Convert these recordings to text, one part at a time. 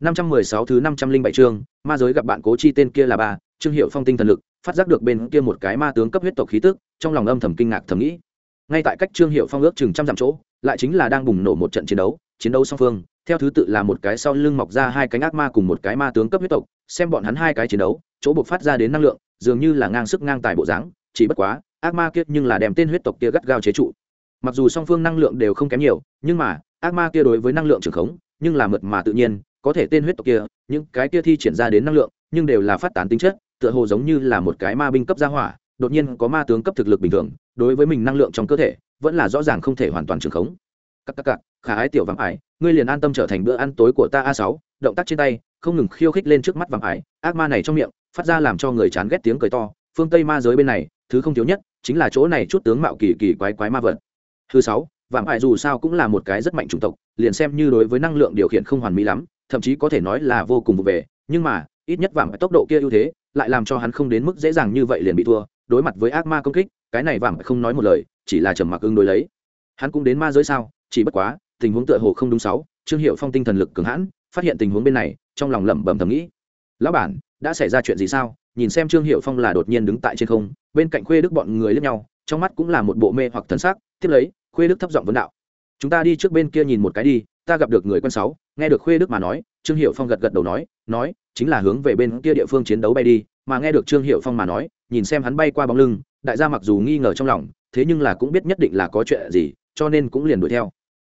516 thứ 507 chương, ma giới gặp bạn Cố Chi tên kia là ba, Trương Hiểu Phong tinh thần lực, phát giác được bên kia một cái ma tướng cấp huyết tộc khí tức, trong lòng âm thầm kinh ngạc thầm nghĩ. Ngay tại cách Trương Hiểu Phong ước chừng trăm dặm chỗ, lại chính là đang bùng nổ một trận chiến đấu, chiến đấu song phương, theo thứ tự là một cái sau lưng mọc ra hai cánh ác ma cùng một cái ma tướng cấp huyết tộc, xem bọn hắn hai cái chiến đấu, chỗ buộc phát ra đến năng lượng, dường như là ngang sức ngang tài bộ dáng, chỉ bất quá, ác ma kia nhưng là đem tên huyết tộc kia gắt gao chế trụ. Mặc dù song phương năng lượng đều không kém nhiều, nhưng mà, ác ma kia đối với năng lượng trường khống, nhưng là mượt mà tự nhiên, có thể tên huyết tộc kia, những cái kia thi triển ra đến năng lượng, nhưng đều là phát tán tính chất, tựa hồ giống như là một cái ma binh cấp gia hỏa, đột nhiên có ma tướng cấp thực lực bình thường, đối với mình năng lượng trong cơ thể, vẫn là rõ ràng không thể hoàn toàn trường khống. Các các cặc, khả ái tiểu vàng ải, ngươi liền an tâm trở thành bữa ăn tối của ta a sáu, động tác trên tay, không ngừng khiêu khích lên trước mắt vàng ải, ác ma này trong miệng, phát ra làm cho người chán ghét tiếng cười to, phương tây ma giới bên này, thứ không thiếu nhất, chính là chỗ này chút tướng mạo kỳ kỳ quái quái ma vật. Thứ sáu vàng ải dù sao cũng là một cái rất mạnh chủng tộc, liền xem như đối với năng lượng điều khiển không hoàn mỹ lắm thậm chí có thể nói là vô cùng vụ về, nhưng mà, ít nhất vàng tốc độ kia ưu thế, lại làm cho hắn không đến mức dễ dàng như vậy liền bị thua. Đối mặt với ác ma công kích, cái này vàng không nói một lời, chỉ là trầm mặc ưng đối lấy. Hắn cũng đến ma giới sao, chỉ bất quá, tình huống tựa hồ không đúng sáu. Trương hiệu phong tinh thần lực cường hãn, phát hiện tình huống bên này, trong lòng lẩm bẩm thầm nghĩ. Lão bản, đã xảy ra chuyện gì sao? Nhìn xem trương hiệu phong là đột nhiên đứng tại trên không, bên cạnh khuê đức bọn người lướt nhau, trong mắt cũng là một bộ mê hoặc thần sắc, tiếp lấy, khuê đức thấp giọng vấn đạo. Chúng ta đi trước bên kia nhìn một cái đi, ta gặp được người quân sáu. Nghe được khuê đức mà nói trương hiệu phong gật gật đầu nói nói, chính là hướng về bên kia địa phương chiến đấu bay đi, mà nghe được trương hiệu phong mà nói, nhìn xem hắn bay qua bóng lưng, đại gia mặc dù nghi ngờ trong lòng, thế nhưng là cũng biết nhất định là có chuyện gì, cho nên cũng liền đuổi theo.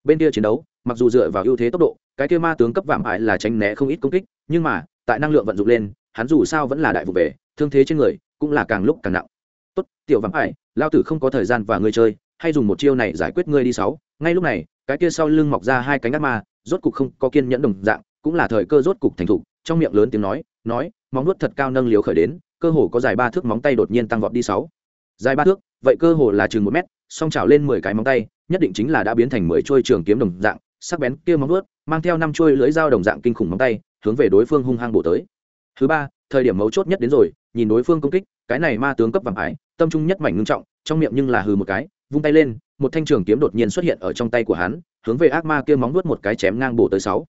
Bên kia chiến đấu, mặc dù dựa vào ưu thế tốc độ, cái kia ma tướng cấp vạm hại là tránh né không ít công kích, nhưng mà, tại năng lượng vận dụng lên, hắn dù sao vẫn là đại vụ về, thương thế trên người cũng là càng lúc càng nặng. Tốt, tiểu vạm hại lao tử không có thời gian và ngươi chơi, hay dùng một chiêu này giải quyết ngươi đi sáu. Ngay lúc này, cái kia sau lưng mọc ra hai cánh ác ma, rốt cục không có kiên nhẫn đồng dạng cũng là thời cơ rốt cục thành thục, trong miệng lớn tiếng nói nói, móng nuốt thật cao nâng liều khởi đến, cơ hồ có dài ba thước móng tay đột nhiên tăng vọt đi sáu. Dài ba thước, vậy cơ hồ là chừng một mét, song trào lên mười cái móng tay, nhất định chính là đã biến thành mười trôi trường kiếm đồng dạng, sắc bén kia móng nuốt mang theo năm trôi lưỡi dao đồng dạng kinh khủng móng tay, hướng về đối phương hung hăng bổ tới. Thứ ba, thời điểm mấu chốt nhất đến rồi, nhìn đối phương công kích, cái này ma tướng cấp vàng ải tâm trung nhất mảnh ngưng trọng, trong miệng nhưng là hừ một cái, vung tay lên, một thanh trường kiếm đột nhiên xuất hiện ở trong tay của hắn, hướng về ác ma kia móng nuốt một cái chém ngang bổ tới sáu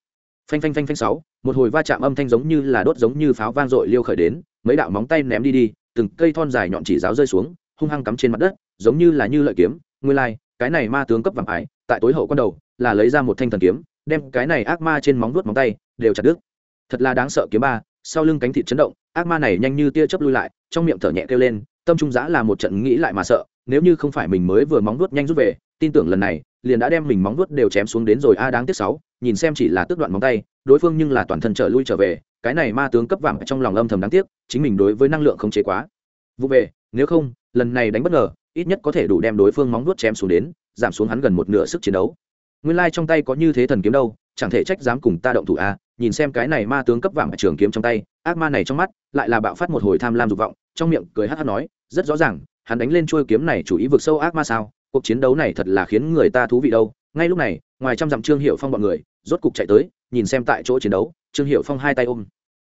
phanh phanh phanh phanh sáu một hồi va chạm âm thanh giống như là đốt giống như pháo vang dội liêu khởi đến mấy đạo móng tay ném đi đi từng cây thon dài nhọn chỉ giáo rơi xuống hung hăng cắm trên mặt đất giống như là như lợi kiếm nguyên lai like, cái này ma tướng cấp vàng ải tại tối hậu con đầu là lấy ra một thanh thần kiếm đem cái này ác ma trên móng nuốt móng tay đều chặt đứt. Thật là đáng sợ kiếm ba sau lưng cánh thịt chấn động ác ma này nhanh như tia chớp lui lại trong miệng thở nhẹ kêu lên tâm trung giã là một trận nghĩ lại mà sợ nếu như không phải mình mới vừa móng vuốt nhanh rút về tin tưởng lần này liền đã đem mình móng vuốt đều chém xuống đến rồi. A, đáng tiếc sáu, nhìn xem chỉ là tước đoạn móng tay, đối phương nhưng là toàn thân trở lui trở về. Cái này ma tướng cấp vàng trong lòng âm thầm đáng tiếc, chính mình đối với năng lượng không chế quá. Vụ về, nếu không, lần này đánh bất ngờ, ít nhất có thể đủ đem đối phương móng vuốt chém xuống đến, giảm xuống hắn gần một nửa sức chiến đấu. Nguyên lai trong tay có như thế thần kiếm đâu, chẳng thể trách dám cùng ta động thủ a. Nhìn xem cái này ma tướng cấp vàng trường kiếm trong tay, ác ma này trong mắt, lại là bạo phát một hồi tham lam dục vọng, trong miệng cười hắt hắt nói, rất rõ ràng, hắn đánh lên chuôi kiếm này chủ ý vực sâu ác ma sao? Cuộc chiến đấu này thật là khiến người ta thú vị đâu. Ngay lúc này, ngoài trăm dặm trương hiệu phong bọn người, rốt cục chạy tới, nhìn xem tại chỗ chiến đấu, trương hiệu phong hai tay ôm.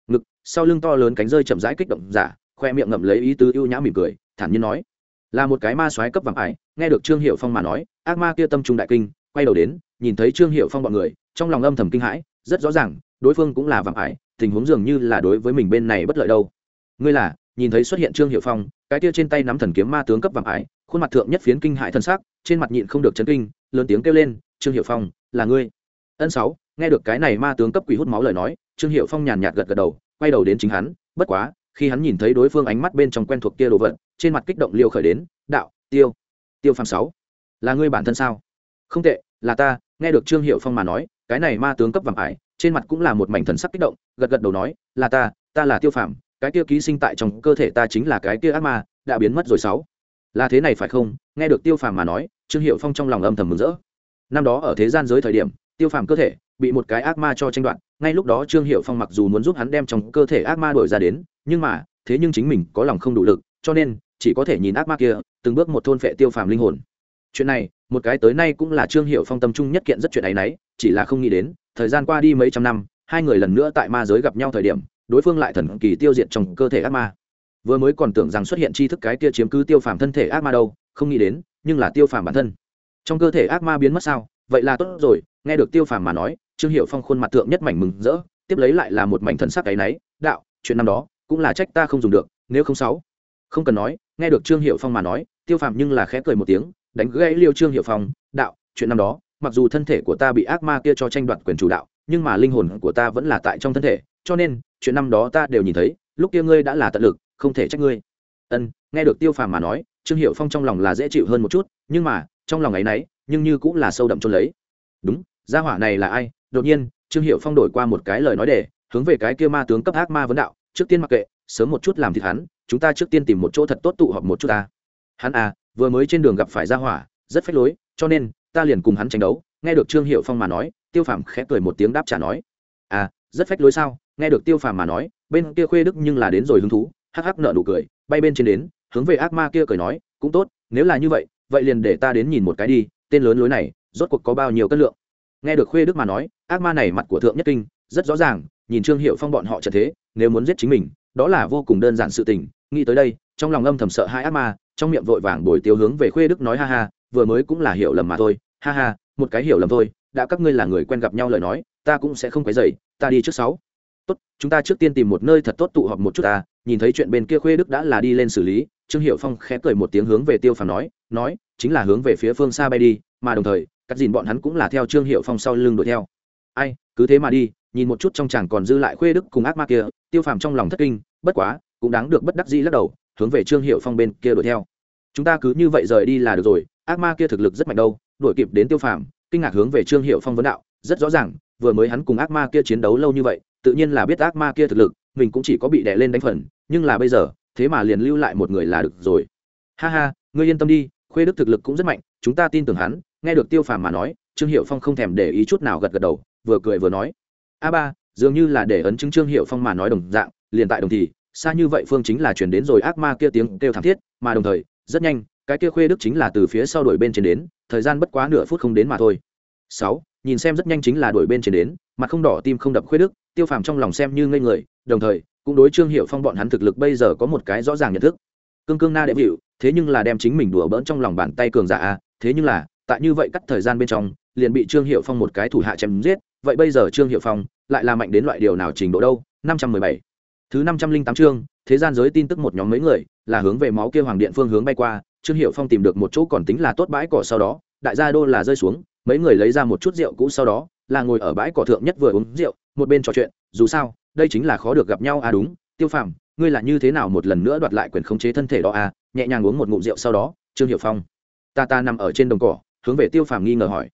Ngực, sau lưng to lớn cánh rơi chậm rãi kích động, giả, khoe miệng ngậm lấy ý tứ ưu nhã mỉm cười, thản nhiên nói, là một cái ma soái cấp vàng ải, nghe được trương hiệu phong mà nói, ác ma kia tâm trung đại kinh, quay đầu đến, nhìn thấy trương hiệu phong bọn người, trong lòng âm thầm kinh hãi, rất rõ ràng, đối phương cũng là vàng ải, tình huống dường như là đối với mình bên này bất lợi đâu. Ngươi là, nhìn thấy xuất hiện trương hiệu phong, cái kia trên tay nắm thần kiếm ma tướng cấp vàng ải khuôn mặt thượng nhất phiến kinh hại thân xác trên mặt nhịn không được chấn kinh, lớn tiếng kêu lên, trương hiệu phong, là ngươi? Ân sáu, nghe được cái này ma tướng cấp quỷ hút máu lời nói, trương hiệu phong nhàn nhạt gật gật đầu, quay đầu đến chính hắn, bất quá, khi hắn nhìn thấy đối phương ánh mắt bên trong quen thuộc kia đồ vật, trên mặt kích động liều khởi đến, đạo, tiêu tiêu phàm sáu, là ngươi bản thân sao? Không tệ, là ta, nghe được trương hiệu phong mà nói, cái này ma tướng cấp vàng ải, trên mặt cũng là một mảnh thần sắc kích động, gật gật đầu nói, là ta ta là tiêu phàm, cái kia ký sinh tại trong cơ thể ta chính là cái kia ác ma, đã biến mất rồi sáu là thế này phải không? Nghe được tiêu phàm mà nói, trương hiệu phong trong lòng âm thầm mừng rỡ. Năm đó ở thế gian giới thời điểm, tiêu phàm cơ thể bị một cái ác ma cho tranh đoạt, ngay lúc đó trương hiệu phong mặc dù muốn giúp hắn đem trong cơ thể ác ma đổi ra đến, nhưng mà, thế nhưng chính mình có lòng không đủ lực, cho nên, chỉ có thể nhìn ác ma kia, từng bước một thôn phệ tiêu phàm linh hồn. Chuyện này, một cái tới nay cũng là trương hiệu phong tâm trung nhất kiện rất chuyện ấy nấy, chỉ là không nghĩ đến, thời gian qua đi mấy trăm năm, hai người lần nữa tại ma giới gặp nhau thời điểm, đối phương lại thần kỳ tiêu diệt trong cơ thể ác ma vừa mới còn tưởng rằng xuất hiện tri thức cái kia chiếm cứ tiêu phàm thân thể ác ma đâu, không nghĩ đến, nhưng là tiêu phàm bản thân. Trong cơ thể ác ma biến mất sao? Vậy là tốt rồi, nghe được tiêu phàm mà nói, trương hiệu phong khuôn mặt thượng nhất mảnh mừng rỡ, tiếp lấy lại là một mảnh thần sắc cái náy, đạo, chuyện năm đó, cũng là trách ta không dùng được, nếu không sáu. Không cần nói, nghe được trương hiệu phong mà nói, tiêu phàm nhưng là khẽ cười một tiếng, đánh gãy liêu trương hiệu phong, đạo, chuyện năm đó, mặc dù thân thể của ta bị ác ma kia cho tranh đoạt quyền chủ đạo, nhưng mà linh hồn của ta vẫn là tại trong thân thể, cho nên, chuyện năm đó ta đều nhìn thấy, lúc kia ngươi đã là tận lực không thể trách ngươi. Ân, nghe được tiêu phàm mà nói, trương hiệu phong trong lòng là dễ chịu hơn một chút, nhưng mà, trong lòng ấ y n ấ y nhưng như cũng là sâu đậm trôn lấy. Đúng, gia hỏa này là ai? Đột nhiên, trương hiệu phong đổi qua một cái lời nói để, hướng về cái kia ma tướng cấp ác ma vấn đạo, trước tiên mặc kệ, sớm một chút làm thịt hắn, chúng ta trước tiên tìm một chỗ thật tốt tụ họp một chút ta. Hắn à vừa mới trên đường gặp phải gia hỏa, rất phách lối, cho nên, ta liền cùng hắn tranh đấu. Nghe được trương hiệu phong mà nói, tiêu phàm khẽ cười một tiếng đáp trả nói à rất phách lối sao? Nghe được tiêu phàm mà nói, bên kia khuê đức nhưng là đến rồi hứng thú hắc hắc nợ nụ cười, bay bên trên đến, hướng về ác ma kia cười nói, cũng tốt, nếu là như vậy vậy liền để ta đến nhìn một cái đi, tên lớn lối này, rốt cuộc có bao nhiêu cân lượng? Nghe được khuê đức mà nói, ác ma này mặt của thượng nhất kinh, rất rõ ràng, nhìn trương hiệu phong bọn họ trở thế, nếu muốn giết chính mình, đó là vô cùng đơn giản sự tình. Nghĩ tới đây, trong lòng âm thầm sợ hai ác ma, trong miệng vội vàng bồi tiêu hướng về khuê đức nói ha ha, vừa mới cũng là hiểu lầm mà thôi. Ha ha, một cái hiểu lầm thôi, đã các ngươi là người quen gặp nhau lời nói, ta cũng sẽ không quấy dày ta đi trước sáu. Tốt, chúng ta trước tiên tìm một nơi thật tốt tụ họp một chút ta nhìn thấy chuyện bên kia khuê đức đã là đi lên xử lý, trương hiệu phong khẽ cười một tiếng hướng về tiêu phàm nói nói, chính là hướng về phía phương xa bay đi, mà đồng thời, cắt dìn bọn hắn cũng là theo trương hiệu phong sau lưng đuổi theo. Ai, cứ thế mà đi, nhìn một chút trong chàng còn dư lại khuê đức cùng ác ma kia, tiêu phàm trong lòng thất kinh, bất quá, cũng đáng được bất đắc dĩ lắc đầu, hướng về trương hiệu phong bên kia đuổi theo. Chúng ta cứ như vậy rời đi là được rồi, ác ma kia thực lực rất mạnh đâu, đuổi kịp đến tiêu phàm, kinh ngạc hướng về trương hiệu phong vấn đạo, rất rõ ràng, vừa mới hắn cùng ác ma kia chiến đấu lâu như vậy, tự nhiên là biết ác ma kia thực lực, mình cũng chỉ có bị đè lên đánh phần nhưng là bây giờ, thế mà liền lưu lại một người là được rồi. Ha ha, ngươi yên tâm đi, khuê đức thực lực cũng rất mạnh, chúng ta tin tưởng hắn, nghe được tiêu phàm mà nói, trương hiệu phong không thèm để ý chút nào gật gật đầu, vừa cười vừa nói. A ba, dường như là để ấn chứng trương hiệu phong mà nói đồng dạng, liền tại đồng thì, xa như vậy phương chính là chuyển đến rồi ác ma kia tiếng kêu thảm thiết, mà đồng thời, rất nhanh, cái kia khuê đức chính là từ phía sau đuổi bên trên đến, thời gian bất quá nửa phút không đến mà thôi. Sáu, nhìn xem rất nhanh chính là đuổi bên trên đến, mặt không đỏ, tim không đập khuê đức, tiêu phàm trong lòng xem như ngây người, đồng thời cũng đối trương hiệu phong bọn hắn thực lực bây giờ có một cái rõ ràng nhận thức. Cương cương na đệ hiệu thế nhưng là đem chính mình đùa bỡn trong lòng bàn tay cường giả a, thế nhưng là, tại như vậy cắt thời gian bên trong, liền bị trương hiệu phong một cái thủ hạ chém giết, vậy bây giờ trương hiệu phong lại là mạnh đến loại điều nào trình độ đâu? năm trăm mười bảy. Thứ năm trăm linh tám chương, thế gian giới tin tức một nhóm mấy người, là hướng về máu kia hoàng điện phương hướng bay qua, trương hiệu phong tìm được một chỗ còn tính là tốt bãi cỏ sau đó, đại gia đô là rơi xuống, mấy người lấy ra một chút rượu cũ sau đó, là ngồi ở bãi cỏ thượng nhất vừa uống rượu, một bên trò chuyện, dù sao đây chính là khó được gặp nhau à đúng. Tiêu phàm, ngươi là như thế nào một lần nữa đoạt lại quyền khống chế thân thể đó à? Nhẹ nhàng uống một ngụm rượu sau đó, trương hiệu phong. Ta ta nằm ở trên đồng cỏ, hướng về tiêu phàm nghi ngờ hỏi.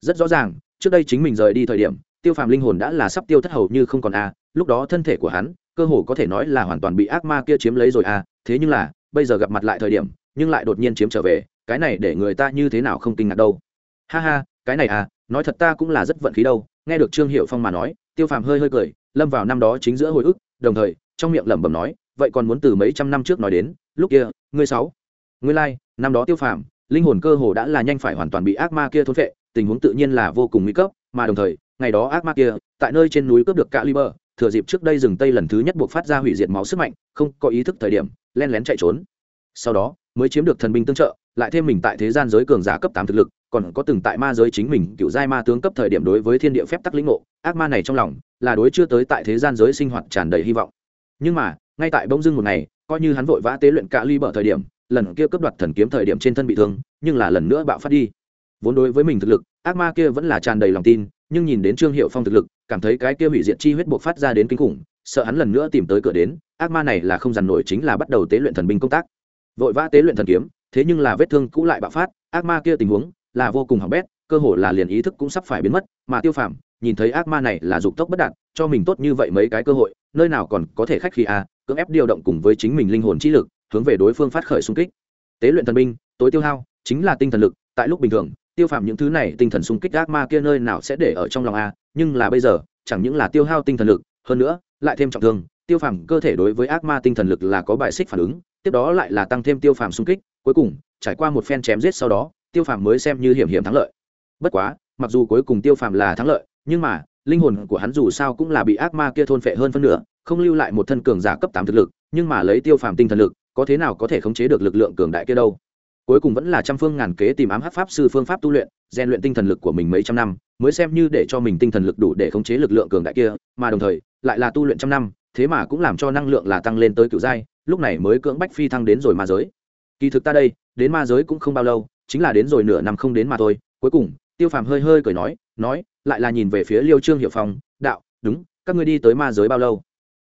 Rất rõ ràng, trước đây chính mình rời đi thời điểm, tiêu phàm linh hồn đã là sắp tiêu thất hầu như không còn a lúc đó thân thể của hắn, cơ hồ có thể nói là hoàn toàn bị ác ma kia chiếm lấy rồi a thế nhưng là, bây giờ gặp mặt lại thời điểm, nhưng lại đột nhiên chiếm trở về, cái này để người ta như thế nào không kinh ngạc đâu. Ha ha, cái này à nói thật ta cũng là rất vận khí đâu. Nghe được trương hiệu phong mà nói, tiêu phàm hơi hơi cười lâm vào năm đó chính giữa hồi ức đồng thời trong miệng lẩm bẩm nói vậy còn muốn từ mấy trăm năm trước nói đến lúc kia ngươi sáu ngươi lai、like, năm đó tiêu phàm linh hồn cơ hồ đã là nhanh phải hoàn toàn bị ác ma kia thôn vệ tình huống tự nhiên là vô cùng nguy cấp mà đồng thời ngày đó ác ma kia tại nơi trên núi cướp được cả liber thừa dịp trước đây rừng tây lần thứ nhất buộc phát ra hủy diệt máu sức mạnh không có ý thức thời điểm len lén chạy trốn. Sau đó mới chiếm được thần binh tương trợ lại thêm mình tại thế gian giới cường giả cấp tám thực lực, còn có từng tại ma giới chính mình cựu giai ma tướng cấp thời điểm đối với thiên địa phép tắc lĩnh ngộ, ác ma này trong lòng là đối chưa tới tại thế gian giới sinh hoạt tràn đầy hy vọng. Nhưng mà, ngay tại bông dưng một ngày, coi như hắn vội vã tế luyện cả ly bở thời điểm, lần kia cướp đoạt thần kiếm thời điểm trên thân bị thương, nhưng là lần nữa bạo phát đi. Vốn đối với mình thực lực, ác ma kia vẫn là tràn đầy lòng tin, nhưng nhìn đến trương hiệu phong thực lực, cảm thấy cái kia hủy diệt chi huyết buộc phát ra đến kinh khủng, sợ hắn lần nữa tìm tới cửa đến, ác ma này là không dằn nổi chính là bắt đầu tế luyện thần binh công tác. Vội vã tế luyện thần kiếm thế nhưng là vết thương cũ lại bạo phát ác ma kia tình huống là vô cùng hỏng bét cơ hồ là liền ý thức cũng sắp phải biến mất mà tiêu phàm nhìn thấy ác ma này là dục tốc bất đạt cho mình tốt như vậy mấy cái cơ hội nơi nào còn có thể khách khi a à, cưỡng ép điều động cùng với chính mình linh hồn trí lực hướng về đối phương phát khởi xung kích. Tế luyện thần binh tối tiêu hao chính là tinh thần lực tại lúc bình thường tiêu phàm những thứ này tinh thần xung kích ác ma kia nơi nào sẽ để ở trong lòng a nhưng là bây giờ chẳng những là tiêu hao tinh thần lực hơn nữa lại thêm trọng thương tiêu phàm cơ thể đối với ác ma tinh thần lực là có bài xích phản ứng tiếp đó lại là tăng thêm tiêu phàm xung kích cuối cùng, trải qua một phen chém giết sau đó, tiêu phàm mới xem như hiểm hiểm thắng lợi. Bất quá, mặc dù cuối cùng tiêu phàm là thắng lợi, nhưng mà, linh hồn của hắn dù sao cũng là bị ác ma kia thôn phệ hơn phân nửa, không lưu lại một thân cường giả cấp tám thực lực, nhưng mà lấy tiêu phàm tinh thần lực, có thế nào có thể khống chế được lực lượng cường đại kia đâu? Cuối cùng vẫn là trăm phương ngàn kế tìm ám hắc pháp sư phương pháp tu luyện, rèn luyện tinh thần lực của mình mấy trăm năm, mới xem như để cho mình tinh thần lực đủ để khống chế lực lượng cường đại kia, mà đồng thời, lại là tu luyện trăm năm, thế mà cũng làm cho năng lượng là tăng lên tới cựu giai, lúc này mới cưỡng bách phi thăng đến rồi ma giới kỳ thực ta đây, đến ma giới cũng không bao lâu, chính là đến rồi nửa năm không đến mà thôi. Cuối cùng, tiêu phàm hơi hơi cười nói nói, lại là nhìn về phía liêu trương hiệu phong, đạo, đúng, các ngươi đi tới ma giới bao lâu?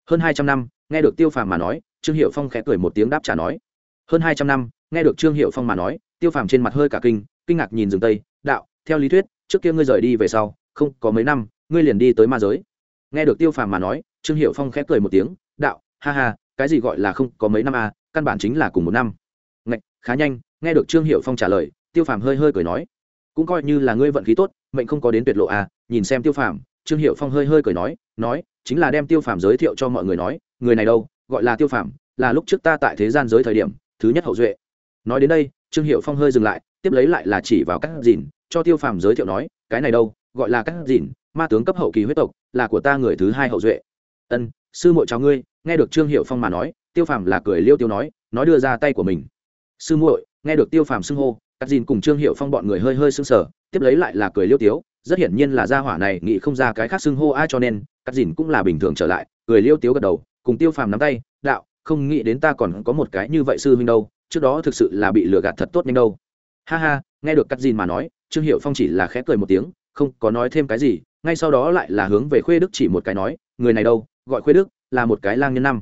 Hơn hai trăm năm. Nghe được tiêu phàm mà nói, trương hiệu phong khẽ cười một tiếng đáp trả nói, hơn hai trăm năm. Nghe được trương hiệu phong mà nói, tiêu phàm trên mặt hơi cả kinh kinh ngạc nhìn rừng tây, đạo, theo lý thuyết, trước kia ngươi rời đi về sau, không có mấy năm, ngươi liền đi tới ma giới. Nghe được tiêu phàm mà nói, trương hiệu phong khẽ cười một tiếng, đạo, ha ha, cái gì gọi là không có mấy năm à căn bản chính là cùng một năm khá nhanh, nghe được trương hiệu phong trả lời, tiêu phàm hơi hơi cười nói, cũng coi như là ngươi vận khí tốt, mệnh không có đến tuyệt lộ à nhìn xem tiêu phàm. Trương hiệu phong hơi hơi cười nói nói, chính là đem tiêu phàm giới thiệu cho mọi người nói, người này đâu, gọi là tiêu phàm, là lúc trước ta tại thế gian giới thời điểm, thứ nhất hậu duệ. Nói đến đây, trương hiệu phong hơi dừng lại, tiếp lấy lại là chỉ vào các dìn, cho tiêu phàm giới thiệu nói, cái này đâu, gọi là các dìn, ma tướng cấp hậu kỳ huyết tộc, là của ta người thứ hai hậu duệ. Ân, sư muội cháu ngươi. Nghe được trương hiệu phong mà nói, tiêu phàm là cười liêu tiêu nói nói đưa ra tay của mình sư muội, nghe được tiêu phàm xưng hô cắt dìn cùng trương hiệu phong bọn người hơi hơi sưng sờ, tiếp lấy lại là cười liêu tiếu, rất hiển nhiên là gia hỏa này nghĩ không ra cái khác xưng hô ai cho nên cắt dìn cũng là bình thường trở lại, cười liêu tiếu gật đầu, cùng tiêu phàm nắm tay, đạo, không nghĩ đến ta còn có một cái như vậy sư huynh đâu, trước đó thực sự là bị lừa gạt thật tốt nhanh đâu. Ha ha, nghe được cắt dìn mà nói, trương hiệu phong chỉ là khẽ cười một tiếng, không có nói thêm cái gì, ngay sau đó lại là hướng về khuê đức chỉ một cái nói, người này đâu, gọi khuê đức, là một cái lang nhân năm.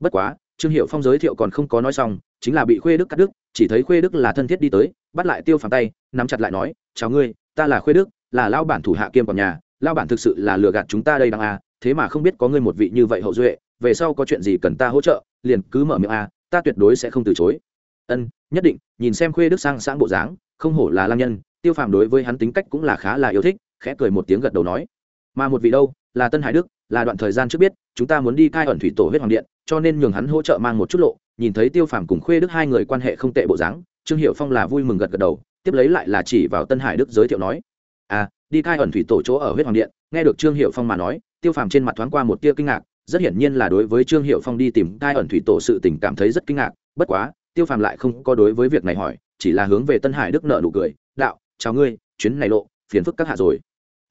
Bất quá trương hiệu phong giới thiệu còn không có nói xong, chính là bị khuê đức cắt đức chỉ thấy khuê đức là thân thiết đi tới, bắt lại tiêu phàm tay, nắm chặt lại nói, chào ngươi, ta là khuê đức, là lao bản thủ hạ kiêm còn nhà lao bản thực sự là lừa gạt chúng ta đây đằng à thế mà không biết có ngươi một vị như vậy hậu duệ, về sau có chuyện gì cần ta hỗ trợ, liền cứ mở miệng a ta tuyệt đối sẽ không từ chối. Ân, nhất định, nhìn xem khuê đức sang sáng bộ dáng, không hổ là lang nhân, tiêu phàm đối với hắn tính cách cũng là khá là yêu thích, khẽ cười một tiếng gật đầu nói, mà một vị đâu, là tân hải đức, là đoạn thời gian trước biết, chúng ta muốn đi cai ẩn thủy tổ huyết hoàng điện cho nên nhường hắn hỗ trợ mang một chút lộ, nhìn thấy tiêu phàm cùng khuê đức hai người quan hệ không tệ bộ dáng, trương hiệu phong là vui mừng gật gật đầu, tiếp lấy lại là chỉ vào tân hải đức giới thiệu nói à đi cai ẩn thủy tổ chỗ ở huyết hoàng điện. Nghe được trương hiệu phong mà nói, tiêu phàm trên mặt thoáng qua một tia kinh ngạc, rất hiển nhiên là đối với trương hiệu phong đi tìm cai ẩn thủy tổ sự tình cảm thấy rất kinh ngạc, bất quá, tiêu phàm lại không có đối với việc này hỏi, chỉ là hướng về tân hải đức nợ nụ cười, đạo, chào ngươi, chuyến này lộ, phiền phức các hạ rồi.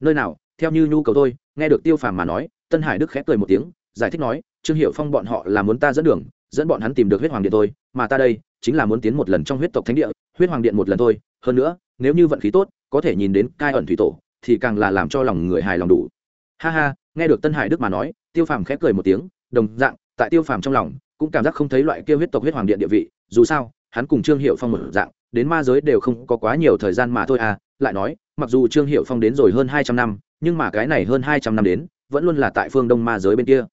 Nơi nào, theo như nhu cầu tôi. Nghe được tiêu phàm mà nói, tân hải đức khép cười một tiếng, giải thích nói trương hiệu phong bọn họ là muốn ta dẫn đường dẫn bọn hắn tìm được huyết hoàng điện thôi, mà ta đây chính là muốn tiến một lần trong huyết tộc thánh địa huyết hoàng điện một lần thôi. Hơn nữa nếu như vận khí tốt có thể nhìn đến cai ẩn thủy tổ thì càng là làm cho lòng người hài lòng đủ. Ha ha nghe được tân hải đức mà nói tiêu phàm khép cười một tiếng đồng dạng tại tiêu phàm trong lòng cũng cảm giác không thấy loại kia huyết tộc huyết hoàng điện địa vị. Dù sao hắn cùng trương hiệu phong một dạng đến ma giới đều không có quá nhiều thời gian mà thôi à. Lại nói mặc dù trương hiệu phong đến rồi hơn hai trăm năm nhưng mà cái này hơn hai trăm năm đến vẫn luôn là tại phương đông ma giới bên kia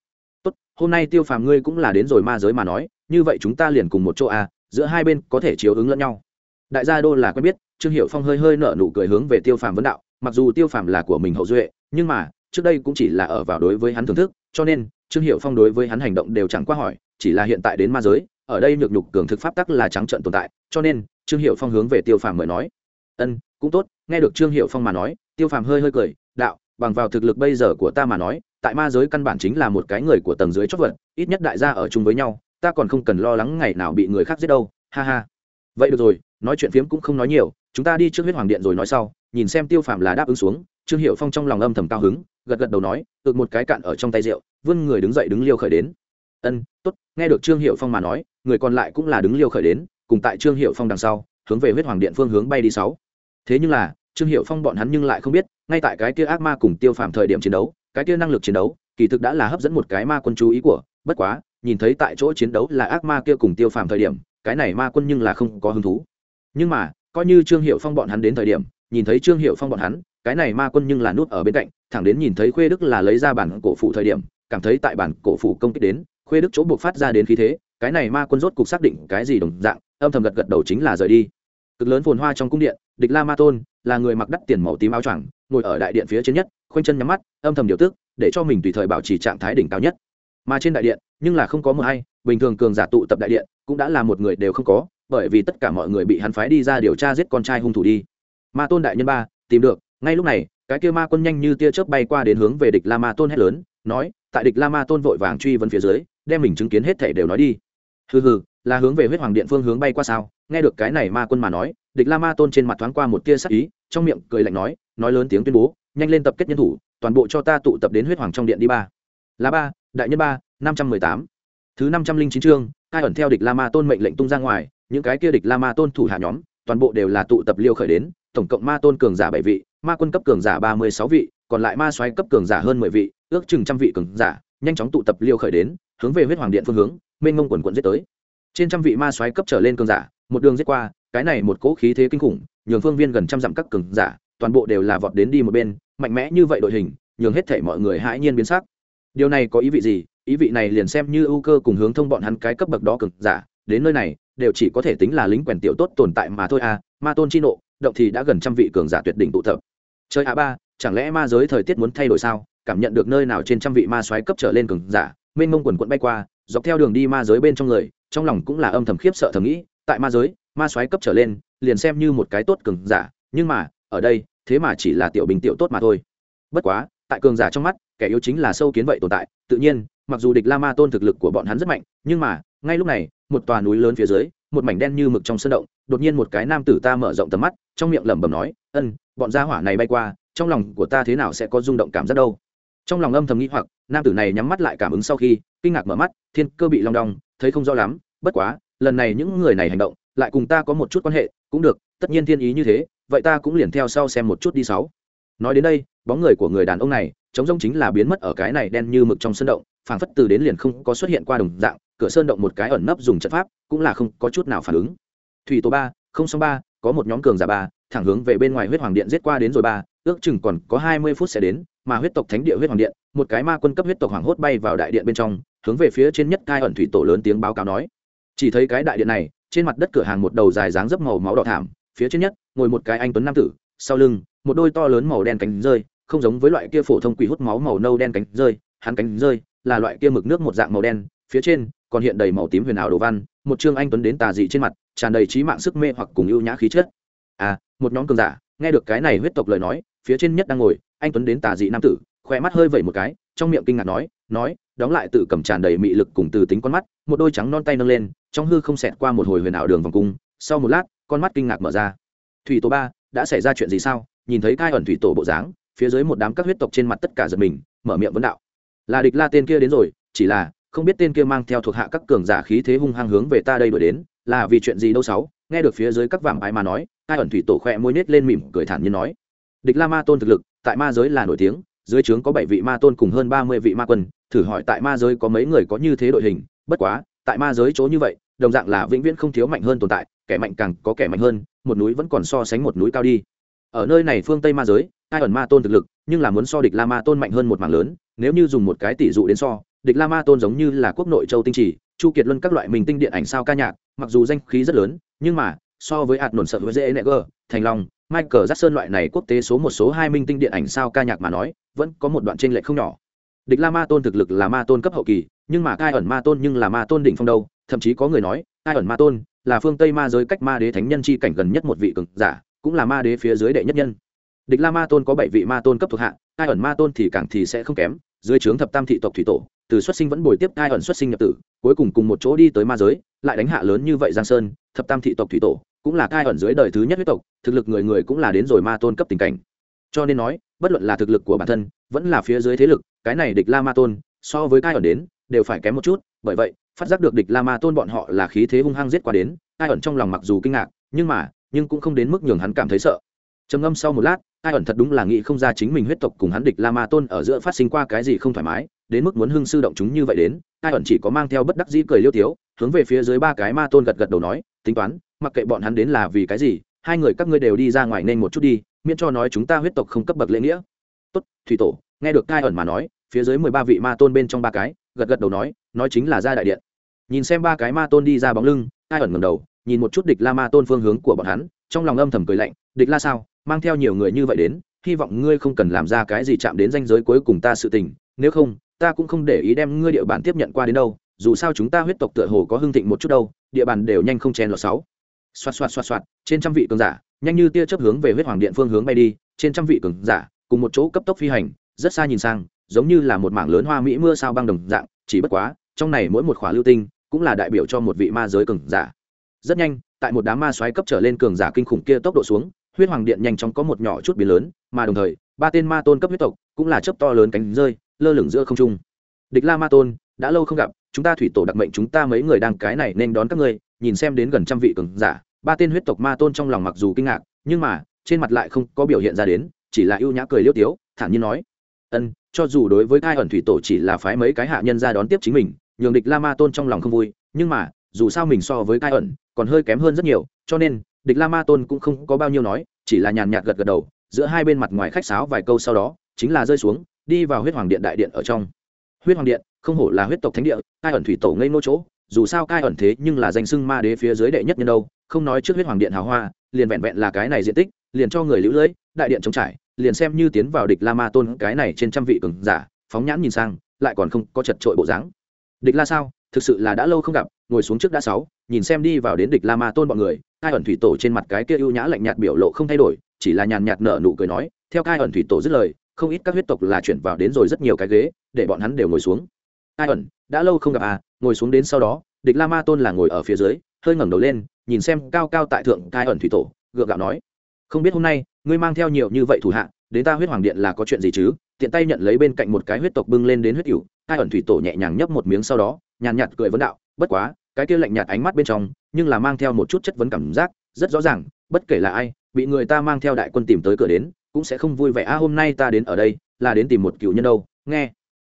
hôm nay tiêu phàm ngươi cũng là đến rồi ma giới mà nói, như vậy chúng ta liền cùng một chỗ à giữa hai bên có thể chiếu ứng lẫn nhau. Đại gia đô là quen biết, trương hiệu phong hơi hơi nở nụ cười hướng về tiêu phàm vấn đạo, mặc dù tiêu phàm là của mình hậu duệ, nhưng mà, trước đây cũng chỉ là ở vào đối với hắn thưởng thức, cho nên, trương hiệu phong đối với hắn hành động đều chẳng qua hỏi, chỉ là hiện tại đến ma giới, ở đây nhược nhục cường thực pháp tắc là trắng trận tồn tại, cho nên, trương hiệu phong hướng về tiêu phàm mới nói. Ân, cũng tốt, nghe được trương hiệu phong mà nói, tiêu phàm hơi hơi cười, đạo, bằng vào thực lực bây giờ của ta mà nói tại ma giới căn bản chính là một cái người của tầng dưới chót vật, ít nhất đại gia ở chung với nhau, ta còn không cần lo lắng ngày nào bị người khác giết đâu, ha ha. Vậy được rồi, nói chuyện phiếm cũng không nói nhiều, chúng ta đi trước huyết hoàng điện rồi nói sau, nhìn xem tiêu phàm là đáp ứng xuống, trương hiệu phong trong lòng âm thầm cao hứng, gật gật đầu nói ực một cái cạn ở trong tay rượu, vươn người đứng dậy đứng liêu khởi đến. Ân, tốt. Nghe được trương hiệu phong mà nói, người còn lại cũng là đứng liêu khởi đến, cùng tại trương hiệu phong đằng sau, hướng về huyết hoàng điện phương hướng bay đi sáu. Thế nhưng là, trương hiệu phong bọn hắn nhưng lại không biết, ngay tại cái kia ác ma cùng tiêu phàm thời điểm chiến đấu cái kia năng lực chiến đấu, kỳ thực đã là hấp dẫn một cái ma quân chú ý của, bất quá, nhìn thấy tại chỗ chiến đấu là ác ma kia cùng tiêu phàm thời điểm, cái này ma quân nhưng là không có hứng thú. Nhưng mà, coi như trương hiệu phong bọn hắn đến thời điểm, nhìn thấy trương hiệu phong bọn hắn, cái này ma quân nhưng là nút ở bên cạnh, thẳng đến nhìn thấy khuê đức là lấy ra bản cổ phụ thời điểm, cảm thấy tại bản cổ phụ công kích đến, khuê đức chỗ buộc phát ra đến khí thế, cái này ma quân rốt cục xác định cái gì đồng dạng, âm thầm gật gật đầu chính là rời đi. Cực lớn phồn hoa trong cung điện, địch la ma tôn là người mặc đắt tiền màu tím áo choàng, ngồi ở đại điện phía trên nhất, khoanh chân nhắm mắt, âm thầm điều tức, để cho mình tùy thời bảo trì trạng thái đỉnh cao nhất. Mà trên đại điện, nhưng là không có một ai bình thường cường giả tụ tập đại điện, cũng đã là một người đều không có, bởi vì tất cả mọi người bị hắn phái đi ra điều tra giết con trai hung thủ đi. Ma tôn đại nhân ba, tìm được, ngay lúc này, cái kia ma quân nhanh như tia chớp bay qua đến hướng về địch la ma tôn hét lớn, nói, tại địch la ma tôn vội vàng truy vấn phía dưới, đem mình chứng kiến hết thể đều nói đi. Hừ hừ, là hướng về huyết hoàng điện phương hướng bay qua sao? Nghe được cái này ma quân mà nói địch la ma tôn trên mặt thoáng qua một tia sắc ý, trong miệng cười lạnh nói nói lớn tiếng tuyên bố, nhanh lên tập kết nhân thủ, toàn bộ cho ta tụ tập đến huyết hoàng trong điện đi ba. Là ba, đại nhân ba, năm trăm mười tám. Thứ năm trăm linh chín chương ai ẩn theo địch la ma tôn mệnh lệnh tung ra ngoài, những cái kia địch la ma tôn thủ hạ nhóm, toàn bộ đều là tụ tập liêu khởi đến, tổng cộng ma tôn cường giả bảy vị, ma quân cấp cường giả ba mươi sáu vị, còn lại ma xoáy cấp cường giả hơn mười vị, ước chừng trăm vị cường giả, nhanh chóng tụ tập liêu khởi đến, hướng về huyết hoàng điện phương hướng, mênh mông quần quận giết tới. Trên trăm vị ma xoáy cấp trở lên cường giả, một đường giết qua cái này một cỗ khí thế kinh khủng, nhường phương viên gần trăm dặm các cường giả, toàn bộ đều là vọt đến đi một bên, mạnh mẽ như vậy đội hình, nhường hết thể mọi người hãi nhiên biến sắc. Điều này có ý vị gì? Ý vị này liền xem như ưu cơ cùng hướng thông bọn hắn cái cấp bậc đó cực giả, đến nơi này, đều chỉ có thể tính là lính quèn tiểu tốt tồn tại mà thôi à ma tôn chi nộ, động thì đã gần trăm vị cường giả tuyệt đỉnh tụ tập. Chơi a ba, chẳng lẽ ma giới thời tiết muốn thay đổi sao? Cảm nhận được nơi nào trên trăm vị ma soái cấp trở lên cường giả, mênh mông quần quận bay qua, dọc theo đường đi ma giới bên trong người, trong lòng cũng là âm thầm khiếp sợ thầm nghĩ tại ma giới, ma xoáy cấp trở lên, liền xem như một cái tốt cường giả, nhưng mà, ở đây, thế mà chỉ là tiểu bình tiểu tốt mà thôi. Bất quá, tại cường giả trong mắt, kẻ yếu chính là sâu kiến vậy tồn tại, tự nhiên, mặc dù địch la ma tôn thực lực của bọn hắn rất mạnh, nhưng mà, ngay lúc này, một tòa núi lớn phía dưới, một mảnh đen như mực trong sân động, đột nhiên một cái nam tử ta mở rộng tầm mắt, trong miệng lẩm bẩm nói, ân, bọn gia hỏa này bay qua, trong lòng của ta thế nào sẽ có rung động cảm giác đâu? Trong lòng âm thầm nghĩ hoặc, nam tử này nhắm mắt lại cảm ứng sau khi, kinh ngạc mở mắt, thiên cơ bị long đong, thấy không rõ lắm, bất quá lần này những người này hành động, lại cùng ta có một chút quan hệ, cũng được, tất nhiên thiên ý như thế, vậy ta cũng liền theo sau xem một chút đi sáu. Nói đến đây, bóng người của người đàn ông này chống rông chính là biến mất ở cái này đen như mực trong sân động, phảng phất từ đến liền không có xuất hiện qua đồng dạng, cửa sơn động một cái ẩn nấp dùng trận pháp, cũng là không có chút nào phản ứng. Thủy tổ ba, không xong ba, có một nhóm cường giả ba, thẳng hướng về bên ngoài huyết hoàng điện giết qua đến rồi ba, ước chừng còn có hai mươi phút sẽ đến, mà huyết tộc thánh địa huyết hoàng điện, một cái ma quân cấp huyết tộc hoàng hốt bay vào đại điện bên trong, hướng về phía trên nhất cai ẩn thủy tổ lớn tiếng báo cáo nói chỉ thấy cái đại điện này, trên mặt đất cửa hàng một đầu dài dáng dấp màu máu đỏ thảm, phía trên nhất, ngồi một cái anh tuấn nam tử, sau lưng, một đôi to lớn màu đen cánh rơi, không giống với loại kia phổ thông quỷ hút máu màu nâu đen cánh rơi, hắn cánh rơi là loại kia mực nước một dạng màu đen, phía trên còn hiện đầy màu tím huyền ảo đồ văn, một trương anh tuấn đến tà dị trên mặt, tràn đầy trí mạng sức mê hoặc cùng ưu nhã khí chất. À một nhóm cường giả, nghe được cái này huyết tộc lời nói, phía trên nhất đang ngồi, anh tuấn đến tà dị nam tử Khoe mắt hơi vẩy một cái, trong miệng kinh ngạc nói nói, đóng lại tự cầm tràn đầy mị lực cùng từ tính con mắt, một đôi trắng non tay nâng lên, trong hư không xẹt qua một hồi huyền ảo đường vòng cung, sau một lát, con mắt kinh ngạc mở ra. Thủy tổ ba, đã xảy ra chuyện gì sao? Nhìn thấy cai ẩn thủy tổ bộ dáng, phía dưới một đám các huyết tộc trên mặt tất cả giật mình, mở miệng vấn đạo. Là địch la tên kia đến rồi, chỉ là, không biết tên kia mang theo thuộc hạ các cường giả khí thế hung hăng hướng về ta đây đuổi đến, là vì chuyện gì đâu sáu? Nghe được phía dưới các vàng ái mà nói, cai ẩn thủy tổ khỏe môi nết lên mỉm cười thản nhiên nói. Địch la ma tôn thực lực, tại ma giới là nổi tiếng dưới trướng có bảy vị ma tôn cùng hơn ba mươi vị ma quân, thử hỏi tại ma giới có mấy người có như thế đội hình, bất quá, tại ma giới chỗ như vậy, đồng dạng là vĩnh viễn không thiếu mạnh hơn tồn tại, kẻ mạnh càng có kẻ mạnh hơn, một núi vẫn còn so sánh một núi cao đi. Ở nơi này phương tây ma giới ai ẩn ma tôn thực lực, nhưng là muốn so địch la ma tôn mạnh hơn một mảng lớn, nếu như dùng một cái tỷ dụ đến so, địch la ma tôn giống như là quốc nội châu tinh trì chu kiệt luân các loại mình tinh điện ảnh sao ca nhạc, mặc dù danh khí rất lớn, nhưng mà, so với hạt nổn sợ với dễ nẹ gờ, thành long michael jackson loại này quốc tế số một số hai minh tinh điện ảnh sao ca nhạc mà nói, vẫn có một đoạn chênh lệch không nhỏ. Địch la ma tôn thực lực là ma tôn cấp hậu kỳ, nhưng mà cai ẩn ma tôn nhưng là ma tôn đỉnh phong đâu, thậm chí có người nói cai ẩn ma tôn là phương tây ma giới cách ma đế thánh nhân chi cảnh gần nhất một vị cường giả, cũng là ma đế phía dưới đệ nhất nhân. Địch la ma tôn có bảy vị ma tôn cấp thuộc hạ cai ẩn ma tôn thì càng thì sẽ không kém, dưới trướng thập tam thị tộc thủy tổ, từ xuất sinh vẫn bồi tiếp cai ẩn xuất sinh nhập tử, cuối cùng cùng một chỗ đi tới ma giới, lại đánh hạ lớn như vậy giang sơn, thập tam thị tộc thủy tổ cũng là cai ẩn dưới đời thứ nhất huyết tộc, thực lực người người cũng là đến rồi ma tôn cấp tình cảnh. Cho nên nói, bất luận là thực lực của bản thân, vẫn là phía dưới thế lực, cái này địch la ma tôn, so với cai ẩn đến, đều phải kém một chút. Bởi vậy, phát giác được địch la ma tôn bọn họ là khí thế hung hăng giết qua đến, cai ẩn trong lòng mặc dù kinh ngạc, nhưng mà, nhưng cũng không đến mức nhường hắn cảm thấy sợ. Trầm ngâm sau một lát ai ẩn thật đúng là nghĩ không ra chính mình huyết tộc cùng hắn địch la ma tôn ở giữa phát sinh qua cái gì không thoải mái, đến mức muốn hưng sư động chúng như vậy đến ai ẩn chỉ có mang theo bất đắc dĩ cười liêu tiếu, hướng về phía dưới ba cái ma tôn gật gật đầu nói tính toán, mặc kệ bọn hắn đến là vì cái gì, hai người các ngươi đều đi ra ngoài nên một chút đi, miễn cho nói chúng ta huyết tộc không cấp bậc lễ nghĩa. Tốt, thủy tổ, nghe được cai ẩn mà nói, phía dưới mười ba vị ma tôn bên trong ba cái, gật gật đầu nói nói chính là ra đại điện. Nhìn xem ba cái ma tôn đi ra bóng lưng, cai ẩn ngầm đầu, nhìn một chút địch la ma tôn phương hướng của bọn hắn, trong lòng âm thầm cười lạnh, địch la sao, mang theo nhiều người như vậy đến, hy vọng ngươi không cần làm ra cái gì chạm đến danh giới cuối cùng ta sự tình, nếu không, ta cũng không để ý đem ngươi địa bàn tiếp nhận qua đến đâu dù sao chúng ta huyết tộc tựa hồ có hưng thịnh một chút đâu, địa bàn đều nhanh không chen lọt sáu. Xoạt xoạt xoạt xoạt, trên trăm vị cường giả, nhanh như tia chớp hướng về huyết hoàng điện phương hướng bay đi, trên trăm vị cường giả, cùng một chỗ cấp tốc phi hành, rất xa nhìn sang, giống như là một mảng lớn hoa mỹ mưa sao băng đồng dạng, chỉ bất quá, trong này mỗi một khỏa lưu tinh, cũng là đại biểu cho một vị ma giới cường giả. Rất nhanh, tại một đám ma xoáy cấp trở lên cường giả kinh khủng kia tốc độ xuống, huyết hoàng điện nhanh chóng có một nhỏ chút biến lớn, mà đồng thời, ba tên ma tôn cấp huyết tộc cũng là chấp to lớn cánh rơi, lơ lửng giữa không trung. Địch la ma tôn, đã lâu không gặp chúng ta thủy tổ đặc mệnh chúng ta mấy người đang cái này nên đón các ngươi, nhìn xem đến gần trăm vị cường giả. Ba tên huyết tộc ma tôn trong lòng mặc dù kinh ngạc, nhưng mà, trên mặt lại không có biểu hiện ra đến, chỉ là ưu nhã cười liêu tiếu, thản nhiên nói. Ân, cho dù đối với thai ẩn thủy tổ chỉ là phái mấy cái hạ nhân ra đón tiếp chính mình, nhường địch la ma tôn trong lòng không vui, nhưng mà, dù sao mình so với thai ẩn, còn hơi kém hơn rất nhiều, cho nên, địch la ma tôn cũng không có bao nhiêu nói, chỉ là nhàn nhạt gật gật đầu, giữa hai bên mặt ngoài khách sáo vài câu sau đó, chính là rơi xuống, đi vào huyết hoàng điện đại điện ở trong. Huyết hoàng điện không hổ là huyết tộc thánh địa, cai ẩn thủy tổ ngây nô chỗ, dù sao cai ẩn thế nhưng là danh sưng ma đế phía dưới đệ nhất nhân đâu, không nói trước huyết hoàng điện hào hoa, liền vẹn vẹn là cái này diện tích, liền cho người lũ lưỡi đại điện chống trải, liền xem như tiến vào địch la ma tôn cái này trên trăm vị cường giả, phóng nhãn nhìn sang, lại còn không có chật trội bộ dáng. Địch la sao? Thực sự là đã lâu không gặp, ngồi xuống trước đã sáu, nhìn xem đi vào đến địch la ma tôn bọn người, cai ẩn thủy tổ trên mặt cái kia ưu nhã lạnh nhạt biểu lộ không thay đổi, chỉ là nhàn nhạt nở nụ cười nói, theo cai ẩn thủy tổ dứt lời, không ít các huyết tộc là chuyển vào đến rồi rất nhiều cái ghế, để bọn hắn đều ngồi xuống cai ẩn, đã lâu không gặp à ngồi xuống đến sau đó, địch la ma tôn là ngồi ở phía dưới, hơi ngẩng đầu lên, nhìn xem cao cao tại thượng cai ẩn thủy tổ, gượng gạo nói, không biết hôm nay, ngươi mang theo nhiều như vậy thủ hạ, đến ta huyết hoàng điện là có chuyện gì chứ? Tiện tay nhận lấy bên cạnh một cái huyết tộc bưng lên đến huyết cửu Cai ẩn thủy tổ nhẹ nhàng nhấp một miếng sau đó, nhàn nhạt cười vấn đạo, bất quá, cái kia lạnh nhạt ánh mắt bên trong, nhưng là mang theo một chút chất vấn cảm giác, rất rõ ràng, bất kể là ai, bị người ta mang theo đại quân tìm tới cửa đến, cũng sẽ không vui vẻ a hôm nay ta đến ở đây, là đến tìm một cựu nhân đâu. Nghe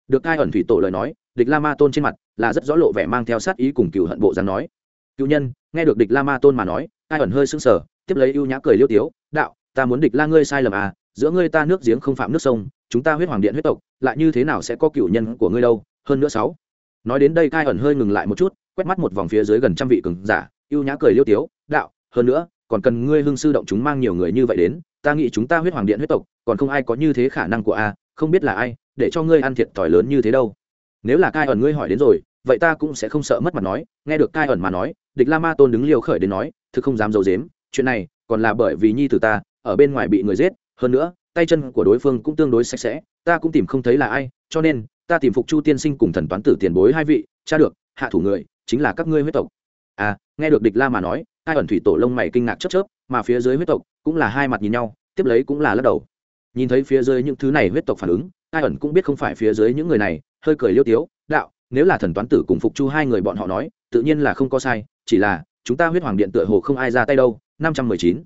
được Cai ẩn thủy tổ lời nói địch la ma tôn trên mặt là rất rõ lộ vẻ mang theo sát ý cùng cựu hận bộ dáng nói. Cựu nhân, nghe được địch la ma tôn mà nói, ai ẩn hơi sưng sờ, tiếp lấy ưu nhã cười liêu tiếu, đạo, ta muốn địch la ngươi sai lầm à giữa ngươi ta nước giếng không phạm nước sông, chúng ta huyết hoàng điện huyết tộc, lại như thế nào sẽ có cựu nhân của ngươi đâu? Hơn nữa sáu, nói đến đây cai ẩn hơi ngừng lại một chút, quét mắt một vòng phía dưới gần trăm vị cường giả, ưu nhã cười liêu tiếu, đạo, hơn nữa, còn cần ngươi hương sư động chúng mang nhiều người như vậy đến, ta nghĩ chúng ta huyết hoàng điện huyết tộc, còn không ai có như thế khả năng của a, không biết là ai, để cho ngươi ăn thiệt thòi lớn như thế đâu nếu là cai ẩn ngươi hỏi đến rồi, vậy ta cũng sẽ không sợ mất mặt nói, nghe được cai ẩn mà nói, địch la ma tôn đứng liều khởi đến nói, thực không dám d i ấ u dếm chuyện này còn là bởi vì nhi t ta, ở bên ngoài bị người giết, hơn nữa, tay chân của đối phương cũng tương đối sạch sẽ, ta cũng tìm không thấy là ai, cho nên, ta tìm phục chu tiên sinh cùng thần toán tử tiền bối hai vị, cha được, hạ thủ người, chính là các ngươi huyết tộc. À nghe được địch la mà nói, cai ẩn thủy tổ lông mày kinh ngạc chớp chớp, mà phía dưới huyết tộc cũng là hai mặt nhìn nhau, tiếp lấy cũng là lắc đầu. Nhìn thấy phía dưới những thứ này huyết tộc phản ứng ai ẩn cũng biết không phải phía dưới những người này, hơi cười liêu tiếu, đạo, nếu là thần toán tử cùng phục chu hai người bọn họ nói, tự nhiên là không có sai, chỉ là, chúng ta huyết hoàng điện tựa hồ không ai ra tay đâu. Năm trăm mười chín.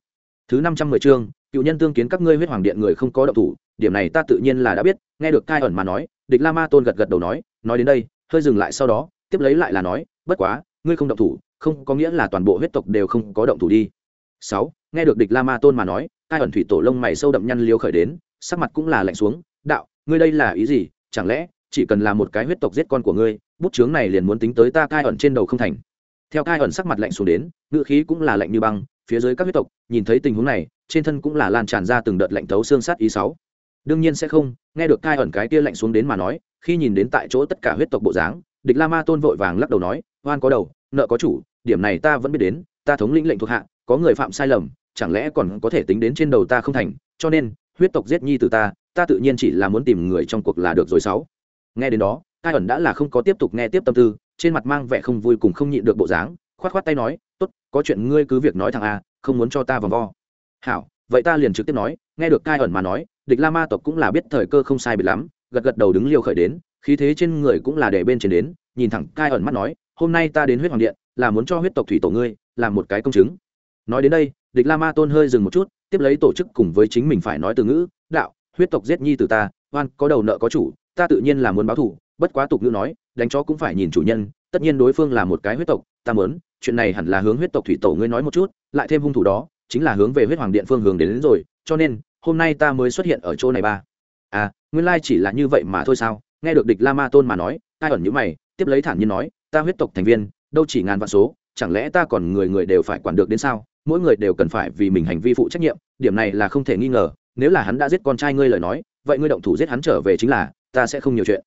Thứ năm trăm mười chương, cựu nhân tương kiến các ngươi huyết hoàng điện người không có động thủ, điểm này ta tự nhiên là đã biết, nghe được cai ẩn mà nói, địch la ma tôn gật gật đầu nói nói đến đây, hơi dừng lại sau đó, tiếp lấy lại là nói, bất quá, ngươi không động thủ, không có nghĩa là toàn bộ huyết tộc đều không có động thủ đi. Sáu, nghe được địch la ma tôn mà nói cai ẩn thủy tổ lông mày sâu đậm nhăn liêu khởi đến, sắc mặt cũng là lạnh xuống, đạo ngươi đây là ý gì? Chẳng lẽ chỉ cần là một cái huyết tộc giết con của ngươi, bút chướng này liền muốn tính tới ta cai ẩn trên đầu không thành? Theo cai ẩn sắc mặt lạnh xuống đến ngự khí cũng là lạnh như băng, phía dưới các huyết tộc, nhìn thấy tình huống này, trên thân cũng là lan tràn ra từng đợt lạnh thấu xương sát ý sáu. Đương nhiên sẽ không, nghe được cai ẩn cái kia lạnh xuống đến mà nói, khi nhìn đến tại chỗ tất cả huyết tộc bộ dáng, địch la ma tôn vội vàng lắc đầu nói, oan có đầu, nợ có chủ, điểm này ta vẫn biết đến, ta thống lĩnh lệnh thuộc hạ, có người phạm sai lầm, chẳng lẽ còn có thể tính đến trên đầu ta không thành? Cho nên, huyết tộc giết nhi từ ta ta tự nhiên chỉ là muốn tìm người trong cuộc là được rồi sáu. Nghe đến đó cai ẩn đã là không có tiếp tục nghe tiếp tâm tư, trên mặt mang vẻ không vui cùng không nhịn được bộ dáng, khoát khoát tay nói, tốt, có chuyện ngươi cứ việc nói thằng a, không muốn cho ta vòng vo. Hảo, vậy ta liền trực tiếp nói. Nghe được cai ẩn mà nói, địch la ma tộc cũng là biết thời cơ không sai biệt lắm, gật gật đầu đứng liều khởi đến, khí thế trên người cũng là để bên trên đến, nhìn thẳng cai ẩn mắt nói, hôm nay ta đến huyết hoàng điện, là muốn cho huyết tộc thủy tổ ngươi làm một cái công chứng. Nói đến đây, địch la ma tôn hơi dừng một chút, tiếp lấy tổ chức cùng với chính mình phải nói từ ngữ, đạo huyết tộc giết nhi từ ta oan có đầu nợ có chủ ta tự nhiên là muốn báo thủ bất quá tục ngữ nói đánh chó cũng phải nhìn chủ nhân tất nhiên đối phương là một cái huyết tộc ta muốn chuyện này hẳn là hướng huyết tộc thủy tổ ngươi nói một chút lại thêm hung thủ đó chính là hướng về huyết hoàng điện phương hướng đến, đến rồi cho nên hôm nay ta mới xuất hiện ở chỗ này ba. À nguyên lai chỉ là như vậy mà thôi sao? Nghe được địch la ma tôn mà nói ai ẩn như mày tiếp lấy thản nhiên nói ta huyết tộc thành viên đâu chỉ ngàn vạn số chẳng lẽ ta còn người người đều phải quản được đến sao? Mỗi người đều cần phải vì mình hành vi phụ trách nhiệm điểm này là không thể nghi ngờ nếu là hắn đã giết con trai ngươi lời nói vậy ngươi động thủ giết hắn trở về chính là ta sẽ không nhiều chuyện.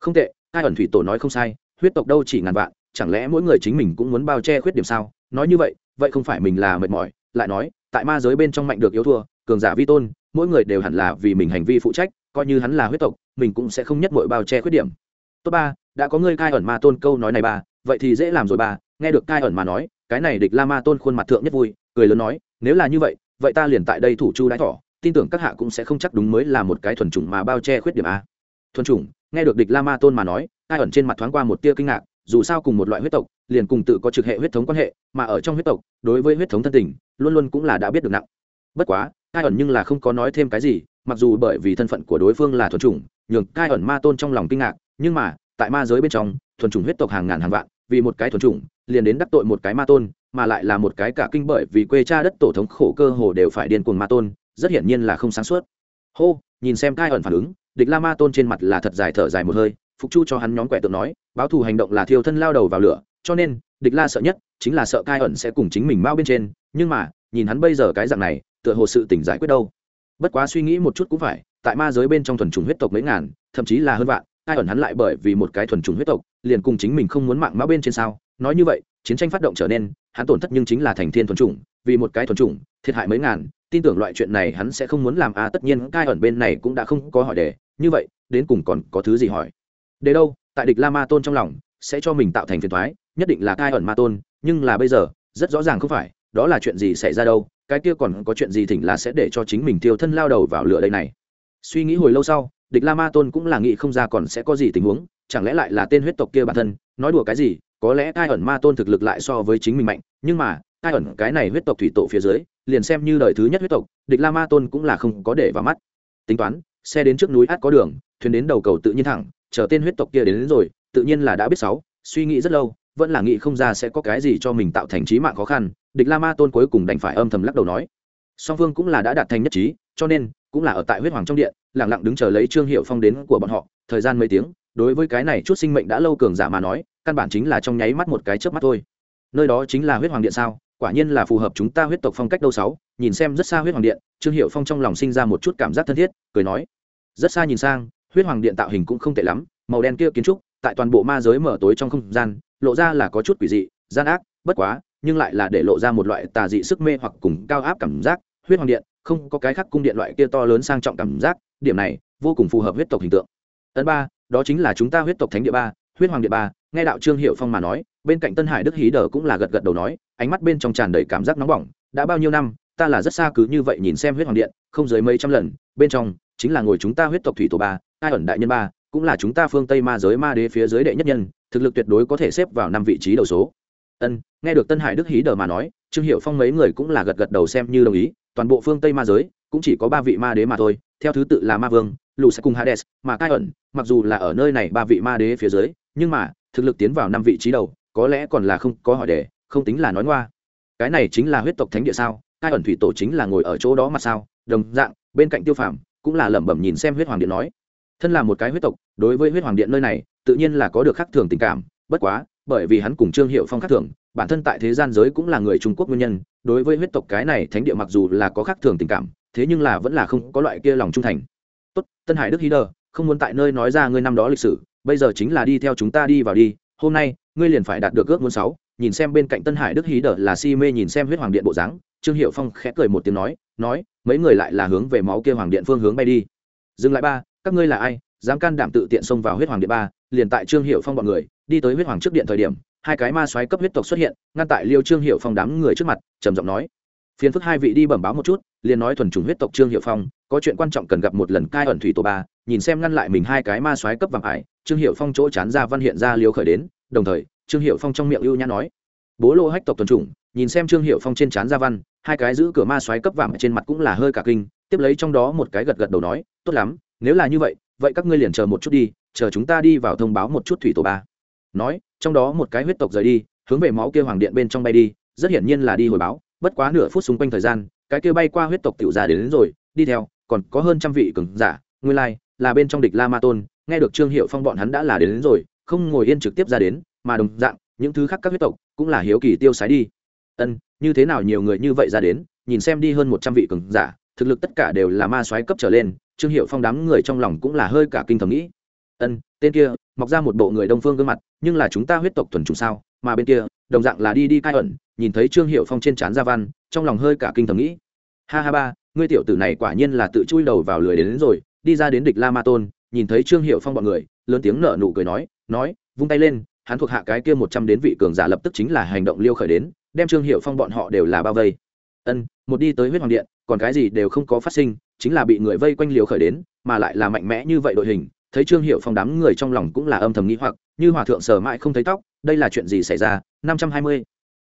Không tệ ai ẩn thủy tổ nói không sai huyết tộc đâu chỉ ngàn vạn chẳng lẽ mỗi người chính mình cũng muốn bao che khuyết điểm sao? Nói như vậy vậy không phải mình là mệt mỏi lại nói tại ma giới bên trong mạnh được yếu thua cường giả vi tôn mỗi người đều hẳn là vì mình hành vi phụ trách coi như hắn là huyết tộc mình cũng sẽ không nhất mọi bao che khuyết điểm. Tốt ba đã có ngươi cai ẩn ma tôn câu nói này ba vậy thì dễ làm rồi ba, nghe được cai ẩn mà nói cái này địch la ma tôn khuôn mặt thượng nhất vui cười lớn nói nếu là như vậy vậy ta liền tại đây thủ chu đái thỏ tin tưởng các hạ cũng sẽ không chắc đúng mới là một cái thuần chủng mà bao che khuyết điểm a. Thuần chủng, nghe được địch la ma tôn mà nói cai ẩn trên mặt thoáng qua một tia kinh ngạc, dù sao cùng một loại huyết tộc, liền cùng tự có trực hệ huyết thống quan hệ, mà ở trong huyết tộc, đối với huyết thống thân tình, luôn luôn cũng là đã biết được nặng. Bất quá cai ẩn nhưng là không có nói thêm cái gì, mặc dù bởi vì thân phận của đối phương là thuần chủng, nhường cai ẩn ma tôn trong lòng kinh ngạc, nhưng mà, tại ma giới bên trong, thuần chủng huyết tộc hàng ngàn hàng vạn, vì một cái thuần chủng, liền đến đắc tội một cái ma tôn, mà lại là một cái cả kinh bởi vì quê cha đất tổ thống khổ cơ hồ đều phải điên cuồng ma tôn rất hiển nhiên là không sáng suốt. Hô, nhìn xem cai ẩn phản ứng, địch la ma tôn trên mặt là thật dài thở dài một hơi, phục chu cho hắn nhóm quẻ tượng nói, báo thù hành động là thiêu thân lao đầu vào lửa, cho nên, địch la sợ nhất chính là sợ cai ẩn sẽ cùng chính mình mau bên trên, nhưng mà, nhìn hắn bây giờ cái dạng này, tựa hồ sự tỉnh giải quyết đâu. Bất quá suy nghĩ một chút cũng phải, tại ma giới bên trong thuần chủng huyết tộc mấy ngàn, thậm chí là hơn vạn, cai ẩn hắn lại bởi vì một cái thuần chủng huyết tộc, liền cùng chính mình không muốn mạng mau bên trên sao? Nói như vậy, chiến tranh phát động trở nên, hắn tổn thất nhưng chính là thành thiên thuần chủng, vì một cái thuần chủng, thiệt hại mấy ngàn tin tưởng loại chuyện này hắn sẽ không muốn làm à tất nhiên cai ẩn bên này cũng đã không có hỏi đề. Như vậy, đến cùng còn có thứ gì hỏi? Để đâu? Tại địch la ma tôn trong lòng, sẽ cho mình tạo thành phiền thoái nhất định là cai ẩn ma tôn. Nhưng là bây giờ, rất rõ ràng không phải, đó là chuyện gì xảy ra đâu? Cái kia còn có chuyện gì thỉnh là sẽ để cho chính mình thiêu thân lao đầu vào lửa đây này? Suy nghĩ hồi lâu sau, địch la ma tôn cũng là nghĩ không ra còn sẽ có gì tình huống, chẳng lẽ lại là tên huyết tộc kia bản thân? Nói đùa cái gì? Có lẽ cai ẩn ma tôn thực lực lại so với chính mình mạnh, nhưng mà, cai ẩn cái này huyết tộc thủy tổ phía dưới liền xem như đời thứ nhất huyết tộc địch la ma tôn cũng là không có để vào mắt. Tính toán xe đến trước núi át có đường thuyền đến đầu cầu tự nhiên thẳng chờ tên huyết tộc kia đến, đến rồi tự nhiên là đã biết sáu suy nghĩ rất lâu vẫn là nghĩ không ra sẽ có cái gì cho mình tạo thành trí mạng khó khăn địch la ma tôn cuối cùng đành phải âm thầm lắc đầu nói. Song phương cũng là đã đạt thành nhất trí cho nên cũng là ở tại huyết hoàng trong điện lẳng lặng đứng chờ lấy trương hiệu phong đến của bọn họ thời gian mấy tiếng đối với cái này chút sinh mệnh đã lâu cường giả mà nói căn bản chính là trong nháy mắt một cái chớp mắt thôi. Nơi đó chính là huyết hoàng điện sao? Quả nhiên là phù hợp chúng ta huyết tộc phong cách đâu sáu, nhìn xem rất xa huyết hoàng điện, trương hiệu phong trong lòng sinh ra một chút cảm giác thân thiết, cười nói, rất xa nhìn sang, huyết hoàng điện tạo hình cũng không tệ lắm, màu đen kia kiến trúc, tại toàn bộ ma giới mở tối trong không gian, lộ ra là có chút quỷ dị, gian ác, bất quá, nhưng lại là để lộ ra một loại tà dị sức mê hoặc cùng cao áp cảm giác, huyết hoàng điện, không có cái khác cung điện loại kia to lớn sang trọng cảm giác, điểm này, vô cùng phù hợp huyết tộc hình tượng. Ấn ba, đó chính là chúng ta huyết tộc thánh địa ba, huyết hoàng địa ba, nghe đạo trương hiệu phong mà nói bên cạnh tân hải đức hí đờ cũng là gật gật đầu nói, ánh mắt bên trong tràn đầy cảm giác nóng bỏng, đã bao nhiêu năm, ta là rất xa cứ như vậy nhìn xem huyết hoàng điện, không dưới mấy trăm lần, bên trong chính là ngồi chúng ta huyết tộc thủy tổ ba ai ẩn đại nhân ba, cũng là chúng ta phương tây ma giới ma đế phía dưới đệ nhất nhân, thực lực tuyệt đối có thể xếp vào năm vị trí đầu số. Ân, nghe được tân hải đức hí đờ mà nói, trương hiệu phong mấy người cũng là gật gật đầu xem như đồng ý, toàn bộ phương tây ma giới cũng chỉ có ba vị ma đế mà thôi, theo thứ tự là ma vương lù sẽ cùng hades, mà cai ẩn, mặc dù là ở nơi này ba vị ma đế phía dưới, nhưng mà thực lực tiến vào năm vị trí đầu có lẽ còn là không có hỏi đề, không tính là nói ngoa. Cái này chính là huyết tộc thánh địa sao? Cai ẩn thủy tổ chính là ngồi ở chỗ đó mà sao? Đồng dạng, bên cạnh tiêu phàm cũng là lẩm bẩm nhìn xem huyết hoàng điện nói. Thân là một cái huyết tộc, đối với huyết hoàng điện nơi này, tự nhiên là có được khắc thường tình cảm. Bất quá, bởi vì hắn cùng trương hiệu phong khắc thường, bản thân tại thế gian giới cũng là người trung quốc nguyên nhân, đối với huyết tộc cái này thánh địa mặc dù là có khắc thường tình cảm, thế nhưng là vẫn là không có loại kia lòng trung thành. Tốt, tân hải đức hí đờ, không muốn tại nơi nói ra ngươi năm đó lịch sử, bây giờ chính là đi theo chúng ta đi vào đi hôm nay, ngươi liền phải đạt được ước muốn sáu, nhìn xem bên cạnh tân hải đức hí đờ là si mê nhìn xem huyết hoàng điện bộ dáng. Trương hiệu phong khẽ cười một tiếng nói nói, mấy người lại là hướng về máu kia hoàng điện phương hướng bay đi. Dừng lại ba, các ngươi là ai, dám can đảm tự tiện xông vào huyết hoàng điện ba? Liền tại trương hiệu phong bọn người, đi tới huyết hoàng trước điện thời điểm, hai cái ma xoáy cấp huyết tộc xuất hiện, ngăn tại liêu trương hiệu phong đám người trước mặt, trầm giọng nói. Phiền phức hai vị đi bẩm báo một chút, liền nói thuần chủng huyết tộc trương hiệu phong, có chuyện quan trọng cần gặp một lần cai ẩn thủy tổ ba nhìn xem ngăn lại mình hai cái ma xoáy cấp vàng ải trương hiệu phong chỗ chán ra văn hiện ra liếu khởi đến đồng thời trương hiệu phong trong miệng ưu nhã nói bố lô hách tộc tuần chủng nhìn xem trương hiệu phong trên chán ra văn hai cái giữ cửa ma xoáy cấp vàng trên mặt cũng là hơi cả kinh tiếp lấy trong đó một cái gật gật đầu nói tốt lắm nếu là như vậy vậy các ngươi liền chờ một chút đi chờ chúng ta đi vào thông báo một chút thủy tổ ba. Nói trong đó một cái huyết tộc rời đi hướng về máu kia hoàng điện bên trong bay đi rất hiển nhiên là đi hồi báo bất quá nửa phút xung quanh thời gian cái kia bay qua huyết tộc tiểu già đến, đến rồi đi theo còn có hơn trăm vị cường giả nguyên lai là bên trong địch la ma tôn nghe được trương hiệu phong bọn hắn đã là đến, đến rồi không ngồi yên trực tiếp ra đến mà đồng dạng những thứ khác các huyết tộc cũng là hiếu kỳ tiêu sái đi. Ân như thế nào nhiều người như vậy ra đến nhìn xem đi hơn một trăm vị cường giả thực lực tất cả đều là ma soái cấp trở lên trương hiệu phong đám người trong lòng cũng là hơi cả kinh thầm nghĩ. Ân tên kia mọc ra một bộ người đông phương gương mặt nhưng là chúng ta huyết tộc thuần trùng sao mà bên kia đồng dạng là đi đi cai ẩn nhìn thấy trương hiệu phong trên trán gia văn trong lòng hơi cả kinh thầm nghĩ. Ha ha ba ngươi tiểu tử này quả nhiên là tự chui đầu vào lưới đến, đến rồi đi ra đến địch la ma tôn, nhìn thấy trương hiệu phong bọn người, lớn tiếng nở nụ cười nói nói, vung tay lên, hắn thuộc hạ cái kia một trăm đến vị cường giả lập tức chính là hành động liêu khởi đến, đem trương hiệu phong bọn họ đều là bao vây. Ân, một đi tới huyết hoàng điện, còn cái gì đều không có phát sinh, chính là bị người vây quanh liều khởi đến, mà lại là mạnh mẽ như vậy đội hình, thấy trương hiệu phong đám người trong lòng cũng là âm thầm nghĩ hoặc, như hòa thượng sờ mãi không thấy tóc, đây là chuyện gì xảy ra, năm trăm hai mươi.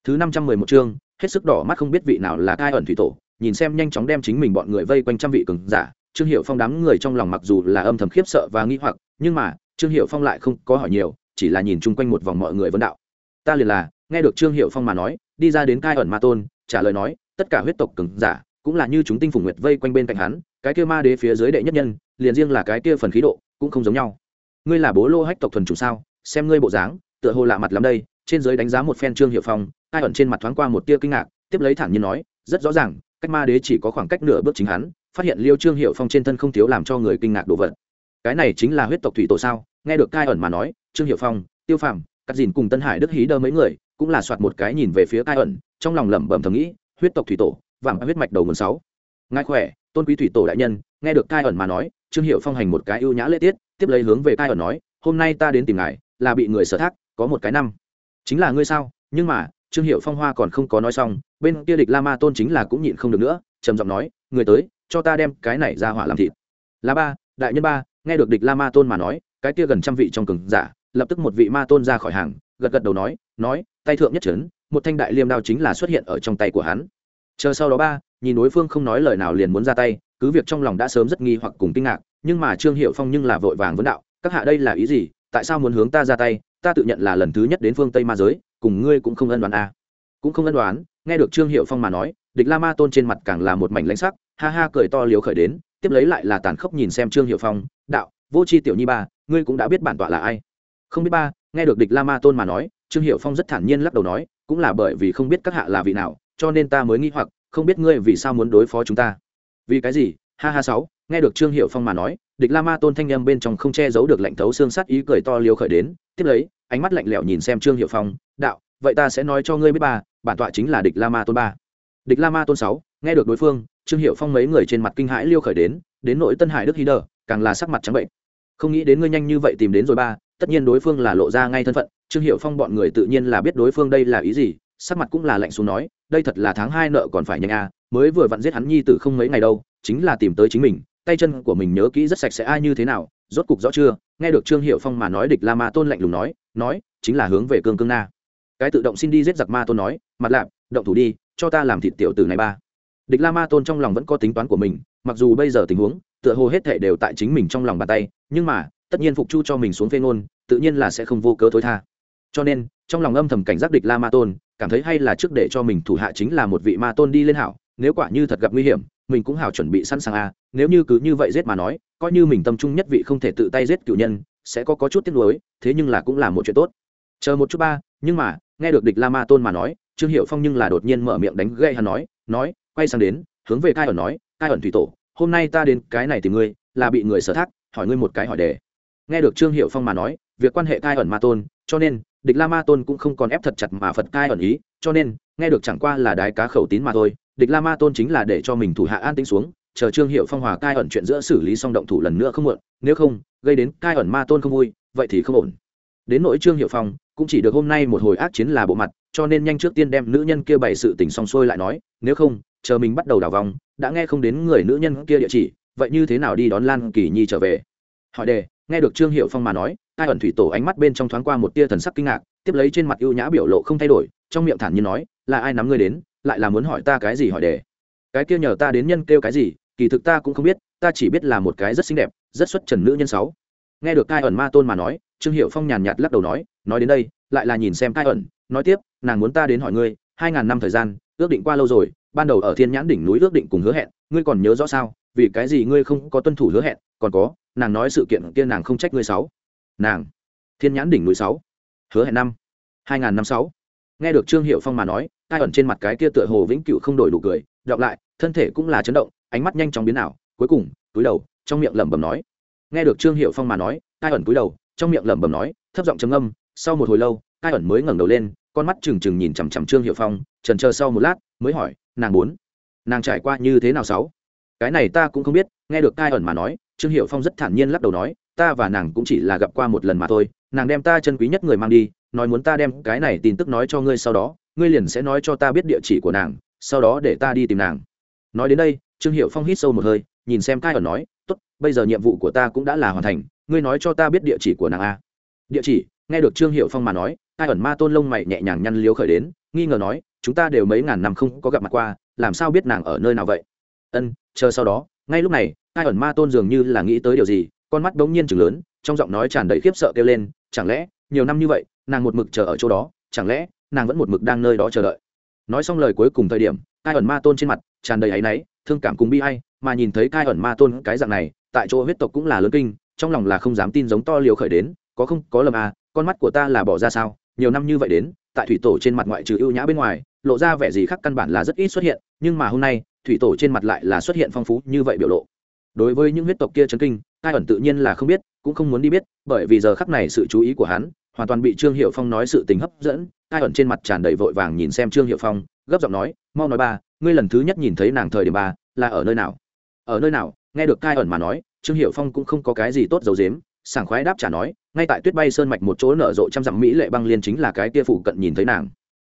Thứ năm trăm mười một chương, hết sức đỏ mắt không biết vị nào là cai ẩn thủy tổ, nhìn xem nhanh chóng đem chính mình bọn người vây quanh trăm vị cường giả trương hiệu phong đám người trong lòng mặc dù là âm thầm khiếp sợ và nghĩ hoặc, nhưng mà, trương hiệu phong lại không có hỏi nhiều, chỉ là nhìn chung quanh một vòng mọi người vấn đạo. Ta liền là, nghe được trương hiệu phong mà nói, đi ra đến cai ẩn ma tôn, trả lời nói, tất cả huyết tộc cường giả, cũng là như chúng tinh phùng nguyệt vây quanh bên cạnh hắn, cái kia ma đế phía dưới đệ nhất nhân, liền riêng là cái kia phần khí độ, cũng không giống nhau. Ngươi là bố lô hách tộc thuần chủ sao, xem ngươi bộ dáng, tựa hồ lạ mặt lắm đây, trên giới đánh giá một phen trương hiệu phong, cai ẩn trên mặt thoáng qua một tia kinh ngạc, tiếp lấy thẳng nhiên nói, rất rõ ràng, cách ma đế chỉ có khoảng cách nửa bước chính hắn phát hiện liêu trương hiệu phong trên thân không thiếu làm cho người kinh ngạc đồ vật. Cái này chính là huyết tộc thủy tổ sao? Nghe được cai ẩn mà nói, trương hiệu phong, tiêu phàm cắt dìn cùng tân hải đức hí đơ mấy người, cũng là soạt một cái nhìn về phía cai ẩn, trong lòng lẩm bẩm thầm nghĩ, huyết tộc thủy tổ, vàng huyết mạch đầu nguồn sáu. Ngài khỏe, tôn quý thủy tổ đại nhân, nghe được cai ẩn mà nói, trương hiệu phong hành một cái ưu nhã lễ tiết, tiếp lấy hướng về cai ẩn nói, hôm nay ta đến tìm ngài, là bị người sở thác, có một cái năm. Chính là ngươi sao? Nhưng mà, trương hiệu phong hoa còn không có nói xong, bên kia địch la ma tôn chính là cũng nhịn không được nữa, trầm giọng nói, người tới cho ta đem cái này ra hỏa làm thịt. Là ba, đại nhân ba, nghe được địch la ma tôn mà nói, cái kia gần trăm vị trong cường giả, lập tức một vị ma tôn ra khỏi hàng, gật gật đầu nói nói, tay thượng nhất trấn, một thanh đại liêm đao chính là xuất hiện ở trong tay của hắn. Chờ sau đó ba, nhìn đối phương không nói lời nào liền muốn ra tay, cứ việc trong lòng đã sớm rất nghi hoặc cùng kinh ngạc, nhưng mà trương hiệu phong nhưng là vội vàng vấn đạo, các hạ đây là ý gì? Tại sao muốn hướng ta ra tay? Ta tự nhận là lần thứ nhất đến phương tây ma giới, cùng ngươi cũng không ân đoán à. cũng không ân đoán, nghe được trương hiệu phong mà nói địch la ma tôn trên mặt càng là một mảnh lãnh sắc, ha ha cười to liếu khởi đến, tiếp lấy lại là tàn khốc nhìn xem trương hiệu phong, đạo, vô c h i tiểu nhi ba, ngươi cũng đã biết bản tọa là ai? Không biết ba, nghe được địch la ma tôn mà nói, trương hiệu phong rất thản nhiên lắc đầu nói, cũng là bởi vì không biết các hạ là vị nào, cho nên ta mới nghĩ hoặc, không biết ngươi vì sao muốn đối phó chúng ta. Vì cái gì? Ha ha sáu, nghe được trương hiệu phong mà nói, địch la ma tôn thanh â m bên trong không che giấu được lạnh thấu xương sắt ý cười to liều khởi đến, tiếp lấy, ánh mắt lạnh lẽo nhìn xem trương hiệu phong, đạo, vậy ta sẽ nói cho ngươi biết ba, bản tọa chính là địch la ma tôn ba địch la ma tôn sáu, nghe được đối phương, trương hiệu phong mấy người trên mặt kinh hãi liêu khởi đến đến nội tân hải đức hí đờ, càng là sắc mặt trắng bệnh. Không nghĩ đến ngươi nhanh như vậy tìm đến rồi ba, tất nhiên đối phương là lộ ra ngay thân phận, trương hiệu phong bọn người tự nhiên là biết đối phương đây là ý gì, sắc mặt cũng là lạnh xuống nói, đây thật là tháng hai nợ còn phải nhanh a mới vừa vặn giết hắn nhi tử không mấy ngày đâu, chính là tìm tới chính mình, tay chân của mình nhớ kỹ rất sạch sẽ ai như thế nào, rốt cục rõ chưa, nghe được trương hiệu phong mà nói địch la ma tôn lạnh lùng nói nói, chính là hướng về cương cương na. Cái tự động xin đi giết giặc ma tôn nói, mặt lạp, động thủ đi cho ta làm thịt tiểu tử này ba. Địch la ma tôn trong lòng vẫn có tính toán của mình, mặc dù bây giờ tình huống, tựa hồ hết thể đều tại chính mình trong lòng bàn tay, nhưng mà, tất nhiên phục chu cho mình xuống phê ngôn, tự nhiên là sẽ không vô cớ thối tha. Cho nên, trong lòng âm thầm cảnh giác địch la ma tôn, cảm thấy hay là trước để cho mình thủ hạ chính là một vị ma tôn đi lên hảo, nếu quả như thật gặp nguy hiểm, mình cũng hảo chuẩn bị sẵn sàng a nếu như cứ như vậy giết mà nói, coi như mình tâm trung nhất vị không thể tự tay giết cựu nhân, sẽ có có chút tiếc nuối, thế nhưng là cũng là một chuyện tốt. Chờ một chút ba, nhưng mà, nghe được địch la ma tôn mà nói trương hiệu phong nhưng là đột nhiên mở miệng đánh gây hắn nói nói, quay sang đến, hướng về cai ẩn nói, cai ẩn thủy tổ, hôm nay ta đến cái này tìm ngươi, là bị người sở thác, hỏi ngươi một cái hỏi đề. Nghe được trương hiệu phong mà nói, việc quan hệ cai ẩn ma tôn, cho nên, địch la ma tôn cũng không còn ép thật chặt mà phật cai ẩn ý, cho nên, nghe được chẳng qua là đái cá khẩu tín mà thôi, địch la ma tôn chính là để cho mình thủ hạ an tĩnh xuống, chờ trương hiệu phong hòa cai ẩn chuyện giữa xử lý xong động thủ lần nữa không muộn, nếu không, gây đến cai ẩn ma tôn không vui, vậy thì không ổn. Đến nỗi trương hiệu phong cũng chỉ được hôm nay một hồi ác chiến là bộ mặt, cho nên nhanh trước tiên đem nữ nhân kia bày sự tình xong xuôi lại nói, nếu không, chờ mình bắt đầu đào vòng, đã nghe không đến người nữ nhân kia địa chỉ, vậy như thế nào đi đón lan kỳ nhi trở về? Hỏi đề, nghe được trương hiệu phong mà nói, ai ẩn thủy tổ ánh mắt bên trong thoáng qua một tia thần sắc kinh ngạc, tiếp lấy trên mặt ưu nhã biểu lộ không thay đổi, trong miệng thản nhiên nói, là ai nắm ngươi đến, lại là muốn hỏi ta cái gì? Hỏi đề, cái kia nhờ ta đến nhân kêu cái gì, kỳ thực ta cũng không biết, ta chỉ biết là một cái rất xinh đẹp, rất xuất trần nữ nhân sáu. Nghe được Tai ẩn ma tôn mà nói trương hiệu phong nhàn nhạt lắc đầu nói nói đến đây, lại là nhìn xem cai ẩn, nói tiếp, nàng muốn ta đến hỏi ngươi, hai ngàn năm thời gian, ước định qua lâu rồi, ban đầu ở thiên nhãn đỉnh núi ước định cùng hứa hẹn, ngươi còn nhớ rõ sao? Vì cái gì ngươi không có tuân thủ hứa hẹn, còn có, nàng nói sự kiện kia nàng không trách ngươi sáu. Nàng, thiên nhãn đỉnh núi sáu, hứa hẹn năm, hai ngàn năm sáu. Nghe được trương hiệu phong mà nói, cai ẩn trên mặt cái kia tựa hồ vĩnh cửu không đổi đủ cười, đọc lại, thân thể cũng là chấn động, ánh mắt nhanh chóng biến ảo, cuối cùng, túi đầu, trong miệng lẩm bẩm nói. Nghe được trương hiệu phong mà nói, cai ẩn túi đầu trong miệng lẩm bẩm nói, thấp giọng trầm âm sau một hồi lâu, cai ẩn mới ngẩng đầu lên, con mắt trừng trừng nhìn chằm chằm trương hiệu phong, trần chờ sau một lát, mới hỏi, nàng muốn, nàng trải qua như thế nào sáu? Cái này ta cũng không biết, nghe được cai ẩn mà nói, trương hiệu phong rất thản nhiên lắc đầu nói, ta và nàng cũng chỉ là gặp qua một lần mà thôi, nàng đem ta chân quý nhất người mang đi, nói muốn ta đem cái này tin tức nói cho ngươi sau đó, ngươi liền sẽ nói cho ta biết địa chỉ của nàng, sau đó để ta đi tìm nàng. Nói đến đây, trương hiệu phong hít sâu một hơi, nhìn xem cai ẩn nói, tốt, bây giờ nhiệm vụ của ta cũng đã là hoàn thành ngươi nói cho ta biết địa chỉ của nàng a. Địa chỉ, nghe được trương hiệu phong mà nói cai ẩn ma tôn lông mày nhẹ nhàng nhăn liếu khởi đến, nghi ngờ nói, chúng ta đều mấy ngàn năm không có gặp mặt qua, làm sao biết nàng ở nơi nào vậy? Ân, chờ sau đó, ngay lúc này cai ẩn ma tôn dường như là nghĩ tới điều gì, con mắt bỗng nhiên chừng lớn, trong giọng nói tràn đầy khiếp sợ kêu lên, chẳng lẽ, nhiều năm như vậy, nàng một mực chờ ở chỗ đó, chẳng lẽ, nàng vẫn một mực đang nơi đó chờ đợi? Nói xong lời cuối cùng thời điểm cai ẩn ma tôn trên mặt tràn đầy áy náy, thương cảm cùng bi hay mà nhìn thấy cai ẩn ma tôn cái dạng này, tại chỗ huyết tộc cũng là lớn kinh trong lòng là không dám tin giống to liều khởi đến, có không, có lầm à con mắt của ta là bỏ ra sao? Nhiều năm như vậy đến, tại thủy tổ trên mặt ngoại trừ ưu nhã bên ngoài, lộ ra vẻ gì khác căn bản là rất ít xuất hiện, nhưng mà hôm nay, thủy tổ trên mặt lại là xuất hiện phong phú như vậy biểu lộ. Đối với những huyết tộc kia chấn kinh, cai ẩn tự nhiên là không biết, cũng không muốn đi biết, bởi vì giờ khắc này sự chú ý của hắn, hoàn toàn bị trương hiệu phong nói sự tình hấp dẫn. Cai ẩn trên mặt tràn đầy vội vàng nhìn xem trương hiệu phong, gấp giọng nói, mau nói ba, ngươi lần thứ nhất nhìn thấy nàng thời điểm ba, là ở nơi nào? Ở nơi nào? Nghe được cai ẩn mà nói trương hiệu phong cũng không có cái gì tốt dầu dếm sảng khoái đáp trả nói ngay tại tuyết bay sơn mạch một chỗ nở rộ trăm dặm mỹ lệ băng liên chính là cái kia phụ cận nhìn thấy nàng.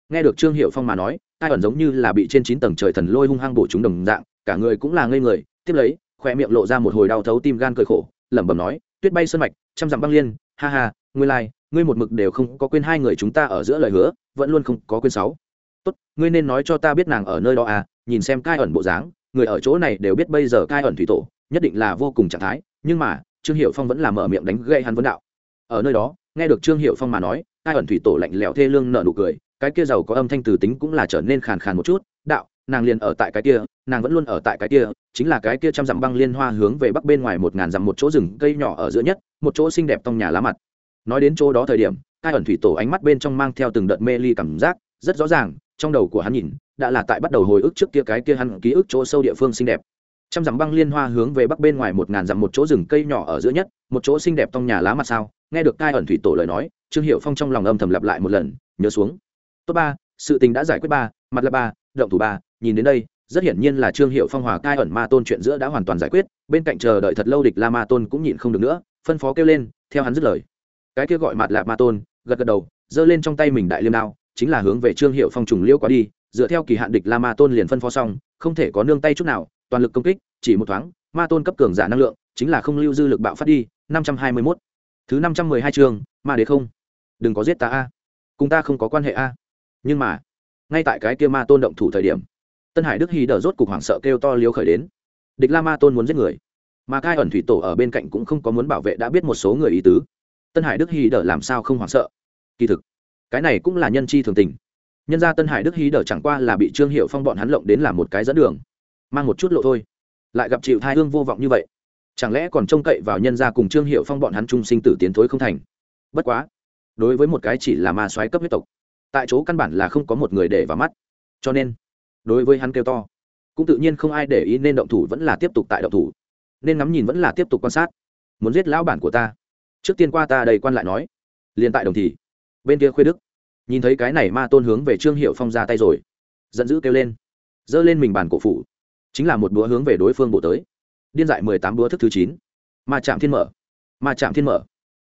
Nghe được trương hiệu phong mà nói cai ẩn giống như là bị trên chín tầng trời thần lôi hung hăng bổ chúng đồng dạng cả người cũng là ngây người tiếp lấy khoe miệng lộ ra một hồi đau thấu tim gan cơi khổ lẩm bẩm nói tuyết bay sơn mạch trăm dặm băng liên ha ha ngươi lai、like, ngươi một mực đều không có quên hai người chúng ta ở giữa lời hứa vẫn luôn không có quên sáu. Tốt ngươi nên nói cho ta biết nàng ở nơi đó à nhìn xem cai ẩn bộ dáng người ở chỗ này đều biết bây giờ cai ẩn thủy tổ nhất định là vô cùng trạng thái, nhưng mà, trương hiệu phong vẫn là mở miệng đánh gây hắn vấn đạo. Ở nơi đó, nghe được trương hiệu phong mà nói ai ẩn thủy tổ lạnh lẽo thê lương nợ nụ cười, cái kia giàu có âm thanh từ tính cũng là trở nên khàn khàn một chút, đạo, nàng liền ở tại cái kia, nàng vẫn luôn ở tại cái kia, chính là cái kia trăm dặm băng liên hoa hướng về bắc bên ngoài một ngàn dặm một chỗ rừng cây nhỏ ở giữa nhất, một chỗ xinh đẹp trong nhà lá mặt. Nói đến chỗ đó thời điểm ai ẩn thủy tổ ánh mắt bên trong mang theo từng đợt mê ly cảm giác, rất rõ ràng, trong đầu của hắn nhìn, đã là tại bắt đầu hồi ức trước kia cái kia hắn ký ức chỗ sâu địa phương xinh đẹp trăm dặm băng liên hoa hướng về bắc bên ngoài một ngàn dặm một chỗ rừng cây nhỏ ở giữa nhất, một chỗ xinh đẹp trong nhà lá mặt sao. Nghe được cai ẩn thủy tổ lời nói, trương hiệu phong trong lòng âm thầm lặp lại một lần, nhớ xuống. Top ba, sự tình đã giải quyết ba, mặt là ba, động thủ ba, nhìn đến đây, rất hiển nhiên là trương hiệu phong hòa cai ẩn ma tôn chuyện giữa đã hoàn toàn giải quyết, bên cạnh chờ đợi thật lâu địch la ma tôn cũng nhịn không được nữa, phân phó kêu lên, theo hắn dứt lời. Cái kia gọi mặt lạp ma tôn, gật gật đầu, giơ lên trong tay mình đại liêm đao, chính là hướng về trương hiệu phong trùng liêu quá đi, dựa theo kỳ hạn địch la ma tôn liền phân phó xong, không thể có nương tay chút nào toàn lực công kích, chỉ một thoáng, ma tôn cấp cường giả năng lượng, chính là không lưu dư lực bạo phát đi, năm trăm hai mươi mốt. Thứ năm trăm mười hai chương, ma đế không. Đừng có giết ta a. Cùng ta không có quan hệ a. Nhưng mà, ngay tại cái kia ma tôn động thủ thời điểm, tân hải đức hy đờ rốt cục hoảng sợ kêu to liếu khởi đến. Địch la ma tôn muốn giết người, mà cai ẩn thủy tổ ở bên cạnh cũng không có muốn bảo vệ đã biết một số người ý tứ. Tân hải đức hy đờ làm sao không hoảng sợ? Kỳ thực, cái này cũng là nhân chi thường tình. Nhân ra tân hải đức hy đờ chẳng qua là bị trương hiệu phong bọn hắn lộng đến làm một cái dẫn đường mang một chút lộ thôi. Lại gặp chịu thai hương vô vọng như vậy. Chẳng lẽ còn trông cậy vào nhân gia cùng trương hiệu phong bọn hắn trung sinh tử tiến thối không thành? Bất quá, đối với một cái chỉ là ma soái cấp huyết tộc, tại chỗ căn bản là không có một người để vào mắt. Cho nên, đối với hắn kêu to, cũng tự nhiên không ai để ý nên động thủ vẫn là tiếp tục tại động thủ. Nên ngắm nhìn vẫn là tiếp tục quan sát. Muốn giết lão bản của ta? Trước tiên qua ta đầy quan lại nói. Liền tại đồng thì, bên kia khuê đức, nhìn thấy cái này ma tôn hướng về trương hiệu phong ra tay rồi. Giận dữ kêu lên, giơ lên mình bản cổ phủ chính là một búa hướng về đối phương bộ tới. Điên dại mười tám búa thức thứ chín. Ma chạm thiên mở. Ma chạm thiên mở.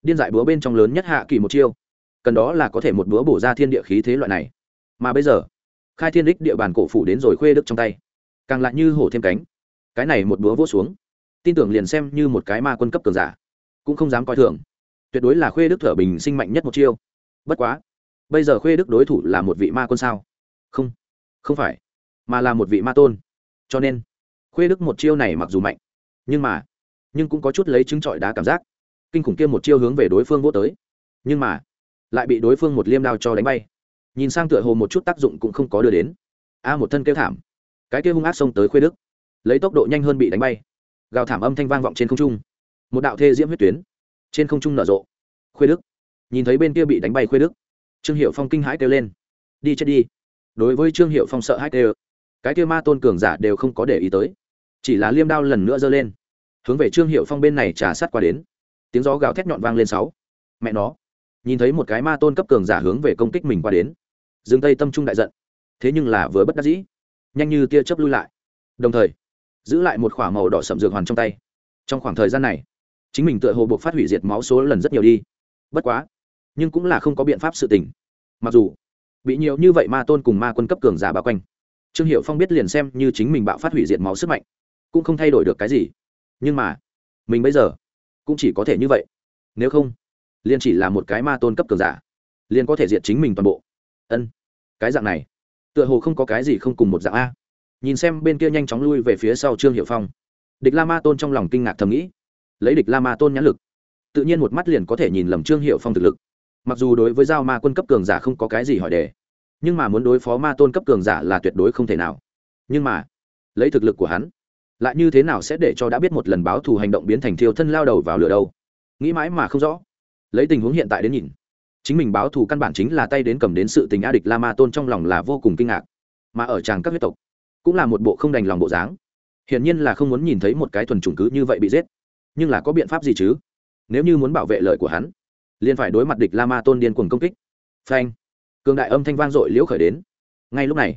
Điên dại búa bên trong lớn nhất hạ kỳ một chiêu. Cần đó là có thể một búa bổ ra thiên địa khí thế loại này. Mà bây giờ, khai thiên đích địa bàn cổ phủ đến rồi khuê đức trong tay. Càng lại như hổ thêm cánh. Cái này một búa vỗ xuống. Tin tưởng liền xem như một cái ma quân cấp cường giả. Cũng không dám coi thường. Tuyệt đối là khuê đức thở bình sinh mạnh nhất một chiêu. Bất quá, bây giờ khuê đức đối thủ là một vị ma quân sao? Không không phải, mà là một vị ma tôn cho nên, khuê đức một chiêu này mặc dù mạnh, nhưng mà, nhưng cũng có chút lấy trứng trọi đá cảm giác. Kinh khủng kia một chiêu hướng về đối phương vô tới. Nhưng mà, lại bị đối phương một liêm đao cho đánh bay. Nhìn sang tựa hồ một chút tác dụng cũng không có đưa đến. A, một thân kêu thảm. Cái kêu hung ác xông tới khuê đức. Lấy tốc độ nhanh hơn bị đánh bay. Gào thảm âm thanh vang vọng trên không trung. Một đạo thê diễm huyết tuyến trên không trung nở rộ. Khuê đức. Nhìn thấy bên kia bị đánh bay khuê đức. Trương hiệu phong kinh hãi kêu lên. Đi chết đi. Đối với trương hiệu phong sợ hãi kêu cái kia ma tôn cường giả đều không có để ý tới. Chỉ là liêm đao lần nữa giơ lên. Hướng về trương hiệu phong bên này trả sát qua đến. Tiếng gió gào thét nhọn vang lên sáu. Mẹ nó. Nhìn thấy một cái ma tôn cấp cường giả hướng về công kích mình qua đến. Dương tây tâm trung đại giận. Thế nhưng là vừa bất đắc dĩ. Nhanh như tia chớp lui lại. Đồng thời, giữ lại một k h ỏ a màu đỏ sậm dược hoàn trong tay. Trong khoảng thời gian này, chính mình tựa hồ buộc phát hủy diệt máu số lần rất nhiều đi. Bất quá, nhưng cũng là không có biện pháp sự tình. Mặc dù, bị nhiều như vậy ma tôn cùng ma quân cấp cường giả bao quanh trương hiệu phong biết liền xem như chính mình bạo phát hủy diệt máu sức mạnh, cũng không thay đổi được cái gì. Nhưng mà, mình bây giờ cũng chỉ có thể như vậy. Nếu không, liền chỉ là một cái ma tôn cấp cường giả, liền có thể diệt chính mình toàn bộ. Ân, cái dạng này, tựa hồ không có cái gì không cùng một dạng a. Nhìn xem bên kia nhanh chóng lui về phía sau trương hiệu phong, địch la ma tôn trong lòng kinh ngạc thầm nghĩ. Lấy địch la ma tôn nhãn lực, tự nhiên một mắt liền có thể nhìn lầm trương hiệu phong thực lực. Mặc dù đối với giao ma quân cấp cường giả không có cái gì hỏi đề nhưng mà muốn đối phó ma tôn cấp cường giả là tuyệt đối không thể nào. Nhưng mà, lấy thực lực của hắn, lại như thế nào sẽ để cho đã biết một lần báo thù hành động biến thành thiêu thân lao đầu vào lửa đâu? Nghĩ mãi mà không rõ. Lấy tình huống hiện tại đến nhìn, chính mình báo thù căn bản chính là tay đến cầm đến sự tình a địch la ma tôn trong lòng là vô cùng kinh ngạc. Mà ở tràng các huyết tộc, cũng là một bộ không đành lòng bộ dáng. Hiển nhiên là không muốn nhìn thấy một cái thuần chủng cứ như vậy bị giết. Nhưng là có biện pháp gì chứ? Nếu như muốn bảo vệ lợi của hắn, liền phải đối mặt địch la ma tôn điên cuồng công kích. Phanh cường đại âm thanh vang dội liễu khởi đến. Ngay lúc này,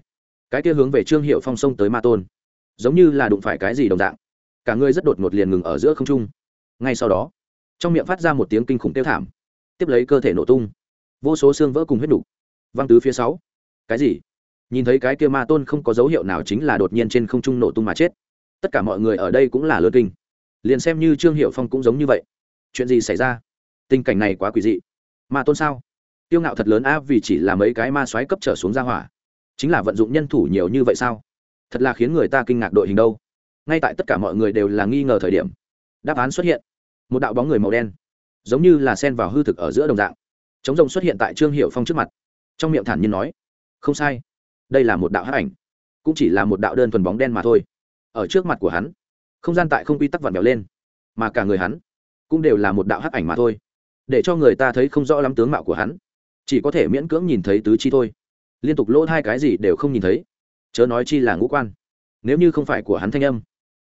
cái kia hướng về trương hiệu phong sông tới ma tôn, giống như là đụng phải cái gì đồng dạng. Cả người rất đột ngột liền ngừng ở giữa không trung. Ngay sau đó, trong miệng phát ra một tiếng kinh khủng tiêu thảm, tiếp lấy cơ thể nổ tung, vô số xương vỡ cùng huyết đục văng tứ phía sáu cái gì? Nhìn thấy cái kia ma tôn không có dấu hiệu nào chính là đột nhiên trên không trung nổ tung mà chết. Tất cả mọi người ở đây cũng là lơ kinh. Liền xem như trương hiệu phong cũng giống như vậy. Chuyện gì xảy ra? Tình cảnh này quá quỷ dị. Ma tôn sao? Tiêu ngạo thật lớn a vì chỉ là mấy cái ma xoáy cấp trở xuống ra hỏa. Chính là vận dụng nhân thủ nhiều như vậy sao? Thật là khiến người ta kinh ngạc đội hình đâu. Ngay tại tất cả mọi người đều là nghi ngờ thời điểm, đáp án xuất hiện. Một đạo bóng người màu đen, giống như là sen vào hư thực ở giữa đồng dạng. Chống rồng xuất hiện tại trương hiệu phong trước mặt. Trong miệng thản nhiên nói, không sai, đây là một đạo hắc ảnh, cũng chỉ là một đạo đơn thuần bóng đen mà thôi. Ở trước mặt của hắn, không gian tại không quy tắc vặn vẹo lên, mà cả người hắn cũng đều là một đạo hắc ảnh mà thôi. Để cho người ta thấy không rõ lắm tướng mạo của hắn chỉ có thể miễn cưỡng nhìn thấy tứ chi thôi. Liên tục lỗ hai cái gì đều không nhìn thấy. Chớ nói chi là ngũ quan. Nếu như không phải của hắn thanh âm,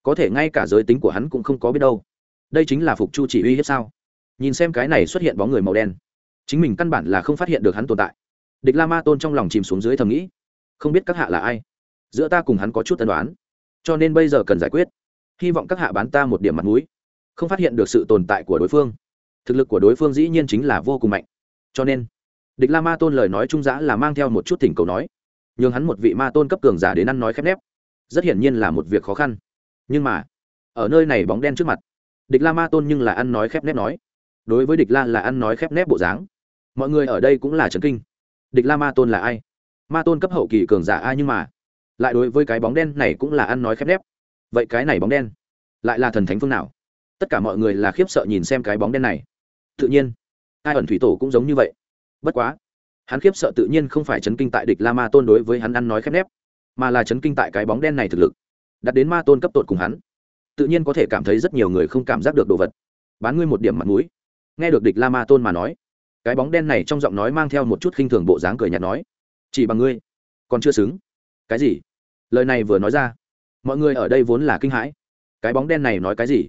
có thể ngay cả giới tính của hắn cũng không có biết đâu. Đây chính là phục chu chỉ uy hiếp sao? Nhìn xem cái này xuất hiện bóng người màu đen, chính mình căn bản là không phát hiện được hắn tồn tại. Địch la ma tôn trong lòng chìm xuống dưới thầm nghĩ, không biết các hạ là ai. Giữa ta cùng hắn có chút tân đoán, cho nên bây giờ cần giải quyết. Hy vọng các hạ bán ta một điểm mặt mũi, không phát hiện được sự tồn tại của đối phương. Thực lực của đối phương dĩ nhiên chính là vô cùng mạnh. Cho nên địch la ma tôn lời nói trung giã là mang theo một chút thỉnh cầu nói. Nhường hắn một vị ma tôn cấp cường giả đến ăn nói khép nép. Rất hiển nhiên là một việc khó khăn. Nhưng mà, ở nơi này bóng đen trước mặt, địch la ma tôn nhưng là ăn nói khép nép nói. Đối với địch la là ăn nói khép nép bộ dáng. Mọi người ở đây cũng là trấn kinh. Địch la ma tôn là ai? Ma tôn cấp hậu kỳ cường giả ai nhưng mà, lại đối với cái bóng đen này cũng là ăn nói khép nép. Vậy cái này bóng đen, lại là thần thánh phương nào? Tất cả mọi người là khiếp sợ nhìn xem cái bóng đen này. Tự nhiên, ai ẩn thủy tổ cũng giống như vậy bất quá, hắn khiếp sợ tự nhiên không phải chấn kinh tại địch la ma tôn đối với hắn ăn nói khép nép, mà là chấn kinh tại cái bóng đen này thực lực đặt đến ma tôn cấp tột cùng hắn. Tự nhiên có thể cảm thấy rất nhiều người không cảm giác được đồ vật. Bán ngươi một điểm mặt mũi. Nghe được địch la ma tôn mà nói, cái bóng đen này trong giọng nói mang theo một chút khinh thường bộ dáng cười nhạt nói, chỉ bằng ngươi, còn chưa xứng. Cái gì? Lời này vừa nói ra, mọi người ở đây vốn là kinh hãi. Cái bóng đen này nói cái gì?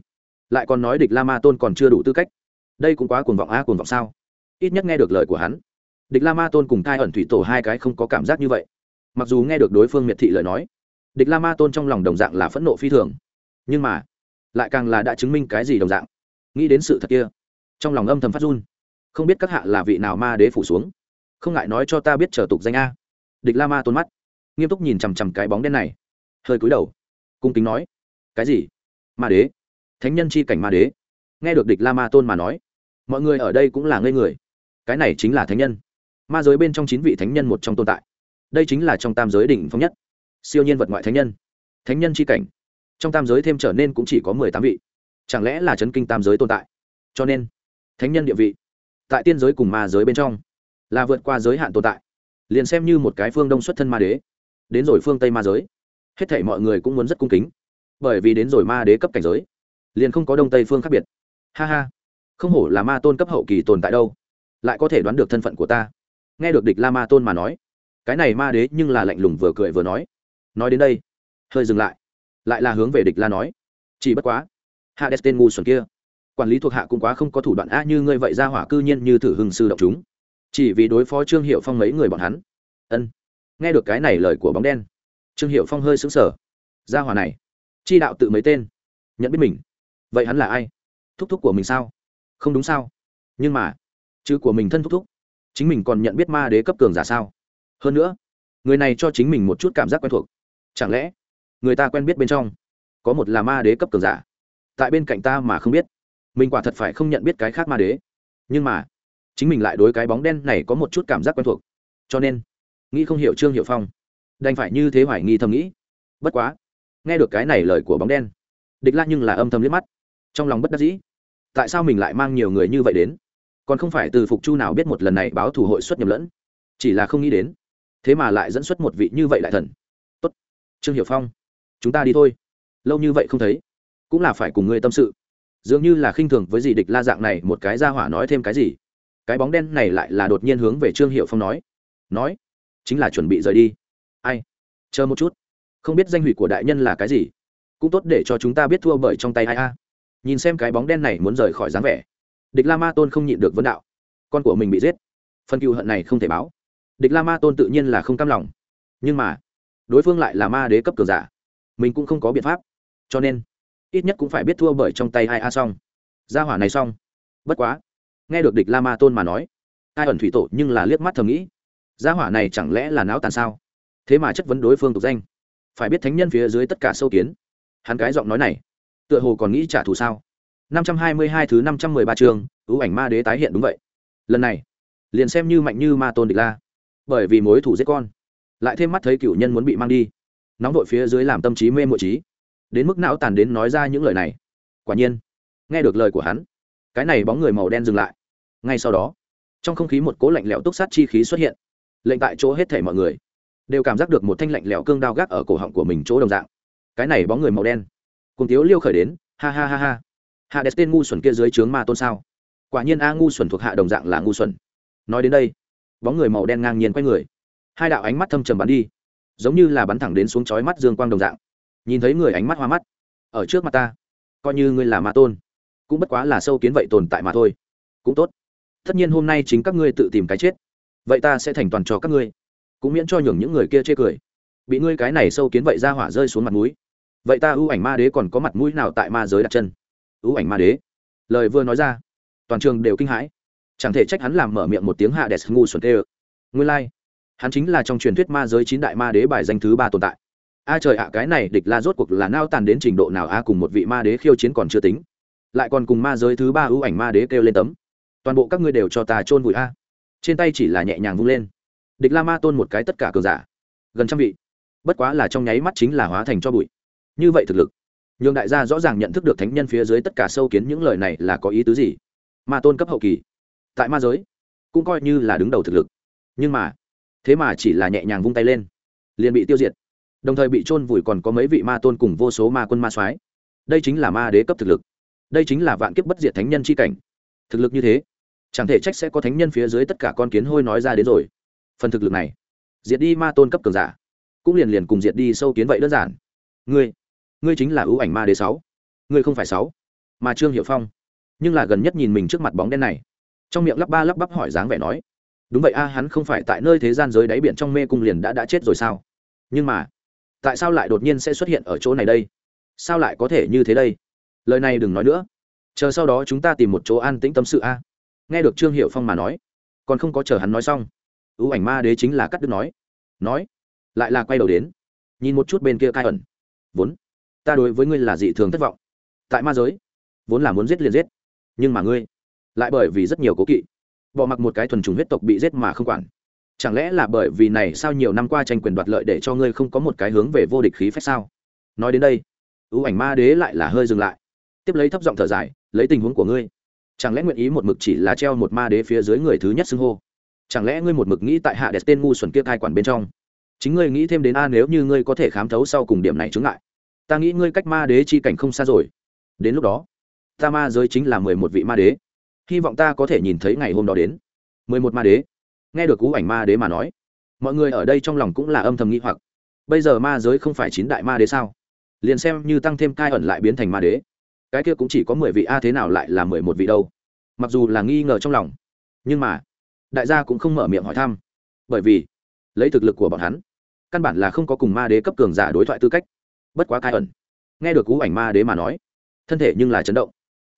Lại còn nói địch la ma tôn còn chưa đủ tư cách. Đây cũng quá cuồng vọng a cuồng vọng sao? Ít nhất nghe được lời của hắn. Địch la ma tôn cùng thai ẩn thủy tổ hai cái không có cảm giác như vậy. Mặc dù nghe được đối phương miệt thị lời nói, địch la ma tôn trong lòng đồng dạng là phẫn nộ phi thường. Nhưng mà, lại càng là đã chứng minh cái gì đồng dạng. Nghĩ đến sự thật kia, trong lòng âm thầm phát run. Không biết các hạ là vị nào ma đế phủ xuống. Không ngại nói cho ta biết trở tục danh a. Địch la ma tôn mắt, nghiêm túc nhìn chằm chằm cái bóng đen này. Hơi cúi đầu, cung kính nói, cái gì? Ma đế? Thánh nhân chi cảnh ma đế? Nghe được địch la ma tôn mà nói, mọi người ở đây cũng là ngây người cái này chính là thánh nhân. Ma giới bên trong chín vị thánh nhân một trong tồn tại. Đây chính là trong tam giới đỉnh phong nhất. Siêu nhiên vật ngoại thánh nhân. Thánh nhân c h i cảnh. Trong tam giới thêm trở nên cũng chỉ có mười tám vị. Chẳng lẽ là chấn kinh tam giới tồn tại? Cho nên, thánh nhân địa vị tại tiên giới cùng ma giới bên trong là vượt qua giới hạn tồn tại. Liền xem như một cái phương đông xuất thân ma đế, đến rồi phương tây ma giới, hết thể mọi người cũng muốn rất cung kính, bởi vì đến rồi ma đế cấp cảnh giới, liền không có đông tây phương khác biệt. Ha ha, không hổ là ma tôn cấp hậu kỳ tồn tại đâu lại có thể đoán được thân phận của ta. Nghe được địch la ma tôn mà nói, cái này ma đế nhưng là lạnh lùng vừa cười vừa nói. Nói đến đây, hơi dừng lại lại là hướng về địch la nói, chỉ bất quá, hạ đès tên ngu xuẩn kia, quản lý thuộc hạ cũng quá không có thủ đoạn a như ngươi vậy ra hỏa cư nhiên như thử hưng sư động chúng. Chỉ vì đối phó trương hiệu phong mấy người bọn hắn. Ân, nghe được cái này lời của bóng đen, trương hiệu phong hơi xứng sở ra hỏa này, chi đạo tự mấy tên? Nhận biết mình. Vậy hắn là ai? Thúc thúc của mình sao? Không đúng sao? Nhưng mà chứ của mình thân thúc thúc, chính mình còn nhận biết ma đế cấp cường giả sao? Hơn nữa, người này cho chính mình một chút cảm giác quen thuộc. Chẳng lẽ, người ta quen biết bên trong có một là ma đế cấp cường giả? Tại bên cạnh ta mà không biết. Mình quả thật phải không nhận biết cái khác ma đế. Nhưng mà, chính mình lại đối cái bóng đen này có một chút cảm giác quen thuộc. Cho nên, nghĩ không hiểu trương hiệu phong, đành phải như thế hoài nghi thầm nghĩ. Bất quá, nghe được cái này lời của bóng đen, địch la nhưng là âm thầm liếc mắt. Trong lòng bất đắc dĩ, tại sao mình lại mang nhiều người như vậy đến? Còn không phải từ phục chu nào biết một lần này báo thủ hội xuất nhầm lẫn, chỉ là không nghĩ đến, thế mà lại dẫn xuất một vị như vậy đại thần. Tốt, trương hiệu phong, chúng ta đi thôi. Lâu như vậy không thấy, cũng là phải cùng ngươi tâm sự. Dường như là khinh thường với gì địch la dạng này, một cái ra hỏa nói thêm cái gì. Cái bóng đen này lại là đột nhiên hướng về trương hiệu phong nói nói, chính là chuẩn bị rời đi. Ai? Chờ một chút. Không biết danh hủy của đại nhân là cái gì. Cũng tốt để cho chúng ta biết thua bởi trong tay ai a. Nhìn xem cái bóng đen này muốn rời khỏi dáng vẻ địch la ma tôn không nhịn được vấn đạo. Con của mình bị giết. Phần cựu hận này không thể báo. Địch la ma tôn tự nhiên là không cam lòng. Nhưng mà, đối phương lại là ma đế cấp cường giả. Mình cũng không có biện pháp. Cho nên, ít nhất cũng phải biết thua bởi trong tay hai a xong. Gia hỏa này xong. Bất quá, nghe được địch la ma tôn mà nói, ai ẩn thủy tổ nhưng là liếc mắt thầm nghĩ, gia hỏa này chẳng lẽ là não tàn sao? Thế mà chất vấn đối phương tục danh. Phải biết thánh nhân phía dưới tất cả sâu kiến. Hắn cái giọng nói này, tựa hồ còn nghĩ trả thù sao? Năm trăm hai mươi hai thứ năm trăm mười ba chương, ưu ảnh ma đế tái hiện đúng vậy. Lần này, liền xem như mạnh như ma tôn địch la. Bởi vì mối thủ giết con, lại thêm mắt thấy cựu nhân muốn bị mang đi. Nóng đội phía dưới làm tâm trí mê muội trí. Đến mức não tàn đến nói ra những lời này. Quả nhiên, nghe được lời của hắn, cái này bóng người màu đen dừng lại. Ngay sau đó, trong không khí một cỗ lạnh lẽo túc sát chi khí xuất hiện. Lệnh tại chỗ hết thảy mọi người đều cảm giác được một thanh lạnh lẽo cương đao gác ở cổ họng của mình chỗ đồng dạng. Cái này bóng người màu đen, cùng thiếu liêu khởi đến, ha ha ha ha hạ đẹp tên ngu xuẩn kia dưới trướng ma tôn sao? Quả nhiên a ngu xuẩn thuộc hạ đồng dạng là ngu xuẩn. Nói đến đây, bóng người màu đen ngang nhiên quay người. Hai đạo ánh mắt thâm trầm bắn đi, giống như là bắn thẳng đến xuống chói mắt dương quang đồng dạng. Nhìn thấy người ánh mắt hoa mắt, ở trước mặt ta, coi như ngươi là ma tôn, cũng bất quá là sâu kiến vậy tồn tại mà thôi, cũng tốt. Tất nhiên hôm nay chính các ngươi tự tìm cái chết, vậy ta sẽ thành toàn cho các ngươi, cũng miễn cho nhường những người kia chê cười. Bị ngươi cái này sâu kiến vậy ra hỏa rơi xuống mặt mũi. Vậy ta ưu ảnh ma đế còn có mặt mũi nào tại ma giới đặt chân? Ưu ảnh ma đế. Lời vừa nói ra, toàn trường đều kinh hãi. Chẳng thể trách hắn làm mở miệng một tiếng hạ đẹp ngu xuẩn tê ơ. Nguyên lai、like. hắn chính là trong truyền thuyết ma giới chín đại ma đế bài danh thứ ba tồn tại. A trời ạ, cái này địch la rốt cuộc là nao tàn đến trình độ nào a, cùng một vị ma đế khiêu chiến còn chưa tính. Lại còn cùng ma giới thứ ba ưu ảnh ma đế kêu lên tấm. Toàn bộ các ngươi đều cho ta chôn vùi a. Trên tay chỉ là nhẹ nhàng vung lên. Địch la ma tôn một cái tất cả cường giả. Gần trăm vị. Bất quá là trong nháy mắt chính là hóa thành cho bụi. Như vậy thực lực nhường đại gia rõ ràng nhận thức được thánh nhân phía dưới tất cả sâu kiến những lời này là có ý tứ gì. Ma tôn cấp hậu kỳ, tại ma giới, cũng coi như là đứng đầu thực lực. Nhưng mà, thế mà chỉ là nhẹ nhàng vung tay lên, liền bị tiêu diệt. Đồng thời bị chôn vùi còn có mấy vị ma tôn cùng vô số ma quân ma soái. Đây chính là ma đế cấp thực lực. Đây chính là vạn kiếp bất diệt thánh nhân c h i cảnh. Thực lực như thế, chẳng thể trách sẽ có thánh nhân phía dưới tất cả con kiến hôi nói ra đến rồi. Phần thực lực này, diệt đi ma tôn cấp cường giả, cũng liền liền cùng diệt đi sâu kiến vậy đơn giản. Ngươi ngươi chính là ưu ảnh ma đế sáu. Ngươi không phải sáu. Mà trương hiệu phong, nhưng là gần nhất nhìn mình trước mặt bóng đen này. Trong miệng lắp ba lắp bắp hỏi dáng vẻ nói, đúng vậy a, hắn không phải tại nơi thế gian giới đáy biển trong mê cung liền đã đã chết rồi sao? Nhưng mà, tại sao lại đột nhiên sẽ xuất hiện ở chỗ này đây? Sao lại có thể như thế đây? Lời này đừng nói nữa. Chờ sau đó chúng ta tìm một chỗ an tĩnh tâm sự a. Nghe được trương hiệu phong mà nói, còn không có chờ hắn nói xong, ưu ảnh ma đế chính là cắt đứt nói nói, lại là quay đầu đến, nhìn một chút bên kia cai ẩn. Vốn ta đối với ngươi là dị thường thất vọng. Tại ma giới, vốn là muốn giết liền giết, nhưng mà ngươi lại bởi vì rất nhiều cố kỵ, bỏ mặc một cái thuần trùng huyết tộc bị giết mà không quản. Chẳng lẽ là bởi vì này sao nhiều năm qua tranh quyền đoạt lợi để cho ngươi không có một cái hướng về vô địch khí phép sao? Nói đến đây, ưu ảnh ma đế lại là hơi dừng lại, tiếp lấy thấp giọng thở dài, lấy tình huống của ngươi. Chẳng lẽ nguyện ý một mực chỉ là treo một ma đế phía dưới người thứ nhất xưng hô? Chẳng lẽ ngươi một mực nghĩ tại hạ đẹp tên ngu xuẩn kia cai quản bên trong? Chính ngươi nghĩ thêm đến a, nếu như ngươi có thể khám thấu sau cùng điểm này chứng lại ta nghĩ ngươi cách ma đế chi cảnh không xa rồi. Đến lúc đó, ta ma giới chính là mười một vị ma đế. Hy vọng ta có thể nhìn thấy ngày hôm đó đến. Mười một ma đế. Nghe được cú ảnh ma đế mà nói, mọi người ở đây trong lòng cũng là âm thầm nghĩ hoặc. Bây giờ ma giới không phải chín đại ma đế sao? Liền xem như tăng thêm cai ẩn lại biến thành ma đế, cái kia cũng chỉ có mười vị, a thế nào lại là mười một vị đâu? Mặc dù là nghi ngờ trong lòng, nhưng mà đại gia cũng không mở miệng hỏi thăm. Bởi vì lấy thực lực của bọn hắn, căn bản là không có cùng ma đế cấp cường giả đối thoại tư cách bất quá cai ẩn. Nghe được cú ảnh ma đế mà nói, thân thể nhưng là chấn động.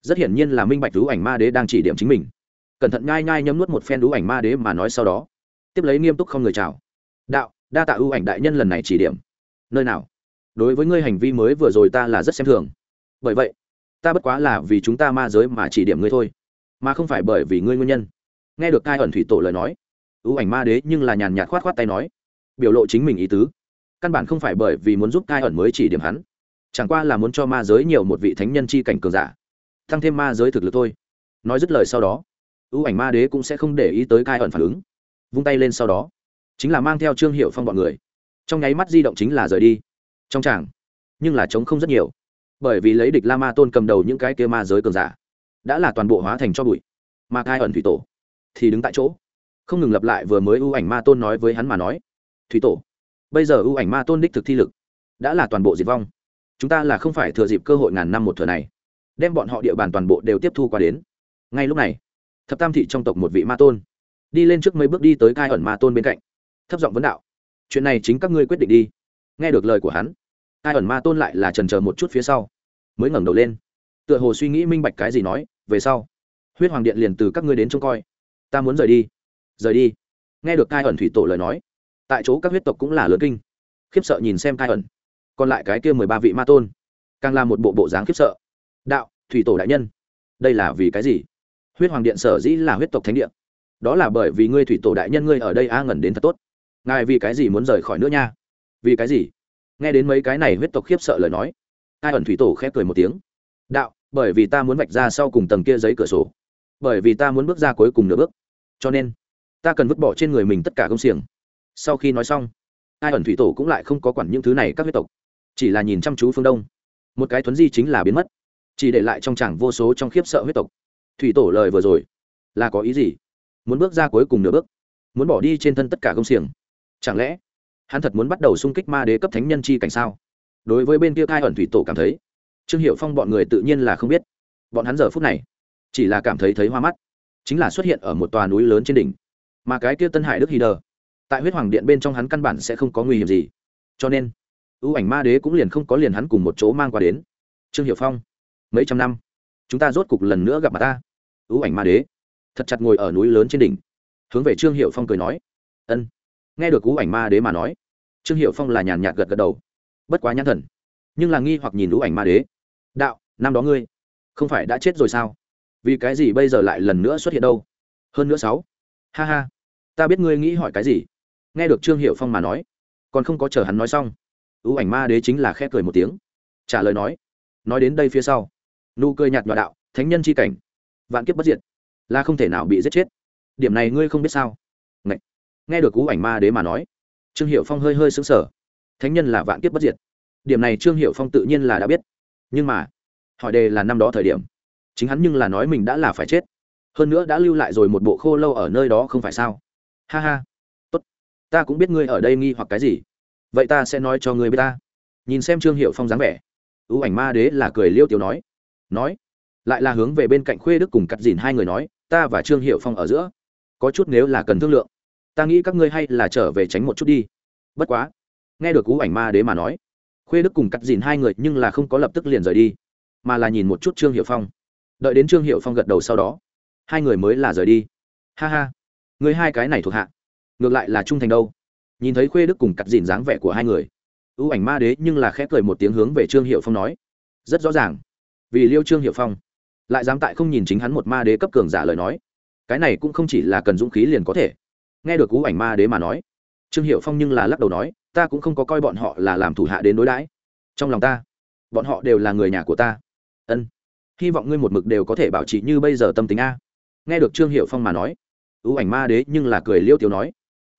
Rất hiển nhiên là minh bạch cú ảnh ma đế đang chỉ điểm chính mình. Cẩn thận nhai nhai nhấm nuốt một phen cú ảnh ma đế mà nói sau đó, tiếp lấy nghiêm túc không người chào. Đạo, đa tạ ưu ảnh đại nhân lần này chỉ điểm. Nơi nào? Đối với ngươi hành vi mới vừa rồi ta là rất xem thường. Bởi vậy, ta bất quá là vì chúng ta ma giới mà chỉ điểm ngươi thôi, mà không phải bởi vì ngươi nguyên nhân. Nghe được cai ẩn thủy tổ lời nói, ưu ảnh ma đế nhưng là nhàn nhạt khoát khoát tay nói, biểu lộ chính mình ý tứ căn bản không phải bởi vì muốn giúp cai ẩn mới chỉ điểm hắn. Chẳng qua là muốn cho ma giới nhiều một vị thánh nhân chi cảnh cường giả. Tăng thêm ma giới thực lực thôi. Nói dứt lời sau đó, ưu ảnh ma đế cũng sẽ không để ý tới cai ẩn phản ứng. Vung tay lên sau đó, chính là mang theo trương hiệu phong bọn người. Trong nháy mắt di động chính là rời đi. Trong tràng, nhưng là chống không rất nhiều. Bởi vì lấy địch la ma tôn cầm đầu những cái kia ma giới cường giả, đã là toàn bộ hóa thành cho bụi. Mà cai ẩn thủy tổ thì đứng tại chỗ. Không ngừng lặp lại vừa mới ưu ảnh ma tôn nói với hắn mà nói. Thủy tổ bây giờ ưu ảnh ma tôn đích thực thi lực đã là toàn bộ diệt vong. Chúng ta là không phải thừa dịp cơ hội ngàn năm một thừa này, đem bọn họ địa bàn toàn bộ đều tiếp thu qua đến. Ngay lúc này, thập tam thị trong tộc một vị ma tôn đi lên trước mấy bước đi tới cai ẩn ma tôn bên cạnh, thấp giọng vấn đạo, chuyện này chính các ngươi quyết định đi. Nghe được lời của hắn, cai ẩn ma tôn lại là trần chờ một chút phía sau, mới ngẩng đầu lên. Tựa hồ suy nghĩ minh bạch cái gì nói, về sau, huyết hoàng điện liền từ các ngươi đến trông coi, ta muốn rời đi rời đi. Nghe được cai ẩn thủy tổ lời nói tại chỗ các huyết tộc cũng là lớn kinh, khiếp sợ nhìn xem cai ẩn. Còn lại cái kia mười ba vị ma tôn, càng là một bộ bộ dáng khiếp sợ. Đạo, thủy tổ đại nhân, đây là vì cái gì? Huyết hoàng điện sở dĩ là huyết tộc thánh điện đó là bởi vì ngươi thủy tổ đại nhân ngươi ở đây a ngẩn đến thật tốt. Ngài vì cái gì muốn rời khỏi nữa nha? Vì cái gì? Nghe đến mấy cái này huyết tộc khiếp sợ lời nói ai ẩn thủy tổ khép cười một tiếng. Đạo, bởi vì ta muốn vạch ra sau cùng tầng kia giấy cửa sổ. Bởi vì ta muốn bước ra cuối cùng nửa bước. Cho nên, ta cần vứt bỏ trên người mình tất cả công xiềng sau khi nói xong, ai ẩn thủy tổ cũng lại không có quản những thứ này các huyết tộc, chỉ là nhìn chăm chú phương đông. Một cái thuấn di chính là biến mất, chỉ để lại trong chẳng vô số trong khiếp sợ huyết tộc. Thủy tổ lời vừa rồi, là có ý gì? Muốn bước ra cuối cùng nửa bước, muốn bỏ đi trên thân tất cả công xiềng. Chẳng lẽ, hắn thật muốn bắt đầu xung kích ma đế cấp thánh nhân chi cảnh sao? Đối với bên kia cai ẩn thủy tổ cảm thấy, trương hiệu phong bọn người tự nhiên là không biết. Bọn hắn giờ phút này, chỉ là cảm thấy thấy hoa mắt, chính là xuất hiện ở một tòa núi lớn trên đỉnh. Mà cái kia tân hải đức hy đờ tại huyết hoàng điện bên trong hắn căn bản sẽ không có nguy hiểm gì. Cho nên, ưu ảnh ma đế cũng liền không có liền hắn cùng một chỗ mang qua đến. Trương hiệu phong, mấy trăm năm, chúng ta rốt cục lần nữa gặp mặt ta. Ưu ảnh ma đế, thật chặt ngồi ở núi lớn trên đỉnh, hướng về trương hiệu phong cười nói. Ân, nghe được ưu ảnh ma đế mà nói, trương hiệu phong là nhàn nhạt gật gật đầu. Bất quá nhãn thần, nhưng là nghi hoặc nhìn ưu ảnh ma đế. Đạo, năm đó ngươi, không phải đã chết rồi sao? Vì cái gì bây giờ lại lần nữa xuất hiện đâu? Hơn nữa sáu, ha ha, ta biết ngươi nghĩ hỏi cái gì? Nghe được trương hiệu phong mà nói, còn không có chờ hắn nói xong, ưu ảnh ma đế chính là khẽ cười một tiếng, trả lời nói nói đến đây phía sau, nụ cười nhạt nhòa đạo, thánh nhân c h i cảnh, vạn kiếp bất diệt, là không thể nào bị giết chết. Điểm này ngươi không biết sao? Ngậy. nghe được ưu ảnh ma đế mà nói, trương hiệu phong hơi hơi xứng sở thánh nhân là vạn kiếp bất diệt. Điểm này trương hiệu phong tự nhiên là đã biết. Nhưng mà, hỏi đề là năm đó thời điểm, chính hắn nhưng là nói mình đã là phải chết, hơn nữa đã lưu lại rồi một bộ khô lâu ở nơi đó không phải sao? Ha ha ta cũng biết ngươi ở đây nghi hoặc cái gì. Vậy ta sẽ nói cho ngươi biết ta. Nhìn xem trương hiệu phong dáng vẻ. Ưu ảnh ma đế là cười liêu tiểu nói. Nói. Lại là hướng về bên cạnh khuê đức cùng cắt dìn hai người nói, ta và trương hiệu phong ở giữa. Có chút nếu là cần thương lượng. Ta nghĩ các ngươi hay là trở về tránh một chút đi. Bất quá. Nghe được ưu ảnh ma đế mà nói, khuê đức cùng cắt dìn hai người nhưng là không có lập tức liền rời đi, mà là nhìn một chút trương hiệu phong. Đợi đến trương hiệu phong gật đầu sau đó, hai người mới là rời đi. Ha ha. Người hai cái này thuộc hạ ngược lại là trung thành đâu. Nhìn thấy khuê đức cùng cắt dìn dáng vẻ của hai người, ưu ảnh ma đế nhưng là khẽ cười một tiếng hướng về trương hiệu phong nói, rất rõ ràng. Vì liêu trương hiệu phong, lại dám tại không nhìn chính hắn một ma đế cấp cường giả lời nói, cái này cũng không chỉ là cần dũng khí liền có thể. Nghe được ưu ảnh ma đế mà nói, trương hiệu phong nhưng là lắc đầu nói, ta cũng không có coi bọn họ là làm thủ hạ đến đối đãi. Trong lòng ta, bọn họ đều là người nhà của ta. Ân, hy vọng ngươi một mực đều có thể bảo trì như bây giờ tâm tính a. Nghe được trương hiệu phong mà nói, ưu ảnh ma đế nhưng là cười liêu tiêu nói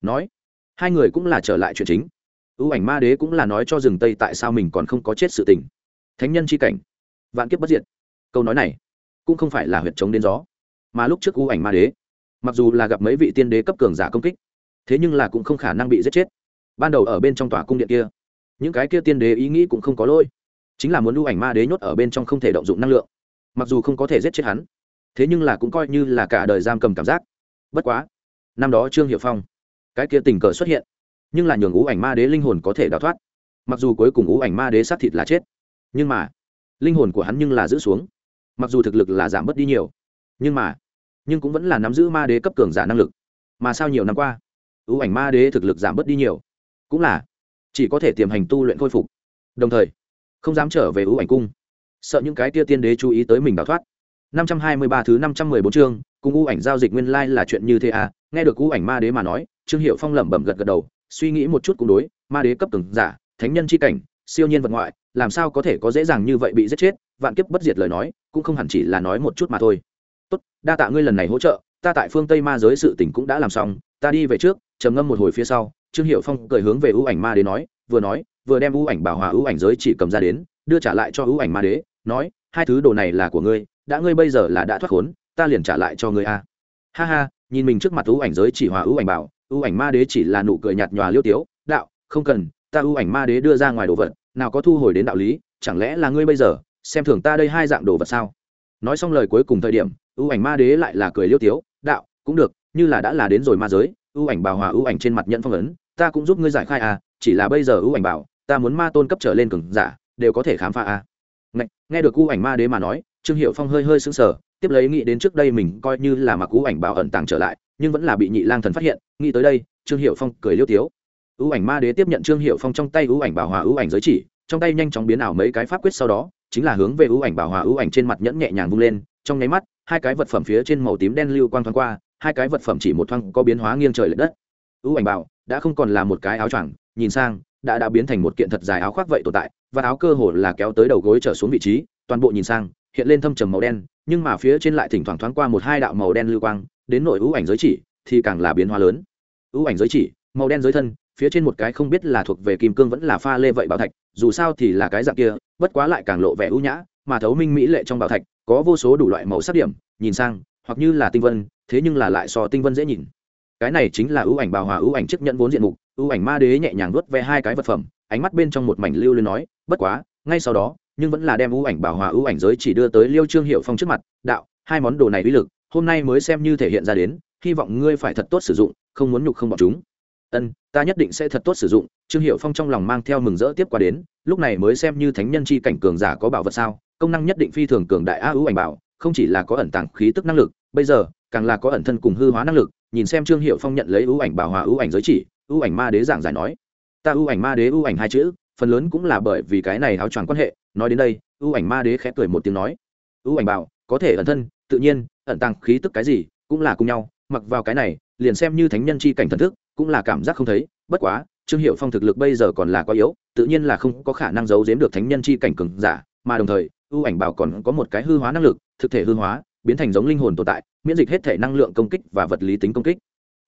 nói, hai người cũng là trở lại chuyện chính. Ưu ảnh ma đế cũng là nói cho rừng tây tại sao mình còn không có chết sự tình. Thánh nhân c h i cảnh, vạn kiếp bất diệt. Câu nói này cũng không phải là huyệt chống đến gió, mà lúc trước ưu ảnh ma đế, mặc dù là gặp mấy vị tiên đế cấp cường giả công kích, thế nhưng là cũng không khả năng bị giết chết. Ban đầu ở bên trong tòa cung điện kia, những cái kia tiên đế ý nghĩ cũng không có lỗi, chính là muốn ưu ảnh ma đế nhốt ở bên trong không thể động dụng năng lượng, mặc dù không có thể giết chết hắn, thế nhưng là cũng coi như là cả đời giam cầm cảm giác. Bất quá, năm đó trương hiệu phong cái kia tình cờ xuất hiện. Nhưng là nhường ngũ ảnh ma đế linh hồn có thể đào thoát. Mặc dù cuối cùng ngũ ảnh ma đế sát thịt là chết nhưng mà linh hồn của hắn nhưng là giữ xuống. Mặc dù thực lực là giảm bớt đi nhiều nhưng mà nhưng cũng vẫn là nắm giữ ma đế cấp cường giả năng lực. Mà sao nhiều năm qua ưu ảnh ma đế thực lực giảm bớt đi nhiều. Cũng là chỉ có thể tiềm hành tu luyện khôi phục. Đồng thời không dám trở về ưu ảnh cung. Sợ những cái tia tiên đế chú ý tới mình đào thoát. 523 thứ 514 chương, cùng u ảnh giao dịch nguyên lai like là chuyện như thế à, nghe được u ảnh ma đế mà nói, Trương Hiểu Phong lẩm bẩm gật gật đầu, suy nghĩ một chút cũng đối, ma đế cấp từng giả, thánh nhân chi cảnh, siêu nhiên vật ngoại, làm sao có thể có dễ dàng như vậy bị giết chết, vạn kiếp bất diệt lời nói, cũng không hẳn chỉ là nói một chút mà thôi. Tốt, đa tạ ngươi lần này hỗ trợ, ta tại phương Tây ma giới sự tình cũng đã làm xong, ta đi về trước, trầm ngâm một hồi phía sau, Trương Hiểu Phong cười hướng về ưu ảnh ma đế nói, vừa nói, vừa đem ưu ảnh bảo hòa ưu ảnh giới chỉ cầm ra đến, đưa trả lại cho ưu ảnh ma đế, nói, hai thứ đồ này là của ngươi, đã ngươi bây giờ là đã thoát khốn ta liền trả lại cho ngươi a. Ha ha nhìn mình trước mặt ưu ảnh giới chỉ hòa ưu ảnh bảo ưu ảnh ma đế chỉ là nụ cười nhạt nhòa liêu tiếu đạo không cần ta ưu ảnh ma đế đưa ra ngoài đồ vật nào có thu hồi đến đạo lý chẳng lẽ là ngươi bây giờ xem thường ta đây hai dạng đồ vật sao? Nói xong lời cuối cùng thời điểm ưu ảnh ma đế lại là cười liêu tiếu đạo cũng được như là đã là đến rồi ma giới ưu ảnh bảo hòa ưu ảnh trên mặt nhận phong ấn ta cũng giúp ngươi giải khai à chỉ là bây giờ ưu ảnh bảo ta muốn ma tôn cấp trở lên cường giả đều có thể khám phá à nghe, nghe được ưu ảnh ma đế mà nói trương hiệu phong hơi hơi sững sờ tiếp lấy nghĩ đến trước đây mình coi như là mặc ưu ảnh bảo ẩn tàng trở lại, nhưng vẫn là bị nhị lang thần phát hiện, nghĩ tới đây, trương hiệu phong cười liêu tiếu. Ưu ảnh ma đế tiếp nhận trương hiệu phong trong tay ưu ảnh bảo hòa ưu ảnh giới chỉ, trong tay nhanh chóng biến ảo mấy cái pháp quyết sau đó, chính là hướng về ưu ảnh bảo hòa ưu ảnh trên mặt nhẫn nhẹ nhàng vung lên, trong nháy mắt, hai cái vật phẩm phía trên màu tím đen lưu quang thoáng qua, hai cái vật phẩm chỉ một thoáng có biến hóa nghiêng trời lệch đất. Ưu ảnh bảo đã không còn là một cái áo choàng, nhìn sang, đã đã biến thành một kiện thật dài áo khoác vậy tồn tại, và áo cơ hồ là kéo tới đầu gối trở xuống vị trí, toàn bộ nhìn sang, hiện lên thâm trầm màu đen nhưng mà phía trên lại thỉnh thoảng thoáng qua một hai đạo màu đen lưu quang, đến nội ưu ảnh giới chỉ thì càng là biến hóa lớn. Ưu ảnh giới chỉ, màu đen giới thân, phía trên một cái không biết là thuộc về kim cương vẫn là pha lê vậy bảo thạch, dù sao thì là cái dạng kia, bất quá lại càng lộ vẻ ưu nhã, mà thấu minh mỹ lệ trong bảo thạch, có vô số đủ loại màu sắc điểm, nhìn sang, hoặc như là tinh vân, thế nhưng là lại so tinh vân dễ nhìn. Cái này chính là ưu ảnh bào hòa ưu ảnh chức nhận vốn diện mục, ưu ảnh ma đế nhẹ nhàng nuốt ve hai cái vật phẩm, ánh mắt bên trong một mảnh lưu lên nói, bất quá, ngay sau đó nhưng vẫn là đem ưu ảnh bảo hòa ưu ảnh giới chỉ đưa tới liêu trương hiệu phong trước mặt, đạo, hai món đồ này uy lực, hôm nay mới xem như thể hiện ra đến, hy vọng ngươi phải thật tốt sử dụng, không muốn nhục không bọn chúng. Ân, ta nhất định sẽ thật tốt sử dụng. Trương hiệu phong trong lòng mang theo mừng rỡ tiếp qua đến, lúc này mới xem như thánh nhân chi cảnh cường giả có bảo vật sao, công năng nhất định phi thường cường đại a ưu ảnh bảo, không chỉ là có ẩn tàng khí tức năng lực, bây giờ, càng là có ẩn thân cùng hư hóa năng lực. Nhìn xem trương hiệu phong nhận lấy ưu ảnh bảo hòa ưu ảnh giới chỉ, ưu ảnh ma đế giảng giải nói, ta ưu ảnh ma đế ưu ảnh hai chữ phần lớn cũng là bởi vì cái này áo choàng quan hệ, nói đến đây, ưu ảnh ma đế khẽ cười một tiếng nói, ưu ảnh bảo, có thể ẩn thân, tự nhiên, ẩn tăng khí tức cái gì cũng là cùng nhau, mặc vào cái này, liền xem như thánh nhân chi cảnh thần thức, cũng là cảm giác không thấy, bất quá, trương hiệu phong thực lực bây giờ còn là quá yếu, tự nhiên là không có khả năng giấu giếm được thánh nhân chi cảnh cường giả, mà đồng thời, ưu ảnh bảo còn có một cái hư hóa năng lực, thực thể hư hóa, biến thành giống linh hồn tồn tại, miễn dịch hết thể năng lượng công kích và vật lý tính công kích.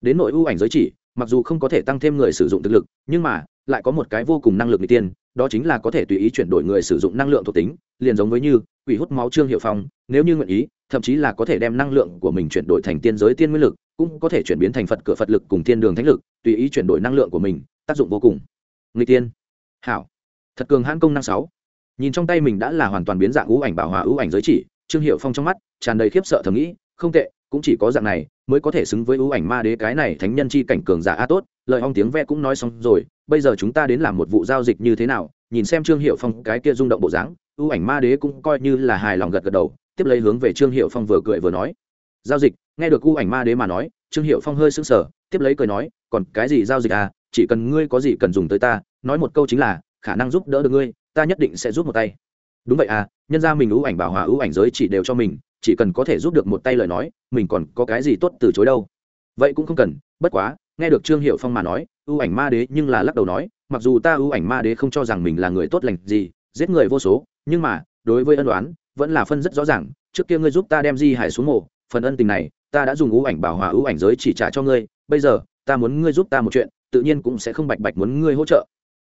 Đến nội ưu ảnh giới chỉ, mặc dù không có thể tăng thêm người sử dụng thực lực, nhưng mà lại có một cái vô cùng năng lực n tiên, đó chính là có thể tùy ý chuyển đổi người sử dụng năng lượng thuộc tính, liền giống với như, quỷ hút máu trương hiệu phong, nếu như nguyện ý, thậm chí là có thể đem năng lượng của mình chuyển đổi thành tiên giới tiên nguyên lực, cũng có thể chuyển biến thành phật cửa phật lực cùng tiên đường thánh lực, tùy ý chuyển đổi năng lượng của mình, tác dụng vô cùng. Người tiên. Hảo. Thật cường hãn công năng sáu. Nhìn trong tay mình đã là hoàn toàn biến dạng ưu ảnh bảo hòa ưu ảnh giới chỉ, trương hiệu phong trong mắt tràn đầy khiếp sợ thầm nghĩ, không tệ, cũng chỉ có dạng này mới có thể xứng với ưu ảnh ma đế cái này thánh nhân chi cảnh cường giả a tốt lời hong tiếng ve cũng nói xong rồi, bây giờ chúng ta đến làm một vụ giao dịch như thế nào? Nhìn xem trương hiệu phong cái kia rung động bộ dáng, ưu ảnh ma đế cũng coi như là hài lòng gật gật đầu, tiếp lấy hướng về trương hiệu phong vừa cười vừa nói. Giao dịch, nghe được ưu ảnh ma đế mà nói, trương hiệu phong hơi sững sờ, tiếp lấy cười nói, còn cái gì giao dịch à chỉ cần ngươi có gì cần dùng tới ta, nói một câu chính là, khả năng giúp đỡ được ngươi, ta nhất định sẽ giúp một tay. Đúng vậy à nhân ra mình ưu ảnh bảo hòa ưu ảnh giới chỉ đều cho mình, chỉ cần có thể giúp được một tay lời nói, mình còn có cái gì tốt từ chối đâu. Vậy cũng không cần, bất quá nghe được trương hiệu phong mà nói, ưu ảnh ma đế nhưng là lắc đầu nói, mặc dù ta ưu ảnh ma đế không cho rằng mình là người tốt lành gì, giết người vô số, nhưng mà, đối với ân đoán vẫn là phân rất rõ ràng, trước kia ngươi giúp ta đem di hải xuống mộ, phần ân tình này, ta đã dùng ưu ảnh bảo hòa ưu ảnh giới chỉ trả cho ngươi, bây giờ, ta muốn ngươi giúp ta một chuyện, tự nhiên cũng sẽ không bạch bạch muốn ngươi hỗ trợ.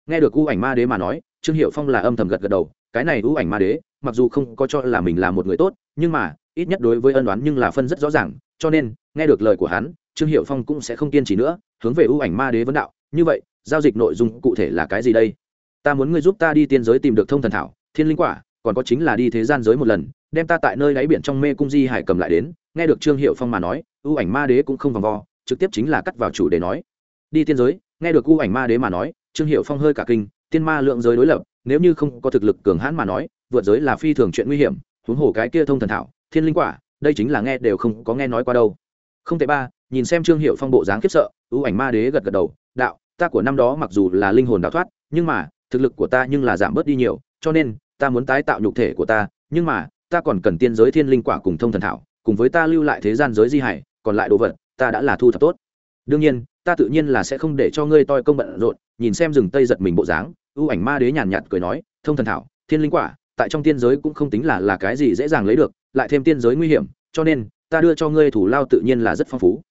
Nghe được ưu ảnh ma đế mà nói, trương hiệu phong là âm thầm gật gật đầu, cái này ưu ảnh ma đế, mặc dù không có cho là mình là một người tốt, nhưng mà, ít nhất đối với ân đoán nhưng là phân rất rõ ràng, cho nên, nghe được lời của hắn trương hiệu phong cũng sẽ không kiên trì nữa, hướng về ưu ảnh ma đế vấn đạo, như vậy, giao dịch nội dung cụ thể là cái gì đây? Ta muốn ngươi giúp ta đi tiên giới tìm được thông thần thảo, thiên linh quả, còn có chính là đi thế gian giới một lần, đem ta tại nơi đáy biển trong mê cung di hải cầm lại đến. Nghe được trương hiệu phong mà nói, ưu ảnh ma đế cũng không vòng vo, trực tiếp chính là cắt vào chủ đề nói, đi tiên giới. Nghe được ưu ảnh ma đế mà nói, trương hiệu phong hơi cả kinh, tiên ma lượng giới đối lập, nếu như không có thực lực cường hãn mà nói, vượt giới là phi thường chuyện nguy hiểm, huống hồ cái kia thông thần thảo, thiên linh quả, đây chính là nghe đều không có nghe nói qua đâu. Không tệ ba nhìn xem trương hiệu phong bộ dáng khiếp sợ, ưu ảnh ma đế gật gật đầu, đạo, ta của năm đó mặc dù là linh hồn đào thoát, nhưng mà, thực lực của ta nhưng là giảm bớt đi nhiều, cho nên, ta muốn tái tạo nhục thể của ta, nhưng mà, ta còn cần tiên giới thiên linh quả cùng thông thần thảo, cùng với ta lưu lại thế gian giới di hải, còn lại đồ vật, ta đã là thu thập tốt. Đương nhiên, ta tự nhiên là sẽ không để cho ngươi toi công bận rộn, nhìn xem rừng tây giật mình bộ dáng. Ưu ảnh ma đế nhàn nhạt cười nói, thông thần thảo, thiên linh quả, tại trong tiên giới cũng không tính là là cái gì dễ dàng lấy được, lại thêm tiên giới nguy hiểm, cho nên, ta đưa cho ngươi thủ lao tự nhiên là rất phong phú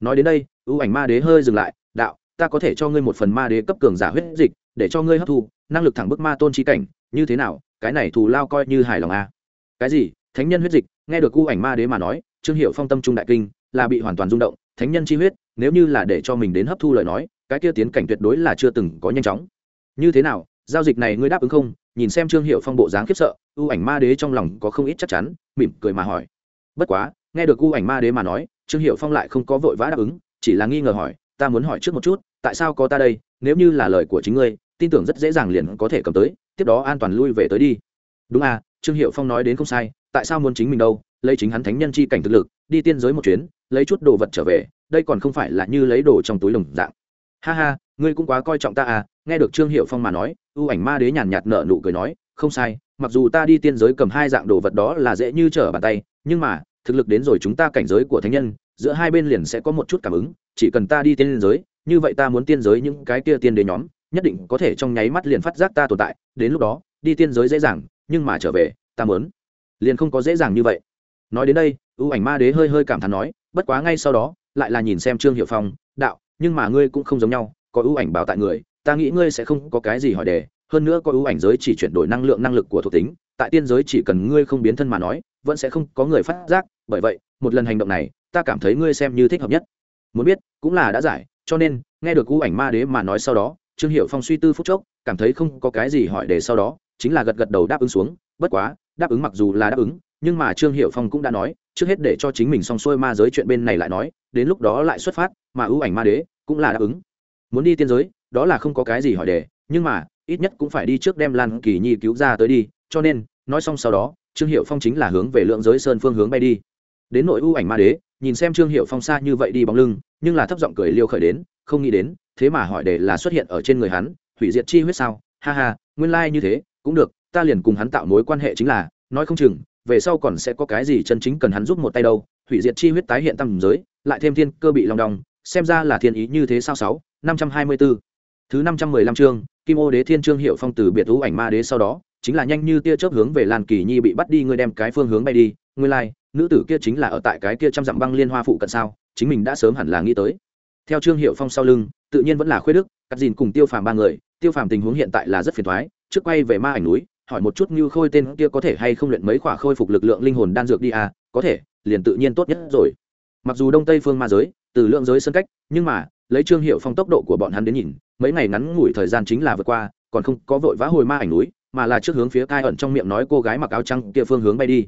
nói đến đây, ưu ảnh ma đế hơi dừng lại, đạo, ta có thể cho ngươi một phần ma đế cấp cường giả huyết dịch, để cho ngươi hấp thu, năng lực thẳng bức ma tôn trí cảnh, như thế nào? Cái này thù lao coi như hài lòng a à? cái gì? Thánh nhân huyết dịch? Nghe được ưu ảnh ma đế mà nói, trương hiệu phong tâm trung đại kinh, là bị hoàn toàn rung động, thánh nhân chi huyết, nếu như là để cho mình đến hấp thu lời nói, cái kia tiến cảnh tuyệt đối là chưa từng có nhanh chóng. Như thế nào? Giao dịch này ngươi đáp ứng không? Nhìn xem trương hiệu phong bộ dáng khiếp sợ, ưu ảnh ma đế trong lòng có không ít chắc chắn, mỉm cười mà hỏi. Bất quá, nghe được ưu ảnh ma đế mà nói trương hiệu phong lại không có vội vã đáp ứng, chỉ là nghi ngờ hỏi, ta muốn hỏi trước một chút, tại sao có ta đây? Nếu như là lời của chính ngươi, tin tưởng rất dễ dàng liền có thể cầm tới, tiếp đó an toàn lui về tới đi. Đúng à trương hiệu phong nói đến không sai, tại sao muốn chính mình đâu? Lấy chính hắn thánh nhân chi cảnh thực lực, đi tiên giới một chuyến, lấy chút đồ vật trở về, đây còn không phải là như lấy đồ trong túi lồng dạng. Ha ha, ngươi cũng quá coi trọng ta à. Nghe được trương hiệu phong mà nói ưu ảnh ma đế nhàn nhạt nở nụ cười nói, không sai, mặc dù ta đi tiên giới cầm hai dạng đồ vật đó là dễ như trở bàn tay, nhưng mà thực lực đến rồi chúng ta cảnh giới của thánh nhân, giữa hai bên liền sẽ có một chút cảm ứng, chỉ cần ta đi tiên giới, như vậy ta muốn tiên giới những cái kia tiên đế nhóm, nhất định có thể trong nháy mắt liền phát giác ta tồn tại, đến lúc đó, đi tiên giới dễ dàng, nhưng mà trở về, ta muốn, liền không có dễ dàng như vậy. Nói đến đây, ưu ảnh ma đế hơi hơi cảm thán nói, bất quá ngay sau đó, lại là nhìn xem trương hiệu phong, đạo, nhưng mà ngươi cũng không giống nhau, có ưu ảnh bảo tại người, ta nghĩ ngươi sẽ không có cái gì hỏi đề, hơn nữa có ưu ảnh giới chỉ chuyển đổi năng lượng năng lực của thuộc tính tại tiên giới chỉ cần ngươi không biến thân mà nói, vẫn sẽ không có người phát giác, bởi vậy, một lần hành động này, ta cảm thấy ngươi xem như thích hợp nhất. Muốn biết, cũng là đã giải, cho nên, nghe được cú ảnh ma đế mà nói sau đó, trương hiệu phong suy tư phút chốc, cảm thấy không có cái gì hỏi để sau đó, chính là gật gật đầu đáp ứng xuống, bất quá, đáp ứng mặc dù là đáp ứng, nhưng mà trương hiệu phong cũng đã nói, trước hết để cho chính mình xong xuôi ma giới chuyện bên này lại nói, đến lúc đó lại xuất phát, mà ưu ảnh ma đế cũng là đáp ứng. Muốn đi tiên giới, đó là không có cái gì hỏi đề nhưng mà, ít nhất cũng phải đi trước đem lan kỳ nhi cứu ra tới đi, cho nên nói xong sau đó, trương hiệu phong chính là hướng về lượng giới sơn phương hướng bay đi. Đến nội ưu ảnh ma đế, nhìn xem trương hiệu phong xa như vậy đi bóng lưng, nhưng là thấp giọng cười liêu khởi đến, không nghĩ đến, thế mà hỏi để là xuất hiện ở trên người hắn, hủy diệt chi huyết sao? Ha ha, nguyên lai、like、như thế, cũng được, ta liền cùng hắn tạo mối quan hệ chính là, nói không chừng, về sau còn sẽ có cái gì chân chính cần hắn giúp một tay đâu, hủy diệt chi huyết tái hiện tầm giới, lại thêm thiên cơ bị lòng đong, xem ra là thiên ý như thế sao sáu? Năm trăm hai mươi bốn thứ năm trăm mười lăm chương, kim ô đế thiên trương hiệu phong từ biệt thú ảnh ma đế sau đó chính là nhanh như tia chớp hướng về lan kỳ nhi bị bắt đi ngươi đem cái phương hướng bay đi. Ngươi lai、like, nữ tử kia chính là ở tại cái kia trăm dặm băng liên hoa phụ cận sao? Chính mình đã sớm hẳn là nghĩ tới. Theo trương hiệu phong sau lưng tự nhiên vẫn là khuyết đức cắt dìn cùng tiêu phàm ba người. Tiêu phàm tình huống hiện tại là rất phiền thoái trước quay về ma ảnh núi hỏi một chút như khôi tên kia có thể hay không luyện mấy khỏa khôi phục lực lượng linh hồn đan dược đi à? Có thể liền tự nhiên tốt nhất rồi. Mặc dù đông tây phương ma giới từ lượng giới sân cách nhưng mà lấy trương hiệu phong tốc độ của bọn hắn đến nhìn mấy ngày ngắn ngủi thời gian chính là vượt qua còn không có vội vã hồi ma ảnh núi mà là trước hướng phía cai ẩn trong miệng nói cô gái mặc áo trắng kia phương hướng bay đi.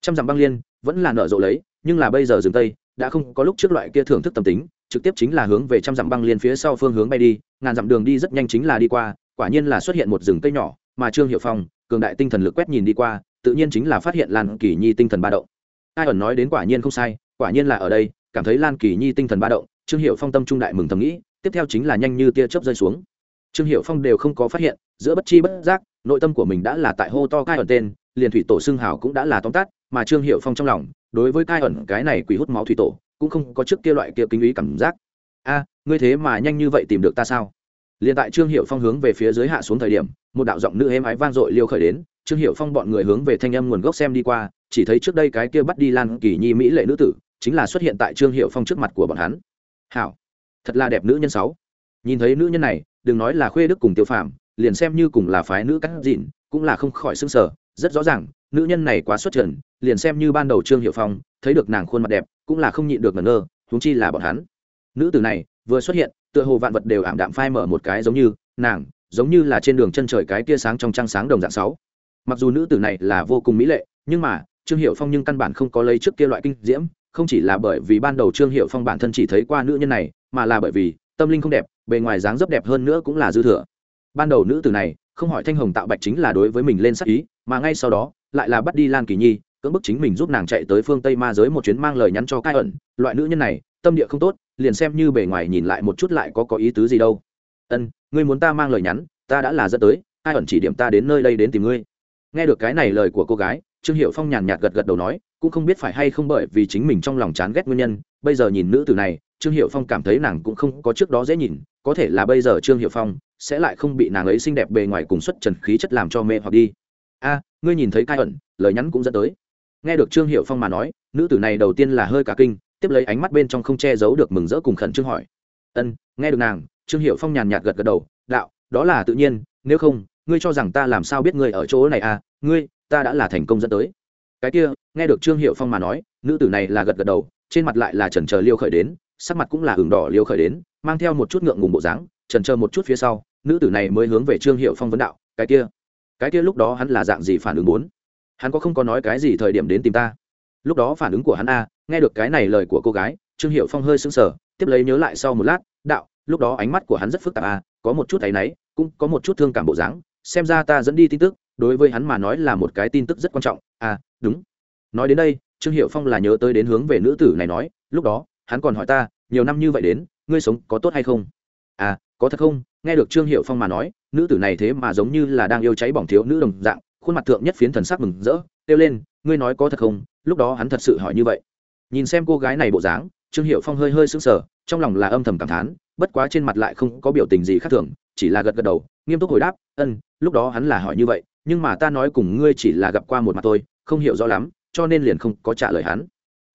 Trăm dặm băng liên, vẫn là nở rộ lấy, nhưng là bây giờ dừng tây, đã không có lúc trước loại kia thưởng thức tâm tính, trực tiếp chính là hướng về trăm dặm băng liên phía sau phương hướng bay đi, ngàn dặm đường đi rất nhanh chính là đi qua, quả nhiên là xuất hiện một rừng cây nhỏ, mà trương hiệu phong, cường đại tinh thần lực quét nhìn đi qua, tự nhiên chính là phát hiện lan kỳ nhi tinh thần ba động. Ai ẩn nói đến quả nhiên không sai, quả nhiên là ở đây, cảm thấy lan kỳ nhi tinh thần ba động, trương hiệu phong tâm trung đại mừng thầm nghĩ, tiếp theo chính là nhanh như tia chớp rơi xuống. Trương hiệu phong đều không có phát hiện, giữa bất chi bất giác nội tâm của mình đã là tại hô to cai ẩn tên, liền thủy tổ xưng hào cũng đã là tóm tắt, mà trương hiệu phong trong lòng, đối với cai ẩn cái này quỷ hút máu thủy tổ, cũng không có trước kia loại kia kinh ý cảm giác. A, ngươi thế mà nhanh như vậy tìm được ta sao? Liền tại trương hiệu phong hướng về phía dưới hạ xuống thời điểm, một đạo giọng nữ êm ái vang dội liêu khởi đến, trương hiệu phong bọn người hướng về thanh âm nguồn gốc xem đi qua, chỉ thấy trước đây cái kia bắt đi lan kỳ nhi mỹ lệ nữ tử, chính là xuất hiện tại trương hiệu phong trước mặt của bọn hắn. Hảo, thật là đẹp nữ nhân sáu. Nhìn thấy nữ nhân này, đừng nói là khuê đức cùng tiêu phàm liền xem như cùng là phái nữ cắt dịn, cũng là không khỏi xương sở rất rõ ràng, nữ nhân này quá xuất trần, liền xem như ban đầu trương hiệu phong, thấy được nàng khuôn mặt đẹp, cũng là không nhịn được ngẩn ngơ, huống chi là bọn hắn. Nữ tử này, vừa xuất hiện, tựa hồ vạn vật đều ảm đạm phai mở một cái giống như nàng, giống như là trên đường chân trời cái tia sáng trong trăng sáng đồng dạng sáu. Mặc dù nữ tử này là vô cùng mỹ lệ, nhưng mà, trương hiệu phong nhưng căn bản không có lấy trước kia loại kinh diễm, không chỉ là bởi vì ban đầu trương hiệu phong bản thân chỉ thấy qua nữ nhân này, mà là bởi vì tâm linh không đẹp, bề ngoài dáng dấp đẹp hơn nữa cũng là dư thừa ban đầu nữ tử này, không hỏi thanh hồng tạo bạch chính là đối với mình lên sắc ý, mà ngay sau đó, lại là bắt đi lan kỳ nhi, cưỡng bức chính mình giúp nàng chạy tới phương tây ma giới một chuyến mang lời nhắn cho cai ẩn. Loại nữ nhân này, tâm địa không tốt, liền xem như bề ngoài nhìn lại một chút lại có có ý tứ gì đâu. Ân, ngươi muốn ta mang lời nhắn, ta đã là dẫn tới, cai ẩn chỉ điểm ta đến nơi đây đến tìm ngươi. Nghe được cái này lời của cô gái, trương hiệu phong nhàn nhạt gật gật đầu nói, cũng không biết phải hay không bởi vì chính mình trong lòng chán ghét nguyên nhân, bây giờ nhìn nữ tử này trương hiệu phong cảm thấy nàng cũng không có trước đó dễ nhìn, có thể là bây giờ trương hiệu phong sẽ lại không bị nàng ấy xinh đẹp bề ngoài cùng xuất trần khí chất làm cho mê hoặc đi. A, ngươi nhìn thấy cai ẩn, lời nhắn cũng dẫn tới. Nghe được trương hiệu phong mà nói, nữ tử này đầu tiên là hơi cả kinh, tiếp lấy ánh mắt bên trong không che giấu được mừng rỡ cùng khẩn trương hỏi. Ân, nghe được nàng. Trương hiệu phong nhàn nhạt gật gật đầu, đạo, đó là tự nhiên, nếu không, ngươi cho rằng ta làm sao biết ngươi ở chỗ này à? Ngươi, ta đã là thành công dẫn tới. Cái kia, nghe được trương hiệu phong mà nói, nữ tử này là gật gật đầu, trên mặt lại là trần trờ liêu khởi đến sắc mặt cũng là hừng đỏ liêu khởi đến, mang theo một chút ngượng ngùng bộ dáng, trần trờ một chút phía sau, nữ tử này mới hướng về trương hiệu phong vấn đạo, cái kia cái kia lúc đó hắn là dạng gì phản ứng muốn? Hắn có không có nói cái gì thời điểm đến tìm ta? Lúc đó phản ứng của hắn a, nghe được cái này lời của cô gái, trương hiệu phong hơi sững sờ, tiếp lấy nhớ lại sau một lát, đạo, lúc đó ánh mắt của hắn rất phức tạp a, có một chút thấy náy, cũng có một chút thương cảm bộ dáng, xem ra ta dẫn đi tin tức, đối với hắn mà nói là một cái tin tức rất quan trọng à đúng. Nói đến đây, trương hiệu phong là nhớ tới đến hướng về nữ tử này nói, lúc đó hắn còn hỏi ta, nhiều năm như vậy đến, ngươi sống có tốt hay không? À có thật không? Nghe được trương hiệu phong mà nói, nữ tử này thế mà giống như là đang yêu cháy bỏng thiếu nữ đồng dạng, khuôn mặt thượng nhất phiến thần sắc mừng rỡ, kêu lên, ngươi nói có thật không? Lúc đó hắn thật sự hỏi như vậy. Nhìn xem cô gái này bộ dáng, trương hiệu phong hơi hơi sững sờ, trong lòng là âm thầm cảm thán, bất quá trên mặt lại không có biểu tình gì khác thường, chỉ là gật gật đầu, nghiêm túc hồi đáp ân lúc đó hắn là hỏi như vậy, nhưng mà ta nói cùng ngươi chỉ là gặp qua một mặt thôi, không hiểu rõ lắm, cho nên liền không có trả lời hắn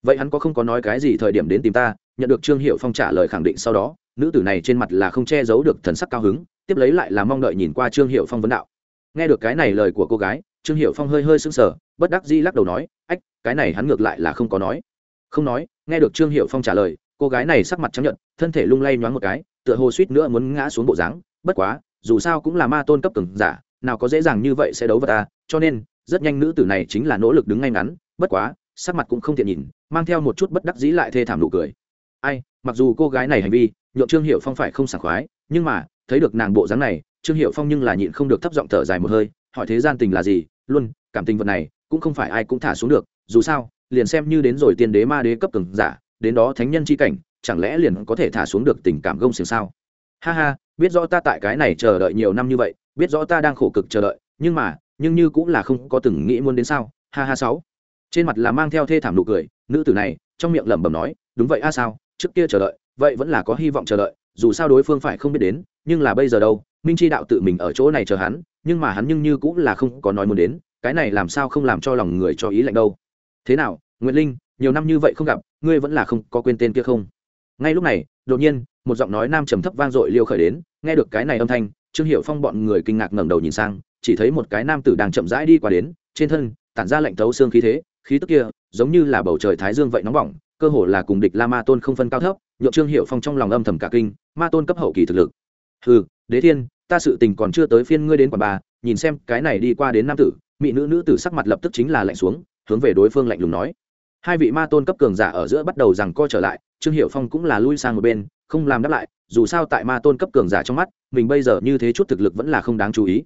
vậy hắn có không có nói cái gì thời điểm đến tìm ta? Nhận được trương hiệu phong trả lời khẳng định sau đó, nữ tử này trên mặt là không che giấu được thần sắc cao hứng, tiếp lấy lại là mong đợi nhìn qua trương hiệu phong vấn đạo. Nghe được cái này lời của cô gái, trương hiệu phong hơi hơi sững sờ, bất đắc dĩ lắc đầu nói, ách, cái này hắn ngược lại là không có nói. Không nói, nghe được trương hiệu phong trả lời, cô gái này sắc mặt chấp nhận thân thể lung lay nhoáng một cái, tựa hồ suýt nữa muốn ngã xuống bộ dáng, bất quá, dù sao cũng là ma tôn cấp cường giả, nào có dễ dàng như vậy sẽ đấu vật ta, cho nên, rất nhanh nữ tử này chính là nỗ lực đứng ngay ngắn, bất quá sắc mặt cũng không tiện nhìn, mang theo một chút bất đắc dĩ lại thê thảm nụ cười. Ai, mặc dù cô gái này hành vi nhộn trương hiệu phong phải không sảng khoái, nhưng mà, thấy được nàng bộ dáng này, trương hiệu phong nhưng là nhịn không được thấp giọng thở dài một hơi, hỏi thế gian tình là gì, luôn, cảm tình vật này, cũng không phải ai cũng thả xuống được, dù sao, liền xem như đến rồi tiên đế ma đế cấp cường giả, đến đó thánh nhân c h i cảnh, chẳng lẽ liền có thể thả xuống được tình cảm gông xiềng sao? Ha ha, biết rõ ta tại cái này chờ đợi nhiều năm như vậy, biết rõ ta đang khổ cực chờ đợi, nhưng mà, nhưng như cũng là không có từng nghĩ muốn đến sao? Ha ha sáu trên mặt là mang theo thê thảm nụ cười, nữ tử này, trong miệng lẩm bẩm nói, đúng vậy a à sao, trước kia chờ đợi, vậy vẫn là có hy vọng chờ đợi, dù sao đối phương phải không biết đến, nhưng là bây giờ đâu, minh chi đạo tự mình ở chỗ này chờ hắn, nhưng mà hắn nhưng như cũng là không có nói muốn đến, cái này làm sao không làm cho lòng người cho ý lạnh đâu. Thế nào nguyễn linh, nhiều năm như vậy không gặp, ngươi vẫn là không có quên tên kia không? Ngay lúc này, đột nhiên, một giọng nói nam trầm thấp vang dội liêu khởi đến, nghe được cái này âm thanh, trương hiệu phong bọn người kinh ngạc ngẩng đầu nhìn sang, chỉ thấy một cái nam tử đang chậm rãi đi qua đến, trên thân tản ra lạnh thấu xương khí thế khí tức kia, giống như là bầu trời thái dương vậy nóng bỏng, cơ hồ là cùng địch la ma tôn không phân cao thấp nhộn trương hiệu phong trong lòng âm thầm cả kinh, ma tôn cấp hậu kỳ thực lực. Hừ, đế thiên, ta sự tình còn chưa tới phiên ngươi đến quả bà nhìn xem cái này đi qua đến nam tử. Mỹ nữ nữ tử sắc mặt lập tức chính là lạnh xuống, hướng về đối phương lạnh lùng nói. Hai vị ma tôn cấp cường giả ở giữa bắt đầu rằng co trở lại, trương hiệu phong cũng là lui sang một bên, không làm đáp lại, dù sao tại ma tôn cấp cường giả trong mắt, mình bây giờ như thế chút thực lực vẫn là không đáng chú ý.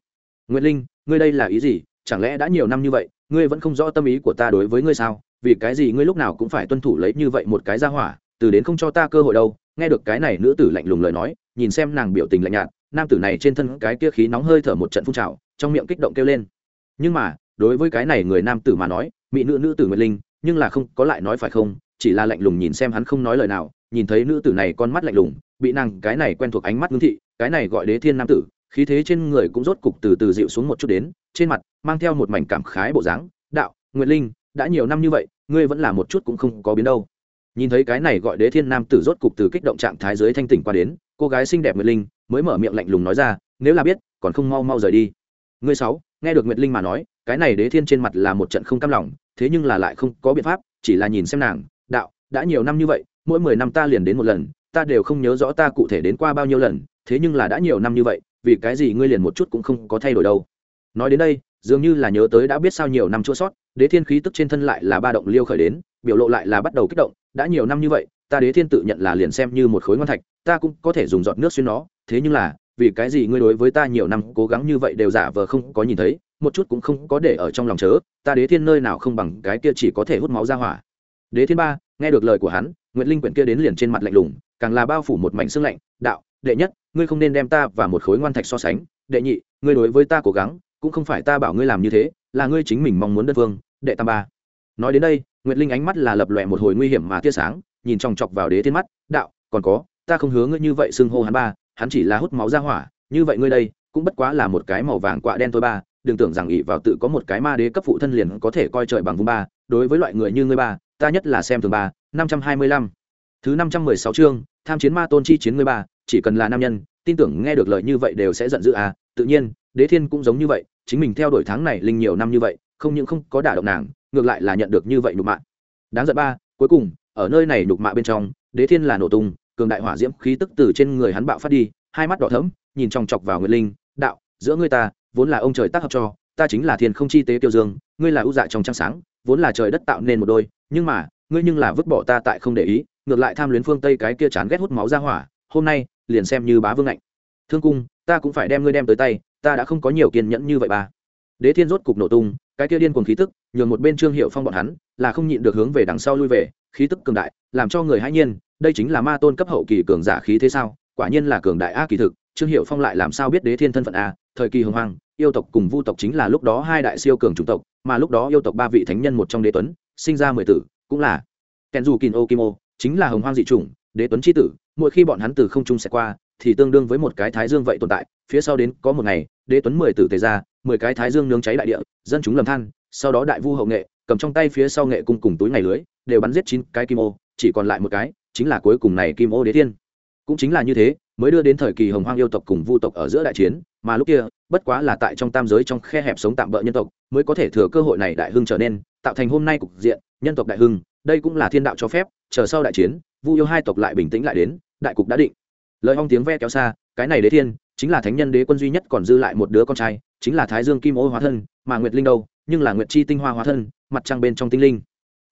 Nguyễn linh, ngươi đây là ý gì? Chẳng lẽ đã nhiều năm như vậy ngươi vẫn không rõ tâm ý của ta đối với ngươi sao? Vì cái gì ngươi lúc nào cũng phải tuân thủ lấy như vậy một cái ra hỏa, từ đến không cho ta cơ hội đâu. Nghe được cái này, nữ tử lạnh lùng lời nói, nhìn xem nàng biểu tình lạnh nhạt, nam tử này trên thân cái kia khí nóng hơi thở một trận phun trào, trong miệng kích động kêu lên. Nhưng mà, đối với cái này người nam tử mà nói, mỹ nữ nữ tử nguyệt linh, nhưng là không có lại nói phải không, chỉ là lạnh lùng nhìn xem hắn không nói lời nào, nhìn thấy nữ tử này con mắt lạnh lùng, bị nàng cái này quen thuộc ánh mắt ngưng thị, cái này gọi đế thiên nam tử khí thế trên người cũng rốt cục từ từ dịu xuống một chút đến, trên mặt mang theo một mảnh cảm khái bộ dáng, đạo, nguyệt linh, đã nhiều năm như vậy, ngươi vẫn là một chút cũng không có biến đâu. Nhìn thấy cái này gọi đế thiên nam tử rốt cục từ kích động trạng thái dưới thanh tỉnh qua đến, cô gái xinh đẹp nguyệt linh mới mở miệng lạnh lùng nói ra, nếu là biết, còn không mau mau rời đi. Ngươi sáu, nghe được nguyệt linh mà nói, cái này đế thiên trên mặt là một trận không cam lòng, thế nhưng là lại không có biện pháp, chỉ là nhìn xem nàng, đạo, đã nhiều năm như vậy, mỗi mười năm ta liền đến một lần, ta đều không nhớ rõ ta cụ thể đến qua bao nhiêu lần, thế nhưng là đã nhiều năm như vậy vì cái gì ngươi liền một chút cũng không có thay đổi đâu. Nói đến đây, dường như là nhớ tới đã biết sao nhiều năm chỗ sót, đế thiên khí tức trên thân lại là ba động liêu khởi đến, biểu lộ lại là bắt đầu kích động, đã nhiều năm như vậy, ta đế thiên tự nhận là liền xem như một khối ngon thạch, ta cũng có thể dùng giọt nước xuyên nó, thế nhưng là, vì cái gì ngươi đối với ta nhiều năm cố gắng như vậy đều giả vờ không có nhìn thấy, một chút cũng không có để ở trong lòng chớ, ta đế thiên nơi nào không bằng cái kia chỉ có thể hút máu ra hỏa. Đế thiên ba, nghe được lời của hắn nguyễn linh quyển kia đến liền trên mặt lạnh lùng, càng là bao phủ một mảnh xương lạnh, đạo, đệ nhất ngươi không nên đem ta và một khối ngoan thạch so sánh, đệ nhị, ngươi đối với ta cố gắng, cũng không phải ta bảo ngươi làm như thế, là ngươi chính mình mong muốn đất vương đệ tam ba. Nói đến đây, nguyệt linh ánh mắt là lập lòe một hồi nguy hiểm mà tia sáng, nhìn chòng chọc vào đế thiên mắt, đạo, còn có, ta không hứa ngươi như vậy xưng hô hắn ba, hắn chỉ là hút máu ra hỏa, như vậy ngươi đây, cũng bất quá là một cái màu vàng quạ đen thôi ba, đừng tưởng rằng ỷ vào tự có một cái ma đế cấp phụ thân liền có thể coi trời bằng vùng ba, đối với loại người như ngươi ba, ta nhất là xem thường ba, năm trăm hai mươi lăm. Thứ năm trăm mười sáu chương, tham chiến ma tôn chi chiến ngươi ba chỉ cần là nam nhân, tin tưởng nghe được lời như vậy đều sẽ giận dữ à tự nhiên, đế thiên cũng giống như vậy, chính mình theo đuổi tháng này linh nhiều năm như vậy, không những không có đả động nàng, ngược lại là nhận được như vậy nhục mạ. Đáng giận ba, cuối cùng, ở nơi này nhục mạ bên trong, đế thiên là nổ tung, cường đại hỏa diễm khí tức từ trên người hắn bạo phát đi, hai mắt đỏ thẫm, nhìn chòng chọc vào nguyệt linh, đạo, giữa ngươi ta, vốn là ông trời tác hợp cho, ta chính là thiên không chi tế tiêu dương, ngươi là ưu dạ trong trăng sáng, vốn là trời đất tạo nên một đôi, nhưng mà, ngươi nhưng là vứt bỏ ta tại không để ý, ngược lại tham luyến phương tây cái kia chán ghét hút máu ra hỏa, hôm nay liền xem như bá vương lạnh thương cung, ta cũng phải đem ngươi đem tới tay, ta đã không có nhiều kiên nhẫn như vậy ba đế thiên rốt cục nổ tung, cái kia điên cuồng khí tức, nhường một bên trương hiệu phong bọn hắn, là không nhịn được hướng về đằng sau lui về, khí tức cường đại, làm cho người hãy nhiên, đây chính là ma tôn cấp hậu kỳ cường giả khí thế sao, quả nhiên là cường đại a kỳ thực, trương hiệu phong lại làm sao biết đế thiên thân phận a, thời kỳ hồng hoàng yêu tộc cùng vu tộc chính là lúc đó hai đại siêu cường chủng tộc, mà lúc đó yêu tộc ba vị thánh nhân một trong đế tuấn, sinh ra mười tử, cũng là kèn dù kin ô kim ô chính là hồng hoang dị chủng, đế tuấn c h i tử mỗi khi bọn hắn từ không trung sẽ qua, thì tương đương với một cái thái dương vậy tồn tại, phía sau đến có một ngày, đế tuấn mười tử tề ra, mười cái thái dương nướng cháy đại địa, dân chúng lầm than, sau đó đại vu hậu nghệ, cầm trong tay phía sau nghệ cung cùng túi ngày lưới, đều bắn giết chín cái kim ô, chỉ còn lại một cái, chính là cuối cùng này kim ô đế thiên. Cũng chính là như thế, mới đưa đến thời kỳ hồng hoang yêu tộc cùng vu tộc ở giữa đại chiến, mà lúc kia, bất quá là tại trong tam giới trong khe hẹp sống tạm bỡ nhân tộc, mới có thể thừa cơ hội này đại hưng trở nên, tạo thành hôm nay cục diện, nhân tộc đại hưng, đây cũng là thiên đạo cho phép, chờ sau đại chiến vu yêu hai tộc lại bình tĩnh lại đến, đại cục đã định. Lời hong tiếng ve kéo xa, cái này đế thiên, chính là thánh nhân đế quân duy nhất còn dư lại một đứa con trai, chính là thái dương kim ô hóa thân, mà nguyệt linh đâu, nhưng là nguyệt chi tinh hoa hóa thân, mặt trăng bên trong tinh linh.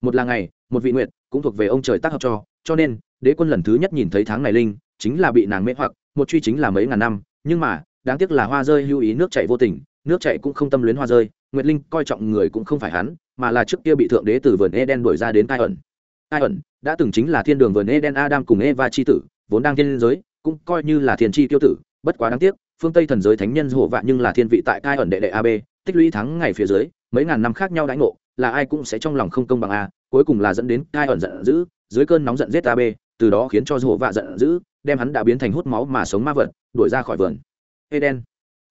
Một là ngày, một vị nguyệt, cũng thuộc về ông trời tác hợp cho cho nên, đế quân lần thứ nhất nhìn thấy tháng này linh, chính là bị nàng mê hoặc, một truy chính là mấy ngàn năm, nhưng mà, đáng tiếc là hoa rơi lưu ý nước chảy vô tình, nước chảy cũng không tâm luyến hoa rơi, nguyệt linh coi trọng người cũng không phải hắn, mà là trước kia bị thượng đế từ vườn eden đuổi ra đến tai ẩn ai ẩn, đã từng chính là thiên đường vườn eden adam cùng eva i tử, vốn đang thiên giới, cũng coi như là thiên tri tiêu tử, bất quá đáng tiếc, phương tây thần giới thánh nhân hổ vạn nhưng là thiên vị tại ai ẩn đệ đệ ab tích lũy thắng ngày phía dưới, mấy ngàn năm khác nhau đãi ngộ, là ai cũng sẽ trong lòng không công bằng a, cuối cùng là dẫn đến ai ẩn giận dữ, dưới cơn nóng giận giết ab từ đó khiến cho hổ vạ giận dữ, đem hắn đã biến thành hút máu mà sống ma vật, đuổi ra khỏi vườn. Eden.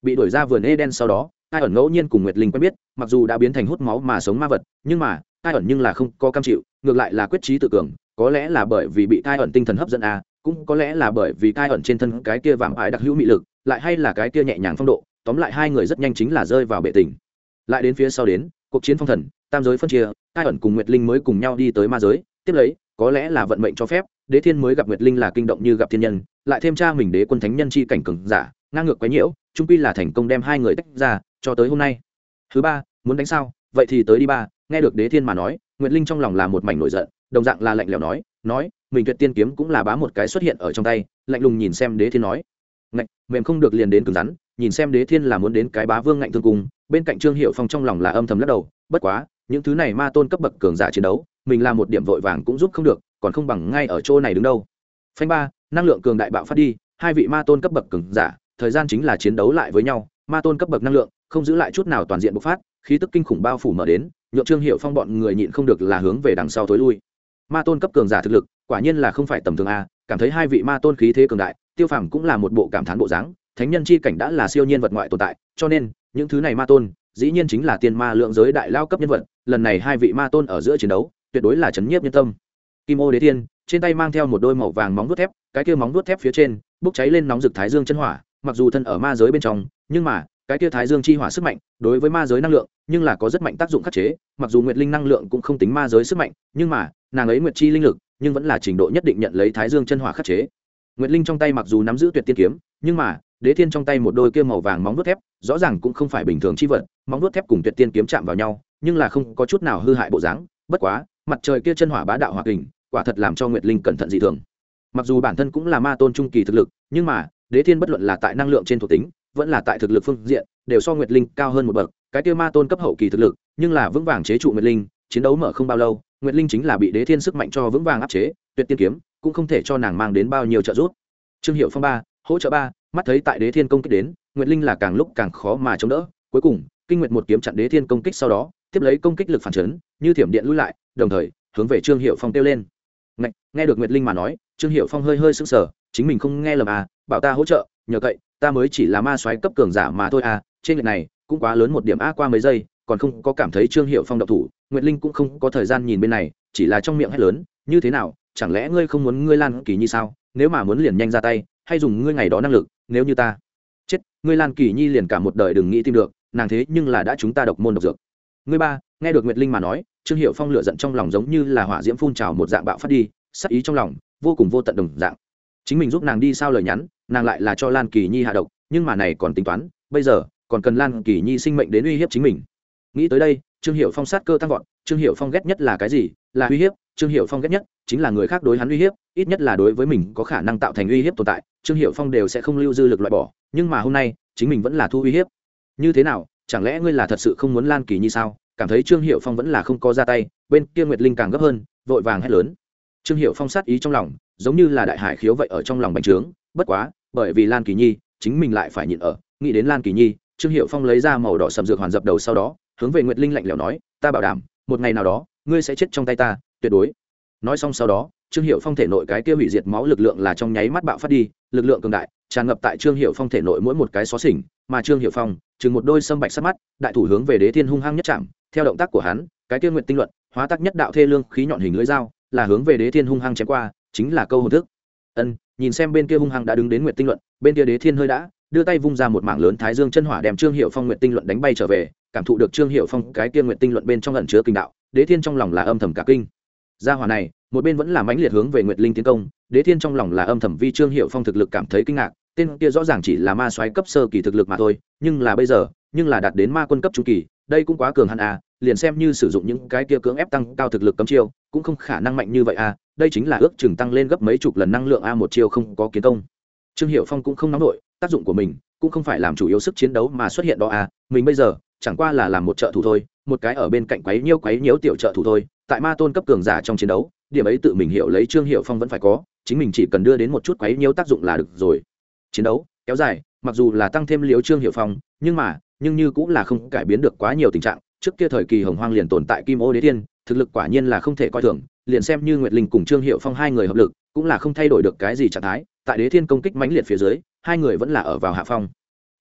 Bị đuổi ra vườn eden sau đó, ai ẩn ngẫu nhiên cùng nguyệt linh quen biết, mặc dù đã biến thành hút máu mà sống ma vật, nhưng mà, ai ẩn nhưng là không có cam chịu ngược lại là quyết trí tự cường, có lẽ là bởi vì bị thai ẩn tinh thần hấp dẫn à cũng có lẽ là bởi vì thai ẩn trên thân cái kia vàng ái đặc hữu mị lực, lại hay là cái kia nhẹ nhàng phong độ, tóm lại hai người rất nhanh chính là rơi vào bệ tình. Lại đến phía sau đến, cuộc chiến phong thần, tam giới phân chia, thai ẩn cùng nguyệt linh mới cùng nhau đi tới ma giới, tiếp lấy, có lẽ là vận mệnh cho phép, đế thiên mới gặp nguyệt linh là kinh động như gặp thiên nhân, lại thêm cha mình đế quân thánh nhân chi cảnh cường giả, ngang ngược quấy nhiễu, trung quy là thành công đem hai người tách ra, cho tới hôm nay. Thứ ba, muốn đánh sao? Vậy thì tới đi ba, nghe được đế thiên mà nói nguyệt linh trong lòng là một mảnh nổi giận, đồng dạng là lạnh lẽo nói nói, mình tuyệt tiên kiếm cũng là bá một cái xuất hiện ở trong tay. Lạnh lùng nhìn xem đế thiên nói ngạnh mềm không được liền đến cứng rắn, nhìn xem đế thiên là muốn đến cái bá vương ngạnh thương cung. Bên cạnh trương hiệu phong trong lòng là âm thầm lắc đầu, bất quá, những thứ này ma tôn cấp bậc cường giả chiến đấu, mình làm một điểm vội vàng cũng giúp không được, còn không bằng ngay ở chỗ này đứng đâu. Phanh ba, năng lượng cường đại bạo phát đi, hai vị ma tôn cấp bậc cường giả, thời gian chính là chiến đấu lại với nhau, ma tôn cấp bậc năng lượng không giữ lại chút nào toàn diện bộc phát, khí tức kinh khủng bao phủ mở đến nhộn trương hiệu phong bọn người nhịn không được là hướng về đằng sau tối lui. Ma tôn cấp cường giả thực lực, quả nhiên là không phải tầm thường a, cảm thấy hai vị ma tôn khí thế cường đại, tiêu phàm cũng là một bộ cảm thán bộ dáng, thánh nhân chi cảnh đã là siêu nhiên vật ngoại tồn tại, cho nên, những thứ này ma tôn, dĩ nhiên chính là tiên ma lượng giới đại lao cấp nhân vật, lần này hai vị ma tôn ở giữa chiến đấu, tuyệt đối là chấn nhiếp nhân tâm. Kim ô đế thiên, trên tay mang theo một đôi màu vàng móng vuốt thép, cái kia móng vuốt thép phía trên, bốc cháy lên nóng rực thái dương chân hỏa, mặc dù thân ở ma giới bên trong, nhưng mà cái kia thái dương chi hỏa sức mạnh, đối với ma giới năng lượng, nhưng là có rất mạnh tác dụng khắc chế, mặc dù nguyệt linh năng lượng cũng không tính ma giới sức mạnh, nhưng mà, nàng ấy nguyệt chi linh lực, nhưng vẫn là trình độ nhất định nhận lấy thái dương chân hỏa khắc chế. Nguyệt linh trong tay mặc dù nắm giữ tuyệt tiên kiếm, nhưng mà, đế thiên trong tay một đôi kia màu vàng móng vuốt thép, rõ ràng cũng không phải bình thường chi vật, móng vuốt thép cùng tuyệt tiên kiếm chạm vào nhau, nhưng là không có chút nào hư hại bộ dáng, bất quá, mặt trời kia chân hỏa bá đạo hòa kình, quả thật làm cho nguyệt linh cẩn thận dị thường. Mặc dù bản thân cũng là ma tôn trung kỳ thực lực, nhưng mà, đế thiên bất luận là tại năng lượng trên thuộc tính vẫn là tại thực lực phương diện đều so nguyệt linh cao hơn một bậc cái tiêu ma tôn cấp hậu kỳ thực lực nhưng là vững vàng chế trụ nguyệt linh chiến đấu mở không bao lâu nguyệt linh chính là bị đế thiên sức mạnh cho vững vàng áp chế tuyệt tiên kiếm cũng không thể cho nàng mang đến bao nhiêu trợ giúp. Trương hiệu phong ba hỗ trợ ba mắt thấy tại đế thiên công kích đến nguyệt linh là càng lúc càng khó mà chống đỡ. Cuối cùng kinh nguyệt một kiếm chặn đế thiên công kích sau đó tiếp lấy công kích lực phản chấn như thiểm điện lui lại đồng thời hướng về trương hiệu phong kêu lên. Ngạch, nghe được nguyệt linh mà nói trương hiệu phong hơi hơi sững sờ chính mình không nghe lầm à bảo ta hỗ trợ nhờ cậy ta mới chỉ là ma soái cấp cường giả mà thôi à trên lệch này, cũng quá lớn một điểm a qua mấy giây, còn không có cảm thấy trương hiệu phong độc thủ, nguyệt linh cũng không có thời gian nhìn bên này, chỉ là trong miệng hét lớn, như thế nào, chẳng lẽ ngươi không muốn ngươi lan kỳ nhi sao? Nếu mà muốn liền nhanh ra tay, hay dùng ngươi ngày đó năng lực, nếu như ta chết, ngươi lan kỳ nhi liền cả một đời đừng nghĩ tìm được, nàng thế nhưng là đã chúng ta độc môn độc dược. Ngươi ba, nghe được nguyệt linh mà nói, trương hiệu phong lựa giận trong lòng giống như là hỏa diễm phun trào một dạng bạo phát đi, sắc ý trong lòng vô cùng vô tận đồng dạng chính mình giúp nàng đi sao lời nhắn, nàng lại là cho lan kỳ nhi hạ độc, nhưng mà này còn tính toán, bây giờ, còn cần lan kỳ nhi sinh mệnh đến uy hiếp chính mình. Nghĩ tới đây, trương hiệu phong sát cơ tăng vọt, trương hiệu phong ghét nhất là cái gì? Là uy hiếp, trương hiệu phong ghét nhất chính là người khác đối hắn uy hiếp, ít nhất là đối với mình có khả năng tạo thành uy hiếp tồn tại, trương hiệu phong đều sẽ không lưu dư lực loại bỏ, nhưng mà hôm nay, chính mình vẫn là thu uy hiếp. Như thế nào? Chẳng lẽ ngươi là thật sự không muốn lan kỳ nhi sao? Cảm thấy trương hiệu phong vẫn là không có ra tay, bên kia nguyệt linh càng gấp hơn, vội vàng hét lớn trương hiệu phong sát ý trong lòng, giống như là đại hải khiếu vậy ở trong lòng bành trướng, bất quá, bởi vì lan kỳ nhi, chính mình lại phải nhịn ở, nghĩ đến lan kỳ nhi, trương hiệu phong lấy ra màu đỏ sầm dược hoàn dập đầu sau đó, hướng về nguyệt linh lạnh lẽo nói, ta bảo đảm, một ngày nào đó, ngươi sẽ chết trong tay ta, tuyệt đối. Nói xong sau đó, trương hiệu phong thể nội cái kia hủy diệt máu lực lượng là trong nháy mắt bạo phát đi, lực lượng cường đại, tràn ngập tại trương hiệu phong thể nội mỗi một cái xó xỉnh, mà trương hiệu phong chừng một đôi sâm bạch sắt mắt, đại thủ hướng về đế thiên hung hăng nhất chạm, theo động tác của hắn, cái kia nguyện tinh luận, hóa tác nhất đạo thê lương khí nhọn hình lưỡi dao là hướng về đế thiên hung hăng chém qua, chính là câu hồn thức. Ân, nhìn xem bên kia hung hăng đã đứng đến nguyệt tinh luận, bên kia đế thiên hơi đã, đưa tay vung ra một mảng lớn thái dương chân hỏa đem trương hiệu phong nguyệt tinh luận đánh bay trở về, cảm thụ được trương hiệu phong cái kia nguyệt tinh luận bên trong lẩn chứa kinh đạo, đế thiên trong lòng là âm thầm cả kinh. Gia hỏa này, một bên vẫn là mãnh liệt hướng về nguyệt linh tiến công, đế thiên trong lòng là âm thầm vi trương hiệu phong thực lực cảm thấy kinh ngạc, tên kia rõ ràng chỉ là ma soái cấp sơ kỳ thực lực mà thôi, nhưng là bây giờ, nhưng là đạt đến ma quân cấp trung kỳ, đây cũng quá cường hắn à liền xem như sử dụng những cái kia cưỡng ép tăng cao thực lực cấm chiêu, cũng không khả năng mạnh như vậy à đây chính là ước chừng tăng lên gấp mấy chục lần năng lượng a một chiêu không có kiến công. Trương hiệu phong cũng không nóng nổi, tác dụng của mình cũng không phải làm chủ yếu sức chiến đấu mà xuất hiện đó à mình bây giờ chẳng qua là làm một trợ thủ thôi, một cái ở bên cạnh quấy nhiêu quấy nhiễu tiểu trợ thủ thôi, tại ma tôn cấp cường giả trong chiến đấu, điểm ấy tự mình hiểu lấy trương hiệu phong vẫn phải có, chính mình chỉ cần đưa đến một chút quấy nhiễu tác dụng là được rồi. Chiến đấu kéo dài, mặc dù là tăng thêm liếu trương hiệu phong, nhưng mà, nhưng như cũng là không cải biến được quá nhiều tình trạng trước kia thời kỳ hồng hoang liền tồn tại kim ô đế thiên, thực lực quả nhiên là không thể coi thường, liền xem như nguyệt linh cùng trương hiệu phong hai người hợp lực, cũng là không thay đổi được cái gì trạng thái, tại đế thiên công kích mãnh liệt phía dưới, hai người vẫn là ở vào hạ phong.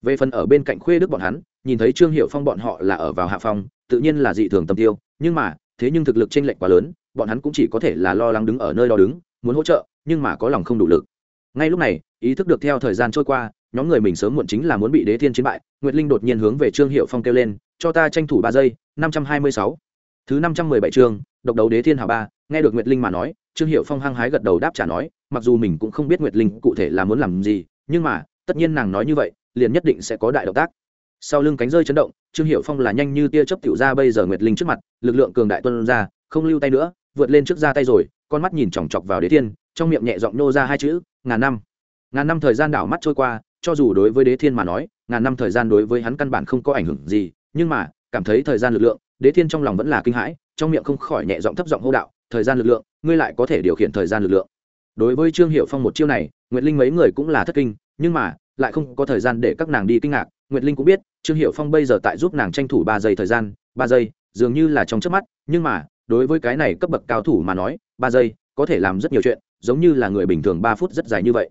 Về phần ở bên cạnh khuê đức bọn hắn, nhìn thấy trương hiệu phong bọn họ là ở vào hạ phong, tự nhiên là dị thường tâm tiêu, nhưng mà, thế nhưng thực lực chênh lệch quá lớn, bọn hắn cũng chỉ có thể là lo lắng đứng ở nơi đó đứng, muốn hỗ trợ, nhưng mà có lòng không đủ lực. Ngay lúc này, ý thức được theo thời gian trôi qua nhóm người mình sớm muộn chính là muốn bị đế thiên chiến bại, nguyệt linh đột nhiên hướng về trương hiệu phong kêu lên, cho ta tranh thủ ba giây, năm trăm hai mươi sáu. Thứ năm trăm mười bảy chương, độc đấu đế thiên hào ba, nghe được nguyệt linh mà nói, trương hiệu phong hăng hái gật đầu đáp trả nói, mặc dù mình cũng không biết nguyệt linh cụ thể là muốn làm gì, nhưng mà, tất nhiên nàng nói như vậy, liền nhất định sẽ có đại động tác. Sau lưng cánh rơi chấn động, trương hiệu phong là nhanh như tia chớp tiểu ra bây giờ nguyệt linh trước mặt, lực lượng cường đại tuân ra, không lưu tay nữa, vượt lên trước ra tay rồi, con mắt nhìn chòng chọc vào đế thiên, trong miệng nhẹ giọng nô ra hai chữ, ngàn năm. Ngàn năm thời gian đảo mắt trôi qua cho dù đối với đế thiên mà nói, ngàn năm thời gian đối với hắn căn bản không có ảnh hưởng gì, nhưng mà, cảm thấy thời gian lực lượng, đế thiên trong lòng vẫn là kinh hãi, trong miệng không khỏi nhẹ giọng thấp giọng hô đạo, thời gian lực lượng, ngươi lại có thể điều khiển thời gian lực lượng. Đối với trương hiệu phong một chiêu này, nguyệt linh mấy người cũng là thất kinh, nhưng mà, lại không có thời gian để các nàng đi kinh ngạc. Nguyệt linh cũng biết, trương hiệu phong bây giờ tại giúp nàng tranh thủ ba giây thời gian, ba giây, dường như là trong trước mắt, nhưng mà, đối với cái này cấp bậc cao thủ mà nói, ba giây, có thể làm rất nhiều chuyện, giống như là người bình thường ba phút rất dài như vậy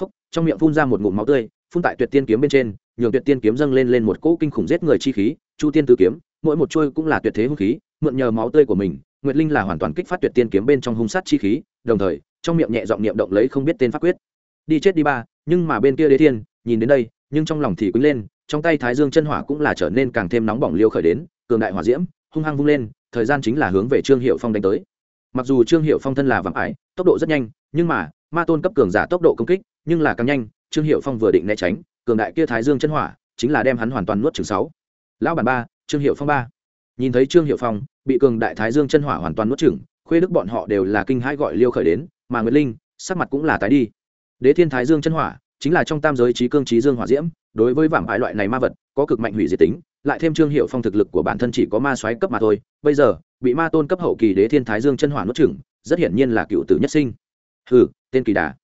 phốc trong miệng phun ra một ngụm máu tươi, phun tại tuyệt tiên kiếm bên trên, nhường tuyệt tiên kiếm dâng lên lên một cỗ kinh khủng giết người chi khí, chu tiên tứ kiếm, mỗi một chuôi cũng là tuyệt thế hung khí, mượn nhờ máu tươi của mình, nguyệt linh là hoàn toàn kích phát tuyệt tiên kiếm bên trong hung sát chi khí, đồng thời, trong miệng nhẹ giọng niệm động lấy không biết tên pháp quyết. Đi chết đi ba, nhưng mà bên kia đế thiên, nhìn đến đây, nhưng trong lòng thì quýnh lên, trong tay thái dương chân hỏa cũng là trở nên càng thêm nóng bỏng liêu khởi đến, cường đại hỏa diễm, hung hăng vung lên, thời gian chính là hướng về trương hiệu phong đánh tới. Mặc dù trương hiệu phong thân là vạm ải, tốc độ rất nhanh, nhưng mà, ma tôn cấp cường giả tốc độ công kích nhưng là càng nhanh, trương hiệu phong vừa định né tránh, cường đại kia thái dương chân hỏa, chính là đem hắn hoàn toàn nuốt chừng sáu. Lão bản ba, trương hiệu phong ba. Nhìn thấy trương hiệu phong, bị cường đại thái dương chân hỏa hoàn toàn nuốt chừng khuê đức bọn họ đều là kinh hãi gọi liêu khởi đến, mà nguyệt linh, sắc mặt cũng là tái đi. Đế thiên thái dương chân hỏa, chính là trong tam giới trí cương trí dương hỏa diễm, đối với vảm ái loại này ma vật, có cực mạnh hủy diệt tính, lại thêm trương hiệu phong thực lực của bản thân chỉ có ma xoáy cấp mà thôi, bây giờ, bị ma tôn cấp hậu kỳ đế thiên thái dương chân hỏa nuốt chửng, rất hiển nhiên là cựu tử nhất sinh. Hừ, tên kỳ đà.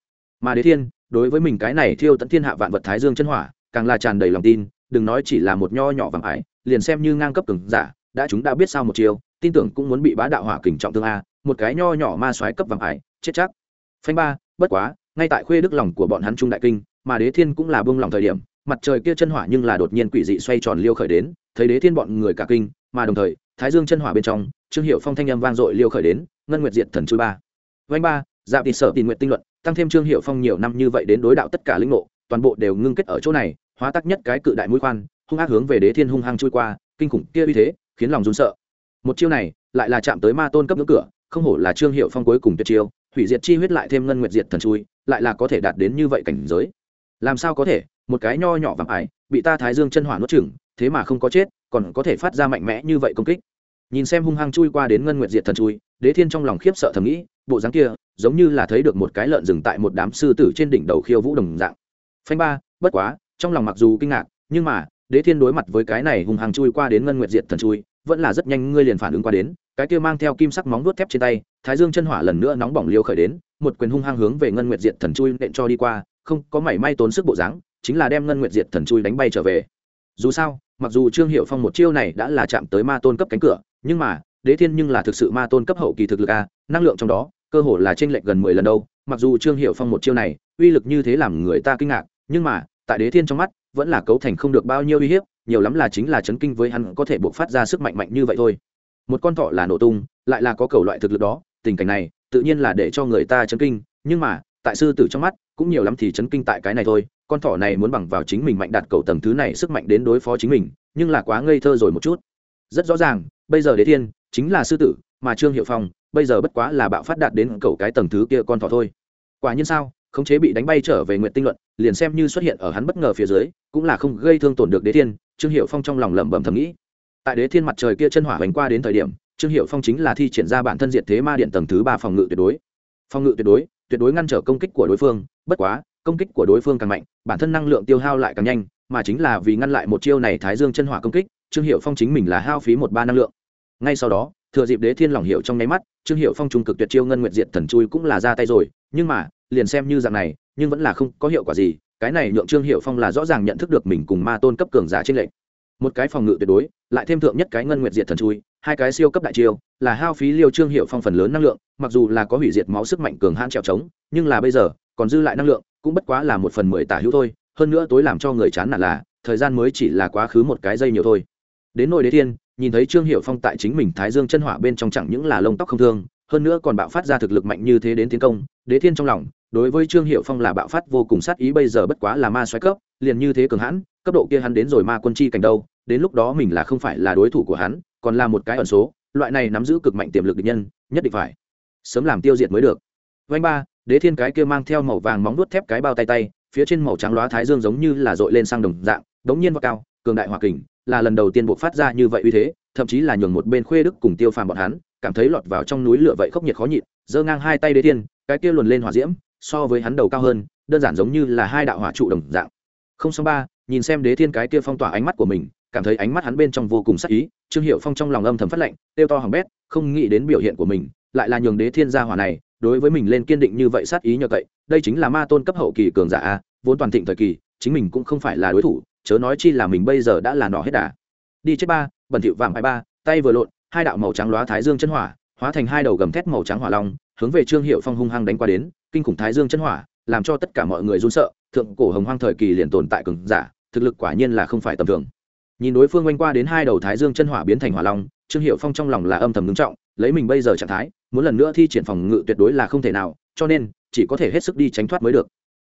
Mà đế thiên đối với mình cái này thiêu tận thiên hạ vạn vật thái dương chân hỏa, càng là tràn đầy lòng tin, đừng nói chỉ là một nho nhỏ vàng ái liền xem như ngang cấp cường giả, đã chúng đã biết sao một chiều tin tưởng cũng muốn bị bá đạo hỏa kình trọng thương a, một cái nho nhỏ ma soái cấp vàng ái chết chắc. Phanh ba, bất quá, ngay tại khuê đức lòng của bọn hắn trung đại kinh, mà đế thiên cũng là buông lòng thời điểm, mặt trời kia chân hỏa nhưng là đột nhiên quỷ dị xoay tròn liêu khởi đến, thấy đế thiên bọn người cả kinh, mà đồng thời, thái dương chân hỏa bên trong, trương hiệu phong thanh âm vang dội liêu khởi đến, ngân nguyệt diệt thần chui ba. Vanh ba dạ thì sở tìm nguyện tinh luận tăng thêm trương hiệu phong nhiều năm như vậy đến đối đạo tất cả lĩnh ngộ, toàn bộ đều ngưng kết ở chỗ này, hóa tắc nhất cái cự đại mũi khoan, hung ác hướng về đế thiên hung hăng chui qua, kinh khủng kia uy thế, khiến lòng run sợ. Một chiêu này, lại là chạm tới ma tôn cấp ngưỡng cửa, không hổ là trương hiệu phong cuối cùng tuyệt chiêu, hủy diệt chi huyết lại thêm ngân nguyệt diệt thần chui, lại là có thể đạt đến như vậy cảnh giới. Làm sao có thể? Một cái nho nhỏ vàng ải, bị ta thái dương chân hỏa nuốt chửng, thế mà không có chết, còn có thể phát ra mạnh mẽ như vậy công kích. Nhìn xem hung hăng chui qua đến ngân nguyệt diệt thần chui, đế thiên trong lòng khiếp sợ thầm nghĩ bộ dáng kia, giống như là thấy được một cái lợn rừng tại một đám sư tử trên đỉnh đầu khiêu vũ đồng dạng. Phanh ba, bất quá, trong lòng mặc dù kinh ngạc, nhưng mà, đế thiên đối mặt với cái này hung hăng chui qua đến ngân nguyệt diệt thần chui, vẫn là rất nhanh ngươi liền phản ứng qua đến, cái kia mang theo kim sắc móng vuốt thép trên tay, thái dương chân hỏa lần nữa nóng bỏng liêu khởi đến, một quyền hung hăng hướng về ngân nguyệt diệt thần chui nện cho đi qua, không có mảy may tốn sức bộ dáng, chính là đem ngân nguyệt diệt thần chui đánh bay trở về. Dù sao, mặc dù trương hiệu phong một chiêu này đã là chạm tới ma tôn cấp cánh cửa, nhưng mà, đế thiên nhưng là thực sự ma tôn cấp hậu kỳ thực lực a năng lượng trong đó, cơ hồ là trên lệch gần mười lần đâu. Mặc dù trương hiệu phong một chiêu này, uy lực như thế làm người ta kinh ngạc, nhưng mà, tại đế thiên trong mắt, vẫn là cấu thành không được bao nhiêu uy hiếp, nhiều lắm là chính là chấn kinh với hắn có thể buộc phát ra sức mạnh mạnh như vậy thôi. Một con thọ là nổ tung, lại là có cầu loại thực lực đó, tình cảnh này, tự nhiên là để cho người ta chấn kinh, nhưng mà, tại sư tử trong mắt, cũng nhiều lắm thì chấn kinh tại cái này thôi. Con thỏ này muốn bằng vào chính mình mạnh đạt cầu tầng thứ này sức mạnh đến đối phó chính mình, nhưng là quá ngây thơ rồi một chút. Rất rõ ràng, bây giờ đế thiên chính là sư tử, mà trương hiệu phong bây giờ bất quá là bạo phát đạt đến cầu cái tầng thứ kia con thỏ thôi. Quả nhiên sao, khống chế bị đánh bay trở về nguyện tinh luận, liền xem như xuất hiện ở hắn bất ngờ phía dưới, cũng là không gây thương tổn được đế thiên, trương hiệu phong trong lòng lẩm bẩm thầm nghĩ. Tại đế thiên mặt trời kia chân hỏa hoành qua đến thời điểm, trương hiệu phong chính là thi triển ra bản thân diện thế ma điện tầng thứ ba phòng ngự tuyệt đối. Phòng ngự tuyệt đối tuyệt đối ngăn trở công kích của đối phương, bất quá, công kích của đối phương càng mạnh, bản thân năng lượng tiêu hao lại càng nhanh, mà chính là vì ngăn lại một chiêu này thái dương chân hỏa công kích, trương hiệu phong chính mình là hao phí một ba năng lượng. Ngay sau đó thừa dịp đế thiên lòng hiệu trong nháy mắt, trương hiệu phong trung cực tuyệt chiêu ngân nguyện diệt thần chui cũng là ra tay rồi, nhưng mà, liền xem như dạng này, nhưng vẫn là không có hiệu quả gì, cái này nhượng trương hiệu phong là rõ ràng nhận thức được mình cùng ma tôn cấp cường giả trên lệnh một cái phòng ngự tuyệt đối, lại thêm thượng nhất cái ngân nguyệt diệt thần chui, hai cái siêu cấp đại chiêu, là hao phí liêu trương hiệu phong phần lớn năng lượng, mặc dù là có hủy diệt máu sức mạnh cường hãn trèo trống, nhưng là bây giờ, còn dư lại năng lượng, cũng bất quá là một phần mười tả hữu thôi, hơn nữa tối làm cho người chán nản là, thời gian mới chỉ là quá khứ một cái giây nhiều thôi. Đến nội đế thiên nhìn thấy trương hiệu phong tại chính mình thái dương chân hỏa bên trong chẳng những là lông tóc không thương, hơn nữa còn bạo phát ra thực lực mạnh như thế đến tiến công, đế thiên trong lòng, đối với trương hiệu phong là bạo phát vô cùng sát ý bây giờ bất quá là ma xoáy cấp, liền như thế cường hãn, cấp độ kia hắn đến rồi ma quân chi cảnh đâu, đến lúc đó mình là không phải là đối thủ của hắn, còn là một cái ẩn số, loại này nắm giữ cực mạnh tiềm lực địch nhân, nhất định phải sớm làm tiêu diệt mới được. Vanh ba, đế thiên cái kia mang theo màu vàng móng nuốt thép cái bao tay tay, phía trên màu trắng loá thái dương giống như là dội lên sang đồng dạng, đống nhiên và cao, cường đại hòa kình là lần đầu tiên buộc phát ra như vậy uy thế, thậm chí là nhường một bên khuê đức cùng tiêu phàm bọn hắn, cảm thấy lọt vào trong núi lửa vậy khốc nhiệt khó nhịn, giơ ngang hai tay đế thiên cái kia luồn lên hỏa diễm, so với hắn đầu cao hơn, đơn giản giống như là hai đạo hỏa trụ đồng dạng. Không xong ba, nhìn xem đế thiên cái kia phong tỏa ánh mắt của mình, cảm thấy ánh mắt hắn bên trong vô cùng sắc ý, trương hiệu phong trong lòng âm thầm phát lệnh tiêu to hỏng bét, không nghĩ đến biểu hiện của mình, lại là nhường đế thiên gia hỏa này, đối với mình lên kiên định như vậy sát ý nhờ cậy, đây chính là ma tôn cấp hậu kỳ cường giả a, vốn toàn thịnh thời kỳ, chính mình cũng không phải là đối thủ chớ nói chi là mình bây giờ đã là nọ hết đà. Đi chết ba, bẩn thịu vàng hai ba, tay vừa lộn, hai đạo màu trắng lóa thái dương chân hỏa, hóa thành hai đầu gầm thét màu trắng hỏa long, hướng về trương hiệu phong hung hăng đánh qua đến, kinh khủng thái dương chân hỏa, làm cho tất cả mọi người run sợ, thượng cổ hồng hoang thời kỳ liền tồn tại cường giả, thực lực quả nhiên là không phải tầm thường. Nhìn đối phương quanh qua đến hai đầu thái dương chân hỏa biến thành hỏa long, trương hiệu phong trong lòng là âm thầm ngưng trọng, lấy mình bây giờ trạng thái, muốn lần nữa thi triển phòng ngự tuyệt đối là không thể nào, cho nên, chỉ có thể hết sức đi tránh thoát mới được.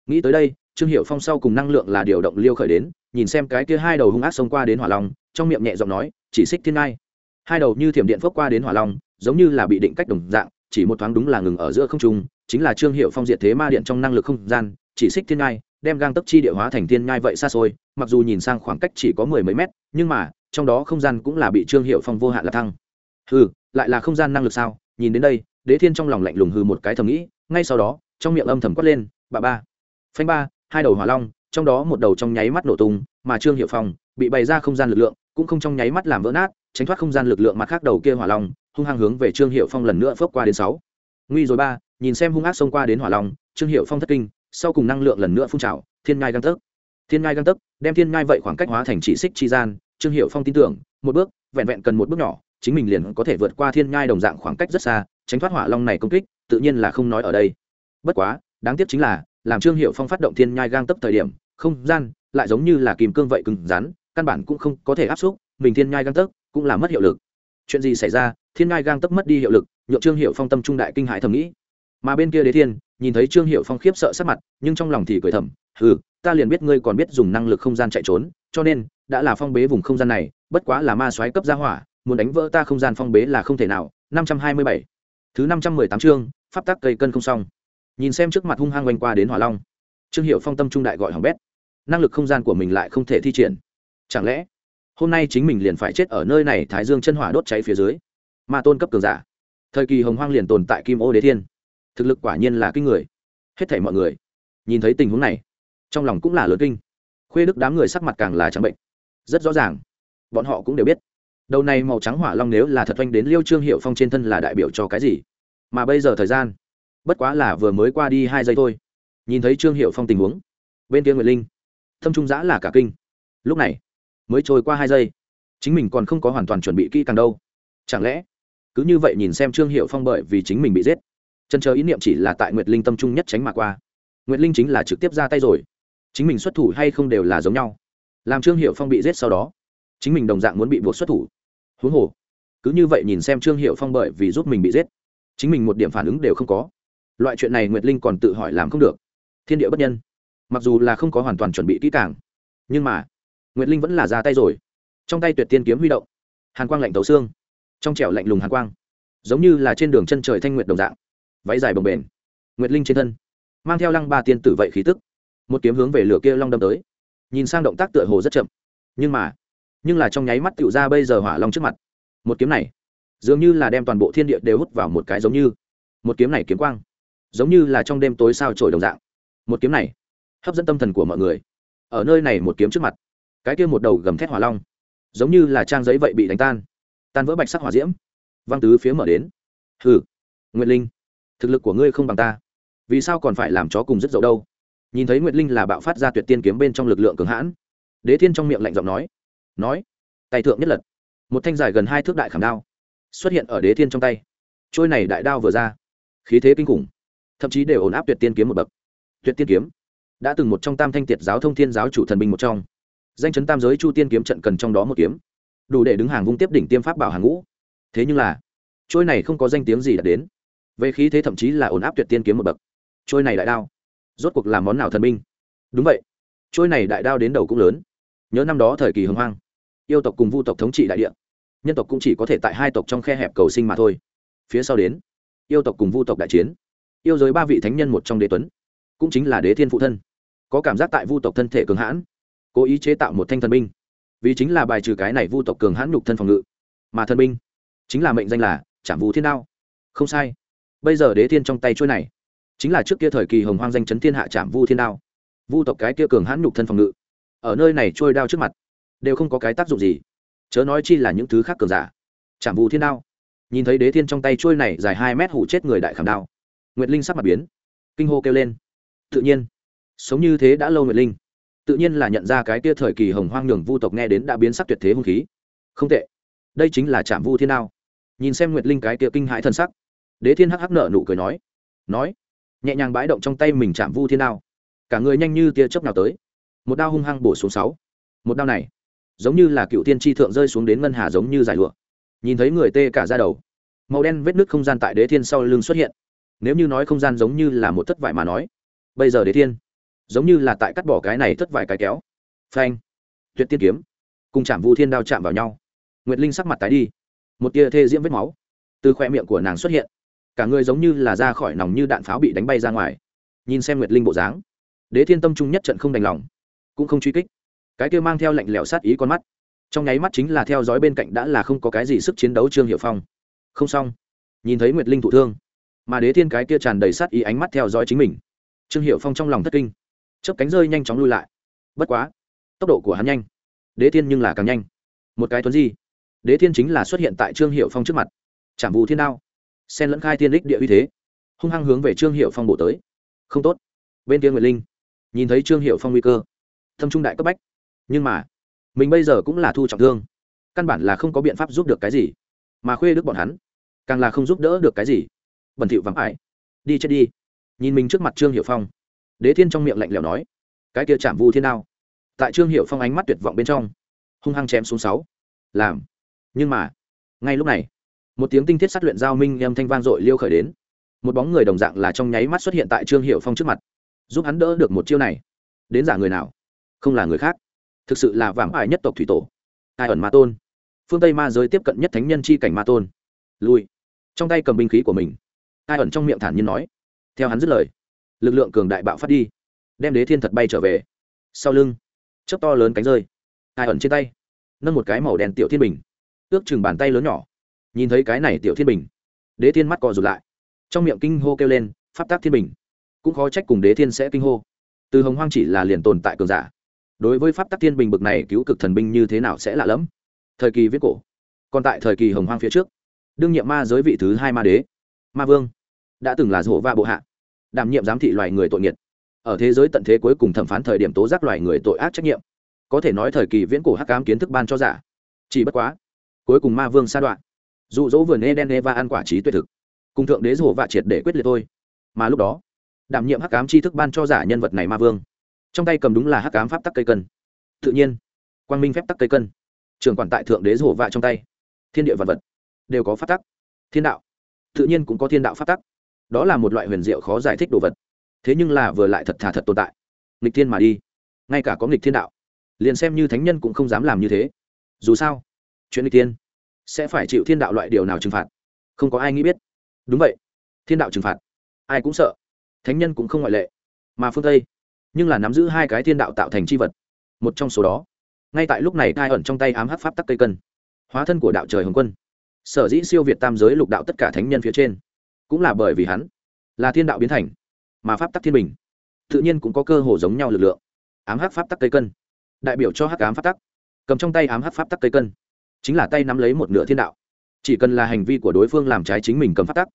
Nghĩ tới đây trương hiệu phong sau cùng năng lượng là điều động liêu khởi đến, nhìn xem cái kia hai đầu hung ác xông qua đến hỏa long, trong miệng nhẹ giọng nói, chỉ xích thiên ngai. Hai đầu như thiểm điện phước qua đến hỏa long, giống như là bị định cách đồng dạng, chỉ một thoáng đúng là ngừng ở giữa không trung, chính là trương hiệu phong diệt thế ma điện trong năng lực không gian, chỉ xích thiên ngai, đem gang tấp chi địa hóa thành thiên ngai vậy xa xôi, mặc dù nhìn sang khoảng cách chỉ có mười mấy mét, nhưng mà, trong đó không gian cũng là bị trương hiệu phong vô hạn là thăng. Hừ, lại là không gian năng lực sao? Nhìn đến đây, đế thiên trong lòng lạnh lùng hừ một cái thầm nghĩ, ngay sau đó, trong miệng âm thầm quát lên, bà ba. Phanh ba hai đầu hỏa long, trong đó một đầu trong nháy mắt nổ tung, mà trương hiệu phong bị bày ra không gian lực lượng, cũng không trong nháy mắt làm vỡ nát, tránh thoát không gian lực lượng mặt khác đầu kia hỏa long, hung hăng hướng về trương hiệu phong lần nữa phước qua đến sáu. Nguy rồi ba, nhìn xem hung ác xông qua đến hỏa long, trương hiệu phong thất kinh, sau cùng năng lượng lần nữa phun trào, thiên ngai găng tấc. Thiên ngai găng tấc, đem thiên ngai vậy khoảng cách hóa thành chỉ xích chi gian, trương hiệu phong tin tưởng, một bước, vẹn vẹn cần một bước nhỏ, chính mình liền có thể vượt qua thiên ngai đồng dạng khoảng cách rất xa, tránh thoát hỏa long này công kích, tự nhiên là không nói ở đây. Bất quá, đáng tiếc chính là làm trương hiệu phong phát động thiên nhai gang tấp thời điểm, không gian lại giống như là kìm cương vậy cứng rắn, căn bản cũng không có thể áp xúc, mình thiên nhai gang tấp cũng là mất hiệu lực. Chuyện gì xảy ra? Thiên nhai gang tấp mất đi hiệu lực, nhượng trương hiệu phong tâm trung đại kinh hại thầm nghĩ. Mà bên kia đế thiên, nhìn thấy trương hiệu phong khiếp sợ sắc mặt, nhưng trong lòng thì cười thầm ừ ta liền biết ngươi còn biết dùng năng lực không gian chạy trốn, cho nên đã là phong bế vùng không gian này, bất quá là ma soái cấp gia hỏa, muốn đánh vỡ ta không gian phong bế là không thể nào. Năm trăm hai mươi bảy. Thứ năm trăm mười tám chương, pháp tắc cây cân không xong nhìn xem trước mặt hung hăng quanh qua đến hỏa long. Trương hiệu phong tâm trung đại gọi hỏng bét. Năng lực không gian của mình lại không thể thi triển. Chẳng lẽ, hôm nay chính mình liền phải chết ở nơi này thái dương chân hỏa đốt cháy phía dưới? Ma tôn cấp cường giả. Thời kỳ hồng hoang liền tồn tại kim ô đế thiên. Thực lực quả nhiên là kinh người. Hết thảy mọi người, nhìn thấy tình huống này, trong lòng cũng là lớn kinh. Khuê đức đám người sắc mặt càng là trắng bệnh. Rất rõ ràng, bọn họ cũng đều biết. Đầu này màu trắng hỏa long nếu là thật oanh đến liêu trương hiệu phong trên thân là đại biểu cho cái gì? Mà bây giờ thời gian bất quá là vừa mới qua đi hai giây thôi. Nhìn thấy trương hiệu phong tình huống, bên kia nguyệt linh, thâm trung giã là cả kinh. Lúc này, mới trôi qua hai giây. Chính mình còn không có hoàn toàn chuẩn bị kỹ càng đâu. Chẳng lẽ, cứ như vậy nhìn xem trương hiệu phong bởi vì chính mình bị giết, chân chờ ý niệm chỉ là tại nguyệt linh tâm trung nhất tránh mà qua. Nguyệt linh chính là trực tiếp ra tay rồi. Chính mình xuất thủ hay không đều là giống nhau. Làm trương hiệu phong bị giết sau đó, chính mình đồng dạng muốn bị buộc xuất thủ. Huống hồ, cứ như vậy nhìn xem trương hiệu phong bởi vì giúp mình bị giết, chính mình một điểm phản ứng đều không có loại chuyện này nguyệt linh còn tự hỏi làm không được. Thiên địa bất nhân. Mặc dù là không có hoàn toàn chuẩn bị kỹ càng, nhưng mà, nguyệt linh vẫn là ra tay rồi. Trong tay tuyệt tiên kiếm huy động, hàn quang lạnh tấu xương. Trong trẻo lạnh lùng hàn quang, giống như là trên đường chân trời thanh nguyệt đồng dạng, váy dài bồng bềnh, nguyệt linh trên thân, mang theo lăng ba tiên tử vậy khí tức. Một kiếm hướng về lửa kia long đâm tới. Nhìn sang động tác tựa hồ rất chậm, nhưng mà, nhưng là trong nháy mắt tựu ra bây giờ hỏa long trước mặt. Một kiếm này, dường như là đem toàn bộ thiên địa đều hút vào một cái giống như. Một kiếm này kiếm quang giống như là trong đêm tối sao trổi đồng dạng. Một kiếm này, hấp dẫn tâm thần của mọi người. Ở nơi này một kiếm trước mặt, cái kia một đầu gầm thét hỏa long, giống như là trang giấy vậy bị đánh tan. Tan vỡ bạch sắc hỏa diễm. Văng tứ phía mở đến. Hừ, nguyệt linh, thực lực của ngươi không bằng ta. Vì sao còn phải làm chó cùng rất dậu đâu? Nhìn thấy nguyệt linh là bạo phát ra tuyệt tiên kiếm bên trong lực lượng cường hãn. Đế thiên trong miệng lạnh giọng nói. Nói, tay thượng nhất lật. Một thanh dài gần hai thước đại khảm đao xuất hiện ở đế thiên trong tay. Trôi này đại đao vừa ra. Khí thế kinh khủng thậm chí đều ổn áp tuyệt tiên kiếm một bậc. Tuyệt tiên kiếm đã từng một trong tam thanh tiệt giáo thông thiên giáo chủ thần binh một trong. Danh chấn tam giới chu tiên kiếm trận cần trong đó một kiếm, đủ để đứng hàng vung tiếp đỉnh tiêm pháp bảo hàng ngũ. Thế nhưng là, trôi này không có danh tiếng gì đã đến. Về khí thế thậm chí là ổn áp tuyệt tiên kiếm một bậc. Trôi này đại đao, rốt cuộc làm món nào thần binh? Đúng vậy, trôi này đại đao đến đầu cũng lớn. Nhớ năm đó thời kỳ hưng hoang, yêu tộc cùng vu tộc thống trị đại địa. Nhân tộc cũng chỉ có thể tại hai tộc trong khe hẹp cầu sinh mà thôi. Phía sau đến, yêu tộc cùng vu tộc đại chiến yêu giới ba vị thánh nhân một trong đế tuấn, cũng chính là đế thiên phụ thân. Có cảm giác tại vu tộc thân thể cường hãn, cố ý chế tạo một thanh thần binh. Vì chính là bài trừ cái này vu tộc cường hãn nhục thân phòng ngự. Mà thần binh, chính là mệnh danh là trảm vu thiên đao. Không sai. Bây giờ đế thiên trong tay trôi này, chính là trước kia thời kỳ hồng hoang danh chấn thiên hạ trảm vu thiên đao. Vu tộc cái kia cường hãn nhục thân phòng ngự, ở nơi này trôi đao trước mặt, đều không có cái tác dụng gì. Chớ nói chi là những thứ khác cường giả. Trảm vu thiên đao. Nhìn thấy đế thiên trong tay trôi này dài hai mét hủ chết người đại khảm đao nguyệt linh sắc mặt biến. Kinh hô kêu lên. Tự nhiên. Sống như thế đã lâu nguyệt linh. Tự nhiên là nhận ra cái kia thời kỳ hồng hoang nhường vu tộc nghe đến đã biến sắc tuyệt thế hung khí. Không tệ. Đây chính là trạm vu thiên đao. Nhìn xem nguyệt linh cái kia kinh hãi thân sắc, đế thiên hắc hắc nở nụ cười nói. Nói. Nhẹ nhàng bãi động trong tay mình chạm vu thiên đao. Cả người nhanh như tia chớp nào tới. Một đao hung hăng bổ xuống sáu. Một đao này, giống như là cựu tiên tri thượng rơi xuống đến ngân hà giống như giải lụa. Nhìn thấy người tê cả ra đầu. Màu đen vết nứt không gian tại đế thiên sau lưng xuất hiện nếu như nói không gian giống như là một thất vải mà nói, bây giờ đế thiên, giống như là tại cắt bỏ cái này thất vải cái kéo. Phanh. Tuyệt tiên kiếm. Cùng chạm vu thiên đao chạm vào nhau. Nguyệt linh sắc mặt tái đi. Một tia thê diễm vết máu từ khoe miệng của nàng xuất hiện. Cả người giống như là ra khỏi nòng như đạn pháo bị đánh bay ra ngoài. Nhìn xem nguyệt linh bộ dáng, đế thiên tâm trung nhất trận không đành lòng, cũng không truy kích. Cái kia mang theo lệnh lẽo sát ý con mắt, trong nháy mắt chính là theo dõi bên cạnh đã là không có cái gì sức chiến đấu trương hiệu phong. Không xong. Nhìn thấy nguyệt linh thụ thương mà đế thiên cái kia tràn đầy sát ý ánh mắt theo dõi chính mình. Trương hiệu phong trong lòng thất kinh. Chớp cánh rơi nhanh chóng lui lại. Bất quá, tốc độ của hắn nhanh. Đế thiên nhưng là càng nhanh. Một cái tuấn di. Đế thiên chính là xuất hiện tại trương hiệu phong trước mặt. Trảm vụ thiên đao. Sen lẫn khai thiên đích địa uy thế. Hung hăng hướng về trương hiệu phong bổ tới. Không tốt. Bên kia nguyệt linh. Nhìn thấy trương hiệu phong nguy cơ. Thâm trung đại cấp bách. Nhưng mà, mình bây giờ cũng là thu trọng thương. Căn bản là không có biện pháp giúp được cái gì. Mà khuê đức bọn hắn, càng là không giúp đỡ được cái gì bẩn thỉu vắng ải. Đi chết đi. Nhìn mình trước mặt trương hiệu phong. Đế thiên trong miệng lạnh lẽo nói, cái kia chạm vu thiên đao. Tại trương hiệu phong ánh mắt tuyệt vọng bên trong, hung hăng chém xuống sáu. Làm. Nhưng mà, ngay lúc này, một tiếng tinh thiết sát luyện giao minh âm thanh vang dội liêu khởi đến. Một bóng người đồng dạng là trong nháy mắt xuất hiện tại trương hiệu phong trước mặt, giúp hắn đỡ được một chiêu này. Đến giả người nào? Không là người khác. Thực sự là vảm ải nhất tộc thủy tổ. Ai ẩn ma tôn? Phương tây ma giới tiếp cận nhất thánh nhân chi cảnh ma tôn. Lui. Trong tay cầm binh khí của mình ai ẩn trong miệng thản nhiên nói. Theo hắn dứt lời, lực lượng cường đại bạo phát đi, đem đế thiên thật bay trở về. Sau lưng, chớp to lớn cánh rơi. Ai ẩn trên tay, nâng một cái màu đen tiểu thiên bình, ước chừng bàn tay lớn nhỏ. Nhìn thấy cái này tiểu thiên bình, đế thiên mắt cò rụt lại. Trong miệng kinh hô kêu lên, pháp tác thiên bình. Cũng khó trách cùng đế thiên sẽ kinh hô. Từ hồng hoang chỉ là liền tồn tại cường giả. Đối với pháp tắc thiên bình bực này cứu cực thần binh như thế nào sẽ lạ lẫm? Thời kỳ viết cổ. Còn tại thời kỳ hồng hoang phía trước. Đương nhiệm ma giới vị thứ hai ma đế ma vương, đã từng là rổ va bộ hạ, đảm nhiệm giám thị loài người tội nghiệt. Ở thế giới tận thế cuối cùng thẩm phán thời điểm tố giác loài người tội ác trách nhiệm. Có thể nói thời kỳ viễn cổ hắc cám kiến thức ban cho giả. Chỉ bất quá, cuối cùng ma vương sa đoạn. Dụ dỗ vườn eden eva ăn quả trí tuyệt thực. Cùng thượng đế rổ vạ triệt để quyết liệt thôi. Mà lúc đó, đảm nhiệm hắc cám tri thức ban cho giả nhân vật này ma vương. Trong tay cầm đúng là hắc cám pháp tắc cây cân. Tự nhiên, quang minh phép tắc cây cân. Trường quản tại thượng đế rổ vạ trong tay. Thiên địa vật vật đều có phát tắc. Thiên đạo tự nhiên cũng có thiên đạo pháp tắc. Đó là một loại huyền diệu khó giải thích đồ vật. Thế nhưng là vừa lại thật thà thật tồn tại. Nghịch thiên mà đi. Ngay cả có nghịch thiên đạo, liền xem như thánh nhân cũng không dám làm như thế. Dù sao, chuyện nghịch thiên sẽ phải chịu thiên đạo loại điều nào trừng phạt? Không có ai nghĩ biết. Đúng vậy, thiên đạo trừng phạt, ai cũng sợ. Thánh nhân cũng không ngoại lệ, mà phương tây, nhưng là nắm giữ hai cái thiên đạo tạo thành c h i vật. Một trong số đó, ngay tại lúc này thai ẩn trong tay ám hắc pháp tắc cây cân, hóa thân của đạo trời hồng quân sở dĩ siêu việt tam giới lục đạo tất cả thánh nhân phía trên, cũng là bởi vì hắn là thiên đạo biến thành, mà pháp tắc thiên bình, tự nhiên cũng có cơ hồ giống nhau lực lượng. Ám hắc pháp tắc cây cân, đại biểu cho hắc ám pháp tắc, cầm trong tay ám hắc pháp tắc cây cân, chính là tay nắm lấy một nửa thiên đạo. Chỉ cần là hành vi của đối phương làm trái chính mình cầm pháp tắc,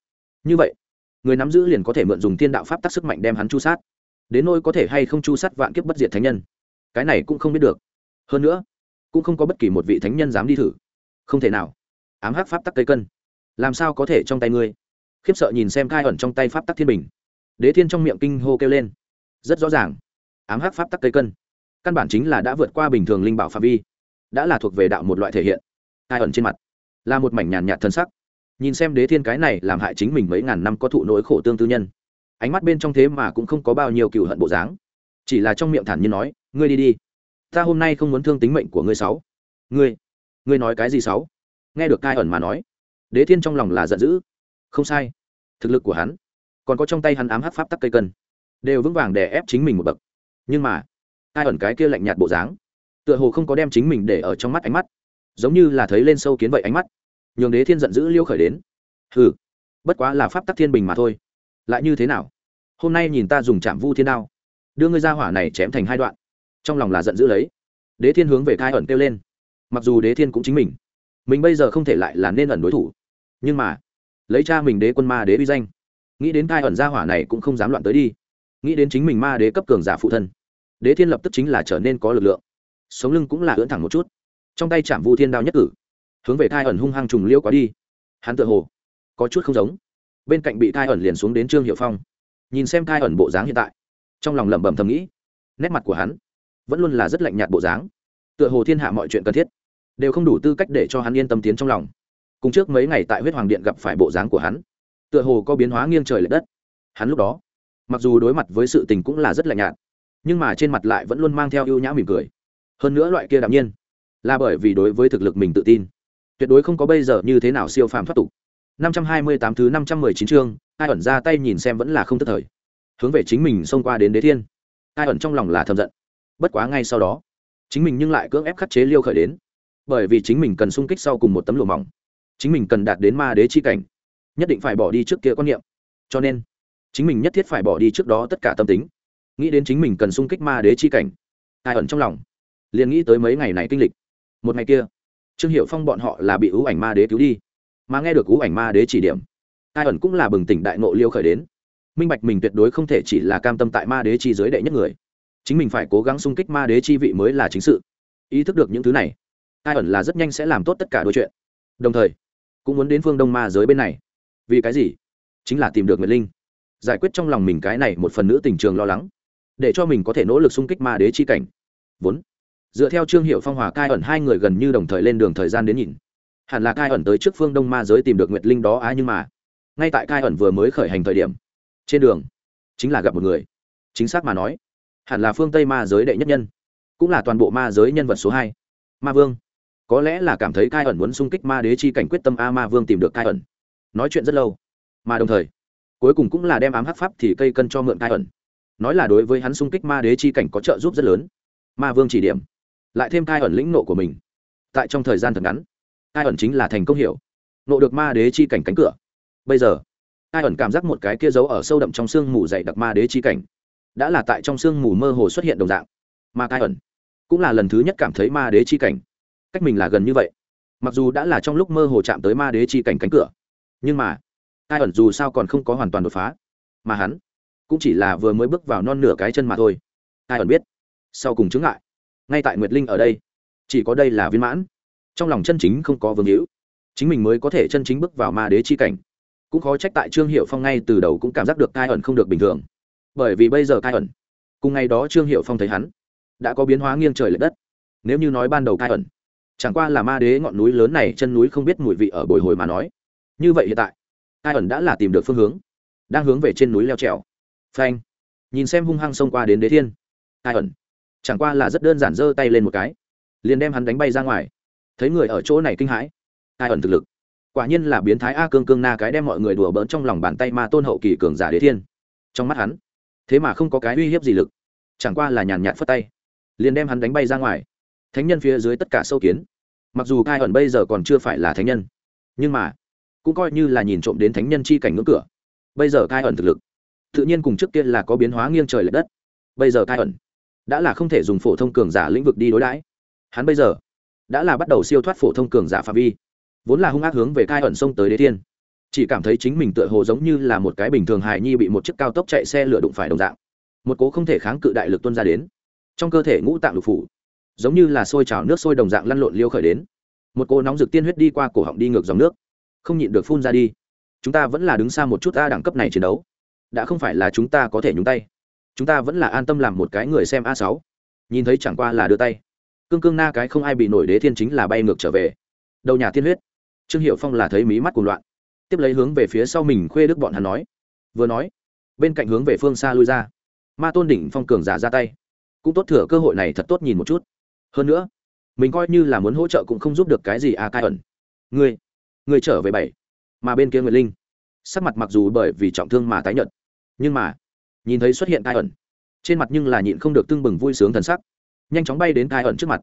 như vậy, người nắm giữ liền có thể mượn dùng thiên đạo pháp tắc sức mạnh đem hắn chu sát. Đến nôi có thể hay không chu sát vạn kiếp bất diệt thánh nhân, cái này cũng không biết được. Hơn nữa, cũng không có bất kỳ một vị thánh nhân dám đi thử. Không thể nào ám hắc pháp tắc cây cân. Làm sao có thể trong tay ngươi? Khiếp sợ nhìn xem khai ẩn trong tay pháp tắc thiên bình. Đế thiên trong miệng kinh hô kêu lên. Rất rõ ràng. Ám hắc pháp tắc cây cân. Căn bản chính là đã vượt qua bình thường linh bảo phạm vi. Đã là thuộc về đạo một loại thể hiện. Khai ẩn trên mặt là một mảnh nhàn nhạt thân sắc. Nhìn xem đế thiên cái này làm hại chính mình mấy ngàn năm có thụ nỗi khổ tương tư nhân. Ánh mắt bên trong thế mà cũng không có bao nhiêu cựu hận bộ dáng. Chỉ là trong miệng thản nhiên nói, ngươi đi đi. Ta hôm nay không muốn thương tính mệnh của ngươi sáu. Ngươi? Ngươi nói cái gì sáu? Nghe được cai ẩn mà nói, đế thiên trong lòng là giận dữ. Không sai, thực lực của hắn, còn có trong tay hắn ám hát pháp tắc cây cân, đều vững vàng để ép chính mình một bậc. Nhưng mà, cai ẩn cái kia lạnh nhạt bộ dáng, tựa hồ không có đem chính mình để ở trong mắt ánh mắt, giống như là thấy lên sâu kiến vậy ánh mắt. Nhường đế thiên giận dữ liêu khởi đến. Hừ, bất quá là pháp tắc thiên bình mà thôi. Lại như thế nào? Hôm nay nhìn ta dùng chạm vu thiên đao, đưa ngươi ra hỏa này chém thành hai đoạn. Trong lòng là giận dữ lấy. Đế thiên hướng về cai ẩn kêu lên. Mặc dù đế thiên cũng chính mình mình bây giờ không thể lại là nên ẩn đối thủ. Nhưng mà, lấy cha mình đế quân ma đế uy danh, nghĩ đến thai ẩn gia hỏa này cũng không dám loạn tới đi. Nghĩ đến chính mình ma đế cấp cường giả phụ thân, đế thiên lập tức chính là trở nên có lực lượng. Sống lưng cũng là ưỡn thẳng một chút. Trong tay chạm vu thiên đao nhất cử, hướng về thai ẩn hung hăng trùng liêu quá đi. Hắn tự hồ, có chút không giống. Bên cạnh bị thai ẩn liền xuống đến trương hiệu phong, nhìn xem thai ẩn bộ dáng hiện tại, trong lòng lẩm bẩm thầm nghĩ. Nét mặt của hắn vẫn luôn là rất lạnh nhạt bộ dáng. Tựa hồ thiên hạ mọi chuyện cần thiết đều không đủ tư cách để cho hắn yên tâm tiến trong lòng. Cùng trước mấy ngày tại huyết hoàng điện gặp phải bộ dáng của hắn, tựa hồ có biến hóa nghiêng trời l ệ đất. Hắn lúc đó, mặc dù đối mặt với sự tình cũng là rất lạnh nhạt, nhưng mà trên mặt lại vẫn luôn mang theo ưu nhã mỉm cười. Hơn nữa loại kia đạm nhiên, là bởi vì đối với thực lực mình tự tin. Tuyệt đối không có bây giờ như thế nào siêu phàm thoát tục. Năm trăm hai mươi tám thứ năm trăm mười chín chương, ai ẩn ra tay nhìn xem vẫn là không tức thời. Hướng về chính mình xông qua đến đế thiên. Ai ẩn trong lòng là thầm giận. Bất quá ngay sau đó, chính mình nhưng lại cưỡng ép khắc chế liêu khởi đến bởi vì chính mình cần sung kích sau cùng một tấm lụa mỏng. Chính mình cần đạt đến ma đế chi cảnh, nhất định phải bỏ đi trước kia quan niệm. Cho nên, chính mình nhất thiết phải bỏ đi trước đó tất cả tâm tính. Nghĩ đến chính mình cần xung kích ma đế chi cảnh, ai ẩn trong lòng, liền nghĩ tới mấy ngày này kinh lịch. Một ngày kia, trương hiệu phong bọn họ là bị ưu ảnh ma đế cứu đi. Mà nghe được ưu ảnh ma đế chỉ điểm, ai ẩn cũng là bừng tỉnh đại nộ liêu khởi đến. Minh bạch mình tuyệt đối không thể chỉ là cam tâm tại ma đế chi giới đệ nhất người. Chính mình phải cố gắng xung kích ma đế chi vị mới là chính sự. Ý thức được những thứ này hai ẩn là rất nhanh sẽ làm tốt tất cả đôi chuyện. Đồng thời, cũng muốn đến phương đông ma giới bên này. Vì cái gì? Chính là tìm được nguyệt linh. Giải quyết trong lòng mình cái này một phần nữ tình trường lo lắng. Để cho mình có thể nỗ lực xung kích ma đế chi cảnh. Vốn, dựa theo trương hiệu phong hòa cai ẩn hai người gần như đồng thời lên đường thời gian đến nhìn. Hẳn là cai ẩn tới trước phương đông ma giới tìm được nguyệt linh đó á nhưng mà, ngay tại cai ẩn vừa mới khởi hành thời điểm, trên đường, chính là gặp một người. Chính xác mà nói, hẳn là phương tây ma giới đệ nhất nhân, cũng là toàn bộ ma giới nhân vật số hai. Ma vương có lẽ là cảm thấy cai ẩn muốn xung kích ma đế chi cảnh quyết tâm a ma vương tìm được cai ẩn. Nói chuyện rất lâu, mà đồng thời, cuối cùng cũng là đem ám hắc pháp thì cây cân cho mượn cai ẩn. Nói là đối với hắn xung kích ma đế chi cảnh có trợ giúp rất lớn. Ma vương chỉ điểm, lại thêm cai ẩn lĩnh nộ của mình. Tại trong thời gian thật ngắn cai ẩn chính là thành công hiểu, nộ được ma đế chi cảnh cánh cửa. Bây giờ cai ẩn cảm giác một cái kia giấu ở sâu đậm trong sương mù dày đặc ma đế chi cảnh, đã là tại trong sương mù mơ hồ xuất hiện đồng dạng. Ma cai ẩn cũng là lần thứ nhất cảm thấy ma đế chi cảnh cách mình là gần như vậy. Mặc dù đã là trong lúc mơ hồ chạm tới ma đế chi cảnh cánh cửa, nhưng mà, ai ẩn dù sao còn không có hoàn toàn đột phá. Mà hắn, cũng chỉ là vừa mới bước vào non nửa cái chân mà thôi. Ai ẩn biết? Sau cùng chứng ngại, ngay tại nguyệt linh ở đây, chỉ có đây là viên mãn. Trong lòng chân chính không có vương hữu, chính mình mới có thể chân chính bước vào ma đế chi cảnh. Cũng khó trách tại trương hiệu phong ngay từ đầu cũng cảm giác được cai ẩn không được bình thường. Bởi vì bây giờ cai ẩn, cùng ngày đó trương hiệu phong thấy hắn, đã có biến hóa nghiêng trời l ệ đất. Nếu như nói ban đầu cai ẩn chẳng qua là ma đế ngọn núi lớn này chân núi không biết mùi vị ở bồi hồi mà nói. Như vậy hiện tại, ai ẩn đã là tìm được phương hướng, đang hướng về trên núi leo trèo. Phanh. Nhìn xem hung hăng xông qua đến đế thiên. Ai ẩn. Chẳng qua là rất đơn giản giơ tay lên một cái, liền đem hắn đánh bay ra ngoài. Thấy người ở chỗ này kinh hãi, ai ẩn thực lực, quả nhiên là biến thái a cương cương na cái đem mọi người đùa bỡn trong lòng bàn tay ma tôn hậu kỳ cường giả đế thiên. Trong mắt hắn, thế mà không có cái uy hiếp gì lực, chẳng qua là nhàn nhạt phất tay, liền đem hắn đánh bay ra ngoài thánh nhân phía dưới tất cả sâu kiến. Mặc dù cai ẩn bây giờ còn chưa phải là thánh nhân, nhưng mà cũng coi như là nhìn trộm đến thánh nhân chi cảnh ngưỡng cửa. Bây giờ cai ẩn thực lực, tự nhiên cùng trước kia là có biến hóa nghiêng trời l ệ đất. Bây giờ cai ẩn đã là không thể dùng phổ thông cường giả lĩnh vực đi đối đãi. Hắn bây giờ đã là bắt đầu siêu thoát phổ thông cường giả phạm vi, vốn là hung ác hướng về cai ẩn xông tới đế thiên. Chỉ cảm thấy chính mình tựa hồ giống như là một cái bình thường hài nhi bị một chiếc cao tốc chạy xe lửa đụng phải đồng dạng. Một cố không thể kháng cự đại lực tuân ra đến, trong cơ thể ngũ tạng lục phủ giống như là sôi trào nước sôi đồng dạng lăn lộn liêu khởi đến. Một cô nóng rực tiên huyết đi qua cổ họng đi ngược dòng nước, không nhịn được phun ra đi. Chúng ta vẫn là đứng xa một chút a đẳng cấp này chiến đấu. Đã không phải là chúng ta có thể nhúng tay. Chúng ta vẫn là an tâm làm một cái người xem a sáu. Nhìn thấy chẳng qua là đưa tay. Cương cương na cái không ai bị nổi đế thiên chính là bay ngược trở về. Đầu nhà tiên huyết. Trương hiệu phong là thấy mí mắt cuồng loạn. Tiếp lấy hướng về phía sau mình khuê đức bọn hắn nói. Vừa nói, bên cạnh hướng về phương xa lui ra. Ma tôn đỉnh phong cường giả ra tay. Cũng tốt thừa cơ hội này thật tốt nhìn một chút hơn nữa mình coi như là muốn hỗ trợ cũng không giúp được cái gì a à, cai ẩn. Người người trở về bảy mà bên kia nguyệt linh. Sắc mặt mặc dù bởi vì trọng thương mà tái nhợt nhưng mà nhìn thấy xuất hiện cai ẩn trên mặt nhưng là nhịn không được tưng bừng vui sướng thần sắc. Nhanh chóng bay đến cai ẩn trước mặt.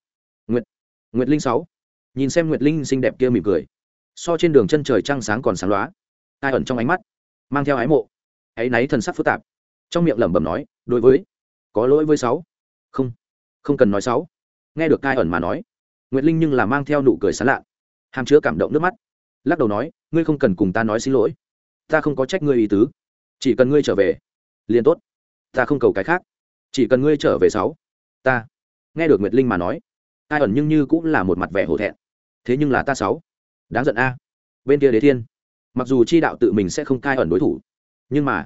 Nguyệt nguyệt linh sáu. Nhìn xem nguyệt linh xinh đẹp kia mỉm cười. So trên đường chân trời trăng sáng còn sáng loá cai ẩn trong ánh mắt mang theo ái mộ. Áy náy thần sắc phức tạp. Trong miệng lẩm bẩm nói đối với có lỗi với sáu. Không không cần nói sáu nghe được cai ẩn mà nói, nguyệt linh nhưng là mang theo nụ cười sán lạ, hàm chứa cảm động nước mắt. Lắc đầu nói, ngươi không cần cùng ta nói xin lỗi. Ta không có trách ngươi ý tứ. Chỉ cần ngươi trở về, liền tốt. Ta không cầu cái khác. Chỉ cần ngươi trở về sáu, ta. Nghe được nguyệt linh mà nói, cai ẩn nhưng như cũng là một mặt vẻ hổ thẹn. Thế nhưng là ta sáu. Đáng giận a. Bên kia đế thiên, mặc dù chi đạo tự mình sẽ không cai ẩn đối thủ, nhưng mà,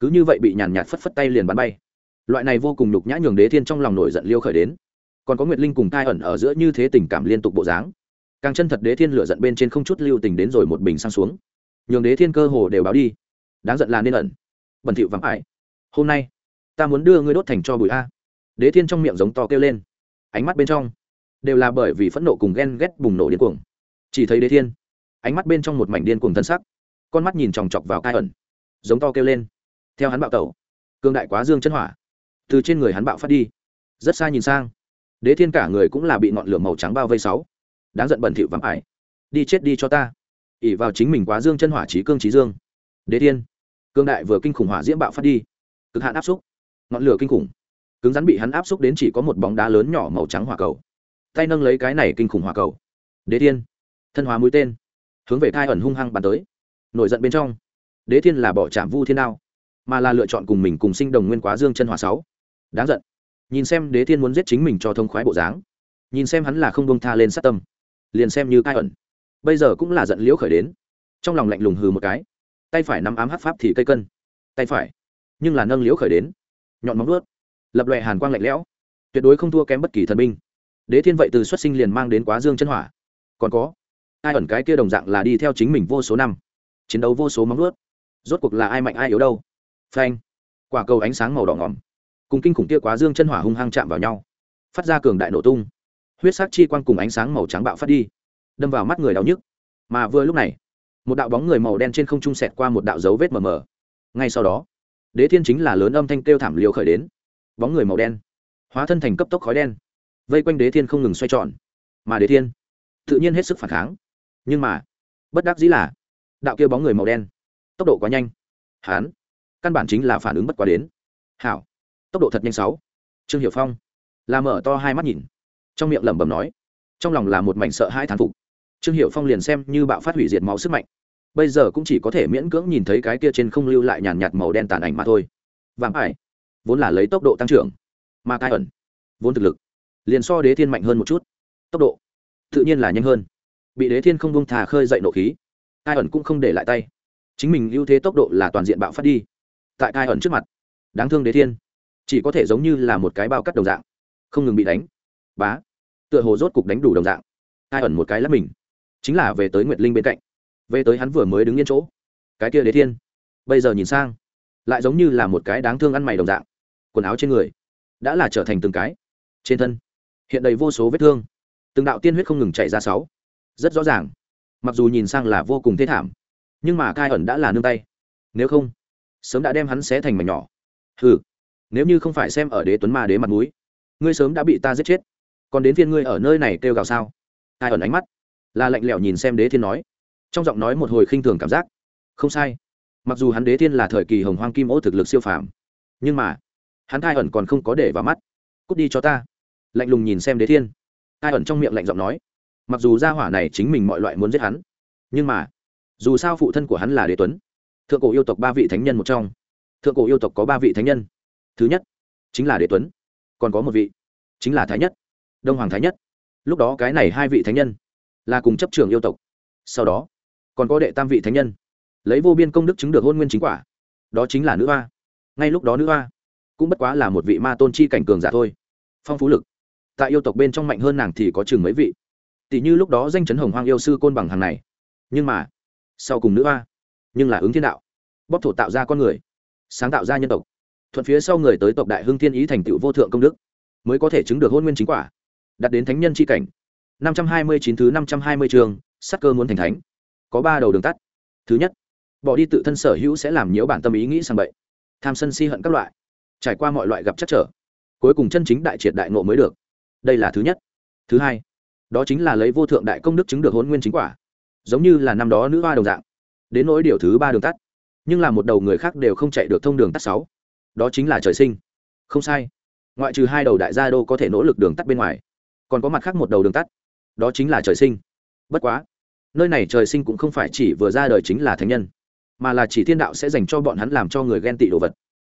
cứ như vậy bị nhàn nhạt phất phất tay liền bắn bay. Loại này vô cùng nhục nhã nhường đế thiên trong lòng nổi giận liêu khởi đến còn có nguyệt linh cùng thai ẩn ở giữa như thế tình cảm liên tục bộ dáng. Càng chân thật đế thiên lựa giận bên trên không chút lưu tình đến rồi một bình sang xuống. Nhường đế thiên cơ hồ đều báo đi. Đáng giận là nên ẩn. Bẩn thỉu vắng ải. Hôm nay, ta muốn đưa ngươi đốt thành cho bụi a. Đế thiên trong miệng giống to kêu lên. Ánh mắt bên trong đều là bởi vì phẫn nộ cùng ghen ghét bùng nổ điên cuồng. Chỉ thấy đế thiên, ánh mắt bên trong một mảnh điên cuồng thân sắc, con mắt nhìn chòng chọc vào cai ẩn, giống to kêu lên. Theo hắn bạo tẩu cương đại quá dương chân hỏa, từ trên người hắn bạo phát đi. Rất xa nhìn sang đế thiên cả người cũng là bị ngọn lửa màu trắng bao vây sáu. Đáng giận bẩn thỉu vắng ải. Đi chết đi cho ta. ỉ vào chính mình quá dương chân hỏa trí cương trí dương. Đế thiên. Cương đại vừa kinh khủng hỏa diễm bạo phát đi. Cực hạn áp xúc. Ngọn lửa kinh khủng. Cứng rắn bị hắn áp xúc đến chỉ có một bóng đá lớn nhỏ màu trắng hỏa cầu. Tay nâng lấy cái này kinh khủng hỏa cầu. Đế thiên. Thân hóa mũi tên. Hướng về thai ẩn hung hăng bàn tới. Nổi giận bên trong. Đế thiên là bỏ chạm vu thiên đao, mà là lựa chọn cùng mình cùng sinh đồng nguyên quá dương chân hỏa sáu. Đáng giận nhìn xem đế thiên muốn giết chính mình cho thông khoái bộ dáng, nhìn xem hắn là không bông tha lên sát tâm, liền xem như cai ẩn. Bây giờ cũng là giận liễu khởi đến, trong lòng lạnh lùng hừ một cái, tay phải nắm ám hát pháp thì cây cân, tay phải, nhưng là nâng liễu khởi đến, nhọn móng vuốt, lập lòe hàn quang lạnh lẽo, tuyệt đối không thua kém bất kỳ thần binh. Đế thiên vậy từ xuất sinh liền mang đến quá dương chân hỏa, còn có ai ẩn cái kia đồng dạng là đi theo chính mình vô số năm, chiến đấu vô số móng vuốt, rốt cuộc là ai mạnh ai yếu đâu. Phanh, quả cầu ánh sáng màu đỏ ngỏm cùng kinh khủng kia quá dương chân hỏa hung hăng chạm vào nhau, phát ra cường đại nổ tung. Huyết sắc chi quang cùng ánh sáng màu trắng bạo phát đi, đâm vào mắt người đau nhức. Mà vừa lúc này, một đạo bóng người màu đen trên không trung sẹt qua một đạo dấu vết mờ mờ. Ngay sau đó, đế thiên chính là lớn âm thanh kêu thảm liều khởi đến. Bóng người màu đen, hóa thân thành cấp tốc khói đen, vây quanh đế thiên không ngừng xoay tròn. Mà đế thiên, tự nhiên hết sức phản kháng. Nhưng mà, bất đắc dĩ là, đạo kia bóng người màu đen, tốc độ quá nhanh. Hán căn bản chính là phản ứng bất quá đến. Hảo tốc độ thật nhanh sáu. Trương hiểu phong là mở to hai mắt nhìn, trong miệng lẩm bẩm nói, trong lòng là một mảnh sợ hai thán phục. Trương hiểu phong liền xem như bạo phát hủy diệt máu sức mạnh. Bây giờ cũng chỉ có thể miễn cưỡng nhìn thấy cái kia trên không lưu lại nhàn nhạt màu đen tàn ảnh mà thôi. Vàng ải, vốn là lấy tốc độ tăng trưởng, mà cai ẩn, vốn thực lực, liền so đế thiên mạnh hơn một chút. Tốc độ, tự nhiên là nhanh hơn. Bị đế thiên không bông thà khơi dậy nộ khí cai ẩn cũng không để lại tay. Chính mình ưu thế tốc độ là toàn diện bạo phát đi. Tại cai ẩn trước mặt, đáng thương đế thiên chỉ có thể giống như là một cái bao cắt đồng dạng. Không ngừng bị đánh. Bá. Tựa hồ rốt cục đánh đủ đồng dạng. Ai ẩn một cái lắp mình. Chính là về tới nguyệt linh bên cạnh. Về tới hắn vừa mới đứng yên chỗ. Cái kia đế thiên. Bây giờ nhìn sang. Lại giống như là một cái đáng thương ăn mày đồng dạng. Quần áo trên người. Đã là trở thành từng cái. Trên thân. Hiện đầy vô số vết thương. Từng đạo tiên huyết không ngừng chạy ra sáu. Rất rõ ràng. Mặc dù nhìn sang là vô cùng thế thảm. Nhưng mà cai ẩn đã là nương tay. Nếu không, sớm đã đem hắn xé thành mảnh nhỏ. Hừ nếu như không phải xem ở đế tuấn ma đế mặt núi ngươi sớm đã bị ta giết chết. Còn đến phiên ngươi ở nơi này kêu gào sao? Ai ẩn ánh mắt? Là lạnh lẽo nhìn xem đế thiên nói. Trong giọng nói một hồi khinh thường cảm giác. Không sai. Mặc dù hắn đế thiên là thời kỳ hồng hoang kim ô thực lực siêu phàm, nhưng mà, hắn ai ẩn còn không có để vào mắt. Cút đi cho ta. Lạnh lùng nhìn xem đế thiên. Ai ẩn trong miệng lạnh giọng nói. Mặc dù gia hỏa này chính mình mọi loại muốn giết hắn, nhưng mà, dù sao phụ thân của hắn là đế tuấn. Thượng cổ yêu tộc ba vị thánh nhân một trong. Thượng cổ yêu tộc có ba vị thánh nhân thứ nhất, chính là đế tuấn. Còn có một vị, chính là thái nhất, đông hoàng thái nhất. Lúc đó cái này hai vị thánh nhân là cùng chấp trường yêu tộc. Sau đó, còn có đệ tam vị thánh nhân. Lấy vô biên công đức chứng được hôn nguyên chính quả, đó chính là nữ hoa. Ngay lúc đó nữ hoa cũng bất quá là một vị ma tôn chi cảnh cường giả thôi. Phong phú lực. Tại yêu tộc bên trong mạnh hơn nàng thì có chừng mấy vị. Tỷ như lúc đó danh chấn hồng hoang yêu sư côn bằng hàng này. Nhưng mà, sau cùng nữ hoa, nhưng là ứng thiên đạo bóc thổ tạo ra con người, sáng tạo ra nhân tộc thuận phía sau người tới tộc đại hưng thiên ý thành tựu vô thượng công đức, mới có thể chứng được hôn nguyên chính quả đặt đến thánh nhân c h i cảnh. năm trăm hai mươi chín thứ năm trăm hai mươi trường sắc cơ muốn thành thánh. Có ba đầu đường tắt. Thứ nhất, bỏ đi tự thân sở hữu sẽ làm nhiễu bản tâm ý nghĩ sang bậy, tham sân si hận các loại, trải qua mọi loại gặp chắc trở, cuối cùng chân chính đại triệt đại nộ mới được. Đây là thứ nhất. Thứ hai, đó chính là lấy vô thượng đại công đức chứng được hôn nguyên chính quả, giống như là năm đó nữ hoa đồng dạng. Đến nỗi điều thứ ba đường tắt, nhưng là một đầu người khác đều không chạy được thông đường tắt sáu đó chính là trời sinh. Không sai. Ngoại trừ hai đầu đại gia đô có thể nỗ lực đường tắt bên ngoài, còn có mặt khác một đầu đường tắt. Đó chính là trời sinh. Bất quá, nơi này trời sinh cũng không phải chỉ vừa ra đời chính là thánh nhân, mà là chỉ thiên đạo sẽ dành cho bọn hắn làm cho người ghen tị đồ vật,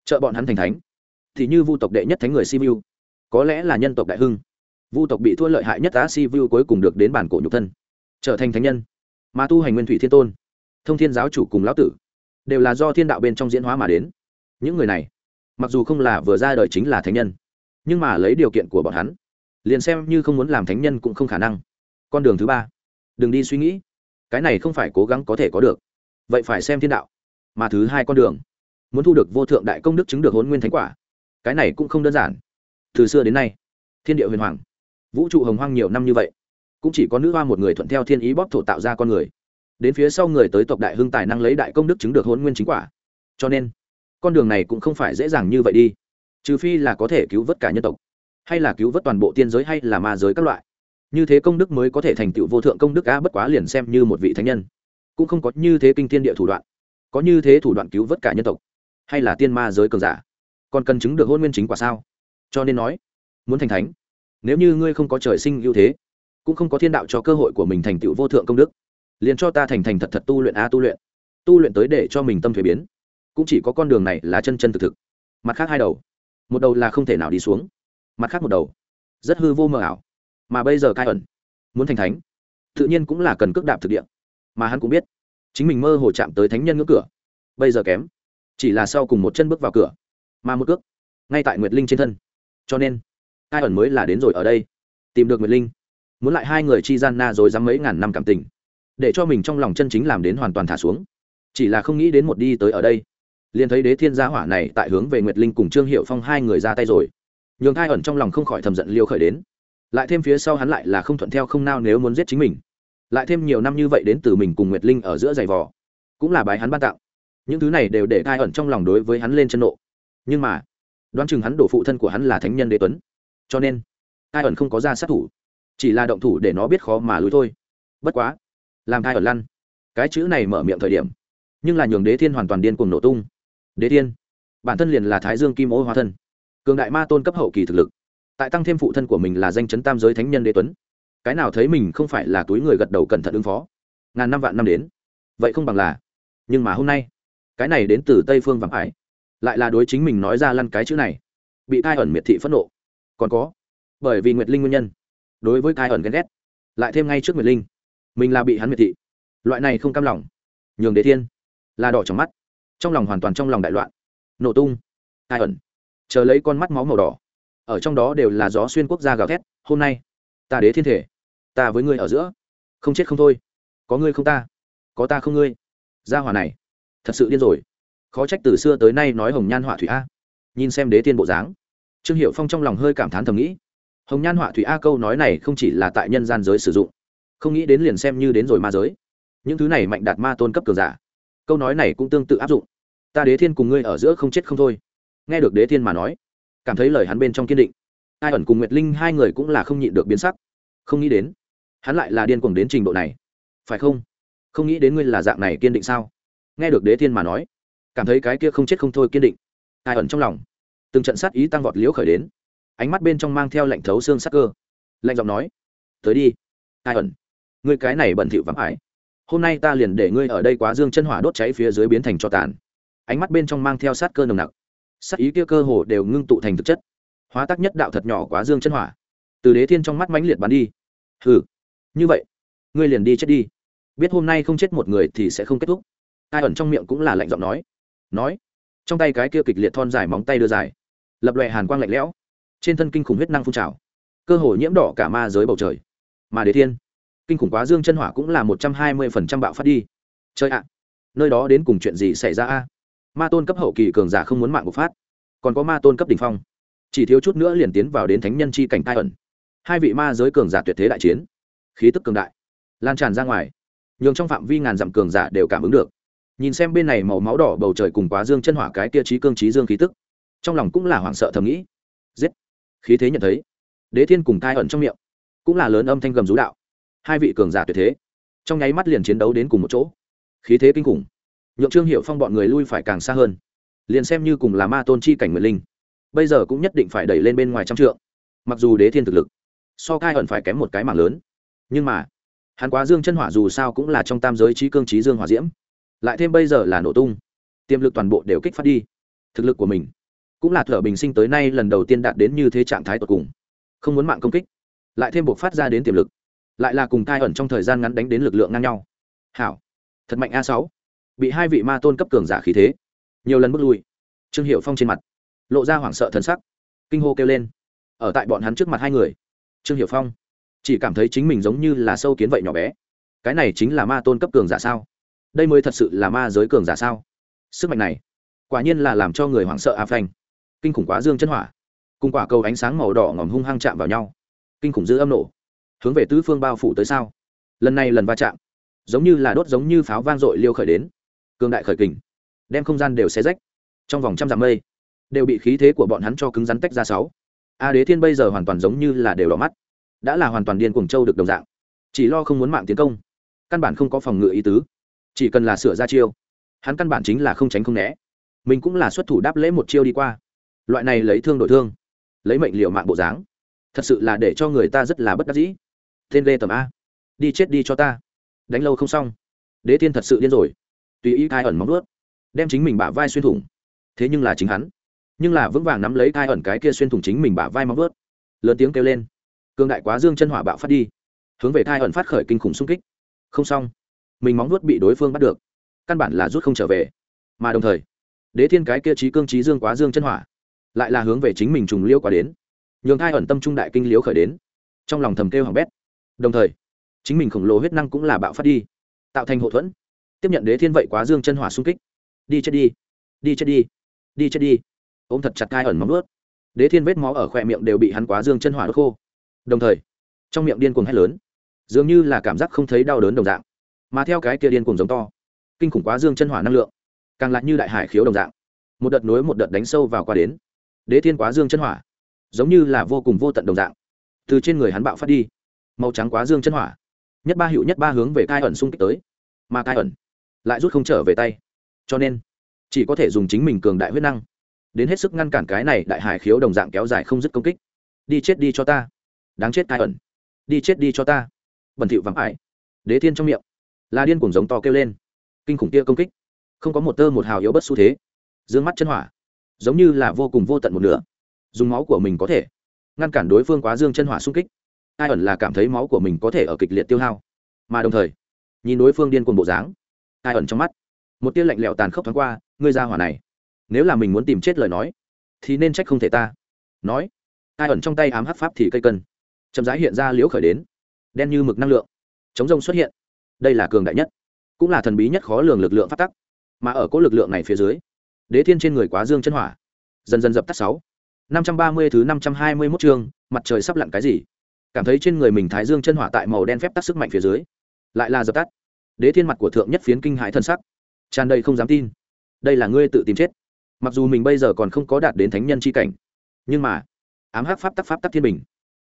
trợ bọn hắn thành thánh. Thì như vu tộc đệ nhất thánh người sivu có lẽ là nhân tộc đại hưng. Vu tộc bị thua lợi hại nhất á sivu cuối cùng được đến bản cổ nhục thân, trở thành thánh nhân. Mà tu hành nguyên thủy thiên tôn, thông thiên giáo chủ cùng lão tử, đều là do thiên đạo bên trong diễn hóa mà đến. Những người này mặc dù không là vừa ra đời chính là thánh nhân, nhưng mà lấy điều kiện của bọn hắn, liền xem như không muốn làm thánh nhân cũng không khả năng. Con đường thứ ba, đừng đi suy nghĩ, cái này không phải cố gắng có thể có được, vậy phải xem thiên đạo, mà thứ hai con đường, muốn thu được vô thượng đại công đức chứng được hôn nguyên thánh quả, cái này cũng không đơn giản. Từ xưa đến nay, thiên địa huyền hoàng, vũ trụ hồng hoang nhiều năm như vậy, cũng chỉ có nữ hoa một người thuận theo thiên ý bóp thổ tạo ra con người. Đến phía sau người tới tộc đại hưng tài năng lấy đại công đức chứng được hôn nguyên chính quả. Cho nên con đường này cũng không phải dễ dàng như vậy đi. Trừ phi là có thể cứu vớt cả nhân tộc, hay là cứu vớt toàn bộ tiên giới hay là ma giới các loại. Như thế công đức mới có thể thành tựu vô thượng công đức á, bất quá liền xem như một vị thánh nhân. Cũng không có như thế kinh thiên địa thủ đoạn, có như thế thủ đoạn cứu vớt cả nhân tộc, hay là tiên ma giới cường giả. Còn cần chứng được hôn nguyên chính quả sao? Cho nên nói, muốn thành thánh, nếu như ngươi không có trời sinh ưu thế, cũng không có thiên đạo cho cơ hội của mình thành tựu vô thượng công đức, liền cho ta thành thành thật thật tu luyện a tu luyện. Tu luyện tới để cho mình tâm thuế biến cũng chỉ có con đường này là chân chân thực thực. Mặt khác hai đầu, một đầu là không thể nào đi xuống, mặt khác một đầu, rất hư vô mờ ảo. Mà bây giờ cai ẩn muốn thành thánh, tự nhiên cũng là cần cước đạp thực địa. Mà hắn cũng biết, chính mình mơ hồ chạm tới thánh nhân ngưỡng cửa, bây giờ kém, chỉ là sau cùng một chân bước vào cửa, mà một cước ngay tại nguyệt linh trên thân. Cho nên, cai ẩn mới là đến rồi ở đây, tìm được nguyệt linh, muốn lại hai người chi gian na rồi dám mấy ngàn năm cảm tình, để cho mình trong lòng chân chính làm đến hoàn toàn thả xuống. Chỉ là không nghĩ đến một đi tới ở đây liền thấy đế thiên gia hỏa này tại hướng về nguyệt linh cùng trương hiệu phong hai người ra tay rồi nhường thai ẩn trong lòng không khỏi thầm giận liêu khởi đến lại thêm phía sau hắn lại là không thuận theo không nao nếu muốn giết chính mình lại thêm nhiều năm như vậy đến từ mình cùng nguyệt linh ở giữa giày vò cũng là bài hắn ban tặng những thứ này đều để thai ẩn trong lòng đối với hắn lên chân nộ nhưng mà đoán chừng hắn đổ phụ thân của hắn là thánh nhân đế tuấn cho nên thai ẩn không có ra sát thủ chỉ là động thủ để nó biết khó mà lùi thôi bất quá làm thai ẩn lăn cái chữ này mở miệng thời điểm nhưng là nhường đế thiên hoàn toàn điên cuồng nổ tung đế thiên. Bản thân liền là thái dương kim ô hóa thân. Cường đại ma tôn cấp hậu kỳ thực lực. Tại tăng thêm phụ thân của mình là danh chấn tam giới thánh nhân đế tuấn. Cái nào thấy mình không phải là túi người gật đầu cẩn thận ứng phó. Ngàn năm vạn năm đến. Vậy không bằng là. Nhưng mà hôm nay, cái này đến từ tây phương vàng ải lại là đối chính mình nói ra lăn cái chữ này. Bị thai ẩn miệt thị phẫn nộ. Còn có, bởi vì nguyệt linh nguyên nhân. Đối với thai ẩn ghen ghét. Lại thêm ngay trước nguyệt linh. Mình là bị hắn miệt thị. Loại này không cam lòng. Nhường đế thiên. Là đỏ trong mắt trong lòng hoàn toàn trong lòng đại loạn. Nổ tung. Tai ẩn. Chờ lấy con mắt máu màu đỏ. Ở trong đó đều là gió xuyên quốc gia gào thét, hôm nay, ta đế thiên thể, ta với ngươi ở giữa. Không chết không thôi. Có ngươi không ta, có ta không ngươi. Gia hỏa này, thật sự điên rồi. Khó trách từ xưa tới nay nói hồng nhan họa thủy a. Nhìn xem đế tiên bộ dáng, trương hiệu phong trong lòng hơi cảm thán thầm nghĩ. Hồng nhan họa thủy a câu nói này không chỉ là tại nhân gian giới sử dụng, không nghĩ đến liền xem như đến rồi ma giới. Những thứ này mạnh đạt ma tôn cấp cường giả. Câu nói này cũng tương tự áp dụng ta đế thiên cùng ngươi ở giữa không chết không thôi. Nghe được đế thiên mà nói, cảm thấy lời hắn bên trong kiên định. Ai ẩn cùng nguyệt linh hai người cũng là không nhịn được biến sắc. Không nghĩ đến, hắn lại là điên cuồng đến trình độ này. Phải không? Không nghĩ đến ngươi là dạng này kiên định sao? Nghe được đế thiên mà nói, cảm thấy cái kia không chết không thôi kiên định. Ai ẩn trong lòng, từng trận sát ý tăng vọt liễu khởi đến. Ánh mắt bên trong mang theo lạnh thấu xương sắc cơ. Lạnh giọng nói, tới đi, ai ẩn, ngươi cái này bẩn thỉu vắng ải. Hôm nay ta liền để ngươi ở đây quá dương chân hỏa đốt cháy phía dưới biến thành cho tàn ánh mắt bên trong mang theo sát cơ nồng nặc. Sát ý kia cơ hồ đều ngưng tụ thành thực chất. Hóa tác nhất đạo thật nhỏ quá dương chân hỏa. Từ đế thiên trong mắt mãnh liệt bắn đi. Hừ, như vậy, ngươi liền đi chết đi. Biết hôm nay không chết một người thì sẽ không kết thúc. Ai ẩn trong miệng cũng là lạnh giọng nói. Nói, trong tay cái kia kịch liệt thon dài móng tay đưa dài, lập loè hàn quang lạnh lẽo, trên thân kinh khủng huyết năng phun trào, cơ hồ nhiễm đỏ cả ma giới bầu trời. Mà đế thiên, kinh khủng quá dương chân hỏa cũng là một trăm hai mươi phần trăm bạo phát đi. Chơi ạ, nơi đó đến cùng chuyện gì xảy ra a? Ma tôn cấp hậu kỳ cường giả không muốn mạng bộc phát, còn có ma tôn cấp đ ỉ n h phong, chỉ thiếu chút nữa liền tiến vào đến thánh nhân chi cảnh tai ẩn. Hai vị ma giới cường giả tuyệt thế đại chiến, khí tức cường đại, lan tràn ra ngoài, nhường trong phạm vi ngàn dặm cường giả đều cảm ứng được. Nhìn xem bên này màu máu đỏ bầu trời cùng quá dương chân hỏa cái tia trí cương trí dương khí tức, trong lòng cũng là hoảng sợ thầm nghĩ. Giết! Khí thế nhận thấy, đế thiên cùng tai ẩn trong miệng, cũng là lớn âm thanh gầm rú đạo. Hai vị cường giả tuyệt thế, trong nháy mắt liền chiến đấu đến cùng một chỗ. Khí thế kinh khủng nhượng trương hiệu phong bọn người lui phải càng xa hơn. Liền xem như cùng là ma tôn chi cảnh nguyện linh, bây giờ cũng nhất định phải đẩy lên bên ngoài trăm trượng. Mặc dù đế thiên thực lực, so cai ẩn phải kém một cái mảng lớn, nhưng mà, hắn quá dương chân hỏa dù sao cũng là trong tam giới trí cương trí dương hỏa diễm. Lại thêm bây giờ là nổ tung, tiềm lực toàn bộ đều kích phát đi. Thực lực của mình cũng là thở bình sinh tới nay lần đầu tiên đạt đến như thế trạng thái tột cùng. Không muốn mạng công kích, lại thêm buộc phát ra đến tiềm lực, lại là cùng cai ẩn trong thời gian ngắn đánh đến lực lượng ngang nhau. Hảo, thật mạnh a sáu bị hai vị ma tôn cấp cường giả khí thế. Nhiều lần bước lui. Trương hiệu phong trên mặt lộ ra hoảng sợ thân sắc, kinh hô kêu lên. Ở tại bọn hắn trước mặt hai người, trương hiệu phong chỉ cảm thấy chính mình giống như là sâu kiến vậy nhỏ bé. Cái này chính là ma tôn cấp cường giả sao? Đây mới thật sự là ma giới cường giả sao? Sức mạnh này, quả nhiên là làm cho người hoảng sợ a phanh. Kinh khủng quá dương chân hỏa, cùng quả cầu ánh sáng màu đỏ ngòm hung hăng chạm vào nhau. Kinh khủng dư âm nổ, hướng về tứ phương bao phủ tới sao? Lần này lần va chạm, giống như là đốt giống như pháo vang dội liêu khởi đến cường đại khởi kình, đem không gian đều xé rách. Trong vòng trăm dặm mây, đều bị khí thế của bọn hắn cho cứng rắn tách ra sáu. A đế thiên bây giờ hoàn toàn giống như là đều đỏ mắt, đã là hoàn toàn điên cuồng châu được đồng dạng. Chỉ lo không muốn mạng tiến công, căn bản không có phòng ngự ý tứ. Chỉ cần là sửa ra chiêu, hắn căn bản chính là không tránh không né. Mình cũng là xuất thủ đáp lễ một chiêu đi qua. Loại này lấy thương đổi thương, lấy mệnh liệu mạng bộ dáng, thật sự là để cho người ta rất là bất đắc dĩ. Tên lê tầm a, đi chết đi cho ta. Đánh lâu không xong. Đế tiên thật sự điên rồi tùy ý thai ẩn móng nuốt đem chính mình bả vai xuyên thủng. Thế nhưng là chính hắn, nhưng là vững vàng nắm lấy thai ẩn cái kia xuyên thủng chính mình bả vai móng nuốt lớn tiếng kêu lên cương đại quá dương chân hỏa bạo phát đi, hướng về thai ẩn phát khởi kinh khủng xung kích. Không xong, mình móng nuốt bị đối phương bắt được, căn bản là rút không trở về. Mà đồng thời, đế thiên cái kia trí cương trí dương quá dương chân hỏa, lại là hướng về chính mình trùng liêu quá đến, nhường thai ẩn tâm trung đại kinh liếu khởi đến. Trong lòng thầm kêu hỏng bét. Đồng thời, chính mình khổng lồ huyết năng cũng là bạo phát đi, tạo thành hậu thuẫn tiếp nhận đế thiên vậy quá dương chân hỏa xung kích. Đi chết đi. Đi chết đi. Đi chết đi. Ôm thật chặt thai ẩn móng ướt đế thiên vết máu ở khoe miệng đều bị hắn quá dương chân hỏa đốt khô. Đồng thời, trong miệng điên cuồng hét lớn, dường như là cảm giác không thấy đau đớn đồng dạng. Mà theo cái kia điên cuồng giống to, kinh khủng quá dương chân hỏa năng lượng, càng lại như đại hải khiếu đồng dạng. Một đợt nối một đợt đánh sâu vào qua đến. Đế thiên quá dương chân hỏa, giống như là vô cùng vô tận đồng dạng, từ trên người hắn bạo phát đi. Màu trắng quá dương chân hỏa, nhất ba hiệu nhất ba hướng về cai ẩn xung kích tới. Mà cai ẩn lại rút không trở về tay. Cho nên, chỉ có thể dùng chính mình cường đại huyết năng, đến hết sức ngăn cản cái này đại hải khiếu đồng dạng kéo dài không dứt công kích. Đi chết đi cho ta. Đáng chết cai ẩn. Đi chết đi cho ta. Bẩn thịu vắng ải. Đế thiên trong miệng. Là điên cuồng giống to kêu lên. Kinh khủng kia công kích. Không có một tơ một hào yếu bất xu thế. D ư ơ n g mắt chân hỏa. Giống như là vô cùng vô tận một nửa. Dùng máu của mình có thể ngăn cản đối phương quá dương chân hỏa xung kích. Ai ẩn là cảm thấy máu của mình có thể ở kịch liệt tiêu hao. Mà đồng thời, nhìn đối phương điên cuồng bộ dáng ai ẩn trong mắt. Một tia lạnh lẽo tàn khốc thoáng qua, ngươi ra hỏa này. Nếu là mình muốn tìm chết lời nói, thì nên trách không thể ta. Nói, ai ẩn trong tay ám hắc pháp thì cây cân. Chậm rãi hiện ra liễu khởi đến. Đen như mực năng lượng. Chống rông xuất hiện. Đây là cường đại nhất. Cũng là thần bí nhất khó lường lực lượng phát tắc. Mà ở cỗ lực lượng này phía dưới, đế thiên trên người quá dương chân hỏa. Dần dần dập tắt sáu. năm trăm ba mươi thứ năm trăm hai mươi mốt chương, mặt trời sắp lặn cái gì? Cảm thấy trên người mình thái dương chân hỏa tại màu đen phép tắt sức mạnh phía dưới, lại là dập tắt đế thiên mặt của thượng nhất phiến kinh hãi thân sắc. Tràn đầy không dám tin. Đây là ngươi tự tìm chết. Mặc dù mình bây giờ còn không có đạt đến thánh nhân c h i cảnh, nhưng mà, ám hắc pháp tắc pháp tắc thiên bình.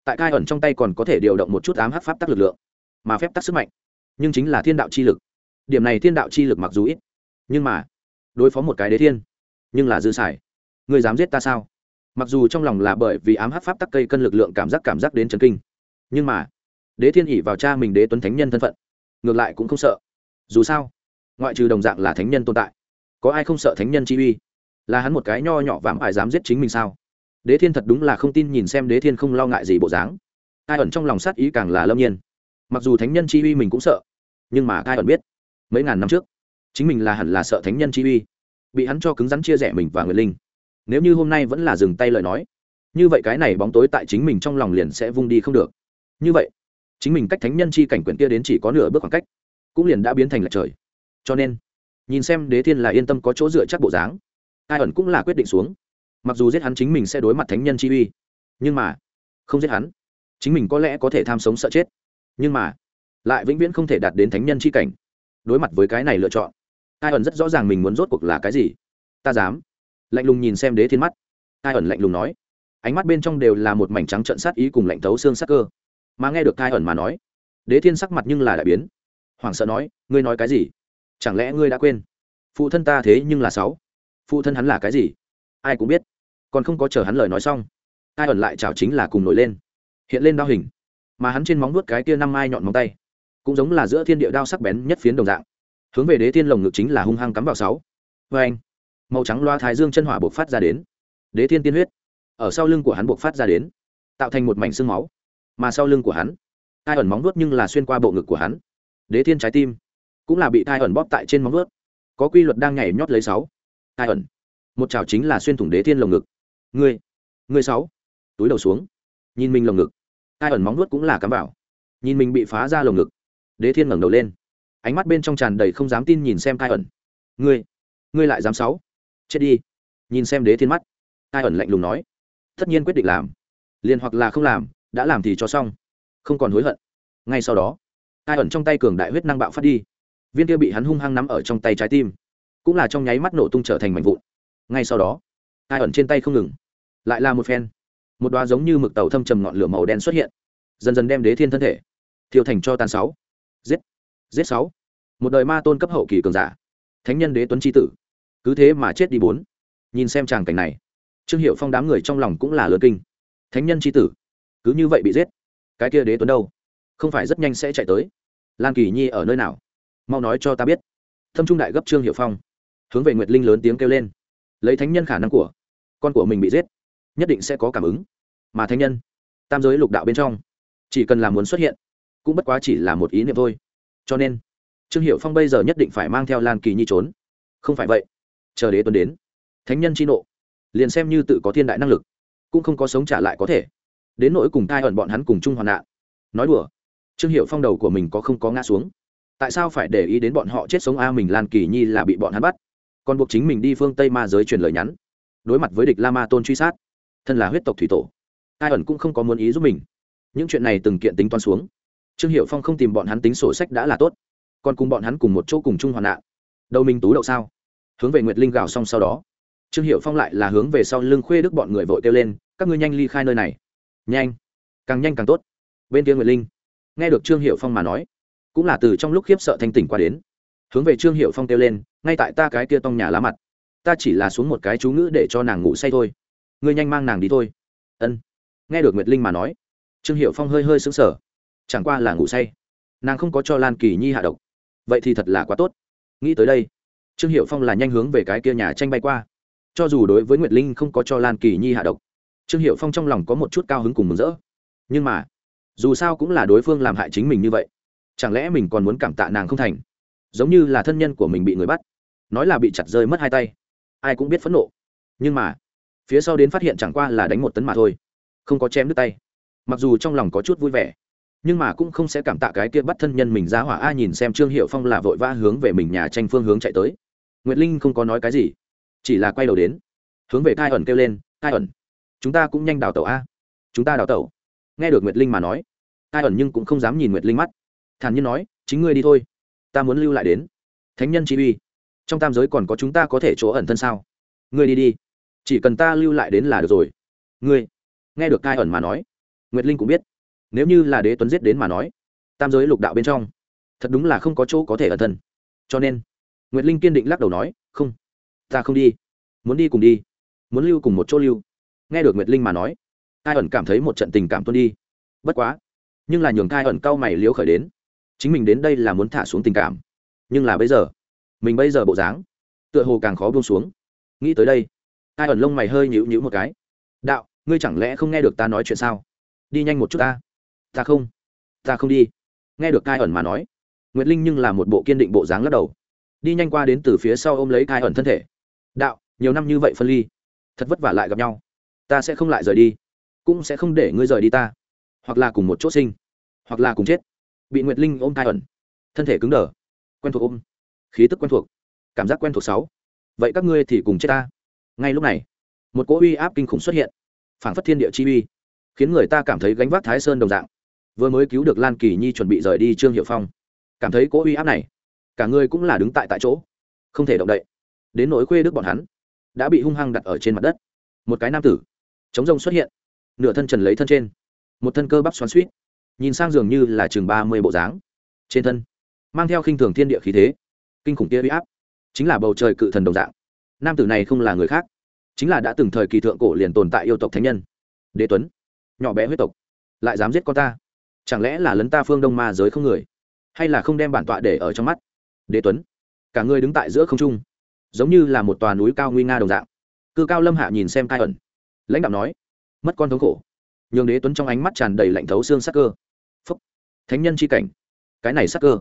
Tại cai ẩn trong tay còn có thể điều động một chút ám hắc pháp tắc lực lượng, mà phép tắc sức mạnh, nhưng chính là thiên đạo chi lực. Điểm này thiên đạo chi lực mặc dù ít, nhưng mà, đối phó một cái đế thiên, nhưng là dư xài. Người dám giết ta sao? Mặc dù trong lòng là bởi vì ám hắc pháp tắc cây cân lực lượng cảm giác cảm giác đến trần kinh, nhưng mà, đế thiên ỉ vào cha mình đế tuấn thánh nhân thân phận ngược lại cũng không sợ. Dù sao, ngoại trừ đồng dạng là thánh nhân tồn tại, có ai không sợ thánh nhân chi uy? Là hắn một cái nho nhỏ vạm ải dám giết chính mình sao? Đế thiên thật đúng là không tin nhìn xem đế thiên không lo ngại gì bộ dáng. Ai ẩn trong lòng sát ý càng là lâm nhiên. Mặc dù thánh nhân chi uy mình cũng sợ, nhưng mà ai ẩn biết, mấy ngàn năm trước, chính mình là hẳn là sợ thánh nhân chi uy, bị hắn cho cứng rắn chia rẽ mình và người linh. Nếu như hôm nay vẫn là dừng tay lời nói, như vậy cái này bóng tối tại chính mình trong lòng liền sẽ vung đi không được. Như vậy chính mình cách thánh nhân chi cảnh quyển kia đến chỉ có nửa bước khoảng cách, cũng liền đã biến thành lệch trời. Cho nên, nhìn xem đế thiên là yên tâm có chỗ dựa chắc bộ dáng, ai ẩn cũng là quyết định xuống. Mặc dù giết hắn chính mình sẽ đối mặt thánh nhân chi uy, nhưng mà, không giết hắn, chính mình có lẽ có thể tham sống sợ chết. Nhưng mà, lại vĩnh viễn không thể đạt đến thánh nhân chi cảnh. Đối mặt với cái này lựa chọn, ai ẩn rất rõ ràng mình muốn rốt cuộc là cái gì. Ta dám, lạnh lùng nhìn xem đế thiên mắt. Ai ẩn lạnh lùng nói, ánh mắt bên trong đều là một mảnh trắng trận sát ý cùng lạnh thấu xương sắc cơ mà nghe được thai ẩn mà nói, đế thiên sắc mặt nhưng là đại biến. Hoảng sợ nói, ngươi nói cái gì? Chẳng lẽ ngươi đã quên? Phụ thân ta thế nhưng là sáu. Phụ thân hắn là cái gì? Ai cũng biết. Còn không có chờ hắn lời nói xong, thai ẩn lại chào chính là cùng nổi lên, hiện lên đao hình, mà hắn trên móng vuốt cái kia năm mai nhọn móng tay, cũng giống là giữa thiên địa đao sắc bén nhất phiến đồng dạng. Hướng về đế thiên lồng ngực chính là hung hăng cắm vào sáu. Vê anh, màu trắng loa thái dương chân hỏa buộc phát ra đến. Đế thiên tiên huyết, ở sau lưng của hắn buộc phát ra đến, tạo thành một mảnh xương máu mà sau lưng của hắn thai ẩn móng nuốt nhưng là xuyên qua bộ ngực của hắn. Đế thiên trái tim cũng là bị thai ẩn bóp tại trên móng nuốt có quy luật đang nhảy nhót lấy sáu. Thai ẩn, một chảo chính là xuyên thủng đế thiên lồng ngực. Ngươi ngươi sáu. Túi đầu xuống, nhìn mình lồng ngực. Thai ẩn móng nuốt cũng là cắm vào. Nhìn mình bị phá ra lồng ngực. Đế thiên ngẩng đầu lên. Ánh mắt bên trong tràn đầy không dám tin nhìn xem thai ẩn. Ngươi ngươi lại dám sáu? Chết đi. Nhìn xem đế thiên mắt. Thai ẩn lạnh lùng nói. Tất nhiên quyết định làm. Liền hoặc là không làm đã làm thì cho xong. Không còn hối hận. Ngay sau đó ai ẩn trong tay cường đại huyết năng bạo phát đi. Viên kia bị hắn hung hăng nắm ở trong tay trái tim, cũng là trong nháy mắt nổ tung trở thành mảnh vụn. Ngay sau đó ai ẩn trên tay không ngừng, lại là một phen. Một đoá giống như mực tàu thâm trầm ngọn lửa màu đen xuất hiện, dần dần đem đế thiên thân thể thiêu thành cho tàn sáu. Giết giết sáu. Một đời ma tôn cấp hậu kỳ cường giả, thánh nhân đế tuấn c tử, cứ thế mà chết đi bốn. Nhìn xem tràng cảnh này, trương hiệu phong đám người trong lòng cũng là lừa kinh. Thánh nhân c h i tử cứ như vậy bị giết. Cái kia đế tuấn đâu? Không phải rất nhanh sẽ chạy tới. Lan kỳ nhi ở nơi nào? Mau nói cho ta biết. Thâm trung đại gấp trương hiệu phong. Hướng về nguyệt linh lớn tiếng kêu lên. Lấy thánh nhân khả năng của con của mình bị giết, nhất định sẽ có cảm ứng. Mà thánh nhân, tam giới lục đạo bên trong, chỉ cần là muốn xuất hiện, cũng bất quá chỉ là một ý niệm thôi. Cho nên, trương hiệu phong bây giờ nhất định phải mang theo lan kỳ nhi trốn. Không phải vậy, chờ đế tuấn đến, thánh nhân chi nộ, liền xem như tự có thiên đại năng lực, cũng không có sống trả lại có thể đến nỗi cùng thai ẩn bọn hắn cùng chung hoạn nạn. Nói đùa, trương hiệu phong đầu của mình có không có ngã xuống? Tại sao phải để ý đến bọn họ chết sống a mình lan kỳ nhi là bị bọn hắn bắt? Còn buộc chính mình đi phương tây ma giới truyền lời nhắn. Đối mặt với địch la ma tôn truy sát, thân là huyết tộc thủy tổ ai ẩn cũng không có muốn ý giúp mình. Những chuyện này từng kiện tính toán xuống. Trương hiệu phong không tìm bọn hắn tính sổ sách đã là tốt. Còn cùng bọn hắn cùng một chỗ cùng chung hoạn nạn. Đâu minh tú đậu sao? Hướng về nguyệt linh gào xong sau đó, trương hiệu phong lại là hướng về sau lưng khuê đức bọn người vội kêu lên, các ngươi nhanh ly khai nơi này nhanh. Càng nhanh càng tốt. Bên kia nguyệt linh. Nghe được trương hiệu phong mà nói, cũng là từ trong lúc khiếp sợ thanh tỉnh qua đến. Hướng về trương hiệu phong kêu lên, ngay tại ta cái kia tông nhà lá mặt. Ta chỉ là xuống một cái chú ngữ để cho nàng ngủ say thôi. Ngươi nhanh mang nàng đi thôi. Ân. Nghe được nguyệt linh mà nói, trương hiệu phong hơi hơi xứng sở chẳng qua là ngủ say. Nàng không có cho lan kỳ nhi hạ độc. Vậy thì thật là quá tốt. Nghĩ tới đây, trương hiệu phong là nhanh hướng về cái kia nhà tranh bay qua. Cho dù đối với nguyệt linh không có cho lan kỳ nhi hạ độc trương hiệu phong trong lòng có một chút cao hứng cùng mừng rỡ. Nhưng mà, dù sao cũng là đối phương làm hại chính mình như vậy, chẳng lẽ mình còn muốn cảm tạ nàng không thành? Giống như là thân nhân của mình bị người bắt, nói là bị chặt rơi mất hai tay, ai cũng biết phẫn nộ. Nhưng mà, phía sau đến phát hiện chẳng qua là đánh một tấn mà thôi, không có chém đứt tay. Mặc dù trong lòng có chút vui vẻ, nhưng mà cũng không sẽ cảm tạ cái kia bắt thân nhân mình ra hỏa a nhìn xem trương hiệu phong là vội vã hướng về mình nhà tranh phương hướng chạy tới. Nguyệt linh không có nói cái gì, chỉ là quay đầu đến, hướng về cai ẩn kêu lên cai ẩn chúng ta cũng nhanh đào tẩu a. Chúng ta đào tẩu. Nghe được nguyệt linh mà nói, cai ẩn nhưng cũng không dám nhìn nguyệt linh mắt. Thản nhiên nói, chính ngươi đi thôi. Ta muốn lưu lại đến. Thánh nhân chi uy. Trong tam giới còn có chúng ta có thể chỗ ẩn thân sao? Ngươi đi đi. Chỉ cần ta lưu lại đến là được rồi. Ngươi. Nghe được cai ẩn mà nói, nguyệt linh cũng biết. Nếu như là đế tuấn giết đến mà nói, tam giới lục đạo bên trong, thật đúng là không có chỗ có thể ẩn thân. Cho nên, nguyệt linh kiên định lắc đầu nói, không, ta không đi. Muốn đi cùng đi. Muốn lưu cùng một chỗ lưu nghe được nguyệt linh mà nói, cai ẩn cảm thấy một trận tình cảm tuân đi. Bất quá, nhưng là nhường cai ẩn cau mày liếu khởi đến. Chính mình đến đây là muốn thả xuống tình cảm. Nhưng là bây giờ, mình bây giờ bộ dáng, tựa hồ càng khó buông xuống. Nghĩ tới đây thai ẩn lông mày hơi nhíu nhíu một cái. Đạo, ngươi chẳng lẽ không nghe được ta nói chuyện sao? Đi nhanh một chút ta. Ta không. Ta không đi. Nghe được cai ẩn mà nói, nguyệt linh nhưng là một bộ kiên định bộ dáng lắc đầu. Đi nhanh qua đến từ phía sau ôm lấy cai ẩn thân thể. Đạo, nhiều năm như vậy phân ly, thật vất vả lại gặp nhau ta sẽ không lại rời đi. Cũng sẽ không để ngươi rời đi ta. Hoặc là cùng một chỗ sinh. Hoặc là cùng chết. Bị nguyệt linh ôm thai ẩn. Thân thể cứng đờ. Quen thuộc ôm. Khí tức quen thuộc. Cảm giác quen thuộc sáu. Vậy các ngươi thì cùng chết ta. Ngay lúc này, một cỗ uy áp kinh khủng xuất hiện. Phảng phất thiên địa chi uy. Khiến người ta cảm thấy gánh vác thái sơn đồng dạng. Vừa mới cứu được lan kỳ nhi chuẩn bị rời đi trương hiệu phong. Cảm thấy cỗ uy áp này, cả người cũng là đứng tại tại chỗ. Không thể động đậy. Đến nỗi khuê đức bọn hắn, đã bị hung hăng đặt ở trên mặt đất. Một cái nam tử chống rông xuất hiện. Nửa thân trần lấy thân trên. Một thân cơ bắp xoắn suýt nhìn sang dường như là chừng ba mươi bộ dáng. Trên thân, mang theo khinh thường thiên địa khí thế. Kinh khủng kia uy áp. Chính là bầu trời cự thần đồng dạng. Nam tử này không là người khác. Chính là đã từng thời kỳ thượng cổ liền tồn tại yêu tộc thánh nhân. Đế tuấn, nhỏ bé huyết tộc, lại dám giết con ta. Chẳng lẽ là lấn ta phương đông ma giới không người? Hay là không đem bản tọa để ở trong mắt? Đế tuấn, cả người đứng tại giữa không trung, giống như là một tòa núi cao nguy nga đồng dạng. Cư cao lâm hạ nhìn xem cai ẩn lãnh đạo nói, mất con thống khổ. Nhường đế tuấn trong ánh mắt tràn đầy lạnh thấu xương sắc cơ. Phúc. Thánh nhân c h i cảnh. Cái này sắc cơ.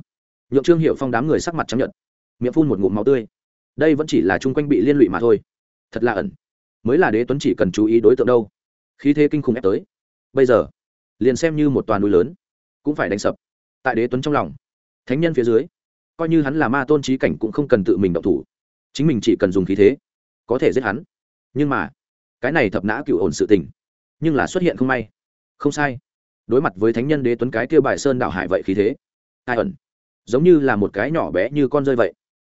Nhượng trương hiệu phong đám người sắc mặt chấp nhận miệng phun một ngụm máu tươi. Đây vẫn chỉ là chung quanh bị liên lụy mà thôi. Thật là ẩn. Mới là đế tuấn chỉ cần chú ý đối tượng đâu. Khi thế kinh khủng ép tới. Bây giờ, liền xem như một toàn núi lớn, cũng phải đánh sập. Tại đế tuấn trong lòng, thánh nhân phía dưới, coi như hắn là ma tôn trí cảnh cũng không cần tự mình động thủ. Chính mình chỉ cần dùng khí thế, có thể giết hắn. Nhưng mà cái này thập nã cựu ổn sự tình. Nhưng là xuất hiện không may. Không sai. Đối mặt với thánh nhân đế tuấn cái kêu bài sơn đạo hải vậy khí thế. Ai ẩn? Giống như là một cái nhỏ bé như con rơi vậy.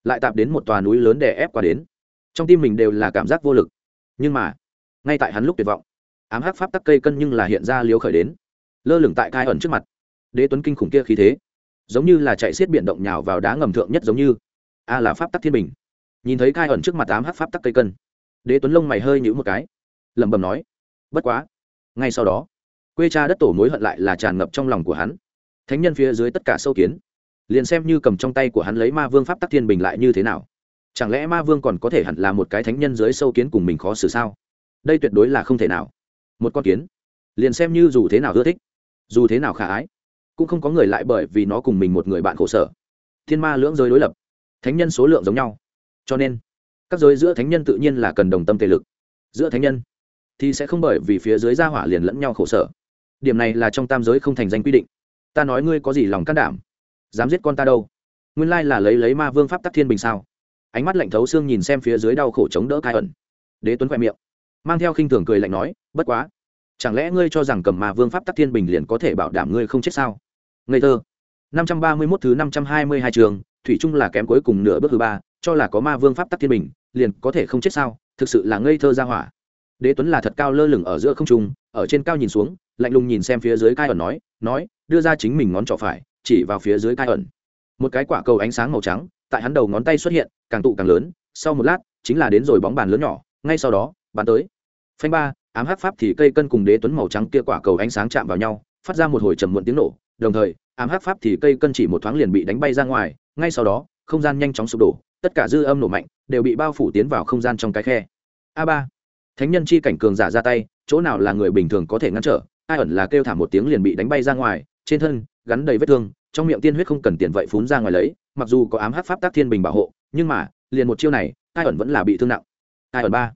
Lại tạp đến một tòa núi lớn đè ép qua đến. Trong tim mình đều là cảm giác vô lực. Nhưng mà, ngay tại hắn lúc tuyệt vọng, ám hắc pháp tắc cây cân nhưng là hiện ra liếu khởi đến. Lơ lửng tại cai ẩn trước mặt. Đế tuấn kinh khủng kia khí thế, giống như là chạy xiết biển động nhào vào đá ngầm thượng nhất giống như. A là pháp tắc thiên bình. Nhìn thấy cai ẩn trước mặt ám hắc pháp tắc cây cân đế tuấn lông mày hơi nhữ một cái, lẩm bẩm nói, bất quá, ngay sau đó, quê cha đất tổ mối hận lại là tràn ngập trong lòng của hắn. Thánh nhân phía dưới tất cả sâu kiến, liền xem như cầm trong tay của hắn lấy ma vương pháp tắc thiên bình lại như thế nào. Chẳng lẽ ma vương còn có thể hẳn là một cái thánh nhân dưới sâu kiến cùng mình khó xử sao? Đây tuyệt đối là không thể nào. Một con kiến, liền xem như dù thế nào ưa thích, dù thế nào khả ái, cũng không có người lại bởi vì nó cùng mình một người bạn khổ sở. Thiên ma lưỡng giới đối lập, thánh nhân số lượng giống nhau. Cho nên các giới giữa thánh nhân tự nhiên là cần đồng tâm tề lực. Giữa thánh nhân thì sẽ không bởi vì phía dưới gia hỏa liền lẫn nhau khổ sở. Điểm này là trong tam giới không thành danh quy định. Ta nói ngươi có gì lòng can đảm, dám giết con ta đâu? Nguyên lai là lấy lấy ma vương pháp tắc thiên bình sao? Ánh mắt lạnh thấu xương nhìn xem phía dưới đau khổ chống đỡ cai ẩn. Đế tuấn khoe miệng, mang theo khinh thường cười lạnh nói, bất quá, chẳng lẽ ngươi cho rằng cầm ma vương pháp tắc thiên bình liền có thể bảo đảm ngươi không chết sao? Ngây thơ. Năm trăm ba mươi 531 thứ năm trăm hai mươi hai trường, thủy chung là kém cuối cùng nửa bước thứ ba cho là có ma vương pháp tắc thiên bình, liền có thể không chết sao? Thực sự là ngây thơ ra hỏa. Đế tuấn là thật cao lơ lửng ở giữa không trung, ở trên cao nhìn xuống, lạnh lùng nhìn xem phía dưới cai ẩn nói nói, đưa ra chính mình ngón trỏ phải, chỉ vào phía dưới cai ẩn. Một cái quả cầu ánh sáng màu trắng, tại hắn đầu ngón tay xuất hiện, càng tụ càng lớn, sau một lát, chính là đến rồi bóng bàn lớn nhỏ, ngay sau đó bàn tới. Phanh ba, ám hắc pháp thì cây cân cùng đế tuấn màu trắng kia quả cầu ánh sáng chạm vào nhau, phát ra một hồi trầm muộn tiếng nổ, đồng thời, ám hắc pháp thì cây cân chỉ một thoáng liền bị đánh bay ra ngoài, ngay sau đó, không gian nhanh chóng sụp đổ tất cả dư âm nổ mạnh, đều bị bao phủ tiến vào không gian trong cái khe. A ba. Thánh nhân chi cảnh cường giả ra tay, chỗ nào là người bình thường có thể ngăn trở, ai ẩn là kêu thả một tiếng liền bị đánh bay ra ngoài, trên thân, gắn đầy vết thương, trong miệng tiên huyết không cần tiền vậy phún ra ngoài lấy, mặc dù có ám hát pháp tác thiên bình bảo hộ, nhưng mà, liền một chiêu này, ai ẩn vẫn là bị thương nặng. Ai ẩn ba.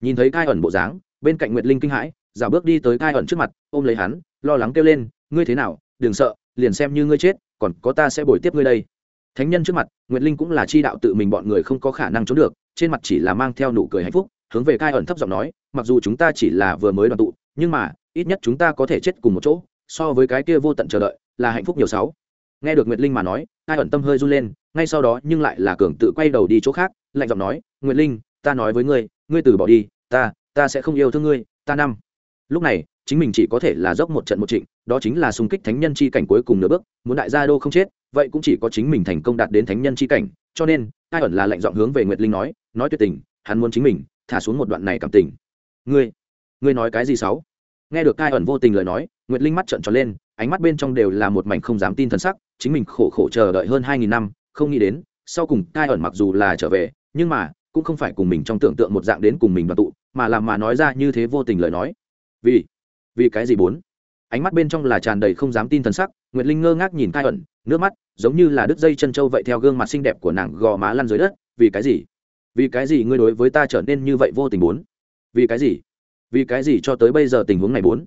Nhìn thấy ai ẩn bộ dáng, bên cạnh nguyệt linh kinh hãi giả bước đi tới ai ẩn trước mặt, ôm lấy hắn, lo lắng kêu lên, ngươi thế nào? Đừng sợ, liền xem như ngươi chết, còn có ta sẽ bồi tiếp ngươi đây thánh nhân trước mặt, nguyệt linh cũng là chi đạo tự mình bọn người không có khả năng trốn được, trên mặt chỉ là mang theo nụ cười hạnh phúc, hướng về cai ẩn thấp giọng nói, mặc dù chúng ta chỉ là vừa mới đoàn tụ, nhưng mà, ít nhất chúng ta có thể chết cùng một chỗ, so với cái kia vô tận chờ đợi, là hạnh phúc nhiều sáu. Nghe được nguyệt linh mà nói, cai ẩn tâm hơi run lên, ngay sau đó nhưng lại là cường tự quay đầu đi chỗ khác, lạnh giọng nói, nguyệt linh, ta nói với ngươi ngươi từ bỏ đi, ta ta sẽ không yêu thương ngươi, ta năm. Lúc này, chính mình chỉ có thể là dốc một trận một trịnh đó chính là xung kích thánh nhân chi cảnh cuối cùng nửa bước, muốn đại gia đô không chết, vậy cũng chỉ có chính mình thành công đạt đến thánh nhân chi cảnh, cho nên ai ẩn là lệnh giọng hướng về nguyệt linh nói nói tuyệt tình, hắn muốn chính mình, thả xuống một đoạn này cảm tình. Ngươi ngươi nói cái gì sáu? Nghe được ai ẩn vô tình lời nói, nguyệt linh mắt trợn tròn lên, ánh mắt bên trong đều là một mảnh không dám tin thần sắc, chính mình khổ khổ chờ đợi hơn hai nghìn năm, không nghĩ đến, sau cùng ai ẩn mặc dù là trở về, nhưng mà, cũng không phải cùng mình trong tưởng tượng một dạng đến cùng mình đoàn tụ, mà làm mà nói ra như thế vô tình lời nói. Vì vì cái gì bốn? Ánh mắt bên trong là tràn đầy không dám tin thần sắc, nguyệt linh ngơ ngác nhìn cai ẩn, nước mắt giống như là đứt dây chân trâu vậy theo gương mặt xinh đẹp của nàng gò má lăn dưới đất, vì cái gì? Vì cái gì ngươi đối với ta trở nên như vậy vô tình bốn? Vì cái gì? Vì cái gì cho tới bây giờ tình huống này bốn?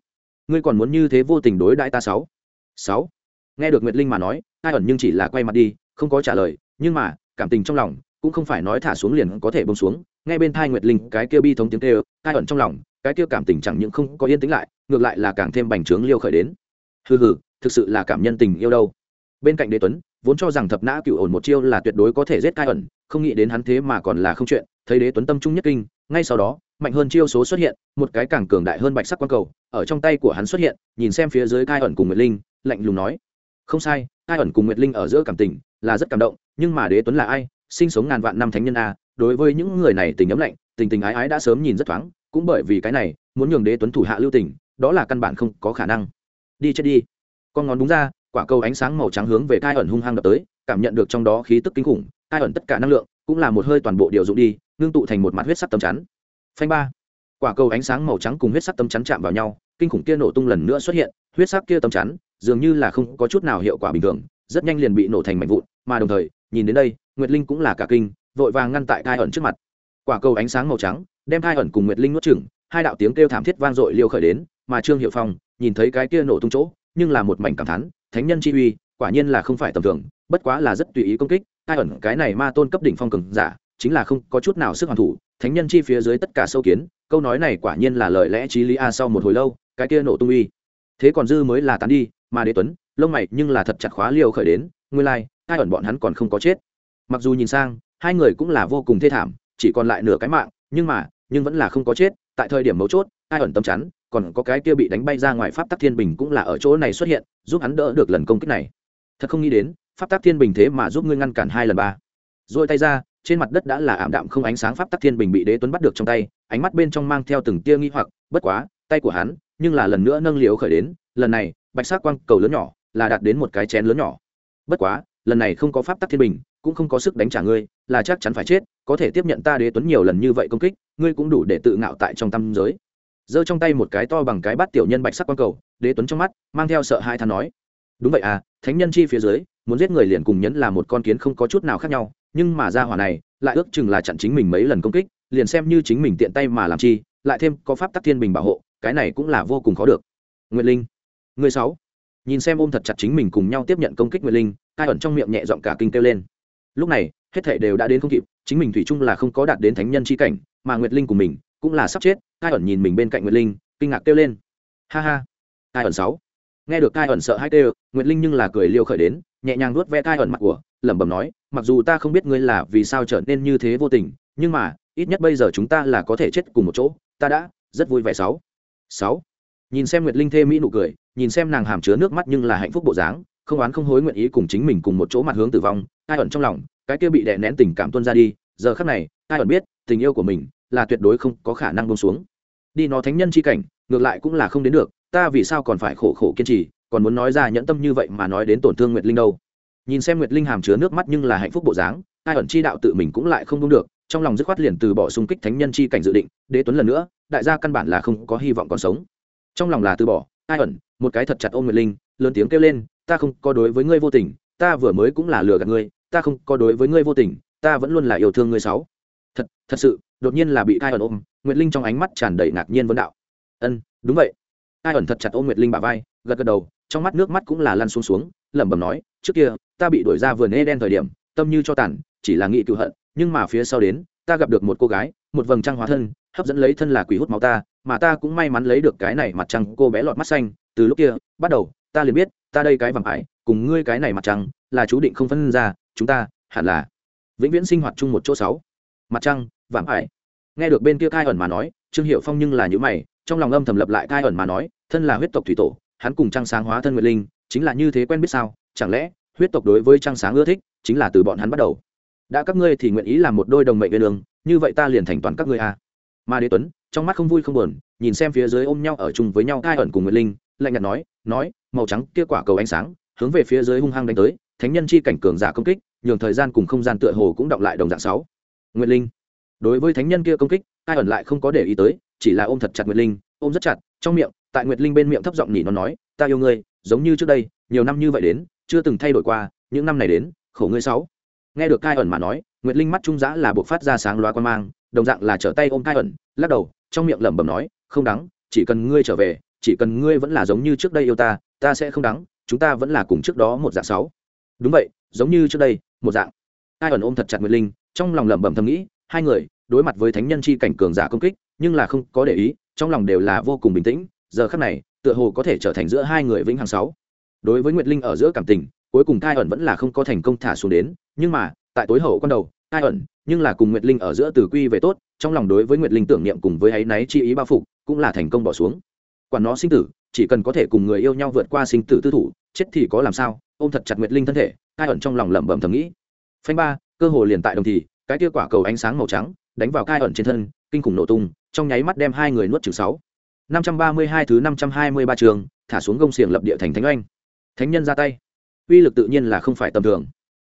Ngươi còn muốn như thế vô tình đối đãi ta sáu? Sáu? Nghe được nguyệt linh mà nói, cai ẩn nhưng chỉ là quay mặt đi, không có trả lời, nhưng mà, cảm tình trong lòng cũng không phải nói thả xuống liền có thể bông xuống. Nghe bên thai nguyệt linh cái kia bi thống tiếng kêu, cai ẩn trong lòng, cái kia cảm tình chẳng những không có yên tĩnh lại ngược lại là càng thêm bành trướng liêu khởi đến. Hừ hừ, thực sự là cảm nhân tình yêu đâu. Bên cạnh đế tuấn, vốn cho rằng thập nã cựu ổn một chiêu là tuyệt đối có thể giết cai ẩn, không nghĩ đến hắn thế mà còn là không chuyện, thấy đế tuấn tâm trung nhất kinh, ngay sau đó, mạnh hơn chiêu số xuất hiện, một cái càng cường đại hơn bạch sắc quang cầu, ở trong tay của hắn xuất hiện, nhìn xem phía dưới cai ẩn cùng nguyệt linh, lạnh lùng nói, không sai, cai ẩn cùng nguyệt linh ở giữa cảm tình, là rất cảm động, nhưng mà đế tuấn là ai? Sinh sống ngàn vạn năm thánh nhân a, đối với những người này tình ấm lạnh, tình tình ái ái đã sớm nhìn rất thoáng, cũng bởi vì cái này, muốn nhường đế tuấn thủ hạ lưu tình đó là căn bản không có khả năng. Đi chết đi. Con ngón đúng ra, quả cầu ánh sáng màu trắng hướng về cai ẩn hung hăng đập tới, cảm nhận được trong đó khí tức kinh khủng cai ẩn tất cả năng lượng cũng là một hơi toàn bộ điều dụng đi, ngưng tụ thành một mặt huyết sắc tấm chắn. Phanh ba. Quả cầu ánh sáng màu trắng cùng huyết sắc tấm chắn chạm vào nhau, kinh khủng kia nổ tung lần nữa xuất hiện, huyết sắc kia tấm chắn dường như là không có chút nào hiệu quả bình thường, rất nhanh liền bị nổ thành mảnh vụn, mà đồng thời, nhìn đến đây, nguyệt linh cũng là cả kinh, vội vàng ngăn tại cai ẩn trước mặt. Quả cầu ánh sáng màu trắng đem cai ẩn cùng nguyệt linh nuốt chửng hai đạo tiếng kêu thảm thiết vang dội liêu khởi đến mà trương hiệu phong nhìn thấy cái kia nổ tung chỗ nhưng là một mảnh cảm thán thánh nhân chi uy quả nhiên là không phải tầm thường bất quá là rất tùy ý công kích tai ẩn cái này ma tôn cấp đỉnh phong cường giả chính là không có chút nào sức hoàn thủ thánh nhân chi phía dưới tất cả sâu kiến câu nói này quả nhiên là lời lẽ trí lý a sau một hồi lâu cái kia nổ tung uy thế còn dư mới là tán đi mà đế tuấn lông mày nhưng là thật chặt khóa liều khởi đến nguyên lai like, tai ẩn bọn hắn còn không có chết. Mặc dù nhìn sang hai người cũng là vô cùng thê thảm chỉ còn lại nửa cái mạng nhưng mà nhưng vẫn là không có chết tại thời điểm mấu chốt, ai ẩn tâm chắn, còn có cái kia bị đánh bay ra ngoài pháp tắc thiên bình cũng là ở chỗ này xuất hiện, giúp hắn đỡ được lần công kích này. Thật không nghĩ đến, pháp tắc thiên bình thế mà giúp ngươi ngăn cản hai lần ba. Rồi tay ra, trên mặt đất đã là ảm đạm không ánh sáng pháp tắc thiên bình bị đế tuấn bắt được trong tay, ánh mắt bên trong mang theo từng tia nghi hoặc, bất quá, tay của hắn, nhưng là lần nữa nâng liều khởi đến, lần này, bạch sắc quang cầu lớn nhỏ, là đạt đến một cái chén lớn nhỏ. Bất quá, lần này không có pháp tắc thiên bình, cũng không có sức đánh trả ngươi, là chắc chắn phải chết, có thể tiếp nhận ta đế tuấn nhiều lần như vậy công kích ngươi cũng đủ để tự ngạo tại trong tâm giới. Giơ trong tay một cái to bằng cái bát tiểu nhân bạch sắc quang cầu, đế tuấn trong mắt, mang theo sợ hai than nói. Đúng vậy à thánh nhân chi phía dưới, muốn giết người liền cùng nhấn là một con kiến không có chút nào khác nhau, nhưng mà ra hỏa này, lại ước chừng là chặn chính mình mấy lần công kích, liền xem như chính mình tiện tay mà làm chi, lại thêm có pháp tắc thiên bình bảo hộ, cái này cũng là vô cùng khó được. Nguyệt linh, người sáu. Nhìn xem ôm thật chặt chính mình cùng nhau tiếp nhận công kích nguyệt linh tai ẩn trong miệng nhẹ giọng cả kinh kêu lên. Lúc này, hết thảy đều đã đến không kịp, chính mình thủy chung là không có đạt đến thánh nhân chi cảnh mà nguyệt linh của mình cũng là sắp chết. Cai ẩn nhìn mình bên cạnh nguyệt linh, kinh ngạc kêu lên. Ha ha. Cai ẩn sáu. Nghe được Cai ẩn sợ hai kêu, nguyệt linh nhưng là cười liêu khởi đến, nhẹ nhàng nuốt ve Cai ẩn mặt của, lẩm bẩm nói, mặc dù ta không biết ngươi là vì sao trở nên như thế vô tình, nhưng mà, ít nhất bây giờ chúng ta là có thể chết cùng một chỗ. Ta đã, rất vui vẻ sáu. Sáu. Nhìn xem nguyệt linh thê mỹ nụ cười, nhìn xem nàng hàm chứa nước mắt nhưng là hạnh phúc bộ dáng, không oán không hối nguyện ý cùng chính mình cùng một chỗ mặt hướng tử vong ai ẩn trong lòng, cái kia bị đè nén tình cảm tuôn ra đi giờ khắc này, ai ẩn biết, tình yêu của mình là tuyệt đối không có khả năng bông xuống. Đi nó thánh nhân chi cảnh, ngược lại cũng là không đến được, ta vì sao còn phải khổ khổ kiên trì, còn muốn nói ra nhẫn tâm như vậy mà nói đến tổn thương nguyệt linh đâu. Nhìn xem nguyệt linh hàm chứa nước mắt nhưng là hạnh phúc bộ dáng, ai ẩn chi đạo tự mình cũng lại không đúng được, trong lòng dứt khoát liền từ bỏ xung kích thánh nhân chi cảnh dự định, đế tuấn lần nữa, đại gia căn bản là không có hy vọng còn sống. Trong lòng là từ bỏ, ai ẩn, một cái thật chặt ôm nguyệt linh, lớn tiếng kêu lên, ta không có đối với ngươi vô tình, ta vừa mới cũng là lừa gạt ngươi, ta không có đối với ngươi vô tình ta vẫn luôn là yêu thương ngươi sáu. Thật thật sự, đột nhiên là bị cai ẩn ôm, nguyệt linh trong ánh mắt tràn đầy ngạc nhiên vấn đạo. Ân, đúng vậy. Ai ẩn thật chặt ôm nguyệt linh bả vai, gật gật đầu, trong mắt nước mắt cũng là lăn xuống xuống, lẩm bẩm nói, trước kia, ta bị đuổi ra vườn ê đen thời điểm, tâm như cho tàn, chỉ là nghị cựu hận, nhưng mà phía sau đến, ta gặp được một cô gái, một vầng trăng hóa thân, hấp dẫn lấy thân là quỷ hút máu ta, mà ta cũng may mắn lấy được cái này mặt trăng, cô bé lọt mắt xanh, từ lúc kia, bắt đầu, ta liền biết, ta đây cái vàng ải, cùng ngươi cái này mặt trăng, là chú định không phân ra, chúng ta hẳn là vĩnh viễn sinh hoạt chung một chỗ sáu. Mặt trăng, vạm ải. Nghe được bên kia cai ẩn mà nói, trương hiệu phong nhưng là những mày, trong lòng âm thầm lập lại cai ẩn mà nói, thân là huyết tộc thủy tổ, hắn cùng trăng sáng hóa thân nguyệt linh, chính là như thế quen biết sao? Chẳng lẽ, huyết tộc đối với trăng sáng ưa thích, chính là từ bọn hắn bắt đầu? Đã các ngươi thì nguyện ý làm một đôi đồng mệnh bên đường, như vậy ta liền thành toàn các ngươi a à. mà đế tuấn, trong mắt không vui không buồn, nhìn xem phía dưới ôm nhau ở chung với nhau cai ẩn cùng nguyệt linh, lạnh nhạt nói nói, màu trắng kia quả cầu ánh sáng, hướng về phía dưới hung hăng đánh tới, thánh nhân chi cảnh cường giả công kích nhường thời gian cùng không gian tựa hồ cũng động lại đồng dạng sáu. Nguyệt linh. Đối với thánh nhân kia công kích ai ẩn lại không có để ý tới, chỉ là ôm thật chặt nguyệt linh, ôm rất chặt, trong miệng, tại nguyệt linh bên miệng thấp giọng nhỉ nó nói, ta yêu ngươi, giống như trước đây, nhiều năm như vậy đến, chưa từng thay đổi qua, những năm này đến, khổ ngươi sáu. Nghe được cai ẩn mà nói, nguyệt linh mắt trung giã là buộc phát ra sáng loa quan mang, đồng dạng là trở tay ôm cai ẩn, lắc đầu, trong miệng lẩm bẩm nói, không đắng chỉ cần ngươi trở về, chỉ cần ngươi vẫn là giống như trước đây yêu ta ta sẽ không đắng chúng ta vẫn là cùng trước đó một dạng sáu. Đúng vậy, giống như trước đây một dạng. Ai ẩn ôm thật chặt nguyệt linh, trong lòng lẩm bẩm thầm nghĩ, hai người, đối mặt với thánh nhân chi cảnh cường giả công kích, nhưng là không có để ý, trong lòng đều là vô cùng bình tĩnh, giờ khắc này, tựa hồ có thể trở thành giữa hai người vĩnh hằng sáu. Đối với nguyệt linh ở giữa cảm tình, cuối cùng cai ẩn vẫn là không có thành công thả xuống đến, nhưng mà, tại tối hậu con đầu cai ẩn, nhưng là cùng nguyệt linh ở giữa từ quy về tốt, trong lòng đối với nguyệt linh tưởng niệm cùng với áy náy chi ý bao phục cũng là thành công bỏ xuống. Quản nó sinh tử, chỉ cần có thể cùng người yêu nhau vượt qua sinh tử tư thủ, chết thì có làm sao? Ôm thật chặt nguyệt linh thân thể, cai ẩn trong lòng lẩm bẩm thầm nghĩ. Phanh ba, cơ hồ liền tại đồng thì, cái tia quả cầu ánh sáng màu trắng đánh vào cai ẩn trên thân, kinh khủng nổ tung, trong nháy mắt đem hai người nuốt trừ sáu. năm trăm ba mươi hai thứ năm trăm hai mươi ba trường, thả xuống gông xiềng lập địa thành thánh oanh. Thánh nhân ra tay. Uy lực tự nhiên là không phải tầm thường.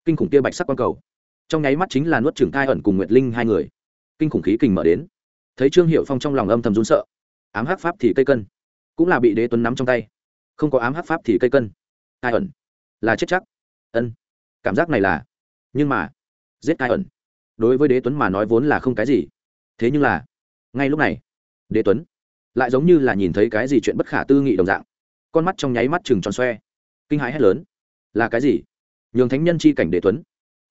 Kinh khủng kia bạch sắc quang cầu. Trong nháy mắt chính là nuốt trưởng cai ẩn cùng nguyệt linh hai người. Kinh khủng khí kình mở đến. Thấy trương hiệu phong trong lòng âm thầm run sợ. Ám hắc pháp thì cây cân. Cũng là bị đế tuấn nắm trong tay. Không có ám hắc pháp thì cây cân. Cai ẩn là chết chắc. Ân, cảm giác này là, nhưng mà, giết Cai ẩn. Đối với đế tuấn mà nói vốn là không cái gì. Thế nhưng là, ngay lúc này, đế tuấn lại giống như là nhìn thấy cái gì chuyện bất khả tư nghị đồng dạng. Con mắt trong nháy mắt chừng tròn xoe. Kinh hãi hét lớn. Là cái gì? Nhường thánh nhân chi cảnh đế tuấn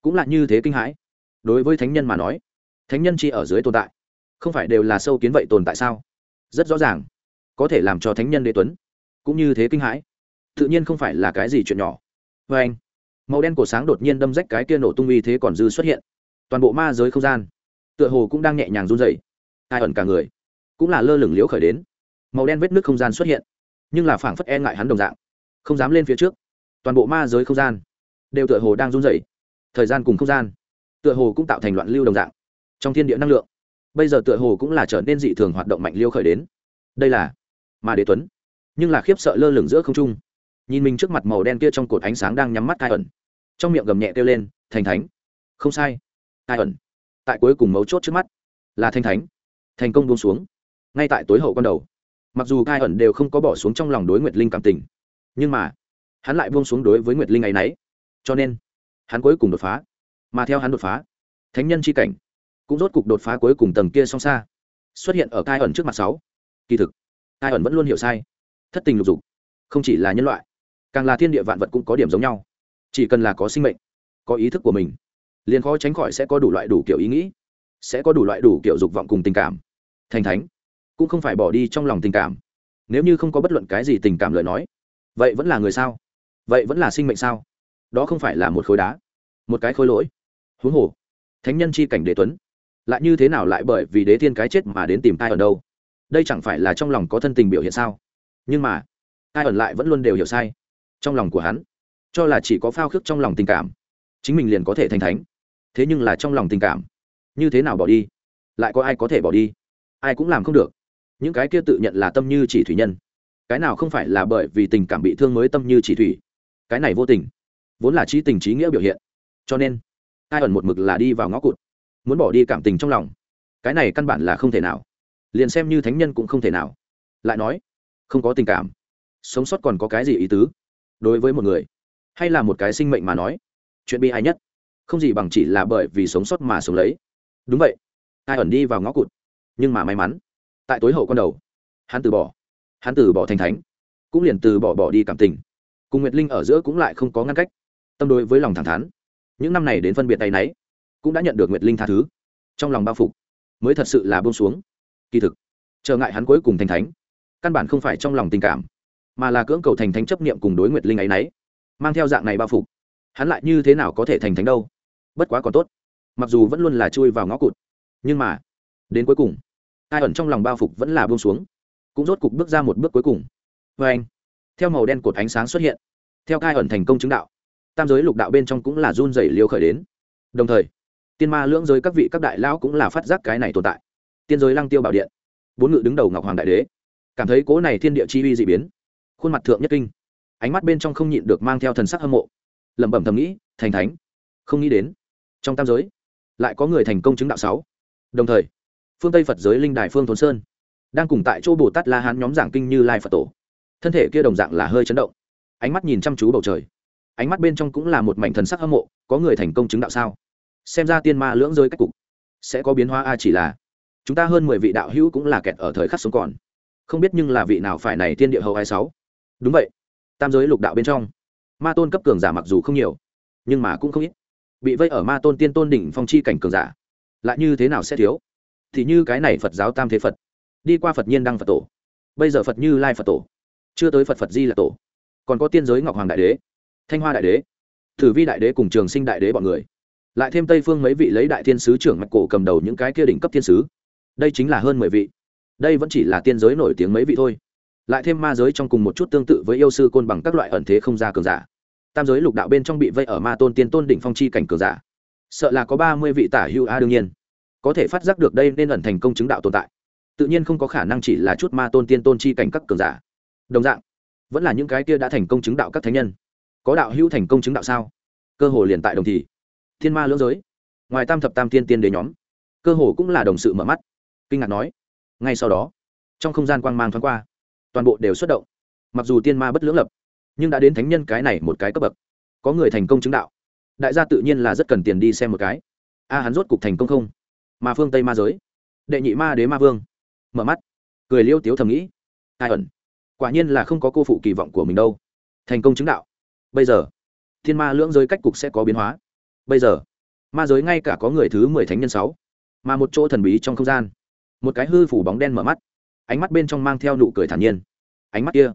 cũng là như thế kinh hãi. Đối với thánh nhân mà nói, thánh nhân chi ở dưới tồn tại, không phải đều là sâu kiến vậy tồn tại sao? Rất rõ ràng, có thể làm cho thánh nhân đế tuấn cũng như thế kinh hãi. Tự nhiên không phải là cái gì chuyện nhỏ vê anh. Màu đen cổ sáng đột nhiên đâm rách cái kia nổ tung uy thế còn dư xuất hiện. Toàn bộ ma giới không gian, tựa hồ cũng đang nhẹ nhàng run dày ai ẩn cả người, cũng là lơ lửng liễu khởi đến. Màu đen vết nước không gian xuất hiện, nhưng là phảng phất e ngại hắn đồng dạng. Không dám lên phía trước, toàn bộ ma giới không gian đều tựa hồ đang run rẩy. Thời gian cùng không gian, tựa hồ cũng tạo thành loạn lưu đồng dạng. Trong thiên địa năng lượng, bây giờ tựa hồ cũng là trở nên dị thường hoạt động mạnh liêu khởi đến. Đây là mà đế tuấn, nhưng là khiếp sợ lơ lửng giữa không trung nhìn mình trước mặt màu đen kia trong cột ánh sáng đang nhắm mắt Tai ẩn. Trong miệng gầm nhẹ kêu lên, thành thánh. Không sai. Tai ẩn, tại cuối cùng mấu chốt trước mắt, là thanh thánh. Thành công buông xuống, ngay tại tối hậu con đầu. Mặc dù Tai ẩn đều không có bỏ xuống trong lòng đối nguyệt linh cảm tình, nhưng mà, hắn lại buông xuống đối với nguyệt linh ấy nấy. Cho nên, hắn cuối cùng đột phá. Mà theo hắn đột phá, thánh nhân c h i cảnh cũng rốt cục đột phá cuối cùng tầng kia song xa. Xuất hiện ở cai ẩn trước mặt sáu. Kỳ thực cai ẩn vẫn luôn hiểu sai. Thất tình lục dục, không chỉ là nhân loại càng là thiên địa vạn vật cũng có điểm giống nhau. Chỉ cần là có sinh mệnh, có ý thức của mình, liền khó tránh khỏi sẽ có đủ loại đủ kiểu ý nghĩ, sẽ có đủ loại đủ kiểu dục vọng cùng tình cảm. Thành thánh, cũng không phải bỏ đi trong lòng tình cảm. Nếu như không có bất luận cái gì tình cảm lời nói, vậy vẫn là người sao? Vậy vẫn là sinh mệnh sao? Đó không phải là một khối đá, một cái khối lỗi. Huống hồ, thánh nhân chi cảnh đế tuấn, lại như thế nào lại bởi vì đế thiên cái chết mà đến tìm tai ở đâu? Đây chẳng phải là trong lòng có thân tình biểu hiện sao? Nhưng mà ai ẩn lại vẫn luôn đều hiểu sai trong lòng của hắn, cho là chỉ có phao khước trong lòng tình cảm, chính mình liền có thể thành thánh. Thế nhưng là trong lòng tình cảm, như thế nào bỏ đi? Lại có ai có thể bỏ đi? Ai cũng làm không được. Những cái kia tự nhận là tâm như chỉ thủy nhân. Cái nào không phải là bởi vì tình cảm bị thương mới tâm như chỉ thủy? Cái này vô tình. Vốn là trí tình trí nghĩa biểu hiện. Cho nên, ai ẩn một mực là đi vào ngõ cụt, muốn bỏ đi cảm tình trong lòng. Cái này căn bản là không thể nào. Liền xem như thánh nhân cũng không thể nào. Lại nói, không có tình cảm. Sống sót còn có cái gì ý tứ? Đối với một người? Hay là một cái sinh mệnh mà nói? Chuyện bi hay nhất? Không gì bằng chỉ là bởi vì sống sót mà sống lấy. Đúng vậy. Ai ẩn đi vào ngõ cụt. Nhưng mà may mắn, tại tối hậu con đầu, hắn từ bỏ. Hắn từ bỏ thành thánh, cũng liền từ bỏ bỏ đi cảm tình. Cùng nguyệt linh ở giữa cũng lại không có ngăn cách. Tâm đối với lòng thẳng thắn. Những năm này đến phân biệt tay náy, cũng đã nhận được nguyệt linh tha thứ. Trong lòng bao phục, mới thật sự là buông xuống. Kỳ thực, trở ngại hắn cuối cùng thành thánh, căn bản không phải trong lòng tình cảm mà là cưỡng cầu thành thánh chấp niệm cùng đối nguyệt linh ấy nấy, mang theo dạng này bao phục, hắn lại như thế nào có thể thành thánh đâu? Bất quá còn tốt, mặc dù vẫn luôn là chui vào ngõ cụt, nhưng mà, đến cuối cùng, ai ẩn trong lòng bao phục vẫn là buông xuống, cũng rốt cục bước ra một bước cuối cùng. Vê anh, theo màu đen cột ánh sáng xuất hiện, theo ai ẩn thành công chứng đạo, tam giới lục đạo bên trong cũng là run rẩy liều khởi đến. Đồng thời, tiên ma lưỡng giới các vị các đại lão cũng là phát giác cái này tồn tại. Tiên giới lăng tiêu bảo điện, bốn ngự đứng đầu ngọc hoàng đại đế, cảm thấy cố này thiên địa chi uy dị biến khuôn mặt thượng nhất kinh. Ánh mắt bên trong không nhịn được mang theo thần sắc hâm mộ. Lẩm bẩm thầm nghĩ, thành thánh, không nghĩ đến. Trong tam giới, lại có người thành công chứng đạo sáu. Đồng thời, phương tây phật giới linh đài phương thốn sơn đang cùng tại chỗ bồ tát la hán nhóm giảng kinh như lai phật tổ. Thân thể kia đồng dạng là hơi chấn động. Ánh mắt nhìn chăm chú bầu trời. Ánh mắt bên trong cũng là một mảnh thần sắc hâm mộ, có người thành công chứng đạo sao? Xem ra tiên ma lưỡng rơi cách cục sẽ có biến hóa a, chỉ là chúng ta hơn mười vị đạo hữu cũng là kẹt ở thời khắc sống còn. Không biết nhưng là vị nào phải này tiên địa hậu hai sáu? Đúng vậy. Tam giới lục đạo bên trong, ma tôn cấp cường giả mặc dù không nhiều, nhưng mà cũng không ít. Bị vây ở ma tôn tiên tôn đỉnh phong chi cảnh cường giả, lại như thế nào sẽ thiếu? Thì như cái này phật giáo tam thế phật. Đi qua phật nhiên đăng phật tổ. Bây giờ phật như lai phật tổ. Chưa tới phật phật di là tổ. Còn có tiên giới ngọc hoàng đại đế, thanh hoa đại đế, thử vi đại đế cùng trường sinh đại đế bọn người. Lại thêm tây phương mấy vị lấy đại thiên sứ trưởng mạch cổ cầm đầu những cái kia đỉnh cấp thiên sứ. Đây chính là hơn mười vị. Đây vẫn chỉ là tiên giới nổi tiếng mấy vị thôi lại thêm ma giới trong cùng một chút tương tự với yêu sư côn bằng các loại ẩn thế không ra cường giả. Tam giới lục đạo bên trong bị vây ở ma tôn tiên tôn đỉnh phong chi cảnh cường giả. Sợ là có ba mươi vị tả hưu a đương nhiên. Có thể phát giác được đây nên ẩn thành công chứng đạo tồn tại. Tự nhiên không có khả năng chỉ là chút ma tôn tiên tôn chi cảnh các cường giả. Đồng dạng, vẫn là những cái kia đã thành công chứng đạo các thánh nhân. Có đạo hữu thành công chứng đạo sao? Cơ hồ liền tại đồng thì. Thiên ma lưỡng giới. Ngoài tam thập tam tiên tiên đế nhóm, cơ hồ cũng là đồng sự mở mắt. Kinh ngạc nói. Ngay sau đó, trong không gian quang mang thoáng qua toàn bộ đều xuất động. Mặc dù tiên ma bất lưỡng lập, nhưng đã đến thánh nhân cái này một cái cấp bậc. Có người thành công chứng đạo. Đại gia tự nhiên là rất cần tiền đi xem một cái. A, hắn rốt cục thành công không? Mà phương tây ma giới. Đệ nhị ma đế ma vương. Mở mắt. Cười liêu tiếu thầm nghĩ. Ai ẩn? Quả nhiên là không có cô phụ kỳ vọng của mình đâu. Thành công chứng đạo. Bây giờ, thiên ma lưỡng giới cách cục sẽ có biến hóa. Bây giờ, ma giới ngay cả có người thứ mười thánh nhân sáu, mà một chỗ thần bí trong không gian. Một cái hư phủ bóng đen mở mắt ánh mắt bên trong mang theo nụ cười thản nhiên. Ánh mắt kia,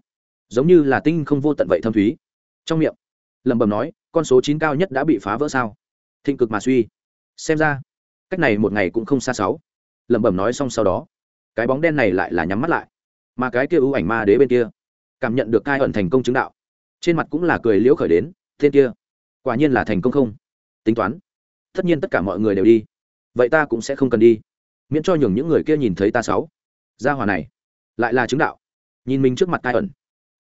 giống như là tinh không vô tận vậy thâm thúy. Trong miệng, lẩm bẩm nói, con số chín cao nhất đã bị phá vỡ sao? Thịnh cực mà suy. Xem ra, cách này một ngày cũng không xa sáu. Lẩm bẩm nói xong sau đó, cái bóng đen này lại là nhắm mắt lại. Mà cái kia ưu ảnh ma đế bên kia, cảm nhận được cai ẩn thành công chứng đạo. Trên mặt cũng là cười liễu khởi đến, tên kia, quả nhiên là thành công không? Tính toán, tất nhiên tất cả mọi người đều đi. Vậy ta cũng sẽ không cần đi. Miễn cho nhường những người kia nhìn thấy ta sáu gia hòa này lại là chứng đạo. Nhìn mình trước mặt tai ẩn,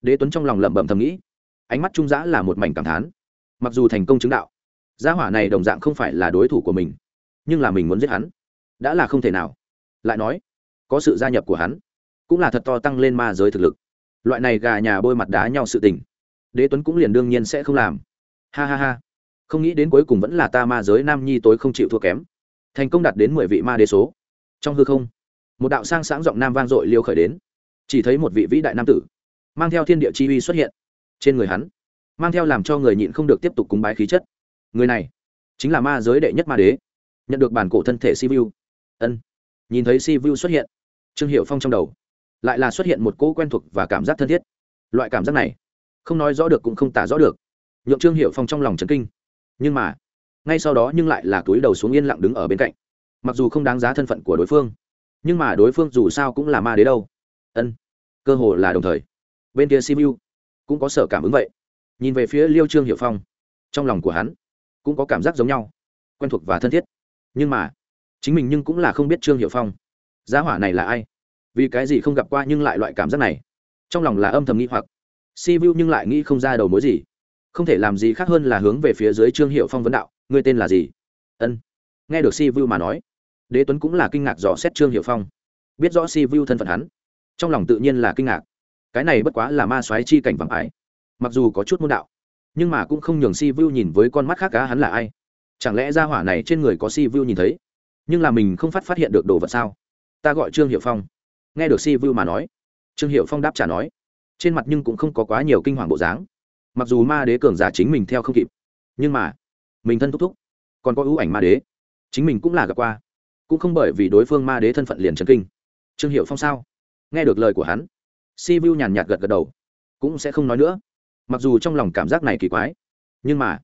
đế tuấn trong lòng lẩm bẩm thầm nghĩ, ánh mắt trung giã là một mảnh cảm thán. Mặc dù thành công chứng đạo, gia hỏa này đồng dạng không phải là đối thủ của mình, nhưng là mình muốn giết hắn, đã là không thể nào. Lại nói, có sự gia nhập của hắn, cũng là thật to tăng lên ma giới thực lực. Loại này gà nhà bôi mặt đá nhau sự tình, đế tuấn cũng liền đương nhiên sẽ không làm. Ha ha ha, không nghĩ đến cuối cùng vẫn là ta ma giới nam nhi tối không chịu thua kém. Thành công đạt đến mười vị ma đế số. Trong hư không một đạo sang sáng giọng nam vang dội liêu khởi đến. Chỉ thấy một vị vĩ đại nam tử, mang theo thiên địa chi uy xuất hiện trên người hắn, mang theo làm cho người nhịn không được tiếp tục cúng bái khí chất. Người này chính là ma giới đệ nhất ma đế, nhận được bản cổ thân thể si vu ân, nhìn thấy si vu xuất hiện, trương hiệu phong trong đầu lại là xuất hiện một cỗ quen thuộc và cảm giác thân thiết. Loại cảm giác này, không nói rõ được cũng không tả rõ được. Nhượng trương hiệu phong trong lòng trấn kinh. Nhưng mà, ngay sau đó nhưng lại là túi đầu xuống yên lặng đứng ở bên cạnh, mặc dù không đáng giá thân phận của đối phương nhưng mà đối phương dù sao cũng là ma đế đâu. Ân, cơ hồ là đồng thời. Bên kia simu cũng có sở cảm ứng vậy. Nhìn về phía liêu trương hiệu phong, trong lòng của hắn cũng có cảm giác giống nhau, quen thuộc và thân thiết. Nhưng mà, chính mình nhưng cũng là không biết trương hiệu phong giá hỏa này là ai? Vì cái gì không gặp qua nhưng lại loại cảm giác này? Trong lòng là âm thầm nghĩ hoặc. Si vu nhưng lại nghĩ không ra đầu mối gì. Không thể làm gì khác hơn là hướng về phía dưới trương hiệu phong vấn đạo, ngươi tên là gì? Ân. Nghe được si vu mà nói đế tuấn cũng là kinh ngạc dò xét trương hiệu phong. Biết rõ si vu thân phận hắn, trong lòng tự nhiên là kinh ngạc. Cái này bất quá là ma soái chi cảnh vàng ái. Mặc dù có chút môn đạo, nhưng mà cũng không nhường si vu nhìn với con mắt khác cá hắn là ai. Chẳng lẽ ra hỏa này trên người có si vu nhìn thấy? Nhưng là mình không phát phát hiện được đồ vật sao? Ta gọi trương hiệu phong. Nghe được si vu mà nói, trương hiệu phong đáp trả nói, trên mặt nhưng cũng không có quá nhiều kinh hoàng bộ dáng. Mặc dù ma đế cường giả chính mình theo không kịp, nhưng mà mình thân thúc thúc, còn có ưu ảnh ma đế, chính mình cũng là gặp qua cũng không bởi vì đối phương ma đế thân phận liền trấn kinh. Trương hiệu phong sao? Nghe được lời của hắn, si vu nhàn nhạt gật gật đầu, cũng sẽ không nói nữa. Mặc dù trong lòng cảm giác này kỳ quái, nhưng mà,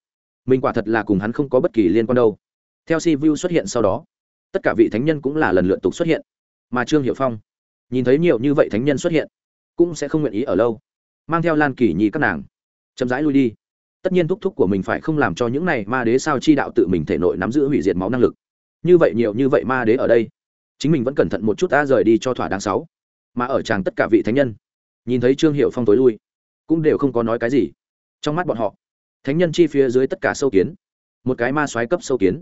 mình quả thật là cùng hắn không có bất kỳ liên quan đâu. Theo si vu xuất hiện sau đó, tất cả vị thánh nhân cũng là lần lượt tục xuất hiện. Mà trương hiệu phong, nhìn thấy nhiều như vậy thánh nhân xuất hiện, cũng sẽ không nguyện ý ở lâu. Mang theo lan kỳ nhi các nàng, chậm rãi lui đi. Tất nhiên thúc thúc của mình phải không làm cho những này ma đế sao chi đạo tự mình thể nội nắm giữ hủy diệt máu năng lực như vậy nhiều như vậy ma đế ở đây. Chính mình vẫn cẩn thận một chút ta rời đi cho thỏa đáng sáu. Mà ở chàng tất cả vị thánh nhân, nhìn thấy trương hiệu phong tối lui, cũng đều không có nói cái gì. Trong mắt bọn họ, thánh nhân chi phía dưới tất cả sâu kiến, một cái ma xoáy cấp sâu kiến.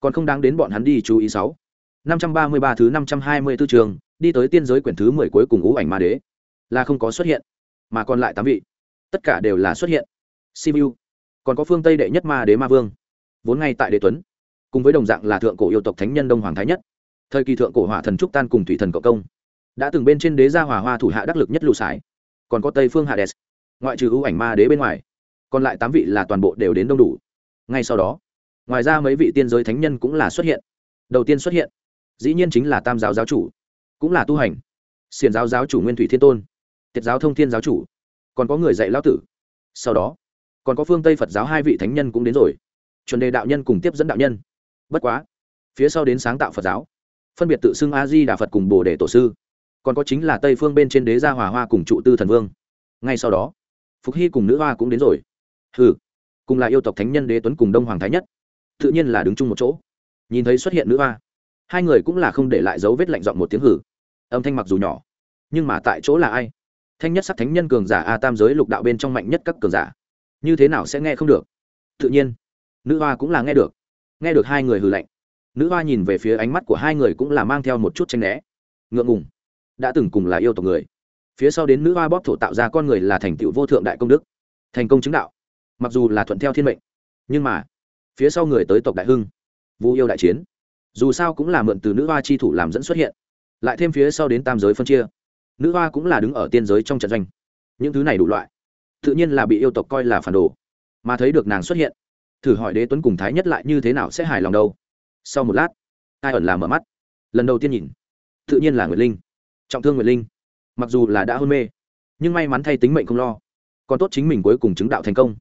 Còn không đáng đến bọn hắn đi chú ý sáu. năm trăm ba mươi ba thứ năm trăm hai mươi 524 trường, đi tới tiên giới quyển thứ mười cuối cùng ngũ ảnh ma đế, là không có xuất hiện, mà còn lại tám vị. Tất cả đều là xuất hiện. Simu còn có phương tây đệ nhất ma đế ma vương, vốn ngay tại đế tuấn cùng với đồng dạng là thượng cổ yêu tộc thánh nhân đông hoàng thái nhất. Thời kỳ thượng cổ hỏa thần trúc tan cùng thủy thần cộng công, đã từng bên trên đế gia hòa hoa thủ hạ đắc lực nhất lụ sải, còn có tây phương hades ngoại trừ ưu ảnh ma đế bên ngoài, còn lại tám vị là toàn bộ đều đến đông đủ. Ngay sau đó, ngoài ra mấy vị tiên giới thánh nhân cũng là xuất hiện. Đầu tiên xuất hiện, dĩ nhiên chính là tam giáo giáo chủ, cũng là tu hành. Xiền giáo giáo chủ nguyên thủy thiên tôn tiết giáo thông thiên giáo chủ, còn có người dạy lão tử. Sau đó, còn có phương tây phật giáo hai vị thánh nhân cũng đến rồi. Chuẩn đề đạo nhân cùng tiếp dẫn đạo nhân bất quá, phía sau đến sáng tạo phật giáo, phân biệt tự xưng a di đà phật cùng bồ đề tổ sư, còn có chính là tây phương bên trên đế gia hòa hoa cùng trụ tư thần vương. Ngay sau đó, phục hy cùng nữ hoa cũng đến rồi. Ừ cùng là yêu tộc thánh nhân đế tuấn cùng đông hoàng thái nhất, tự nhiên là đứng chung một chỗ. Nhìn thấy xuất hiện nữ hoa, hai người cũng là không để lại dấu vết lạnh giọng một tiếng hử âm thanh mặc dù nhỏ, nhưng mà tại chỗ là ai? Thanh nhất sắc thánh nhân cường giả a tam giới lục đạo bên trong mạnh nhất các cường giả. Như thế nào sẽ nghe không được? Tự nhiên, nữ hoa cũng là nghe được nghe được hai người hừ lạnh, nữ hoa nhìn về phía ánh mắt của hai người cũng là mang theo một chút tranh né. Ngượng ngùng. Đã từng cùng là yêu tộc người. Phía sau đến nữ hoa bóp thổ tạo ra con người là thành tựu vô thượng đại công đức. Thành công chứng đạo. Mặc dù là thuận theo thiên mệnh, nhưng mà phía sau người tới tộc đại hưng, vu yêu đại chiến. Dù sao cũng là mượn từ nữ hoa chi thủ làm dẫn xuất hiện, lại thêm phía sau đến tam giới phân chia, nữ hoa cũng là đứng ở tiên giới trong trận doanh. Những thứ này đủ loại, tự nhiên là bị yêu tộc coi là phản đồ. Mà thấy được nàng xuất hiện thử hỏi đế tuấn cùng thái nhất lại như thế nào sẽ hài lòng đâu. Sau một lát, ai ẩn là mở mắt. Lần đầu tiên nhìn, tự nhiên là nguyệt linh. Trọng thương nguyệt linh. Mặc dù là đã hôn mê, nhưng may mắn thay tính mệnh không lo. Còn tốt chính mình cuối cùng chứng đạo thành công,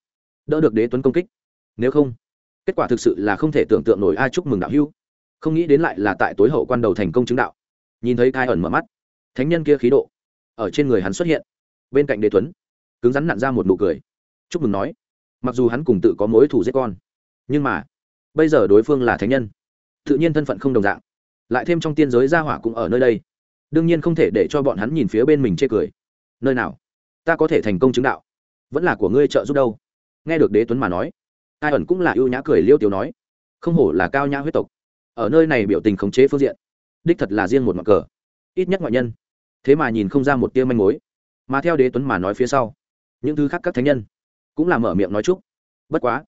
đỡ được đế tuấn công kích. Nếu không, kết quả thực sự là không thể tưởng tượng nổi. Ai chúc mừng đạo hưu không nghĩ đến lại là tại tối hậu quan đầu thành công chứng đạo. Nhìn thấy thai ẩn mở mắt, thánh nhân kia khí độ, ở trên người hắn xuất hiện. Bên cạnh đế tuấn, cứng rắn nặn ra một nụ cười. Chúc mừng nói mặc dù hắn cùng tự có mối thủ giết con, nhưng mà bây giờ đối phương là thánh nhân, tự nhiên thân phận không đồng dạng. Lại thêm trong tiên giới gia hỏa cũng ở nơi đây, đương nhiên không thể để cho bọn hắn nhìn phía bên mình chê cười. Nơi nào? Ta có thể thành công chứng đạo, vẫn là của ngươi trợ giúp đâu? Nghe được đế tuấn mà nói, ai ẩn cũng là ưu nhã cười liêu tiểu nói, không hổ là cao nhã huyết tộc, ở nơi này biểu tình khống chế phương diện, đích thật là riêng một mặt cờ, ít nhất ngoại nhân. Thế mà nhìn không ra một tia manh mối. Mà theo đế tuấn mà nói phía sau, những thứ khác các thánh nhân cũng là mở miệng nói chúc. Bất quá,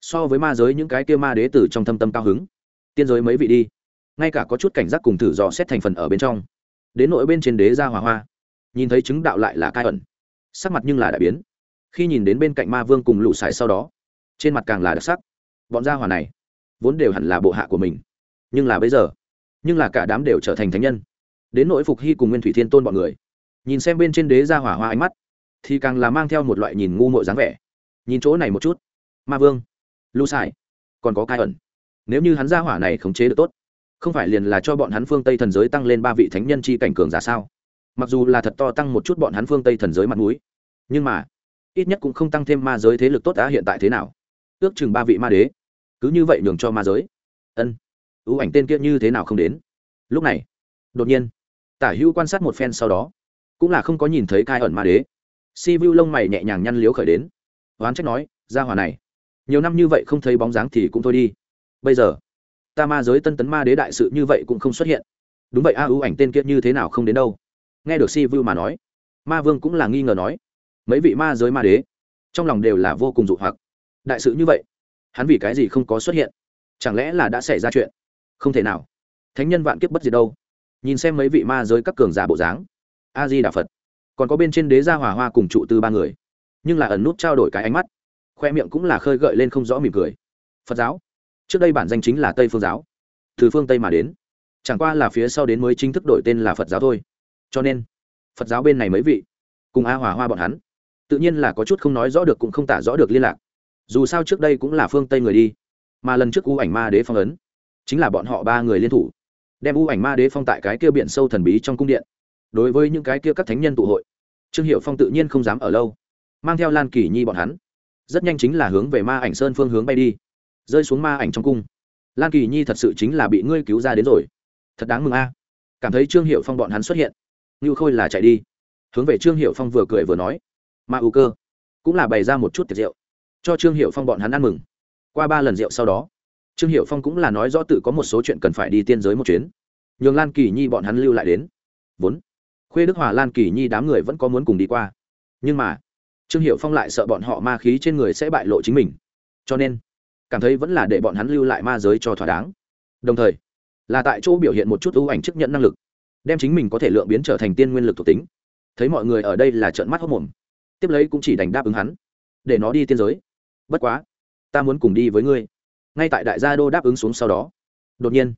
so với ma giới những cái kia ma đế tử trong thâm tâm cao hứng, tiên giới mấy vị đi, ngay cả có chút cảnh giác cùng thử dò xét thành phần ở bên trong, đến nội bên trên đế ra hòa hoa, nhìn thấy chứng đạo lại là cai ẩn, sắc mặt nhưng là đại biến. Khi nhìn đến bên cạnh ma vương cùng lũ sải sau đó, trên mặt càng là đặc sắc. Bọn gia hòa này, vốn đều hẳn là bộ hạ của mình, nhưng là bây giờ, nhưng là cả đám đều trở thành thánh nhân. Đến nỗi phục hy cùng nguyên thủy thiên tôn bọn người, nhìn xem bên trên đế gia hỏa hoa ánh mắt, thì càng là mang theo một loại nhìn ngu mội dáng vẻ nhìn chỗ này một chút. Ma vương. Lu sải. Còn có cai ẩn. Nếu như hắn gia hỏa này khống chế được tốt, không phải liền là cho bọn hắn phương tây thần giới tăng lên ba vị thánh nhân chi cảnh cường giả sao? Mặc dù là thật to tăng một chút bọn hắn phương tây thần giới mặt mũi, nhưng mà, ít nhất cũng không tăng thêm ma giới thế lực tốt đã hiện tại thế nào? Ước chừng ba vị ma đế. Cứ như vậy nhường cho ma giới. Ân. Ưu ảnh tên kia như thế nào không đến? Lúc này, đột nhiên, tả hữu quan sát một phen sau đó, cũng là không có nhìn thấy cai ẩn ma đế. Si vu lông mày nhẹ nhàng nhăn liếu khởi đến oán trách nói ra hòa này, nhiều năm như vậy không thấy bóng dáng thì cũng thôi đi. Bây giờ, ta ma giới tân tấn ma đế đại sự như vậy cũng không xuất hiện. Đúng vậy a, ưu ảnh tên kia như thế nào không đến đâu. Nghe được si vu mà nói, ma vương cũng là nghi ngờ nói, mấy vị ma giới ma đế, trong lòng đều là vô cùng dụ hoặc. Đại sự như vậy, hắn vì cái gì không có xuất hiện? Chẳng lẽ là đã xảy ra chuyện? Không thể nào. Thánh nhân vạn kiếp bất diệt đâu. Nhìn xem mấy vị ma giới các cường giả bộ dáng. A di đà phật. Còn có bên trên đế gia hòa hoa cùng trụ tư ba người nhưng là ẩn nút trao đổi cái ánh mắt. Khoe miệng cũng là khơi gợi lên không rõ mỉm cười. Phật giáo? Trước đây bản danh chính là tây phương giáo. Từ phương tây mà đến. Chẳng qua là phía sau đến mới chính thức đổi tên là phật giáo thôi. Cho nên, phật giáo bên này mấy vị, cùng a hòa hoa bọn hắn, tự nhiên là có chút không nói rõ được cũng không tả rõ được liên lạc. Dù sao trước đây cũng là phương tây người đi, mà lần trước u ảnh ma đế phong ấn, chính là bọn họ ba người liên thủ, đem u ảnh ma đế phong tại cái kia biển sâu thần bí trong cung điện, đối với những cái kia các thánh nhân tụ hội, trương hiệu phong tự nhiên không dám ở lâu mang theo lan kỳ nhi bọn hắn. Rất nhanh chính là hướng về ma ảnh sơn phương hướng bay đi. Rơi xuống ma ảnh trong cung. Lan kỳ nhi thật sự chính là bị ngươi cứu ra đến rồi. Thật đáng mừng a. Cảm thấy trương hiệu phong bọn hắn xuất hiện. Như khôi là chạy đi. Hướng về trương hiệu phong vừa cười vừa nói. Ma ưu cơ, cũng là bày ra một chút tiệc rượu. Cho trương hiệu phong bọn hắn ăn mừng. Qua ba lần rượu sau đó, trương hiệu phong cũng là nói rõ tự có một số chuyện cần phải đi tiên giới một chuyến. Nhường lan kỳ nhi bọn hắn lưu lại đến. Vốn, khuê đức hòa lan kỳ nhi đám người vẫn có muốn cùng đi qua. Nhưng mà trương hiệu phong lại sợ bọn họ ma khí trên người sẽ bại lộ chính mình. Cho nên, cảm thấy vẫn là để bọn hắn lưu lại ma giới cho thỏa đáng. Đồng thời, là tại chỗ biểu hiện một chút ưu ảnh chức nhận năng lực, đem chính mình có thể lượng biến trở thành tiên nguyên lực thuộc tính. Thấy mọi người ở đây là trợn mắt hốc mồm. Tiếp lấy cũng chỉ đành đáp ứng hắn, để nó đi tiên giới. Bất quá, ta muốn cùng đi với ngươi. Ngay tại đại gia đô đáp ứng xuống sau đó, đột nhiên,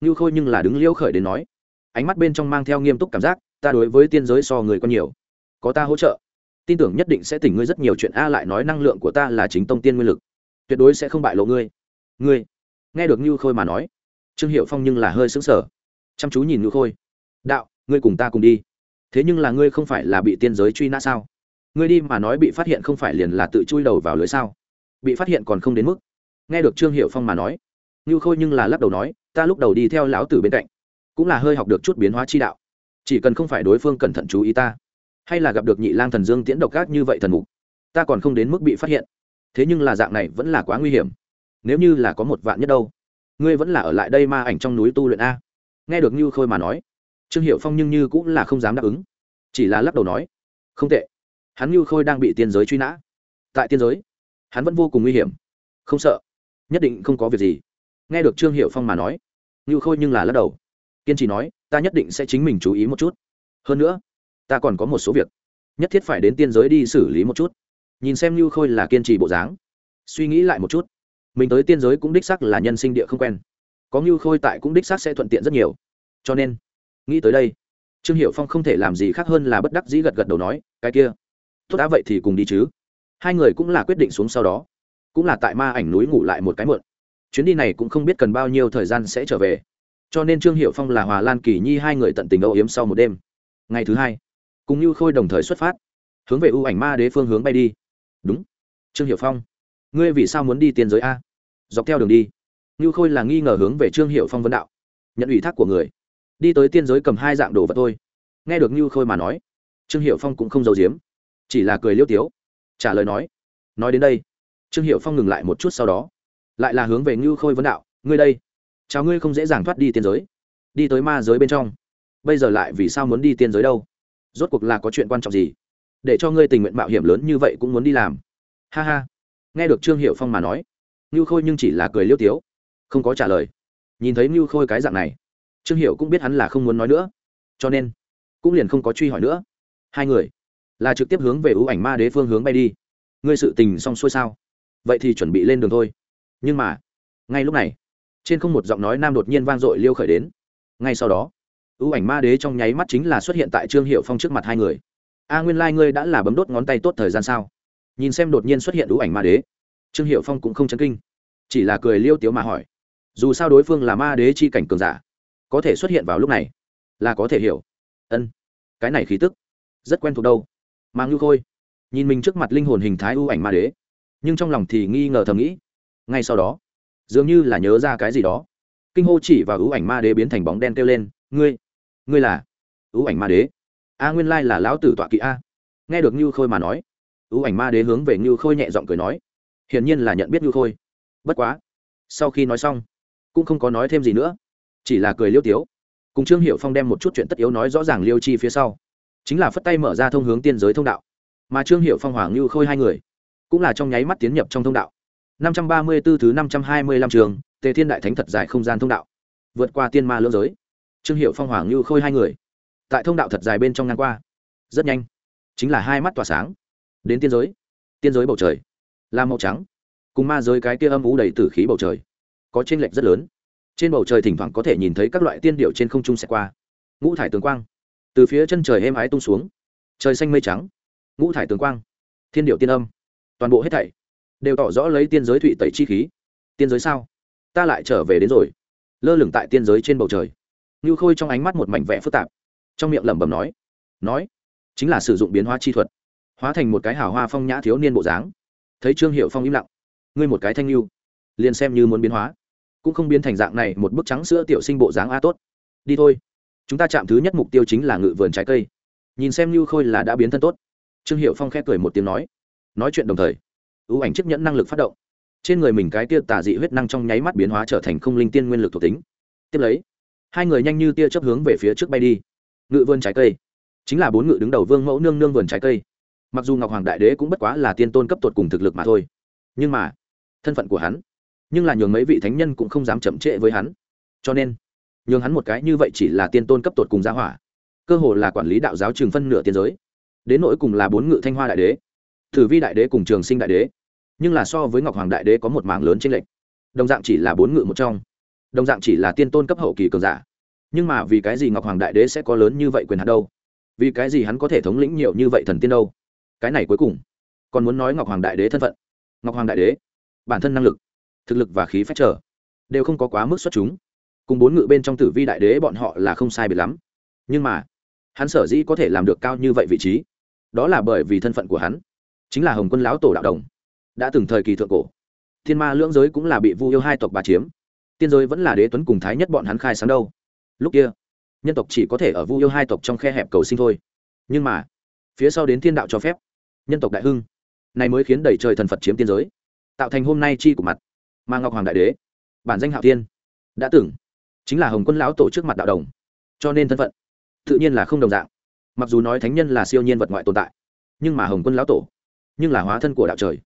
ngưu khôi nhưng là đứng liêu khởi đến nói, ánh mắt bên trong mang theo nghiêm túc cảm giác, ta đối với tiên giới so người còn nhiều. Có ta hỗ trợ tin tưởng nhất định sẽ tỉnh ngươi rất nhiều chuyện a lại nói năng lượng của ta là chính tông tiên nguyên lực. Tuyệt đối sẽ không bại lộ ngươi. Ngươi. Nghe được như khôi mà nói, trương hiệu phong nhưng là hơi xứng sở chăm chú nhìn như khôi. Đạo, ngươi cùng ta cùng đi. Thế nhưng là ngươi không phải là bị tiên giới truy nã sao? Ngươi đi mà nói bị phát hiện không phải liền là tự chui đầu vào lưới sao? Bị phát hiện còn không đến mức. Nghe được trương hiệu phong mà nói như khôi nhưng là lắc đầu nói, ta lúc đầu đi theo lão tử bên cạnh, cũng là hơi học được chút biến hóa chi đạo. Chỉ cần không phải đối phương cẩn thận chú ý ta hay là gặp được nhị lang thần dương tiễn độc gác như vậy thần mục, ta còn không đến mức bị phát hiện. Thế nhưng là dạng này vẫn là quá nguy hiểm. Nếu như là có một vạn nhất đâu, ngươi vẫn là ở lại đây ma ảnh trong núi tu luyện a. Nghe được như khôi mà nói, trương hiệu phong nhưng như cũng là không dám đáp ứng. Chỉ là lắc đầu nói, không tệ. Hắn như khôi đang bị tiên giới truy nã. Tại tiên giới, hắn vẫn vô cùng nguy hiểm. Không sợ. Nhất định không có việc gì. Nghe được trương hiệu phong mà nói, như khôi nhưng là lắc đầu. Kiên trì nói, ta nhất định sẽ chính mình chú ý một chút. Hơn nữa ta còn có một số việc. Nhất thiết phải đến tiên giới đi xử lý một chút. Nhìn xem như khôi là kiên trì bộ dáng. Suy nghĩ lại một chút. Mình tới tiên giới cũng đích sắc là nhân sinh địa không quen. Có như khôi tại cũng đích sắc sẽ thuận tiện rất nhiều. Cho nên, nghĩ tới đây, trương hiệu phong không thể làm gì khác hơn là bất đắc dĩ gật gật đầu nói, cái kia, tốt đã vậy thì cùng đi chứ. Hai người cũng là quyết định xuống sau đó. Cũng là tại ma ảnh núi ngủ lại một cái mượn chuyến đi này cũng không biết cần bao nhiêu thời gian sẽ trở về. Cho nên trương hiệu phong là hòa lan kỳ nhi hai người tận tình âu yếm sau một đêm. Ngày thứ hai cùng như khôi đồng thời xuất phát, hướng về ưu ảnh ma đế phương hướng bay đi. Đúng. Trương hiệu phong, ngươi vì sao muốn đi tiên giới a? Dọc theo đường đi, như khôi là nghi ngờ hướng về trương hiệu phong vấn đạo. Nhận ủy thác của người. Đi tới tiên giới cầm hai dạng đồ vật thôi. Nghe được như khôi mà nói, trương hiệu phong cũng không giấu giếm. Chỉ là cười liêu tiếu, trả lời nói nói đến đây. Trương hiệu phong ngừng lại một chút sau đó, lại là hướng về như khôi vấn đạo, ngươi đây, chào ngươi không dễ dàng thoát đi tiên giới. Đi tới ma giới bên trong. Bây giờ lại vì sao muốn đi tiên giới đâu? Rốt cuộc là có chuyện quan trọng gì? Để cho ngươi tình nguyện mạo hiểm lớn như vậy cũng muốn đi làm. Ha ha. Nghe được trương hiệu phong mà nói, ngưu khôi nhưng chỉ là cười liêu tiếu, không có trả lời. Nhìn thấy ngưu khôi cái dạng này, trương hiệu cũng biết hắn là không muốn nói nữa. Cho nên, cũng liền không có truy hỏi nữa. Hai người là trực tiếp hướng về ưu ảnh ma đế phương hướng bay đi. Ngươi sự tình xong xuôi sao? Vậy thì chuẩn bị lên đường thôi. Nhưng mà, ngay lúc này, trên không một giọng nói nam đột nhiên vang dội liêu khởi đến. Ngay sau đó ưu ảnh ma đế trong nháy mắt chính là xuất hiện tại trương hiệu phong trước mặt hai người. A nguyên lai、like、ngươi đã là bấm đốt ngón tay tốt thời gian sao? Nhìn xem đột nhiên xuất hiện ưu ảnh ma đế, trương hiệu phong cũng không chấn kinh, chỉ là cười liêu tiếu mà hỏi, dù sao đối phương là ma đế chi cảnh cường giả, có thể xuất hiện vào lúc này là có thể hiểu. Ân, cái này khí tức rất quen thuộc đâu. Mang ngư khôi, nhìn mình trước mặt linh hồn hình thái ưu ảnh ma đế, nhưng trong lòng thì nghi ngờ thầm nghĩ, ngay sau đó, dường như là nhớ ra cái gì đó. Kinh hô chỉ và ưu ảnh ma đế biến thành bóng đen kêu lên, ngươi ngươi là ưu ảnh ma đế. A nguyên lai là lão tử tọa kỵ a. Nghe được như khôi mà nói, ưu ảnh ma đế hướng về như khôi nhẹ giọng cười nói, hiển nhiên là nhận biết như khôi. Bất quá, sau khi nói xong, cũng không có nói thêm gì nữa, chỉ là cười liêu tiếu. Cùng trương hiệu phong đem một chút chuyện tất yếu nói rõ ràng liêu chi phía sau, chính là phất tay mở ra thông hướng tiên giới thông đạo. Mà trương hiệu phong hoàng như khôi hai người, cũng là trong nháy mắt tiến nhập trong thông đạo. năm trăm ba mươi 534 thứ năm trăm hai mươi lăm trường, tề thiên đại thánh thật dài không gian thông đạo, vượt qua tiên ma lưỡng giới trương hiệu phong hoàng như khôi hai người. Tại thông đạo thật dài bên trong ngang qua. Rất nhanh. Chính là hai mắt tỏa sáng. Đến tiên giới. Tiên giới bầu trời. Là màu trắng. Cùng ma giới cái kia âm ú đầy t ử khí bầu trời. Có t r ê n lệch rất lớn. Trên bầu trời thỉnh thoảng có thể nhìn thấy các loại tiên điệu trên không trung xẹt qua. Ngũ thải tường quang. Từ phía chân trời êm ái tung xuống. Trời xanh mây trắng. Ngũ thải tường quang. Thiên điệu tiên âm. Toàn bộ hết thảy đều tỏ rõ lấy tiên giới thụy tẩy chi khí. Tiên giới sao? Ta lại trở về đến rồi. Lơ lửng tại tiên giới trên bầu trời như khôi trong ánh mắt một mảnh vẽ phức tạp. Trong miệng lẩm bẩm nói nói, chính là sử dụng biến hóa chi thuật, hóa thành một cái hào hoa phong nhã thiếu niên bộ dáng. Thấy trương hiệu phong im lặng, ngươi một cái thanh lưu liền xem như muốn biến hóa, cũng không biến thành dạng này một bức trắng sữa tiểu sinh bộ dáng a tốt. Đi thôi, chúng ta chạm thứ nhất mục tiêu chính là ngự vườn trái cây. Nhìn xem Lưu khôi là đã biến thân tốt, trương hiệu phong khẽ cười một tiếng nói nói chuyện đồng thời, ưu ảnh chấp nhận năng lực phát động. Trên người mình cái tia tà dị huyết năng trong nháy mắt biến hóa trở thành không linh tiên nguyên lực thuộc tính. Tiếp lấy hai người nhanh như tia chấp hướng về phía trước bay đi. Ngự vườn trái cây. Chính là bốn ngự đứng đầu vương mẫu nương nương vườn trái cây. Mặc dù ngọc hoàng đại đế cũng bất quá là tiên tôn cấp tột cùng thực lực mà thôi. Nhưng mà, thân phận của hắn, nhưng là nhường mấy vị thánh nhân cũng không dám chậm trễ với hắn. Cho nên, nhường hắn một cái như vậy chỉ là tiên tôn cấp tột cùng gia hỏa. Cơ hồ là quản lý đạo giáo trường phân nửa tiên giới. Đến nỗi cùng là bốn ngự thanh hoa đại đế, thử vi đại đế cùng trường sinh đại đế. Nhưng là so với ngọc hoàng đại đế có một mảng lớn trên lệnh đồng dạng chỉ là bốn ngự một trong đồng dạng chỉ là tiên tôn cấp hậu kỳ cường giả. Nhưng mà vì cái gì ngọc hoàng đại đế sẽ có lớn như vậy quyền hạn đâu? Vì cái gì hắn có thể thống lĩnh nhiều như vậy thần tiên đâu? Cái này cuối cùng, còn muốn nói ngọc hoàng đại đế thân phận. Ngọc hoàng đại đế, bản thân năng lực, thực lực và khí phách trở đều không có quá mức xuất chúng. Cùng bốn ngự bên trong tử vi đại đế bọn họ là không sai biệt lắm. Nhưng mà, hắn sở dĩ có thể làm được cao như vậy vị trí, đó là bởi vì thân phận của hắn, chính là hồng quân lão tổ đạo đồng, đã từng thời kỳ thượng cổ. Thiên ma lưỡng giới cũng là bị vu yêu hai tộc bà chiếm tiên giới vẫn là đế tuấn cùng thái nhất bọn hắn khai sáng đâu. Lúc kia, nhân tộc chỉ có thể ở vu yêu hai tộc trong khe hẹp cầu sinh thôi. Nhưng mà, phía sau đến thiên đạo cho phép, nhân tộc đại hưng, này mới khiến đẩy trời thần phật chiếm tiên giới, tạo thành hôm nay chi của mặt. Mà ngọc hoàng đại đế, bản danh hạo tiên đã tưởng chính là hồng quân lão tổ trước mặt đạo đồng, cho nên thân phận tự nhiên là không đồng dạng. Mặc dù nói thánh nhân là siêu nhiên vật ngoại tồn tại, nhưng mà hồng quân lão tổ, nhưng là hóa thân của đạo trời,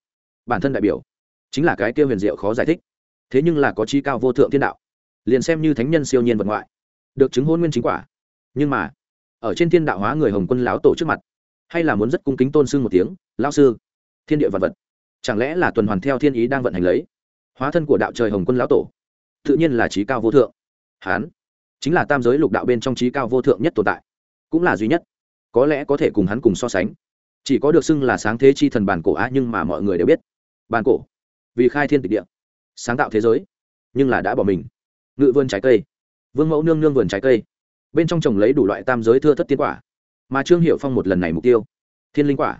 bản thân đại biểu, chính là cái tiêu huyền diệu khó giải thích thế nhưng là có trí cao vô thượng thiên đạo. Liền xem như thánh nhân siêu nhiên vật ngoại, được chứng hôn nguyên chính quả. Nhưng mà, ở trên thiên đạo hóa người hồng quân lão tổ trước mặt, hay là muốn rất cung kính tôn sưng một tiếng, lão sư, thiên địa vật vật, chẳng lẽ là tuần hoàn theo thiên ý đang vận hành lấy? Hóa thân của đạo trời hồng quân lão tổ, tự nhiên là trí cao vô thượng. Hán, chính là tam giới lục đạo bên trong trí cao vô thượng nhất tồn tại, cũng là duy nhất, có lẽ có thể cùng hắn cùng so sánh. Chỉ có được xưng là sáng thế chi thần bản cổ á nhưng mà mọi người đều biết, bản cổ vì khai thiên tịch địa sáng tạo thế giới, nhưng là đã bỏ mình. Ngự vườn trái cây, vương mẫu nương nương vườn trái cây, bên trong trồng lấy đủ loại tam giới thưa thất tiên quả, mà trương hiệu phong một lần này mục tiêu, thiên linh quả,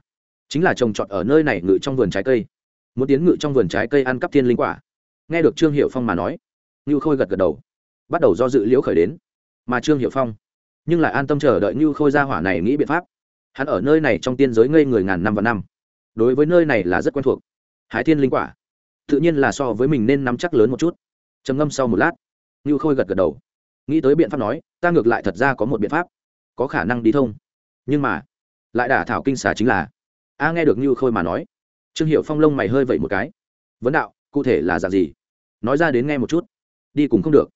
chính là trồng trọt ở nơi này ngự trong vườn trái cây. Muốn tiến ngự trong vườn trái cây ăn cắp thiên linh quả. Nghe được trương hiệu phong mà nói, ngưu khôi gật gật đầu, bắt đầu do dự liễu khởi đến. Mà trương hiệu phong, nhưng lại an tâm chờ đợi như khôi ra hỏa này nghĩ biện pháp. Hắn ở nơi này trong tiên giới ngây người ngàn năm và năm. Đối với nơi này là rất quen thuộc. Hái thiên linh quả tự nhiên là so với mình nên nắm chắc lớn một chút. Trầm ngâm sau một lát như khôi gật gật đầu. Nghĩ tới biện pháp nói, ta ngược lại thật ra có một biện pháp, có khả năng đi thông. Nhưng mà, lại đả thảo kinh xà chính là, a nghe được như khôi mà nói, trương hiệu phong lông mày hơi vậy một cái. Vấn đạo, cụ thể là dạng gì? Nói ra đến nghe một chút, đi cùng không được.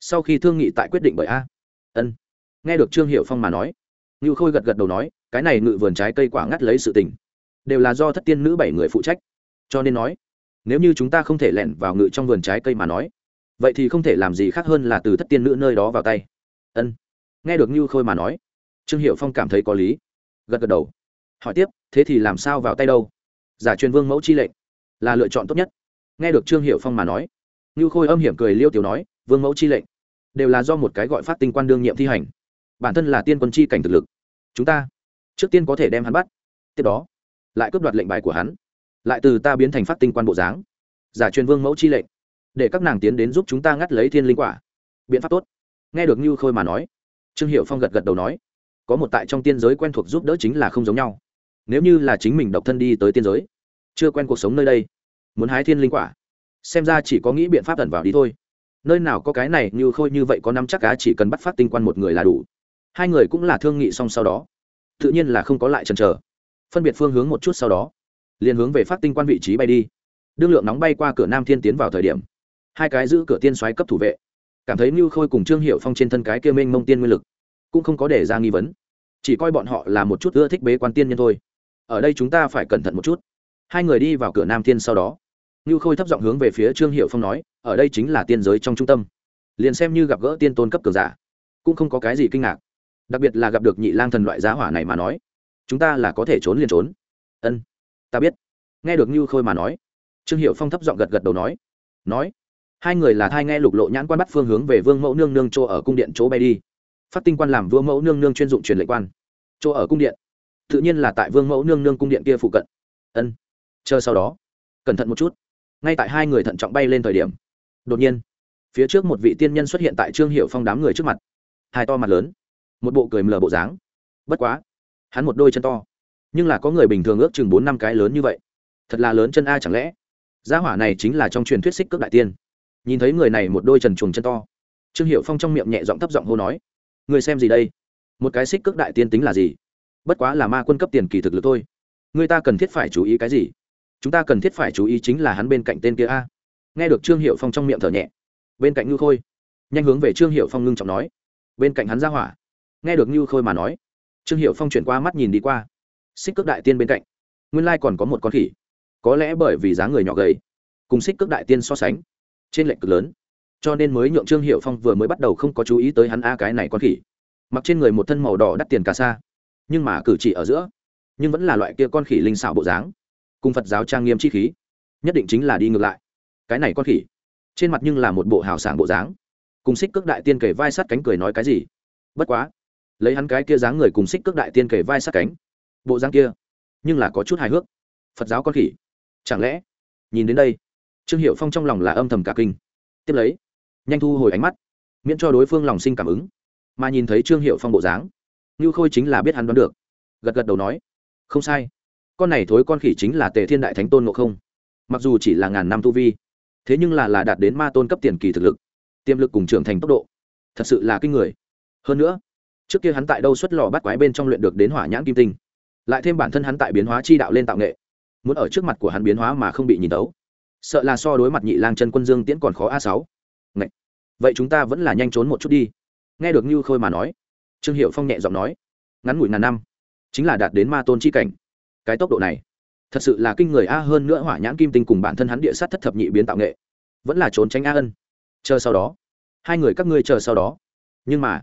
Sau khi thương nghị tại quyết định bởi a. Ân. Nghe được trương hiệu phong mà nói như khôi gật gật đầu nói, cái này ngự vườn trái cây quả ngắt lấy sự tình, đều là do thất tiên nữ bảy người phụ trách. Cho nên nói nếu như chúng ta không thể lẻn vào ngự trong vườn trái cây mà nói, vậy thì không thể làm gì khác hơn là từ thất tiên nữ nơi đó vào tay. Ân. Nghe được như khôi mà nói, trương hiệu phong cảm thấy có lý. Gật gật đầu. Hỏi tiếp, thế thì làm sao vào tay đâu? Giả truyền vương mẫu chi lệnh là lựa chọn tốt nhất. Nghe được trương hiệu phong mà nói như khôi âm hiểm cười liêu tiểu nói, vương mẫu chi lệnh đều là do một cái gọi phát tinh quan đương nhiệm thi hành. Bản thân là tiên quân chi cảnh thực lực. Chúng ta trước tiên có thể đem hắn bắt. Tiếp đó, lại cướp đoạt lệnh bài của hắn lại từ ta biến thành phát tinh quan bộ dáng. Giả truyền vương mẫu chi lệnh, để các nàng tiến đến giúp chúng ta ngắt lấy thiên linh quả. Biện pháp tốt. Nghe được như khôi mà nói, trương hiệu phong gật gật đầu nói, có một tại trong tiên giới quen thuộc giúp đỡ chính là không giống nhau. Nếu như là chính mình độc thân đi tới tiên giới, chưa quen cuộc sống nơi đây, muốn hái thiên linh quả, xem ra chỉ có nghĩ biện pháp tẩn vào đi thôi. Nơi nào có cái này như khôi như vậy có năm chắc cá chỉ cần bắt phát tinh quan một người là đủ. Hai người cũng là thương nghị xong sau đó, tự nhiên là không có lại chần chờ. Phân biệt phương hướng một chút sau đó liền hướng về phát tinh quan vị trí bay đi. Đương lượng nóng bay qua cửa nam thiên tiến vào thời điểm, hai cái giữ cửa tiên xoáy cấp thủ vệ, cảm thấy mưu khôi cùng trương hiệu phong trên thân cái kia mênh mông tiên nguyên lực, cũng không có để ra nghi vấn. Chỉ coi bọn họ là một chút ưa thích bế quan tiên nhân thôi. Ở đây chúng ta phải cẩn thận một chút. Hai người đi vào cửa nam thiên sau đó, ngưu khôi thấp giọng hướng về phía trương hiệu phong nói, ở đây chính là tiên giới trong trung tâm. Liền xem như gặp gỡ tiên tôn cấp cường giả, cũng không có cái gì kinh ngạc. Đặc biệt là gặp được nhị lang thần loại giá hỏa này mà nói, chúng ta là có thể trốn liền trốn. Ân ta biết. Nghe được như khôi mà nói, trương hiệu phong thấp giọng gật gật đầu nói nói, hai người là thai nghe lục lộ nhãn quan bắt phương hướng về vương mẫu nương nương chỗ ở cung điện chỗ bay đi. Phát tinh quan làm vương mẫu nương nương chuyên dụng truyền lệnh quan. Chỗ ở cung điện, tự nhiên là tại vương mẫu nương nương cung điện kia phụ cận. Ân, chờ sau đó, cẩn thận một chút. Ngay tại hai người thận trọng bay lên thời điểm, đột nhiên, phía trước một vị tiên nhân xuất hiện tại trương hiệu phong đám người trước mặt. Hai to mặt lớn, một bộ cười mờ bộ dáng. Bất quá, hắn một đôi chân to nhưng là có người bình thường ước chừng bốn năm cái lớn như vậy. Thật là lớn chân a chẳng lẽ? Gia hỏa này chính là trong truyền thuyết xích cước đại tiên. Nhìn thấy người này một đôi trần chuồng chân to. Trương hiệu phong trong miệng nhẹ giọng thấp giọng hô nói người xem gì đây? Một cái xích cước đại tiên tính là gì? Bất quá là ma quân cấp tiền kỳ thực lực thôi. Người ta cần thiết phải chú ý cái gì? Chúng ta cần thiết phải chú ý chính là hắn bên cạnh tên kia a. Nghe được trương hiệu phong trong miệng thở nhẹ. Bên cạnh ngư khôi. Nhanh hướng về trương hiệu phong ngưng trọng nói, bên cạnh hắn ra hỏa. Nghe được ngư khôi mà nói, trương hiệu phong chuyển qua mắt nhìn đi qua xích cước đại tiên bên cạnh. Nguyên lai còn có một con khỉ. Có lẽ bởi vì giá người nhỏ gầy, cùng xích cước đại tiên so sánh, trên lệnh cực lớn. Cho nên mới nhượng trương hiệu phong vừa mới bắt đầu không có chú ý tới hắn a cái này con khỉ. Mặc trên người một thân màu đỏ đắt tiền cả sa, nhưng mà cử chỉ ở giữa, nhưng vẫn là loại kia con khỉ linh xảo bộ dáng, cùng phật giáo trang nghiêm chi khí, nhất định chính là đi ngược lại. Cái này con khỉ, trên mặt nhưng là một bộ hào sảng bộ dáng, cùng xích cước đại tiên kể vai sát cánh cười nói cái gì. Bất quá, lấy hắn cái kia dáng người cùng xích cước đại tiên kể vai sát cánh bộ dáng kia, nhưng là có chút hài hước. Phật giáo con khỉ, chẳng lẽ? Nhìn đến đây, trương hiệu phong trong lòng là âm thầm cả kinh. Tiếp lấy, nhanh thu hồi ánh mắt, miễn cho đối phương lòng sinh cảm ứng, mà nhìn thấy trương hiệu phong bộ dáng, ngưu khôi chính là biết hắn đoán được. Gật gật đầu nói, không sai, con này thối con khỉ chính là tề thiên đại thánh tôn ngộ không. Mặc dù chỉ là ngàn năm tu vi, thế nhưng là là đạt đến ma tôn cấp tiền kỳ thực lực, tiềm lực cùng trưởng thành tốc độ, thật sự là kinh người. Hơn nữa, trước kia hắn tại đâu xuất lò bắt quái bên trong luyện được đến hỏa nhãn kim tinh lại thêm bản thân hắn tại biến hóa chi đạo lên tạo nghệ. Muốn ở trước mặt của hắn biến hóa mà không bị nhìn tấu. Sợ là so đối mặt nhị lang chân quân dương tiễn còn khó a sáu. Vậy chúng ta vẫn là nhanh trốn một chút đi. Nghe được như khôi mà nói, trương hiệu phong nhẹ giọng nói, ngắn ngủi ngàn năm, chính là đạt đến ma tôn chi cảnh. Cái tốc độ này, thật sự là kinh người a, hơn nữa hỏa nhãn kim tinh cùng bản thân hắn địa sát thất thập nhị biến tạo nghệ, vẫn là trốn tránh a ân. Chờ sau đó, hai người các ngươi chờ sau đó. Nhưng mà,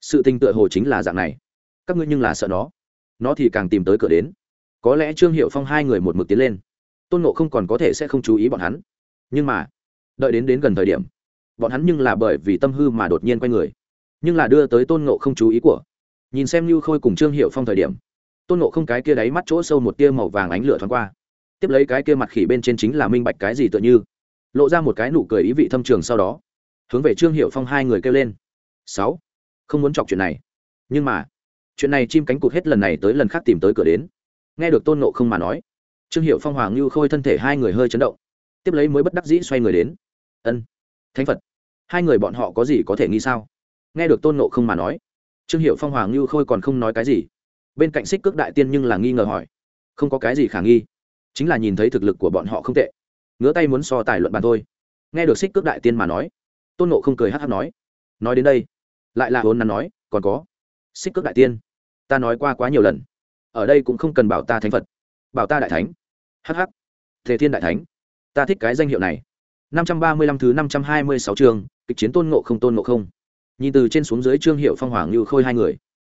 sự tình tựa hồ chính là dạng này. Các ngươi nhưng là sợ nó nó thì càng tìm tới cửa đến. Có lẽ trương hiệu phong hai người một mực tiến lên. Tôn nộ không còn có thể sẽ không chú ý bọn hắn. Nhưng mà, đợi đến đến gần thời điểm, bọn hắn nhưng là bởi vì tâm hư mà đột nhiên quay người. Nhưng là đưa tới tôn nộ không chú ý của. Nhìn xem như khôi cùng trương hiệu phong thời điểm, tôn nộ không cái kia đáy mắt chỗ sâu một tia màu vàng ánh lửa thoáng qua. Tiếp lấy cái kia mặt khỉ bên trên chính là minh bạch cái gì tựa như, lộ ra một cái nụ cười ý vị thâm trường sau đó, hướng về trương hiệu phong hai người kêu lên. Sáu, không muốn chọc chuyện này. Nhưng mà chuyện này chim cánh cụt hết lần này tới lần khác tìm tới cửa đến. Nghe được tôn nộ không mà nói, trương hiệu phong hoàng lưu khôi thân thể hai người hơi chấn động. Tiếp lấy mới bất đắc dĩ xoay người đến. Ân, thánh phật, hai người bọn họ có gì có thể nghĩ sao? Nghe được tôn nộ không mà nói, trương hiệu phong hoàng lưu khôi còn không nói cái gì. Bên cạnh xích cước đại tiên nhưng là nghi ngờ hỏi, không có cái gì khả nghi, chính là nhìn thấy thực lực của bọn họ không tệ, ngứa tay muốn so tài luận bàn thôi. Nghe được xích cước đại tiên mà nói, tôn nộ không cười hát hát nói nói đến đây, lại là hôn nắn nói, còn có xích cước đại tiên ta nói qua quá nhiều lần, ở đây cũng không cần bảo ta thánh phật, bảo ta đại thánh. Hh thế thiên đại thánh, ta thích cái danh hiệu này. Năm trăm ba mươi lăm thứ năm trăm hai mươi sáu chương, kịch chiến tôn ngộ không, tôn ngộ không. Nhìn từ trên xuống dưới trương hiệu phong hoàng như khôi hai người.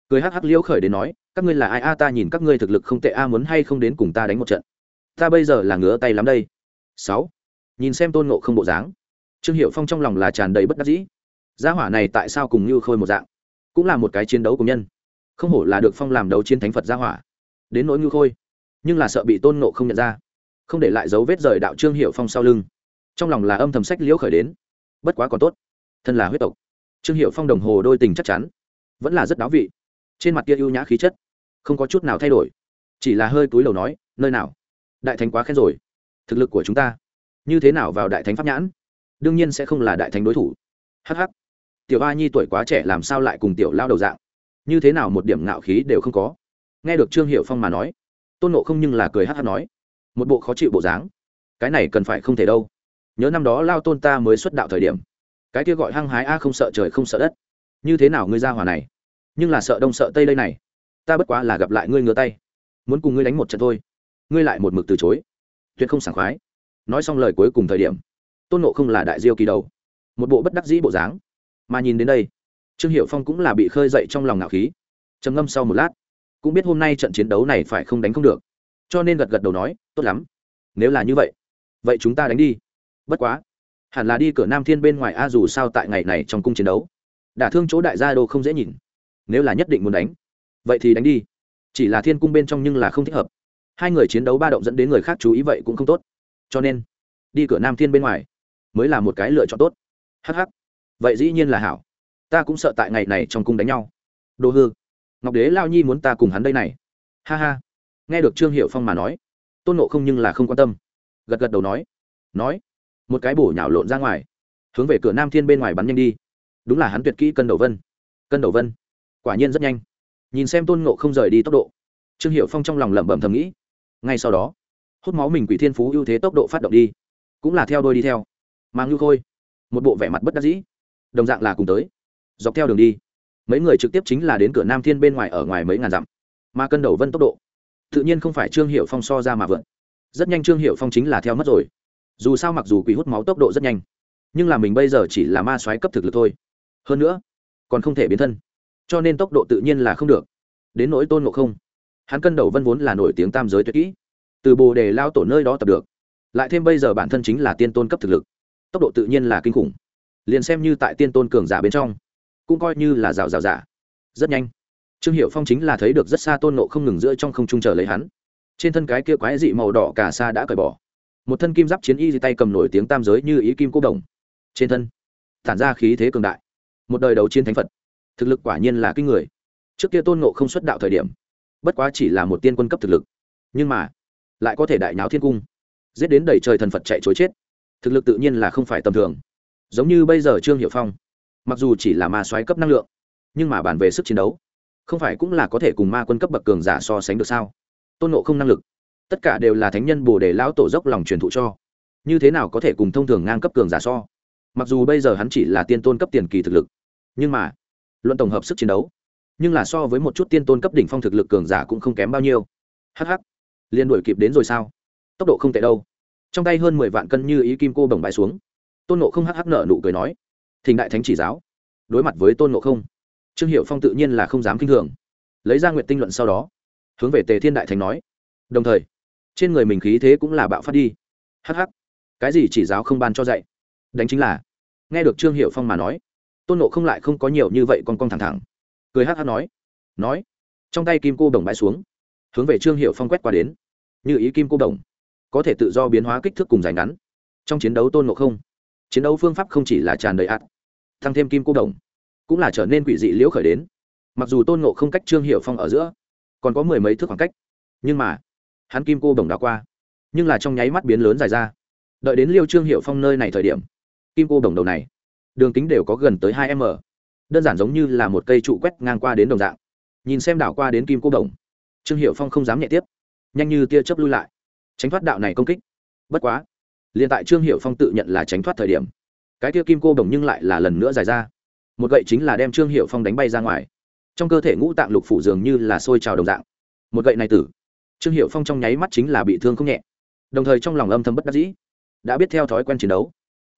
Cười hắc hắc liễu khởi đến nói, các ngươi là ai? A, ta nhìn các ngươi thực lực không tệ, a, muốn hay không đến cùng ta đánh một trận? Ta bây giờ là ngứa tay lắm đây. Sáu. Nhìn xem tôn ngộ không bộ dáng. Trương hiệu phong trong lòng là tràn đầy bất đắc dĩ. Gia hỏa này tại sao cùng như khôi một dạng? Cũng là một cái chiến đấu của nhân không hổ là được phong làm đấu chiến thánh phật gia hỏa. Đến nỗi ngư khôi, nhưng là sợ bị tôn nộ không nhận ra, không để lại dấu vết rời đạo trương hiệu phong sau lưng. Trong lòng là âm thầm sách liễu khởi đến. Bất quá còn tốt, thân là huyết tộc, trương hiệu phong đồng hồ đôi tình chắc chắn, vẫn là rất đáo vị. Trên mặt kia ưu nhã khí chất, không có chút nào thay đổi, chỉ là hơi túi lầu nói, nơi nào? Đại thánh quá khen rồi. Thực lực của chúng ta, như thế nào vào đại thánh pháp nhãn? Đương nhiên sẽ không là đại thánh đối thủ. Hh tiểu a nhi tuổi quá trẻ làm sao lại cùng tiểu lao đầu dạng? Như thế nào một điểm ngạo khí đều không có. Nghe được trương hiệu phong mà nói, tôn nộ không nhưng là cười hh nói, một bộ khó chịu bộ dáng, cái này cần phải không thể đâu. Nhớ năm đó lao tôn ta mới xuất đạo thời điểm, cái kia gọi hăng hái a không sợ trời không sợ đất. Như thế nào ngươi ra hòa này? Nhưng là sợ đông sợ tây đây này. Ta bất quá là gặp lại ngươi ngửa tay, muốn cùng ngươi đánh một trận thôi. Ngươi lại một mực từ chối. Tuyệt không sảng khoái. Nói xong lời cuối cùng thời điểm, tôn nộ không là đại diêu kỳ đầu, một bộ bất đắc dĩ bộ dáng. Mà nhìn đến đây trương hiệu phong cũng là bị khơi dậy trong lòng ngạo khí. Trầm ngâm sau một lát, cũng biết hôm nay trận chiến đấu này phải không đánh không được. Cho nên gật gật đầu nói, tốt lắm. Nếu là như vậy vậy chúng ta đánh đi. Bất quá, hẳn là đi cửa nam thiên bên ngoài a, dù sao tại ngày này trong cung chiến đấu, đả thương chỗ đại gia đô không dễ nhìn. Nếu là nhất định muốn đánh, vậy thì đánh đi. Chỉ là thiên cung bên trong nhưng là không thích hợp. Hai người chiến đấu ba động dẫn đến người khác chú ý vậy cũng không tốt. Cho nên, đi cửa nam thiên bên ngoài mới là một cái lựa chọn tốt. Hh vậy dĩ nhiên là hảo ta cũng sợ tại ngày này trong cung đánh nhau. Đồ hư, ngọc đế lao nhi muốn ta cùng hắn đây này. Ha ha. Nghe được trương hiệu phong mà nói, tôn nộ không nhưng là không quan tâm. Gật gật đầu nói nói, một cái bổ nhào lộn ra ngoài, hướng về cửa nam thiên bên ngoài bắn nhanh đi. Đúng là hắn tuyệt kỹ cân đầu vân. Cân đầu vân, quả nhiên rất nhanh. Nhìn xem tôn nộ không rời đi tốc độ, trương hiệu phong trong lòng lẩm bẩm thầm nghĩ, ngay sau đó, hút máu mình quỷ thiên phú ưu thế tốc độ phát động đi, cũng là theo đôi đi theo. Mang ngư khôi, một bộ vẻ mặt bất đắc dĩ, đồng dạng là cùng tới dọc theo đường đi. Mấy người trực tiếp chính là đến cửa nam thiên bên ngoài ở ngoài mấy ngàn dặm. Mà cân đầu vân tốc độ, tự nhiên không phải trương hiệu phong so ra mà vượn. Rất nhanh trương hiệu phong chính là theo mất rồi. Dù sao mặc dù quỷ hút máu tốc độ rất nhanh, nhưng là mình bây giờ chỉ là ma soái cấp thực lực thôi. Hơn nữa, còn không thể biến thân, cho nên tốc độ tự nhiên là không được. Đến nỗi tôn ngộ không, hắn cân đầu vân vốn là nổi tiếng tam giới tuyệt kỹ. Từ bồ đề lao tổ nơi đó tập được, lại thêm bây giờ bản thân chính là tiên tôn cấp thực lực, tốc độ tự nhiên là kinh khủng. Liền xem như tại tiên tôn cường giả bên trong cũng coi như là rào rào giả rất nhanh, trương hiệu phong chính là thấy được rất xa tôn nộ không ngừng giữa trong không trung chờ lấy hắn. Trên thân cái kia quái dị màu đỏ cả xa đã cởi bỏ. Một thân kim giáp chiến y tay cầm nổi tiếng tam giới như ý kim cố đồng. Trên thân, tản ra khí thế cường đại. Một đời đấu chiến thánh phật. Thực lực quả nhiên là kinh người. Trước kia tôn nộ không xuất đạo thời điểm, bất quá chỉ là một tiên quân cấp thực lực. Nhưng mà, lại có thể đại nháo thiên cung. Giết đến đầy trời thần phật chạy chối chết. Thực lực tự nhiên là không phải tầm thường. Giống như bây giờ trương hiệu phong mặc dù chỉ là ma xoáy cấp năng lượng, nhưng mà bàn về sức chiến đấu, không phải cũng là có thể cùng ma quân cấp bậc cường giả so sánh được sao? Tôn nộ không năng lực, tất cả đều là thánh nhân bồ đề lão tổ dốc lòng truyền thụ cho. Như thế nào có thể cùng thông thường ngang cấp cường giả so? Mặc dù bây giờ hắn chỉ là tiên tôn cấp tiền kỳ thực lực, nhưng mà, luận tổng hợp sức chiến đấu, nhưng là so với một chút tiên tôn cấp đỉnh phong thực lực cường giả cũng không kém bao nhiêu. Hh liên đuổi kịp đến rồi sao? Tốc độ không tệ đâu. Trong tay hơn mười vạn cân như ý kim cô bồng bãi xuống. Tôn nộ không hh nợ nụ cười nói thỉnh đại thánh chỉ giáo. Đối mặt với tôn ngộ không, trương hiệu phong tự nhiên là không dám k i n h thường. Lấy ra nguyện tinh luận sau đó, hướng về tề thiên đại thánh nói. Đồng thời, trên người mình khí thế cũng là bạo phát đi. Hh cái gì chỉ giáo không ban cho dạy? Đánh chính là, nghe được trương hiệu phong mà nói, tôn nộ không lại không có nhiều như vậy con con thẳng thẳng. Cười hh nói nói, trong tay kim cô đồng bãi xuống, hướng về trương hiệu phong quét qua đến. Như ý kim cô đồng, có thể tự do biến hóa kích thước cùng dài ngắn. Trong chiến đấu tôn nộ không, chiến đấu phương pháp không chỉ là tràn đầy ạt tăng thêm kim cô đồng, cũng là trở nên quỷ dị liễu khởi đến. Mặc dù tôn nộ không cách trương hiệu phong ở giữa, còn có mười mấy thước khoảng cách, nhưng mà, hắn kim cô đồng đã qua, nhưng là trong nháy mắt biến lớn dài ra. Đợi đến liêu trương hiệu phong nơi này thời điểm, kim cô đồng đầu này, đường kính đều có gần tới hai m, đơn giản giống như là một cây trụ quét ngang qua đến đồng dạng. Nhìn xem đảo qua đến kim cô đồng, trương hiệu phong không dám nhẹ tiếp, nhanh như tia chớp lui lại, tránh thoát đạo này công kích. Bất quá, liền tại trương hiệu phong tự nhận là tránh thoát thời điểm cái tia kim cô đồng nhưng lại là lần nữa dài ra. Một gậy chính là đem trương hiệu phong đánh bay ra ngoài. Trong cơ thể ngũ tạng lục phủ dường như là sôi trào đồng dạng. Một gậy này tử. Trương hiệu phong trong nháy mắt chính là bị thương không nhẹ. Đồng thời trong lòng âm thầm bất đắc dĩ. Đã biết theo thói quen chiến đấu.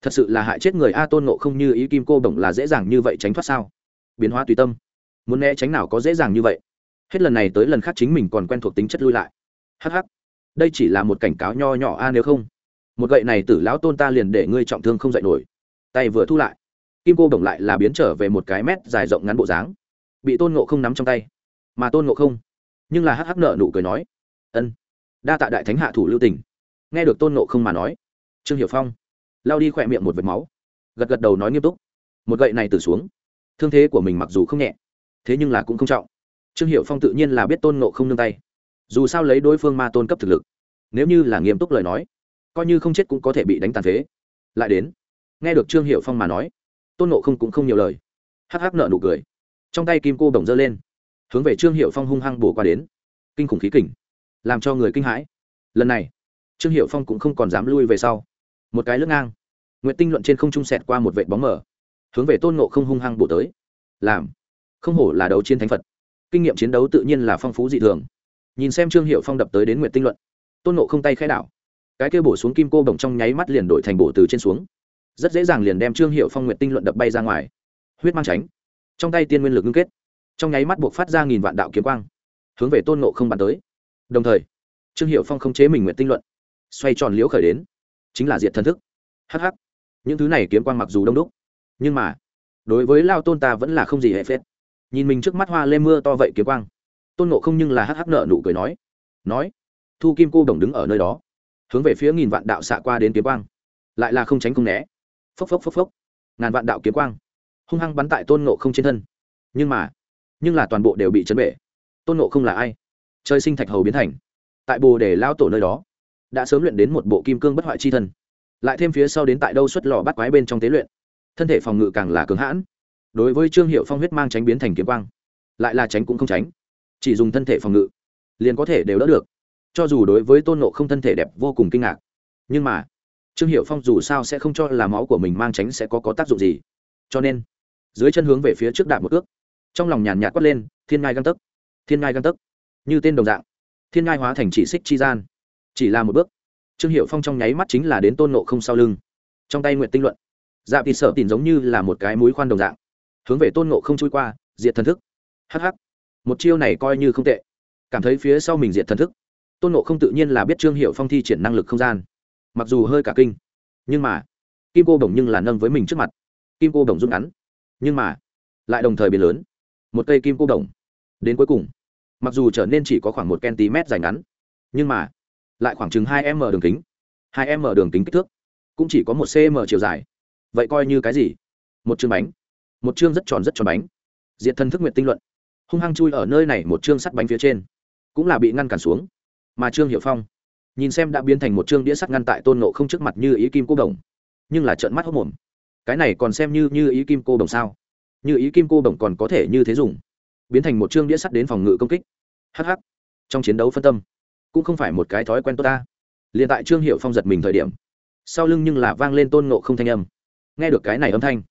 Thật sự là hại chết người a tôn nộ không như ý kim cô bổng là dễ dàng như vậy tránh thoát sao? Biến hóa tùy tâm. Muốn né tránh nào có dễ dàng như vậy. Hết lần này tới lần khác chính mình còn quen thuộc tính chất lui lại. Hh đây chỉ là một cảnh cáo nho nhỏ a nếu không. Một gậy này tử lão tôn ta liền để ngươi trọng thương không dạy nổi tay vừa thu lại. Kim cô bổng lại là biến trở về một cái mét dài rộng ngắn bộ dáng. Bị tôn ngộ không nắm trong tay. Mà tôn ngộ không, nhưng là hắc hắc nợ nụ cười nói, ân, đa tạ đại thánh hạ thủ lưu tình. Nghe được tôn ngộ không mà nói, trương hiểu phong lao đi khỏe miệng một vệt máu, gật gật đầu nói nghiêm túc, một gậy này từ xuống, thương thế của mình mặc dù không nhẹ, thế nhưng là cũng không trọng. Trương hiệu phong tự nhiên là biết tôn nộ không nương tay. Dù sao lấy đối phương ma tôn cấp thực lực, nếu như là nghiêm túc lời nói, coi như không chết cũng có thể bị đánh tàn phế. Lại đến nghe được trương hiệu phong mà nói, tôn nộ không cũng không nhiều lời. Hắc hắc nợ nụ cười. Trong tay kim cô bổng dơ lên. Hướng về trương hiệu phong hung hăng bổ qua đến. Kinh khủng khí kỉnh làm cho người kinh hãi. Lần này, trương hiệu phong cũng không còn dám lui về sau. Một cái lướt ngang n tinh luận trên không trung sẹt qua một vệ bóng mở hướng về tôn nộ không hung hăng bổ tới. Làm, không hổ là đấu chiến thánh phật. Kinh nghiệm chiến đấu tự nhiên là phong phú dị thường. Nhìn xem trương hiệu phong đập tới đến nguyện tinh luận, tôn nộ không tay khai đảo. Cái kêu bổ xuống kim cô bồng trong nháy mắt liền đổi thành bổ từ trên xuống rất dễ dàng liền đem trương hiệu phong nguyện tinh luận đập bay ra ngoài. Huyết mang tránh. Trong tay tiên nguyên lực ngưng kết. Trong nháy mắt buộc phát ra nghìn vạn đạo kiếm quang, hướng về tôn nộ không bàn tới. Đồng thời, trương hiệu phong không chế mình nguyện tinh luận, xoay tròn liễu khởi đến. Chính là diệt thần thức. Hh những thứ này kiếm quang mặc dù đông đúc, nhưng mà, đối với lao tôn ta vẫn là không gì hệ phết. Nhìn mình trước mắt hoa lê mưa to vậy kiếm quang, tôn nộ không nhưng là hh nợ nụ cười nói nói, thu kim cô đồng đứng ở nơi đó, hướng về phía nghìn vạn đạo xạ qua đến kiếm quang, lại là không tránh không né phốc phốc phốc phốc. Ngàn vạn đạo kiếm quang. Hung hăng bắn tại tôn nộ không trên thân. Nhưng mà, nhưng là toàn bộ đều bị chấn bể. Tôn nộ không là ai? Chơi sinh thạch hầu biến thành. Tại bồ để lao tổ nơi đó, đã sớm luyện đến một bộ kim cương bất hoại chi thân. Lại thêm phía sau đến tại đâu xuất lò bắt quái bên trong tế luyện, thân thể phòng ngự càng là cứng hãn. Đối với trương hiệu phong huyết mang tránh biến thành kiếm quang, lại là tránh cũng không tránh. Chỉ dùng thân thể phòng ngự, liền có thể đều đỡ được. Cho dù đối với tôn nộ không thân thể đẹp vô cùng kinh ngạc, nhưng mà trương hiệu phong dù sao sẽ không cho là máu của mình mang tránh sẽ có có tác dụng gì. Cho nên, dưới chân hướng về phía trước đạp một ước trong lòng nhàn nhạt quát lên, thiên ngai găng tấc, thiên ngai găng tấc. Như tên đồng dạng, thiên ngai hóa thành chỉ xích chi gian. Chỉ là một bước, trương hiệu phong trong nháy mắt chính là đến tôn nộ không sau lưng. Trong tay nguyện tinh luận dạ thì sợ tìm giống như là một cái mũi khoan đồng dạng, hướng về tôn nộ không chui qua, diệt thần thức. Hh một chiêu này coi như không tệ. Cảm thấy phía sau mình diệt thần thức, tôn nộ không tự nhiên là biết trương hiệu phong thi triển năng lực không gian mặc dù hơi cả kinh, nhưng mà kim cô đồng nhưng là nâng với mình trước mặt. Kim cô đồng rút ngắn, nhưng mà lại đồng thời biến lớn. Một cây kim cô đồng đến cuối cùng, mặc dù trở nên chỉ có khoảng một cm dài ngắn, nhưng mà lại khoảng chừng hai m đường kính, hai m đường kính kích thước, cũng chỉ có một cm chiều dài. Vậy coi như cái gì? Một chương bánh, một chương rất tròn rất tròn bánh. Diện thân thức nguyện tinh luận. Hung hăng chui ở nơi này một chương sắt bánh phía trên, cũng là bị ngăn cản xuống, mà trương hiệu phong nhìn xem đã biến thành một chương đĩa sắt ngăn tại tôn nộ không trước mặt như ý kim cô đồng. Nhưng là trợn mắt hốc mồm. Cái này còn xem như như ý kim cô đồng sao? Như ý kim cô đồng còn có thể như thế dùng? Biến thành một chương đĩa sắt đến phòng ngự công kích. Hh trong chiến đấu phân tâm, cũng không phải một cái thói quen tốt ta. Liền tại trương hiệu phong giật mình thời điểm, sau lưng nhưng là vang lên tôn nộ không thanh âm. Nghe được cái này âm thanh,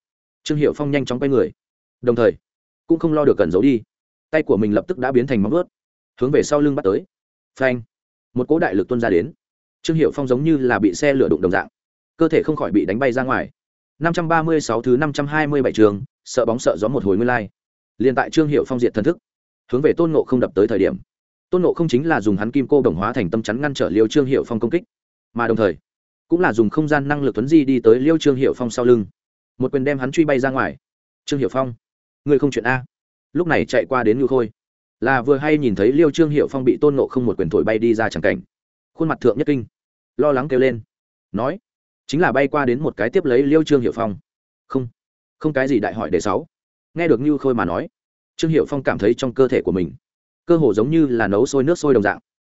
trương hiệu phong nhanh chóng quay người. Đồng thời, cũng không lo được cần giấu đi. Tay của mình lập tức đã biến thành móng ướt hướng về sau lưng bắt tới. Phanh một cỗ đại lực tuân ra đến. Trương hiệu phong giống như là bị xe lửa đụng đồng dạng, cơ thể không khỏi bị đánh bay ra ngoài. Năm trăm ba mươi sáu thứ năm trăm hai mươi bảy trường, sợ bóng sợ gió một hồi nguyên lai. Liền tại trương hiệu phong diệt thần thức, hướng về tôn nộ không đập tới thời điểm, tôn nộ không chính là dùng hắn kim cô đồng hóa thành tâm chắn ngăn trở liêu trương hiệu phong công kích. Mà đồng thời, cũng là dùng không gian năng lực tuấn di đi tới liêu trương hiệu phong sau lưng. Một quyền đem hắn truy bay ra ngoài. Trương hiệu phong, người không chuyện a. Lúc này chạy qua đến ngư khôi là vừa hay nhìn thấy liêu trương hiệu phong bị tôn nộ không một quyền thổi bay đi ra chẳng cảnh. Khuôn mặt thượng nhất kinh. Lo lắng kêu lên. Nói, chính là bay qua đến một cái tiếp lấy liêu trương hiệu phong. Không không cái gì đại hỏi để sáu. Nghe được như khôi mà nói, trương hiệu phong cảm thấy trong cơ thể của mình, cơ hồ giống như là nấu sôi nước sôi đồng dạng,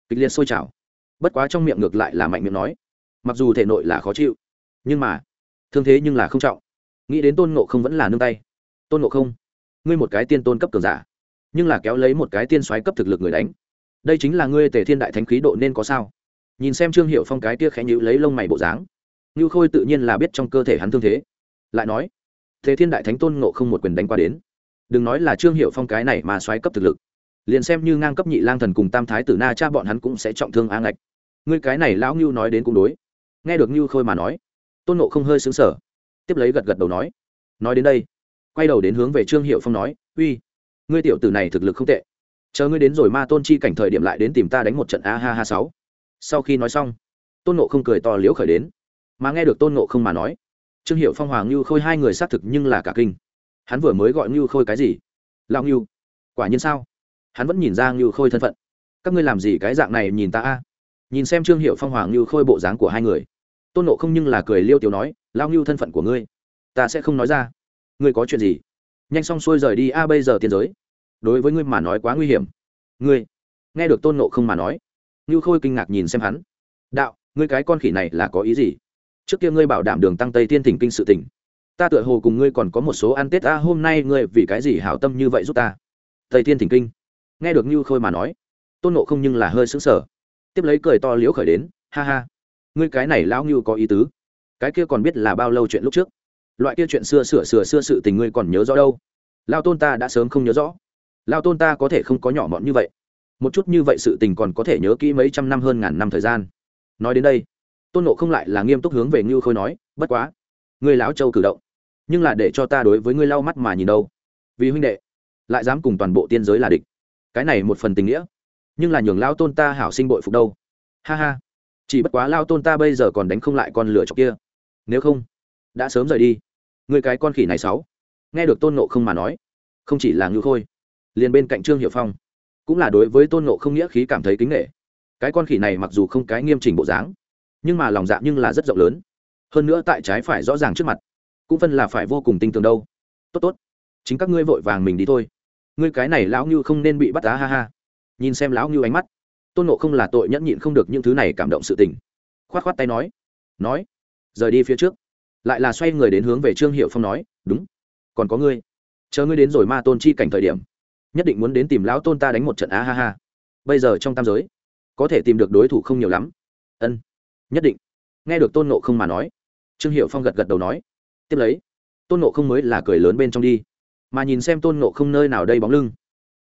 kịch liệt sôi trào. Bất quá trong miệng ngược lại là mạnh miệng nói, mặc dù thể nội là khó chịu, nhưng mà, thương thế nhưng là không trọng. Nghĩ đến tôn ngộ không vẫn là nương tay. Tôn ngộ không, ngươi một cái tiên tôn cấp cường giả nhưng là kéo lấy một cái tiên xoáy cấp thực lực người đánh. Đây chính là ngươi tề thiên đại thánh khí độ nên có sao? Nhìn xem trương hiệu phong cái kia khẽ nhữ lấy lông mày bộ dáng như khôi tự nhiên là biết trong cơ thể hắn thương thế. Lại nói thế thiên đại thánh tôn ngộ không một quyền đánh qua đến. Đừng nói là trương hiệu phong cái này mà xoáy cấp thực lực. Liền xem như ngang cấp nhị lang thần cùng tam thái tử na cha bọn hắn cũng sẽ trọng thương a ngạch. Ngươi cái này lão ngưu nói đến cũng đối. Nghe được ngưu khôi mà nói, tôn nộ không hơi xứng sở tiếp lấy gật gật đầu nói nói đến đây. Quay đầu đến hướng về trương hiệu phong nói, uy ngươi tiểu tử này thực lực không tệ. Chờ ngươi đến rồi ma tôn chi cảnh thời điểm lại đến tìm ta đánh một trận a ha ha sáu. Sau khi nói xong, tôn nộ không cười to liễu khởi đến. Mà nghe được tôn nộ không mà nói, trương hiệu phong hoàng như khôi hai người xác thực nhưng là cả kinh. Hắn vừa mới gọi như khôi cái gì? Lao như quả nhiên sao? Hắn vẫn nhìn ra như khôi thân phận. Các ngươi làm gì cái dạng này nhìn ta a? Nhìn xem trương hiệu phong hoàng như khôi bộ dáng của hai người. Tôn nộ không nhưng là cười liêu tiểu nói lao như thân phận của ngươi, ta sẽ không nói ra. Ngươi có chuyện gì? Nhanh xong xuôi rời đi, a, bây giờ tiền giới. Đối với ngươi mà nói quá nguy hiểm. Ngươi, nghe được tôn nộ không mà nói. Ngưu khôi kinh ngạc nhìn xem hắn. Đạo, ngươi cái con khỉ này là có ý gì? Trước kia ngươi bảo đảm đường tăng tây tiên thỉnh kinh sự tỉnh ta tựa hồ cùng ngươi còn có một số ăn tết, a, hôm nay ngươi vì cái gì hảo tâm như vậy giúp ta? Tây tiên thỉnh kinh. Nghe được như khôi mà nói, tôn nộ không nhưng là hơi sững sở tiếp lấy cười to liễu khởi đến, ha ha, ngươi cái này lão như có ý tứ. Cái kia còn biết là bao lâu chuyện lúc trước? Loại kia chuyện xưa sửa sửa xưa sự tình ngươi còn nhớ rõ đâu? Lao tôn ta đã sớm không nhớ rõ. Lao tôn ta có thể không có nhỏ mọn như vậy. Một chút như vậy sự tình còn có thể nhớ kỹ mấy trăm năm hơn ngàn năm thời gian. Nói đến đây, tôn nộ không lại là nghiêm túc hướng về ngưu khôi nói, bất quá, ngươi lão châu cử động, nhưng là để cho ta đối với ngươi lau mắt mà nhìn đâu. Vì huynh đệ, lại dám cùng toàn bộ tiên giới là địch. Cái này một phần tình nghĩa. Nhưng là nhường lao tôn ta hảo sinh bội phục đâu. Ha ha, chỉ bất quá lao tôn ta bây giờ còn đánh không lại con lửa chọc kia. Nếu không, đã sớm rời đi người cái con khỉ này sáu. Nghe được tôn nộ không mà nói, không chỉ là ngư khôi, liền bên cạnh trương hiệu phong, cũng là đối với tôn nộ không nghĩa khí cảm thấy kính nghệ cái con khỉ này mặc dù không cái nghiêm chỉnh bộ dáng, nhưng mà lòng dạ nhưng là rất rộng lớn. Hơn nữa tại trái phải rõ ràng trước mặt, cũng phân là phải vô cùng tinh tường đâu. Tốt tốt. Chính các ngươi vội vàng mình đi thôi. Ngươi cái này lão như không nên bị bắt đá ha ha. Nhìn xem lão như ánh mắt, tôn nộ không là tội nhẫn nhịn không được những thứ này cảm động sự tình. Khoát khoát tay nói nói, rời đi phía trước lại là xoay người đến hướng về trương hiệu phong nói, đúng, còn có ngươi. Chờ ngươi đến rồi ma tôn chi cảnh thời điểm, nhất định muốn đến tìm lão tôn ta đánh một trận á ha ha. Bây giờ trong tam giới, có thể tìm được đối thủ không nhiều lắm. Ân, nhất định. Nghe được tôn nộ không mà nói, trương hiệu phong gật gật đầu nói, tiếp lấy, tôn nộ không mới là cười lớn bên trong đi. Mà nhìn xem tôn nộ không nơi nào đây bóng lưng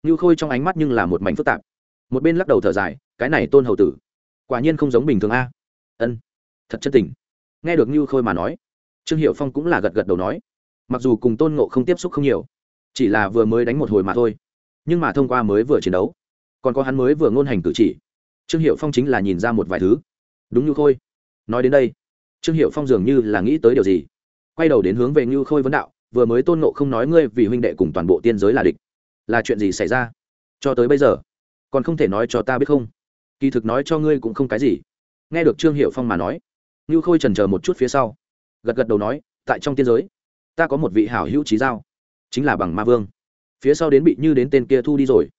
như khôi trong ánh mắt nhưng là một mảnh phức tạp. Một bên lắc đầu thở dài, cái này tôn hầu tử, quả nhiên không giống bình thường a. Ân, thật chân tình. Nghe được như khôi mà nói trương hiệu phong cũng là gật gật đầu nói, mặc dù cùng tôn ngộ không tiếp xúc không nhiều, chỉ là vừa mới đánh một hồi mà thôi, nhưng mà thông qua mới vừa chiến đấu, còn có hắn mới vừa ngôn hành cử chỉ, trương hiệu phong chính là nhìn ra một vài thứ. Đúng như khôi, nói đến đây, trương hiệu phong dường như là nghĩ tới điều gì, quay đầu đến hướng về như khôi vấn đạo, vừa mới tôn ngộ không nói ngươi vì huynh đệ cùng toàn bộ tiên giới là địch, là chuyện gì xảy ra? Cho tới bây giờ, còn không thể nói cho ta biết không? Kỳ thực nói cho ngươi cũng không cái gì. Nghe được trương hiệu phong mà nói như khôi trần chờ một chút phía sau gật gật đầu nói, tại trong tiên giới, ta có một vị hảo hữu trí giao, chính là bằng ma vương. Phía sau đến bị như đến tên kia thu đi rồi.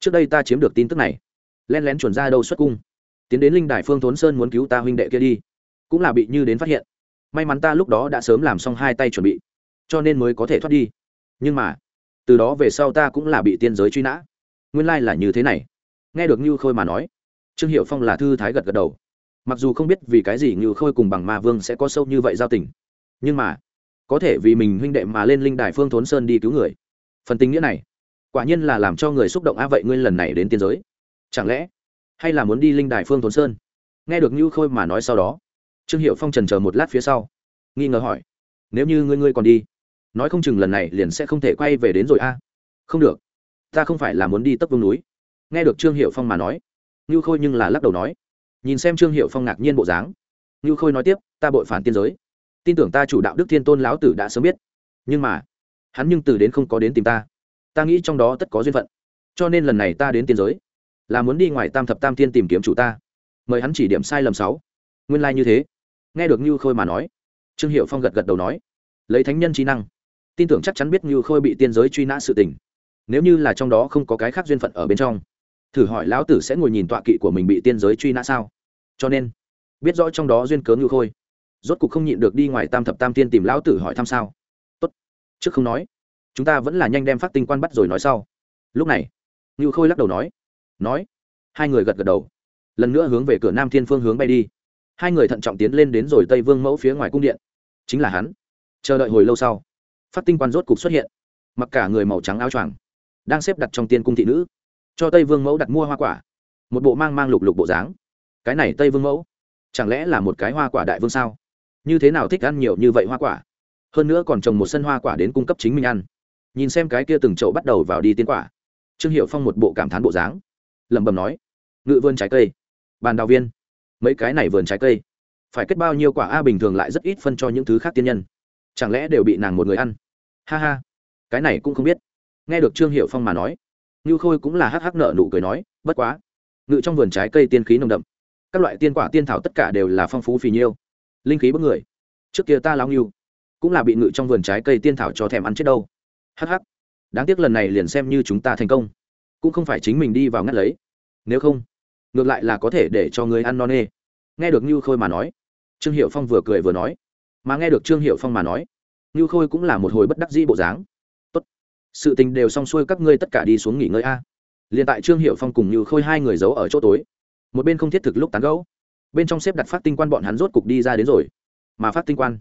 Trước đây ta chiếm được tin tức này. Len lén chuẩn ra đâu xuất cung. Tiến đến linh đài phương thốn sơn muốn cứu ta huynh đệ kia đi. Cũng là bị như đến phát hiện. May mắn ta lúc đó đã sớm làm xong hai tay chuẩn bị, cho nên mới có thể thoát đi. Nhưng mà, từ đó về sau ta cũng là bị tiên giới truy nã. Nguyên lai là như thế này. Nghe được như khôi mà nói, trương hiệu phong là thư thái gật gật đầu mặc dù không biết vì cái gì như khôi cùng bằng ma vương sẽ có sâu như vậy giao tình, nhưng mà có thể vì mình huynh đệ mà lên linh đài phương thốn sơn đi cứu người. Phần tình nghĩa này, quả nhiên là làm cho người xúc động, a, vậy ngươi lần này đến tiên giới, chẳng lẽ hay là muốn đi linh đài phương thốn sơn? Nghe được như khôi mà nói sau đó, trương hiệu phong trần chờ một lát phía sau, nghi ngờ hỏi, nếu như ngươi ngươi còn đi, nói không chừng lần này liền sẽ không thể quay về đến rồi, a? Không được, ta không phải là muốn đi tấp vương núi. Nghe được trương hiệu phong mà nói như khôi nhưng là lắc đầu nói nhìn xem trương hiệu phong ngạc nhiên bộ dáng ngưu khôi nói tiếp ta bội phản tiên giới tin tưởng ta chủ đạo đức thiên tôn lão tử đã sớm biết nhưng mà hắn nhưng từ đến không có đến tìm ta ta nghĩ trong đó tất có duyên phận cho nên lần này ta đến tiên giới là muốn đi ngoài tam thập tam tiên tìm kiếm chủ ta mời hắn chỉ điểm sai lầm sáu nguyên lai、like、như thế nghe được như khôi mà nói trương hiệu phong gật gật đầu nói lấy thánh nhân trí năng tin tưởng chắc chắn biết như khôi bị tiên giới truy nã sự tình nếu như là trong đó không có cái khác duyên phận ở bên trong thử hỏi lão tử sẽ ngồi nhìn tọa kỵ của mình bị tiên giới truy nã sao? Cho nên, biết rõ trong đó duyên cớ ngư khôi, rốt cục không nhịn được đi ngoài tam thập tam tiên tìm lão tử hỏi thăm sao? Tốt, trước không nói, chúng ta vẫn là nhanh đem phát tinh quan bắt rồi nói sau. Lúc này ngư khôi lắc đầu nói nói, hai người gật gật đầu, lần nữa hướng về cửa nam thiên phương hướng bay đi. Hai người thận trọng tiến lên đến rồi tây vương mẫu phía ngoài cung điện. Chính là hắn. Chờ đợi hồi lâu sau, phát tinh quan rốt cục xuất hiện, mặc cả người màu trắng áo choàng, đang xếp đặt trong tiên cung thị nữ cho tây vương mẫu đặt mua hoa quả một bộ mang mang lục lục bộ dáng cái này tây vương mẫu chẳng lẽ là một cái hoa quả đại vương sao như thế nào thích ăn nhiều như vậy hoa quả hơn nữa còn trồng một sân hoa quả đến cung cấp chính mình ăn nhìn xem cái kia từng chậu bắt đầu vào đi tiến quả trương hiệu phong một bộ cảm thán bộ dáng lẩm bẩm nói ngự vườn trái cây bàn đào viên mấy cái này vườn trái cây phải kết bao nhiêu quả a bình thường lại rất ít phân cho những thứ khác tiên nhân chẳng lẽ đều bị nàng một người ăn ha ha cái này cũng không biết nghe được trương hiệu phong mà nói như khôi cũng là hắc hắc nợ nụ cười nói, bất quá, ngự trong vườn trái cây tiên khí nồng đậm. Các loại tiên quả tiên thảo tất cả đều là phong phú phì nhiêu. Linh khí bất người. Trước kia ta lao nghiêu cũng là bị ngự trong vườn trái cây tiên thảo cho thèm ăn chết đâu. Hắc hắc. Đáng tiếc lần này liền xem như chúng ta thành công, cũng không phải chính mình đi vào ngắt lấy. Nếu không, ngược lại là có thể để cho người ăn no nê. Nghe được như khôi mà nói, trương hiệu phong vừa cười vừa nói. Mà nghe được trương hiệu phong mà nói như khôi cũng là một hồi bất đắc dĩ bộ dáng sự tình đều xong xuôi các ngươi tất cả đi xuống nghỉ ngơi a. Liền tại trương hiệu phong cùng như khôi hai người giấu ở chỗ tối. Một bên không thiết thực lúc tán gẫu, bên trong xếp đặt phát tinh quan bọn hắn rốt cục đi ra đến rồi. Mà phát tinh quan,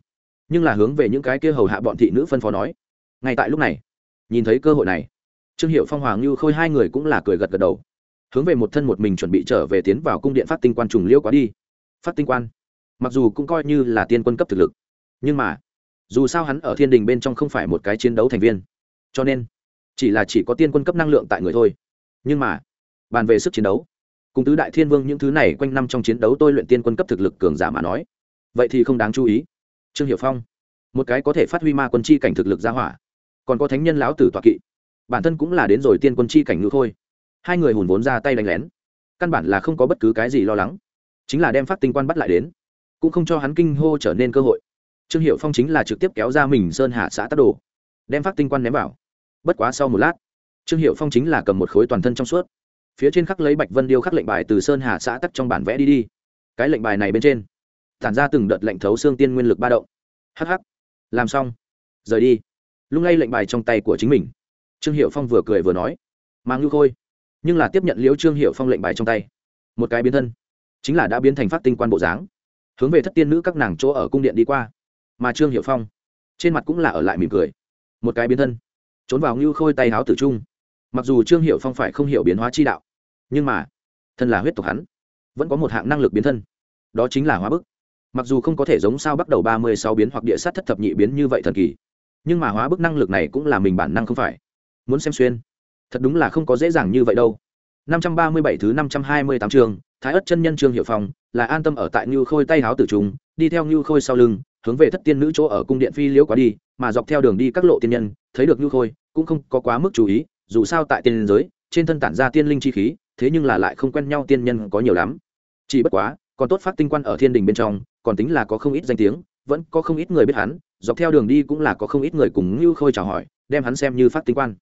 nhưng là hướng về những cái kia hầu hạ bọn thị nữ phân phó nói, ngay tại lúc này, nhìn thấy cơ hội này. Trương hiệu phong hoàng như khôi hai người cũng là cười gật gật đầu, hướng về một thân một mình chuẩn bị trở về tiến vào cung điện phát tinh quan trùng liêu quá đi. Phát tinh quan, mặc dù cũng coi như là tiên quân cấp thực lực, nhưng mà, dù sao hắn ở thiên đình bên trong không phải một cái chiến đấu thành viên cho nên, chỉ là chỉ có tiên quân cấp năng lượng tại người thôi. Nhưng mà, bàn về sức chiến đấu, cùng tứ đại thiên vương những thứ này quanh năm trong chiến đấu tôi luyện tiên quân cấp thực lực cường giả mà nói, vậy thì không đáng chú ý. Trương hiệu phong, một cái có thể phát huy ma quân chi cảnh thực lực ra hỏa, còn có thánh nhân lão tử tọa kỵ. Bản thân cũng là đến rồi tiên quân chi cảnh ngữ thôi. Hai người hùn vốn ra tay đánh lén, căn bản là không có bất cứ cái gì lo lắng, chính là đem phát tinh quan bắt lại đến, cũng không cho hắn kinh hô trở nên cơ hội. Trương hiệu phong chính là trực tiếp kéo ra mình sơn hạ xã tắc đồ, đem phát tinh quan ném vào bất quá sau một lát, trương hiệu phong chính là cầm một khối toàn thân trong suốt. Phía trên khắc lấy bạch vân điêu khắc lệnh bài từ sơn hà xã tắc trong bản vẽ đi đi. Cái lệnh bài này bên trên, tản ra từng đợt lệnh thấu xương tiên nguyên lực ba động. Hh làm xong. Rời đi. Lung lay lệnh bài trong tay của chính mình. Trương hiệu phong vừa cười vừa nói. Mang ngư khôi, nhưng là tiếp nhận liễu trương hiệu phong lệnh bài trong tay. Một cái biến thân, chính là đã biến thành phát tinh quan bộ dáng. Hướng về thất tiên nữ các nàng chỗ ở cung điện đi qua. Mà trương hiệu phong, trên mặt cũng là ở lại mỉm cười. Một cái biến thân trốn vào ngưu khôi tay háo tử trung. Mặc dù trương hiệu phong phải không hiểu biến hóa chi đạo, nhưng mà, thân là huyết tộc hắn, vẫn có một hạng năng lực biến thân. Đó chính là hóa bức. Mặc dù không có thể giống sao bắt đầu ba mươi sáu biến hoặc địa sát thất thập nhị biến như vậy thần kỳ, nhưng mà hóa bức năng lực này cũng là mình bản năng không phải. Muốn xem xuyên, thật đúng là không có dễ dàng như vậy đâu. Năm trăm ba mươi bảy thứ năm trăm hai mươi tám trường, thái ất chân nhân trương hiệu phong, là an tâm ở tại như khôi tay háo tử trung, đi theo như khôi sau lưng, hướng về thất tiên nữ chỗ ở cung điện phi liễu quá đi, mà dọc theo đường đi các lộ tiên nhân, thấy được như khôi cũng không có quá mức chú ý, dù sao tại tiên giới, trên thân tản ra tiên linh chi khí, thế nhưng là lại không quen nhau tiên nhân có nhiều lắm. Chỉ bất quá, còn tốt phát tinh quan ở thiên đình bên trong, còn tính là có không ít danh tiếng, vẫn có không ít người biết hắn, dọc theo đường đi cũng là có không ít người cùng như khôi chào hỏi, đem hắn xem như phát tinh quan.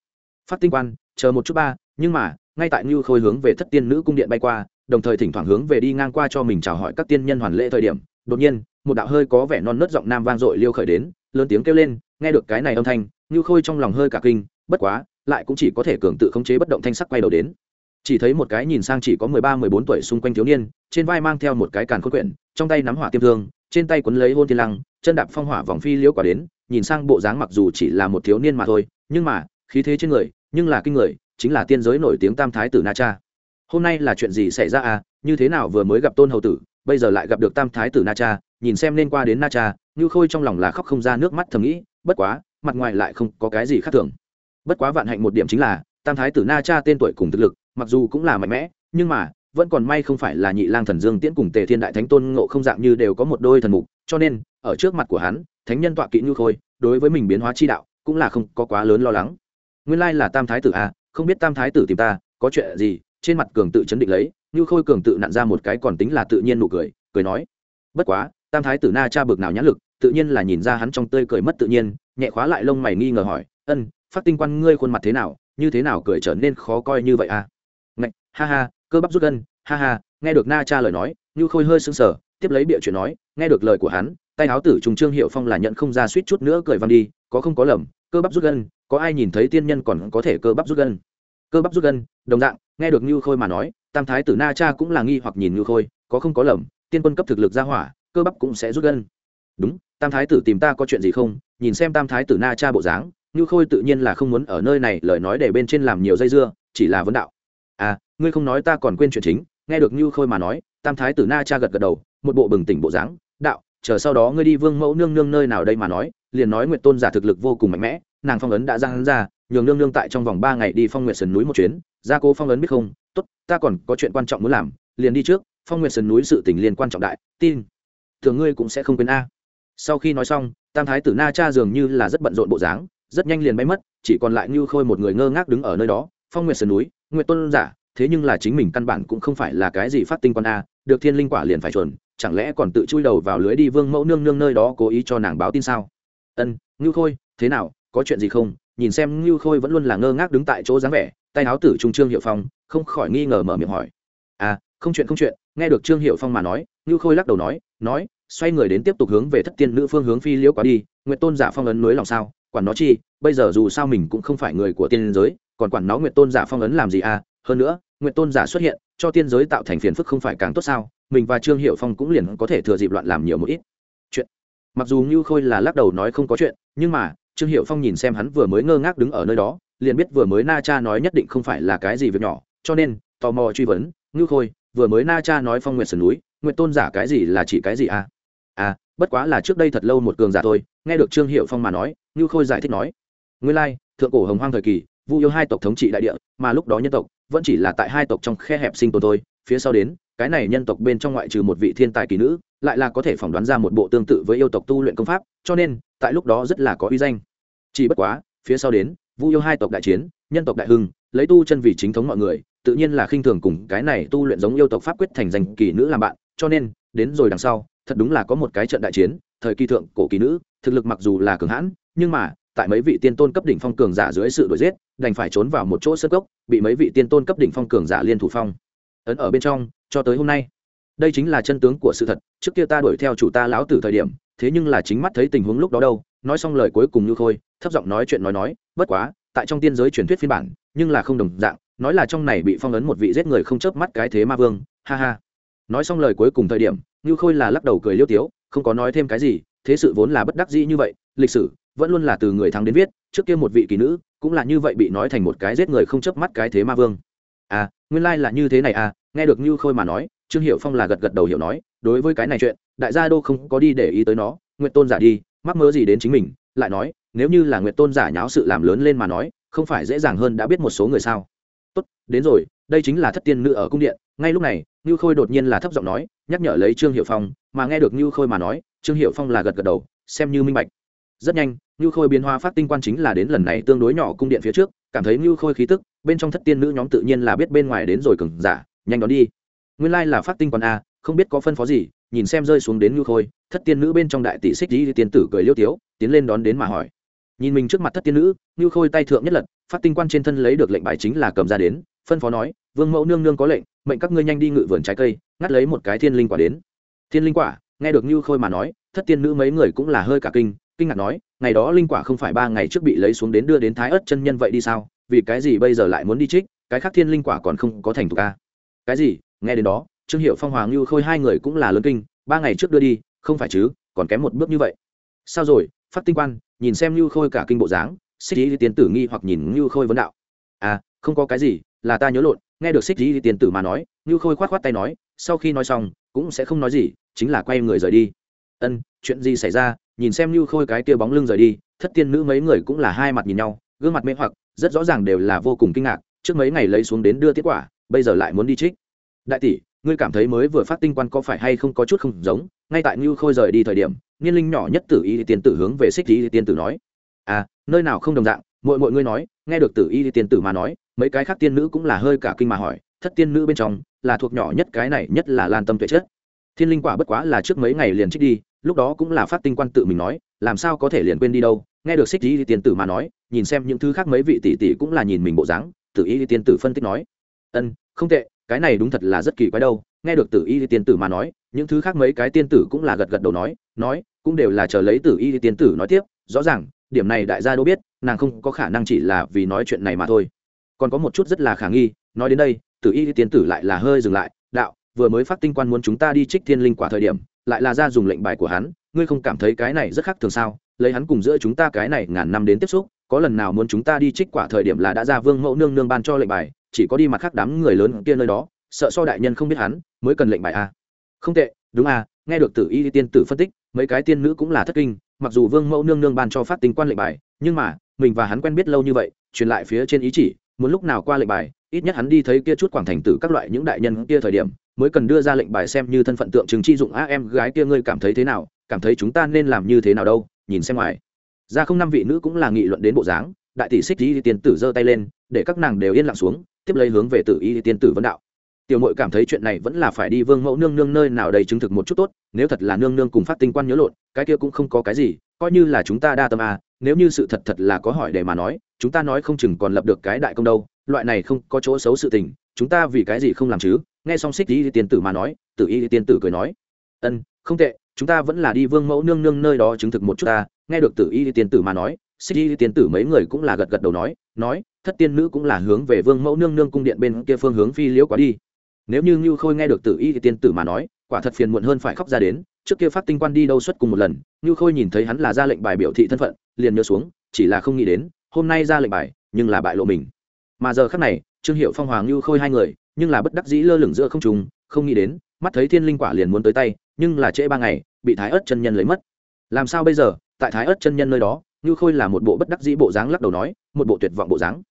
Phát tinh quan, chờ một chút ba, nhưng mà, ngay tại như khôi hướng về thất tiên nữ cung điện bay qua, đồng thời thỉnh thoảng hướng về đi ngang qua cho mình chào hỏi các tiên nhân hoàn lễ thời điểm, đột nhiên, một đạo hơi có vẻ non nớt giọng nam vang dội liêu khởi đến, lớn tiếng kêu lên, nghe được cái này âm thanh Nưu khôi trong lòng hơi cả kinh, bất quá, lại cũng chỉ có thể cường tự khống chế bất động thanh sắc quay đầu đến. Chỉ thấy một cái nhìn sang chỉ có mười ba, mười bốn tuổi xung quanh thiếu niên, trên vai mang theo một cái càn khôn quyển, trong tay nắm hỏa tiêm thương, trên tay quấn lấy hôn thiên lăng, chân đạp phong hỏa vòng phi liễu quả đến, nhìn sang bộ dáng mặc dù chỉ là một thiếu niên mà thôi, nhưng mà, khí thế trên người, nhưng là kinh người, chính là tiên giới nổi tiếng tam thái tử na cha. Hôm nay là chuyện gì xảy ra à như thế nào vừa mới gặp tôn hầu tử, bây giờ lại gặp được tam thái tử na cha, nhìn xem nên qua đến na cha như khôi trong lòng là khóc không ra nước mắt thầm nghĩ, bất quá mặt ngoài lại không có cái gì khác thường. Bất quá vạn hạnh một điểm chính là tam thái tử na cha tên tuổi cùng thực lực mặc dù cũng là mạnh mẽ nhưng mà vẫn còn may không phải là nhị lang thần dương tiễn cùng tề thiên đại thánh tôn ngộ không dạng như đều có một đôi thần mục cho nên ở trước mặt của hắn thánh nhân tọa kỵ như khôi đối với mình biến hóa chi đạo cũng là không có quá lớn lo lắng. Nguyên lai là tam thái tử a à, không biết tam thái tử tìm ta có chuyện gì? Trên mặt cường tự chấn định lấy như khôi cường tự nặn ra một cái còn tính là tự nhiên nụ cười cười nói bất quá tam thái tử na cha bực nào nhãn lực tự nhiên là nhìn ra hắn trong tươi cười mất tự nhiên, nhẹ khóa lại lông mày nghi ngờ hỏi, ân, phát tinh quan, ngươi khuôn mặt thế nào? Như thế nào cười trở nên khó coi như vậy à? Ngạch, ha ha, cơ bắp rút gân, ha ha, nghe được na cha lời nói, như khôi hơi sững sờ, tiếp lấy bịa chuyện nói, nghe được lời của hắn, tay áo tử trùng trương hiệu phong là nhận không ra suýt chút nữa cười văng đi, có không có lầm, cơ bắp rút gân, có ai nhìn thấy tiên nhân còn có thể cơ bắp rút gân? Cơ bắp rút gân, đồng dạng, nghe được như khôi mà nói, tam thái tử na cha cũng là nghi hoặc nhìn như khôi, có không có lầm, tiên quân cấp thực lực ra hỏa, cơ bắp cũng sẽ rút gân. Đúng tam thái tử tìm ta có chuyện gì không? Nhìn xem tam thái tử na cha bộ dáng như khôi tự nhiên là không muốn ở nơi này, lời nói để bên trên làm nhiều dây dưa, chỉ là vấn đạo. À ngươi không nói ta còn quên chuyện chính, nghe được như khôi mà nói, tam thái tử na cha gật gật đầu, một bộ bừng tỉnh bộ dáng, đạo, chờ sau đó ngươi đi vương mẫu nương nương nơi nào đây mà nói, liền nói nguyện tôn giả thực lực vô cùng mạnh mẽ, nàng phong ấn đã ra hắn ra, nhường nương nương tại trong vòng ba ngày đi phong nguyện sườn núi một chuyến, gia cố phong ấn biết không? Tốt, ta còn có chuyện quan trọng muốn làm, liền đi trước, phong nguyện sườn núi sự tình liên quan trọng đại, tin, thường ngươi cũng sẽ không quên a sau khi nói xong, tam thái tử na cha dường như là rất bận rộn bộ dáng, rất nhanh liền bay mất, chỉ còn lại như khôi một người ngơ ngác đứng ở nơi đó, phong nguyệt sườn núi, nguyệt tôn giả, thế nhưng là chính mình căn bản cũng không phải là cái gì phát tinh con a, được thiên linh quả liền phải chuẩn chẳng lẽ còn tự chui đầu vào lưới đi vương mẫu nương nương nơi đó cố ý cho nàng báo tin sao? Ân, ngưu khôi, thế nào, có chuyện gì không? Nhìn xem ngưu khôi vẫn luôn là ngơ ngác đứng tại chỗ dáng vẻ, tay áo tử trung trương hiệu phong, không khỏi nghi ngờ mở miệng hỏi. À không chuyện không chuyện, nghe được trương hiệu phong mà nói, ngưu khôi lắc đầu nói nói xoay người đến tiếp tục hướng về thất tiên nữ phương hướng phi liễu quá đi nguyện tôn giả phong ấn núi lòng sao? Quản nó chi, bây giờ dù sao mình cũng không phải người của tiên giới, còn quản nó nguyện tôn giả phong ấn làm gì à? Hơn nữa nguyện tôn giả xuất hiện, cho tiên giới tạo thành phiền phức không phải càng tốt sao? Mình và trương hiệu phong cũng liền có thể thừa dịp loạn làm nhiều một ít. Chuyện. Mặc dù như khôi là lắc đầu nói không có chuyện, nhưng mà, trương hiệu phong nhìn xem hắn vừa mới ngơ ngác đứng ở nơi đó, liền biết vừa mới na cha nói nhất định không phải là cái gì việc nhỏ, cho nên, tò mò truy vấn ngư khôi, vừa mới na cha nói phong nguyện sườn núi nguyện tôn giả cái gì là chỉ cái gì à? À bất quá là trước đây thật lâu một cường giả thôi, nghe được trương hiệu phong mà nói như khôi giải thích nói. Nguyên lai, thượng cổ hồng hoang thời kỳ, vu yêu hai tộc thống trị đại địa, mà lúc đó nhân tộc, vẫn chỉ là tại hai tộc trong khe hẹp sinh tồn thôi. Phía sau đến, cái này nhân tộc bên trong ngoại trừ một vị thiên tài kỳ nữ, lại là có thể phỏng đoán ra một bộ tương tự với yêu tộc tu luyện công pháp, cho nên, tại lúc đó rất là có uy danh. Chỉ bất quá, phía sau đến, vu yêu hai tộc đại chiến, nhân tộc đại hưng, lấy tu chân vì chính thống mọi người, tự nhiên là khinh thường cùng cái này tu luyện giống yêu tộc pháp quyết thành danh kỳ nữ làm bạn, cho nên đến rồi đằng sau, thật đúng là có một cái trận đại chiến, thời kỳ thượng cổ kỳ nữ, thực lực mặc dù là cường hãn, nhưng mà, tại mấy vị tiên tôn cấp đỉnh phong cường giả dưới sự đuổi giết, đành phải trốn vào một chỗ sơ cốc, bị mấy vị tiên tôn cấp đỉnh phong cường giả liên thủ phong. Ấn ở bên trong, cho tới hôm nay, đây chính là chân tướng của sự thật, trước kia ta đuổi theo chủ ta lão tử thời điểm, thế nhưng là chính mắt thấy tình huống lúc đó đâu, nói xong lời cuối cùng như thôi thấp giọng nói chuyện nói nói, bất quá, tại trong tiên giới truyền thuyết phiên bản, nhưng là không đồng dạng, nói là trong này bị phong ấn một vị giết người không chớp mắt cái thế ma vương, ha ha nói xong lời cuối cùng thời điểm như khôi là lắc đầu cười liêu tiếu, không có nói thêm cái gì, thế sự vốn là bất đắc dĩ như vậy, lịch sử vẫn luôn là từ người thắng đến viết, trước kia một vị kỳ nữ cũng là như vậy bị nói thành một cái giết người không chớp mắt cái thế ma vương. À nguyên lai là như thế này à nghe được như khôi mà nói, trương hiệu phong là gật gật đầu hiểu nói, đối với cái này chuyện, đại gia đô không có đi để ý tới nó nguyện tôn giả đi, mắc mơ gì đến chính mình, lại nói, nếu như là nguyện tôn giả nháo sự làm lớn lên mà nói, không phải dễ dàng hơn đã biết một số người sao. Tốt, đến rồi đây chính là thất tiên nữ ở cung điện. Ngay lúc này như khôi đột nhiên là thấp giọng nói, nhắc nhở lấy trương hiệu phong, mà nghe được như khôi mà nói, trương hiệu phong là gật gật đầu, xem như minh bạch. Rất nhanh như khôi biến hóa phát tinh quan chính là đến lần này tương đối nhỏ cung điện phía trước, cảm thấy như khôi khí tức, bên trong thất tiên nữ nhóm tự nhiên là biết bên ngoài đến rồi cừng giả, nhanh đón đi. Nguyên lai là phát tinh quan a, không biết có phân phó gì, nhìn xem rơi xuống đến như khôi, thất tiên nữ bên trong đại tỷ xích di tiên tử cười liêu tiếu, tiến lên đón đến mà hỏi. Nhìn mình trước mặt thất tiên nữ như khôi tay thượng nhất lật, phát tinh quan trên thân lấy được lệnh bài chính là cầm ra đến phân phó nói, vương mẫu nương nương có lệnh, mệnh các ngươi nhanh đi ngự vườn trái cây, ngắt lấy một cái thiên linh quả đến. Thiên linh quả, nghe được như khôi mà nói, thất tiên nữ mấy người cũng là hơi cả kinh kinh ngạc nói, ngày đó linh quả không phải ba ngày trước bị lấy xuống đến đưa đến thái ớt chân nhân vậy đi sao? Vì cái gì bây giờ lại muốn đi trích? Cái khác thiên linh quả còn không có thành thục ca cái gì? Nghe đến đó, trương hiệu phong hoàng như khôi hai người cũng là lớn kinh, ba ngày trước đưa đi, không phải chứ, còn kém một bước như vậy. Sao rồi? Phát tinh quan, nhìn xem như khôi cả kinh bộ dáng, xích ý tiến tử nghi hoặc nhìn như khôi vấn đạo. À không có cái gì là ta nhớ lộn, nghe được xích thí thì tiền tử mà nói như khôi khoát khoát tay nói, sau khi nói xong, cũng sẽ không nói gì, chính là quay người rời đi. Ân, chuyện gì xảy ra? Nhìn xem như khôi cái kia bóng lưng rời đi, thất tiên nữ mấy người cũng là hai mặt nhìn nhau, gương mặt mê hoặc, rất rõ ràng đều là vô cùng kinh ngạc, trước mấy ngày lấy xuống đến đưa kết quả, bây giờ lại muốn đi trích. Đại tỷ, ngươi cảm thấy mới vừa phát tinh quan có phải hay không có chút không giống? Ngay tại như khôi rời đi thời điểm, niên linh nhỏ nhất tử y tiên tử hướng về xích y tiên tử nói. À nơi nào không đồng dạng mọi mọi ngươi nói nghe được tử y tiên tử mà nói, mấy cái khác tiên nữ cũng là hơi cả kinh mà hỏi, thất tiên nữ bên trong, là thuộc nhỏ nhất cái này nhất là lan tâm tuệ chất thiên linh quả bất quá là trước mấy ngày liền trích đi, lúc đó cũng là phát tinh quan tự mình nói, làm sao có thể liền quên đi đâu. Nghe được xích y tiên tử mà nói, nhìn xem những thứ khác mấy vị tỷ tỷ cũng là nhìn mình bộ dáng, tử y tiên tử phân tích nói, ân, không tệ, cái này đúng thật là rất kỳ quái đâu. Nghe được tử y tiên tử mà nói, những thứ khác mấy cái tiên tử cũng là gật gật đầu nói nói, cũng đều là chờ lấy tử y tiên tử nói tiếp, rõ ràng, điểm này đại gia đâu biết nàng không có khả năng chỉ là vì nói chuyện này mà thôi còn có một chút rất là khả nghi, nói đến đây, tử y tiến tử lại là hơi dừng lại, đạo, vừa mới phát tinh quan muốn chúng ta đi trích thiên linh quả thời điểm, lại là ra dùng lệnh bài của hắn, ngươi không cảm thấy cái này rất khác thường sao lấy hắn cùng giữa chúng ta cái này ngàn năm đến tiếp xúc, có lần nào muốn chúng ta đi trích quả thời điểm là đã ra vương mẫu nương nương ban cho lệnh bài, chỉ có đi mặt khác đám người lớn kia nơi đó, sợ so đại nhân không biết hắn, mới cần lệnh bài a à. không tệ, đúng à nghe được tử y tiên tử phân tích, mấy cái tiên nữ cũng là thất kinh, mặc dù vương mẫu nương nương ban cho phát tinh quan lệnh bài, nhưng mà mình và hắn quen biết lâu như vậy, truyền lại phía trên ý chỉ, muốn lúc nào qua lệnh bài, ít nhất hắn đi thấy kia chút quảng thành tử các loại những đại nhân kia thời điểm, mới cần đưa ra lệnh bài xem như thân phận tượng trưng chi dụng. A, em gái kia ngươi cảm thấy thế nào? Cảm thấy chúng ta nên làm như thế nào đâu? Nhìn xem ngoài. Ra không năm vị nữ cũng là nghị luận đến bộ dáng, đại tỷ xích y tiên tử giơ tay lên, để các nàng đều yên lặng xuống, tiếp lấy hướng về tử y tiên tử vấn đạo. Tiểu mội cảm thấy chuyện này vẫn là phải đi vương mẫu nương nương nơi nào đây chứng thực một chút tốt, nếu thật là nương nương cùng phát tinh quan nhớ lộn, cái kia cũng không có cái gì, coi như là chúng ta đa tâm à nếu như sự thật thật là có hỏi để mà nói, chúng ta nói không chừng còn lập được cái đại công đâu, loại này không có chỗ xấu sự tình, chúng ta vì cái gì không làm chứ? Nghe xong xích y tiên tử mà nói, tử y tiên tử cười nói, ân, không tệ, chúng ta vẫn là đi vương mẫu nương nương nơi đó chứng thực một chút ta. Nghe được tử y tiên tử mà nói xích y tiên tử mấy người cũng là gật gật đầu nói nói, thất tiên nữ cũng là hướng về vương mẫu nương nương cung điện bên kia phương hướng phi liễu quá đi. Nếu như ngưu khôi nghe được tử y tiên tử mà nói, quả thật phiền muộn hơn phải khóc ra đến, trước kia phát tinh quan đi đâu xuất cùng một lần, ngưu khôi nhìn thấy hắn là ra lệnh bài biểu thị thân phận liền nhớ xuống, chỉ là không nghĩ đến, hôm nay ra lệnh bài, nhưng là bại lộ mình. Mà giờ khắc này, trương hiệu phong hoàng như khôi hai người, nhưng là bất đắc dĩ lơ lửng giữa không trùng không nghĩ đến, mắt thấy thiên linh quả liền muốn tới tay, nhưng là trễ ba ngày, bị thái ớt chân nhân lấy mất. Làm sao bây giờ, tại thái ớt chân nhân nơi đó, như khôi là một bộ bất đắc dĩ bộ dáng lắc đầu nói, một bộ tuyệt vọng bộ dáng.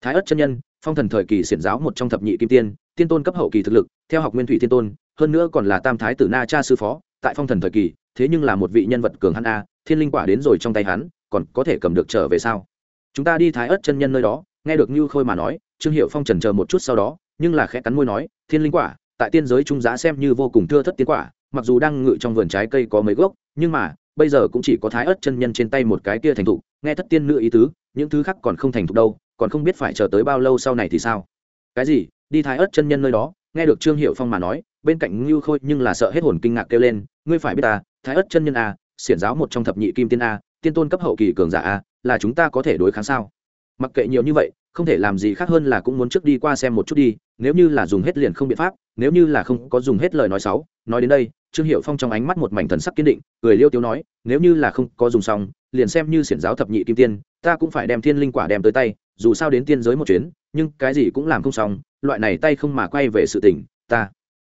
Thái ớt chân nhân, phong thần thời kỳ xiển giáo một trong thập nhị kim tiên tiên tôn cấp hậu kỳ thực lực, theo học nguyên thủy tiên tôn, hơn nữa còn là tam thái tử na cha sư phó, tại phong thần thời kỳ, thế nhưng là một vị nhân vật cường hắn a, thiên linh quả đến rồi trong tay hắn còn có thể cầm được trở về sao? Chúng ta đi thái ớt chân nhân nơi đó, nghe được như khôi mà nói, trương hiệu phong trần chờ một chút sau đó, nhưng là khẽ cắn môi nói, thiên linh quả, tại tiên giới trung giá xem như vô cùng thưa thất tiến quả, mặc dù đang ngự trong vườn trái cây có mấy gốc, nhưng mà, bây giờ cũng chỉ có thái ớt chân nhân trên tay một cái kia thành thục, nghe thất tiên nữ ý tứ, những thứ khác còn không thành thục đâu, còn không biết phải chờ tới bao lâu sau này thì sao? Cái gì? Đi thái ớt chân nhân nơi đó? Nghe được trương hiệu phong mà nói, bên cạnh ngưu khôi nhưng là sợ hết hồn kinh ngạc kêu lên, ngươi phải biết ta, thái ớt chân nhân a xiển giáo một trong thập nhị kim tiên a tiên tôn cấp hậu kỳ cường giả a, là chúng ta có thể đối kháng sao? Mặc kệ nhiều như vậy, không thể làm gì khác hơn là cũng muốn trước đi qua xem một chút đi, nếu như là dùng hết liền không biện pháp, nếu như là không có dùng hết lời nói xấu, nói đến đây, trương hiệu phong trong ánh mắt một mảnh thần sắc kiên định, cười liêu tiếu nói, nếu như là không có dùng xong, liền xem như xiển giáo thập nhị kim tiên, ta cũng phải đem thiên linh quả đem tới tay, dù sao đến tiên giới một chuyến, nhưng cái gì cũng làm không xong, loại này tay không mà quay về sự tình, ta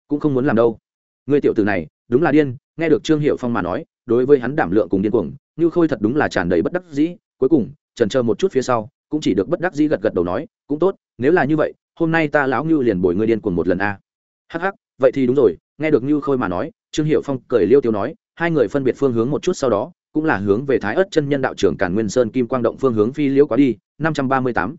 cũng không muốn làm đâu. Người tiểu tử này, đúng là điên, nghe được trương hiệu phong mà nói, đối với hắn đảm lượng cùng điên cuồng như khôi thật đúng là tràn đầy bất đắc dĩ, cuối cùng, trần chờ một chút phía sau, cũng chỉ được bất đắc dĩ gật gật đầu nói, cũng tốt, nếu là như vậy, hôm nay ta lão như liền bồi ngươi điên cuồng một lần a. Hắc hắc, vậy thì đúng rồi, nghe được như khôi mà nói, trương hiệu phong cười liêu tiêu nói, hai người phân biệt phương hướng một chút sau đó, cũng là hướng về thái ất chân nhân đạo trưởng càn nguyên sơn kim quang động phương hướng phi liễu quá đi, năm trăm ba mươi tám.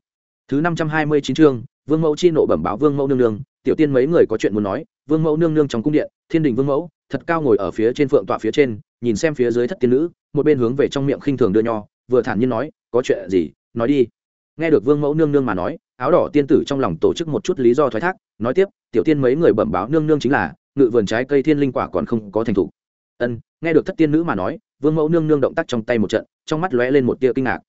Thứ năm trăm hai mươi chín chương, vương mẫu chi nộ bẩm báo vương mẫu nương nương, tiểu tiên mấy người có chuyện muốn nói, vương mẫu nương nương trong cung điện, thiên đình vương mẫu thật cao ngồi ở phía trên phượng tọa phía trên, nhìn xem phía dưới thất tiên nữ, một bên hướng về trong miệng khinh thường đưa nho, vừa thản nhiên nói, có chuyện gì? Nói đi. Nghe được vương mẫu nương nương mà nói, áo đỏ tiên tử trong lòng tổ chức một chút lý do thoái thác, nói tiếp, tiểu tiên mấy người bẩm báo nương nương chính là, ngự vườn trái cây thiên linh quả còn không có thành thủ. Ân, nghe được thất tiên nữ mà nói, vương mẫu nương nương động tác trong tay một trận, trong mắt lóe lên một tia kinh ngạc.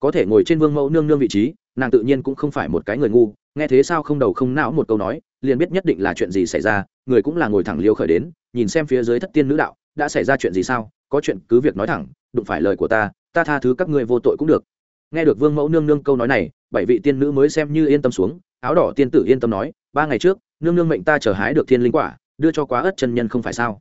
Có thể ngồi trên vương mẫu nương nương vị trí, nàng tự nhiên cũng không phải một cái người ngu nghe thế sao không đầu không não một câu nói, liền biết nhất định là chuyện gì xảy ra, người cũng là ngồi thẳng liêu khởi đến, nhìn xem phía dưới thất tiên nữ đạo, đã xảy ra chuyện gì sao, có chuyện cứ việc nói thẳng, đụng phải lời của ta ta tha thứ các ngươi vô tội cũng được. Nghe được vương mẫu nương nương câu nói này, bảy vị tiên nữ mới xem như yên tâm xuống, áo đỏ tiên tử yên tâm nói, ba ngày trước, nương nương mệnh ta chờ hái được thiên linh quả, đưa cho quá ớt chân nhân không phải sao?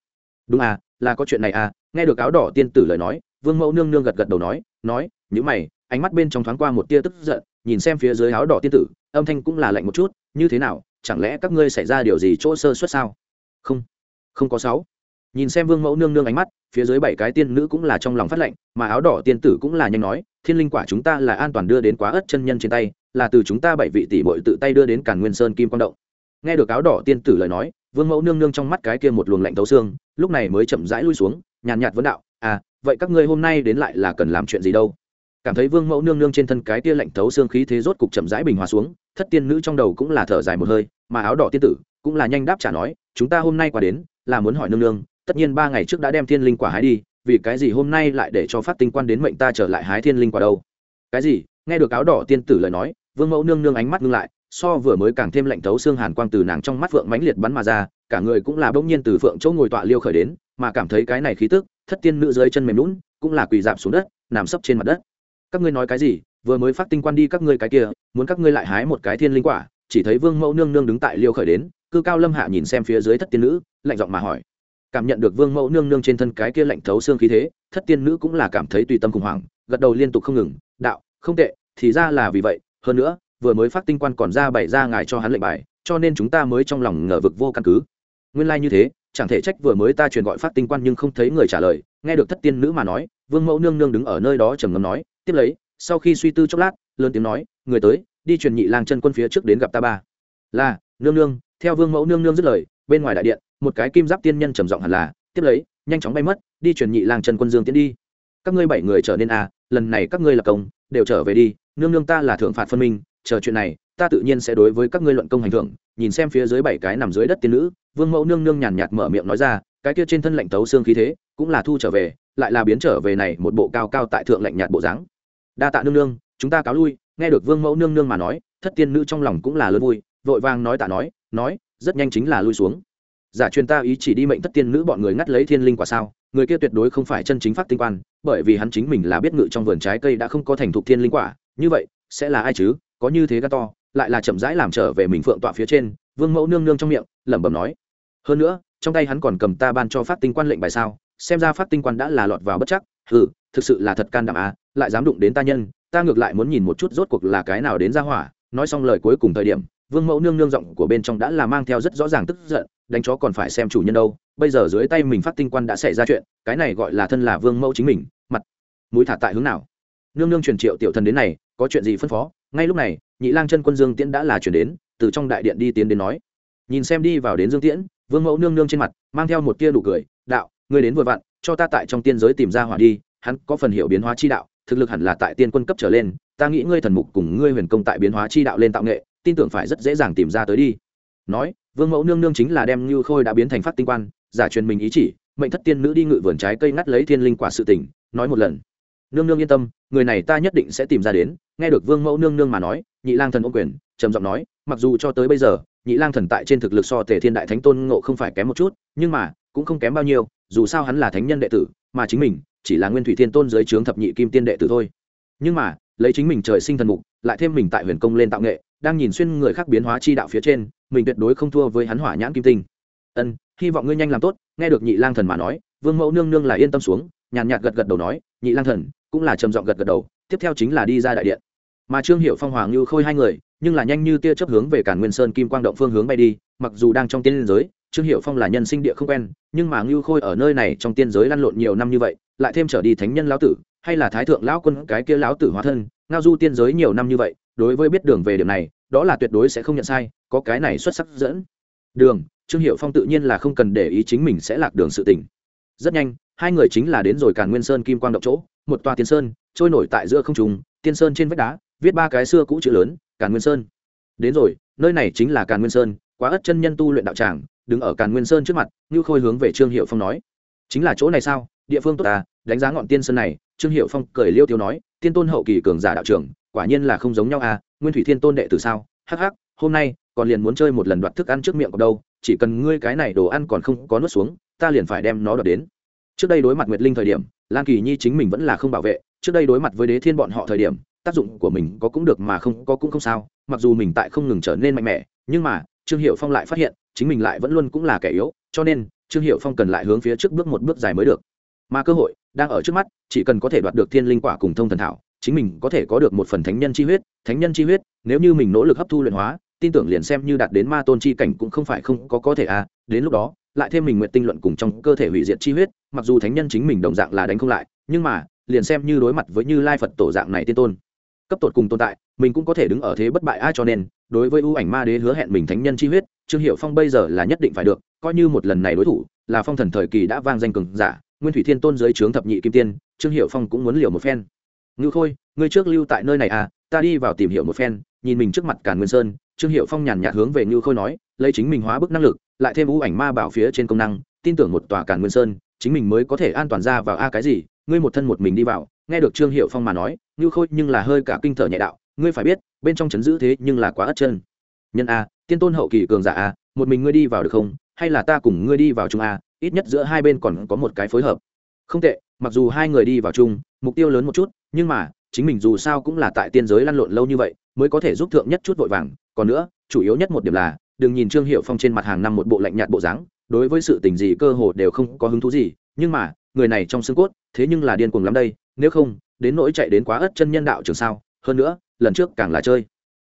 Đúng à là có chuyện này à nghe được áo đỏ tiên tử lời nói, vương mẫu nương nương gật gật đầu nói nói nhữ mày, ánh mắt bên trong thoáng qua một tia tức giận nhìn xem phía dưới áo đỏ tiên tử, âm thanh cũng là lạnh một chút, như thế nào, chẳng lẽ các ngươi xảy ra điều gì chỗ sơ suất sao? Không không có sáu. Nhìn xem vương mẫu nương nương ánh mắt, phía dưới bảy cái tiên nữ cũng là trong lòng phát lệnh, mà áo đỏ tiên tử cũng là nhanh nói, thiên linh quả chúng ta là an toàn đưa đến quá ớt chân nhân trên tay, là từ chúng ta bảy vị tỷ bội tự tay đưa đến cản nguyên sơn kim quang động. Nghe được áo đỏ tiên tử lời nói, vương mẫu nương nương trong mắt cái kia một luồng lạnh tấu xương, lúc này mới chậm rãi lui xuống, nhàn nhạt vấn đạo à vậy các ngươi hôm nay đến lại là cần làm chuyện gì đâu? Cảm thấy vương mẫu nương nương trên thân cái tia lạnh thấu xương khí thế rốt cục chậm rãi bình hòa xuống, thất tiên nữ trong đầu cũng là thở dài một hơi, mà áo đỏ tiên tử cũng là nhanh đáp trả nói, chúng ta hôm nay qua đến, là muốn hỏi nương nương, tất nhiên ba ngày trước đã đem thiên linh quả hái đi, vì cái gì hôm nay lại để cho phát tinh quan đến mệnh ta trở lại hái thiên linh quả đâu? Cái gì? Nghe được áo đỏ tiên tử lời nói, vương mẫu nương nương ánh mắt ngưng lại, so vừa mới càng thêm lạnh thấu xương hàn quang từ nàng trong mắt phượng mãnh liệt bắn mà ra, cả người cũng là bỗng nhiên từ phượng chỗ ngồi tọa liêu khởi đến, mà cảm thấy cái này khí tức, thất tiên nữ dưới chân mềm lún cũng là quỳ dạp xuống đất, nằm sấp trên mặt đất các ngươi nói cái gì, vừa mới phát tinh quan đi các ngươi cái kia, muốn các ngươi lại hái một cái thiên linh quả, chỉ thấy vương mẫu nương nương đứng tại liêu khởi đến, cư cao lâm hạ nhìn xem phía dưới thất tiên nữ, lạnh giọng mà hỏi. Cảm nhận được vương mẫu nương nương trên thân cái kia lạnh thấu xương khí thế, thất tiên nữ cũng là cảm thấy tùy tâm khủng hoảng, gật đầu liên tục không ngừng, đạo, không tệ, thì ra là vì vậy, hơn nữa, vừa mới phát tinh quan còn ra bày ra ngài cho hắn lệnh bài, cho nên chúng ta mới trong lòng ngờ vực vô căn cứ. Nguyên lai như thế, chẳng thể trách vừa mới ta truyền gọi phát tinh quan nhưng không thấy người trả lời, nghe được thất tiên nữ mà nói, vương mẫu nương nương đứng ở nơi đó trầm ngâm nói tiếp lấy sau khi suy tư chốc lát lớn tiếng nói người tới đi truyền nhị lang chân quân phía trước đến gặp ta ba. Là nương nương theo vương mẫu nương nương dứt lời bên ngoài đại điện một cái kim giáp tiên nhân trầm giọng hẳn là tiếp lấy nhanh chóng bay mất đi truyền nhị lang chân quân dương tiến đi. Các ngươi bảy người trở nên a à, lần này các ngươi lập công đều trở về đi nương nương ta là thượng phạt phân minh chờ chuyện này ta tự nhiên sẽ đối với các ngươi luận công hành thưởng. Nhìn xem phía dưới bảy cái nằm dưới đất tiên nữ vương mẫu nương nương nhàn nhạt mở miệng nói ra cái kia trên thân lạnh tấu xương khí thế cũng là thu trở về lại là biến trở về này một bộ cao cao tại thượng lạnh nhạt bộ dáng đa tạ nương nương, chúng ta cáo lui, nghe được vương mẫu nương nương mà nói, thất tiên nữ trong lòng cũng là lớn vui, vội vàng nói tạ nói nói, rất nhanh chính là lui xuống. Giả truyền ta ý chỉ đi mệnh thất tiên nữ bọn người ngắt lấy thiên linh quả sao, người kia tuyệt đối không phải chân chính phát tinh quan, bởi vì hắn chính mình là biết ngự trong vườn trái cây đã không có thành thục thiên linh quả, như vậy, sẽ là ai chứ, có như thế gắt to, lại là chậm rãi làm trở về mình phượng tọa phía trên, vương mẫu nương nương trong miệng, lẩm bẩm nói. Hơn nữa, trong tay hắn còn cầm ta ban cho phát tinh quan lệnh bài sao, xem ra phát tinh quan đã là lọt vào bất chắc ừ thực sự là thật can đảm à lại dám đụng đến ta nhân, ta ngược lại muốn nhìn một chút rốt cuộc là cái nào đến ra hỏa. Nói xong lời cuối cùng thời điểm, vương mẫu nương nương giọng của bên trong đã là mang theo rất rõ ràng tức giận, đánh chó còn phải xem chủ nhân đâu, bây giờ dưới tay mình phát tinh quan đã xảy ra chuyện, cái này gọi là thân là vương mẫu chính mình, mặt, mũi thả tại hướng nào? Nương nương truyền triệu tiểu thần đến này, có chuyện gì phân phó? Ngay lúc này, nhị lang chân quân dương tiễn đã là chuyển đến, từ trong đại điện đi tiến đến nói. Nhìn xem đi vào đến dương tiễn, vương mẫu nương nương trên mặt mang theo một tia nụ cười, đạo, ngươi đến vừa vặn, cho ta tại trong tiên giới tìm ra hỏa đi, hắn có phần hiểu biến hóa chi đạo thực lực hẳn là tại tiên quân cấp trở lên, ta nghĩ ngươi thần mục cùng ngươi huyền công tại biến hóa chi đạo lên tạo nghệ, tin tưởng phải rất dễ dàng tìm ra tới đi. Nói, vương mẫu nương nương chính là đem như khôi đã biến thành phát tinh quan, giả truyền mình ý chỉ, mệnh thất tiên nữ đi ngự vườn trái cây ngắt lấy thiên linh quả sự tỉnh nói một lần. Nương nương yên tâm, người này ta nhất định sẽ tìm ra đến, nghe được vương mẫu nương nương mà nói, nhị lang thần ô quyền, trầm giọng nói, mặc dù cho tới bây giờ, nhị lang thần tại trên thực lực so tề thiên đại thánh tôn ngộ không phải kém một chút, nhưng mà, cũng không kém bao nhiêu, dù sao hắn là thánh nhân đệ tử, mà chính mình chỉ là nguyên thủy thiên tôn dưới trướng thập nhị kim tiên đệ tử thôi. Nhưng mà, lấy chính mình trời sinh thần mục, lại thêm mình tại huyền công lên tạo nghệ, đang nhìn xuyên người khác biến hóa chi đạo phía trên, mình tuyệt đối không thua với hắn hỏa nhãn kim tinh. Ân, hy vọng ngươi nhanh làm tốt. Nghe được nhị lang thần mà nói, vương mẫu nương nương là yên tâm xuống, nhàn nhạt gật gật đầu nói, nhị lang thần, cũng là trầm giọng gật gật đầu, tiếp theo chính là đi ra đại điện. Mà trương hiệu phong, hoàng như khôi hai người, nhưng là nhanh như tia chớp hướng về cản nguyên sơn kim quang động phương hướng bay đi, mặc dù đang trong tiên liên giới trương hiệu phong là nhân sinh địa không quen, nhưng mà ngưu khôi ở nơi này trong tiên giới lăn lộn nhiều năm như vậy, lại thêm trở đi thánh nhân lão tử, hay là thái thượng lão quân cái kia lão tử hóa thân, ngao du tiên giới nhiều năm như vậy, đối với biết đường về điểm này, đó là tuyệt đối sẽ không nhận sai, có cái này xuất sắc dẫn. Đường, trương hiệu phong tự nhiên là không cần để ý chính mình sẽ lạc đường sự tỉnh rất nhanh, hai người chính là đến rồi càn nguyên sơn kim quang động chỗ, một tòa tiên sơn, trôi nổi tại giữa không trùng tiên sơn trên vách đá, viết ba cái xưa cũ chữ lớn, càn nguyên sơn. Đến rồi, nơi này chính là càn nguyên sơn, quá ất chân nhân tu luyện đạo tràng đứng ở càn nguyên sơn trước mặt như khôi hướng về trương hiệu phong nói, chính là chỗ này sao? Địa phương tốt ta đánh giá ngọn tiên sơn này. Trương hiệu phong cười liêu tiêu nói, tiên tôn hậu kỳ cường giả đạo trưởng, quả nhiên là không giống nhau à? Nguyên thủy thiên tôn đệ từ sao? Hắc hắc, hôm nay còn liền muốn chơi một lần đoạt thức ăn trước miệng của đâu, chỉ cần ngươi cái này đồ ăn còn không có nuốt xuống, ta liền phải đem nó đoạt đến. Trước đây đối mặt nguyệt linh thời điểm, lan kỳ nhi chính mình vẫn là không bảo vệ, trước đây đối mặt với đế thiên bọn họ thời điểm, tác dụng của mình có cũng được mà không có cũng không sao, mặc dù mình tại không ngừng trở nên mạnh mẽ, nhưng mà trương hiệu phong lại phát hiện chính mình lại vẫn luôn cũng là kẻ yếu, cho nên, trương hiệu phong cần lại hướng phía trước bước một bước dài mới được. Mà cơ hội đang ở trước mắt, chỉ cần có thể đoạt được thiên linh quả cùng thông thần thảo, chính mình có thể có được một phần thánh nhân chi huyết. Thánh nhân chi huyết, nếu như mình nỗ lực hấp thu luyện hóa, tin tưởng liền xem như đạt đến ma tôn chi cảnh cũng không phải không có có thể à. Đến lúc đó, lại thêm mình nguyện tinh luận cùng trong cơ thể hủy diệt chi huyết, mặc dù thánh nhân chính mình đồng dạng là đánh không lại, nhưng mà, liền xem như đối mặt với như lai phật tổ dạng này tiên tôn, cấp tột cùng tồn tại, mình cũng có thể đứng ở thế bất bại ai cho nên, đối với ưu ảnh ma đế hứa hẹn mình thánh nhân chi huyết trương hiệu phong bây giờ là nhất định phải được, coi như một lần này đối thủ, là phong thần thời kỳ đã vang danh cường giả, nguyên thủy thiên tôn dưới trướng thập nhị kim tiên, trương hiệu phong cũng muốn liều một phen. Ngưu khôi, ngươi trước lưu tại nơi này à ta đi vào tìm hiểu một phen, nhìn mình trước mặt càn nguyên sơn, trương hiệu phong nhàn nhạt hướng về ngưu khôi nói, lấy chính mình hóa bức năng lực, lại thêm ưu ảnh ma bảo phía trên công năng, tin tưởng một tòa càn nguyên sơn, chính mình mới có thể an toàn ra vào a à cái gì, ngươi một thân một mình đi vào, nghe được trương hiệu phong mà nói, ngưu khôi nhưng là hơi cả kinh thở nhẹ đạo, ngươi phải biết, bên trong chấn giữ thế nhưng là quá ất chân nhân a, tiên tôn hậu kỳ cường giả a, một mình ngươi đi vào được không? Hay là ta cùng ngươi đi vào chung a, ít nhất giữa hai bên còn có một cái phối hợp. Không tệ, mặc dù hai người đi vào chung, mục tiêu lớn một chút, nhưng mà, chính mình dù sao cũng là tại tiên giới lăn lộn lâu như vậy, mới có thể giúp thượng nhất chút vội vàng. Còn nữa, chủ yếu nhất một điểm là, đừng nhìn trương hiệu phong trên mặt hàng năm một bộ lạnh nhạt bộ dáng, đối với sự tình gì cơ hồ đều không có hứng thú gì, nhưng mà, người này trong xương cốt, thế nhưng là điên cuồng lắm đây, nếu không, đến nỗi chạy đến quá ớt chân nhân đạo trường sao? Hơn nữa, lần trước càng là chơi.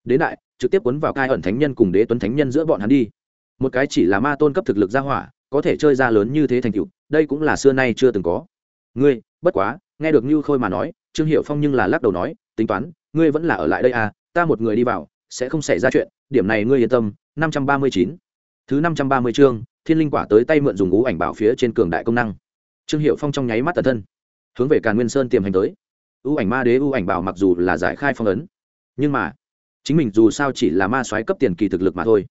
Đến đại trực tiếp cuốn vào cai ẩn thánh nhân cùng đế tuấn thánh nhân giữa bọn hắn đi. Một cái chỉ là ma tôn cấp thực lực ra hỏa, có thể chơi ra lớn như thế thành tựu, đây cũng là xưa nay chưa từng có. Ngươi, bất quá, nghe được như khôi mà nói, trương hiệu phong nhưng là lắc đầu nói, tính toán, ngươi vẫn là ở lại đây à ta một người đi vào, sẽ không xảy ra chuyện, điểm này ngươi yên tâm, năm trăm ba mươi chín. Thứ năm trăm ba mươi chương, thiên linh quả tới tay mượn dùng ngũ ảnh bảo phía trên cường đại công năng. Trương hiệu phong trong nháy mắt tần thân, hướng về càn nguyên sơn tiềm hành tới. Ưu ảnh ma đế ưu ảnh bảo mặc dù là giải khai phong ấn, nhưng mà chính mình dù sao chỉ là ma soái cấp tiền kỳ thực lực mà thôi,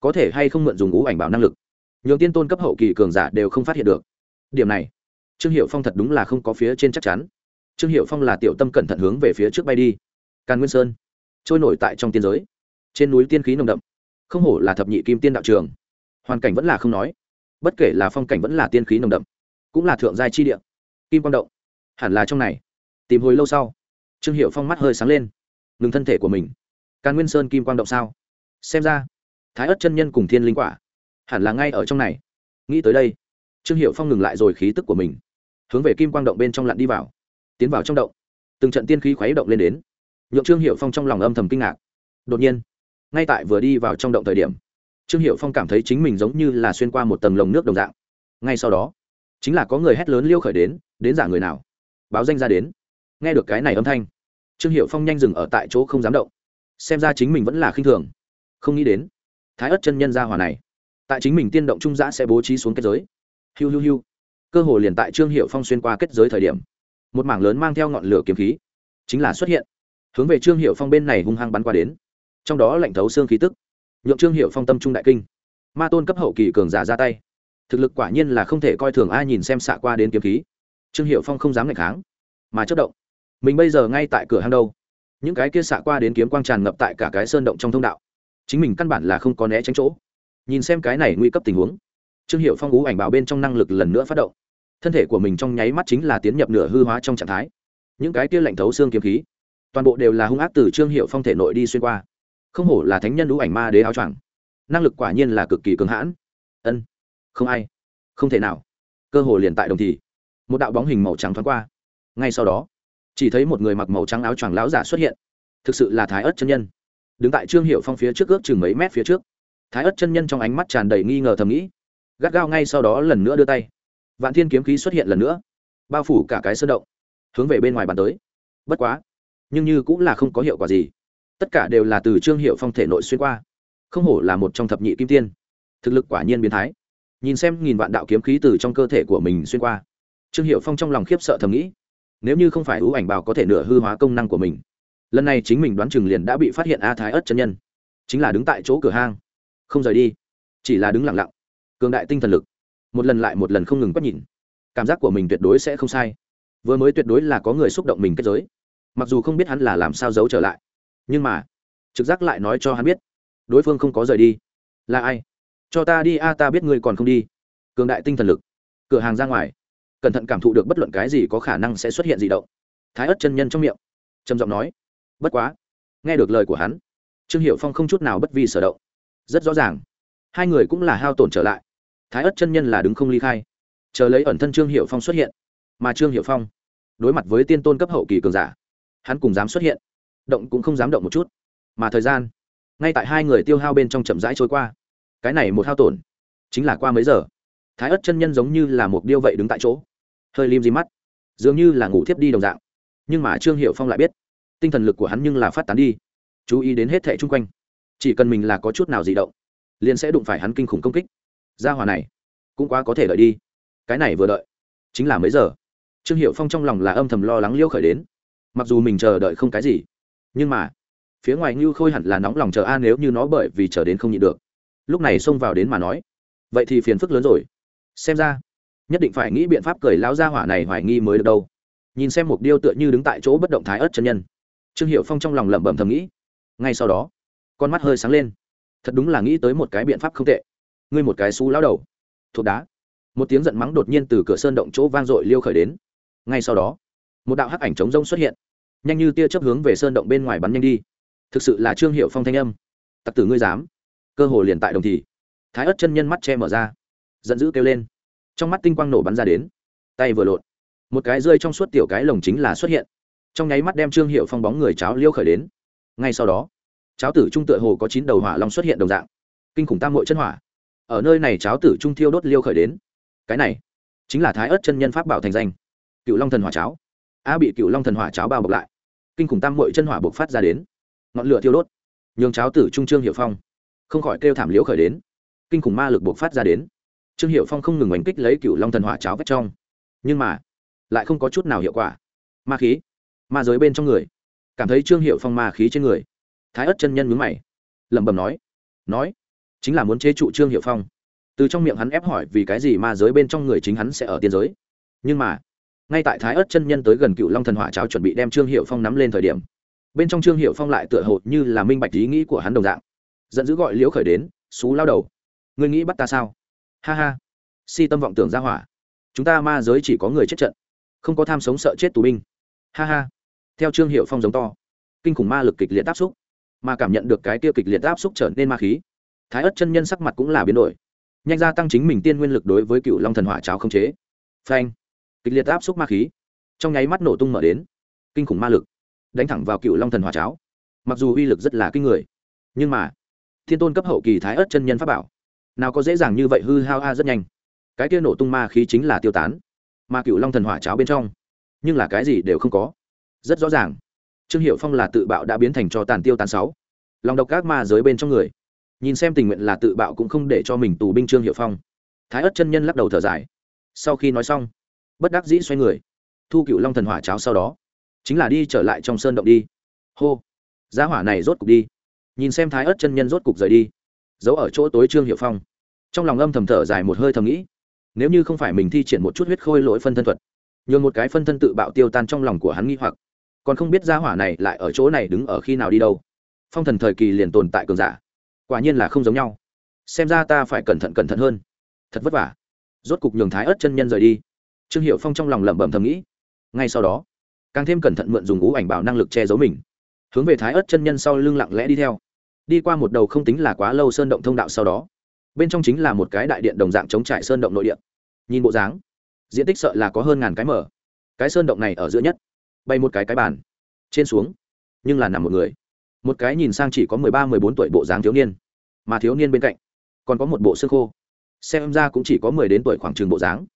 có thể hay không mượn dùng ngũ ảnh bảo năng lực. Nhiều tiên tôn cấp hậu kỳ cường giả đều không phát hiện được. Điểm này, trương hiệu phong thật đúng là không có phía trên chắc chắn. Trương hiệu phong là tiểu tâm cẩn thận hướng về phía trước bay đi. Càn nguyên sơn, trôi nổi tại trong tiên giới. Trên núi tiên khí nồng đậm, không hổ là thập nhị kim tiên đạo trường. Hoàn cảnh vẫn là không nói, bất kể là phong cảnh vẫn là tiên khí nồng đậm, cũng là thượng giai chi địa. Kim quang động, hẳn là trong này. Tìm hồi lâu sau, trương hiệu phong mắt hơi sáng lên, ngừng thân thể của mình càn nguyên sơn kim quang động sao? Xem ra, thái ất chân nhân cùng thiên linh quả hẳn là ngay ở trong này. Nghĩ tới đây, trương hiệu phong ngừng lại rồi khí tức của mình, hướng về kim quang động bên trong lặn đi vào, tiến vào trong động. Từng trận tiên khí khuấy động lên đến. Nhượng trương hiệu phong trong lòng âm thầm kinh ngạc. Đột nhiên, ngay tại vừa đi vào trong động thời điểm, trương hiệu phong cảm thấy chính mình giống như là xuyên qua một tầng lồng nước đồng dạng. Ngay sau đó, chính là có người hét lớn liêu khởi đến đến giả người nào? Báo danh ra đến. Nghe được cái này âm thanh, trương hiệu phong nhanh dừng ở tại chỗ không dám động xem ra chính mình vẫn là khinh thường. Không nghĩ đến, thái ất chân nhân gia hòa này, tại chính mình tiên động trung giã sẽ bố trí xuống kết giới. Hiu hiu hiu. Cơ hồ liền tại trương hiệu phong xuyên qua kết giới thời điểm, một mảng lớn mang theo ngọn lửa kiếm khí chính là xuất hiện, hướng về trương hiệu phong bên này hung hăng bắn qua đến. Trong đó lạnh thấu xương khí tức, nhượng trương hiệu phong tâm trung đại kinh. Ma tôn cấp hậu kỳ cường giả ra tay, thực lực quả nhiên là không thể coi thường ai nhìn xem xạ qua đến kiếm khí. Trương hiệu phong không dám ngạch kháng, mà chất động. Mình bây giờ ngay tại cửa hang đâu? Những cái kia xạ qua đến kiếm quang tràn ngập tại cả cái sơn động trong thông đạo. Chính mình căn bản là không có né tránh chỗ. Nhìn xem cái này nguy cấp tình huống, trương hiệu phong ú ảnh bảo bên trong năng lực lần nữa phát động. Thân thể của mình trong nháy mắt chính là tiến nhập nửa hư hóa trong trạng thái. Những cái kia lạnh thấu xương kiếm khí, toàn bộ đều là hung ác từ trương hiệu phong thể nội đi xuyên qua. Không hổ là thánh nhân ú ảnh ma đế áo choàng. Năng lực quả nhiên là cực kỳ cường hãn. Ân, không ai, không thể nào. Cơ hồ liền tại đồng thì, một đạo bóng hình màu trắng thoáng qua. Ngay sau đó chỉ thấy một người mặc màu trắng áo choàng lão giả xuất hiện. Thực sự là thái ớt chân nhân. Đứng tại trương hiệu phong phía trước ước chừng mấy mét phía trước. Thái ớt chân nhân trong ánh mắt tràn đầy nghi ngờ thầm nghĩ. Gắt gao ngay sau đó lần nữa đưa tay. Vạn thiên kiếm khí xuất hiện lần nữa. Bao phủ cả cái sơn động. Hướng về bên ngoài bàn tới. Bất quá, nhưng như cũng là không có hiệu quả gì. Tất cả đều là từ trương hiệu phong thể nội xuyên qua. Không hổ là một trong thập nhị kim tiên. Thực lực quả nhiên biến thái. Nhìn xem nghìn vạn đạo kiếm khí từ trong cơ thể của mình xuyên qua. Trương hiệu phong trong lòng khiếp sợ thầm nghĩ nếu như không phải ưu ảnh bào có thể nửa hư hóa công năng của mình. Lần này chính mình đoán chừng liền đã bị phát hiện a thái ất chân nhân. Chính là đứng tại chỗ cửa hang. Không rời đi, chỉ là đứng lặng lặng. Cường đại tinh thần lực. Một lần lại một lần không ngừng quét nhìn. Cảm giác của mình tuyệt đối sẽ không sai. Vừa mới tuyệt đối là có người xúc động mình kết giới. Mặc dù không biết hắn là làm sao giấu trở lại, nhưng mà, trực giác lại nói cho hắn biết, đối phương không có rời đi. Là ai? Cho ta đi a, ta biết ngươi còn không đi. Cường đại tinh thần lực. Cửa hàng ra ngoài cẩn thận cảm thụ được bất luận cái gì có khả năng sẽ xuất hiện gì động. Thái ất chân nhân trong miệng, trầm giọng nói, bất quá. Nghe được lời của hắn, trương hiệu phong không chút nào bất vi sở động. Rất rõ ràng, hai người cũng là hao tổn trở lại. Thái ất chân nhân là đứng không ly khai. Chờ lấy ẩn thân trương hiệu phong xuất hiện, mà trương hiệu phong đối mặt với tiên tôn cấp hậu kỳ cường giả, hắn cùng dám xuất hiện, động cũng không dám động một chút. Mà thời gian, ngay tại hai người tiêu hao bên trong chậm rãi trôi qua. Cái này một hao tổn, chính là qua mấy giờ? Thái ất chân nhân giống như là một điêu vậy đứng tại chỗ. Hơi lim di mắt. Dường như là ngủ thiếp đi đồng dạng. Nhưng mà trương hiệu phong lại biết, tinh thần lực của hắn nhưng là phát tán đi. Chú ý đến hết thẻ chung quanh. Chỉ cần mình là có chút nào di động, liền sẽ đụng phải hắn kinh khủng công kích. Gia hòa này, cũng quá có thể đợi đi. Cái này vừa đợi, chính là mấy giờ? Trương hiệu phong trong lòng là âm thầm lo lắng liêu khởi đến. Mặc dù mình chờ đợi không cái gì, nhưng mà, phía ngoài ngưu khôi hẳn là nóng lòng chờ a nếu như nó bởi vì chờ đến không nhịn được. Lúc này xông vào đến mà nói, vậy thì phiền phức lớn rồi xem ra, nhất định phải nghĩ biện pháp cười lão gia hỏa này hoài nghi mới được đâu. Nhìn xem mục điêu tựa như đứng tại chỗ bất động thái ớt chân nhân. Trương hiệu phong trong lòng lẩm bẩm thầm nghĩ. Ngay sau đó, con mắt hơi sáng lên. Thật đúng là nghĩ tới một cái biện pháp không tệ. Ngươi một cái xú lão đầu. Thuộc đá. Một tiếng giận mắng đột nhiên từ cửa sơn động chỗ vang dội liêu khởi đến. Ngay sau đó, một đạo hắc ảnh trống rông xuất hiện. Nhanh như tia chớp hướng về sơn động bên ngoài bắn nhanh đi. Thực sự là trương hiệu phong thanh âm. Tặc tử ngươi dám. Cơ hồ liền tại đồng thì. Thái ớt chân nhân mắt che mở ra giận dữ kêu lên. Trong mắt tinh quang nổ bắn ra đến. Tay vừa lộn. Một cái rơi trong suốt tiểu cái lồng chính là xuất hiện. Trong nháy mắt đem trương hiệu phong bóng người cháo liêu khởi đến. Ngay sau đó, cháo tử trung tựa hồ có chín đầu hỏa long xuất hiện đồng dạng. Kinh khủng tam hội chân hỏa. Ở nơi này cháo tử trung thiêu đốt liêu khởi đến. Cái này, chính là thái ớt chân nhân pháp bảo thành danh. Cựu long thần hỏa cháo. A bị cựu long thần hỏa cháo bao bọc lại. Kinh khủng tam hội chân hỏa bộc phát ra đến. Ngọn lửa thiêu đốt. Nhường cháo tử trung trương hiệu phong không khỏi kêu thảm liễu khởi đến. Kinh khủng ma lực bộc phát ra đến trương hiệu phong không ngừng oanh kích lấy cựu long thần hỏa cháo vách trong. Nhưng mà, lại không có chút nào hiệu quả. Ma khí, ma giới bên trong người. Cảm thấy trương hiệu phong ma khí trên người. Thái ất chân nhân mướn mày. Lẩm bẩm nói nói, chính là muốn chế trụ trương hiệu phong. Từ trong miệng hắn ép hỏi vì cái gì ma giới bên trong người chính hắn sẽ ở tiên giới. Nhưng mà, ngay tại thái ớt chân nhân tới gần cựu long thần hỏa cháo chuẩn bị đem trương hiệu phong nắm lên thời điểm, bên trong trương hiệu phong lại tựa hồ như là minh bạch ý nghĩ của hắn đồng dạng. Giận dữ gọi liễu khởi đến, xú lao đầu, ngươi nghĩ bắt ta sao? Ha ha. Si tâm vọng tưởng ra hỏa. Chúng ta ma giới chỉ có người chết trận, không có tham sống sợ chết tù binh. Ha ha. Theo trương hiệu phong giống to, kinh khủng ma lực kịch liệt áp xúc, mà cảm nhận được cái tiêu kịch liệt áp xúc trở nên ma khí. Thái ất chân nhân sắc mặt cũng là biến đổi. Nhanh gia tăng chính mình tiên nguyên lực đối với cựu long thần hỏa cháo không chế. Phanh. Kịch liệt áp xúc ma khí. Trong nháy mắt nổ tung mở đến. Kinh khủng ma lực. Đánh thẳng vào cựu long thần hỏa cháo. Mặc dù uy lực rất là kinh người, nhưng mà, thiên tôn cấp hậu kỳ thái ớt chân nhân pháp bảo nào có dễ dàng như vậy hư hao a rất nhanh. Cái kia nổ tung ma khí chính là tiêu tán. Mà cựu long thần hỏa cháo bên trong. Nhưng là cái gì đều không có. Rất rõ ràng. Trương hiệu phong là tự bạo đã biến thành cho tàn tiêu tàn sáu. Lòng độc các ma giới bên trong người. Nhìn xem tình nguyện là tự bạo cũng không để cho mình tù binh trương hiệu phong. Thái ất chân nhân lắc đầu thở dài. Sau khi nói xong, bất đắc dĩ xoay người, thu cựu long thần hỏa cháo sau đó. Chính là đi trở lại trong sơn động đi. Hô. Giá hỏa này rốt cục đi. Nhìn xem thái ớt chân nhân rốt cục rời đi giấu ở chỗ tối trương hiệu phong. Trong lòng âm thầm thở dài một hơi thầm nghĩ, nếu như không phải mình thi triển một chút huyết khôi lỗi phân thân thuật, nhường một cái phân thân tự bạo tiêu tan trong lòng của hắn nghi hoặc. Còn không biết gia hỏa này lại ở chỗ này đứng ở khi nào đi đâu. Phong thần thời kỳ liền tồn tại cường giả, quả nhiên là không giống nhau. Xem ra ta phải cẩn thận cẩn thận hơn. Thật vất vả. Rốt cục nhường thái ớt chân nhân rời đi. Trương hiệu phong trong lòng lẩm bẩm thầm nghĩ. Ngay sau đó, càng thêm cẩn thận mượn dùng ú ảnh bảo năng lực che giấu mình. Hướng về thái ớt chân nhân sau lưng lặng lẽ đi theo đi qua một đầu không tính là quá lâu sơn động thông đạo sau đó, bên trong chính là một cái đại điện đồng dạng chống trải sơn động nội địa. Nhìn bộ dáng, diện tích sợ là có hơn ngàn cái mở. Cái sơn động này ở giữa nhất, bay một cái cái bàn, trên xuống, nhưng là nằm một người. Một cái nhìn sang chỉ có mười ba, mười bốn tuổi bộ dáng thiếu niên, mà thiếu niên bên cạnh còn có một bộ xương khô. Xem ra cũng chỉ có mười đến tuổi khoảng trường bộ dáng.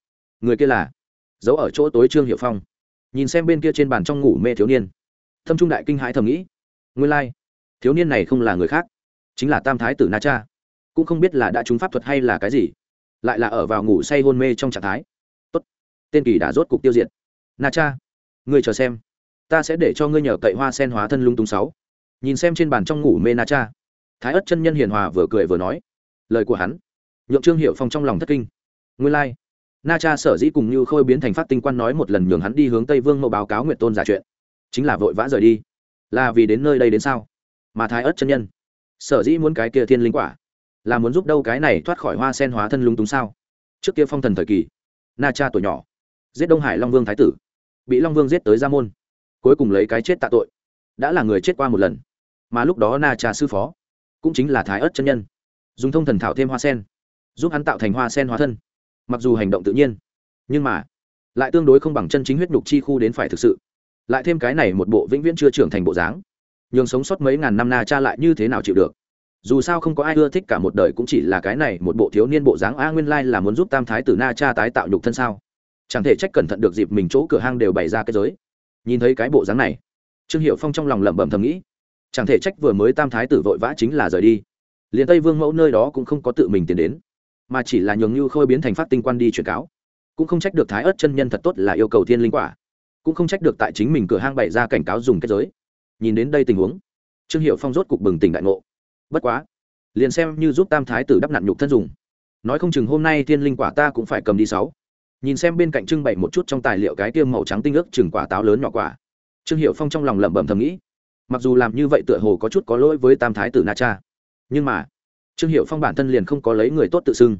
Người kia là giấu ở chỗ tối trương hiệu phong. Nhìn xem bên kia trên bàn trong ngủ mê thiếu niên, thâm trung đại kinh hãi thầm nghĩ, nguyên lai、like thiếu niên này không là người khác, chính là tam thái tử na cha. Cũng không biết là đã trúng pháp thuật hay là cái gì, lại là ở vào ngủ say hôn mê trong trạng thái. Tốt. tên kỳ đã rốt cục tiêu diệt. Na cha, ngươi chờ xem. Ta sẽ để cho ngươi nhờ cậy hoa sen hóa thân lung tung sáu. Nhìn xem trên bàn trong ngủ mê na cha. Thái ất chân nhân hiền hòa vừa cười vừa nói. Lời của hắn, nhượng trương hiệu phong trong lòng thất kinh. Nguyên lai、like. na cha sở dĩ cùng như khôi biến thành phát tinh quan nói một lần nhường hắn đi hướng tây vương mẫu báo cáo nguyện tôn giả chuyện, chính là vội vã rời đi. Là vì đến nơi đây đến sao? Mà thái ớt chân nhân. Sở dĩ muốn cái kia thiên linh quả, là muốn giúp đâu cái này thoát khỏi hoa sen hóa thân lung túng sao? Trước kia phong thần thời kỳ, na cha tuổi nhỏ, giết đông hải long vương thái tử, bị long vương giết tới gia môn, cuối cùng lấy cái chết tạ tội, đã là người chết qua một lần. Mà lúc đó na cha sư phó, cũng chính là thái ớt chân nhân, dùng thông thần thảo thêm hoa sen, giúp hắn tạo thành hoa sen hóa thân, mặc dù hành động tự nhiên, nhưng mà lại tương đối không bằng chân chính huyết nhục chi khu đến phải thực sự. Lại thêm cái này một bộ vĩnh viễn chưa trưởng thành bộ dáng nhường sống sót mấy ngàn năm na cha lại như thế nào chịu được. Dù sao không có ai ưa thích cả một đời cũng chỉ là cái này, một bộ thiếu niên bộ dáng a nguyên lai là muốn giúp tam thái tử na cha tái tạo nhục thân sao? Chẳng thể trách cẩn thận được dịp mình chỗ cửa hang đều bày ra cái giới. Nhìn thấy cái bộ dáng này, trương hiệu phong trong lòng lẩm bẩm thầm nghĩ, chẳng thể trách vừa mới tam thái tử vội vã chính là rời đi. Liền tây vương mẫu nơi đó cũng không có tự mình tiến đến, mà chỉ là nhường như khôi biến thành phát tinh quan đi truyền cáo. Cũng không trách được thái ớt chân nhân thật tốt là yêu cầu thiên linh quả. Cũng không trách được tại chính mình cửa hang bày ra cảnh cáo dùng kết giới nhìn đến đây tình huống, trương hiệu phong rốt cục bừng tỉnh đại ngộ. Bất quá, liền xem như giúp tam thái tử đắp nặn nhục thân dùng. Nói không chừng hôm nay thiên linh quả ta cũng phải cầm đi sáu. Nhìn xem bên cạnh trưng bày một chút trong tài liệu cái tiêm màu trắng tinh ước chừng quả táo lớn nhỏ quả. Trương hiệu phong trong lòng lẩm bẩm thầm nghĩ. Mặc dù làm như vậy tựa hồ có chút có lỗi với tam thái tử na cha. Nhưng mà, trương hiệu phong bản thân liền không có lấy người tốt tự xưng.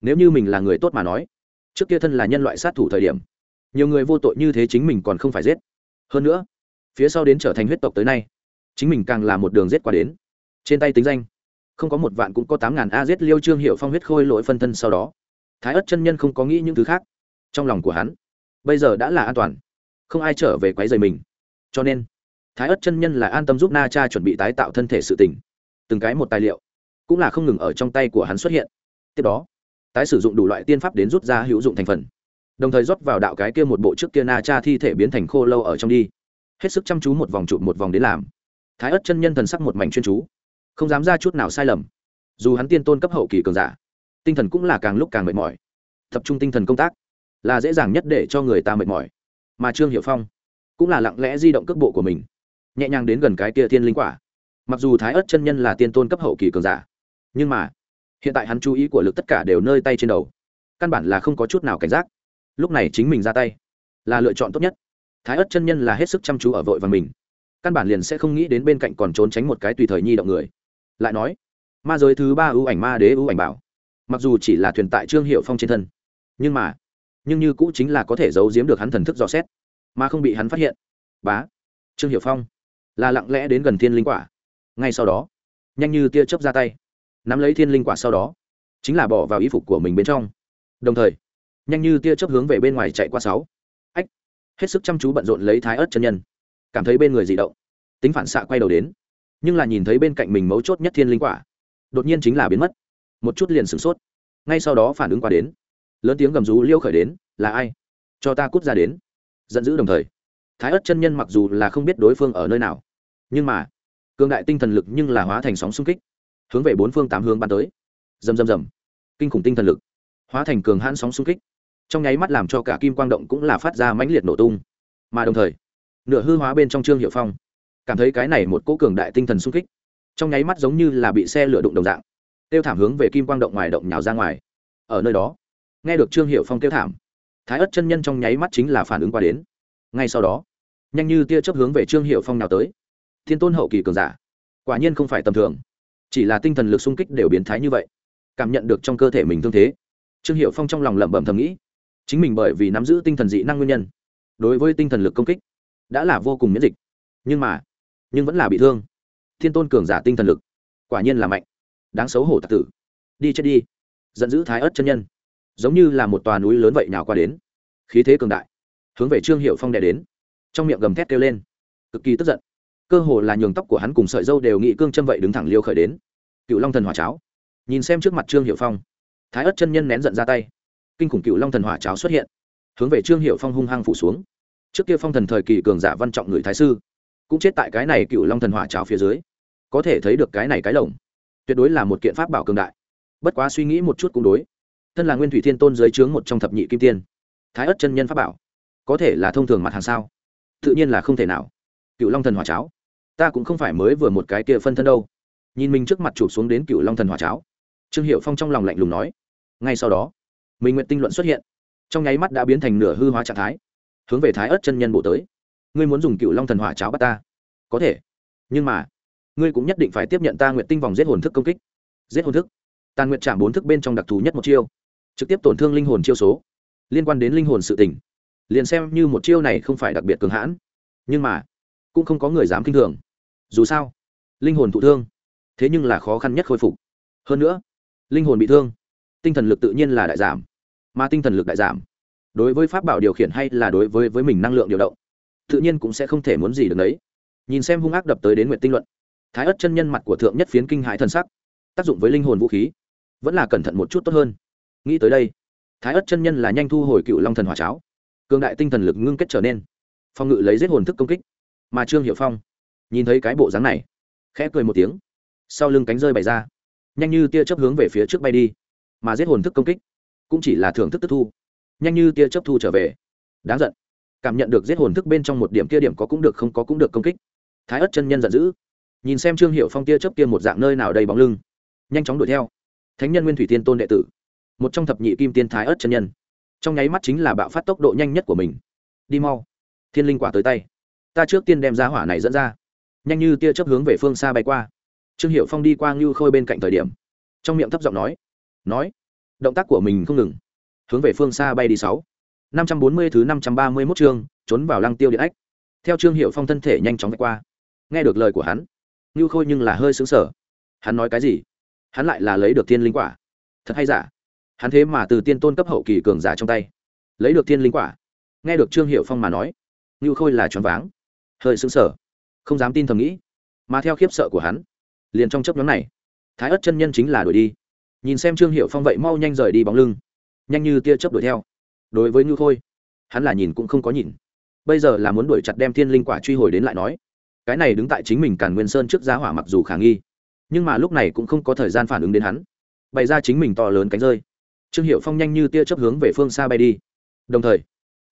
Nếu như mình là người tốt mà nói, trước kia thân là nhân loại sát thủ thời điểm, nhiều người vô tội như thế chính mình còn không phải giết. Hơn nữa phía sau đến trở thành huyết tộc tới nay, chính mình càng là một đường giết qua đến. Trên tay tính danh, không có một vạn cũng có tám ngàn a giết liêu trương hiệu phong huyết khôi lỗi phân thân sau đó. Thái ất chân nhân không có nghĩ những thứ khác. Trong lòng của hắn, bây giờ đã là an toàn. Không ai trở về quái rầy mình. Cho nên, thái ất chân nhân là an tâm giúp na cha chuẩn bị tái tạo thân thể sự tỉnh từng cái một tài liệu, cũng là không ngừng ở trong tay của hắn xuất hiện. Tiếp đó, tái sử dụng đủ loại tiên pháp đến rút ra hữu dụng thành phần. Đồng thời rót vào đạo cái kia một bộ trước kia na cha thi thể biến thành khô lâu ở trong đi hết sức chăm chú một vòng chụp một vòng đến làm. Thái ất chân nhân thần sắc một mảnh chuyên chú. Không dám ra chút nào sai lầm. Dù hắn tiên tôn cấp hậu kỳ cường giả, tinh thần cũng là càng lúc càng mệt mỏi. Tập trung tinh thần công tác là dễ dàng nhất để cho người ta mệt mỏi. Mà trương hiệu phong cũng là lặng lẽ di động cước bộ của mình, nhẹ nhàng đến gần cái kia thiên linh quả. Mặc dù thái ớt chân nhân là tiên tôn cấp hậu kỳ cường giả, nhưng mà hiện tại hắn chú ý của lực tất cả đều nơi tay trên đầu, căn bản là không có chút nào cảnh giác. Lúc này chính mình ra tay là lựa chọn tốt nhất thái ớt chân nhân là hết sức chăm chú ở vội và mình. Căn bản liền sẽ không nghĩ đến bên cạnh còn trốn tránh một cái tùy thời nhi động người. Lại nói, ma giới thứ ba ưu ảnh ma đế ưu ảnh bảo. Mặc dù chỉ là thuyền tại trương hiệu phong trên thân, nhưng mà, nhưng như cũ chính là có thể giấu giếm được hắn thần thức dò xét, mà không bị hắn phát hiện. Bá, trương hiệu phong, là lặng lẽ đến gần thiên linh quả. Ngay sau đó, nhanh như tia chớp ra tay, nắm lấy thiên linh quả sau đó, chính là bỏ vào y phục của mình bên trong. Đồng thời, nhanh như tia chớp hướng về bên ngoài chạy qua sáu hết sức chăm chú bận rộn lấy thái ớt chân nhân. Cảm thấy bên người dị động. Tính phản xạ quay đầu đến, nhưng là nhìn thấy bên cạnh mình mấu chốt nhất thiên linh quả, đột nhiên chính là biến mất. Một chút liền sửng sốt. Ngay sau đó phản ứng qua đến, lớn tiếng gầm rú liêu khởi đến, là ai? Cho ta cút ra đến. Giận dữ đồng thời, thái ớt chân nhân mặc dù là không biết đối phương ở nơi nào, nhưng mà, cường đại tinh thần lực nhưng là hóa thành sóng xung kích, hướng về bốn phương tám hướng bắn tới. Rầm rầm rầm. Kinh khủng tinh thần lực, hóa thành cường hãn sóng xung kích trong nháy mắt làm cho cả kim quang động cũng là phát ra mãnh liệt nổ tung. Mà đồng thời, nửa hư hóa bên trong trương hiệu phong, cảm thấy cái này một cỗ cường đại tinh thần sung kích, trong nháy mắt giống như là bị xe lửa đụng đồng dạng tiêu thảm hướng về kim quang động ngoài động nhào ra ngoài. Ở nơi đó, nghe được trương hiệu phong tiêu thảm, thái ất chân nhân trong nháy mắt chính là phản ứng qua đến. Ngay sau đó, nhanh như tia chấp hướng về trương hiệu phong nào tới. Thiên tôn hậu kỳ cường giả, quả nhiên không phải tầm thường, chỉ là tinh thần lực sung kích đều biến thái như vậy, cảm nhận được trong cơ thể mình thương thế. Trương hiệu phong trong lòng lẩm bẩm thầm nghĩ chính mình bởi vì nắm giữ tinh thần dị năng nguyên nhân, đối với tinh thần lực công kích, đã là vô cùng miễn dịch. Nhưng mà, nhưng vẫn là bị thương. Thiên tôn cường giả tinh thần lực, quả nhiên là mạnh. Đáng xấu hổ tạc tử. Đi chết đi. Giận dữ thái ớt chân nhân. Giống như là một tòa núi lớn vậy nào qua đến. Khí thế cường đại. Hướng về trương hiệu phong đè đến. Trong miệng gầm thét kêu lên. Cực kỳ tức giận. Cơ hồ là nhường tóc của hắn cùng sợi dâu đều nghị cương châm vậy đứng thẳng liêu khởi đến. Cựu long thần hỏa cháo. Nhìn xem trước mặt trương hiệu phong. Thái ất chân nhân nén giận ra tay kinh khủng cựu long thần hỏa cháo xuất hiện. Hướng về trương hiệu phong hung hăng phủ xuống. Trước kia phong thần thời kỳ cường giả văn trọng người thái sư, cũng chết tại cái này cựu long thần hỏa cháo phía dưới. Có thể thấy được cái này cái lồng. Tuyệt đối là một kiện pháp bảo cường đại. Bất quá suy nghĩ một chút cũng đối. Thân là nguyên thủy thiên tôn dưới trướng một trong thập nhị kim tiên. Thái ất chân nhân pháp bảo. Có thể là thông thường mặt hàng sao? Tự nhiên là không thể nào. Cựu long thần hỏa cháo. Ta cũng không phải mới vừa một cái kia phân thân đâu. Nhìn mình trước mặt chụp xuống đến cựu long thần hỏa cháo. Trương hiệu phong trong lòng lạnh lùng nói. Ngay sau đó minh nguyện tinh luận xuất hiện. Trong nháy mắt đã biến thành nửa hư hóa trạng thái. Hướng về thái ớt chân nhân bộ tới. Ngươi muốn dùng cựu long thần hỏa cháo bắt ta? Có thể. Nhưng mà, ngươi cũng nhất định phải tiếp nhận ta nguyện tinh vòng giết hồn thức công kích. Giết hồn thức. Tàn nguyện chạm bốn thức bên trong đặc thù nhất một chiêu. Trực tiếp tổn thương linh hồn chiêu số. Liên quan đến linh hồn sự tình. Liền xem như một chiêu này không phải đặc biệt cường hãn. Nhưng mà, cũng không có người dám kinh thường. Dù sao, linh hồn thụ thương, thế nhưng là khó khăn nhất khôi phục. Hơn nữa, linh hồn bị thương, tinh thần lực tự nhiên là đại giảm mà tinh thần lực đại giảm. Đối với pháp bảo điều khiển hay là đối với với mình năng lượng điều động, tự nhiên cũng sẽ không thể muốn gì được đấy. Nhìn xem hung ác đập tới đến nguyện tinh luận, thái ất chân nhân mặt của thượng nhất phiến kinh hãi thần sắc, tác dụng với linh hồn vũ khí, vẫn là cẩn thận một chút tốt hơn. Nghĩ tới đây, thái ất chân nhân là nhanh thu hồi cựu long thần hỏa cháo, cường đại tinh thần lực ngưng kết trở nên phòng ngự lấy giết hồn thức công kích. Mà trương hiệu phong, nhìn thấy cái bộ dáng này, khẽ cười một tiếng, sau lưng cánh rơi bày ra, nhanh như tia chớp hướng về phía trước bay đi, mà giết hồn thức công kích cũng chỉ là thưởng thức tức thu. Nhanh như tia chấp thu trở về. Đáng giận. Cảm nhận được giết hồn thức bên trong một điểm kia điểm có cũng được không có cũng được công kích. Thái ất chân nhân giận dữ. Nhìn xem trương hiệu phong tia chấp kia một dạng nơi nào đầy bóng lưng. Nhanh chóng đuổi theo. Thánh nhân nguyên thủy tiên tôn đệ tử. Một trong thập nhị kim tiên thái ất chân nhân. Trong nháy mắt chính là bạo phát tốc độ nhanh nhất của mình. Đi mau. Thiên linh quả tới tay. Ta trước tiên đem ra hỏa này dẫn ra. Nhanh như tia chấp hướng về phương xa bay qua. Trương hiệu phong đi qua ngưu khôi bên cạnh thời điểm. Trong miệng thấp giọng nói. Nói động tác của mình không ngừng. Hướng về phương xa bay đi sáu. năm trăm bốn mươi thứ năm trăm ba mươi mốt chương, trốn vào lăng tiêu điện ách. Theo trương hiệu phong thân thể nhanh chóng vạch qua. Nghe được lời của hắn, ngưu khôi nhưng là hơi sững sở hắn nói cái gì? Hắn lại là lấy được thiên linh quả. Thật hay giả? Hắn thế mà từ tiên tôn cấp hậu kỳ cường giả trong tay, lấy được thiên linh quả. Nghe được trương hiệu phong mà nói, ngưu khôi là choáng váng, hơi xứng sở không dám tin thầm nghĩ. Mà theo khiếp sợ của hắn, liền trong chấp nhóm này, thái ất chân nhân chính là đuổi đi nhìn xem trương hiệu phong vậy mau nhanh rời đi bóng lưng. Nhanh như tia chớp đuổi theo. Đối với ngư khôi, hắn là nhìn cũng không có nhìn. Bây giờ là muốn đuổi chặt đem thiên linh quả truy hồi đến lại nói. Cái này đứng tại chính mình càn nguyên sơn trước giá hỏa mặc dù khả nghi, nhưng mà lúc này cũng không có thời gian phản ứng đến hắn. Bày ra chính mình to lớn cánh rơi. Trương hiệu phong nhanh như tia chớp hướng về phương xa bay đi. Đồng thời,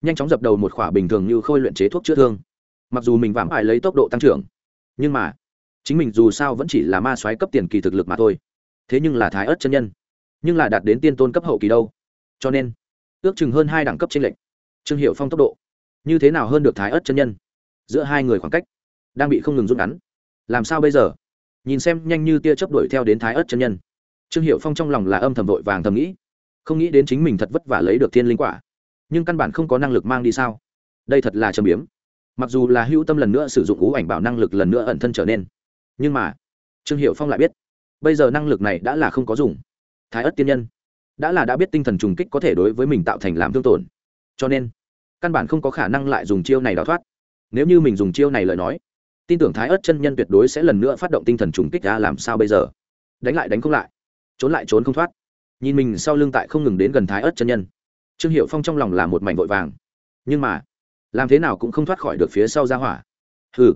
nhanh chóng dập đầu một khỏa bình thường như khôi luyện chế thuốc chữa thương. Mặc dù mình vạm ải lấy tốc độ tăng trưởng, nhưng mà, chính mình dù sao vẫn chỉ là ma soái cấp tiền kỳ thực lực mà thôi thế nhưng là thái ớt chân nhân, nhưng là đạt đến tiên tôn cấp hậu kỳ đâu. Cho nên, ước chừng hơn hai đẳng cấp trên lệnh trương hiệu phong tốc độ, như thế nào hơn được thái ớt chân nhân? Giữa hai người khoảng cách, đang bị không ngừng rút ngắn. Làm sao bây giờ? Nhìn xem nhanh như tia chớp đuổi theo đến thái ớt chân nhân, trương hiệu phong trong lòng là âm thầm vội vàng thầm nghĩ, không nghĩ đến chính mình thật vất vả lấy được thiên linh quả, nhưng căn bản không có năng lực mang đi sao? Đây thật là trầm biếm. Mặc dù là hữu tâm lần nữa sử dụng ú ảnh bảo năng lực lần nữa ẩn thân trở nên, nhưng mà, trương hiệu phong lại biết bây giờ năng lực này đã là không có dùng. Thái ất tiên nhân, đã là đã biết tinh thần trùng kích có thể đối với mình tạo thành làm thương tổn. Cho nên, căn bản không có khả năng lại dùng chiêu này đào thoát. Nếu như mình dùng chiêu này lời nói, tin tưởng thái ớt chân nhân tuyệt đối sẽ lần nữa phát động tinh thần trùng kích ra làm sao bây giờ? Đánh lại đánh không lại, trốn lại trốn không thoát. Nhìn mình sau lưng tại không ngừng đến gần thái ớt chân nhân. Trương hiệu phong trong lòng là một mảnh vội vàng. Nhưng mà, làm thế nào cũng không thoát khỏi được phía sau ra hỏa. Ừ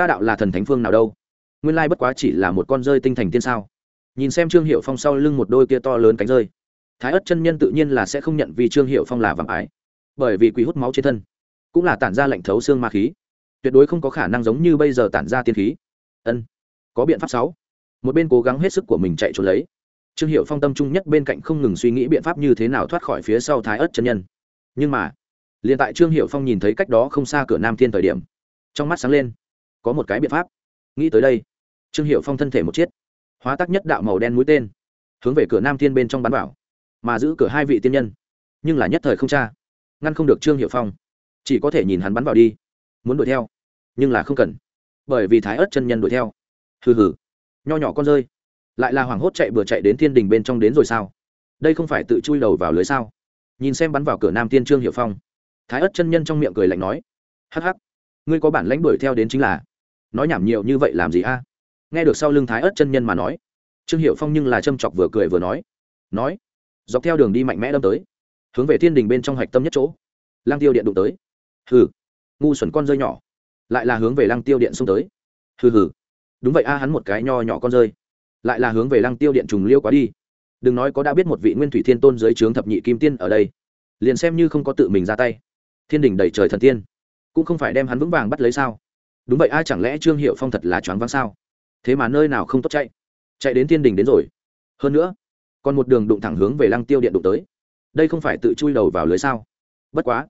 ta đạo là thần thánh phương nào đâu? Nguyên lai bất quá chỉ là một con rơi tinh thành tiên sao? Nhìn xem trương hiệu phong sau lưng một đôi kia to lớn cánh rơi, thái ất chân nhân tự nhiên là sẽ không nhận vì trương hiệu phong là vàng ái, bởi vì quỷ hút máu trên thân cũng là tản ra lệnh thấu xương ma khí, tuyệt đối không có khả năng giống như bây giờ tản ra tiên khí. Ân, có biện pháp sáu. Một bên cố gắng hết sức của mình chạy trốn lấy, trương hiệu phong tâm trung nhất bên cạnh không ngừng suy nghĩ biện pháp như thế nào thoát khỏi phía sau thái ất chân nhân. Nhưng mà, liền tại trương hiệu phong nhìn thấy cách đó không xa cửa nam thiên thời điểm, trong mắt sáng lên, có một cái biện pháp. Nghĩ tới đây trương hiệu phong thân thể một chiếc, hóa tác nhất đạo màu đen mũi tên hướng về cửa nam thiên bên trong bắn vào mà giữ cửa hai vị tiên nhân nhưng là nhất thời không cha ngăn không được trương hiệu phong. Chỉ có thể nhìn hắn bắn vào đi muốn đuổi theo nhưng là không cần bởi vì thái ớt chân nhân đuổi theo. Hừ hừ nho nhỏ con rơi lại là hoảng hốt chạy vừa chạy đến thiên đình bên trong đến rồi sao? Đây không phải tự chui đầu vào lưới sao? Nhìn xem bắn vào cửa nam tiên trương hiệu phong thái ớt chân nhân trong miệng cười lạnh nói hắc hắc ngươi có bản lãnh đuổi theo đến chính là nói nhảm nhiều như vậy làm gì a? Nghe được sau lưng thái ớt chân nhân mà nói, trương hiệu phong nhưng là châm chọc vừa cười vừa nói nói, dọc theo đường đi mạnh mẽ đâm tới, hướng về thiên đình bên trong hạch tâm nhất chỗ lang tiêu điện đụng tới. Hừ, ngu xuẩn con rơi nhỏ, lại là hướng về lăng tiêu điện xông tới. Hừ hừ, đúng vậy a, hắn một cái nho nhỏ con rơi, lại là hướng về lăng tiêu điện trùng liêu quá đi. Đừng nói có đã biết một vị nguyên thủy thiên tôn dưới trướng thập nhị kim tiên ở đây, liền xem như không có tự mình ra tay, thiên đình đầy trời thần tiên, cũng không phải đem hắn vững vàng bắt lấy sao? Đúng vậy ai chẳng lẽ trương hiệu phong thật là choáng váng sao? Thế mà nơi nào không tốt chạy chạy đến thiên đình đến rồi hơn nữa còn một đường đụng thẳng hướng về lăng tiêu điện đụng tới đây không phải tự chui đầu vào lưới sao bất quá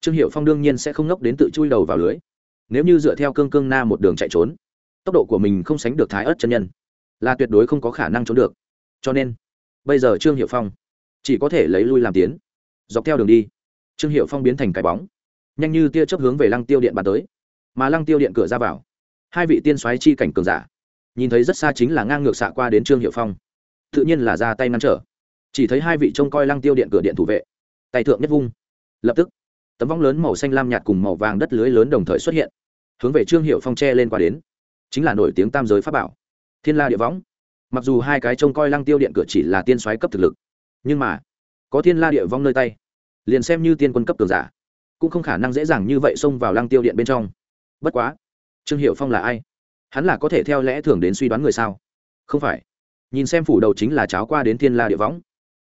trương hiệu phong đương nhiên sẽ không ngốc đến tự chui đầu vào lưới nếu như dựa theo cương cương na một đường chạy trốn tốc độ của mình không sánh được thái ớt chân nhân là tuyệt đối không có khả năng trốn được cho nên bây giờ trương hiệu phong chỉ có thể lấy lui làm tiến dọc theo đường đi trương hiệu phong biến thành cái bóng nhanh như tia chớp hướng về lăng tiêu điện bàn tới mà lăng tiêu điện cửa ra vào hai vị tiên soái chi cảnh cường giả nhìn thấy rất xa chính là ngang ngược xạ qua đến trương hiệu phong tự nhiên là ra tay ngăn trở chỉ thấy hai vị trông coi lăng tiêu điện cửa điện thủ vệ tay thượng nhất vung lập tức tấm vong lớn màu xanh lam nhạt cùng màu vàng đất lưới lớn đồng thời xuất hiện hướng về trương hiệu phong tre lên qua đến chính là nổi tiếng tam giới pháp bảo thiên la địa võng mặc dù hai cái trông coi lăng tiêu điện cửa chỉ là tiên soái cấp thực lực nhưng mà có thiên la địa vong nơi tay liền xem như tiên quân cấp cường giả cũng không khả năng dễ dàng như vậy xông vào lăng tiêu điện bên trong bất quá trương hiệu phong là ai hắn là có thể theo lẽ thường đến suy đoán người sao? Không phải. Nhìn xem phủ đầu chính là cháo qua đến thiên la địa võng.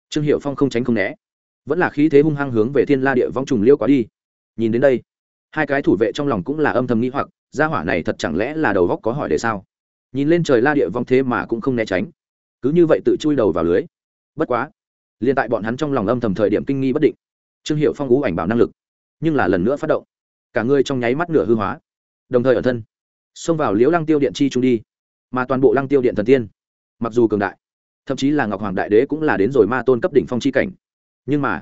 Trương hiệu phong không tránh không né. Vẫn là khí thế hung hăng hướng về thiên la địa vong trùng liêu quá đi. Nhìn đến đây, hai cái thủ vệ trong lòng cũng là âm thầm nghĩ hoặc, gia hỏa này thật chẳng lẽ là đầu góc có hỏi để sao? Nhìn lên trời la địa vong thế mà cũng không né tránh. Cứ như vậy tự chui đầu vào lưới. Bất quá, liền tại bọn hắn trong lòng âm thầm thời điểm kinh nghi bất định, trương hiệu phong ú ảnh bảo năng lực, nhưng là lần nữa phát động. Cả người trong nháy mắt nửa hư hóa. Đồng thời ở thân xông vào liễu lăng tiêu điện chi trung đi. Mà toàn bộ lăng tiêu điện thần tiên, mặc dù cường đại, thậm chí là ngọc hoàng đại đế cũng là đến rồi ma tôn cấp đỉnh phong chi cảnh. Nhưng mà,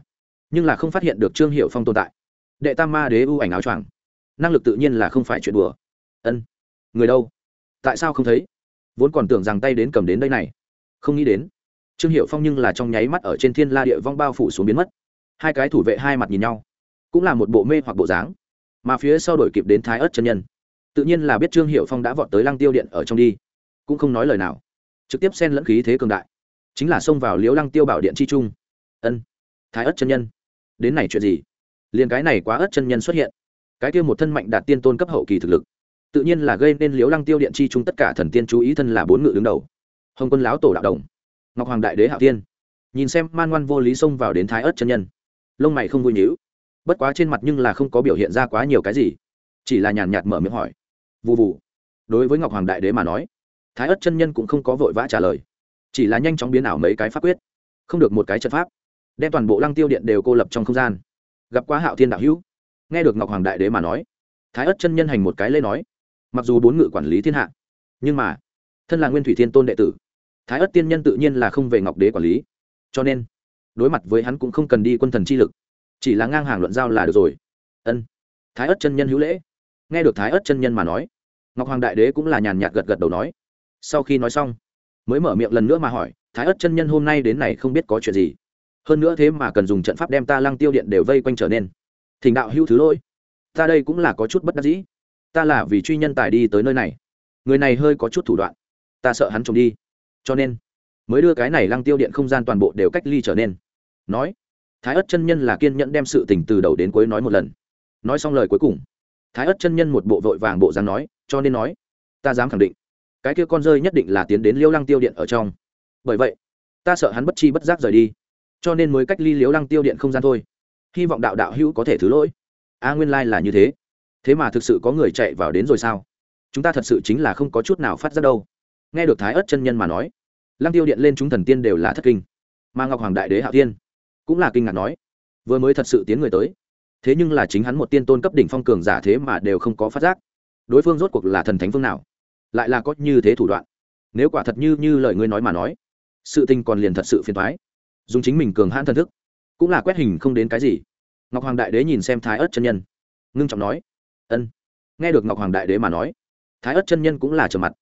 nhưng là không phát hiện được trương hiệu phong tồn tại. Đệ tam ma đế ưu ảnh áo choàng, năng lực tự nhiên là không phải chuyện đùa. Ân, người đâu? Tại sao không thấy? Vốn còn tưởng rằng tay đến cầm đến đây này. Không nghĩ đến, trương hiệu phong nhưng là trong nháy mắt ở trên thiên la địa vong bao phủ xuống biến mất. Hai cái thủ vệ hai mặt nhìn nhau, cũng là một bộ mê hoặc bộ dáng, mà phía sau đổi kịp đến thái ớt chân nhân tự nhiên là biết trương hiệu phong đã vọt tới lăng tiêu điện ở trong đi. Cũng không nói lời nào. Trực tiếp xen lẫn khí thế cường đại. Chính là xông vào liễu lăng tiêu bảo điện chi trung. Ân, thái ất chân nhân. Đến này chuyện gì? Liền cái này quá ất chân nhân xuất hiện. Cái kia một thân mạnh đạt tiên tôn cấp hậu kỳ thực lực. Tự nhiên là gây nên liễu lăng tiêu điện chi trung tất cả thần tiên chú ý thân là bốn ngự đứng đầu. Hồng quân láo tổ đạo đồng, ngọc hoàng đại đế hạo tiên nhìn xem man ngoan vô lý xông vào đến thái ớt chân nhân. Lông mày không vui nhíu. Bất quá trên mặt nhưng là không có biểu hiện ra quá nhiều cái gì. Chỉ là nhàn nhạt mở miệng hỏi vụ vụ đối với ngọc hoàng đại đế mà nói, thái ớt chân nhân cũng không có vội vã trả lời, chỉ là nhanh chóng biến ảo mấy cái pháp quyết, không được một cái trận pháp, đem toàn bộ lăng tiêu điện đều cô lập trong không gian. Gặp quá hạo thiên đạo hữu, nghe được ngọc hoàng đại đế mà nói, thái ất chân nhân hành một cái lê nói, mặc dù bốn ngự quản lý thiên hạ, nhưng mà, thân là nguyên thủy thiên tôn đệ tử, thái ất tiên nhân tự nhiên là không về ngọc đế quản lý. Cho nên, đối mặt với hắn cũng không cần đi quân thần chi lực, chỉ là ngang hàng luận giao là được rồi. Ân, thái ất chân nhân hữu lễ nghe được thái ất chân nhân mà nói, ngọc hoàng đại đế cũng là nhàn nhạt gật gật đầu nói. Sau khi nói xong, mới mở miệng lần nữa mà hỏi, thái ất chân nhân hôm nay đến này không biết có chuyện gì? Hơn nữa thế mà cần dùng trận pháp đem ta lăng tiêu điện đều vây quanh trở nên. Thỉnh đạo hữu thứ lỗi. Ta đây cũng là có chút bất đắc dĩ. Ta là vì truy nhân tài đi tới nơi này. Người này hơi có chút thủ đoạn. Ta sợ hắn trộm đi. Cho nên, mới đưa cái này lăng tiêu điện không gian toàn bộ đều cách ly trở nên. Nói, thái ất chân nhân là kiên nhẫn đem sự tình từ đầu đến cuối nói một lần. Nói xong lời cuối cùng thái ất chân nhân một bộ vội vàng bộ dáng nói, cho nên nói, ta dám khẳng định, cái kia con rơi nhất định là tiến đến liêu lăng tiêu điện ở trong. Bởi vậy, ta sợ hắn bất chi bất giác rời đi, cho nên mới cách ly liêu lăng tiêu điện không gian thôi. Hy vọng đạo đạo hữu có thể thứ lỗi. A nguyên lai là như thế. Thế mà thực sự có người chạy vào đến rồi sao? Chúng ta thật sự chính là không có chút nào phát ra đâu. Nghe được thái ớt chân nhân mà nói, lăng tiêu điện lên chúng thần tiên đều là thất kinh. Mà ngọc hoàng đại đế hạ tiên cũng là kinh ngạc nói, vừa mới thật sự tiến người tới thế nhưng là chính hắn một tiên tôn cấp đỉnh phong cường giả thế mà đều không có phát giác. Đối phương rốt cuộc là thần thánh phương nào? Lại là có như thế thủ đoạn? Nếu quả thật như như lời ngươi nói mà nói, sự tình còn liền thật sự phiền thoái dùng chính mình cường hãn thần thức, cũng là quét hình không đến cái gì. Ngọc hoàng đại đế nhìn xem thái ớt chân nhân, ngưng trọng nói, ân. Nghe được ngọc hoàng đại đế mà nói, thái ớt chân nhân cũng là trở mặt.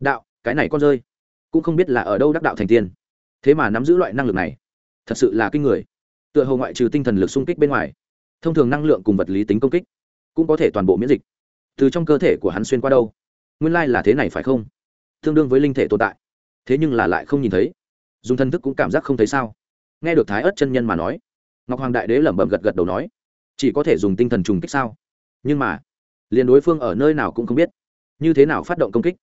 Đạo, cái này con rơi, cũng không biết là ở đâu đắc đạo thành tiên. Thế mà nắm giữ loại năng lực này, thật sự là kinh người. Tựa hồ ngoại trừ tinh thần lực xung kích bên ngoài thông thường năng lượng cùng vật lý tính công kích cũng có thể toàn bộ miễn dịch. Từ trong cơ thể của hắn xuyên qua đâu? Nguyên lai là thế này phải không? Tương đương với linh thể tồn tại. Thế nhưng là lại không nhìn thấy. Dùng thân thức cũng cảm giác không thấy sao? Nghe được thái ớt chân nhân mà nói, ngọc hoàng đại đế lẩm bẩm gật gật đầu nói, chỉ có thể dùng tinh thần trùng kích sao? Nhưng mà, liền đối phương ở nơi nào cũng không biết. Như thế nào phát động công kích?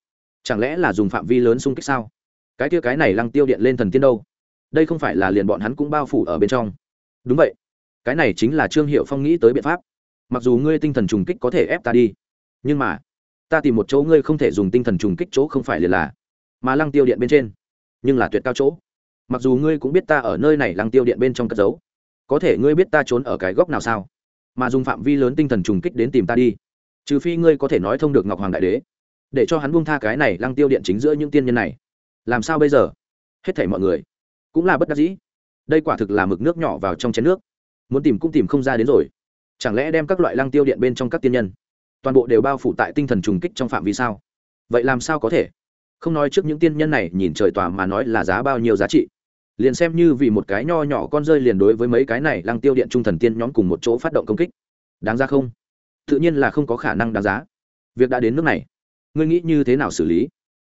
Chẳng lẽ là dùng phạm vi lớn xung kích sao? Cái kia cái này lăng tiêu điện lên thần tiên đâu? Đây không phải là liền bọn hắn cũng bao phủ ở bên trong. Đúng vậy cái này chính là trương hiệu phong nghĩ tới biện pháp. Mặc dù ngươi tinh thần trùng kích có thể ép ta đi, nhưng mà, ta tìm một chỗ ngươi không thể dùng tinh thần trùng kích chỗ không phải liền là, mà lăng tiêu điện bên trên, nhưng là tuyệt cao chỗ. Mặc dù ngươi cũng biết ta ở nơi này lăng tiêu điện bên trong cất giấu, có thể ngươi biết ta trốn ở cái góc nào sao? Mà dùng phạm vi lớn tinh thần trùng kích đến tìm ta đi, trừ phi ngươi có thể nói thông được ngọc hoàng đại đế, để cho hắn buông tha cái này lăng tiêu điện chính giữa những tiên nhân này. Làm sao bây giờ? Hết thảy mọi người, cũng là bất đắc dĩ. Đây quả thực là mực nước nhỏ vào trong chén nước muốn tìm cũng tìm không ra đến rồi. Chẳng lẽ đem các loại lăng tiêu điện bên trong các tiên nhân, toàn bộ đều bao phủ tại tinh thần trùng kích trong phạm vi sao? Vậy làm sao có thể? Không nói trước những tiên nhân này nhìn trời tòa mà nói là giá bao nhiêu giá trị. Liền xem như vì một cái nho nhỏ con rơi liền đối với mấy cái này lăng tiêu điện trung thần tiên nhóm cùng một chỗ phát động công kích. Đáng ra không? Tự nhiên là không có khả năng đáng giá. Việc đã đến nước này, ngươi nghĩ như thế nào xử lý?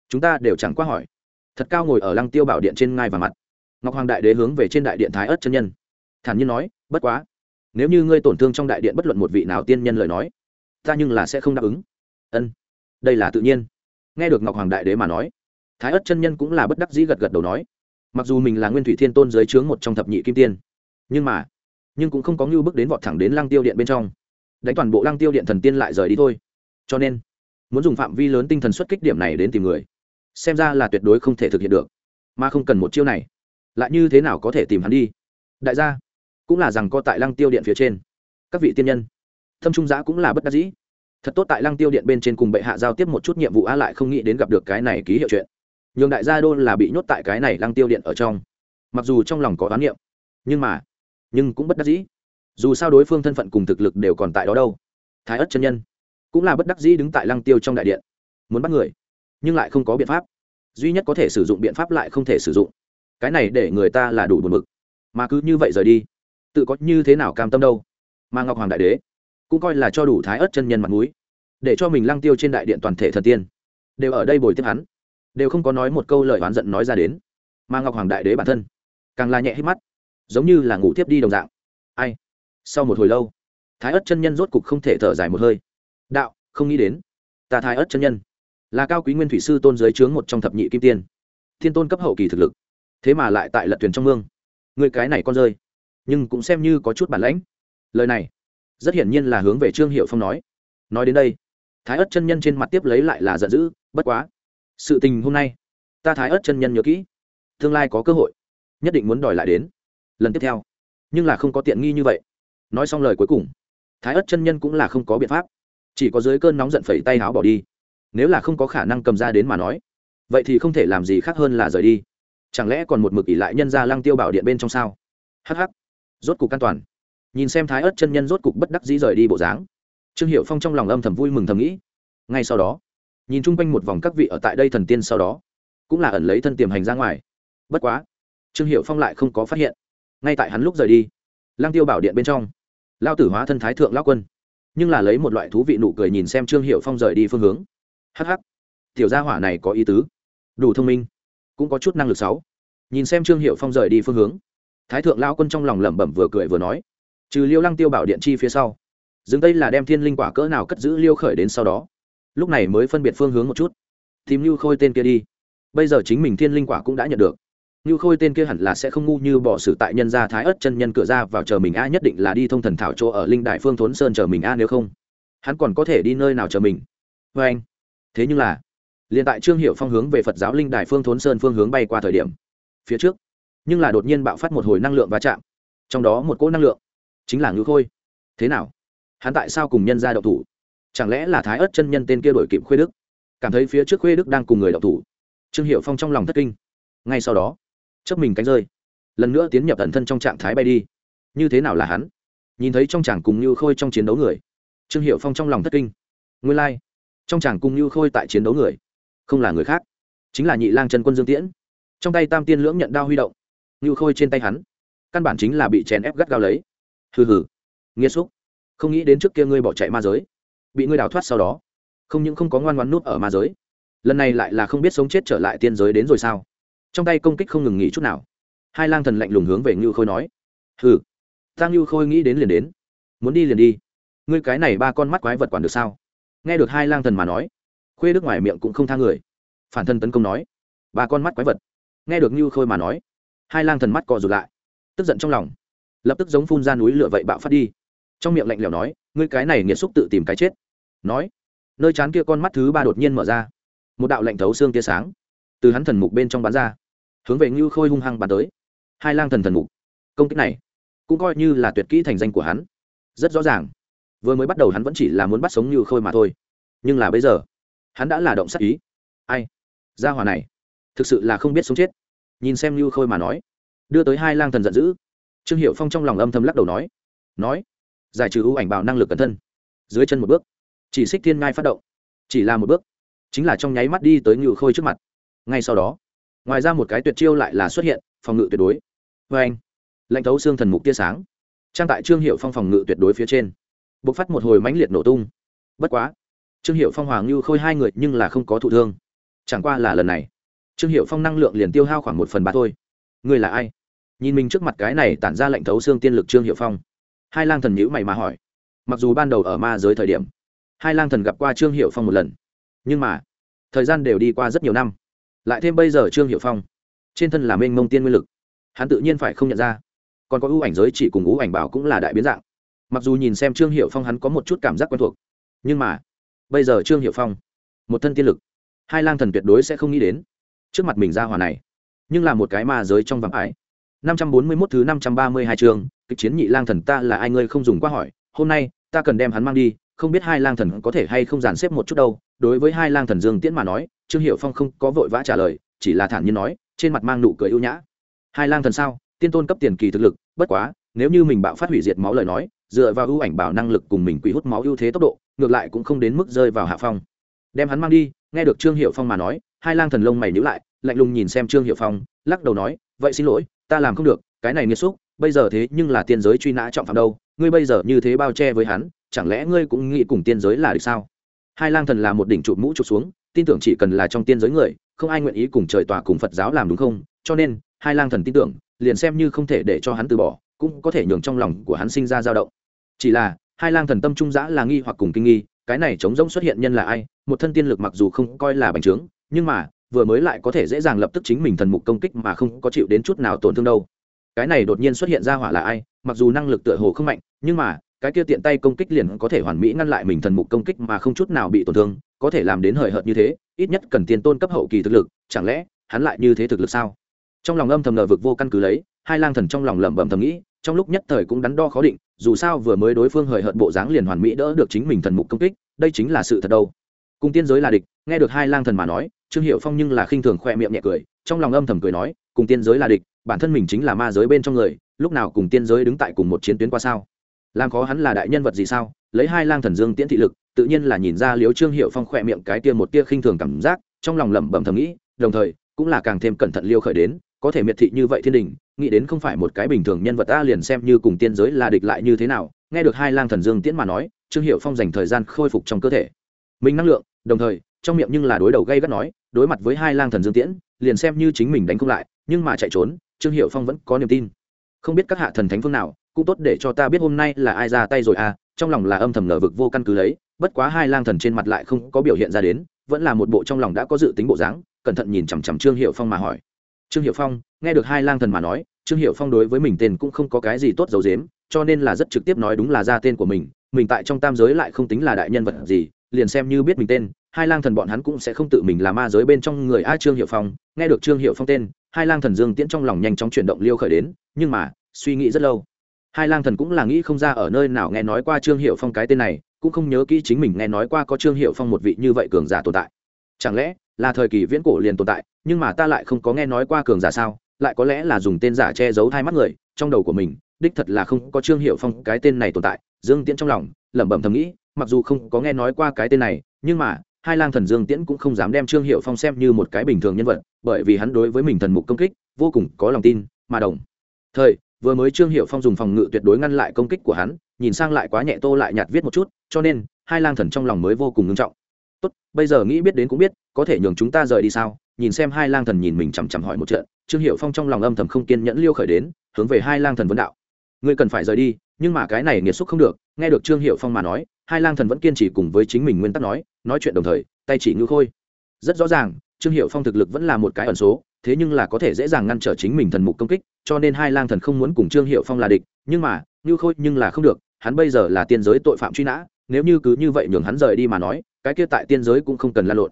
Chúng ta đều chẳng qua hỏi. Thật cao ngồi ở lăng tiêu bảo điện trên ngai và mặt. Ngọc hoàng đại đế hướng về trên đại điện thái ất chân nhân. Thản nhiên nói bất quá, nếu như ngươi tổn thương trong đại điện bất luận một vị nào tiên nhân lời nói, ta nhưng là sẽ không đáp ứng. Ân, đây là tự nhiên. Nghe được ngọc hoàng đại đế mà nói, thái ất chân nhân cũng là bất đắc dĩ gật gật đầu nói, mặc dù mình là nguyên thủy thiên tôn dưới trướng một trong thập nhị kim tiên, nhưng mà, nhưng cũng không có ngưu bước đến vọt thẳng đến lăng tiêu điện bên trong. Đánh toàn bộ lăng tiêu điện thần tiên lại rời đi thôi. Cho nên, muốn dùng phạm vi lớn tinh thần xuất kích điểm này đến tìm người, xem ra là tuyệt đối không thể thực hiện được, mà không cần một chiêu này, lại như thế nào có thể tìm hắn đi? Đại gia cũng là rằng co tại lăng tiêu điện phía trên. Các vị tiên nhân, thâm trung giã cũng là bất đắc dĩ. Thật tốt tại lăng tiêu điện bên trên cùng bệ hạ giao tiếp một chút nhiệm vụ a lại không nghĩ đến gặp được cái này ký hiệu chuyện. Nhường đại gia đô là bị nhốt tại cái này lăng tiêu điện ở trong. Mặc dù trong lòng có oán niệm, nhưng mà, nhưng cũng bất đắc dĩ. Dù sao đối phương thân phận cùng thực lực đều còn tại đó đâu. Thái ất chân nhân, cũng là bất đắc dĩ đứng tại lăng tiêu trong đại điện, muốn bắt người, nhưng lại không có biện pháp. Duy nhất có thể sử dụng biện pháp lại không thể sử dụng. Cái này để người ta là đủ buồn mực mà cứ như vậy rời đi tự có như thế nào cam tâm đâu. Mà ngọc hoàng đại đế cũng coi là cho đủ thái ớt chân nhân mặt mũi, để cho mình lăng tiêu trên đại điện toàn thể thần tiên đều ở đây bồi tiếp hắn, đều không có nói một câu lời oán giận nói ra đến. Mà ngọc hoàng đại đế bản thân càng là nhẹ hết mắt, giống như là ngủ tiếp đi đồng dạng. Ai? Sau một hồi lâu, thái ớt chân nhân rốt cục không thể thở dài một hơi. Đạo, không nghĩ đến, ta thái ớt chân nhân là cao quý nguyên thủy sư tôn giới chướng một trong thập nhị kim tiên, thiên tôn cấp hậu kỳ thực lực, thế mà lại tại lật thuyền trong mương. Người cái này con rơi nhưng cũng xem như có chút bản lãnh. Lời này, rất hiển nhiên là hướng về trương hiệu phong nói. Nói đến đây, thái ớt chân nhân trên mặt tiếp lấy lại là giận dữ, bất quá. Sự tình hôm nay, ta thái ớt chân nhân nhớ kỹ. Tương lai có cơ hội, nhất định muốn đòi lại đến. Lần tiếp theo, nhưng là không có tiện nghi như vậy. Nói xong lời cuối cùng, thái ớt chân nhân cũng là không có biện pháp. Chỉ có dưới cơn nóng giận phẩy tay áo bỏ đi. Nếu là không có khả năng cầm ra đến mà nói, vậy thì không thể làm gì khác hơn là rời đi. Chẳng lẽ còn một mực ỷ lại nhân ra lăng tiêu bảo điện bên trong sao? Hh rốt cục an toàn. Nhìn xem thái ớt chân nhân rốt cục bất đắc dĩ rời đi bộ dáng, trương hiệu phong trong lòng âm thầm vui mừng thầm nghĩ. Ngay sau đó, nhìn chung quanh một vòng các vị ở tại đây thần tiên sau đó, cũng là ẩn lấy thân tiềm hành ra ngoài. Bất quá, trương hiệu phong lại không có phát hiện. Ngay tại hắn lúc rời đi lang tiêu bảo điện bên trong, lao tử hóa thân thái thượng lao quân, nhưng là lấy một loại thú vị nụ cười nhìn xem trương hiệu phong rời đi phương hướng. Hh tiểu gia hỏa này có ý tứ. Đủ thông minh, cũng có chút năng lực sáu nhìn xem trương hiệu phong rời đi phương hướng thái thượng lao quân trong lòng lẩm bẩm vừa cười vừa nói, trừ liêu lăng tiêu bảo điện chi phía sau dừng tây là đem thiên linh quả cỡ nào cất giữ liêu khởi đến sau đó, lúc này mới phân biệt phương hướng một chút. Tìm lưu khôi tên kia đi, bây giờ chính mình thiên linh quả cũng đã nhận được. Lưu khôi tên kia hẳn là sẽ không ngu như bỏ sử tại nhân gia thái ớt chân nhân cửa ra vào chờ mình a, nhất định là đi thông thần thảo chỗ ở linh đại phương thốn sơn chờ mình a, nếu không, hắn còn có thể đi nơi nào chờ mình? Vê anh, thế nhưng là, liền tại trương hiệu phong hướng về phật giáo linh Đại phương thốn sơn phương hướng bay qua thời điểm, phía trước nhưng là đột nhiên bạo phát một hồi năng lượng va chạm. Trong đó một cỗ năng lượng chính là ngữ khôi. Thế nào? Hắn tại sao cùng nhân ra đậu thủ? Chẳng lẽ là thái ớt chân nhân tên kia đổi kịp khuê đức? Cảm thấy phía trước khuê đức đang cùng người đậu thủ. Trương hiệu phong trong lòng thất kinh. Ngay sau đó chấp mình cánh rơi. Lần nữa tiến nhập ẩn thân trong trạng thái bay đi. Như thế nào là hắn? Nhìn thấy trong chàng cùng như khôi trong chiến đấu người, trương hiệu phong trong lòng thất kinh. Nguyên lai、like. trong chàng cùng như khôi tại chiến đấu người không là người khác, chính là nhị lang trần quân dương tiễn. Trong tay tam tiên lưỡng nhận đao huy động như khôi trên tay hắn. Căn bản chính là bị chèn ép gắt gao lấy. Hừ hừ. Nghiêm xúc. Không nghĩ đến trước kia ngươi bỏ chạy ma giới. Bị ngươi đào thoát sau đó. Không những không có ngoan ngoan nút ở ma giới, lần này lại là không biết sống chết trở lại tiên giới đến rồi sao? Trong tay công kích không ngừng nghỉ chút nào. Hai lang thần lạnh lùng hướng về ngưu khôi nói. Hừ. Ta ngưu khôi nghĩ đến liền đến. Muốn đi liền đi. Ngươi cái này ba con mắt quái vật quản được sao? Nghe được hai lang thần mà nói, khuê đức ngoài miệng cũng không tha người. Phản thân tấn công nói. Ba con mắt quái vật. Nghe được như khôi mà nói hai lang thần mắt co rụt lại. Tức giận trong lòng. Lập tức giống phun ra núi lửa vậy bạo phát đi. Trong miệng lạnh lẽo nói, ngươi cái này nghiệt xúc tự tìm cái chết. Nói, nơi chán kia con mắt thứ ba đột nhiên mở ra. Một đạo lạnh thấu xương tia sáng từ hắn thần mục bên trong bán ra, hướng về ngưu khôi hung hăng bắn tới. Hai lang thần thần mục. Công kích này cũng coi như là tuyệt kỹ thành danh của hắn. Rất rõ ràng, vừa mới bắt đầu hắn vẫn chỉ là muốn bắt sống như khôi mà thôi. Nhưng là bây giờ, hắn đã là động sắc ý. Ai? Gia hòa này, thực sự là không biết sống chết nhìn xem lưu khôi mà nói. Đưa tới hai lang thần giận dữ. Trương hiệu phong trong lòng âm thầm lắc đầu nói. Nói, giải trừ ưu ảnh bảo năng lực cẩn thân. Dưới chân một bước. Chỉ xích thiên ngai phát động. Chỉ là một bước. Chính là trong nháy mắt đi tới ngự khôi trước mặt. Ngay sau đó, ngoài ra một cái tuyệt chiêu lại là xuất hiện, phòng ngự tuyệt đối. Vê anh, lãnh thấu xương thần mục tia sáng. Trang tại trương hiệu phong phòng ngự tuyệt đối phía trên. B ộ c phát một hồi mãnh liệt nổ tung. Bất quá, trương hiệu phong hoàng như khôi hai người nhưng là không có thụ thương. Chẳng qua là lần này trương hiệu phong năng lượng liền tiêu hao khoảng một phần ba thôi. Ngươi là ai? Nhìn mình trước mặt cái này tản ra lệnh thấu xương tiên lực trương hiệu phong. Hai lang thần nhữ mày mà hỏi. Mặc dù ban đầu ở ma giới thời điểm, hai lang thần gặp qua trương hiệu phong một lần, nhưng mà thời gian đều đi qua rất nhiều năm. Lại thêm bây giờ trương hiệu phong, trên thân là mênh mông tiên nguyên lực, hắn tự nhiên phải không nhận ra. Còn có ưu ảnh giới chỉ cùng ưu ảnh bảo cũng là đại biến dạng. Mặc dù nhìn xem trương hiệu phong hắn có một chút cảm giác quen thuộc, nhưng mà bây giờ trương hiệu phong, một thân tiên lực, hai lang thần tuyệt đối sẽ không nghĩ đến trước mặt mình ra hòa này. Nhưng là một cái ma giới trong vàng ải. năm trăm bốn mươi 541 thứ năm trăm ba mươi hai chương, kịch chiến nhị lang thần ta là ai ngươi không dùng qua hỏi, hôm nay, ta cần đem hắn mang đi, không biết hai lang thần có thể hay không dàn xếp một chút đâu. Đối với hai lang thần dương tiễn mà nói, trương hiệu phong không có vội vã trả lời, chỉ là thản nhiên nói, trên mặt mang nụ cười ưu nhã. Hai lang thần sao? Tiên tôn cấp tiền kỳ thực lực, bất quá, nếu như mình bạo phát hủy diệt máu lời nói, dựa vào ưu ảnh bảo năng lực cùng mình quỷ hút máu ưu thế tốc độ, ngược lại cũng không đến mức rơi vào hạ phong. Đem hắn mang đi, nghe được trương hiệu phong mà nói, hai lang thần lông mày nhữ lại lạnh lùng nhìn xem trương hiệu phong, lắc đầu nói, vậy xin lỗi, ta làm không được, cái này nghiêm xúc bây giờ thế nhưng là tiên giới truy nã trọng phạm đâu, ngươi bây giờ như thế bao che với hắn, chẳng lẽ ngươi cũng nghĩ cùng tiên giới là được sao? Hai lang thần là một đỉnh trụ mũ trụ xuống, tin tưởng chỉ cần là trong tiên giới người, không ai nguyện ý cùng trời tòa cùng phật giáo làm đúng không? Cho nên, hai lang thần tin tưởng, liền xem như không thể để cho hắn từ bỏ, cũng có thể nhường trong lòng của hắn sinh ra dao động. Chỉ là, hai lang thần tâm trung giã là nghi hoặc cùng kinh nghi, cái này chống rỗng xuất hiện nhân là ai? Một thân tiên lực mặc dù không coi là bành trướng, nhưng mà vừa mới lại có thể dễ dàng lập tức chính mình thần mục công kích mà không có chịu đến chút nào tổn thương đâu. Cái này đột nhiên xuất hiện ra hỏa là ai? Mặc dù năng lực tựa hồ không mạnh, nhưng mà, cái kia tiện tay công kích liền có thể hoàn mỹ ngăn lại mình thần mục công kích mà không chút nào bị tổn thương, có thể làm đến hời hợt như thế, ít nhất cần tiền tôn cấp hậu kỳ thực lực, chẳng lẽ, hắn lại như thế thực lực sao? Trong lòng âm thầm ngờ vực vô căn cứ lấy, hai lang thần trong lòng lẩm bẩm thầm nghĩ, trong lúc nhất thời cũng đắn đo khó định, dù sao vừa mới đối phương hời hợt bộ dáng liền hoàn mỹ đỡ được chính mình thần mục công kích, đây chính là sự thật đâu. Cùng tiên giới là địch, nghe được hai lang thần mà nói trương hiệu phong nhưng là khinh thường khoe miệng nhẹ cười, trong lòng âm thầm cười nói, cùng tiên giới là địch, bản thân mình chính là ma giới bên trong người, lúc nào cùng tiên giới đứng tại cùng một chiến tuyến qua sao? Làm khó hắn là đại nhân vật gì sao? Lấy hai lang thần dương tiễn thị lực, tự nhiên là nhìn ra liếu trương hiệu phong khoe miệng cái tia một tia khinh thường cảm giác, trong lòng lẩm bẩm thầm nghĩ, đồng thời, cũng là càng thêm cẩn thận liêu khởi đến, có thể miệt thị như vậy thiên đình, nghĩ đến không phải một cái bình thường nhân vật ta liền xem như cùng tiên giới là địch lại như thế nào, nghe được hai lang thần dương tiễn mà nói, trương hiệu phong dành thời gian khôi phục trong cơ thể. Mình năng lượng, đồng thời trong miệng nhưng là đối đầu gây gắt nói, đối mặt với hai lang thần dương tiễn, liền xem như chính mình đánh không lại, nhưng mà chạy trốn, trương hiệu phong vẫn có niềm tin. Không biết các hạ thần thánh phương nào, cũng tốt để cho ta biết hôm nay là ai ra tay rồi à trong lòng là âm thầm ngờ vực vô căn cứ lấy, bất quá hai lang thần trên mặt lại không có biểu hiện ra đến, vẫn là một bộ trong lòng đã có dự tính bộ dáng, cẩn thận nhìn chằm chằm trương hiệu phong mà hỏi. Trương hiệu phong, nghe được hai lang thần mà nói, trương hiệu phong đối với mình tên cũng không có cái gì tốt dấu dếm cho nên là rất trực tiếp nói đúng là ra tên của mình mình tại trong tam giới lại không tính là đại nhân vật gì, liền xem như biết mình tên hai lang thần bọn hắn cũng sẽ không tự mình là ma giới bên trong người. A, trương hiệu phong, nghe được trương hiệu phong tên, hai lang thần dương tiễn trong lòng nhanh chóng chuyển động liêu khởi đến, nhưng mà, suy nghĩ rất lâu. Hai lang thần cũng là nghĩ không ra ở nơi nào nghe nói qua trương hiệu phong cái tên này, cũng không nhớ kỹ chính mình nghe nói qua có trương hiệu phong một vị như vậy cường giả tồn tại. Chẳng lẽ là thời kỳ viễn cổ liền tồn tại, nhưng mà ta lại không có nghe nói qua cường giả sao? Lại có lẽ là dùng tên giả che giấu hai mắt người, trong đầu của mình, đích thật là không có trương hiệu phong cái tên này tồn tại. Dương tiễn trong lòng lẩm bẩm thầm nghĩ, mặc dù không có nghe nói qua cái tên này, nhưng mà hai lang thần dương tiễn cũng không dám đem trương hiệu phong xem như một cái bình thường nhân vật, bởi vì hắn đối với mình thần mục công kích vô cùng có lòng tin, mà đồng thời, vừa mới trương hiệu phong dùng phòng ngự tuyệt đối ngăn lại công kích của hắn, nhìn sang lại quá nhẹ tô lại nhạt viết một chút, cho nên, hai lang thần trong lòng mới vô cùng ngưng trọng. Tốt, bây giờ nghĩ biết đến cũng biết, có thể nhường chúng ta rời đi sao? Nhìn xem hai lang thần nhìn mình chằm chằm hỏi một trận, trương hiệu phong trong lòng âm thầm không kiên nhẫn liêu khởi đến, hướng về hai lang thần vấn đạo. Ngươi cần phải rời đi, nhưng mà cái này nghiệt xúc không được. Nghe được trương hiệu phong mà nói hai lang thần vẫn kiên trì cùng với chính mình nguyên tắc nói nói chuyện đồng thời, tay chỉ ngư khôi. Rất rõ ràng, trương hiệu phong thực lực vẫn là một cái ẩn số, thế nhưng là có thể dễ dàng ngăn trở chính mình thần mục công kích, cho nên hai lang thần không muốn cùng trương hiệu phong là địch, nhưng mà ngư khôi nhưng là không được, hắn bây giờ là tiên giới tội phạm truy nã, nếu như cứ như vậy nhường hắn rời đi mà nói, cái kia tại tiên giới cũng không cần lan lộn.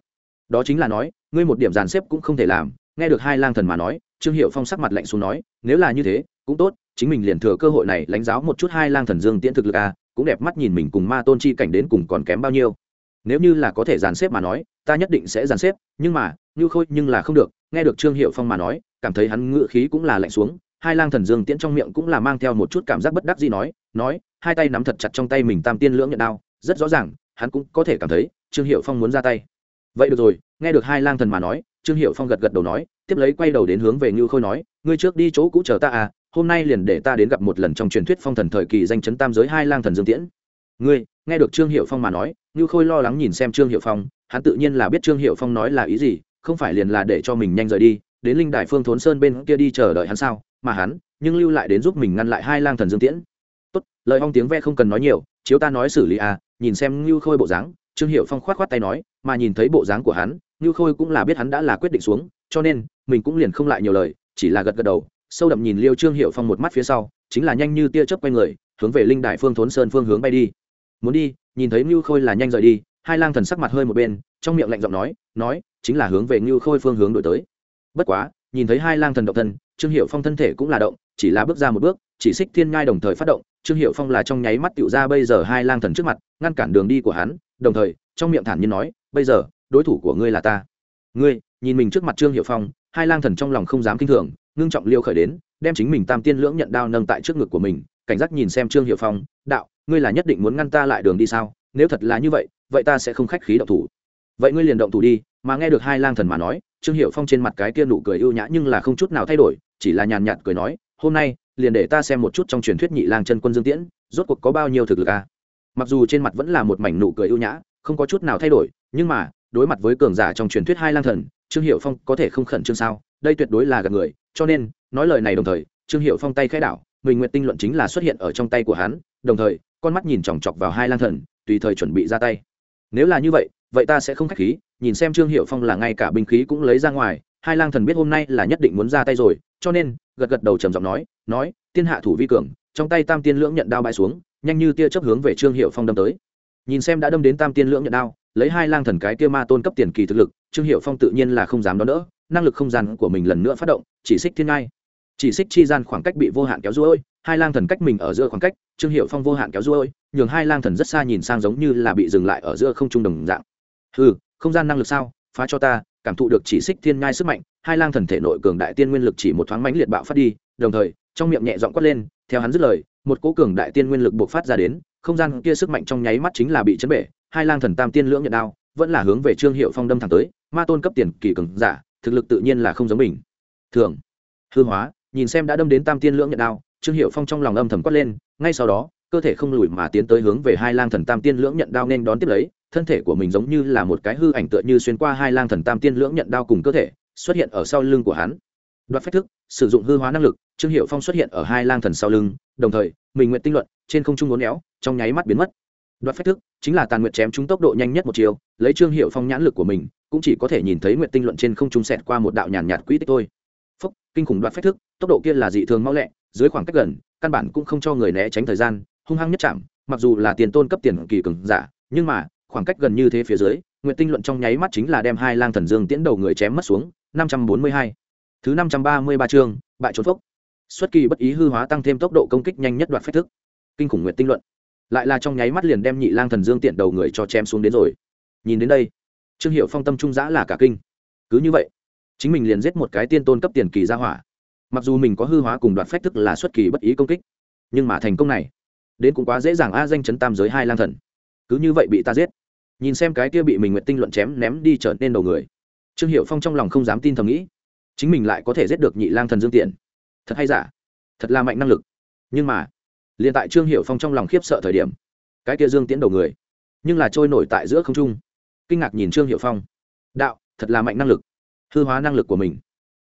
Đó chính là nói, ngươi một điểm dàn xếp cũng không thể làm, nghe được hai lang thần mà nói, trương hiệu phong sắc mặt lạnh xuống nói, nếu là như thế, cũng tốt, chính mình liền thừa cơ hội này lãnh giáo một chút hai lang thần dương tiễn thực lực à cũng đẹp mắt nhìn mình cùng ma tôn chi cảnh đến cùng còn kém bao nhiêu. Nếu như là có thể dàn xếp mà nói, ta nhất định sẽ dàn xếp, nhưng mà, như khôi nhưng là không được, nghe được trương hiệu phong mà nói, cảm thấy hắn ngự khí cũng là lạnh xuống, hai lang thần dương tiễn trong miệng cũng là mang theo một chút cảm giác bất đắc gì nói nói, hai tay nắm thật chặt trong tay mình tam tiên lưỡng nhận đao, rất rõ ràng, hắn cũng có thể cảm thấy, trương hiệu phong muốn ra tay. Vậy được rồi, nghe được hai lang thần mà nói, trương hiệu phong gật gật đầu nói, tiếp lấy quay đầu đến hướng về như khôi nói, ngươi trước đi chỗ cũ chờ ta à hôm nay liền để ta đến gặp một lần trong truyền thuyết phong thần thời kỳ danh chấn tam giới hai lang thần dương tiễn. Ngươi, nghe được trương hiệu phong mà nói như khôi lo lắng nhìn xem trương hiệu phong, hắn tự nhiên là biết trương hiệu phong nói là ý gì, không phải liền là để cho mình nhanh rời đi, đến linh đài phương thốn sơn bên kia đi chờ đợi hắn sao, mà hắn, nhưng lưu lại đến giúp mình ngăn lại hai lang thần dương tiễn. Tốt, lời hong tiếng ve không cần nói nhiều, chiếu ta nói xử lý à nhìn xem như khôi bộ dáng, trương hiệu phong khoát khoát tay nói, mà nhìn thấy bộ dáng của hắn như khôi cũng là biết hắn đã là quyết định xuống, cho nên, mình cũng liền không lại nhiều lời, chỉ là gật gật đầu sâu đậm nhìn liêu trương hiệu phong một mắt phía sau, chính là nhanh như tia chớp quay người, hướng về linh đại phương thốn sơn phương hướng bay đi. Muốn đi, nhìn thấy ngưu khôi là nhanh rời đi. Hai lang thần sắc mặt hơi một bên, trong miệng lạnh giọng nói nói, chính là hướng về ngưu khôi phương hướng đổi tới. Bất quá, nhìn thấy hai lang thần động thân, trương hiệu phong thân thể cũng là động, chỉ là bước ra một bước, chỉ xích thiên ngai đồng thời phát động, trương hiệu phong là trong nháy mắt tựu ra bây giờ hai lang thần trước mặt, ngăn cản đường đi của hắn, đồng thời, trong miệng thản nhiên nói, bây giờ, đối thủ của ngươi là ta. Ngươi? Nhìn mình trước mặt trương hiệu phong, hai lang thần trong lòng không dám kinh thường ngưng trọng liêu khởi đến, đem chính mình tam tiên lưỡng nhận đao nâng tại trước ngực của mình, cảnh giác nhìn xem trương hiệu phong, đạo, ngươi là nhất định muốn ngăn ta lại đường đi sao? Nếu thật là như vậy vậy ta sẽ không khách khí động thủ. Vậy ngươi liền động thủ đi. Mà nghe được hai lang thần mà nói, trương hiệu phong trên mặt cái kia nụ cười ưu nhã nhưng là không chút nào thay đổi, chỉ là nhàn nhạt cười nói, hôm nay, liền để ta xem một chút trong truyền thuyết nhị lang chân quân dương tiễn, rốt cuộc có bao nhiêu thực lực à mặc dù trên mặt vẫn là một mảnh nụ cười ưu nhã, không có chút nào thay đổi, nhưng mà, đối mặt với cường giả trong truyền thuyết hai lang thần, trương hiệu phong có thể không khẩn trương sao? Đây tuyệt đối là gặp người cho nên, nói lời này đồng thời, trương hiệu phong tay khai đảo mình nguyện tinh luận chính là xuất hiện ở trong tay của hắn, đồng thời, con mắt nhìn chòng chọc vào hai lang thần, tùy thời chuẩn bị ra tay. Nếu là như vậy vậy ta sẽ không khách khí, nhìn xem trương hiệu phong là ngay cả binh khí cũng lấy ra ngoài, hai lang thần biết hôm nay là nhất định muốn ra tay rồi, cho nên, gật gật đầu trầm giọng nói nói, tiên hạ thủ vi cường, trong tay tam tiên lưỡng nhận đao bãi xuống, nhanh như tia chấp hướng về trương hiệu phong đâm tới. Nhìn xem đã đâm đến tam tiên lưỡng nhận đao, lấy hai lang thần cái kia ma tôn cấp tiền kỳ thực lực, trương hiệu phong tự nhiên là không dám đón đỡ năng lực không gian của mình lần nữa phát động, chỉ xích thiên ngai. Chỉ xích chi gian khoảng cách bị vô hạn kéo ruôi hai lang thần cách mình ở giữa khoảng cách, trương hiệu phong vô hạn kéo ruôi nhường hai lang thần rất xa nhìn sang giống như là bị dừng lại ở giữa không trung đồng dạng. Ừ không gian năng lực sao? Phá cho ta, cảm thụ được chỉ xích thiên ngai sức mạnh, hai lang thần thể nội cường đại tiên nguyên lực chỉ một thoáng mãnh liệt bạo phát đi, đồng thời, trong miệng nhẹ giọng quát lên, theo hắn dứt lời, một cỗ cường đại tiên nguyên lực buộc phát ra đến, không gian kia sức mạnh trong nháy mắt chính là bị chấn bể, hai lang thần tam tiên lưỡng nhận đao, vẫn là hướng về trương hiệu phong đâm thẳng tới, ma tôn cấp tiền kỳ cường giả thực lực tự nhiên là không giống mình. Thường, hư hóa, nhìn xem đã đâm đến tam tiên lưỡng nhận đao, trương hiệu phong trong lòng âm thầm quát lên, ngay sau đó, cơ thể không lùi mà tiến tới hướng về hai lang thần tam tiên lưỡng nhận đao nên đón tiếp lấy, thân thể của mình giống như là một cái hư ảnh tựa như xuyên qua hai lang thần tam tiên lưỡng nhận đao cùng cơ thể, xuất hiện ở sau lưng của hắn. Đoạt phách thức, sử dụng hư hóa năng lực, trương hiệu phong xuất hiện ở hai lang thần sau lưng, đồng thời, mình nguyện tinh luận, trên không trung ngốn éo, trong nháy mắt biến mất đoạt phách thức, chính là tàn nguyệt chém trúng tốc độ nhanh nhất một chiều, lấy trương hiệu phong nhãn lực của mình, cũng chỉ có thể nhìn thấy nguyện tinh luận trên không trung sẹt qua một đạo nhàn nhạt quỹ tích thôi. Phúc, kinh khủng đoạt phách thức, tốc độ kia là dị thường mau lẹ, dưới khoảng cách gần, căn bản cũng không cho người né tránh thời gian, hung hăng nhất chạm, mặc dù là tiền tôn cấp tiền kỳ cường giả, nhưng mà, khoảng cách gần như thế phía dưới nguyện tinh luận trong nháy mắt chính là đem hai lang thần dương tiễn đầu người chém mất xuống, năm trăm bốn mươi hai. Thứ năm trăm ba mươi ba chương, bại trốn phốc xuất kỳ bất ý hư hóa tăng thêm tốc độ công kích nhanh nhất đoạt phách thức. Kinh khủng nguyện tinh luận lại là trong nháy mắt liền đem nhị lang thần dương tiện đầu người cho chém xuống đến rồi. Nhìn đến đây, trương hiệu phong tâm trung giã là cả kinh. Cứ như vậy, chính mình liền giết một cái tiên tôn cấp tiền kỳ ra hỏa. Mặc dù mình có hư hóa cùng đoạt phách thức là xuất kỳ bất ý công kích, nhưng mà thành công này, đến cũng quá dễ dàng a danh chấn tam giới hai lang thần. Cứ như vậy bị ta giết. Nhìn xem cái kia bị mình nguyện tinh luận chém ném đi trở nên đầu người, trương hiệu phong trong lòng không dám tin thầm nghĩ, chính mình lại có thể giết được nhị lang thần dương tiện. Thật hay giả? Thật là mạnh năng lực. Nhưng mà liền tại trương hiệu phong trong lòng khiếp sợ thời điểm cái kia dương tiễn đầu người nhưng là trôi nổi tại giữa không trung kinh ngạc nhìn trương hiệu phong đạo thật là mạnh năng lực hư hóa năng lực của mình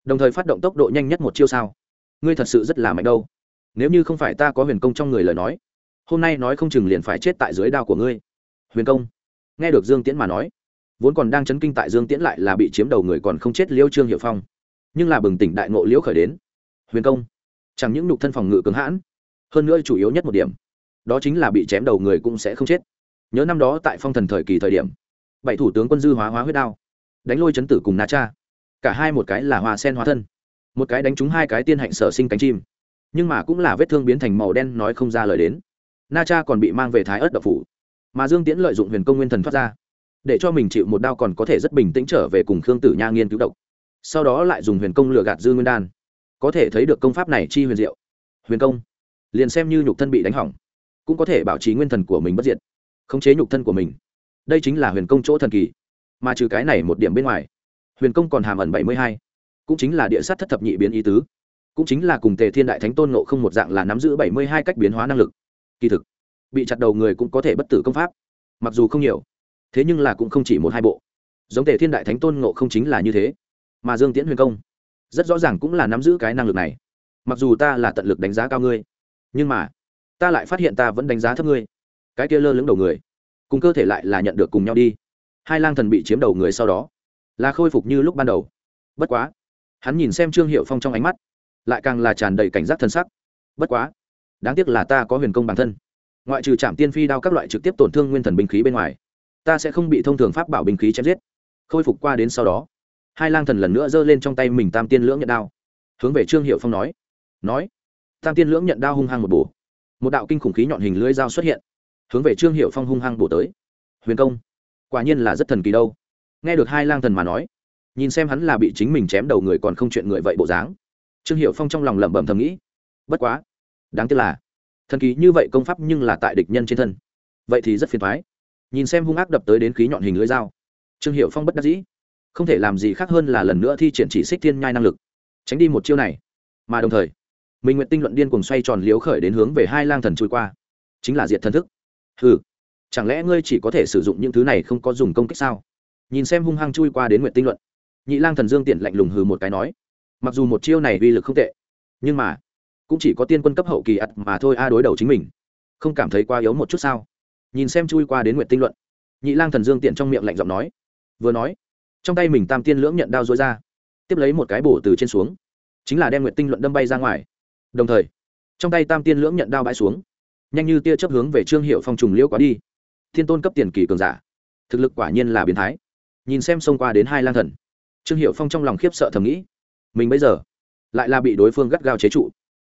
đồng thời phát động tốc độ nhanh nhất một chiêu sao ngươi thật sự rất là mạnh đâu nếu như không phải ta có huyền công trong người lời nói hôm nay nói không chừng liền phải chết tại dưới đao của ngươi huyền công nghe được dương tiễn mà nói vốn còn đang chấn kinh tại dương tiễn lại là bị chiếm đầu người còn không chết liêu trương hiệu phong nhưng là bừng tỉnh đại ngộ liễu khởi đến huyền công chẳng những nhục thân phòng ngự cứng hãn hơn nữa chủ yếu nhất một điểm, đó chính là bị chém đầu người cũng sẽ không chết. Nhớ năm đó tại phong thần thời kỳ thời điểm, bảy thủ tướng quân dư hóa hóa huyết đao, đánh lôi chấn tử cùng na cha. Cả hai một cái là hoa sen hóa thân, một cái đánh trúng hai cái tiên hạnh sở sinh cánh chim. Nhưng mà cũng là vết thương biến thành màu đen nói không ra lời đến. Na cha còn bị mang về thái ớt đập phủ, mà dương tiễn lợi dụng huyền công nguyên thần thoát ra, để cho mình chịu một đao còn có thể rất bình tĩnh trở về cùng khương tử nha nghiên cứu độc. Sau đó lại dùng huyền công lừa gạt dư nguyên đan. Có thể thấy được công pháp này chi huyền diệu. Huyền công liền xem như nhục thân bị đánh hỏng, cũng có thể bảo trì nguyên thần của mình bất diệt, khống chế nhục thân của mình. Đây chính là huyền công chỗ thần kỳ, mà trừ cái này một điểm bên ngoài, huyền công còn hàm ẩn bảy mươi hai, cũng chính là địa sát thất thập nhị biến ý tứ, cũng chính là cùng tề thiên đại thánh tôn nộ không một dạng là nắm giữ bảy mươi hai cách biến hóa năng lực. Kỳ thực, bị chặt đầu người cũng có thể bất tử công pháp, mặc dù không nhiều, thế nhưng là cũng không chỉ một hai bộ. Giống tề thiên đại thánh tôn nộ không chính là như thế, mà dương tiễn huyền công rất rõ ràng cũng là nắm giữ cái năng lực này, mặc dù ta là tận lực đánh giá cao ngươi nhưng mà, ta lại phát hiện ta vẫn đánh giá thấp ngươi. Cái kia lơ lửng đầu người, cùng cơ thể lại là nhận được cùng nhau đi. Hai lang thần bị chiếm đầu người sau đó, là khôi phục như lúc ban đầu. Bất quá, hắn nhìn xem trương hiệu phong trong ánh mắt, lại càng là tràn đầy cảnh giác thân sắc. Bất quá, đáng tiếc là ta có huyền công bản thân. Ngoại trừ trạm tiên phi đao các loại trực tiếp tổn thương nguyên thần binh khí bên ngoài, ta sẽ không bị thông thường pháp bảo binh khí chém giết. Khôi phục qua đến sau đó, hai lang thần lần nữa giơ lên trong tay mình tam tiên lưỡng nhận đao. Hướng về trương hiệu phong nói nói tam tiên lưỡng nhận đao hung hăng một bổ. Một đạo kinh khủng khí nhọn hình lưỡi dao xuất hiện, hướng về trương hiệu phong hung hăng bổ tới. Huyền công, quả nhiên là rất thần kỳ đâu. Nghe được hai lang thần mà nói, nhìn xem hắn là bị chính mình chém đầu người còn không chuyện người vậy bộ dáng, trương hiệu phong trong lòng lẩm bẩm thầm nghĩ, bất quá, đáng tiếc là, thần kỳ như vậy công pháp nhưng là tại địch nhân trên thân. Vậy thì rất phiền thoái nhìn xem hung ác đập tới đến khí nhọn hình lưỡi dao, trương hiệu phong bất đắc dĩ, không thể làm gì khác hơn là lần nữa thi triển chỉ xích thiên nhai năng lực, tránh đi một chiêu này. Mà đồng thời minh nguyện tinh luận điên cùng xoay tròn liếu khởi đến hướng về hai lang thần trôi qua. Chính là diệt thần thức. Ừ chẳng lẽ ngươi chỉ có thể sử dụng những thứ này không có dùng công kích sao? Nhìn xem hung hăng chui qua đến nguyện tinh luận, nhị lang thần dương tiện lạnh lùng hừ một cái nói, mặc dù một chiêu này uy lực không tệ, nhưng mà, cũng chỉ có tiên quân cấp hậu kỳ ắt mà thôi a đối đầu chính mình. Không cảm thấy quá yếu một chút sao? Nhìn xem chui qua đến nguyện tinh luận, nhị lang thần dương tiện trong miệng lạnh giọng nói, vừa nói, trong tay mình tam tiên lưỡng nhận đao dối ra, tiếp lấy một cái bổ từ trên xuống, chính là đem nguyện tinh luận đâm bay ra ngoài đồng thời, trong tay tam tiên lưỡng nhận đao bãi xuống. Nhanh như tia chấp hướng về trương hiệu phong trùng liễu quá đi. Thiên tôn cấp tiền kỳ cường giả. Thực lực quả nhiên là biến thái. Nhìn xem xông qua đến hai lang thần. Trương hiệu phong trong lòng khiếp sợ thầm nghĩ, mình bây giờ lại là bị đối phương gắt gao chế trụ.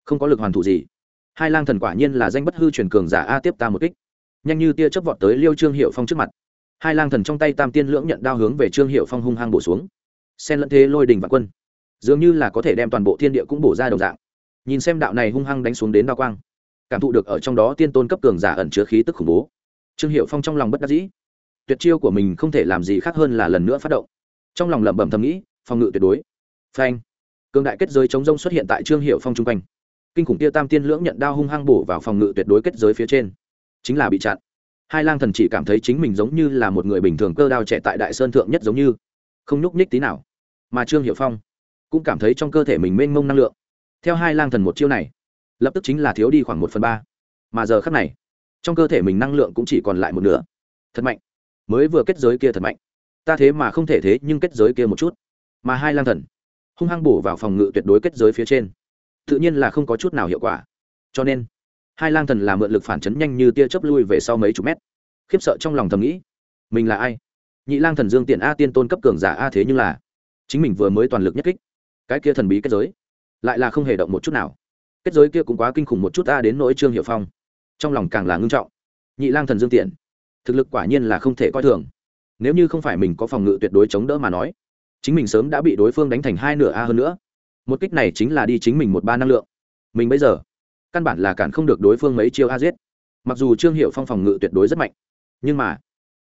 Không có lực hoàn thủ gì. Hai lang thần quả nhiên là danh bất hư truyền cường giả a tiếp ta một kích. Nhanh như tia chớp vọt tới liêu trương hiệu phong trước mặt. Hai lang thần trong tay tam tiên lưỡng nhận đao hướng về trương hiệu phong hung hăng bổ xuống. Xen lẫn thế lôi đình và quân. Dường như là có thể đem toàn bộ thiên địa cũng bổ ra đồng dạng nhìn xem đạo này hung hăng đánh xuống đến đao quang. Cảm thụ được ở trong đó tiên tôn cấp cường giả ẩn chứa khí tức khủng bố. Trương hiệu phong trong lòng bất đắc dĩ. Tuyệt chiêu của mình không thể làm gì khác hơn là lần nữa phát động. Trong lòng lẩm bẩm thầm nghĩ, phòng ngự tuyệt đối. Phanh. Cường đại kết giới chống rông xuất hiện tại trương hiệu phong chung quanh. Kinh khủng tia tam tiên lưỡng nhận đao hung hăng bổ vào phòng ngự tuyệt đối kết giới phía trên. Chính là bị chặn. Hai lang thần chỉ cảm thấy chính mình giống như là một người bình thường cơ đao trẻ tại đại sơn thượng nhất giống như. Không nhúc nhích tí nào. Mà trương hiệu phong cũng cảm thấy trong cơ thể mình mênh mông năng lượng theo hai lang thần một chiêu này, lập tức chính là thiếu đi khoảng một phần ba. Mà giờ khắc này, trong cơ thể mình năng lượng cũng chỉ còn lại một nửa. Thật mạnh. Mới vừa kết giới kia thật mạnh. Ta thế mà không thể thế nhưng kết giới kia một chút. Mà hai lang thần, hung hăng bổ vào phòng ngự tuyệt đối kết giới phía trên. Tự nhiên là không có chút nào hiệu quả. Cho nên, hai lang thần là mượn lực phản chấn nhanh như tia chớp lui về sau mấy chục mét. Khiếp sợ trong lòng thầm nghĩ, mình là ai? Nhị lang thần dương tiện a tiên tôn cấp cường giả a thế nhưng là, chính mình vừa mới toàn lực nhất kích, cái kia thần bí kết giới lại là không hề động một chút nào. Kết giới kia cũng quá kinh khủng một chút a đến nỗi trương hiệu phong. Trong lòng càng là ngưng trọng. Nhị lang thần dương tiện thực lực quả nhiên là không thể coi thường. Nếu như không phải mình có phòng ngự tuyệt đối chống đỡ mà nói, chính mình sớm đã bị đối phương đánh thành hai nửa a hơn nữa. Một kích này chính là đi chính mình một ba năng lượng. Mình bây giờ, căn bản là cản không được đối phương mấy chiêu a giết. Mặc dù trương hiệu phong phòng ngự tuyệt đối rất mạnh, nhưng mà,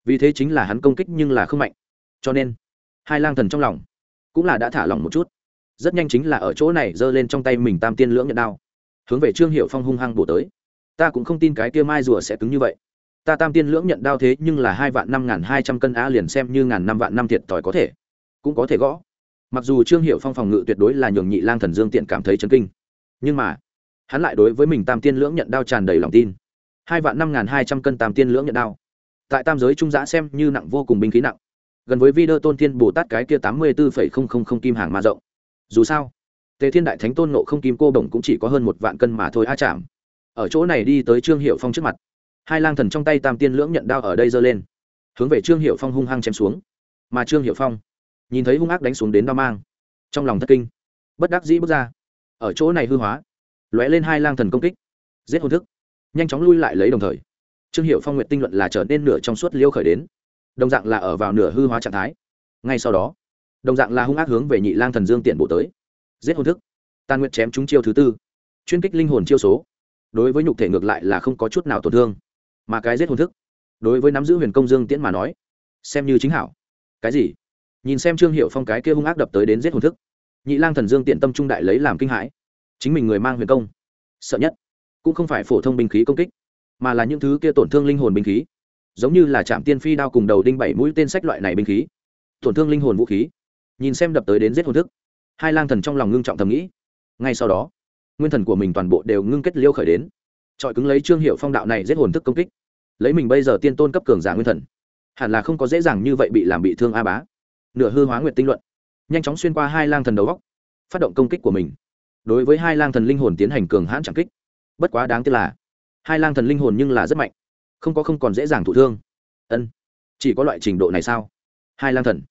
vì thế chính là hắn công kích nhưng là không mạnh. Cho nên, hai lang thần trong lòng cũng là đã thả lỏng một chút rất nhanh chính là ở chỗ này giơ lên trong tay mình tam tiên lưỡng nhận đao. Hướng về trương hiệu phong hung hăng bổ tới. Ta cũng không tin cái kia mai rùa sẽ cứng như vậy. Ta tam tiên lưỡng nhận đao thế nhưng là hai vạn năm ngàn hai trăm cân á liền xem như ngàn năm vạn năm thiệt thòi có thể. Cũng có thể gõ. Mặc dù trương hiệu phong phòng ngự tuyệt đối là nhường nhị lang thần dương tiện cảm thấy chấn kinh. Nhưng mà, hắn lại đối với mình tam tiên lưỡng nhận đao tràn đầy lòng tin. Hai vạn năm ngàn hai trăm cân tam tiên lưỡng nhận đao. Tại tam giới trung giã xem như nặng vô cùng binh khí nặng. Gần với vi đơ tôn tiên bồ tát cái kia tám mươi bốn kim hàng ma rộng dù sao, tề thiên đại thánh tôn nộ không kim cô bổng cũng chỉ có hơn một vạn cân mà thôi, a chạm. Ở chỗ này đi tới trương hiệu phong trước mặt. Hai lang thần trong tay tam tiên lưỡng nhận đao ở đây giơ lên. Hướng về trương hiệu phong hung hăng chém xuống. Mà trương hiệu phong nhìn thấy hung ác đánh xuống đến đao mang, trong lòng thất kinh, bất đắc dĩ bước ra. Ở chỗ này hư hóa, lóe lên hai lang thần công kích, giết hồn thức, nhanh chóng lui lại lấy đồng thời. Trương hiệu phong nguyện tinh luận là trở nên nửa trong suốt liêu khởi đến, đồng dạng là ở vào nửa hư hóa trạng thái. Ngay sau đó đồng dạng là hung ác hướng về nhị lang thần dương tiện bộ tới. Giết hồn thức. Tàn nguyện chém chúng chiêu thứ tư. Chuyên kích linh hồn chiêu số. Đối với nhục thể ngược lại là không có chút nào tổn thương. Mà cái giết hồn thức. Đối với nắm giữ huyền công dương tiễn mà nói, xem như chính hảo. Cái gì? Nhìn xem trương hiệu phong cái kia hung ác đập tới đến giết hồn thức. Nhị lang thần dương tiện tâm trung đại lấy làm kinh hãi. Chính mình người mang huyền công. Sợ nhất, cũng không phải phổ thông binh khí công kích, mà là những thứ kia tổn thương linh hồn binh khí. Giống như là trạm tiên phi đao cùng đầu đinh bảy mũi tên sách loại này binh khí. Tổn thương linh hồn vũ khí nhìn xem đập tới đến giết hồn thức. Hai lang thần trong lòng ngưng trọng thầm nghĩ. Ngay sau đó, nguyên thần của mình toàn bộ đều ngưng kết liêu khởi đến. Trọi cứng lấy trương hiệu phong đạo này giết hồn thức công kích. Lấy mình bây giờ tiên tôn cấp cường giả nguyên thần, hẳn là không có dễ dàng như vậy bị làm bị thương a bá. Nửa hư hóa nguyệt tinh luận, nhanh chóng xuyên qua hai lang thần đầu góc, phát động công kích của mình. Đối với hai lang thần linh hồn tiến hành cường hãn chẳng kích. Bất quá đáng tiếc là, hai lang thần linh hồn nhưng là rất mạnh, không có không còn dễ dàng thụ thương. Ân, chỉ có loại trình độ này sao? Hai lang thần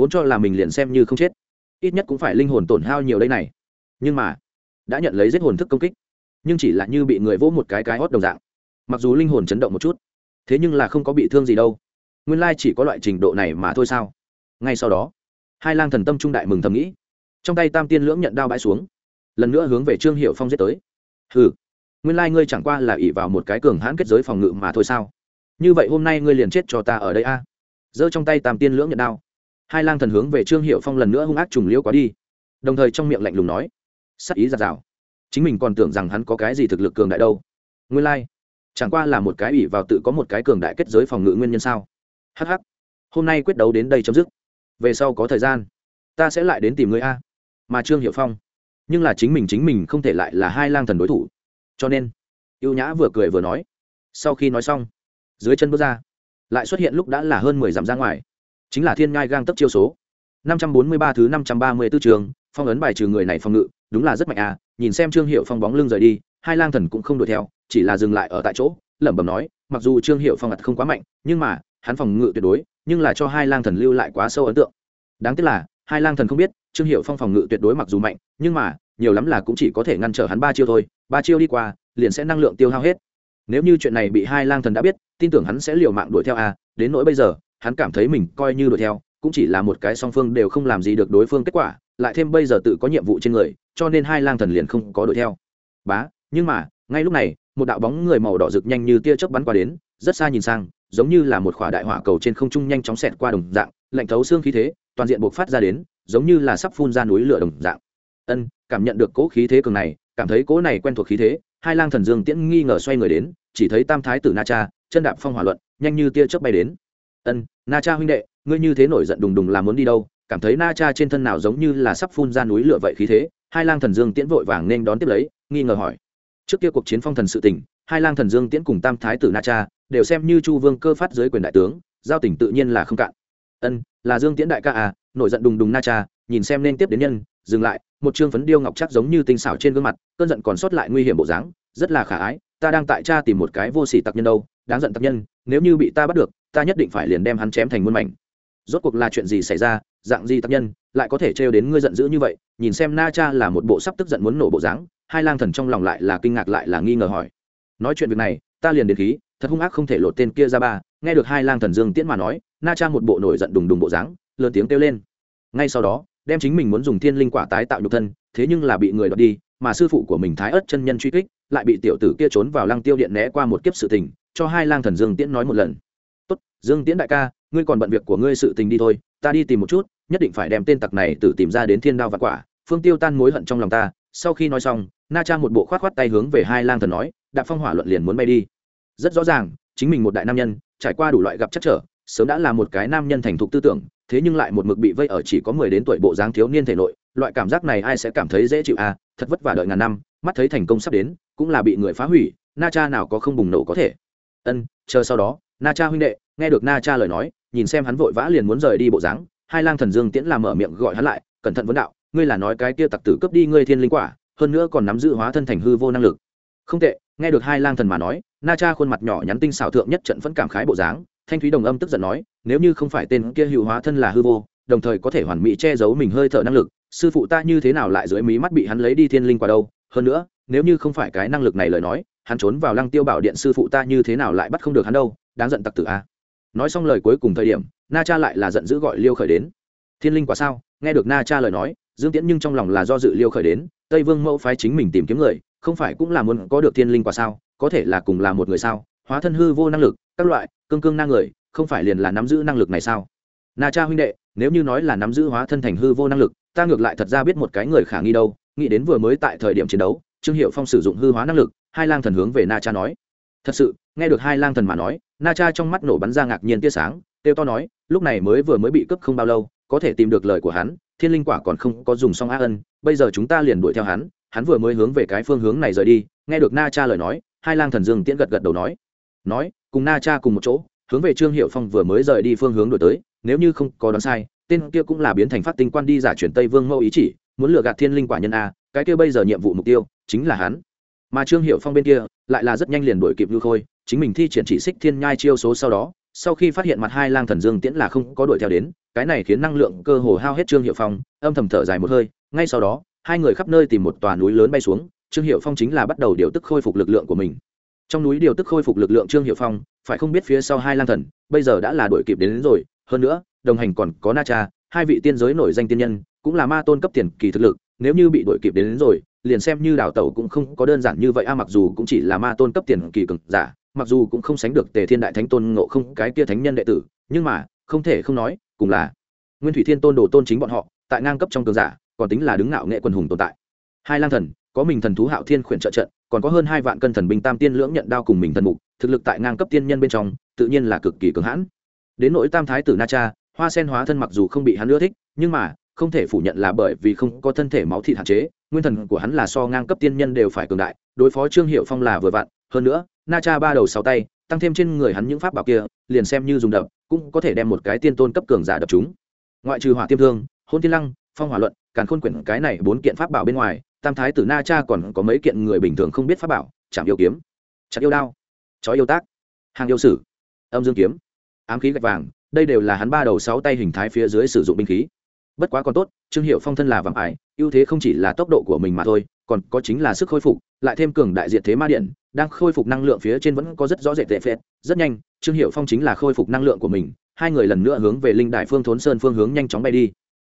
vốn cho là mình liền xem như không chết. Ít nhất cũng phải linh hồn tổn hao nhiều đây này. Nhưng mà, đã nhận lấy giết hồn thức công kích, nhưng chỉ là như bị người vỗ một cái cái hót đồng dạng. Mặc dù linh hồn chấn động một chút, thế nhưng là không có bị thương gì đâu. Nguyên lai chỉ có loại trình độ này mà thôi sao? Ngay sau đó, hai lang thần tâm trung đại mừng thầm nghĩ. Trong tay tam tiên lưỡng nhận đao bãi xuống, lần nữa hướng về trương hiệu phong giết tới. Hừ, nguyên lai ngươi chẳng qua là ỉ vào một cái cường hãn kết giới phòng ngự mà thôi sao? Như vậy hôm nay ngươi liền chết cho ta ở đây a. À? giơ trong tay tam tiên lưỡng nhận đao hai lang thần hướng về trương hiệu phong lần nữa hung ác trùng liễu quá đi. Đồng thời trong miệng lạnh lùng nói, sắc ý giạt rào. Chính mình còn tưởng rằng hắn có cái gì thực lực cường đại đâu. Nguyên lai、like. chẳng qua là một cái ủy vào tự có một cái cường đại kết giới phòng ngự nguyên nhân sao? Hh hôm nay quyết đấu đến đây chấm dứt. Về sau có thời gian, ta sẽ lại đến tìm người a. Mà trương hiệu phong, nhưng là chính mình chính mình không thể lại là hai lang thần đối thủ. Cho nên y ê u nhã vừa cười vừa nói, sau khi nói xong, dưới chân bước ra, lại xuất hiện lúc đã là hơn mười dặm ra ngoài chính là thiên ngai gang tấp chiêu số. năm trăm bốn mươi ba thứ năm trăm ba mươi 534 trường, phong ấn bài trừ người này phòng ngự, đúng là rất mạnh à nhìn xem trương hiệu phong bóng lưng rời đi, hai lang thần cũng không đuổi theo, chỉ là dừng lại ở tại chỗ, lẩm bẩm nói, mặc dù trương hiệu phong ặt không quá mạnh, nhưng mà, hắn phòng ngự tuyệt đối, nhưng là cho hai lang thần lưu lại quá sâu ấn tượng. Đáng tiếc là, hai lang thần không biết, trương hiệu phong phòng ngự tuyệt đối mặc dù mạnh, nhưng mà, nhiều lắm là cũng chỉ có thể ngăn trở hắn ba chiêu thôi, ba chiêu đi qua, liền sẽ năng lượng tiêu hao hết. Nếu như chuyện này bị hai lang thần đã biết, tin tưởng hắn sẽ liều mạng đuổi theo a đến nỗi bây giờ hắn cảm thấy mình coi như đuổi theo, cũng chỉ là một cái song phương đều không làm gì được đối phương kết quả, lại thêm bây giờ tự có nhiệm vụ trên người, cho nên hai lang thần liền không có đuổi theo. Bá, nhưng mà, ngay lúc này, một đạo bóng người màu đỏ rực nhanh như tia chớp bắn qua đến, rất xa nhìn sang, giống như là một khỏa đại hỏa cầu trên không trung nhanh chóng xẹt qua đồng dạng, lạnh thấu xương khí thế, toàn diện buộc phát ra đến, giống như là sắp phun ra núi lửa đồng dạng. Ân, cảm nhận được cỗ khí thế cường này, cảm thấy cỗ này quen thuộc khí thế, hai lang thần dương tiễn nghi ngờ xoay người đến, chỉ thấy tam thái tử na cha, chân đạp phong hỏa luận, nhanh như tia chớp bay đến ân, na cha huynh đệ, ngươi như thế nổi giận đùng đùng là muốn đi đâu? Cảm thấy na cha trên thân nào giống như là sắp phun ra núi lửa vậy khí thế? Hai lang thần dương tiễn vội vàng nên đón tiếp lấy, nghi ngờ hỏi. Trước kia cuộc chiến phong thần sự tình, hai lang thần dương tiễn cùng tam thái tử na cha đều xem như chu vương cơ phát dưới quyền đại tướng, giao tình tự nhiên là không cạn. Ân, là dương tiễn đại ca à nổi giận đùng đùng na cha, nhìn xem nên tiếp đến nhân, dừng lại, một chương phấn điêu ngọc chắc giống như tinh xảo trên gương mặt, cơn giận còn sót lại nguy hiểm bộ dáng, rất là khả ái, ta đang tại cha tìm một cái vô sỉ tặc nhân đâu, đáng giận tặc nhân, nếu như bị ta bắt được ta nhất định phải liền đem hắn chém thành muôn mảnh. Rốt cuộc là chuyện gì xảy ra? Dạng gì tác nhân lại có thể trêu đến ngươi giận dữ như vậy? Nhìn xem na cha là một bộ sắp tức giận muốn nổ bộ dáng, hai lang thần trong lòng lại là kinh ngạc lại là nghi ngờ hỏi. Nói chuyện việc này, ta liền đến khí, thật hung ác không thể lột tên kia ra ba. Nghe được hai lang thần dương tiễn mà nói, na cha một bộ nổi giận đùng đùng bộ dáng, lớn tiếng kêu lên. Ngay sau đó, đem chính mình muốn dùng thiên linh quả tái tạo nhục thân, thế nhưng là bị người đoạt đi, mà sư phụ của mình thái ất chân nhân truy kích, lại bị tiểu tử kia trốn vào lăng tiêu điện né qua một kiếp sự tình, cho hai lang thần dương tiễn nói một lần tốt, dương tiễn đại ca, ngươi còn bận việc của ngươi sự tình đi thôi, ta đi tìm một chút, nhất định phải đem tên tặc này tự tìm ra đến thiên đao và quả. Phương tiêu tan mối hận trong lòng ta, sau khi nói xong, na cha một bộ khoát khoát tay hướng về hai lang thần nói, đạp phong hỏa luận liền muốn bay đi. Rất rõ ràng, chính mình một đại nam nhân, trải qua đủ loại gặp chắc trở, sớm đã là một cái nam nhân thành thục tư tưởng, thế nhưng lại một mực bị vây ở chỉ có mười đến tuổi bộ dáng thiếu niên thể nội, loại cảm giác này ai sẽ cảm thấy dễ chịu à thật vất vả đợi ngàn năm, mắt thấy thành công sắp đến, cũng là bị người phá hủy, na cha nào có không bùng nổ có thể. Ân, chờ sau đó na cha huynh đệ, nghe được na cha lời nói, nhìn xem hắn vội vã liền muốn rời đi bộ dáng, hai lang thần dương tiễn làm mở miệng gọi hắn lại, cẩn thận vấn đạo, ngươi là nói cái kia tặc tử cướp đi ngươi thiên linh quả, hơn nữa còn nắm giữ hóa thân thành hư vô năng lực. Không tệ, nghe được hai lang thần mà nói, na cha khuôn mặt nhỏ nhắn tinh xảo thượng nhất trận vẫn cảm khái bộ dáng, thanh thúy đồng âm tức giận nói, nếu như không phải tên kia hữu hóa thân là hư vô, đồng thời có thể hoàn mỹ che giấu mình hơi thở năng lực, sư phụ ta như thế nào lại dưới mí mắt bị hắn lấy đi thiên linh quả đâu? Hơn nữa, nếu như không phải cái năng lực này lời nói, hắn trốn vào lăng tiêu bảo điện sư phụ ta như thế nào lại bắt không được hắn đâu? Đáng giận tặc tử a. Nói xong lời cuối cùng thời điểm, na cha lại là giận dữ gọi liêu khởi đến. Thiên linh quả sao? Nghe được na cha lời nói, dương tiễn nhưng trong lòng là do dự liêu khởi đến, tây vương mẫu phái chính mình tìm kiếm người, không phải cũng là muốn có được thiên linh quả sao? Có thể là cùng là một người sao? Hóa thân hư vô năng lực, các loại, cương cương năng người, không phải liền là nắm giữ năng lực này sao? Na cha huynh đệ, nếu như nói là nắm giữ hóa thân thành hư vô năng lực, ta ngược lại thật ra biết một cái người khả nghi đâu. Nghĩ đến vừa mới tại thời điểm chiến đấu, trương hiệu phong sử dụng hư hóa năng lực, hai lang thần hướng về na cha nói thật sự, nghe được hai lang thần mà nói, na cha trong mắt nổ bắn ra ngạc nhiên tia sáng têu to nói, lúc này mới vừa mới bị cướp không bao lâu, có thể tìm được lời của hắn, thiên linh quả còn không có dùng xong a ân, bây giờ chúng ta liền đuổi theo hắn hắn vừa mới hướng về cái phương hướng này rời đi. Nghe được na cha lời nói, hai lang thần dương tiễn gật gật đầu nói nói, cùng na cha cùng một chỗ, hướng về trương hiệu phong vừa mới rời đi phương hướng đổi tới, nếu như không có đoán sai, tên kia cũng là biến thành phát tinh quan đi giả chuyển tây vương mẫu ý chỉ, muốn lừa gạt thiên linh quả nhân a, cái kia bây giờ nhiệm vụ mục tiêu chính là hắn mà trương hiệu phong bên kia lại là rất nhanh liền đổi kịp lưu khôi chính mình thi triển chỉ xích thiên nhai chiêu số sau đó sau khi phát hiện mặt hai lang thần dương tiễn là không có đuổi theo đến cái này khiến năng lượng cơ hồ hao hết trương hiệu phong âm thầm thở dài một hơi ngay sau đó hai người khắp nơi tìm một tòa núi lớn bay xuống trương hiệu phong chính là bắt đầu điều tức khôi phục lực lượng của mình trong núi điều tức khôi phục lực lượng trương hiệu phong phải không biết phía sau hai lang thần bây giờ đã là đuổi kịp đến, đến rồi hơn nữa đồng hành còn có na cha hai vị tiên giới nổi danh tiên nhân cũng là ma tôn cấp tiền kỳ thực lực nếu như bị đuổi kịp đến, đến rồi liền xem như đào tẩu cũng không có đơn giản như vậy. A, mặc dù cũng chỉ là ma tôn cấp tiền kỳ cường giả, mặc dù cũng không sánh được tề thiên đại thánh tôn ngộ không, cái kia thánh nhân đệ tử, nhưng mà, không thể không nói, cùng là nguyên thủy thiên tôn đồ tôn chính bọn họ, tại ngang cấp trong cường giả, còn tính là đứng ngạo nghệ quần hùng tồn tại. Hai lang thần, có mình thần thú hạo thiên khuyển trợ trận, còn có hơn hai vạn cân thần binh tam tiên lưỡng nhận đao cùng mình thần mục, thực lực tại ngang cấp tiên nhân bên trong, tự nhiên là cực kỳ cường hãn. Đến nỗi tam thái tử na cha, hoa sen hóa thân mặc dù không bị hắn ưa thích, nhưng mà, không thể phủ nhận là bởi vì không có thân thể máu thịt hạn chế nguyên thần của hắn là so ngang cấp tiên nhân đều phải cường đại, đối phó trương hiệu phong là vừa vặn, hơn nữa, na cha ba đầu sáu tay, tăng thêm trên người hắn những pháp bảo kia, liền xem như dùng đập, cũng có thể đem một cái tiên tôn cấp cường giả đập chúng. Ngoại trừ hỏa tiêm thương, hôn tiên lăng, phong hỏa luận, càn khôn quyển cái này bốn kiện pháp bảo bên ngoài, tam thái tử na cha còn có mấy kiện người bình thường không biết pháp bảo chạm yêu kiếm chặt yêu đao, chó yêu tác, hàng yêu sử, âm dương kiếm, ám khí gạch vàng, đây đều là hắn ba đầu sáu tay hình thái phía dưới sử dụng binh khí. Bất quá còn tốt, trương hiệu phong thân là vàng ải ưu thế không chỉ là tốc độ của mình mà thôi, còn có chính là sức khôi phục, lại thêm cường đại diện thế ma điện, đang khôi phục năng lượng phía trên vẫn có rất rõ rệt tệ phết. Rất nhanh, trương hiệu phong chính là khôi phục năng lượng của mình, hai người lần nữa hướng về linh đại phương thốn sơn phương hướng nhanh chóng bay đi.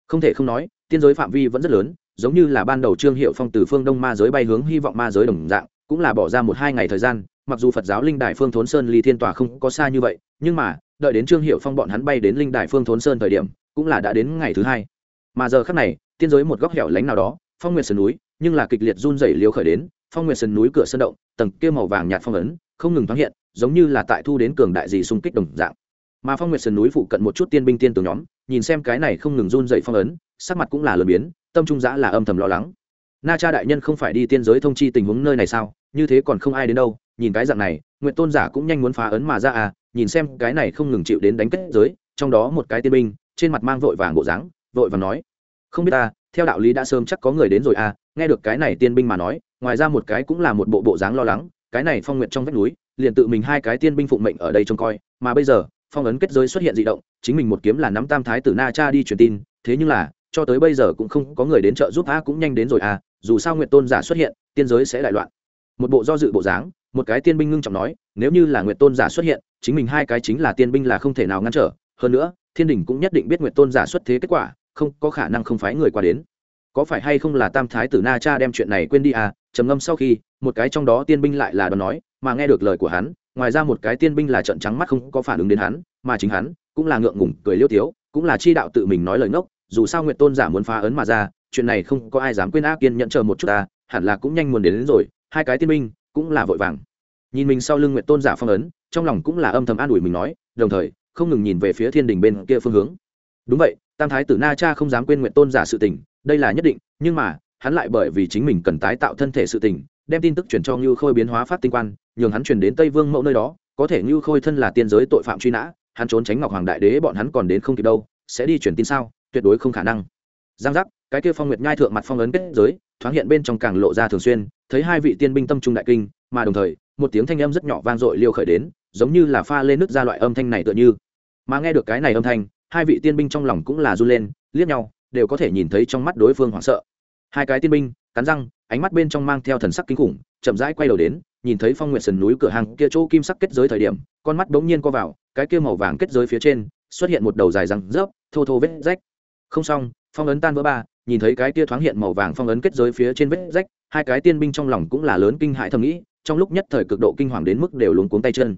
Không thể không nói, tiên giới phạm vi vẫn rất lớn, giống như là ban đầu trương hiệu phong từ phương đông ma giới bay hướng hy vọng ma giới đồng dạng, cũng là bỏ ra một hai ngày thời gian, mặc dù phật giáo linh đài phương thốn sơn ly thiên tòa không có xa như vậy, nhưng mà, đợi đến trương hiệu phong bọn hắn bay đến linh đài phương thốn sơn thời điểm, cũng là đã đến ngày thứ hai. Mà giờ khác này tiên giới một góc hẻo lánh nào đó, phong nguyệt Sườn núi, nhưng là kịch liệt run rẩy liều khởi đến, phong nguyệt Sườn núi cửa sơn động, tầng kia màu vàng nhạt phong ấn, không ngừng thoáng hiện, giống như là tại thu đến cường đại gì xung kích đồng dạng. Mà phong nguyệt Sườn núi phụ cận một chút tiên binh tiên tướng nhóm, nhìn xem cái này không ngừng run rẩy phong ấn, sắc mặt cũng là lờ biến, tâm trung giã là âm thầm lo lắng. Na cha đại nhân không phải đi tiên giới thông chi tình huống nơi này sao? Như thế còn không ai đến đâu, nhìn cái dạng này nguyện tôn giả cũng nhanh muốn phá ấn mà ra à nhìn xem cái này không ngừng chịu đến đánh kết giới, trong đó một cái tiên binh, trên mặt mang vội vàng bộ dáng, vội vàng nói không biết ta, theo đạo lý đã sớm chắc có người đến rồi à nghe được cái này tiên binh mà nói, ngoài ra một cái cũng là một bộ bộ dáng lo lắng, cái này phong nguyện trong vách núi, liền tự mình hai cái tiên binh phụng mệnh ở đây trông coi, mà bây giờ, phong ấn kết giới xuất hiện d ị động, chính mình một kiếm là nắm tam thái tử na cha đi truyền tin, thế nhưng là, cho tới bây giờ cũng không có người đến trợ giúp a cũng nhanh đến rồi à dù sao nguyện tôn giả xuất hiện, tiên giới sẽ đại loạn. Một bộ do dự bộ dáng, một cái tiên binh ngưng trọng nói, nếu như là nguyện tôn giả xuất hiện, chính mình hai cái chính là tiên binh là không thể nào ngăn trở, hơn nữa, thiên đình cũng nhất định biết nguyện tôn giả xuất thế kết quả không có khả năng không phái người qua đến. Có phải hay không là tam thái tử na cha đem chuyện này quên đi à? Trầm ngâm sau khi một cái trong đó tiên binh lại là đón nói mà nghe được lời của hắn ngoài ra một cái tiên binh là trận trắng mắt không có phản ứng đến hắn mà chính hắn cũng là ngượng ngùng cười liêu tiếu cũng là chi đạo tự mình nói lời ngốc dù sao nguyện tôn giả muốn phá ấn mà ra chuyện này không có ai dám quên á kiên nhận chờ một chút ta hẳn là cũng nhanh muốn đến, đến rồi hai cái tiên binh cũng là vội vàng. Nhìn mình sau lưng nguyện tôn giả phong ấn trong lòng cũng là âm thầm an ủi mình nói đồng thời không ngừng nhìn về phía thiên đình bên kia phương hướng. Đúng vậy tam thái tử na cha không dám quên nguyện tôn giả sự tình, đây là nhất định, nhưng mà, hắn lại bởi vì chính mình cần tái tạo thân thể sự tình, đem tin tức chuyển cho ngưu khôi biến hóa phát tinh quan, nhường hắn chuyển đến tây vương mẫu nơi đó, có thể ngưu khôi thân là tiên giới tội phạm truy nã, hắn trốn tránh ngọc hoàng đại đế bọn hắn còn đến không kịp đâu, sẽ đi chuyển tin sao, tuyệt đối không khả năng. Giang giác, cái kia phong nguyệt nhai thượng mặt phong ấn kết giới, thoáng hiện bên trong càng lộ ra thường xuyên, thấy hai vị tiên binh tâm trung đại kinh, mà đồng thời, một tiếng thanh âm rất nhỏ vang dội liêu khởi đến, giống như là pha lên nứt ra loại âm thanh này tựa như. Mà nghe được cái này âm thanh hai vị tiên binh trong lòng cũng là run lên, liếc nhau, đều có thể nhìn thấy trong mắt đối phương hoảng sợ. Hai cái tiên binh, cắn răng, ánh mắt bên trong mang theo thần sắc kinh khủng, chậm rãi quay đầu đến, nhìn thấy phong nguyện sườn núi cửa hàng kia chỗ kim sắc kết giới thời điểm, con mắt bỗng nhiên co vào, cái kia màu vàng kết giới phía trên, xuất hiện một đầu dài răng rớp, thô thô vết rách. Không xong, phong ấn tan vỡ ba, nhìn thấy cái kia thoáng hiện màu vàng phong ấn kết giới phía trên vết rách, hai cái tiên binh trong lòng cũng là lớn kinh hại thầm nghĩ, trong lúc nhất thời cực độ kinh hoàng đến mức đều luống cuống tay chân.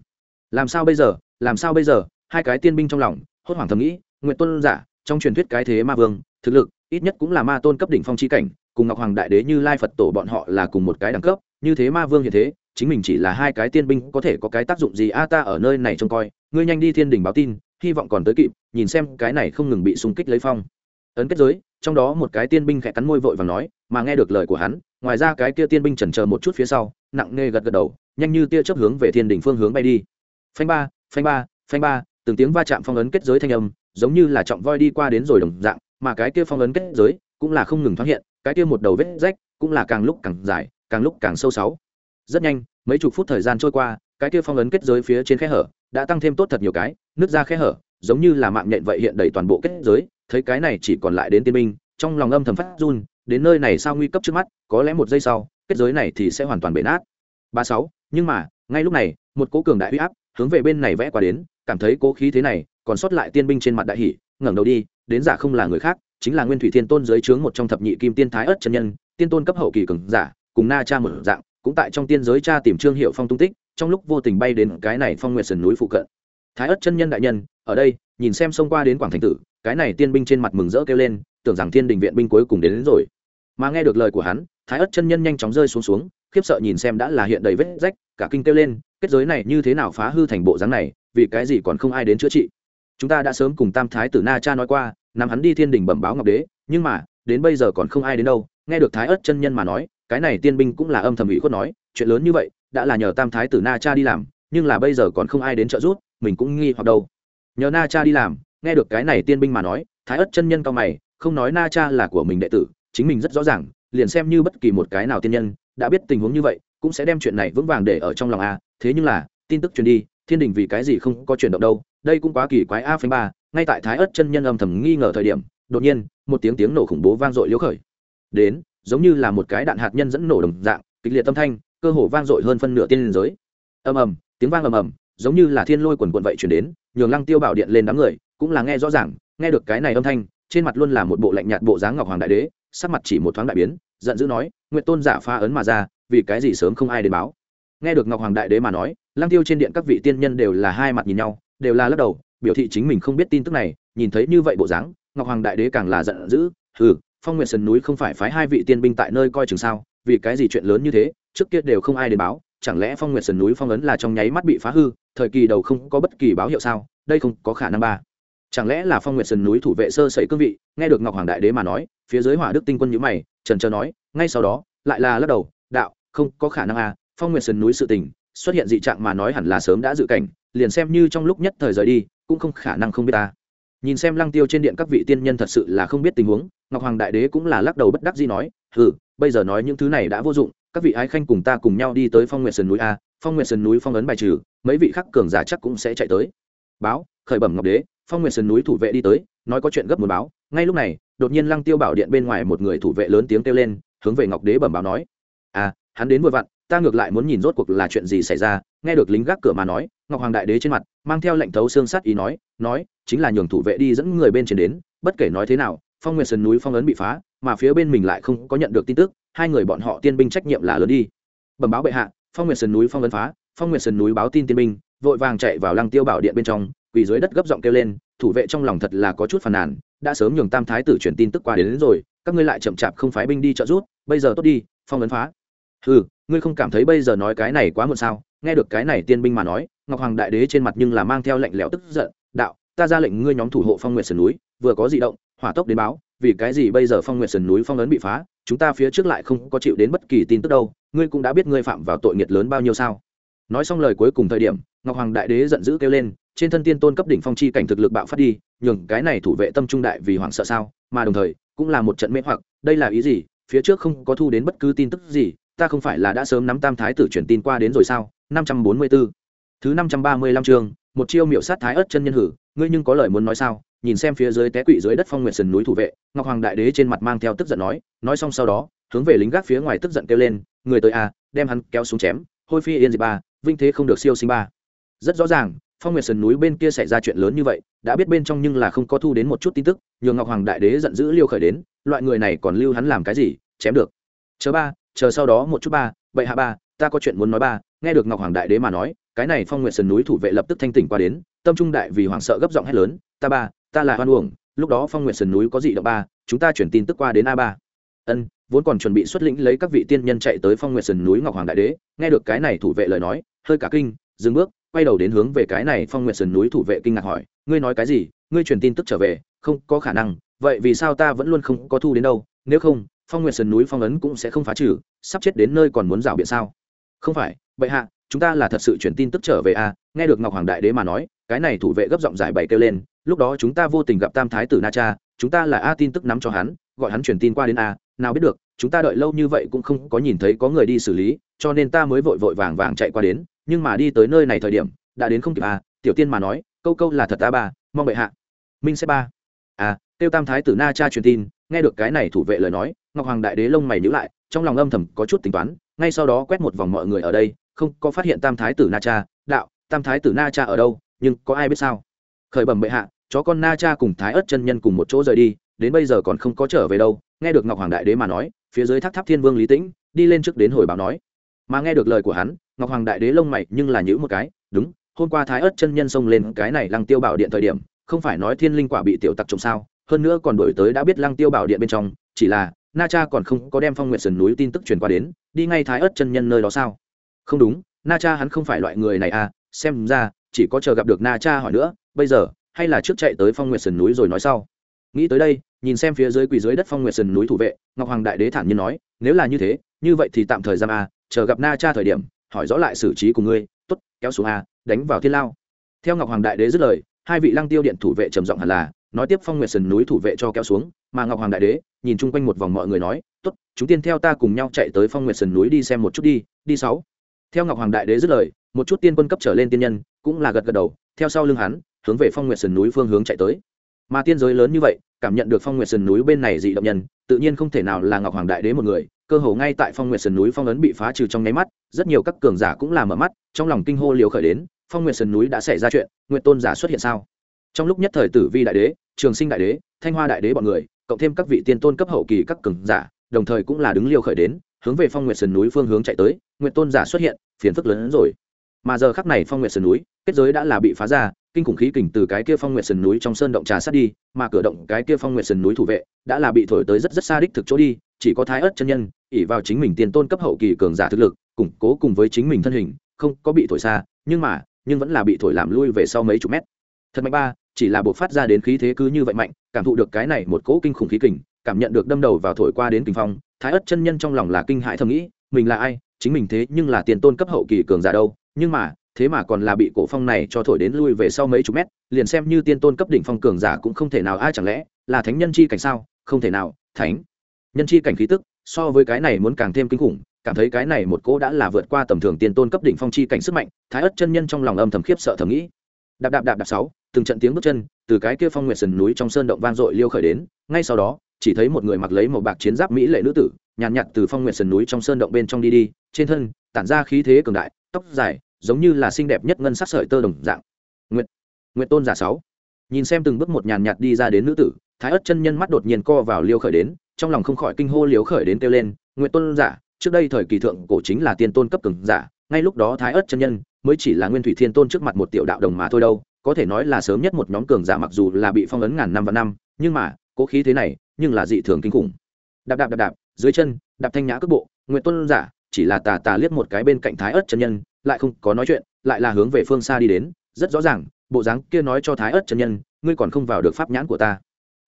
Làm sao bây giờ? Làm sao bây giờ? Hai cái tiên binh trong lòng hốt hoảng thầm nghĩ nguyện tôn giả, trong truyền thuyết cái thế ma vương, thực lực, ít nhất cũng là ma tôn cấp đỉnh phong chi cảnh, cùng ngọc hoàng đại đế như lai phật tổ bọn họ là cùng một cái đẳng cấp, như thế ma vương hiện thế, chính mình chỉ là hai cái tiên binh có thể có cái tác dụng gì? A, ta ở nơi này trông coi, ngươi nhanh đi thiên đình báo tin, hy vọng còn tới kịp, nhìn xem cái này không ngừng bị xung kích lấy phong. Ấn kết giới, trong đó một cái tiên binh khẽ cắn môi vội và nói, mà nghe được lời của hắn, ngoài ra cái kia tiên binh chần chờ một chút phía sau, nặng nề gật gật đầu, nhanh như tia chớp hướng về thiên đình phương hướng bay đi. Phanh ba phanh ba phanh ba từng tiếng va chạm phong ấn kết giới thanh âm, giống như là trọng voi đi qua đến rồi đồng dạng, mà cái kia phong ấn kết giới cũng là không ngừng thoáng hiện, cái kia một đầu vết rách cũng là càng lúc càng dài, càng lúc càng sâu sáu. Rất nhanh, mấy chục phút thời gian trôi qua, cái kia phong ấn kết giới phía trên khe hở đã tăng thêm tốt thật nhiều cái nước ra khe hở, giống như là mạng nhện vậy hiện đầy toàn bộ kết giới, thấy cái này chỉ còn lại đến tiên minh, trong lòng âm thầm phát run, đến nơi này sao nguy cấp trước mắt, có lẽ một giây sau, kết giới này thì sẽ hoàn toàn bể nát. Ba sáu, nhưng mà, ngay lúc này, một cố cường đại huy áp hướng về bên này vẽ qua đến cảm thấy cố khí thế này còn sót lại tiên binh trên mặt đại hỷ ngẩng đầu đi đến giả không là người khác chính là nguyên thủy thiên tôn dưới trướng một trong thập nhị kim tiên thái ất chân nhân tiên tôn cấp hậu kỳ cường giả cùng na cha một dạng cũng tại trong tiên giới cha tìm trương hiệu phong tung tích trong lúc vô tình bay đến cái này phong nguyệt sườn núi phụ cận. Thái ất chân nhân đại nhân ở đây nhìn xem xông qua đến quảng thành tử cái này tiên binh trên mặt mừng rỡ kêu lên tưởng rằng thiên đình viện binh cuối cùng đến, đến rồi. Mà nghe được lời của hắn thái ất chân nhân nhanh chóng rơi xuống xuống khiếp sợ nhìn xem đã là hiện đầy vết rách cả kinh kêu lên kết giới này như thế nào phá hư thành bộ dáng này vì cái gì còn không ai đến chữa trị. Chúng ta đã sớm cùng tam thái tử na cha nói qua, nằm hắn đi thiên đình bẩm báo ngọc đế, nhưng mà, đến bây giờ còn không ai đến đâu. Nghe được thái ớt chân nhân mà nói, cái này tiên binh cũng là âm thầm ủy khuất nói, chuyện lớn như vậy, đã là nhờ tam thái tử na cha đi làm, nhưng là bây giờ còn không ai đến trợ giúp, mình cũng nghi hoặc đâu. Nhờ na cha đi làm, nghe được cái này tiên binh mà nói, thái ớt chân nhân cao mày, không nói na cha là của mình đệ tử, chính mình rất rõ ràng, liền xem như bất kỳ một cái nào tiên nhân, đã biết tình huống như vậy, cũng sẽ đem chuyện này vững vàng để ở trong lòng a. Thế nhưng là, tin tức truyền đi thiên đình vì cái gì không có chuyển động đâu, đây cũng quá kỳ quái a phanh ba, ngay tại thái ất chân nhân âm thầm nghi ngờ thời điểm, đột nhiên, một tiếng tiếng nổ khủng bố vang dội liễu khởi. Đến, giống như là một cái đạn hạt nhân dẫn nổ đồng dạng, kịch liệt tâm thanh, cơ hồ vang dội hơn phân nửa tiên giới. Ầm ầm, tiếng vang ầm ầm, giống như là thiên lôi quần quần vậy chuyển đến, nhường lăng tiêu bảo điện lên đám người, cũng là nghe rõ ràng, nghe được cái này âm thanh, trên mặt luôn là một bộ lạnh nhạt bộ dáng ngọc hoàng đại đế, sắc mặt chỉ một thoáng đại biến, giận dữ nói nguyện tôn giả pha ấn mà ra, vì cái gì sớm không ai đến báo? Nghe được ngọc hoàng đại đế mà nói Lang tiêu trên điện các vị tiên nhân đều là hai mặt nhìn nhau, đều là lắc đầu, biểu thị chính mình không biết tin tức này, nhìn thấy như vậy bộ dáng, ngọc hoàng đại đế càng là giận dữ, hừ, phong nguyệt sườn núi không phải phái hai vị tiên binh tại nơi coi chừng sao, vì cái gì chuyện lớn như thế, trước kia đều không ai đến báo, chẳng lẽ phong nguyệt sườn núi phong ấn là trong nháy mắt bị phá hư, thời kỳ đầu không có bất kỳ báo hiệu sao, đây không có khả năng ba. Chẳng lẽ là phong nguyệt sườn núi thủ vệ sơ sẩy cương vị, nghe được ngọc hoàng đại đế mà nói, phía dưới hỏa đức tinh quân nhữ mày, trần trờ nói, ngay sau đó, lại là lắc đầu, đạo, không có khả năng à phong nguyệt sườn núi sự tình xuất hiện dị trạng mà nói hẳn là sớm đã dự cảnh, liền xem như trong lúc nhất thời rời đi, cũng không khả năng không biết ta. Nhìn xem lăng tiêu trên điện các vị tiên nhân thật sự là không biết tình huống, ngọc hoàng đại đế cũng là lắc đầu bất đắc dĩ nói ừ bây giờ nói những thứ này đã vô dụng, các vị ái khanh cùng ta cùng nhau đi tới phong nguyệt sườn núi a, phong nguyệt sườn núi phong ấn bài trừ, mấy vị khắc cường giả chắc cũng sẽ chạy tới. Báo, khởi bẩm ngọc đế, phong nguyệt sườn núi thủ vệ đi tới, nói có chuyện gấp muốn báo. Ngay lúc này, đột nhiên lăng tiêu bảo điện bên ngoài một người thủ vệ lớn tiếng kêu lên, hướng về ngọc đế bẩm báo nói à hắn đến vừa vặn ta ngược lại muốn nhìn rốt cuộc là chuyện gì xảy ra. Nghe được lính gác cửa mà nói ngọc hoàng đại đế trên mặt mang theo lệnh thấu xương sắt ý nói nói chính là nhường thủ vệ đi dẫn người bên trên đến bất kể nói thế nào phong nguyệt sơn núi phong ấn bị phá mà phía bên mình lại không có nhận được tin tức hai người bọn họ tiên binh trách nhiệm là lớn đi. Bẩm báo bệ hạ phong nguyệt sơn núi phong ấn phá phong nguyệt sơn núi báo tin tiên binh vội vàng chạy vào lăng tiêu bảo điện bên trong quỳ dưới đất gấp giọng kêu lên thủ vệ trong lòng thật là có chút phàn nàn đã sớm nhường tam thái tử truyền tin tức qua đến, đến rồi các ngươi lại chậm chạp không phái binh đi trợ giúp bây giờ tốt đi phong ấn phá ừ ngươi không cảm thấy bây giờ nói cái này quá muộn sao? Nghe được cái này tiên binh mà nói, ngọc hoàng đại đế trên mặt nhưng là mang theo lệnh lẽo tức giận, đạo, ta ra lệnh ngươi nhóm thủ hộ phong nguyệt sườn núi, vừa có di động, hỏa tốc đến báo, vì cái gì bây giờ phong nguyệt sườn núi phong ấn bị phá, chúng ta phía trước lại không có chịu đến bất kỳ tin tức đâu, ngươi cũng đã biết ngươi phạm vào tội nghiệt lớn bao nhiêu sao? Nói xong lời cuối cùng thời điểm, ngọc hoàng đại đế giận dữ kêu lên, trên thân tiên tôn cấp đỉnh phong chi cảnh thực lực bạo phát đi, nhường cái này thủ vệ tâm trung đại vì hoảng sợ sao? Mà đồng thời, cũng là một trận mê hoặc, đây là ý gì? Phía trước không có thu đến bất cứ tin tức gì ta không phải là đã sớm nắm tam thái tử truyền tin qua đến rồi sao? Năm trăm bốn mươi 544 thứ năm trăm ba mươi lăm chương một chiêu miệu sát thái ớt chân nhân hử ngươi nhưng có lời muốn nói sao? Nhìn xem phía dưới té quỵ dưới đất phong nguyệt sườn núi thủ vệ ngọc hoàng đại đế trên mặt mang theo tức giận nói nói xong sau đó hướng về lính gác phía ngoài tức giận kêu lên người tới a à, đem hắn kéo xuống chém hôi phi yên diệt ba vinh thế không được siêu sinh ba. Rất rõ ràng phong nguyệt sườn núi bên kia xảy ra chuyện lớn như vậy đã biết bên trong nhưng là không có thu đến một chút tin tức nhường ngọc hoàng đại đế giận dữ liêu khởi đến loại người này còn lưu hắn làm cái gì chém được. Chờ ba chờ sau đó một chút ba vậy hạ ba, ta có chuyện muốn nói ba. Nghe được ngọc hoàng đại đế mà nói, cái này phong nguyện sườn núi thủ vệ lập tức thanh tỉnh qua đến, tâm trung đại vì hoảng sợ gấp giọng hét lớn, ta ba, ta là hoan uổng, lúc đó phong nguyện sườn núi có dị động ba, chúng ta chuyển tin tức qua đến a ba. Ân, vốn còn chuẩn bị xuất lĩnh lấy các vị tiên nhân chạy tới phong nguyện sườn núi ngọc hoàng đại đế, nghe được cái này thủ vệ lời nói, hơi cả kinh, dừng bước, quay đầu đến hướng về cái này phong nguyện sườn núi thủ vệ kinh ngạc hỏi, ngươi nói cái gì? Ngươi truyền tin tức trở về, không có khả năng, vậy vì sao ta vẫn luôn không có thu đến đâu? Nếu không phong nguyệt sườn núi phong ấn cũng sẽ không phá trừ, sắp chết đến nơi còn muốn rào biện sao? Không phải, bệ hạ, chúng ta là thật sự chuyển tin tức trở về à nghe được ngọc hoàng đại đế mà nói, cái này thủ vệ gấp giọng giải bày kêu lên, lúc đó chúng ta vô tình gặp tam thái tử na cha, chúng ta là a tin tức nắm cho hắn, gọi hắn truyền tin qua đến a, nào biết được, chúng ta đợi lâu như vậy cũng không có nhìn thấy có người đi xử lý, cho nên ta mới vội vội vàng vàng chạy qua đến, nhưng mà đi tới nơi này thời điểm, đã đến không kịp a tiểu tiên mà nói, câu câu là thật ta ba, mong bệ hạ. Minh sẽ ba. À tiêu tam thái tử na cha truyền tin nghe được cái này thủ vệ lời nói, ngọc hoàng đại đế lông mày nhữ lại, trong lòng âm thầm có chút tính toán, ngay sau đó quét một vòng mọi người ở đây, không có phát hiện tam thái tử na cha. Đạo, tam thái tử na cha ở đâu, nhưng có ai biết sao? Khởi bẩm bệ hạ, chó con na cha cùng thái ớt chân nhân cùng một chỗ rời đi, đến bây giờ còn không có trở về đâu. Nghe được ngọc hoàng đại đế mà nói, phía dưới tháp tháp thiên vương lý tĩnh, đi lên trước đến hồi báo nói. Mà nghe được lời của hắn, ngọc hoàng đại đế lông mày nhưng là nhữ một cái, đúng, hôm qua thái ớt chân nhân xông lên cái này lăng tiêu bảo điện thời điểm, không phải nói thiên linh quả bị tiểu tặc trộm sao? Hơn nữa còn đổi tới đã biết lăng tiêu bảo điện bên trong, chỉ là, na cha còn không có đem phong nguyện sườn núi tin tức truyền qua đến, đi ngay thái ớt chân nhân nơi đó sao? Không đúng, na cha hắn không phải loại người này à xem ra, chỉ có chờ gặp được na cha hỏi nữa, bây giờ, hay là trước chạy tới phong nguyện sườn núi rồi nói sau? Nghĩ tới đây, nhìn xem phía dưới quỳ dưới đất phong nguyện sườn núi thủ vệ, ngọc hoàng đại đế thản nhiên nói, nếu là như thế, như vậy thì tạm thời giam à chờ gặp na cha thời điểm, hỏi rõ lại xử trí của ngươi t ố t kéo xuống à đánh vào thiên lao. Theo ngọc hoàng đại đế dứt lời, hai vị lăng tiêu điện thủ vệ trầm giọng hẳn là nói tiếp phong nguyệt sườn núi thủ vệ cho kéo xuống, mà ngọc hoàng đại đế, nhìn chung quanh một vòng mọi người nói, tốt, chúng tiên theo ta cùng nhau chạy tới phong nguyệt sườn núi đi xem một chút đi đi sáu. Theo ngọc hoàng đại đế dứt lời, một chút tiên quân cấp trở lên tiên nhân cũng là gật gật đầu, theo sau lưng hắn, hướng về phong nguyệt sườn núi phương hướng chạy tới. Mà tiên giới lớn như vậy, cảm nhận được phong nguyệt sườn núi bên này dị động nhân, tự nhiên không thể nào là ngọc hoàng đại đế một người, cơ hồ ngay tại phong nguyệt sườn núi phong ấn bị phá trừ trong nháy mắt, rất nhiều các cường giả cũng là mở mắt, trong lòng kinh hô liều khởi đến, phong nguyệt sườn núi đã xảy ra chuyện nguyện tôn giả xuất hiện sao? Trong lúc nhất thời tử vi đại đế, trường sinh đại đế, thanh hoa đại đế bọn người, cộng thêm các vị tiên tôn cấp hậu kỳ các cường giả, đồng thời cũng là đứng liêu khởi đến, hướng về phong nguyệt sườn núi phương hướng chạy tới nguyện tôn giả xuất hiện, phiền phức lớn hơn rồi. Mà giờ khắc này phong nguyệt sườn núi, kết giới đã là bị phá ra, kinh khủng khí kình từ cái kia phong nguyệt sườn núi trong sơn động trà sát đi, mà cửa động cái kia phong nguyệt sườn núi thủ vệ, đã là bị thổi tới rất rất xa đích thực chỗ đi, chỉ có thái ớt chân nhân ỉ vào chính mình tiền tôn cấp hậu kỳ cường giả thực lực, củng cố cùng với chính mình thân hình, không có bị thổi xa, nhưng mà, nhưng vẫn là bị thổi làm lui về sau mấy chục mét. Thật mạnh ba chỉ là buộc phát ra đến khí thế cứ như vậy mạnh, cảm thụ được cái này một cỗ kinh khủng khí kình, cảm nhận được đâm đầu vào thổi qua đến kinh phong, thái ất chân nhân trong lòng là kinh hãi thầm nghĩ, mình là ai, chính mình thế nhưng là tiền tôn cấp hậu kỳ cường giả đâu, nhưng mà, thế mà còn là bị cổ phong này cho thổi đến lui về sau mấy chục mét, liền xem như tiên tôn cấp đỉnh phong cường giả cũng không thể nào, ai chẳng lẽ là thánh nhân chi cảnh sao? Không thể nào, thánh nhân chi cảnh khí tức, so với cái này muốn càng thêm kinh khủng, cảm thấy cái này một cỗ đã là vượt qua tầm thường tiên tôn cấp đỉnh phong chi cảnh sức mạnh, thái ất chân nhân trong lòng âm thầm khiếp sợ thầm nghĩ. Đạp đạp đạp đạp sáu từng trận tiếng bước chân từ cái kia phong nguyệt sườn núi trong sơn động vang dội liêu khởi đến ngay sau đó chỉ thấy một người mặc lấy một bạc chiến giáp mỹ lệ nữ tử nhàn nhạt, nhạt từ phong nguyệt sườn núi trong sơn động bên trong đi đi trên thân tản ra khí thế cường đại tóc dài giống như là xinh đẹp nhất ngân sắc sợi tơ đồng dạng. Nguyệt nguyệt tôn giả sáu. Nhìn xem từng bước một nhàn nhạt đi ra đến nữ tử thái ất chân nhân mắt đột nhiên co vào liêu khởi đến trong lòng không khỏi kinh hô liêu khởi đến kêu lên nguyệt tôn giả trước đây thời kỳ thượng cổ chính là tiên tôn cấp cường giả ngay lúc đó thái ất chân nhân mới chỉ là nguyên thủy thiên tôn trước mặt một tiểu đạo đồng mà thôi đâu có thể nói là sớm nhất một nhóm cường giả mặc dù là bị phong ấn ngàn năm và năm, nhưng mà, cố khí thế này, nhưng là dị thường kinh khủng. Đạp đạp đạp đạp, dưới chân, đạp thanh nhã cước bộ nguyện tôn giả, chỉ là tà tà liếc một cái bên cạnh thái ớt chân nhân, lại không có nói chuyện, lại là hướng về phương xa đi đến, rất rõ ràng, bộ dáng kia nói cho thái ớt chân nhân, ngươi còn không vào được pháp nhãn của ta.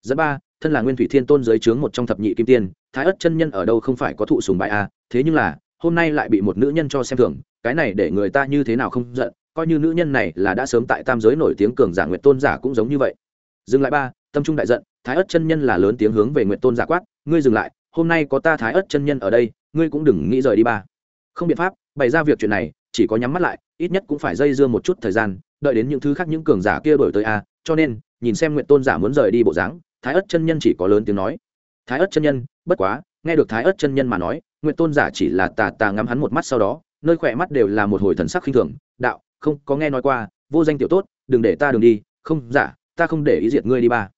Dẫn ba, thân là nguyên thủy thiên tôn dưới trướng một trong thập nhị kim tiên, thái ớt chân nhân ở đâu không phải có thụ sùng bại a thế nhưng là, hôm nay lại bị một nữ nhân cho xem thường, cái này để người ta như thế nào không giận coi như nữ nhân này là đã sớm tại tam giới nổi tiếng cường giả nguyện tôn giả cũng giống như vậy. Dừng lại ba, tâm trung đại giận, thái ất chân nhân là lớn tiếng hướng về nguyện tôn giả quát, ngươi dừng lại, hôm nay có ta thái ất chân nhân ở đây, ngươi cũng đừng nghĩ rời đi ba. Không biện pháp, bày ra việc chuyện này, chỉ có nhắm mắt lại, ít nhất cũng phải dây dưa một chút thời gian, đợi đến những thứ khác những cường giả kia đổi tới a, cho nên, nhìn xem nguyện tôn giả muốn rời đi bộ dáng, thái ất chân nhân chỉ có lớn tiếng nói. Thái ất chân nhân, bất quá, nghe được thái ất chân nhân mà nói nguyện tôn giả chỉ là tà tà ngắm hắn một mắt sau đó, nơi khỏe mắt đều là một hồi thần sắc khinh thường, đạo không có nghe nói qua, vô danh tiểu tốt, đừng để ta đường đi, không giả ta không để ý diệt ngươi đi ba.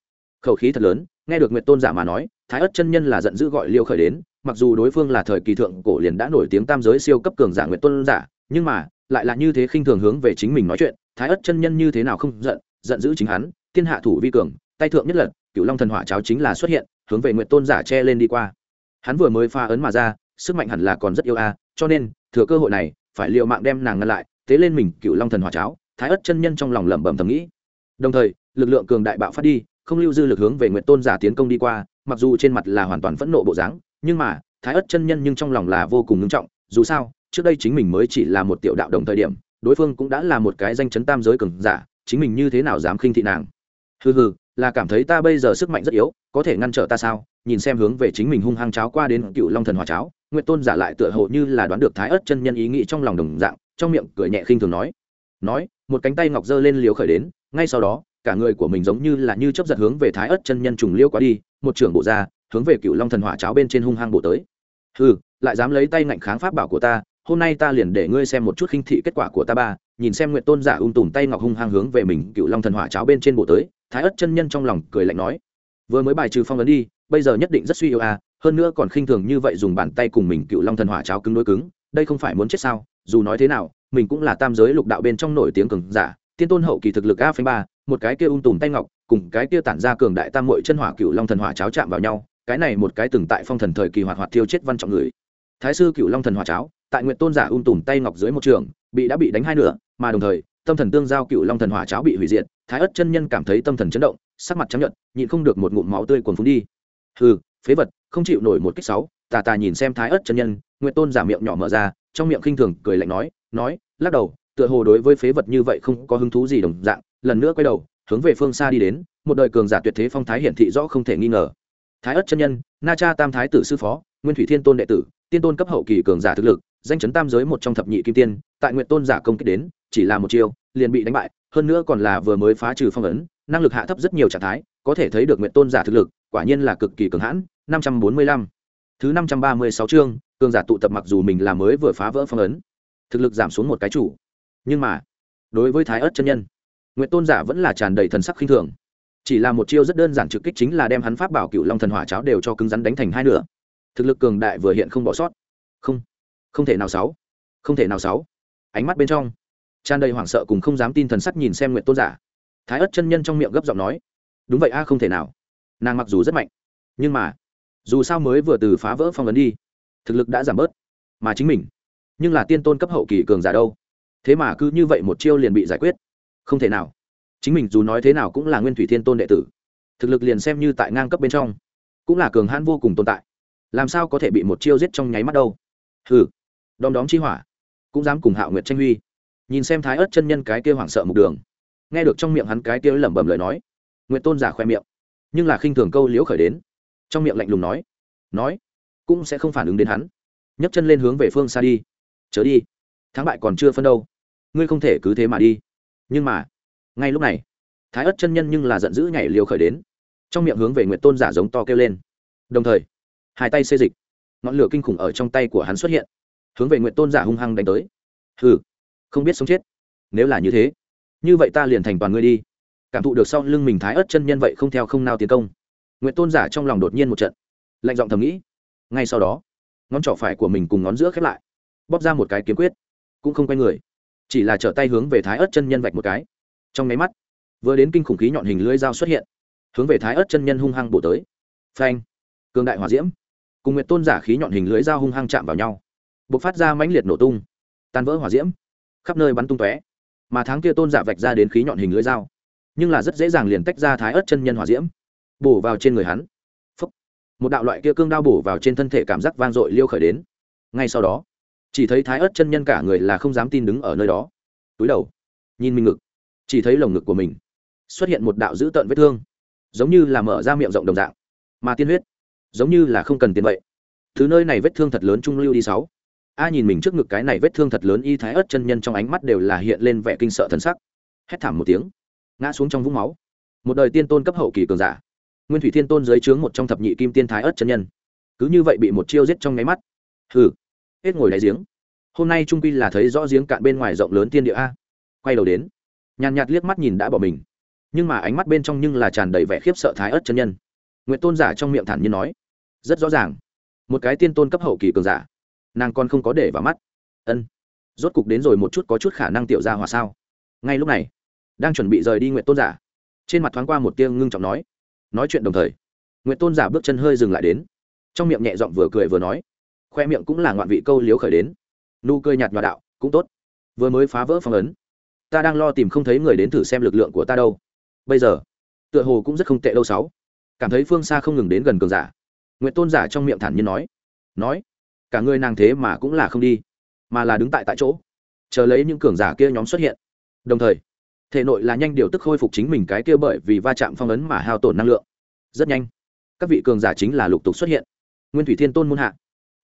Khẩu khí thật lớn, nghe được nguyệt tôn giả mà nói, thái ất chân nhân là giận dữ gọi liêu khởi đến, mặc dù đối phương là thời kỳ thượng cổ liền đã nổi tiếng tam giới siêu cấp cường giả nguyệt tôn giả, nhưng mà, lại là như thế khinh thường hướng về chính mình nói chuyện, thái ất chân nhân như thế nào không giận giận dữ chính hắn, thiên hạ thủ vi cường, tay thượng nhất lật cựu long thần hỏa cháo chính là xuất hiện, hướng về nguyệt tôn giả che lên đi qua. Hắn vừa mới pha ấn mà ra, sức mạnh hẳn là còn rất yêu a, cho nên, thừa cơ hội này, phải l mạng đem nàng ngăn lại tế lên mình cựu long thần hỏa cháo, thái ất chân nhân trong lòng lẩm bẩm thầm nghĩ. Đồng thời, lực lượng cường đại bạo phát đi, không lưu dư lực hướng về nguyện tôn giả tiến công đi qua, mặc dù trên mặt là hoàn toàn phẫn nộ bộ dáng, nhưng mà, thái ất chân nhân nhưng trong lòng là vô cùng ngưng trọng, dù sao, trước đây chính mình mới chỉ là một tiểu đạo đồng thời điểm, đối phương cũng đã là một cái danh chấn tam giới cường giả, chính mình như thế nào dám khinh thị nàng? Hừ hừ, là cảm thấy ta bây giờ sức mạnh rất yếu, có thể ngăn trở ta sao? Nhìn xem hướng về chính mình hung hăng cháo qua đến cựu long thần hòa cháo nguyện tôn giả lại tựa hồ như là đoán được thái ất chân nhân ý nghĩ trong lòng đồng dạng trong miệng cười nhẹ khinh thường nói. Nói, một cánh tay ngọc dơ lên liều khởi đến, ngay sau đó, cả người của mình giống như là như chấp giật hướng về thái ớt chân nhân trùng liêu quá đi, một trưởng bộ ra, hướng về cựu long thần hỏa cháo bên trên hung hăng bộ tới. Hừ, lại dám lấy tay ngạnh kháng pháp bảo của ta, hôm nay ta liền để ngươi xem một chút khinh thị kết quả của ta ba, nhìn xem nguyện tôn giả ung tùm tay ngọc hung hăng hướng về mình cựu long thần hỏa cháo bên trên bộ tới, thái ớt chân nhân trong lòng cười lạnh nói. Vừa mới bài trừ phong ấn đi, bây giờ nhất định rất suy yếu à hơn nữa còn khinh thường như vậy dùng bàn tay cùng mình cựu long thần hỏa cháo cứng đối cứng, đây không phải muốn chết sao? Dù nói thế nào, mình cũng là tam giới lục đạo bên trong nổi tiếng cường giả, tiên tôn hậu kỳ thực lực a phanh ba, một cái kia ung tùm tay ngọc, cùng cái kia tản ra cường đại tam mội chân hỏa cựu long thần hỏa cháo chạm vào nhau, cái này một cái từng tại phong thần thời kỳ hoạt hoạt thiêu chết văn trọng người. Thái sư cựu long thần hỏa cháo, tại nguyện tôn giả ung tùm tay ngọc dưới một trường, bị đã bị đánh hai nửa, mà đồng thời, tâm thần tương giao cựu long thần hỏa cháo bị hủy diệt, thái ất chân nhân cảm thấy tâm thần chấn động, sắc mặt trắng nhuận, nhịn không được một ngụm máu tươi cuồn phúng đi. Hừ, phế vật, không chịu nổi một kích sáu, tà tà nhìn xem thái ất chân nhân, nguyện tôn giả miệng nhỏ mở ra trong miệng khinh thường cười lạnh nói nói, lắc đầu, tựa hồ đối với phế vật như vậy không có hứng thú gì đồng dạng, lần nữa quay đầu, hướng về phương xa đi đến, một đời cường giả tuyệt thế phong thái hiển thị rõ không thể nghi ngờ. Thái ất chân nhân, na cha tam thái tử sư phó, nguyên thủy thiên tôn đệ tử, tiên tôn cấp hậu kỳ cường giả thực lực, danh chấn tam giới một trong thập nhị kim tiên, tại nguyện tôn giả công kích đến, chỉ là một chiêu, liền bị đánh bại, hơn nữa còn là vừa mới phá trừ phong ấn, năng lực hạ thấp rất nhiều trạng thái, có thể thấy được nguyện tôn giả thực lực, quả nhiên là cực kỳ cường hãn. Năm trăm bốn mươi lăm. Thứ năm trăm ba mươi sáu chương cường giả tụ tập mặc dù mình là mới vừa phá vỡ phong ấn, thực lực giảm xuống một cái chủ. Nhưng mà, đối với thái ớt chân nhân nguyện tôn giả vẫn là tràn đầy thần sắc khinh thường. Chỉ là một chiêu rất đơn giản trực kích chính là đem hắn pháp bảo cựu long thần hỏa cháo đều cho cứng rắn đánh thành hai nửa. Thực lực cường đại vừa hiện không bỏ sót. Không không thể nào sáu, không thể nào sáu. Ánh mắt bên trong, tràn đầy hoảng sợ cùng không dám tin thần sắc nhìn xem nguyện tôn giả. Thái ất chân nhân trong miệng gấp giọng nói, đúng vậy a, không thể nào. Nàng mặc dù rất mạnh, nhưng mà, dù sao mới vừa từ phá vỡ phong ấn đi thực lực đã giảm bớt, mà chính mình, nhưng là tiên tôn cấp hậu kỳ cường giả đâu? Thế mà cứ như vậy một chiêu liền bị giải quyết. Không thể nào. Chính mình dù nói thế nào cũng là nguyên thủy thiên tôn đệ tử. Thực lực liền xem như tại ngang cấp bên trong, cũng là cường hãn vô cùng tồn tại. Làm sao có thể bị một chiêu giết trong nháy mắt đâu? Hừ. Đom đóm chi hỏa, cũng dám cùng hạo nguyệt tranh huy. Nhìn xem thái ớt chân nhân cái kia hoảng sợ mục đường, nghe được trong miệng hắn cái kia lẩm bẩm lời nói nguyện tôn giả khoe miệng, nhưng là khinh thường câu liễu khởi đến. Trong miệng lạnh lùng nói nói cũng sẽ không phản ứng đến hắn. Nhấc chân lên hướng về phương xa đi. Chớ đi. Thắng bại còn chưa phân đâu. Ngươi không thể cứ thế mà đi. Nhưng mà, ngay lúc này, thái ất chân nhân nhưng là giận dữ nhảy liều khởi đến. Trong miệng hướng về nguyện tôn giả giống to kêu lên. Đồng thời, hai tay xê dịch. Ngọn lửa kinh khủng ở trong tay của hắn xuất hiện. Hướng về nguyện tôn giả hung hăng đánh tới. Hừ, không biết sống chết. Nếu là như thế, như vậy ta liền thành toàn ngươi đi. Cảm thụ được sau lưng mình thái ớt chân nhân vậy không theo không nào tiến công. Nguyện tôn giả trong lòng đột nhiên một trận. Lạnh giọng thầm nghĩ ngay sau đó, ngón trỏ phải của mình cùng ngón giữa khép lại, bóp ra một cái kiếm quyết, cũng không quay người, chỉ là trở tay hướng về thái ớt chân nhân vạch một cái. Trong nháy mắt, vừa đến kinh khủng khí nhọn hình lưỡi dao xuất hiện, hướng về thái ớt chân nhân hung hăng bổ tới. Phanh! Cường đại hỏa diễm, cùng nguyệt tôn giả khí nhọn hình lưỡi dao hung hăng chạm vào nhau b ộ c phát ra mãnh liệt nổ tung, tan vỡ hỏa diễm, khắp nơi bắn tung tóe. Mà tháng kia tôn giả vạch ra đến khí nhọn hình lưỡi dao, nhưng là rất dễ dàng liền tách ra thái ớt chân nhân hỏa diễm, bổ vào trên người hắn một đạo loại kia cương đao bổ vào trên thân thể cảm giác vang dội liêu khởi đến. Ngay sau đó, chỉ thấy thái ớt chân nhân cả người là không dám tin đứng ở nơi đó. Túi đầu, nhìn mình ngực, chỉ thấy lồng ngực của mình xuất hiện một đạo dữ tợn vết thương, giống như là mở ra miệng rộng đồng dạng, mà tiên huyết, giống như là không cần tiền vậy. Thứ nơi này vết thương thật lớn trung lưu đi sáu. A nhìn mình trước ngực cái này vết thương thật lớn, y thái ớt chân nhân trong ánh mắt đều là hiện lên vẻ kinh sợ thần sắc. Hét thảm một tiếng, ngã xuống trong vũng máu. Một đời tiên tôn cấp hậu kỳ cường giả nguyên thủy thiên tôn dưới trướng một trong thập nhị kim tiên thái ớt chân nhân. Cứ như vậy bị một chiêu giết trong nháy mắt. Hừ, hết ngồi đáy giếng. Hôm nay trung quy là thấy rõ giếng cạn bên ngoài rộng lớn tiên địa a. Quay đầu đến, nhàn nhạt liếc mắt nhìn đã bỏ mình. Nhưng mà ánh mắt bên trong nhưng là tràn đầy vẻ khiếp sợ thái ớt chân nhân. Nguyện tôn giả trong miệng thản nhiên nói, rất rõ ràng. Một cái tiên tôn cấp hậu kỳ cường giả, nàng còn không có để vào mắt. Ân. Rốt cục đến rồi một chút có chút khả năng tiểu ra hòa sao? Ngay lúc này, đang chuẩn bị rời đi nguyện tôn giả, trên mặt thoáng qua một tiếng ngưng trọng nói nói chuyện đồng thời nguyện tôn giả bước chân hơi dừng lại đến, trong miệng nhẹ giọng vừa cười vừa nói, khoe miệng cũng là ngoạn vị câu liếu khởi đến, nụ cười nhạt nhòa đạo, cũng tốt, vừa mới phá vỡ phong ấn, ta đang lo tìm không thấy người đến thử xem lực lượng của ta đâu, bây giờ, tựa hồ cũng rất không tệ đâu sáu, cảm thấy phương xa không ngừng đến gần cường giả nguyện tôn giả trong miệng thản nhiên nói nói, cả người nàng thế mà cũng là không đi, mà là đứng tại tại chỗ, chờ lấy những cường giả kia nhóm xuất hiện, đồng thời thể nội là nhanh điều tức khôi phục chính mình cái kia bởi vì va chạm phong ấn mà hao tổn năng lượng. Rất nhanh, các vị cường giả chính là lục tục xuất hiện. Nguyên thủy thiên tôn muôn hạ,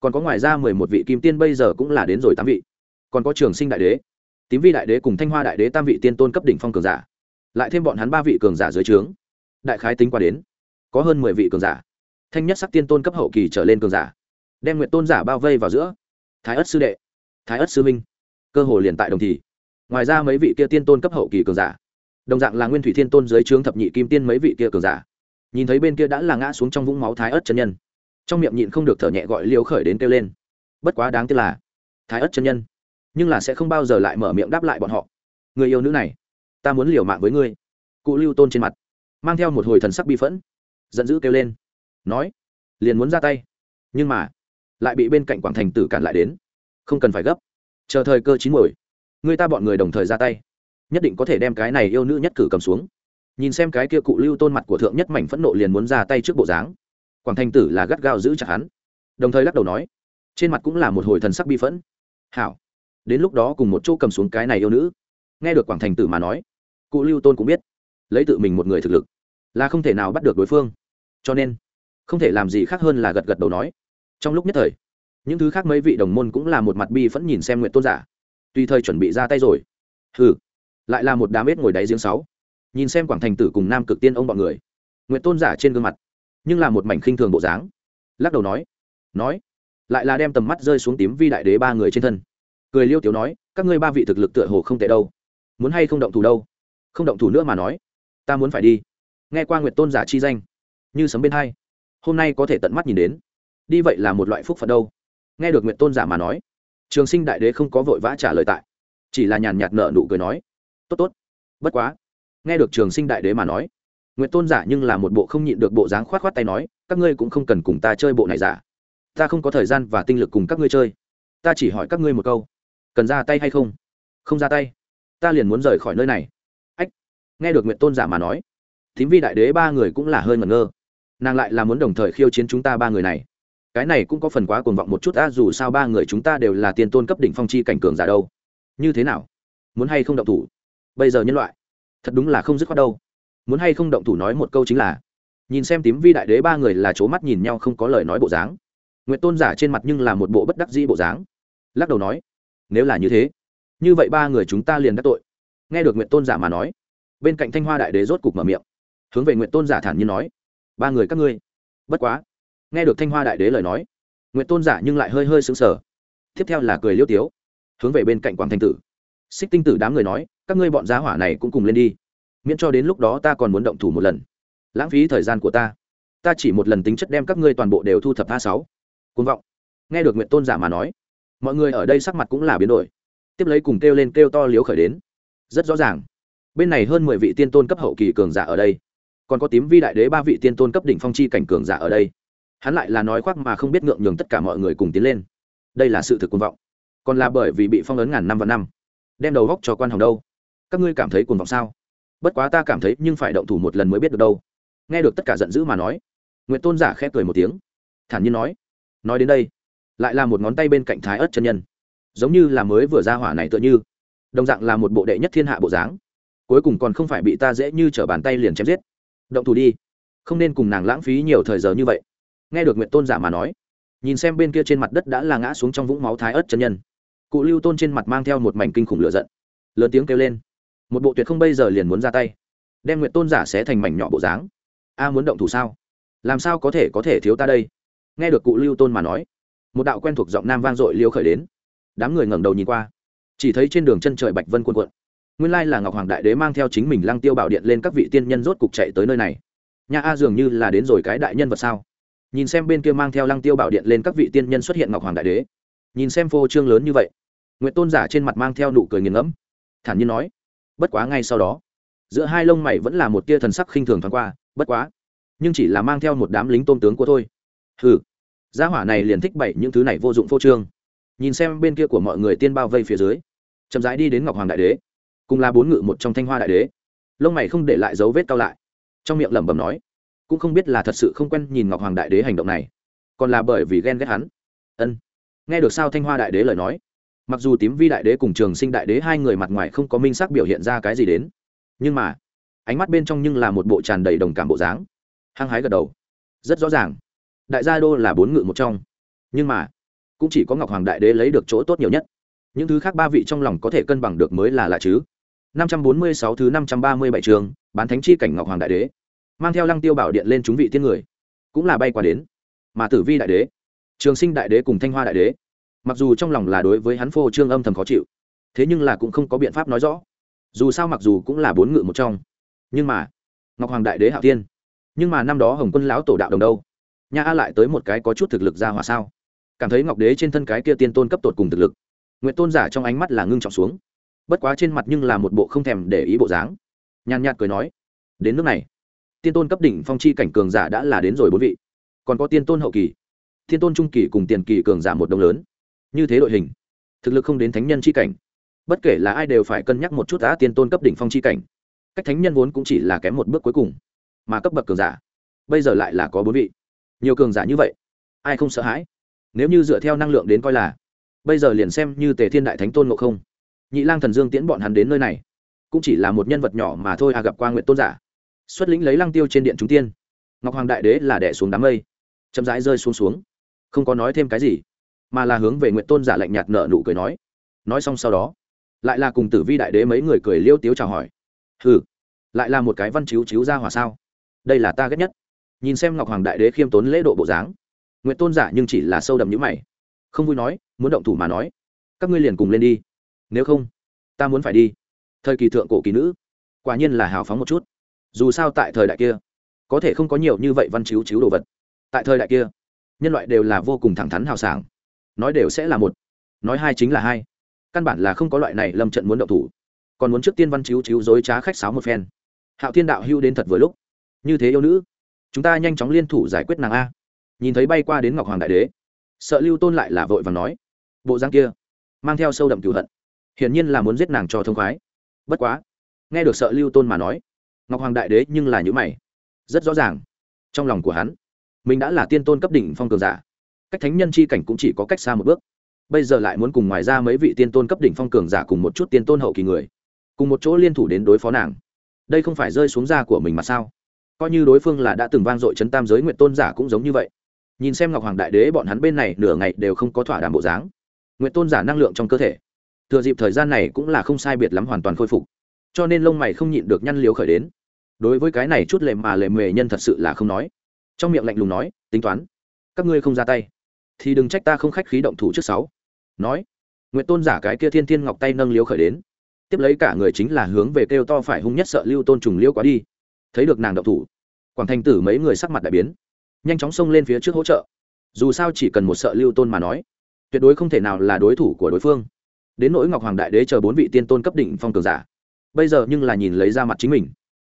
còn có ngoài ra mười một vị kim tiên bây giờ cũng là đến rồi tám vị. Còn có trường sinh đại đế, tím vi đại đế cùng thanh hoa đại đế tam vị tiên tôn cấp đỉnh phong cường giả. Lại thêm bọn hắn ba vị cường giả dưới trướng. Đại khái tính qua đến, có hơn mười vị cường giả. Thanh nhất sắc tiên tôn cấp hậu kỳ trở lên cường giả. Đem nguyện tôn giả bao vây vào giữa. Thái ất sư đệ, thái ất sư minh, cơ hồ liền tại đồng thì ngoài ra mấy vị kia tiên tôn cấp hậu kỳ cường giả, đồng dạng là nguyên thủy thiên tôn dưới trướng thập nhị kim tiên mấy vị kia cường giả, nhìn thấy bên kia đã là ngã xuống trong vũng máu thái ất chân nhân, trong miệng nhịn không được thở nhẹ gọi liêu khởi đến kêu lên. Bất quá đáng tiếc là, thái ất chân nhân, nhưng là sẽ không bao giờ lại mở miệng đáp lại bọn họ. Người yêu nữ này, ta muốn liều mạng với ngươi. Cụ lưu tôn trên mặt, mang theo một hồi thần sắc bi phẫn, giận dữ kêu lên, nói, liền muốn ra tay, nhưng mà, lại bị bên cạnh quảng thành tử cản lại đến. Không cần phải gấp. Chờ thời cơ chín mồi người ta bọn người đồng thời ra tay, nhất định có thể đem cái này yêu nữ nhất cử cầm xuống. Nhìn xem cái kia cụ lưu tôn mặt của thượng nhất mảnh phẫn nộ liền muốn ra tay trước bộ dáng, quảng Thanh tử là gắt gao giữ chặt hắn, đồng thời lắc đầu nói, trên mặt cũng là một hồi thần sắc bi phẫn. Hảo, đến lúc đó cùng một chỗ cầm xuống cái này yêu nữ. Nghe được quảng thành tử mà nói, cụ lưu tôn cũng biết, lấy tự mình một người thực lực, là không thể nào bắt được đối phương. Cho nên, không thể làm gì khác hơn là gật gật đầu nói. Trong lúc nhất thời, những thứ khác mấy vị đồng môn cũng là một mặt bi phẫn nhìn xem nguyện tôn giả tùy thời chuẩn bị ra tay rồi. Hừ, lại là một đám ếch ngồi đáy giếng sáu. Nhìn xem quảng thành tử cùng nam cực tiên ông bọn người nguyện tôn giả trên gương mặt nhưng là một mảnh khinh thường bộ dáng. Lắc đầu nói nói lại là đem tầm mắt rơi xuống tím vi đại đế ba người trên thân. Cười liêu tiếu nói các ngươi ba vị thực lực tựa hồ không tệ đâu. Muốn hay không động thủ đâu? Không động thủ nữa mà nói ta muốn phải đi. Nghe qua nguyệt tôn giả chi danh như sấm bên hai. Hôm nay có thể tận mắt nhìn đến. Đi vậy là một loại phúc phận đâu. Nghe được nguyệt tôn giả mà nói trường sinh đại đế không có vội vã trả lời tại, chỉ là nhàn nhạt nợ nụ cười nói, tốt tốt, bất quá. Nghe được trường sinh đại đế mà nói, nguyệt tôn giả nhưng là một bộ không nhịn được bộ dáng khoát khoát tay nói, các ngươi cũng không cần cùng ta chơi bộ này giả. Ta không có thời gian và tinh lực cùng các ngươi chơi. Ta chỉ hỏi các ngươi một câu. Cần ra tay hay không? Không ra tay. Ta liền muốn rời khỏi nơi này. Ách. Nghe được nguyện tôn giả mà nói, thím vi đại đế ba người cũng là hơi ngẩn ngơ. Nàng lại là muốn đồng thời khiêu chiến chúng ta ba người này cái này cũng có phần quá cuồng vọng một chút ta dù sao ba người chúng ta đều là tiền tôn cấp đỉnh phong chi cảnh cường giả đâu. Như thế nào? Muốn hay không động thủ? Bây giờ nhân loại, thật đúng là không dứt khoát đâu. Muốn hay không động thủ nói một câu chính là, nhìn xem tím vi đại đế ba người là c mắt nhìn nhau không có lời nói bộ dáng. Nguyện tôn giả trên mặt nhưng là một bộ bất đắc dĩ bộ dáng. Lắc đầu nói, nếu là như thế, như vậy ba người chúng ta liền đắc tội. Nghe được nguyện tôn giả mà nói, bên cạnh thanh hoa đại đế rốt cục mở miệng. Hướng về nguyện tôn giả thản nhiên nói, ba người các ngươi, bất quá nghe được thanh hoa đại đế lời nói nguyện tôn giả nhưng lại hơi hơi sững sờ. Tiếp theo là cười liêu tiếu, hướng về bên cạnh quảng thanh tử. Xích tinh tử đám người nói, các ngươi bọn giá hỏa này cũng cùng lên đi. Miễn cho đến lúc đó ta còn muốn động thủ một lần. Lãng phí thời gian của ta. Ta chỉ một lần tính chất đem các ngươi toàn bộ đều thu thập a sáu. Côn vọng. Nghe được nguyện tôn giả mà nói, mọi người ở đây sắc mặt cũng là biến đổi. Tiếp lấy cùng kêu lên kêu to liếu khởi đến. Rất rõ ràng. Bên này hơn mười vị tiên tôn cấp hậu kỳ cường giả ở đây. Còn có tím vi đại đế ba vị tiên tôn cấp đỉnh phong chi cảnh cường giả ở đây hắn lại là nói khoác mà không biết ngượng nhường tất cả mọi người cùng tiến lên. Đây là sự thực cuồng vọng. Còn là bởi vì bị phong ấn ngàn năm và năm. Đem đầu góc cho quan hồng đâu? Các ngươi cảm thấy cuồng vọng sao? Bất quá ta cảm thấy nhưng phải động thủ một lần mới biết được đâu. Nghe được tất cả giận dữ mà nói nguyễn tôn giả khẽ cười một tiếng. Thản nhiên nói nói đến đây, lại là một ngón tay bên cạnh thái ớt chân nhân. Giống như là mới vừa ra hỏa này tựa như, đồng dạng là một bộ đệ nhất thiên hạ bộ dáng. Cuối cùng còn không phải bị ta dễ như t r ở bàn tay liền chém giết. Động thủ đi, không nên cùng nàng lãng phí nhiều thời giờ như vậy nghe được nguyện tôn giả mà nói, nhìn xem bên kia trên mặt đất đã là ngã xuống trong vũng máu thái ớt chân nhân, cụ lưu tôn trên mặt mang theo một mảnh kinh khủng lửa giận, lớn tiếng kêu lên. Một bộ tuyệt không bây giờ liền muốn ra tay, đem nguyện tôn giả sẽ thành mảnh nhỏ bộ dáng. A muốn động thủ sao? Làm sao có thể có thể thiếu ta đây? Nghe được cụ lưu tôn mà nói, một đạo quen thuộc giọng nam vang dội liêu khởi đến. Đám người ngẩng đầu nhìn qua, chỉ thấy trên đường chân trời bạch vân cuộn cuộn. Nguyên lai là ngọc hoàng đại đế mang theo chính mình lăng tiêu bảo điện lên các vị tiên nhân rốt cục chạy tới nơi này. Nhà a dường như là đến rồi cái đại nhân vật sao? Nhìn xem bên kia mang theo lăng tiêu bảo điện lên các vị tiên nhân xuất hiện ngọc hoàng đại đế. Nhìn xem phô trương lớn như vậy nguyện tôn giả trên mặt mang theo nụ cười nghiền ngẫm. Thản nhiên nói, bất quá ngay sau đó, giữa hai lông mày vẫn là một tia thần sắc khinh thường thoáng qua, bất quá, nhưng chỉ là mang theo một đám lính tôn tướng của thôi. Hừ, gia hỏa này liền thích bậy những thứ này vô dụng phô trương. Nhìn xem bên kia của mọi người tiên bao vây phía dưới, chậm rãi đi đến ngọc hoàng đại đế, cùng là bốn ngự một trong thanh hoa đại đế. Lông mày không để lại dấu vết cao lại, trong miệng lẩm bẩm nói cũng không biết là thật sự không quen nhìn ngọc hoàng đại đế hành động này. Còn là bởi vì ghen ghét hắn. Ân. Nghe được sao thanh hoa đại đế lời nói, mặc dù tím vi đại đế cùng trường sinh đại đế hai người mặt ngoài không có minh xác biểu hiện ra cái gì đến, nhưng mà, ánh mắt bên trong nhưng là một bộ tràn đầy đồng cảm bộ dáng. Hăng hái gật đầu. Rất rõ ràng. Đại gia đô là bốn ngự một trong. Nhưng mà, cũng chỉ có ngọc hoàng đại đế lấy được chỗ tốt nhiều nhất. Những thứ khác ba vị trong lòng có thể cân bằng được mới là lạ chứ. 546 thứ 537 trường, bán thánh chi cảnh ngọc hoàng đại đế mang theo lăng tiêu bảo điện lên chúng vị tiên người, cũng là bay qua đến. Mà tử vi đại đế, trường sinh đại đế cùng thanh hoa đại đế, mặc dù trong lòng là đối với hắn phô trương âm thầm khó chịu, thế nhưng là cũng không có biện pháp nói rõ. Dù sao mặc dù cũng là bốn ngự một trong, nhưng mà, ngọc hoàng đại đế hạo tiên nhưng mà năm đó hồng quân lão tổ đạo đồng đâu? Nha a lại tới một cái có chút thực lực ra hỏa sao? Cảm thấy ngọc đế trên thân cái kia tiên tôn cấp tột cùng thực lực nguyện tôn giả trong ánh mắt là ngưng trọng xuống. Bất quá trên mặt nhưng là một bộ không thèm để ý bộ dáng. Nhàn nhạt cười nói, đến nước này tiên tôn cấp đỉnh phong chi cảnh cường giả đã là đến rồi bốn vị. Còn có tiên tôn hậu kỳ. Tiên tôn trung kỳ cùng tiền kỳ cường giả một đồng lớn. Như thế đội hình, thực lực không đến thánh nhân chi cảnh. Bất kể là ai đều phải cân nhắc một chút đã tiên tôn cấp đỉnh phong chi cảnh. Cách thánh nhân vốn cũng chỉ là kém một bước cuối cùng, mà cấp bậc cường giả, bây giờ lại là có bốn vị. Nhiều cường giả như vậy, ai không sợ hãi? Nếu như dựa theo năng lượng đến coi là, bây giờ liền xem như tề thiên đại thánh tôn ngộ không, nhị lang thần dương tiễn bọn hắn đến nơi này, cũng chỉ là một nhân vật nhỏ mà thôi à gặp qua nguyện tôn giả xuất lĩnh lấy lăng tiêu trên điện chúng tiên. Ngọc hoàng đại đế là đẻ xuống đám mây. Chậm rãi rơi xuống xuống. Không có nói thêm cái gì, mà là hướng về nguyện tôn giả lạnh nhạt nợ nụ cười nói. Nói xong sau đó, lại là cùng tử vi đại đế mấy người cười liêu tiếu chào hỏi. Hừ, lại là một cái văn chiếu chiếu ra hỏa sao? Đây là ta ghét nhất. Nhìn xem ngọc hoàng đại đế khiêm tốn lễ độ bộ dáng nguyện tôn giả nhưng chỉ là sâu đậm nhữ mày. Không vui nói, muốn động thủ mà nói. Các ngươi liền cùng lên đi. Nếu không, ta muốn phải đi. Thời kỳ thượng cổ kỳ nữ, quả nhiên là hào phóng một chút dù sao tại thời đại kia, có thể không có nhiều như vậy văn chiếu chiếu đồ vật. Tại thời đại kia, nhân loại đều là vô cùng thẳng thắn hào sảng, nói đều sẽ là một, nói hai chính là hai. Căn bản là không có loại này lâm trận muốn động thủ. Còn muốn trước tiên văn chiếu chiếu dối trá khách sáo một phen. Hạo thiên đạo hưu đến thật vừa lúc. Như thế yêu nữ, chúng ta nhanh chóng liên thủ giải quyết nàng a. Nhìn thấy bay qua đến ngọc hoàng đại đế, sợ lưu tôn lại là vội và nói, bộ giang kia, mang theo sâu đậm cửu hận, hiển nhiên là muốn giết nàng cho thông khoái. Bất quá, nghe được sợ lưu tôn mà nói ngọc hoàng đại đế nhưng là những mày. Rất rõ ràng. Trong lòng của hắn, mình đã là tiên tôn cấp đỉnh phong cường giả. Cách thánh nhân chi cảnh cũng chỉ có cách xa một bước. Bây giờ lại muốn cùng ngoài ra mấy vị tiên tôn cấp đỉnh phong cường giả cùng một chút tiên tôn hậu kỳ người, cùng một chỗ liên thủ đến đối phó nàng. Đây không phải rơi xuống da của mình mà sao? Coi như đối phương là đã từng vang dội chấn tam giới nguyện tôn giả cũng giống như vậy. Nhìn xem ngọc hoàng đại đế bọn hắn bên này nửa ngày đều không có thỏa đàm bộ dáng. Nguyện tôn giả năng lượng trong cơ thể. Thừa dịp thời gian này cũng là không sai biệt lắm hoàn toàn khôi phục. Cho nên lông mày không nhịn được nhăn liếu khởi đến đối với cái này chút lệ mà lệ mề nhân thật sự là không nói. Trong miệng lạnh lùng nói, tính toán, các ngươi không ra tay, thì đừng trách ta không khách khí động thủ trước sáu. Nói nguyện tôn giả cái kia thiên thiên ngọc tay nâng liếu khởi đến. Tiếp lấy cả người chính là hướng về kêu to phải hung nhất sợ lưu tôn trùng liêu quá đi. Thấy được nàng động thủ, quảng thành tử mấy người sắc mặt đại biến, nhanh chóng xông lên phía trước hỗ trợ. Dù sao chỉ cần một sợ lưu tôn mà nói, tuyệt đối không thể nào là đối thủ của đối phương. Đến nỗi ngọc hoàng đại đế chờ bốn vị tiên tôn cấp đỉnh phong cường giả, bây giờ nhưng là nhìn lấy ra mặt chính mình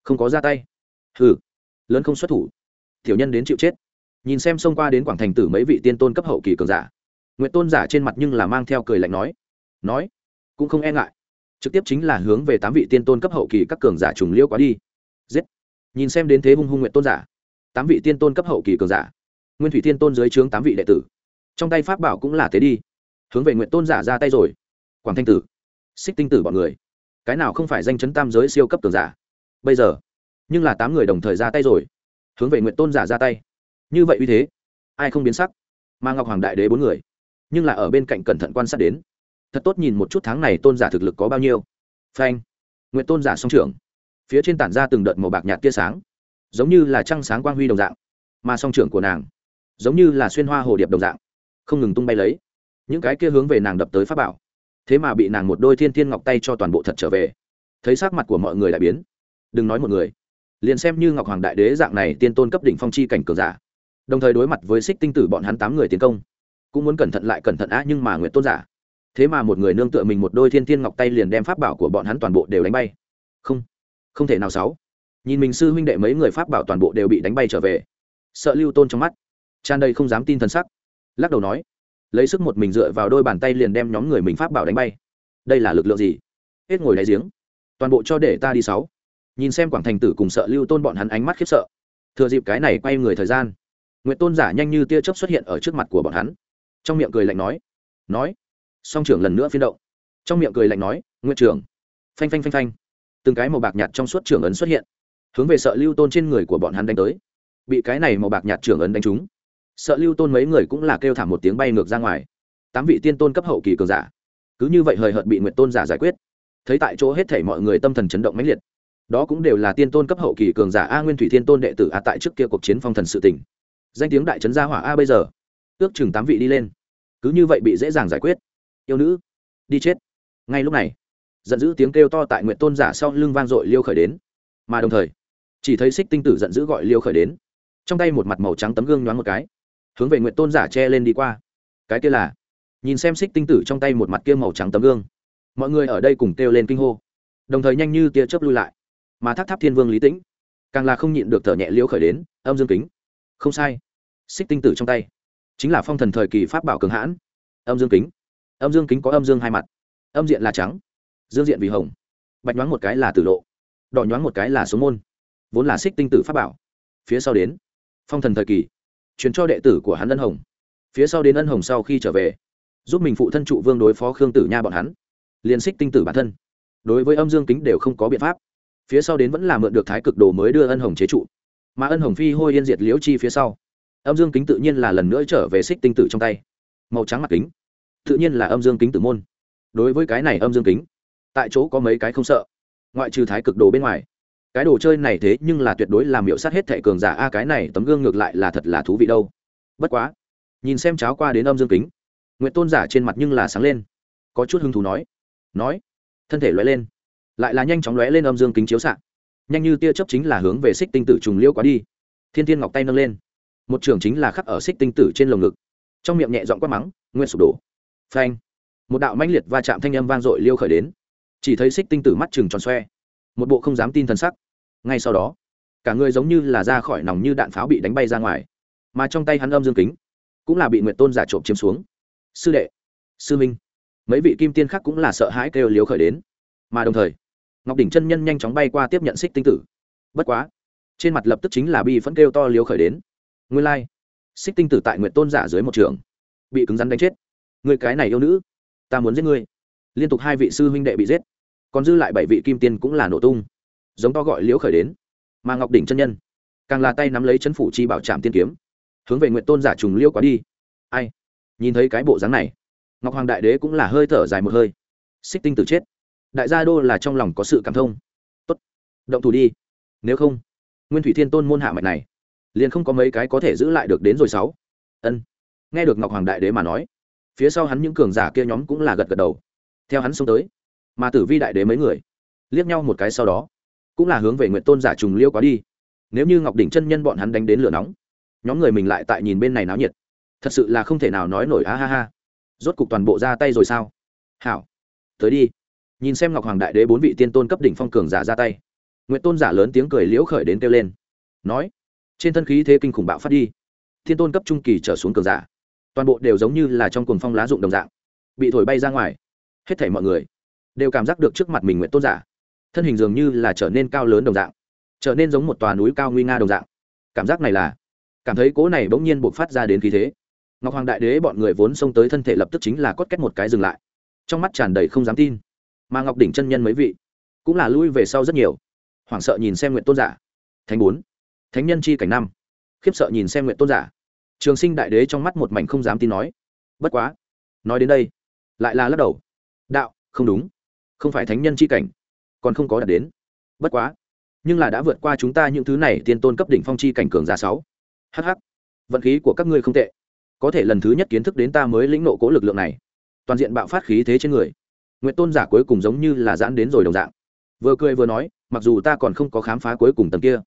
không có ra tay. Hừ, lớn không xuất thủ. Tiểu nhân đến chịu chết. Nhìn xem xông qua đến quảng thành tử mấy vị tiên tôn cấp hậu kỳ cường giả. Nguyện tôn giả trên mặt nhưng là mang theo cười lạnh nói. Nói, cũng không e ngại. Trực tiếp chính là hướng về tám vị tiên tôn cấp hậu kỳ các cường giả trùng liêu quá đi. Giết. Nhìn xem đến thế hung hung nguyện tôn giả. Tám vị tiên tôn cấp hậu kỳ cường giả. Nguyên thủy tiên tôn dưới trướng tám vị đệ tử. Trong tay pháp bảo cũng là thế đi. Hướng về nguyện tôn giả ra tay rồi. Quảng thanh tử. Xích tinh tử bọn người. Cái nào không phải danh chấn tam giới siêu cấp cường giả? Bây giờ. Nhưng là tám người đồng thời ra tay rồi. Hướng về nguyện tôn giả ra tay. Như vậy uy thế, ai không biến sắc? Mà ngọc hoàng đại đế bốn người. Nhưng là ở bên cạnh cẩn thận quan sát đến. Thật tốt nhìn một chút tháng này tôn giả thực lực có bao nhiêu. Phanh. Nguyện tôn giả song trưởng. Phía trên tản ra từng đợt màu bạc nhạt tia sáng. Giống như là trăng sáng quang huy đồng dạng. Mà song trưởng của nàng, giống như là xuyên hoa hồ điệp đồng dạng. Không ngừng tung bay lấy. Những cái kia hướng về nàng đập tới pháp bảo. Thế mà bị nàng một đôi thiên thiên ngọc tay cho toàn bộ thật trở về. Thấy sắc mặt của mọi người lại biến đừng nói một người. Liền xem như ngọc hoàng đại đế dạng này tiên tôn cấp đỉnh phong chi cảnh cường giả, đồng thời đối mặt với xích tinh tử bọn hắn tám người tiến công, cũng muốn cẩn thận lại cẩn thận á, nhưng mà nguyện tôn giả. Thế mà một người nương tựa mình một đôi thiên thiên ngọc tay liền đem pháp bảo của bọn hắn toàn bộ đều đánh bay. Không không thể nào sáu. Nhìn mình sư huynh đệ mấy người pháp bảo toàn bộ đều bị đánh bay trở về. Sợ lưu tôn trong mắt. Tràn đầy không dám tin t sắc. Lắc đầu nói, lấy sức một mình dựa vào đôi bàn tay liền đem nhóm người mình pháp bảo đánh bay. Đây là lực lượng gì? Hết ngồi đáy giếng. Toàn bộ cho để ta đi sáu nhìn xem quảng thành tử cùng sợ lưu tôn bọn hắn ánh mắt khiếp sợ. Thừa dịp cái này quay người thời gian nguyện tôn giả nhanh như tia chớp xuất hiện ở trước mặt của bọn hắn. Trong miệng cười lạnh nói nói. Song trưởng lần nữa phiên động. Trong miệng cười lạnh nói nguyện trưởng. Phanh phanh phanh phanh. Từng cái màu bạc nhạt trong suốt trưởng ấn xuất hiện, hướng về sợ lưu tôn trên người của bọn hắn đánh tới. Bị cái này màu bạc nhạt trưởng ấn đánh trúng, sợ lưu tôn mấy người cũng là kêu thảm một tiếng bay ngược ra ngoài. Tám vị tiên tôn cấp hậu kỳ cường giả, cứ như vậy hời hợt bị nguyệt tôn giả giải quyết. Thấy tại chỗ hết thể mọi người tâm thần chấn động mãnh liệt đó cũng đều là tiên tôn cấp hậu kỳ cường giả a nguyên thủy thiên tôn đệ tử a tại trước kia cuộc chiến phong thần sự tỉnh danh tiếng đại trấn gia hỏa a bây giờ, ước chừng tám vị đi lên. Cứ như vậy bị dễ dàng giải quyết. Yêu nữ, đi chết. Ngay lúc này, giận dữ tiếng kêu to tại nguyện tôn giả sau lưng vang dội liêu khởi đến. Mà đồng thời, chỉ thấy xích tinh tử giận dữ gọi liêu khởi đến. Trong tay một mặt màu trắng tấm gương nhoáng một cái, hướng về nguyện tôn giả che lên đi qua. Cái kia là, nhìn xem xích tinh tử trong tay một mặt kia màu trắng tấm gương, mọi người ở đây cùng kêu lên kinh hô, đồng thời nhanh như tia chớp lui lại mà thác tháp thiên vương lý tĩnh càng là không nhịn được thở nhẹ liễu khởi đến, âm dương kính. Không sai. Xích tinh tử trong tay, chính là phong thần thời kỳ pháp bảo cường hãn. Âm dương kính. Âm dương kính có âm dương hai mặt. Âm diện là trắng, dương diện vì hồng. Bạch nhoáng một cái là tử lộ, đỏ nhoáng một cái là số môn. Vốn là xích tinh tử pháp bảo. Phía sau đến, phong thần thời kỳ, truyền cho đệ tử của hắn ân hồng. Phía sau đến ân hồng sau khi trở về, giúp mình phụ thân trụ vương đối phó khương tử nha bọn hắn, liền xích tinh tử bản thân. Đối với âm dương kính đều không có biện pháp phía sau đến vẫn là mượn được thái cực đồ mới đưa ân hồng chế trụ. Mà ân hồng phi hôi yên diệt liễu chi phía sau. Âm dương kính tự nhiên là lần nữa trở về xích tinh tử trong tay. Màu trắng mặt kính, tự nhiên là âm dương kính tử môn. Đối với cái này âm dương kính, tại chỗ có mấy cái không sợ. Ngoại trừ thái cực đồ bên ngoài, cái đồ chơi này thế nhưng là tuyệt đối làm hiệu sát hết thệ cường giả, a, cái này tấm gương ngược lại là thật là thú vị đâu. Bất quá, nhìn xem cháo qua đến âm dương kính nguyện tôn giả trên mặt nhưng là sáng lên, có chút hứng thú nói nói, thân thể lóe lên lại là nhanh chóng lóe lên âm dương kính chiếu s nhanh như tia chớp chính là hướng về xích tinh tử trùng liêu quá đi. Thiên thiên ngọc tay nâng lên. Một trường chính là khắc ở xích tinh tử trên lồng ngực. Trong miệng nhẹ dọn quát mắng, nguyên sụp đổ. Phanh. Một đạo mãnh liệt va chạm thanh âm vang dội liêu khởi đến. Chỉ thấy xích tinh tử mắt chừng tròn xoe. Một bộ không dám tin thần sắc. Ngay sau đó, cả người giống như là ra khỏi nòng như đạn pháo bị đánh bay ra ngoài. Mà trong tay hắn âm dương kính cũng là bị nguyệt tôn giả trộm chiếm xuống. Sư đệ, sư minh. Mấy vị kim tiên khác cũng là sợ hãi kêu liếu khởi đến. Mà đồng thời ngọc đỉnh chân nhân nhanh chóng bay qua tiếp nhận xích tinh tử. Bất quá, trên mặt lập tức chính là bi phẫn kêu to liếu khởi đến. Nguyên lai、like. xích tinh tử tại nguyện tôn giả dưới một trường, bị cứng rắn đánh chết. Người cái này yêu nữ, ta muốn giết ngươi. Liên tục hai vị sư huynh đệ bị giết, còn dư lại bảy vị kim tiên cũng là nổ tung. Giống to gọi liễu khởi đến. Mà ngọc đỉnh chân nhân, càng là tay nắm lấy chân phủ chi bảo trạm tiên kiếm, hướng về nguyện tôn giả trùng liêu quá đi. Ai, nhìn thấy cái bộ dáng này, ngọc hoàng đại đế cũng là hơi thở dài một hơi. Xích tinh tử chết đại gia đô là trong lòng có sự cảm thông. Tốt, động thủ đi. Nếu không, nguyên thủy thiên tôn môn hạ mạch này, liền không có mấy cái có thể giữ lại được đến rồi sáu. Ân. Nghe được ngọc hoàng đại đế mà nói, phía sau hắn những cường giả kia nhóm cũng là gật gật đầu. Theo hắn xông tới, mà tử vi đại đế mấy người, liếc nhau một cái sau đó, cũng là hướng về nguyện tôn giả trùng liêu quá đi. Nếu như ngọc đỉnh chân nhân bọn hắn đánh đến lửa nóng, nhóm người mình lại tại nhìn bên này náo nhiệt. Thật sự là không thể nào nói nổi a ha ha. Rốt cục toàn bộ ra tay rồi sao? Hảo, tới đi nhìn xem ngọc hoàng đại đế bốn vị tiên tôn cấp đỉnh phong cường giả ra tay. Nguyện tôn giả lớn tiếng cười liễu khởi đến kêu lên. Nói, trên thân khí thế kinh khủng bạo phát đi. Thiên tôn cấp trung kỳ trở xuống cường giả, toàn bộ đều giống như là trong cuồng phong lá dụng đồng dạng, bị thổi bay ra ngoài. Hết thảy mọi người đều cảm giác được trước mặt mình nguyện tôn giả, thân hình dường như là trở nên cao lớn đồng dạng, trở nên giống một tòa núi cao nguy nga đồng dạng. Cảm giác này là, cảm thấy cố này bỗng nhiên buộc phát ra đến khí thế. Ngọc hoàng đại đế bọn người vốn xông tới thân thể lập tức chính là cốt két một cái dừng lại, trong mắt tràn đầy không dám tin mà ngọc đỉnh chân nhân mấy vị cũng là lui về sau rất nhiều. Hoảng sợ nhìn xem nguyện tôn giả. Thánh bốn. Thánh nhân chi cảnh năm. Khiếp sợ nhìn xem nguyện tôn giả. Trường sinh đại đế trong mắt một mảnh không dám tin nói. Bất quá. Nói đến đây, lại là lắc đầu. Đạo, không đúng. Không phải thánh nhân chi cảnh. Còn không có đạt đến. Bất quá. Nhưng là đã vượt qua chúng ta những thứ này tiên tôn cấp đỉnh phong chi cảnh cường giả sáu. Hh vận khí của các ngươi không tệ. Có thể lần thứ nhất kiến thức đến ta mới lĩnh nộ cố lực lượng này. Toàn diện bạo phát khí thế trên người nguyện tôn giả cuối cùng giống như là giãn đến rồi đồng dạng. Vừa cười vừa nói, mặc dù ta còn không có khám phá cuối cùng tầng kia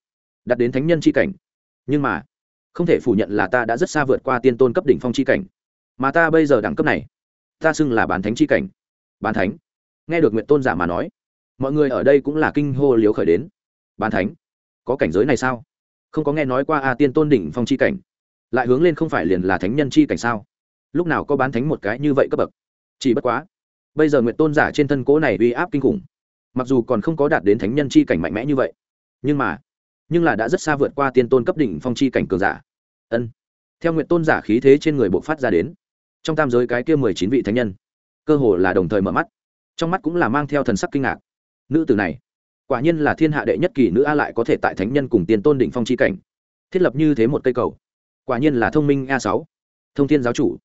đặt đến thánh nhân c h i cảnh, nhưng mà, không thể phủ nhận là ta đã rất xa vượt qua tiên tôn cấp đỉnh phong c h i cảnh. Mà ta bây giờ đẳng cấp này, ta xưng là bán thánh c h i cảnh. Bán thánh? Nghe được nguyện tôn giả mà nói, mọi người ở đây cũng là kinh hô liếu khởi đến. Bán thánh? Có cảnh giới này sao? Không có nghe nói qua a tiên tôn đỉnh phong c h i cảnh. Lại hướng lên không phải liền là thánh nhân c h i cảnh sao? Lúc nào có bán thánh một cái như vậy cấp bậc? Chỉ bất quá bây giờ nguyện tôn giả trên thân cố này uy áp kinh khủng. Mặc dù còn không có đạt đến thánh nhân chi cảnh mạnh mẽ như vậy, nhưng mà, nhưng là đã rất xa vượt qua tiên tôn cấp đỉnh phong chi cảnh cường giả. Ân. Theo nguyện tôn giả khí thế trên người bộ phát ra đến, trong tam giới cái kia mười chín vị thánh nhân, cơ hồ là đồng thời mở mắt. Trong mắt cũng là mang theo thần sắc kinh ngạc. Nữ tử này, quả nhiên là thiên hạ đệ nhất kỳ nữ a lại có thể tại thánh nhân cùng tiền tôn đỉnh phong chi cảnh, thiết lập như thế một cây cầu. Quả nhiên là thông minh a sáu, thông thiên giáo chủ.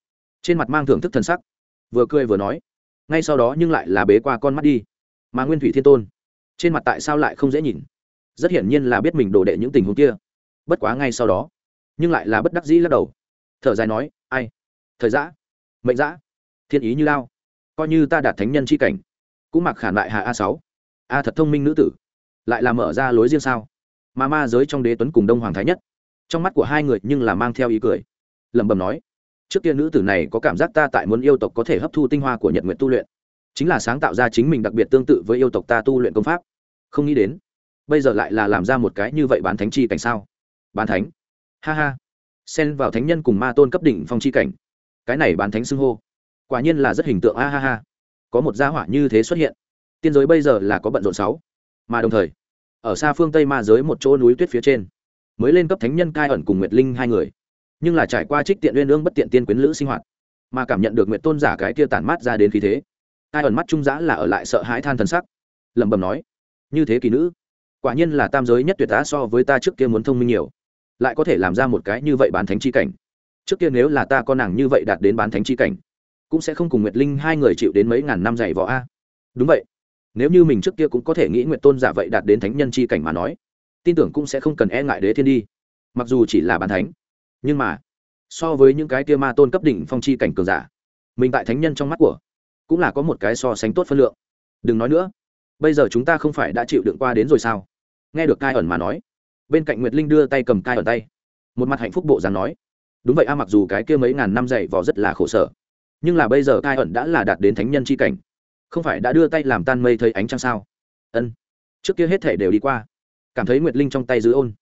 Trên mặt mang thưởng thức thần sắc, vừa cười vừa nói ngay sau đó nhưng lại là bế qua con mắt đi. Mà nguyên thủy thiên tôn, trên mặt tại sao lại không dễ nhìn? Rất hiển nhiên là biết mình đổ đệ những tình huống kia. Bất quá ngay sau đó, nhưng lại là bất đắc dĩ lắc đầu. Thở dài nói, ai? Thời giã mệnh giã thiên ý như lao. Coi như ta đạt thánh nhân c h i cảnh, cũng mặc khản lại hạ a sáu. A thật thông minh nữ tử, lại là mở ra lối riêng sao? Mà ma giới trong đế tuấn cùng đông hoàng thái nhất, trong mắt của hai người nhưng là mang theo ý cười. Lẩm bẩm nói trước kia nữ tử này có cảm giác ta tại muốn yêu tộc có thể hấp thu tinh hoa của nhật nguyện tu luyện, chính là sáng tạo ra chính mình đặc biệt tương tự với yêu tộc ta tu luyện công pháp. Không nghĩ đến, bây giờ lại là làm ra một cái như vậy bán thánh chi cảnh sao? Bán thánh? Ha ha. Xen vào thánh nhân cùng ma tôn cấp đỉnh phong chi cảnh. Cái này bán thánh xưng hô. Quả nhiên là rất hình tượng a ha ha. Có một gia hỏa như thế xuất hiện. Tiên giới bây giờ là có bận rộn sáu. Mà đồng thời, ở xa phương tây ma giới một chỗ núi tuyết phía trên, mới lên cấp thánh nhân cai ẩn cùng nguyệt linh hai người nhưng là trải qua trích tiện uyên ương bất tiện tiên quyến lữ sinh hoạt, mà cảm nhận được nguyện tôn giả cái kia tản mát ra đến khí thế ai ẩn mắt trung giã là ở lại sợ hãi than thần sắc, lẩm bẩm nói, như thế kỳ nữ, quả nhiên là tam giới nhất tuyệt tá so với ta trước kia muốn thông minh nhiều, lại có thể làm ra một cái như vậy bán thánh chi cảnh. Trước kia nếu là ta con nàng như vậy đạt đến bán thánh chi cảnh, cũng sẽ không cùng nguyệt linh hai người chịu đến mấy ngàn năm dạy võ a. Đúng vậy, nếu như mình trước kia cũng có thể nghĩ nguyện tôn giả vậy đạt đến thánh nhân chi cảnh mà nói, tin tưởng cũng sẽ không cần e ngại đế thiên đi, mặc dù chỉ là bàn thánh nhưng mà, so với những cái kia ma tôn cấp đỉnh phong chi cảnh cường giả, mình tại thánh nhân trong mắt của cũng là có một cái so sánh tốt phân lượng. Đừng nói nữa, bây giờ chúng ta không phải đã chịu đựng qua đến rồi sao? Nghe được cai ẩn mà nói, bên cạnh nguyệt linh đưa tay cầm cai ẩn tay, một mặt hạnh phúc bộ dáng nói, đúng vậy a, mặc dù cái kia mấy ngàn năm dạy vò rất là khổ sở, nhưng là bây giờ cai ẩn đã là đạt đến thánh nhân c h i cảnh, không phải đã đưa tay làm tan mây thấy ánh trăng sao? Ân. Trước kia hết thể đều đi qua. Cảm thấy nguyệt linh trong tay giữ ôn.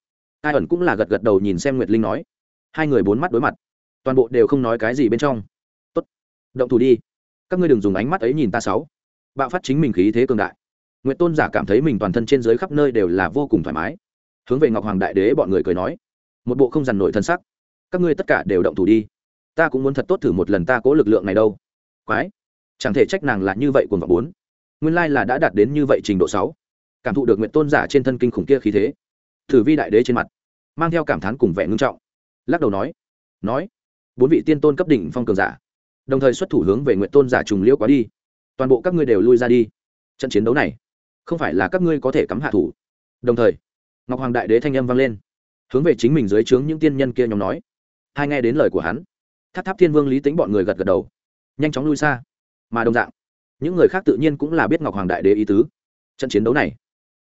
Cai ẩn cũng là gật gật đầu nhìn xem nguyệt linh nói hai người bốn mắt đối mặt, toàn bộ đều không nói cái gì bên trong. Tốt, động thủ đi. Các ngươi đừng dùng ánh mắt ấy nhìn ta sáu. Bạo phát chính mình khí thế cường đại. Nguyệt tôn giả cảm thấy mình toàn thân trên dưới khắp nơi đều là vô cùng thoải mái. Hướng về ngọc hoàng đại đế bọn người cười nói, một bộ không dằn nổi thân sắc. Các ngươi tất cả đều động thủ đi. Ta cũng muốn thật tốt thử một lần ta cố lực lượng này đâu. Quái. Chẳng thể trách nàng là như vậy cùng vọng bốn. Nguyên lai là đã đạt đến như vậy trình độ sáu. Cảm thụ được nguyện tôn giả trên thân kinh khủng kia khí thế. Thử vi đại đế trên mặt, mang theo cảm thán cùng vẻ ngưng trọng lắc đầu nói nói, bốn vị tiên tôn cấp đỉnh phong cường giả, đồng thời xuất thủ hướng về nguyện tôn giả trùng liễu quá đi. Toàn bộ các ngươi đều lui ra đi. Trận chiến đấu này, không phải là các ngươi có thể cắm hạ thủ. Đồng thời, ngọc hoàng đại đế thanh âm vang lên, hướng về chính mình dưới trướng những tiên nhân kia nhóm nói. Hai nghe đến lời của hắn, tháp tháp thiên vương lý tính bọn người gật gật đầu, nhanh chóng lui xa. Mà đồng dạng, những người khác tự nhiên cũng là biết ngọc hoàng đại đế ý tứ. Trận chiến đấu này,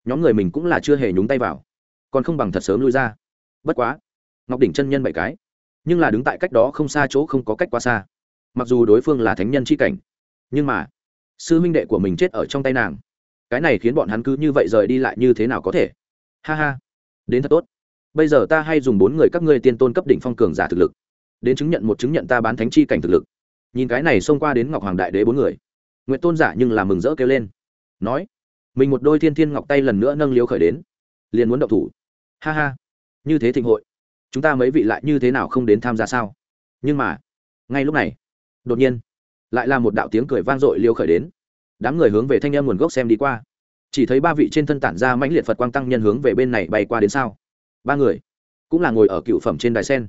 nhóm người mình cũng là chưa hề nhúng tay vào, còn không bằng thật sớm lui ra. Bất quá ngọc đỉnh chân nhân bảy cái. Nhưng là đứng tại cách đó không xa chỗ không có cách quá xa. Mặc dù đối phương là thánh nhân c h i cảnh, nhưng mà sư minh đệ của mình chết ở trong tay nàng. Cái này khiến bọn hắn cứ như vậy rời đi lại như thế nào có thể? Ha ha, đến thật tốt. Bây giờ ta hay dùng bốn người các ngươi tiên tôn cấp đỉnh phong cường giả thực lực, đến chứng nhận một chứng nhận ta bán thánh chi cảnh thực lực. Nhìn cái này xông qua đến ngọc hoàng đại đế bốn người nguyện tôn giả nhưng là mừng rỡ kêu lên, nói, mình một đôi thiên thiên ngọc tay lần nữa nâng liếu khởi đến, liền muốn động thủ. Ha ha, như thế thịnh hội chúng ta mấy vị lại như thế nào không đến tham gia sao? Nhưng mà, ngay lúc này, đột nhiên, lại là một đạo tiếng cười vang dội liêu khởi đến. Đám người hướng về thanh em nguồn gốc xem đi qua. Chỉ thấy ba vị trên thân tản ra mãnh liệt phật quang tăng nhân hướng về bên này bay qua đến sao? Ba người, cũng là ngồi ở cựu phẩm trên đài sen.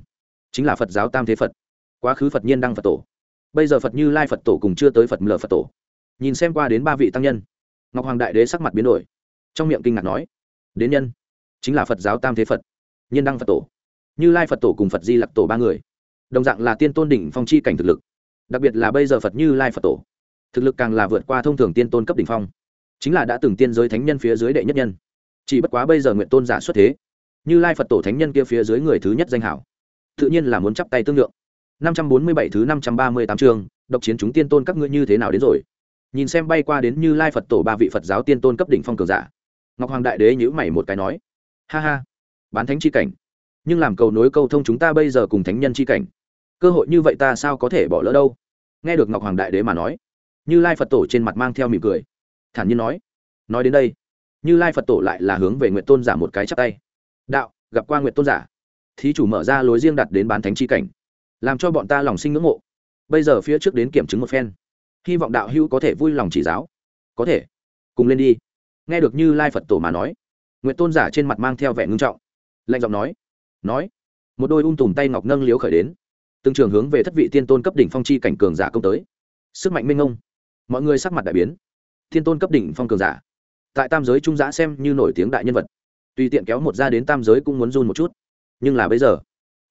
Chính là phật giáo tam thế phật. Quá khứ phật nhiên đăng phật tổ. Bây giờ phật như lai phật tổ cùng chưa tới phật mờ phật tổ. Nhìn xem qua đến ba vị tăng nhân, ngọc hoàng đại đế sắc mặt biến đổi. Trong miệng kinh ngạc nói, đến nhân, chính là phật giáo tam thế phật, nhiên đăng phật tổ như lai phật tổ cùng phật di lặc tổ ba người. Đồng dạng là tiên tôn đỉnh phong chi cảnh thực lực. Đặc biệt là bây giờ phật như lai phật tổ. Thực lực càng là vượt qua thông thường tiên tôn cấp đỉnh phong. Chính là đã từng tiên giới thánh nhân phía dưới đệ nhất nhân. Chỉ bất quá bây giờ nguyện tôn giả xuất thế, như lai phật tổ thánh nhân kia phía dưới người thứ nhất danh hảo. Tự nhiên là muốn chắp tay tương lượng. Năm trăm bốn mươi bảy thứ năm trăm ba mươi tám chương, độc chiến chúng tiên tôn các ngươi như thế nào đến rồi? Nhìn xem bay qua đến như lai phật tổ ba vị phật giáo tiên tôn cấp đỉnh phong cường giả. Ngọc hoàng đại đế nhữ mày một cái nói, ha ha, bán thánh chi cảnh nhưng làm cầu nối câu thông chúng ta bây giờ cùng thánh nhân chi cảnh. Cơ hội như vậy ta sao có thể bỏ lỡ đâu? Nghe được ngọc hoàng đại đế mà nói, như lai phật tổ trên mặt mang theo mỉm cười. Thản nhiên nói nói đến đây, như lai phật tổ lại là hướng về nguyện tôn giả một cái chắp tay. Đạo, gặp qua nguyện tôn giả. Thí chủ mở ra lối riêng đặt đến bán thánh chi cảnh, làm cho bọn ta lòng sinh ngưỡng mộ. Bây giờ phía trước đến kiểm chứng một phen. Hy vọng đạo hữu có thể vui lòng chỉ giáo. Có thể. Cùng lên đi. Nghe được như lai phật tổ mà nói nguyện tôn giả trên mặt mang theo vẻ ngưng trọng, lạnh giọng nói nói, một đôi ung tùm tay ngọc nâng liếu khởi đến, từng trường hướng về thất vị tiên tôn cấp đỉnh phong chi cảnh cường giả công tới. Sức mạnh minh ngông mọi người sắc mặt đại biến. Thiên tôn cấp đỉnh phong cường giả, tại tam giới trung giã xem như nổi tiếng đại nhân vật. Tùy tiện kéo một ra đến tam giới cũng muốn run một chút. Nhưng là bây giờ,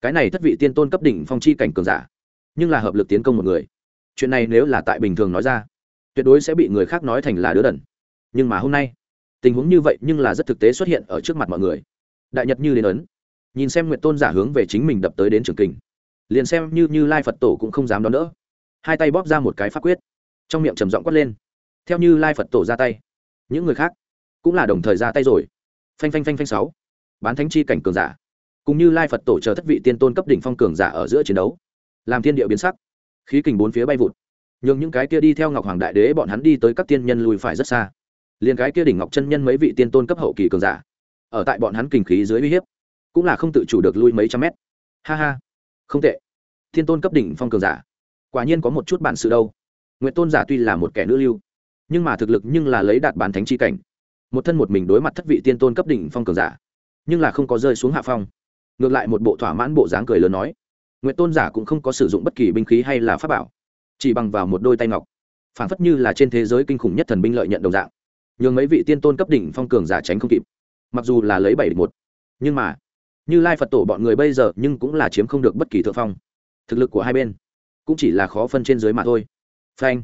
cái này thất vị tiên tôn cấp đỉnh phong chi cảnh cường giả, nhưng là hợp lực tiến công một người. Chuyện này nếu là tại bình thường nói ra, tuyệt đối sẽ bị người khác nói thành là đứa đần. Nhưng mà hôm nay, tình huống như vậy nhưng là rất thực tế xuất hiện ở trước mặt mọi người. Đại nhật như đến ấn nhìn xem nguyện tôn giả hướng về chính mình đập tới đến trường kình. Liền xem như như lai phật tổ cũng không dám đón đỡ. Hai tay bóp ra một cái pháp quyết, trong miệng trầm giọng quát lên. Theo như lai phật tổ ra tay, những người khác cũng là đồng thời ra tay rồi. Phanh phanh phanh phanh sáu. Bán thánh chi cảnh cường giả. Cùng như lai phật tổ chờ thất vị tiên tôn cấp đỉnh phong cường giả ở giữa chiến đấu. Làm thiên địa biến sắc. Khí kình bốn phía bay vụt. Nhưng những cái kia đi theo ngọc hoàng đại đế bọn hắn đi tới các tiên nhân lùi phải rất xa. Liền cái kia đỉnh ngọc chân nhân mấy vị tiên tôn cấp hậu kỳ cường giả, ở tại bọn hắn kình khí dưới uy hiếp cũng là không tự chủ được lui mấy trăm mét. Ha ha, không tệ. Thiên tôn cấp đỉnh phong cường giả. Quả nhiên có một chút bản sự đâu. Nguyện tôn giả tuy là một kẻ nữ lưu, nhưng mà thực lực nhưng là lấy đạt bán thánh chi cảnh. Một thân một mình đối mặt thất vị tiên tôn cấp đỉnh phong cường giả, nhưng là không có rơi xuống hạ phong. Ngược lại một bộ thỏa mãn bộ dáng cười lớn nói nguyện tôn giả cũng không có sử dụng bất kỳ binh khí hay là pháp bảo, chỉ bằng vào một đôi tay ngọc phản phất như là trên thế giới kinh khủng nhất thần binh lợi nhận đồng dạng. Nhường mấy vị tiên tôn cấp đỉnh phong cường giả tránh không kịp, mặc dù là lấy bảy một, nhưng mà như lai phật tổ bọn người bây giờ nhưng cũng là chiếm không được bất kỳ thượng phong. Thực lực của hai bên cũng chỉ là khó phân trên dưới mà thôi. Phanh.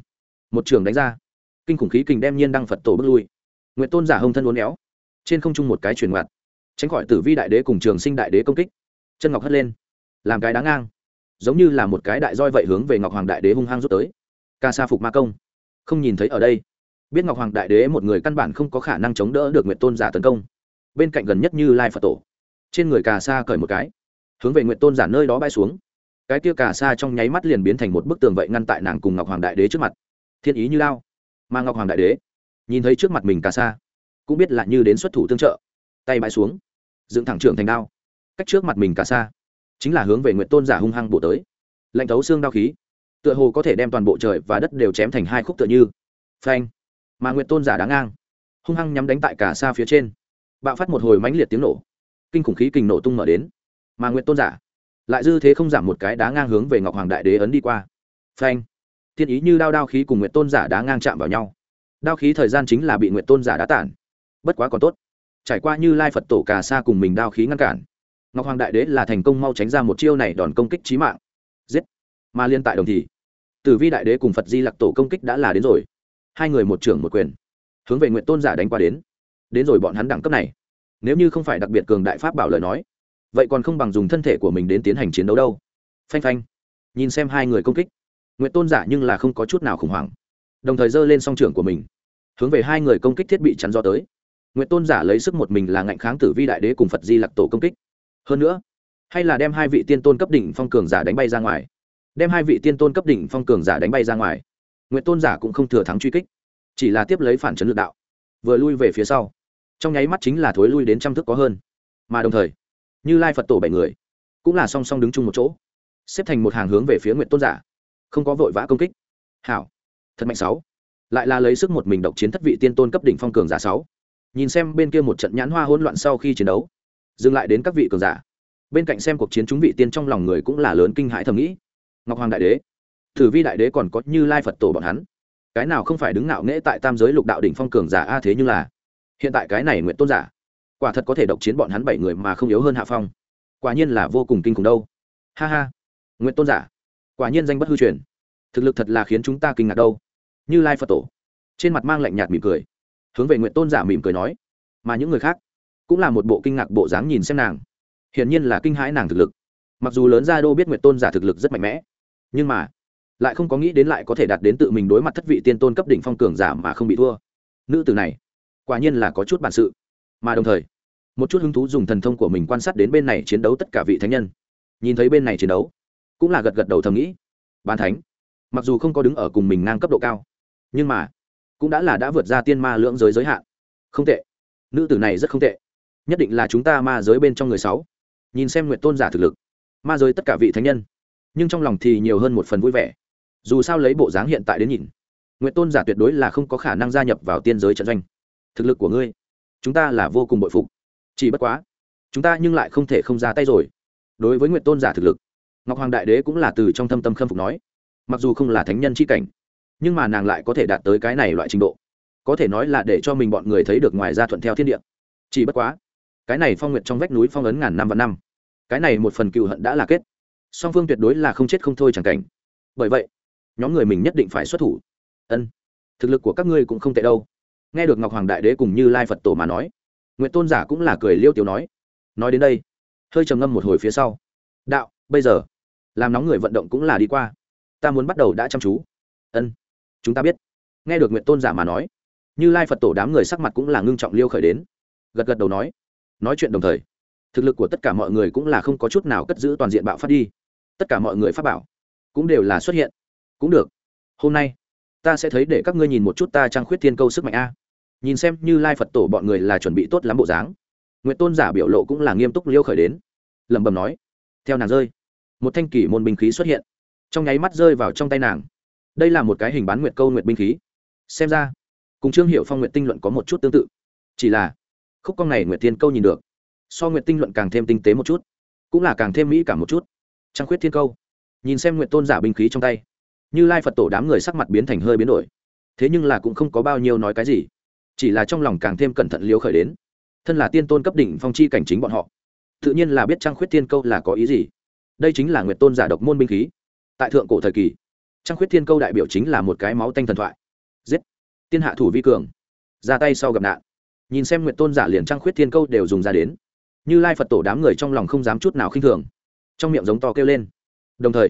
Một trường đánh ra. Kinh khủng khí kình đem nhiên đăng phật tổ bước lui. Nguyện tôn giả hông thân uốn éo. Trên không trung một cái chuyển ngoặt. Tránh khỏi tử vi đại đế cùng trường sinh đại đế công kích. Chân ngọc hất lên. Làm cái đá ngang. Giống như là một cái đại roi vậy hướng về ngọc hoàng đại đế hung hăng rút tới. Ca sa phục ma công. Không nhìn thấy ở đây. Biết ngọc hoàng đại đế một người căn bản không có khả năng chống đỡ được nguyện tôn giả tấn công. Bên cạnh gần nhất như lai phật tổ trên người cà sa cởi một cái, hướng về nguyện tôn giả nơi đó bay xuống. Cái kia cà sa trong nháy mắt liền biến thành một bức tường vậy ngăn tại nàng cùng ngọc hoàng đại đế trước mặt. Thiên ý như lao. Mà ngọc hoàng đại đế nhìn thấy trước mặt mình cà sa, cũng biết là như đến xuất thủ tương trợ. Tay bãi xuống, dựng thẳng trưởng thành đao. Cách trước mặt mình cà sa, chính là hướng về nguyện tôn giả hung hăng bổ tới. Lạnh thấu xương đao khí, tựa hồ có thể đem toàn bộ trời và đất đều chém thành hai khúc tựa như. Phanh. Mà nguyện tôn giả đáng ngang, hung hăng nhắm đánh tại cà sa phía trên. Bạo phát một hồi mãnh liệt tiếng nổ kinh khủng khí kình nổ tung mở đến. Mà nguyện tôn giả lại dư thế không giảm một cái đá ngang hướng về ngọc hoàng đại đế ấn đi qua. Phanh! Thiên ý như đao đao khí cùng nguyện tôn giả đá ngang chạm vào nhau. Đao khí thời gian chính là bị nguyện tôn giả đá tản. Bất quá còn tốt. Trải qua như lai phật tổ cà sa cùng mình đao khí ngăn cản, ngọc hoàng đại đế là thành công mau tránh ra một chiêu này đòn công kích trí mạng. Giết! Mà liên tại đồng thì, tử vi đại đế cùng phật di lặc tổ công kích đã là đến rồi. Hai người một trưởng một quyền, hướng về nguyện tôn giả đánh qua đến. Đến rồi bọn hắn đẳng cấp này nếu như không phải đặc biệt cường đại pháp bảo lời nói, vậy còn không bằng dùng thân thể của mình đến tiến hành chiến đấu đâu. Phanh phanh. Nhìn xem hai người công kích nguyện tôn giả nhưng là không có chút nào khủng hoảng, đồng thời giơ lên song trưởng của mình, hướng về hai người công kích thiết bị chắn do tới. Nguyện tôn giả lấy sức một mình là ngạnh kháng tử vi đại đế cùng phật di lặc tổ công kích. Hơn nữa, hay là đem hai vị tiên tôn cấp đỉnh phong cường giả đánh bay ra ngoài? Đem hai vị tiên tôn cấp đỉnh phong cường giả đánh bay ra ngoài. Nguyện tôn giả cũng không thừa thắng truy kích, chỉ là tiếp lấy phản chấn lực đạo, vừa lui về phía sau trong nháy mắt chính là thối lui đến trăm thước có hơn. Mà đồng thời, như lai phật tổ bảy người cũng là song song đứng chung một chỗ, xếp thành một hàng hướng về phía nguyện tôn giả, không có vội vã công kích. Hảo, thật mạnh sáu. Lại là lấy sức một mình độc chiến thất vị tiên tôn cấp đỉnh phong cường giả sáu. Nhìn xem bên kia một trận nhãn hoa hỗn loạn sau khi chiến đấu, dừng lại đến các vị cường giả. Bên cạnh xem cuộc chiến chúng vị tiên trong lòng người cũng là lớn kinh hãi thầm nghĩ. Ngọc hoàng đại đế, thử vi đại đế còn có như lai phật tổ bọn hắn. Cái nào không phải đứng ngạo nghễ tại tam giới lục đạo đỉnh phong cường giả a thế nhưng là hiện tại cái này nguyện tôn giả, quả thật có thể độc chiến bọn hắn bảy người mà không yếu hơn hạ phong. Quả nhiên là vô cùng kinh khủng đâu. Ha ha. Nguyện tôn giả, quả nhiên danh bất hư truyền. Thực lực thật là khiến chúng ta kinh ngạc đâu. Như lai phật tổ, trên mặt mang lạnh nhạt mỉm cười, hướng về nguyện tôn giả mỉm cười nói. Mà những người khác cũng là một bộ kinh ngạc bộ dáng nhìn xem nàng. Hiển nhiên là kinh hãi nàng thực lực. Mặc dù lớn gia đô biết nguyện tôn giả thực lực rất mạnh mẽ, nhưng mà lại không có nghĩ đến lại có thể đạt đến tự mình đối mặt thất vị tiên tôn cấp đỉnh phong cường giả mà không bị thua. Nữ tử này quả nhiên là có chút bản sự. Mà đồng thời, một chút hứng thú dùng thần thông của mình quan sát đến bên này chiến đấu tất cả vị thánh nhân. Nhìn thấy bên này chiến đấu, cũng là gật gật đầu thầm nghĩ ban thánh, mặc dù không có đứng ở cùng mình ngang cấp độ cao, nhưng mà cũng đã là đã vượt ra tiên ma lưỡng giới giới hạn. Không tệ, nữ tử này rất không tệ. Nhất định là chúng ta ma giới bên trong người sáu. Nhìn xem nguyện tôn giả thực lực, ma giới tất cả vị thánh nhân, nhưng trong lòng thì nhiều hơn một phần vui vẻ. Dù sao lấy bộ dáng hiện tại đến nhìn nguyện tôn giả tuyệt đối là không có khả năng gia nhập vào tiên giới trận doanh thực lực của ngươi, chúng ta là vô cùng bội phục. Chỉ bất quá, chúng ta nhưng lại không thể không ra tay rồi. Đối với nguyện tôn giả thực lực, ngọc hoàng đại đế cũng là từ trong thâm tâm khâm phục nói, mặc dù không là thánh nhân c h i cảnh, nhưng mà nàng lại có thể đạt tới cái này loại trình độ. Có thể nói là để cho mình bọn người thấy được ngoài ra thuận theo thiên địa. Chỉ bất quá, cái này phong nguyện trong vách núi phong ấn ngàn năm và năm, cái này một phần cựu hận đã là kết. Song phương tuyệt đối là không chết không thôi chẳng cảnh. Bởi vậy, nhóm người mình nhất định phải xuất thủ. Ân, thực lực của các ngươi cũng không tệ đâu nghe được ngọc hoàng đại đế cùng như lai phật tổ mà nói nguyện tôn giả cũng là cười liêu tiểu nói nói đến đây. Hơi trầm ngâm một hồi phía sau, đạo, bây giờ, làm nóng người vận động cũng là đi qua. Ta muốn bắt đầu đã chăm chú. Ân, chúng ta biết. Nghe được nguyện tôn giả mà nói, như lai phật tổ đám người sắc mặt cũng là ngưng trọng liêu khởi đến, gật gật đầu nói nói chuyện đồng thời, thực lực của tất cả mọi người cũng là không có chút nào cất giữ toàn diện bạo phát đi. Tất cả mọi người phát bảo cũng đều là xuất hiện, cũng được. Hôm nay, ta sẽ thấy để các ngươi nhìn một chút ta trang khuyết thiên câu sức mạnh a nhìn xem như lai phật tổ bọn người là chuẩn bị tốt lắm bộ dáng nguyện tôn giả biểu lộ cũng là nghiêm túc liêu khởi đến lẩm bẩm nói theo nàng rơi một thanh kỷ môn binh khí xuất hiện trong nháy mắt rơi vào trong tay nàng đây là một cái hình bán nguyệt câu nguyệt binh khí xem ra cùng trương hiệu phong nguyện tinh luận có một chút tương tự chỉ là khúc con này nguyệt thiên câu nhìn được so nguyệt tinh luận càng thêm tinh tế một chút cũng là càng thêm mỹ cảm một chút trăng khuyết thiên câu nhìn xem nguyện tôn giả binh khí trong tay như lai phật tổ đám người sắc mặt biến thành hơi biến đổi thế nhưng là cũng không có bao nhiêu nói cái gì chỉ là trong lòng càng thêm cẩn thận liếu khởi đến. Thân là tiên tôn cấp đỉnh phong chi cảnh chính bọn họ, tự nhiên là biết trang khuyết thiên câu là có ý gì. Đây chính là nguyệt tôn giả độc môn binh khí. Tại thượng cổ thời kỳ trang khuyết thiên câu đại biểu chính là một cái máu tanh thần thoại. Giết! Tiên hạ thủ vi cường. Ra tay sau gặp nạn. Nhìn xem nguyệt tôn giả liền trang khuyết thiên câu đều dùng ra đến. Như lai phật tổ đám người trong lòng không dám chút nào khinh thường. Trong miệng giống to kêu lên. Đồng thời,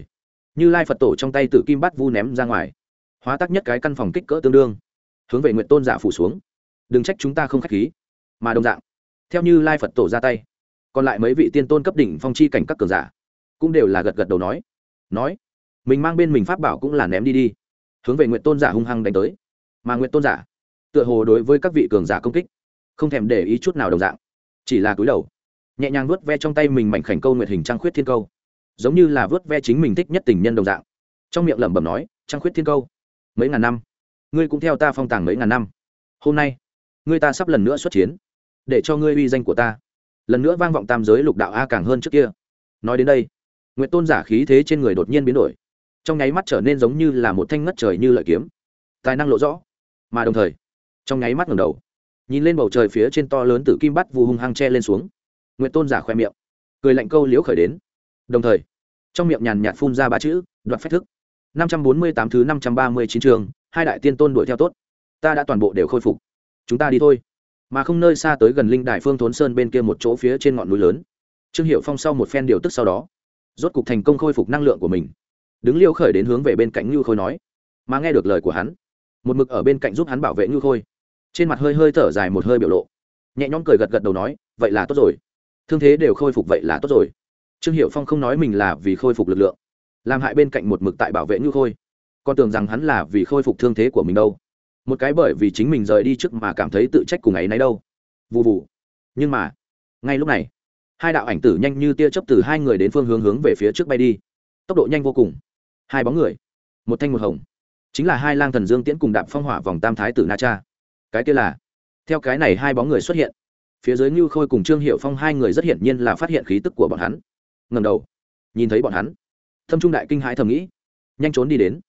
như lai phật tổ trong tay tự kim bắt vu ném ra ngoài. Hóa tắc nhất cái căn phòng kích cỡ tương đương. Hướng về nguyện tôn giả phủ xuống đừng trách chúng ta không k h á c h khí. Mà đồng dạng, theo như lai phật tổ ra tay, còn lại mấy vị tiên tôn cấp đỉnh phong chi cảnh các cường giả cũng đều là gật gật đầu nói nói, mình mang bên mình pháp bảo cũng là ném đi đi. Hướng về nguyện tôn giả hung hăng đánh tới. Mà nguyện tôn giả, tựa hồ đối với các vị cường giả công kích, không thèm để ý chút nào đồng dạng, chỉ là cúi đầu, nhẹ nhàng vuốt ve trong tay mình mảnh khảnh câu nguyện hình trăng khuyết thiên câu, giống như là vuốt ve chính mình thích nhất tình nhân đồng dạng. Trong miệng lẩm bẩm nói, trăng khuyết thiên câu, mấy ngàn năm, ngươi cũng theo ta phong tàng mấy ngàn năm. Hôm nay ngươi ta sắp lần nữa xuất chiến, để cho ngươi uy danh của ta. Lần nữa vang vọng tam giới lục đạo a càng hơn trước kia. Nói đến đây nguyện tôn giả khí thế trên người đột nhiên biến đổi. Trong nháy mắt trở nên giống như là một thanh ngất trời như lợi kiếm. Tài năng lộ rõ, mà đồng thời, trong nháy mắt ngầm đầu, nhìn lên bầu trời phía trên to lớn từ kim bắt vù hung hăng che lên xuống. Nguyện tôn giả khoe miệng, cười lạnh câu liễu khởi đến. Đồng thời, trong miệng nhàn nhạt phun ra ba chữ, đoạt phách thức. Năm trăm bốn mươi tám thứ năm trăm ba mươi chín trường, hai đại tiên tôn đuổi theo tốt. Ta đã toàn bộ đều khôi phục chúng ta đi thôi. Mà không nơi xa tới gần linh đài phương thốn sơn bên kia một chỗ phía trên ngọn núi lớn. Trương hiệu phong sau một phen điều tức sau đó, rốt cục thành công khôi phục năng lượng của mình. Đứng liêu khởi đến hướng về bên cạnh như khôi nói, mà nghe được lời của hắn, một mực ở bên cạnh giúp hắn bảo vệ như khôi. Trên mặt hơi hơi thở dài một hơi biểu lộ, nhẹ nhõm cười gật gật đầu nói, vậy là tốt rồi. Thương thế đều khôi phục vậy là tốt rồi. Trương hiệu phong không nói mình là vì khôi phục lực lượng, làm hại bên cạnh một mực tại bảo vệ như khôi con tưởng rằng hắn là vì khôi phục thương thế của mình đâu một cái bởi vì chính mình rời đi trước mà cảm thấy tự trách cùng ấy nấy đâu. Vụ vụ nhưng mà, ngay lúc này, hai đạo ảnh tử nhanh như tia chớp từ hai người đến phương hướng hướng về phía trước bay đi. Tốc độ nhanh vô cùng. Hai bóng người, một thanh một hồng. Chính là hai lang thần dương tiễn cùng đạp phong hỏa vòng tam thái tử na cha. Cái kia là, theo cái này hai bóng người xuất hiện, phía dưới như khôi cùng trương hiệu phong hai người rất hiển nhiên là phát hiện khí tức của bọn hắn. Ngầm đầu, nhìn thấy bọn hắn. Thâm trung đại kinh hãi thầm nghĩ, nhanh trốn đi đến.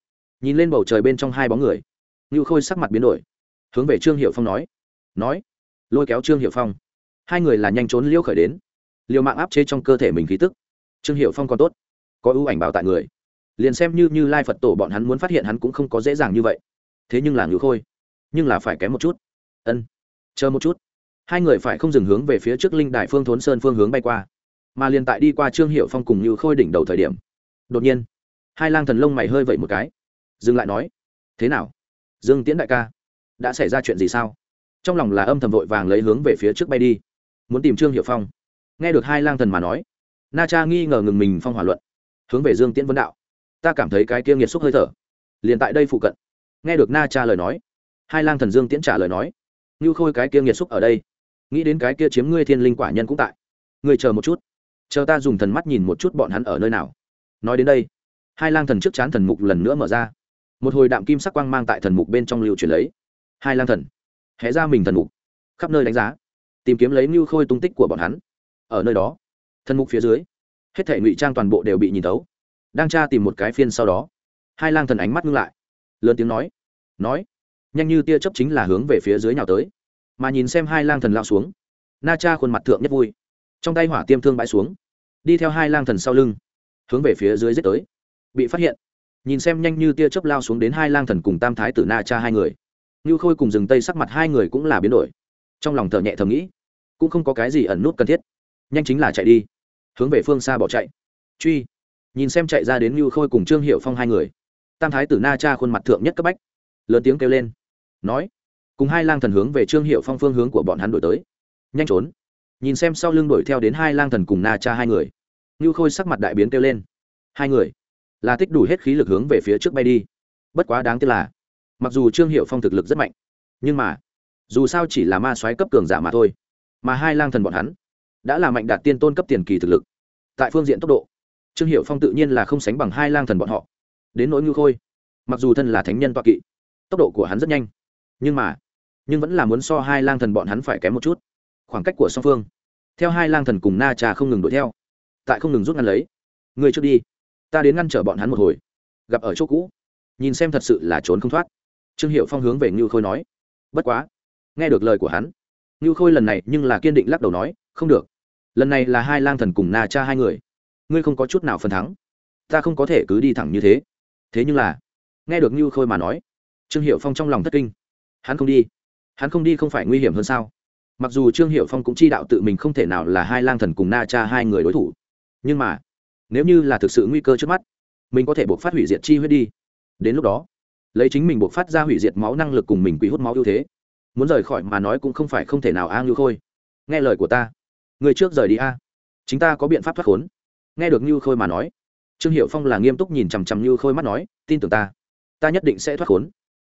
Nhìn lên bầu trời bên trong hai bóng người. Ngưu khôi sắc mặt biến đổi, hướng về trương hiệu phong nói nói. Lôi kéo trương hiệu phong. Hai người là nhanh trốn liêu khởi đến. Liều mạng áp chế trong cơ thể mình khí tức. Trương hiệu phong còn tốt, có ưu ảnh bảo tại người. Liền xem như như lai phật tổ bọn hắn muốn phát hiện hắn cũng không có dễ dàng như vậy. Thế nhưng là ngữ khôi, nhưng là phải kém một chút. Ân, chờ một chút. Hai người phải không dừng hướng về phía trước linh đại phương thốn sơn phương hướng bay qua, mà liền tại đi qua trương hiệu phong cùng như khôi đỉnh đầu thời điểm, đột nhiên, hai lang thần lông mày hơi vậy một cái, dừng lại nói, thế nào? Dương tiễn đại ca, đã xảy ra chuyện gì sao? Trong lòng là âm thầm vội vàng lấy hướng về phía trước bay đi, muốn tìm trương hiệu phong. Nghe được hai lang thần mà nói, na cha nghi ngờ ngừng mình phong hỏa luận, hướng về dương tiễn vấn đạo. Ta cảm thấy cái kia nghiệt xúc hơi thở, liền tại đây phụ cận. Nghe được na cha lời nói, hai lang thần dương tiễn trả lời nói như khôi, cái kia nghiệt xúc ở đây, nghĩ đến cái kia chiếm ngươi thiên linh quả nhân cũng tại. Ngươi chờ một chút, chờ ta dùng thần mắt nhìn một chút bọn hắn ở nơi nào. Nói đến đây, hai lang thần trước chán thần mục lần nữa mở ra một hồi đạm kim sắc quang mang tại thần mục bên trong lưu truyền lấy. Hai lang thần. Hé ra mình thần mục. Khắp nơi đánh giá. Tìm kiếm lấy mưu khôi tung tích của bọn hắn. Ở nơi đó, thần mục phía dưới, hết thể ngụy trang toàn bộ đều bị nhìn tấu đang tra tìm một cái phiên sau đó, hai lang thần ánh mắt ngưng lại. Lớn tiếng nói nói, nhanh như tia chấp chính là hướng về phía dưới nhào tới. Mà nhìn xem hai lang thần lao xuống, na cha khuôn mặt thượng nhất vui, trong tay hỏa tiêm thương bãi xuống, đi theo hai lang thần sau lưng, hướng về phía dưới giết tới. Bị phát hiện nhìn xem nhanh như tia chớp lao xuống đến hai lang thần cùng tam thái tử na cha hai người. Như khôi cùng rừng tây sắc mặt hai người cũng là biến đổi. Trong lòng thở nhẹ thầm nghĩ, cũng không có cái gì ẩn nút cần thiết. Nhanh chính là chạy đi, hướng về phương xa bỏ chạy. Truy, nhìn xem chạy ra đến như khôi cùng trương hiệu phong hai người. Tam thái tử na cha khuôn mặt thượng nhất cấp bách, lớn tiếng kêu lên, nói, cùng hai lang thần hướng về trương hiệu phong phương hướng của bọn hắn đổi tới. Nhanh trốn, nhìn xem sau lưng đuổi theo đến hai lang thần cùng na cha hai người. Như khôi sắc mặt đại biến kêu lên, hai người là tích đủ hết khí lực hướng về phía trước bay đi. Bất quá đáng tiếc là, mặc dù trương hiệu phong thực lực rất mạnh, nhưng mà, dù sao chỉ là ma soái cấp cường giả mà thôi, mà hai lang thần bọn hắn đã là mạnh đạt tiên tôn cấp tiền kỳ thực lực, tại phương diện tốc độ, trương hiệu phong tự nhiên là không sánh bằng hai lang thần bọn họ. Đến nỗi ngư khôi, mặc dù thân là thánh nhân toa kỵ, tốc độ của hắn rất nhanh, nhưng mà, nhưng vẫn là muốn so hai lang thần bọn hắn phải kém một chút. Khoảng cách của song phương, theo hai lang thần cùng na trà không ngừng đuổi theo, tại không ngừng rút ngăn lấy. Người trước đi ta đến ngăn trở bọn hắn một hồi. Gặp ở chỗ cũ. Nhìn xem thật sự là trốn không thoát. Trương hiệu phong hướng về ngưu khôi nói. Bất quá. Nghe được lời của hắn. Ngưu khôi lần này nhưng là kiên định lắc đầu nói, không được. Lần này là hai lang thần cùng na cha hai người. Ngươi không có chút nào phần thắng. Ta không có thể cứ đi thẳng như thế. Thế nhưng là, nghe được ngưu khôi mà nói, trương hiệu phong trong lòng thất kinh. Hắn không đi. Hắn không đi không phải nguy hiểm hơn sao? Mặc dù trương hiệu phong cũng chi đạo tự mình không thể nào là hai lang thần cùng na cha hai người đối thủ. Nhưng mà nếu như là thực sự nguy cơ trước mắt, mình có thể buộc phát hủy diệt chi huyết đi. Đến lúc đó, lấy chính mình buộc phát ra hủy diệt máu năng lực cùng mình quỷ hút máu ưu thế. Muốn rời khỏi mà nói cũng không phải không thể nào a ngưu khôi. Nghe lời của ta. Người trước rời đi a. Chính ta có biện pháp thoát khốn. Nghe được ngưu khôi mà nói, trương hiệu phong là nghiêm túc nhìn chằm chằm ngưu khôi mắt nói, tin tưởng ta. Ta nhất định sẽ thoát khốn.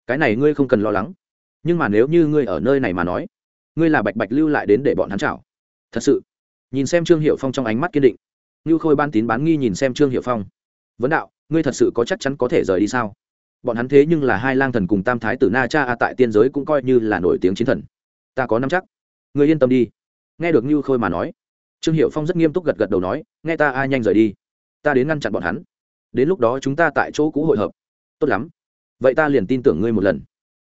Cái này ngươi không cần lo lắng. Nhưng mà nếu như ngươi ở nơi này mà nói, ngươi là bạch bạch lưu lại đến để bọn hắn chảo. Thật sự. Nhìn xem trương hiệu phong trong ánh mắt kiên định ngưu khôi ban tín bán nghi nhìn xem trương hiệu phong. Vấn đạo, ngươi thật sự có chắc chắn có thể rời đi sao? Bọn hắn thế nhưng là hai lang thần cùng tam thái tử na cha a tại tiên giới cũng coi như là nổi tiếng chiến thần. Ta có năm chắc. Ngươi yên tâm đi. Nghe được ngưu khôi mà nói, trương hiệu phong rất nghiêm túc gật gật đầu nói, nghe ta a nhanh rời đi. Ta đến ngăn chặn bọn hắn. Đến lúc đó chúng ta tại chỗ cũ hội hợp. Tốt lắm. Vậy ta liền tin tưởng ngươi một lần.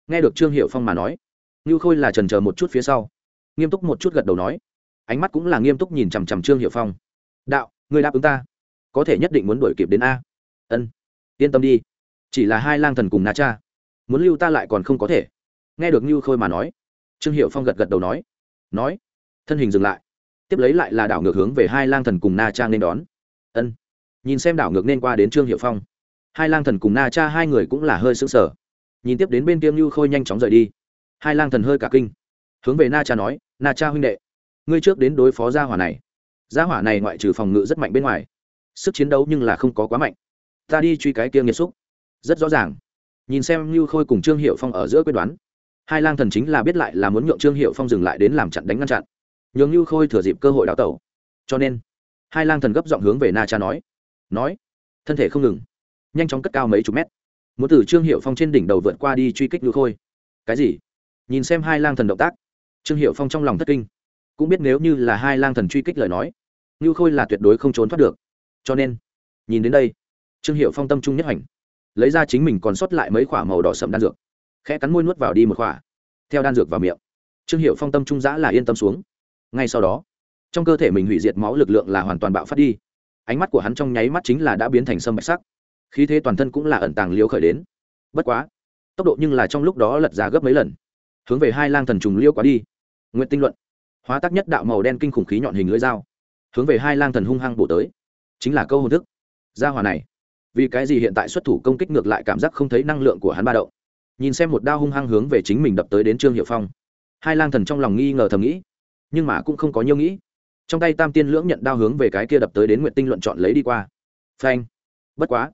Nghe được trương hiệu phong mà nói, ngưu khôi là trần chờ một chút phía sau. Nghiêm túc một chút gật đầu nói. Ánh mắt cũng là nghiêm túc nhìn chằm chằm trương hiệu phong. Đạo ngươi đáp ứng ta, có thể nhất định muốn đuổi kịp đến a. Ân, yên tâm đi, chỉ là hai lang thần cùng na cha, muốn lưu ta lại còn không có thể. Nghe được như khôi mà nói, trương hiệu phong gật gật đầu nói nói, thân hình dừng lại, tiếp lấy lại là đảo ngược hướng về hai lang thần cùng na cha nên đón. Ân, nhìn xem đảo ngược nên qua đến trương hiệu phong, hai lang thần cùng na cha hai người cũng là hơi sững sờ. Nhìn tiếp đến bên kia như khôi nhanh chóng rời đi, hai lang thần hơi cả kinh, hướng về na cha nói, na cha huynh đệ, ngươi trước đến đối phó gia hỏa này gia hỏa này ngoại trừ phòng ngự rất mạnh bên ngoài, sức chiến đấu nhưng là không có quá mạnh. Ta đi truy cái kia nghiệt xúc. Rất rõ ràng. Nhìn xem như khôi cùng trương hiệu phong ở giữa quyết đoán, hai lang thần chính là biết lại là muốn nhượng trương hiệu phong dừng lại đến làm chặn đánh ngăn chặn. Nhường như khôi thừa dịp cơ hội đào tẩu. Cho nên, hai lang thần gấp giọng hướng về na cha nói nói, thân thể không ngừng, nhanh chóng cất cao mấy chục mét. Muốn từ trương hiệu phong trên đỉnh đầu vượt qua đi truy kích như khôi. Cái gì? Nhìn xem hai lang thần động tác, trương hiệu phong trong lòng thất kinh cũng biết nếu như là hai lang thần truy kích lời nói, ngưu khôi là tuyệt đối không trốn thoát được. Cho nên, nhìn đến đây, trương hiệu phong tâm trung nhất hành, lấy ra chính mình còn sót lại mấy k h ỏ a màu đỏ sậm đan dược, khẽ cắn môi nuốt vào đi một k h ỏ a theo đan dược vào miệng, trương hiệu phong tâm trung giã là yên tâm xuống. Ngay sau đó, trong cơ thể mình hủy diệt máu lực lượng là hoàn toàn bạo phát đi. Ánh mắt của hắn trong nháy mắt chính là đã biến thành sâm bạch sắc. Khí thế toàn thân cũng là ẩn tàng liêu khởi đến. Bất quá, tốc độ nhưng là trong lúc đó lật ra gấp mấy lần. Hướng về hai lang thần trùng liêu quá đi. Nguyện tinh luận hóa tác nhất đạo màu đen kinh khủng khí nhọn hình lưỡi dao, hướng về hai lang thần hung hăng bổ tới. Chính là câu hồn thức. Gia hòa này, vì cái gì hiện tại xuất thủ công kích ngược lại cảm giác không thấy năng lượng của hắn ba đậu nhìn xem một đao hung hăng hướng về chính mình đập tới đến trương hiệu phong, hai lang thần trong lòng nghi ngờ thầm nghĩ, nhưng mà cũng không có nhiều nghĩ. Trong tay tam tiên lưỡng nhận đao hướng về cái kia đập tới đến nguyện tinh luận chọn lấy đi qua. Phanh. Bất quá,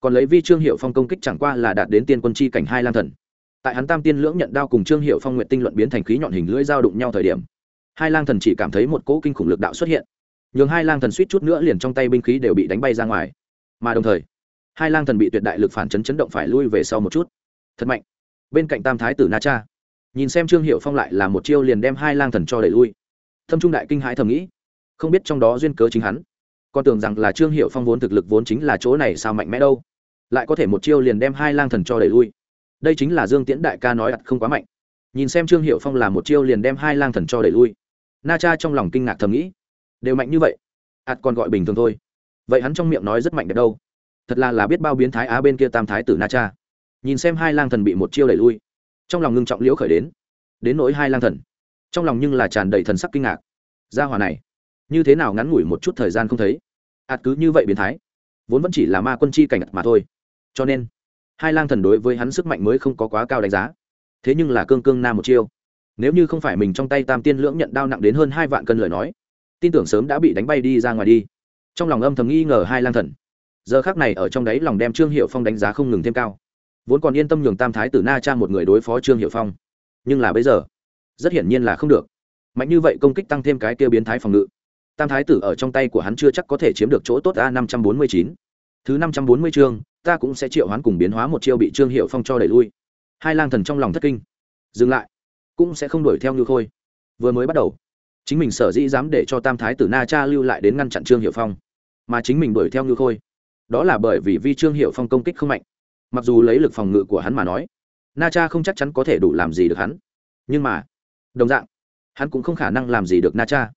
còn lấy vi trương hiệu phong công kích chẳng qua là đạt đến tiên quân chi cảnh hai lang thần. Tại hắn tam tiên lưỡng nhận đao cùng trương hiệu phong nguyện tinh luận biến thành khí nhọn hình lưỡi dao đụng nhau thời điểm hai lang thần chỉ cảm thấy một cỗ kinh khủng lực đạo xuất hiện. Nhường hai lang thần suýt chút nữa liền trong tay binh khí đều bị đánh bay ra ngoài. Mà đồng thời, hai lang thần bị tuyệt đại lực phản chấn chấn động phải lui về sau một chút. Thật mạnh. Bên cạnh tam thái tử na cha, nhìn xem trương hiệu phong lại là một chiêu liền đem hai lang thần cho đẩy lui. Thâm trung đại kinh hãi thầm nghĩ, không biết trong đó duyên cớ chính hắn. Còn tưởng rằng là trương hiệu phong vốn thực lực vốn chính là chỗ này sao mạnh mẽ đâu. Lại có thể một chiêu liền đem hai lang thần cho đẩy lui. Đây chính là dương tiễn đại ca nói ặt không quá mạnh. Nhìn xem trương hiệu phong là một chiêu liền đem hai lang thần cho đẩy lui na cha trong lòng kinh ngạc thầm nghĩ. Đều mạnh như vậy, ạt còn gọi bình thường thôi. Vậy hắn trong miệng nói rất mạnh đẹp đâu. Thật là là biết bao biến thái á bên kia tam thái tử na cha. Nhìn xem hai lang thần bị một chiêu đẩy lui, trong lòng ngưng trọng liễu khởi đến. Đến nỗi hai lang thần, trong lòng nhưng là tràn đầy thần sắc kinh ngạc. Gia hòa này, như thế nào ngắn ngủi một chút thời gian không thấy? Ạt cứ như vậy biến thái, vốn vẫn chỉ là ma quân chi cảnh mà thôi. Cho nên, hai lang thần đối với hắn sức mạnh mới không có quá cao đánh giá. Thế nhưng là cương cương nam một chiêu nếu như không phải mình trong tay tam tiên lưỡng nhận đao nặng đến hơn hai vạn cân lời nói, tin tưởng sớm đã bị đánh bay đi ra ngoài đi. Trong lòng âm thầm nghi ngờ hai lang thần. Giờ khác này ở trong đấy lòng đem trương hiệu phong đánh giá không ngừng thêm cao. Vốn còn yên tâm nhường tam thái tử na cha một người đối phó trương hiệu phong. Nhưng là bây giờ, rất hiển nhiên là không được. Mạnh như vậy công kích tăng thêm cái kia biến thái phòng ngự. Tam thái tử ở trong tay của hắn chưa chắc có thể chiếm được chỗ tốt a năm trăm bốn mươi chín. Thứ năm trăm bốn mươi chương, ta cũng sẽ triệu hoán cùng biến hóa một chiêu bị trương hiệu phong cho đẩy lui. Hai lang thần trong lòng thất kinh. Dừng lại cũng sẽ không đuổi theo như khôi. Vừa mới bắt đầu, chính mình sở dĩ dám để cho tam thái tử na cha lưu lại đến ngăn chặn trương hiệu phong, mà chính mình đuổi theo như khôi. Đó là bởi vì vi trương hiệu phong công kích không mạnh. Mặc dù lấy lực phòng ngự của hắn mà nói, na cha không chắc chắn có thể đủ làm gì được hắn. Nhưng mà, đồng dạng, hắn cũng không khả năng làm gì được na cha.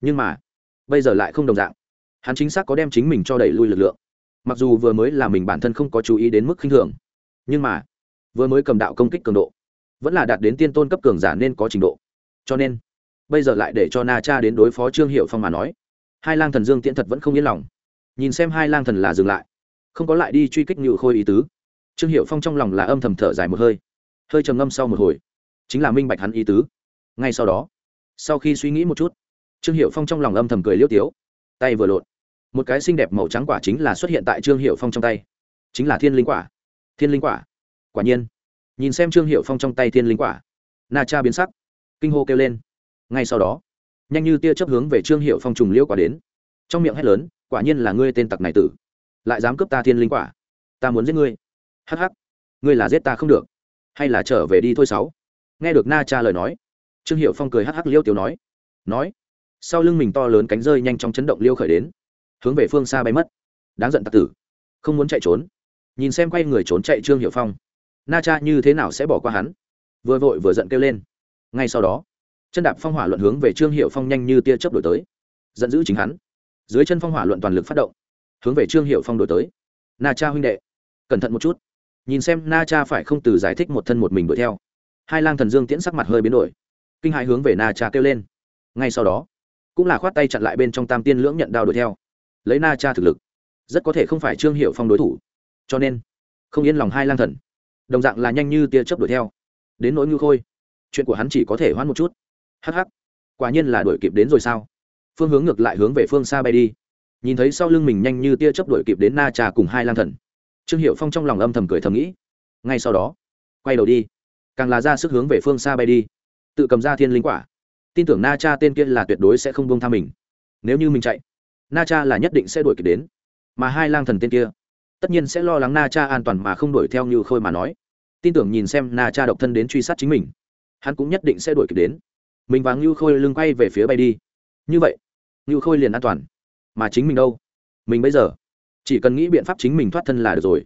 Nhưng mà, bây giờ lại không đồng dạng. Hắn chính xác có đem chính mình cho đẩy lui lực lượng. Mặc dù vừa mới là mình bản thân không có chú ý đến mức khinh thường, nhưng mà, vừa mới cầm đạo công kích cường độ vẫn là đạt đến tiên tôn cấp cường giả nên có trình độ. Cho nên, bây giờ lại để cho na cha đến đối phó trương hiệu phong mà nói, hai lang thần dương tiễn thật vẫn không yên lòng. Nhìn xem hai lang thần là dừng lại, không có lại đi truy kích nhự khôi ý tứ, trương hiệu phong trong lòng là âm thầm thở dài một hơi hơi trầm ngâm sau một hồi, chính là minh bạch hắn ý tứ. Ngay sau đó, sau khi suy nghĩ một chút, trương hiệu phong trong lòng âm thầm cười liêu tiếu, tay vừa lộn một cái xinh đẹp màu trắng quả chính là xuất hiện tại trương hiệu phong trong tay, chính là thiên linh quả. Thiên linh quả quả nhiên nhìn xem trương hiệu phong trong tay thiên linh quả. Na cha biến sắc, kinh hô kêu lên. Ngay sau đó, nhanh như tia chấp hướng về trương hiệu phong trùng liễu quả đến. Trong miệng hét lớn, quả nhiên là ngươi tên tặc này tử. Lại dám cướp ta thiên linh quả. Ta muốn giết ngươi. Hh ngươi là giết ta không được. Hay là trở về đi thôi sáu. Nghe được na cha lời nói, trương hiệu phong cười hh liêu tiểu nói. Nói, sau lưng mình to lớn cánh rơi nhanh chóng chấn động liêu khởi đến. Hướng về phương xa bay mất. Đáng giận tặc tử. Không muốn chạy trốn. Nhìn xem quay người trốn chạy trương hiệu phong na cha như thế nào sẽ bỏ qua hắn? Vừa vội vừa giận kêu lên. Ngay sau đó, chân đạp phong hỏa luận hướng về trương hiệu phong nhanh như tia chớp đổi tới. Giận dữ chính hắn. Dưới chân phong hỏa luận toàn lực phát động, hướng về trương hiệu phong đổi tới. Na cha huynh đệ, cẩn thận một chút. Nhìn xem na cha phải không từ giải thích một thân một mình đuổi theo. Hai lang thần dương tiễn sắc mặt hơi biến đổi. Kinh hãi hướng về na cha kêu lên. Ngay sau đó, cũng là khoát tay chặn lại bên trong tam tiên lưỡng nhận đao đuổi theo. Lấy na cha thực lực, rất có thể không phải trương hiệu phong đối thủ. Cho nên, không yên lòng hai lang thần đồng dạng là nhanh như tia chớp đuổi theo. Đến nỗi ngư khôi chuyện của hắn chỉ có thể hoãn một chút. Hắc hắc, quả nhiên là đuổi kịp đến rồi sao? Phương hướng ngược lại hướng về phương xa bay đi. Nhìn thấy sau lưng mình nhanh như tia chớp đuổi kịp đến na trà cùng hai lang thần trương hiệu phong trong lòng âm thầm cười thầm nghĩ. Ngay sau đó quay đầu đi. Càng là ra sức hướng về phương xa bay đi. Tự cầm ra thiên linh quả. Tin tưởng na cha tên kia là tuyệt đối sẽ không bông tha mình. Nếu như mình chạy na cha là nhất định sẽ đuổi kịp đến. Mà hai lang thần tên kia tất nhiên sẽ lo lắng na cha an toàn mà không đuổi theo như khôi mà nói. Tin tưởng nhìn xem na cha độc thân đến truy sát chính mình, hắn cũng nhất định sẽ đuổi kịp đến. Mình và ngưu khôi lưng quay về phía bay đi. Như vậy ngưu khôi liền an toàn. Mà chính mình đâu? Mình bây giờ chỉ cần nghĩ biện pháp chính mình thoát thân là được rồi.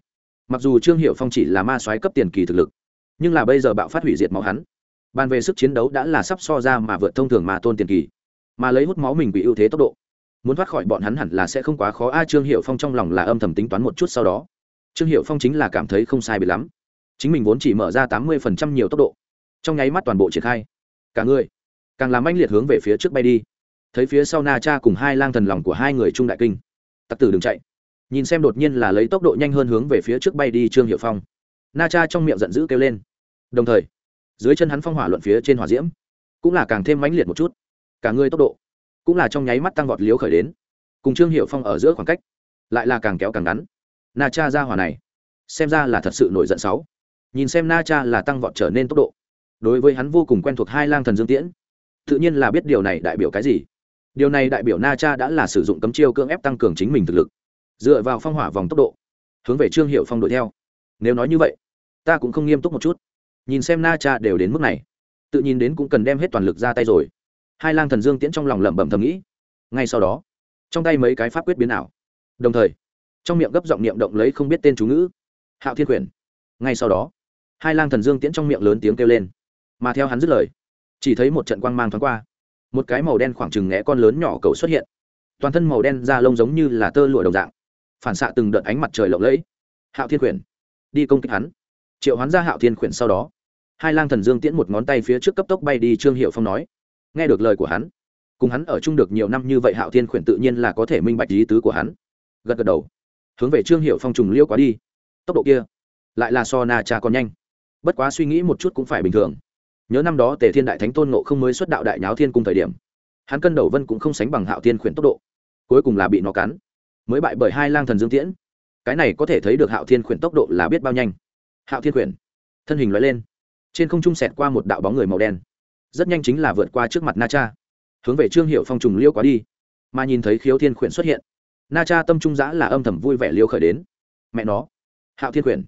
Mặc dù trương hiệu phong chỉ là ma soái cấp tiền kỳ thực lực, nhưng là bây giờ bạo phát hủy diệt máu hắn. Bàn về sức chiến đấu đã là sắp so ra mà vượt thông thường mà tôn tiền kỳ, mà lấy hút máu mình bị ưu thế tốc độ muốn thoát khỏi bọn hắn hẳn là sẽ không quá khó. A, trương hiệu phong trong lòng là âm thầm tính toán một chút sau đó. Trương hiệu phong chính là cảm thấy không sai bị lắm. Chính mình vốn chỉ mở ra tám mươi phần trăm nhiều tốc độ. Trong nháy mắt toàn bộ triển khai. Cả người. Càng làm anh liệt hướng về phía trước bay đi. Thấy phía sau na cha cùng hai lang thần lòng của hai người trung đại kinh. Tặc tử đừng chạy. Nhìn xem đột nhiên là lấy tốc độ nhanh hơn hướng về phía trước bay đi trương hiệu phong. Na cha trong miệng giận dữ kêu lên. Đồng thời, dưới chân hắn phong hỏa luận phía trên hỏa diễm cũng là càng thêm mãnh liệt một chút. Cả người tốc độ cũng là trong nháy mắt tăng vọt liếu khởi đến. Cùng trương hiệu phong ở giữa khoảng cách, lại là càng kéo càng ngắn. Na cha ra hỏa này, xem ra là thật sự nổi giận sáu. Nhìn xem na cha là tăng vọt trở nên tốc độ, đối với hắn vô cùng quen thuộc hai lang thần dương tiễn, tự nhiên là biết điều này đại biểu cái gì. Điều này đại biểu na cha đã là sử dụng cấm chiêu cưỡng ép tăng cường chính mình thực lực, dựa vào phong hỏa vòng tốc độ, hướng về trương hiệu phong đuổi theo. Nếu nói như vậy, ta cũng không nghiêm túc một chút. Nhìn xem na cha đều đến mức này, tự nhìn đến cũng cần đem hết toàn lực ra tay rồi hai lang thần dương tiễn trong lòng lẩm bẩm thầm nghĩ. Ngay sau đó, trong tay mấy cái pháp quyết biến ảo. Đồng thời, trong miệng gấp giọng niệm động lấy không biết tên chú ngữ. Hạo thiên quyển ngay sau đó, hai lang thần dương tiễn trong miệng lớn tiếng kêu lên. Mà theo hắn dứt lời, chỉ thấy một trận quang mang thoáng qua. Một cái màu đen khoảng chừng ngẽ con lớn nhỏ cầu xuất hiện. Toàn thân màu đen da lông giống như là tơ lụa đồng dạng, phản xạ từng đợt ánh mặt trời lộng lẫy. Hạo thiên quyển đi công kích hắn. Triệu hoán ra hạo thiên quyển sau đó, hai lang thần dương tiễn một ngón tay phía trước cấp tốc bay đi trương hiệu phong nói nghe được lời của hắn. Cùng hắn ở chung được nhiều năm như vậy hạo thiên khuyển tự nhiên là có thể minh bạch lý tứ của hắn. Gật gật đầu. Hướng về trương hiệu phong trùng liêu quá đi. Tốc độ kia lại là so na cha còn nhanh. Bất quá suy nghĩ một chút cũng phải bình thường. Nhớ năm đó tề thiên đại thánh tôn nộ không mới xuất đạo đại nháo thiên cung thời điểm, hắn cân đầu vân cũng không sánh bằng hạo thiên khuyển tốc độ. Cuối cùng là bị nó cắn. Mới bại bởi hai lang thần dương tiễn. Cái này có thể thấy được hạo thiên khuyển tốc độ là biết bao nhanh. Hạo thiên khuyển, thân hình loại lên. Trên không trung sẹt qua một đạo bóng người màu đen rất nhanh chính là vượt qua trước mặt na cha hướng về trương hiệu phong trùng liêu quá đi, mà nhìn thấy khiếu thiên khuyển xuất hiện na cha tâm trung giã là âm thầm vui vẻ liêu khởi đến. Mẹ nó, hạo thiên khuyển,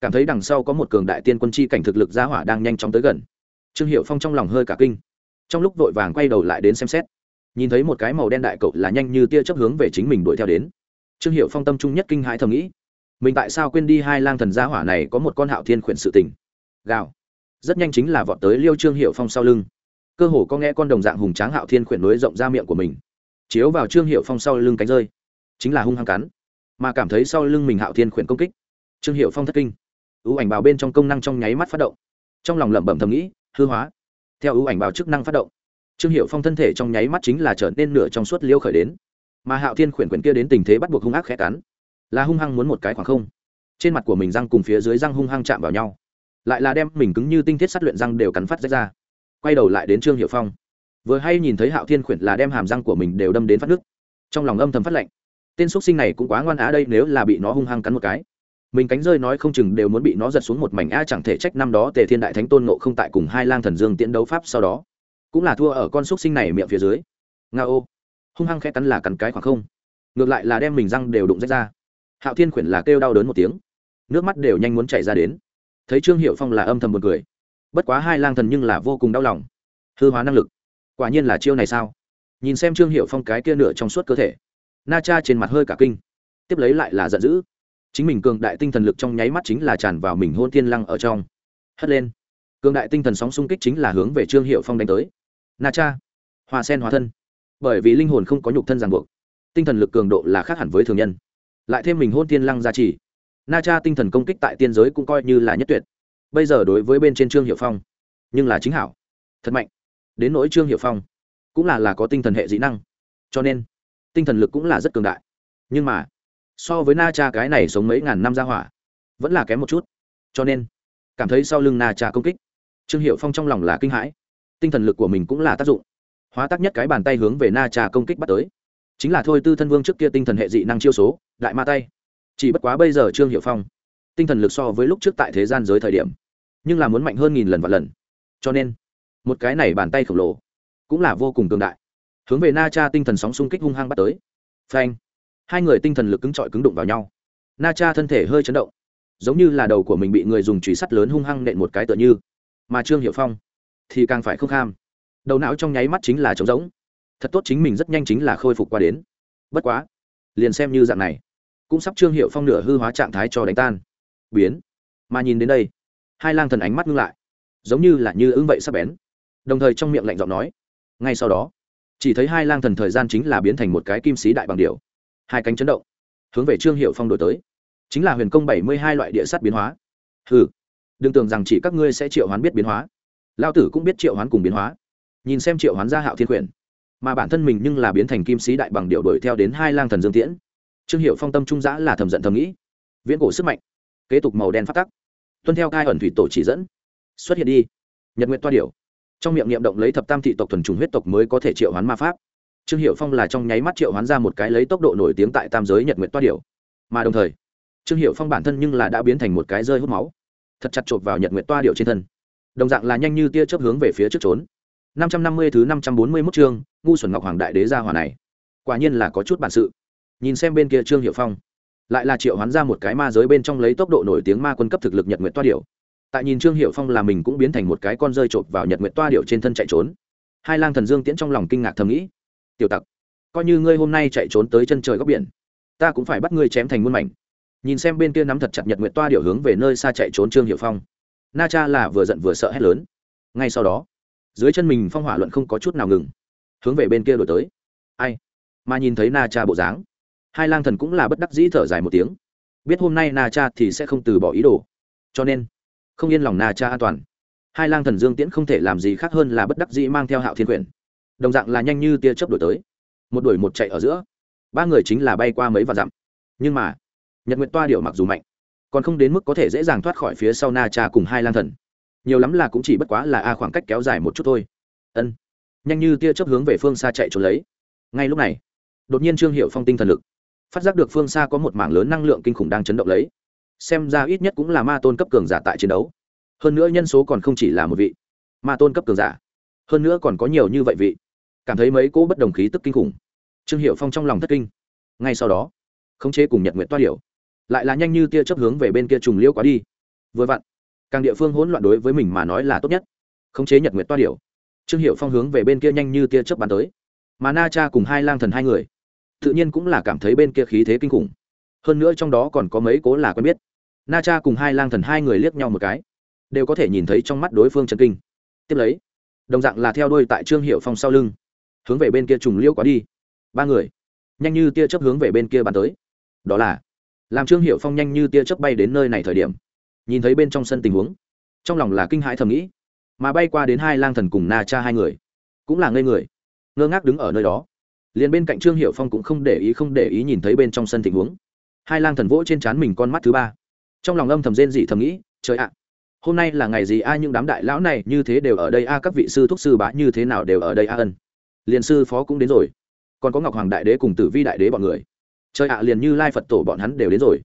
cảm thấy đằng sau có một cường đại tiên quân chi cảnh thực lực gia hỏa đang nhanh chóng tới gần. Trương hiệu phong trong lòng hơi cả kinh, trong lúc vội vàng quay đầu lại đến xem xét, nhìn thấy một cái màu đen đại cậu là nhanh như tia chấp hướng về chính mình đuổi theo đến. Trương hiệu phong tâm trung nhất kinh hãi thầm nghĩ, mình tại sao quên đi hai lang thần gia hỏa này có một con hạo thiên khuyển sự tình? Gào rất nhanh chính là vọt tới liêu trương hiệu phong sau lưng. Cơ hồ có nghe con đồng dạng hùng tráng hạo thiên khuyển nối rộng ra miệng của mình. Chiếu vào trương hiệu phong sau lưng cánh rơi, chính là hung hăng cắn, mà cảm thấy sau lưng mình hạo thiên khuyển công kích. Trương hiệu phong thất kinh. Ưu ảnh bào bên trong công năng trong nháy mắt phát động. Trong lòng lẩm bẩm thầm nghĩ, hư hóa. Theo ưu ảnh bào chức năng phát động, trương hiệu phong thân thể trong nháy mắt chính là trở nên nửa trong suốt liêu khởi đến. Mà hạo thiên khuyển quyển kia đến tình thế bắt buộc hung ác khẽ cắn, là hung hăng muốn một cái khoảng không. Trên mặt của mình răng cùng phía dưới răng hung hăng chạm vào nhau lại là đem mình cứng như tinh thiết sát luyện răng đều cắn phát rách ra. Quay đầu lại đến trương hiệu phong. Vừa hay nhìn thấy hạo thiên khuyển là đem hàm răng của mình đều đâm đến phát nước. Trong lòng âm thầm phát lạnh tên x sinh này cũng quá ngoan á đây, nếu là bị nó hung hăng cắn một cái. Mình cánh rơi nói không chừng đều muốn bị nó giật xuống một mảnh a chẳng thể trách năm đó tề thiên đại thánh tôn nộ không tại cùng hai lang thần dương tiễn đấu pháp sau đó. Cũng là thua ở con xúc sinh này miệng phía dưới. Nga ô hung hăng khẽ cắn là cắn cái khoảng không. Ngược lại là đem mình răng đều đụng rách ra. Hạo thiên khuyển là kêu đau đớn một tiếng. Nước mắt đều nhanh muốn chảy ra đến thấy trương hiệu phong là âm thầm một cười bất quá hai lang thần nhưng là vô cùng đau lòng hư hóa năng lực quả nhiên là chiêu này sao nhìn xem trương hiệu phong cái kia nửa trong suốt cơ thể na cha trên mặt hơi cả kinh tiếp lấy lại là giận dữ chính mình cường đại tinh thần lực trong nháy mắt chính là tràn vào mình hôn thiên lăng ở trong hất lên cường đại tinh thần sóng xung kích chính là hướng về trương hiệu phong đánh tới na cha hoa sen hóa thân bởi vì linh hồn không có nhục thân ràng buộc tinh thần lực cường độ là khác hẳn với thường nhân lại thêm mình hôn thiên lăng gia trì na cha tinh thần công kích tại tiên giới cũng coi như là nhất tuyệt. Bây giờ đối với bên trên trương hiệu phong, nhưng là chính hảo. Thật mạnh. Đến nỗi trương hiệu phong, cũng là là có tinh thần hệ dị năng. Cho nên, tinh thần lực cũng là rất cường đại. Nhưng mà, so với na cha cái này sống mấy ngàn năm ra hỏa, vẫn là kém một chút. Cho nên, cảm thấy sau lưng na cha công kích, trương hiệu phong trong lòng là kinh hãi. Tinh thần lực của mình cũng là tác dụng. Hóa tác nhất cái bàn tay hướng về na cha công kích bắt tới. Chính là thôi tư thân vương trước kia tinh thần hệ dị năng chiêu số, đại ma tay chỉ bất quá bây giờ trương hiệu phong, tinh thần lực so với lúc trước tại thế gian giới thời điểm, nhưng là muốn mạnh hơn nghìn lần và lần. Cho nên, một cái này bàn tay khổng lồ cũng là vô cùng cường đại. Hướng về na cha tinh thần sóng xung kích hung hăng bắt tới. Phanh! Hai người tinh thần lực cứng trọi cứng đụng vào nhau. Na cha thân thể hơi chấn động, giống như là đầu của mình bị người dùng chùy sắt lớn hung hăng nện một cái tựa như. Mà trương hiệu phong thì càng phải không kham đầu não trong nháy mắt chính là trống rỗng. Thật tốt chính mình rất nhanh chính là khôi phục qua đến. Bất quá, liền xem như dạng này cũng sắp trương hiệu phong nửa hư hóa trạng thái cho đánh tan. Biến. Mà nhìn đến đây, hai lang thần ánh mắt ngưng lại, giống như là như ứng vậy sắp bén. Đồng thời trong miệng lạnh giọng nói, ngay sau đó, chỉ thấy hai lang thần thời gian chính là biến thành một cái kim sĩ đại bằng điệu hai cánh chấn động, hướng về trương hiệu phong đổi tới. Chính là huyền công bảy mươi hai loại địa sắt biến hóa. Ừ đừng tưởng rằng chỉ các ngươi sẽ triệu hoán biết biến hóa. Lao tử cũng biết triệu hoán cùng biến hóa. Nhìn xem triệu hoán gia hạo thiên quyển mà bản thân mình nhưng là biến thành kim sĩ đại bằng điệu đuổi theo đến hai lang thần dương tiễn trương hiệu phong tâm trung giã là thầm giận thầm nghĩ. Viễn cổ sức mạnh, kế tục màu đen phát tắc. Tuân theo cai ẩn thủy tổ chỉ dẫn. Xuất hiện đi. Nhật nguyện toa điều trong miệng niệm động lấy thập tam thị tộc thuần trùng huyết tộc mới có thể triệu hoán ma pháp. Trương hiệu phong là trong nháy mắt triệu hoán ra một cái lấy tốc độ nổi tiếng tại tam giới nhật nguyện toa điều mà đồng thời, trương hiệu phong bản thân nhưng là đã biến thành một cái rơi hút máu. Thật chặt chộp vào nhật nguyện toa điệu trên thân. Đồng dạng là nhanh như tia chớp hướng về phía trước trốn. năm trăm năm mươi thứ năm trăm bốn mươi 541 chương, ngu xuẩn ngọc hoàng đại đế gia hỏa này. Quả nhiên là có chút bản sự nhìn xem bên kia trương hiệu phong lại là triệu hoán ra một cái ma giới bên trong lấy tốc độ nổi tiếng ma quân cấp thực lực nhật nguyện toa điệu tại nhìn trương hiệu phong là mình cũng biến thành một cái con rơi chộp vào nhật nguyện toa điệu trên thân chạy trốn hai lang thần dương tiễn trong lòng kinh ngạc thầm nghĩ tiểu tặc coi như ngươi hôm nay chạy trốn tới chân trời góc biển ta cũng phải bắt ngươi chém thành muôn mảnh nhìn xem bên kia nắm thật chặt nhật nguyện toa điệu hướng về nơi xa chạy trốn trương hiệu phong na cha là vừa giận vừa sợ hét lớn ngay sau đó dưới chân mình phong hỏa luận không có chút nào ngừng hướng về bên kia đổi tới ai mà nhìn thấy na cha bộ dáng hai lang thần cũng là bất đắc dĩ thở dài một tiếng. Biết hôm nay na cha thì sẽ không từ bỏ ý đồ. Cho nên, không yên lòng na cha an toàn. Hai lang thần dương tiễn không thể làm gì khác hơn là bất đắc dĩ mang theo hạo thiên quyển. Đồng dạng là nhanh như tia chớp đổi tới. Một đuổi một chạy ở giữa. Ba người chính là bay qua mấy và dặm. Nhưng mà, nhật nguyện toa điệu mặc dù mạnh, còn không đến mức có thể dễ dàng thoát khỏi phía sau na cha cùng hai lang thần. Nhiều lắm là cũng chỉ bất quá là a khoảng cách kéo dài một chút thôi. Ân. Nhanh như tia chớp hướng về phương xa chạy trốn lấy. Ngay lúc này, đột nhiên trương hiệu phong tinh thần lực phát giác được phương xa có một mảng lớn năng lượng kinh khủng đang chấn động lấy. Xem ra ít nhất cũng là ma tôn cấp cường giả tại chiến đấu. Hơn nữa nhân số còn không chỉ là một vị. Ma tôn cấp cường giả. Hơn nữa còn có nhiều như vậy vị. Cảm thấy mấy cỗ bất đồng khí tức kinh khủng. Trương hiệu phong trong lòng thất kinh. Ngay sau đó, khống chế cùng nhật nguyện toa điểu. Lại là nhanh như tia chấp hướng về bên kia trùng liễu quá đi. Vừa vặn, càng địa phương hỗn loạn đối với mình mà nói là tốt nhất. Khống chế nhật nguyện toa điểu. Trương hiệu phong hướng về bên kia nhanh như tia chớp bắn tới. Mà na cha cùng hai lang thần hai người tự nhiên cũng là cảm thấy bên kia khí thế kinh khủng. Hơn nữa trong đó còn có mấy cố là quen biết. Na cha cùng hai lang thần hai người liếc nhau một cái, đều có thể nhìn thấy trong mắt đối phương trần kinh. Tiếp lấy, đồng dạng là theo đuôi tại trương hiệu phong sau lưng, hướng về bên kia trùng liêu quá đi. Ba người, nhanh như tia chớp hướng về bên kia bàn tới. Đó là, làm trương hiệu phong nhanh như tia chớp bay đến nơi này thời điểm, nhìn thấy bên trong sân tình huống, trong lòng là kinh hãi thầm nghĩ, mà bay qua đến hai lang thần cùng na cha hai người, cũng là ngây người, ngơ ngác đứng ở nơi đó liền bên cạnh trương hiệu phong cũng không để ý, không để ý nhìn thấy bên trong sân tình huống. Hai lang thần vỗ trên trán mình con mắt thứ ba. Trong lòng âm thầm rên dị thầm nghĩ, trời ạ, hôm nay là ngày gì ai những đám đại lão này như thế đều ở đây a, các vị sư thúc sư bá như thế nào đều ở đây a ân. Liền sư phó cũng đến rồi. Còn có ngọc hoàng đại đế cùng tử vi đại đế bọn người. Trời ạ, liền như lai phật tổ bọn hắn đều đến rồi.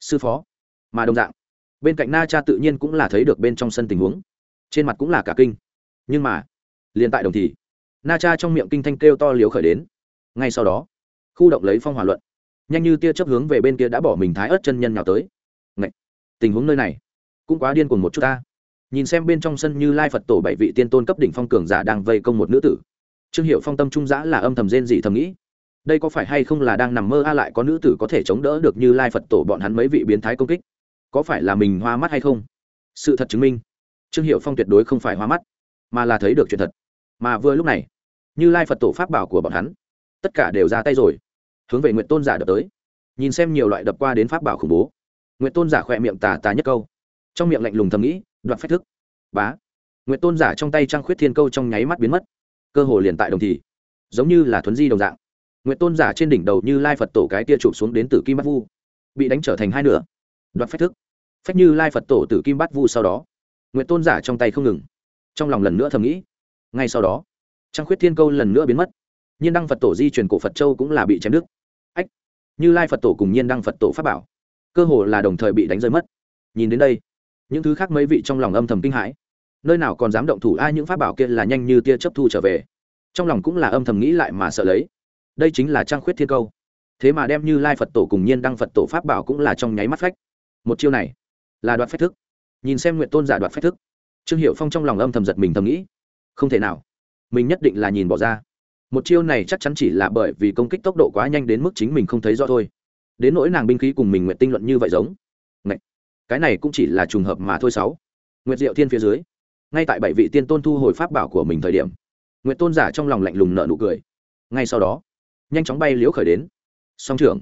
Sư phó? Mà đồng dạng, bên cạnh na cha tự nhiên cũng là thấy được bên trong sân tình huống. Trên mặt cũng là cả kinh. Nhưng mà, liền tại đồng thì, na cha trong miệng kinh thanh kêu to liếu khởi đến ngay sau đó, khu động lấy phong hỏa luận. Nhanh như tia chấp hướng về bên kia đã bỏ mình thái ớt chân nhân nào tới. Ngậy! tình huống nơi này cũng quá điên cuồng một chút ta. Nhìn xem bên trong sân như lai phật tổ bảy vị tiên tôn cấp đỉnh phong cường giả đang vây công một nữ tử. Trương hiệu phong tâm trung giã là âm thầm rên dị thầm nghĩ, đây có phải hay không là đang nằm mơ a à lại có nữ tử có thể chống đỡ được như lai phật tổ bọn hắn mấy vị biến thái công kích? Có phải là mình hoa mắt hay không? Sự thật chứng minh, trương hiệu phong tuyệt đối không phải hoa mắt, mà là thấy được chuyện thật. Mà vừa lúc này, như lai phật tổ pháp bảo của bọn hắn tất cả đều ra tay rồi. Hướng về nguyện tôn giả đập tới. Nhìn xem nhiều loại đập qua đến pháp bảo khủng bố. Nguyện tôn giả khỏe miệng tà tà nhất câu. Trong miệng lạnh lùng thầm nghĩ, đoạt phách thức. Bá. Nguyện tôn giả trong tay trang khuyết thiên câu trong nháy mắt biến mất. Cơ hồ liền tại đồng thì. Giống như là thuấn di đồng dạng. Nguyện tôn giả trên đỉnh đầu như lai phật tổ cái tia chụp xuống đến từ kim bát vu. Bị đánh trở thành hai nửa. Đoạt phách thức. Phách như lai phật tổ từ kim bát vu sau đó. Nguyện tôn giả trong tay không ngừng. Trong lòng lần nữa thầm nghĩ. Ngay sau đó trang khuyết thiên câu lần nữa biến mất nhiên đăng phật tổ di chuyển cổ phật châu cũng là bị chém đứt. Ách, như lai phật tổ cùng nhiên đăng phật tổ pháp bảo, cơ hồ là đồng thời bị đánh rơi mất. Nhìn đến đây, những thứ khác mấy vị trong lòng âm thầm kinh hãi. Nơi nào còn dám động thủ ai những pháp bảo kia là nhanh như tia chấp thu trở về. Trong lòng cũng là âm thầm nghĩ lại mà sợ lấy. Đây chính là trang khuyết thiên câu. Thế mà đem như lai phật tổ cùng nhiên đăng phật tổ pháp bảo cũng là trong nháy mắt phách. Một chiêu này là đoạt phách thức. Nhìn xem nguyện tôn giả đoạt phách thức, trương hiệu phong trong lòng âm thầm giật mình thầm nghĩ, không thể nào, mình nhất định là nhìn bỏ ra một chiêu này chắc chắn chỉ là bởi vì công kích tốc độ quá nhanh đến mức chính mình không thấy rõ thôi. Đến nỗi nàng binh khí cùng mình nguyện tinh luận như vậy giống. Ngậy! cái này cũng chỉ là trùng hợp mà thôi sáu. Nguyệt diệu thiên phía dưới. Ngay tại bảy vị tiên tôn thu hồi pháp bảo của mình thời điểm, nguyệt tôn giả trong lòng lạnh lùng nợ nụ cười. Ngay sau đó, nhanh chóng bay liễu khởi đến. Song trưởng,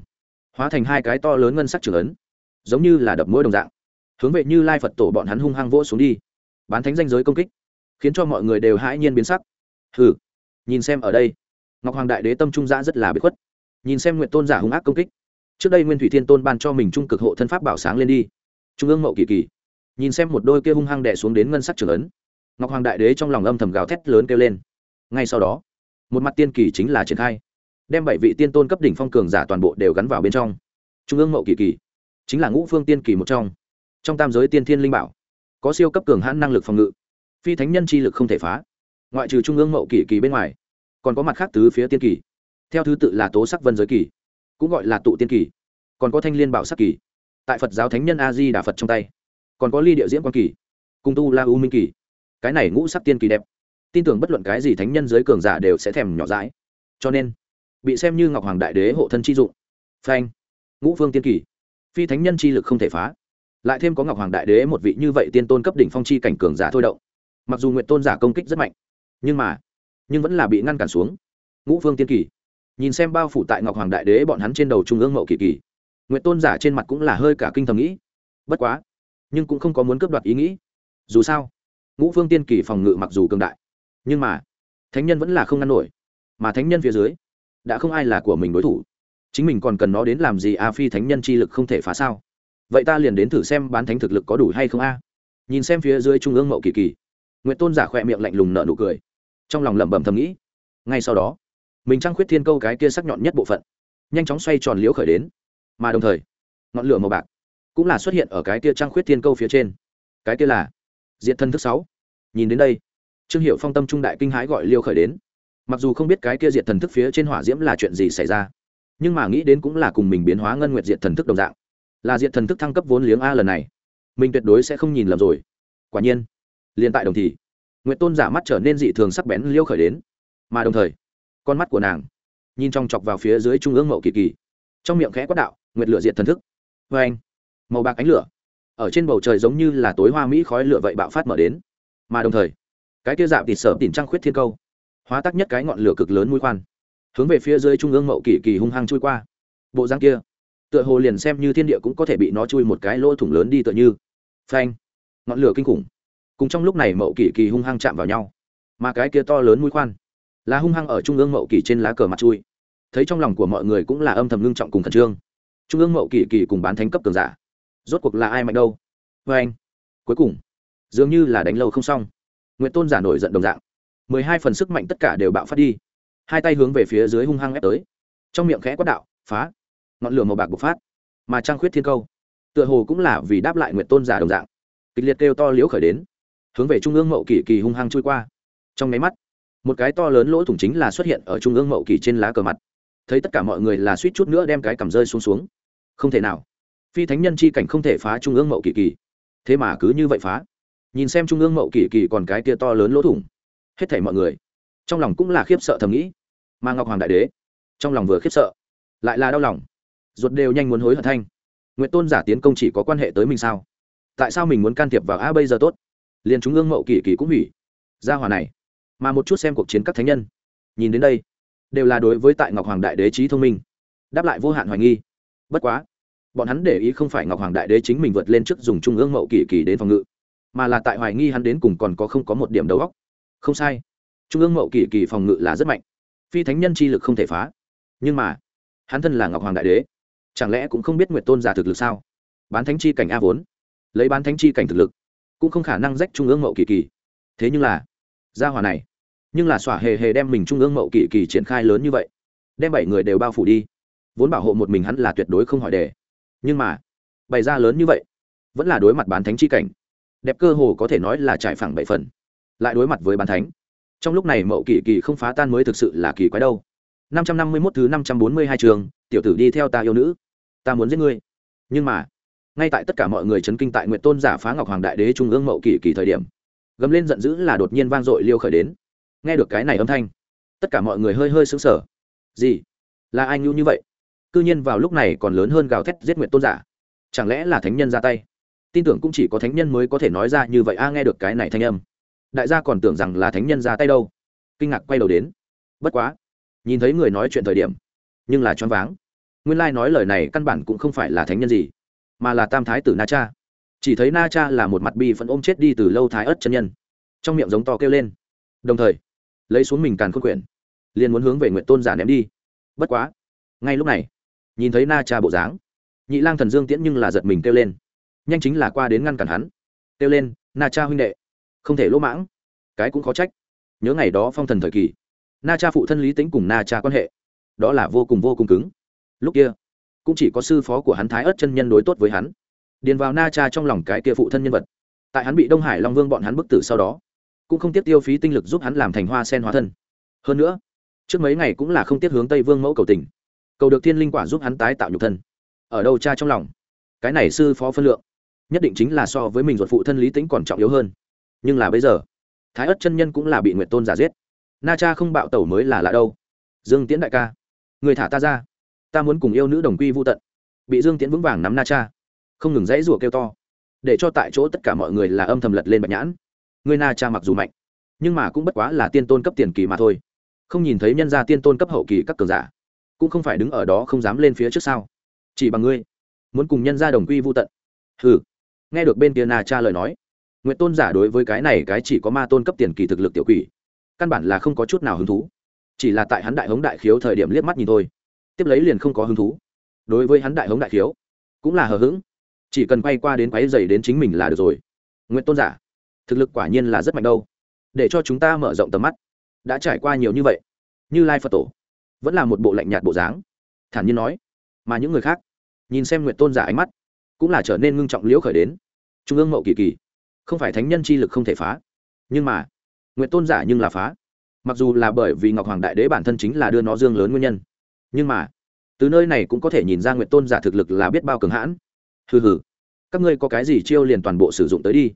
hóa thành hai cái to lớn ngân sắc trưởng ấn, giống như là đập mũi đồng dạng, hướng về như lai phật tổ bọn hắn hung hăng vỗ xuống đi. Bán thánh danh giới công kích, khiến cho mọi người đều hãi nhiên biến sắc. Hừ nhìn xem ở đây, ngọc hoàng đại đế tâm trung giã rất là bất khuất. Nhìn xem nguyện tôn giả hung ác công kích, trước đây nguyên thủy thiên tôn ban cho mình trung cực hộ thân pháp bảo sáng lên đi. Trung ương mậu kỳ kỳ. Nhìn xem một đôi kia hung hăng đẻ xuống đến ngân sắc trưởng ấn, ngọc hoàng đại đế trong lòng âm thầm gào thét lớn kêu lên. Ngay sau đó, một mặt tiên kỳ chính là triển khai, đem bảy vị tiên tôn cấp đỉnh phong cường giả toàn bộ đều gắn vào bên trong. Trung ương mậu kỳ kỳ, chính là ngũ phương tiên kỳ một trong. Trong tam giới tiên thiên linh bảo, có siêu cấp cường hãn năng lực phòng ngự, phi thánh nhân chi lực không thể phá. Ngoại trừ trung ương mậu kỳ kỳ bên ngoài còn có mặt khác tứ phía tiên kỳ. Theo thứ tự là tố sắc vân giới kỳ, cũng gọi là tụ tiên kỳ. Còn có thanh liên bảo sắc kỳ, tại phật giáo thánh nhân a di đà phật trong tay. Còn có ly địa diễn quan kỳ cung tu la u minh kỳ. Cái này ngũ sắc tiên kỳ đẹp. Tin tưởng bất luận cái gì thánh nhân giới cường giả đều sẽ thèm nhỏ dãi. Cho nên, bị xem như ngọc hoàng đại đế hộ thân chi dụng. Phanh. Ngũ phương tiên kỳ. Phi thánh nhân chi lực không thể phá. Lại thêm có ngọc hoàng đại đế một vị như vậy tiên tôn cấp đỉnh phong chi cảnh cường giả thôi động. Mặc dù nguyện tôn giả công kích rất mạnh, nhưng mà nhưng vẫn là bị ngăn cản xuống. Ngũ phương tiên kỳ, nhìn xem bao phủ tại ngọc hoàng đại đế bọn hắn trên đầu trung ương mậu kỳ kỳ nguyện tôn giả trên mặt cũng là hơi cả kinh thầm nghĩ. Bất quá, nhưng cũng không có muốn cướp đoạt ý nghĩ. Dù sao, ngũ phương tiên kỳ phòng ngự mặc dù cường đại, nhưng mà, thánh nhân vẫn là không ngăn nổi. Mà thánh nhân phía dưới, đã không ai là của mình đối thủ. Chính mình còn cần nó đến làm gì a phi thánh nhân chi lực không thể phá sao? Vậy ta liền đến thử xem bán thánh thực lực có đủ hay không a. Nhìn xem phía dưới trung ương mậu kỳ kỳ nguyện tôn giả khỏe miệng lạnh lùng nở nụ cười trong lòng lẩm bẩm thầm nghĩ. Ngay sau đó, mình trăng khuyết thiên câu cái kia sắc nhọn nhất bộ phận, nhanh chóng xoay tròn liễu khởi đến. Mà đồng thời, ngọn lửa màu bạc cũng là xuất hiện ở cái kia trăng khuyết thiên câu phía trên. Cái kia là diện thân thức sáu. Nhìn đến đây, trương hiệu phong tâm trung đại kinh hãi gọi liêu khởi đến. Mặc dù không biết cái kia diệt thần thức phía trên hỏa diễm là chuyện gì xảy ra, nhưng mà nghĩ đến cũng là cùng mình biến hóa ngân nguyệt diệt thần thức đồng dạng. Là diệt thần thức thăng cấp vốn liếng a lần này, mình tuyệt đối sẽ không nhìn lầm rồi. Quả nhiên, liền tại đồng thì nguyện tôn giả mắt trở nên dị thường sắc bén liêu khởi đến. Mà đồng thời, con mắt của nàng nhìn trong chọc vào phía dưới trung ương mậu kỳ kỳ. Trong miệng khẽ quát đạo, nguyệt lửa diệt thần thức. Vê anh, màu bạc ánh lửa ở trên bầu trời giống như là tối hoa mỹ khói lửa vậy bạo phát mở đến. Mà đồng thời, cái kia dạo tịt sở tìm trăng khuyết thiên câu, hóa tắc nhất cái ngọn lửa cực lớn mũi khoan, hướng về phía dưới trung ương mậu kỳ kỳ hung hăng chui qua. Bộ răng kia, tựa hồ liền xem như thiên địa cũng có thể bị nó chui một cái lỗ thủng lớn đi tựa như. Phanh, ngọn lửa kinh khủng cùng trong lúc này mậu kỳ kỳ hung hăng chạm vào nhau. Mà cái kia to lớn mũi khoan là hung hăng ở trung ương mậu kỳ trên lá cờ mặt chui. Thấy trong lòng của mọi người cũng là âm thầm ngưng trọng cùng khẩn trương. Trung ương mậu kỳ kỳ cùng bán thánh cấp cường giả, rốt cuộc là ai mạnh đâu? Vê anh, cuối cùng, dường như là đánh lâu không xong. Nguyễn tôn giả nổi giận đồng dạng. Mười hai phần sức mạnh tất cả đều bạo phát đi. Hai tay hướng về phía dưới hung hăng ép tới. Trong miệng khẽ quát đạo, phá! Ngọn lửa màu bạc bộc phát, mà trang khuyết thiên câu, tựa hồ cũng là vì đáp lại nguyện tôn giả đồng dạng. Kịch liệt kêu to liễu khởi đến hướng về trung ương mậu kỳ kỳ hung hăng trôi qua. Trong máy mắt, một cái to lớn lỗ thủng chính là xuất hiện ở trung ương mậu kỳ trên lá cờ mặt. Thấy tất cả mọi người là suýt chút nữa đem cái cầm rơi xuống xuống. Không thể nào. Phi thánh nhân chi cảnh không thể phá trung ương mậu kỳ kỳ. Thế mà cứ như vậy phá. Nhìn xem trung ương mậu kỳ kỳ còn cái kia to lớn lỗ thủng. Hết thảy mọi người, trong lòng cũng là khiếp sợ thầm nghĩ. Mà ngọc hoàng đại đế, trong lòng vừa khiếp sợ, lại là đau lòng. Ruột đều nhanh muốn hối hận thanh. Nguyện tôn giả tiến công chỉ có quan hệ tới mình sao? Tại sao mình muốn can thiệp vào a bây giờ tốt? Liền trung ương mậu kỳ kỳ cũng hủy. Ra hòa này, mà một chút xem cuộc chiến các thánh nhân, nhìn đến đây, đều là đối với tại ngọc hoàng đại đế trí thông minh, đáp lại vô hạn hoài nghi. Bất quá, bọn hắn để ý không phải ngọc hoàng đại đế chính mình vượt lên trước dùng trung ương mậu kỳ kỳ đến phòng ngự, mà là tại hoài nghi hắn đến cùng còn có không có một điểm đầu góc không sai, trung ương mậu kỳ kỳ phòng ngự là rất mạnh, phi thánh nhân chi lực không thể phá. Nhưng mà, hắn thân là ngọc hoàng đại đế, chẳng lẽ cũng không biết nguyệt tôn giả thực lực sao? Bán thánh chi cảnh a vốn, lấy bán thánh chi cảnh thực lực cũng không khả năng rách trung ương mậu kỳ kỳ. Thế nhưng là, gia hòa này, nhưng là xỏa hề hề đem mình trung ương mậu kỳ kỳ triển khai lớn như vậy. Đem bảy người đều bao phủ đi. Vốn bảo hộ một mình hắn là tuyệt đối không hỏi đề. Nhưng mà, bày ra lớn như vậy, vẫn là đối mặt bán thánh chi cảnh. Đẹp cơ hồ có thể nói là trải phẳng bảy phần. Lại đối mặt với bán thánh. Trong lúc này mậu kỳ kỳ không phá tan mới thực sự là kỳ quái đâu. Năm trăm năm mươi mốt thứ năm trăm bốn mươi hai trường, tiểu tử đi theo ta yêu nữ. Ta muốn giết ngươi. Nhưng mà ngay tại tất cả mọi người chấn kinh tại nguyện tôn giả phá ngọc hoàng đại đế trung ương mậu kỳ kỳ thời điểm, gầm lên giận dữ là đột nhiên vang dội liêu khởi đến. Nghe được cái này âm thanh, tất cả mọi người hơi hơi xứng sở gì? Là ai nhu như vậy? C ư nhiên vào lúc này còn lớn hơn gào thét giết nguyện tôn giả. Chẳng lẽ là thánh nhân ra tay? Tin tưởng cũng chỉ có thánh nhân mới có thể nói ra như vậy. A, nghe được cái này thanh âm, đại gia còn tưởng rằng là thánh nhân ra tay đâu. Kinh ngạc quay đầu đến. Bất quá, nhìn thấy người nói chuyện thời điểm, nhưng là choáng váng. Nguyên lai、like、nói lời này căn bản cũng không phải là thánh nhân gì mà là tam thái tử na cha. Chỉ thấy na cha là một mặt bi phẫn ôm chết đi từ lâu thái ớt chân nhân. Trong miệng giống to kêu lên. Đồng thời, lấy xuống mình càn khôn quyển, liền muốn hướng về nguyện tôn giả ném đi. Bất quá, ngay lúc này, nhìn thấy na cha bộ dáng, nhị lang thần dương tiễn nhưng là giật mình kêu lên. Nhanh chính là qua đến ngăn cản hắn. Kêu lên, na cha huynh đệ, không thể lỗ mãng. Cái cũng khó trách. Nhớ ngày đó phong thần thời kỳ, na cha phụ thân lý tính cùng na cha quan hệ, đó là vô cùng vô cùng cứng. Lúc kia cũng chỉ có sư phó của hắn thái ớt chân nhân đối tốt với hắn. Điền vào na cha trong lòng cái kia phụ thân nhân vật. Tại hắn bị đông hải long vương bọn hắn bức tử sau đó, cũng không tiếp tiêu phí tinh lực giúp hắn làm thành hoa sen hóa thân. Hơn nữa, trước mấy ngày cũng là không tiếp hướng tây vương mẫu cầu tình. Cầu được thiên linh quả giúp hắn tái tạo nhục thân. Ở đâu cha trong lòng? Cái này sư phó phân lượng, nhất định chính là so với mình ruột phụ thân lý tính còn trọng yếu hơn. Nhưng là bây giờ, thái ất chân nhân cũng là bị nguyệt tôn giả giết. Na cha không bạo tẩu mới là lạ đâu. Dương tiễn đại ca, người thả ta ra ta muốn cùng yêu nữ đồng quy vô tận. Bị dương tiễn vững vàng nắm na cha. Không ngừng dãy rủa kêu to. Để cho tại chỗ tất cả mọi người là âm thầm lật lên bạch nhãn. Người na cha mặc dù mạnh, nhưng mà cũng bất quá là tiên tôn cấp tiền kỳ mà thôi. Không nhìn thấy nhân gia tiên tôn cấp hậu kỳ các cường giả, cũng không phải đứng ở đó không dám lên phía trước sau chỉ bằng ngươi, muốn cùng nhân gia đồng quy vô tận. Hừ. Nghe được bên kia na cha lời nói nguyện tôn giả đối với cái này cái chỉ có ma tôn cấp tiền kỳ thực lực tiểu quỷ, căn bản là không có chút nào hứng thú. Chỉ là tại hắn đại hống đại khiếu thời điểm liếc mắt nhìn thôi tiếp lấy liền không có hứng thú. Đối với hắn đại hống đại khiếu, cũng là hờ hững. Chỉ cần quay qua đến quáy dày đến chính mình là được rồi. Nguyện tôn giả, thực lực quả nhiên là rất mạnh đâu. Để cho chúng ta mở rộng tầm mắt. Đã trải qua nhiều như vậy, như lai phật tổ vẫn là một bộ lạnh nhạt bộ dáng. Thản nhiên nói, mà những người khác, nhìn xem nguyện tôn giả ánh mắt, cũng là trở nên ngưng trọng liễu khởi đến. Trung ương mậu kỳ kỳ, không phải thánh nhân chi lực không thể phá. Nhưng mà nguyện tôn giả nhưng là phá. Mặc dù là bởi vì ngọc hoàng đại đế bản thân chính là đưa nó dương lớn nguyên nhân nhưng mà, từ nơi này cũng có thể nhìn ra nguyện tôn giả thực lực là biết bao cường hãn. Hừ hừ, các ngươi có cái gì chiêu liền toàn bộ sử dụng tới đi.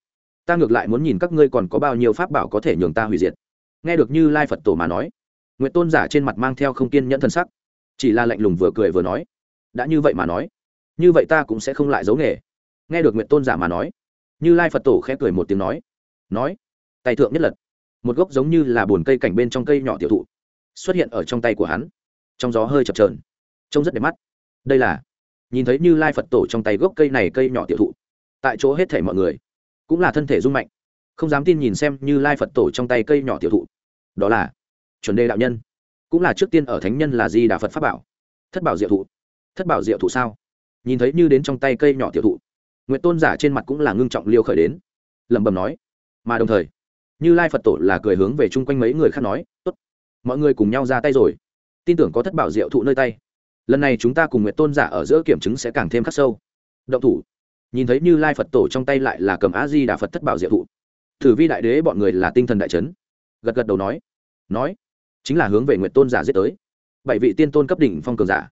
Ta ngược lại muốn nhìn các ngươi còn có bao nhiêu pháp bảo có thể nhường ta hủy diệt. Nghe được như lai phật tổ mà nói nguyện tôn giả trên mặt mang theo không kiên nhẫn thân sắc. Chỉ là lạnh lùng vừa cười vừa nói, đã như vậy mà nói, như vậy ta cũng sẽ không lại giấu nghề. Nghe được nguyện tôn giả mà nói, như lai phật tổ khẽ cười một tiếng nói nói, tay thượng nhất lật, một gốc giống như là bồn cây cảnh bên trong cây nhỏ tiểu thụ, xuất hiện ở trong tay của hắn trong gió hơi chập trờn trông rất đẹp mắt. Đây là, nhìn thấy như lai phật tổ trong tay gốc cây này, cây nhỏ tiểu thụ. Tại chỗ hết thể mọi người, cũng là thân thể rung mạnh, không dám tin nhìn xem như lai phật tổ trong tay cây nhỏ tiểu thụ. Đó là chuẩn đề đạo nhân, cũng là trước tiên ở thánh nhân là di đà phật pháp bảo. Thất bảo diệu thụ. Thất bảo diệu thụ sao? Nhìn thấy như đến trong tay cây nhỏ tiểu thụ nguyện tôn giả trên mặt cũng là ngưng trọng liêu khởi đến, lẩm bẩm nói. Mà đồng thời, như lai phật tổ là cười hướng về chung quanh mấy người khác nói, tốt, mọi người cùng nhau ra tay rồi tin tưởng có thất bảo diệu thụ nơi tay. Lần này chúng ta cùng nguyện tôn giả ở giữa kiểm chứng sẽ càng thêm khắc sâu. Động thủ. Nhìn thấy như lai phật tổ trong tay lại là cầm á di đà phật thất bảo diệu thụ. Thử vi đại đế bọn người là tinh thần đại trấn gật gật đầu nói. Nói. Chính là hướng về nguyện tôn giả giết tới. Bảy vị tiên tôn cấp đỉnh phong cường giả.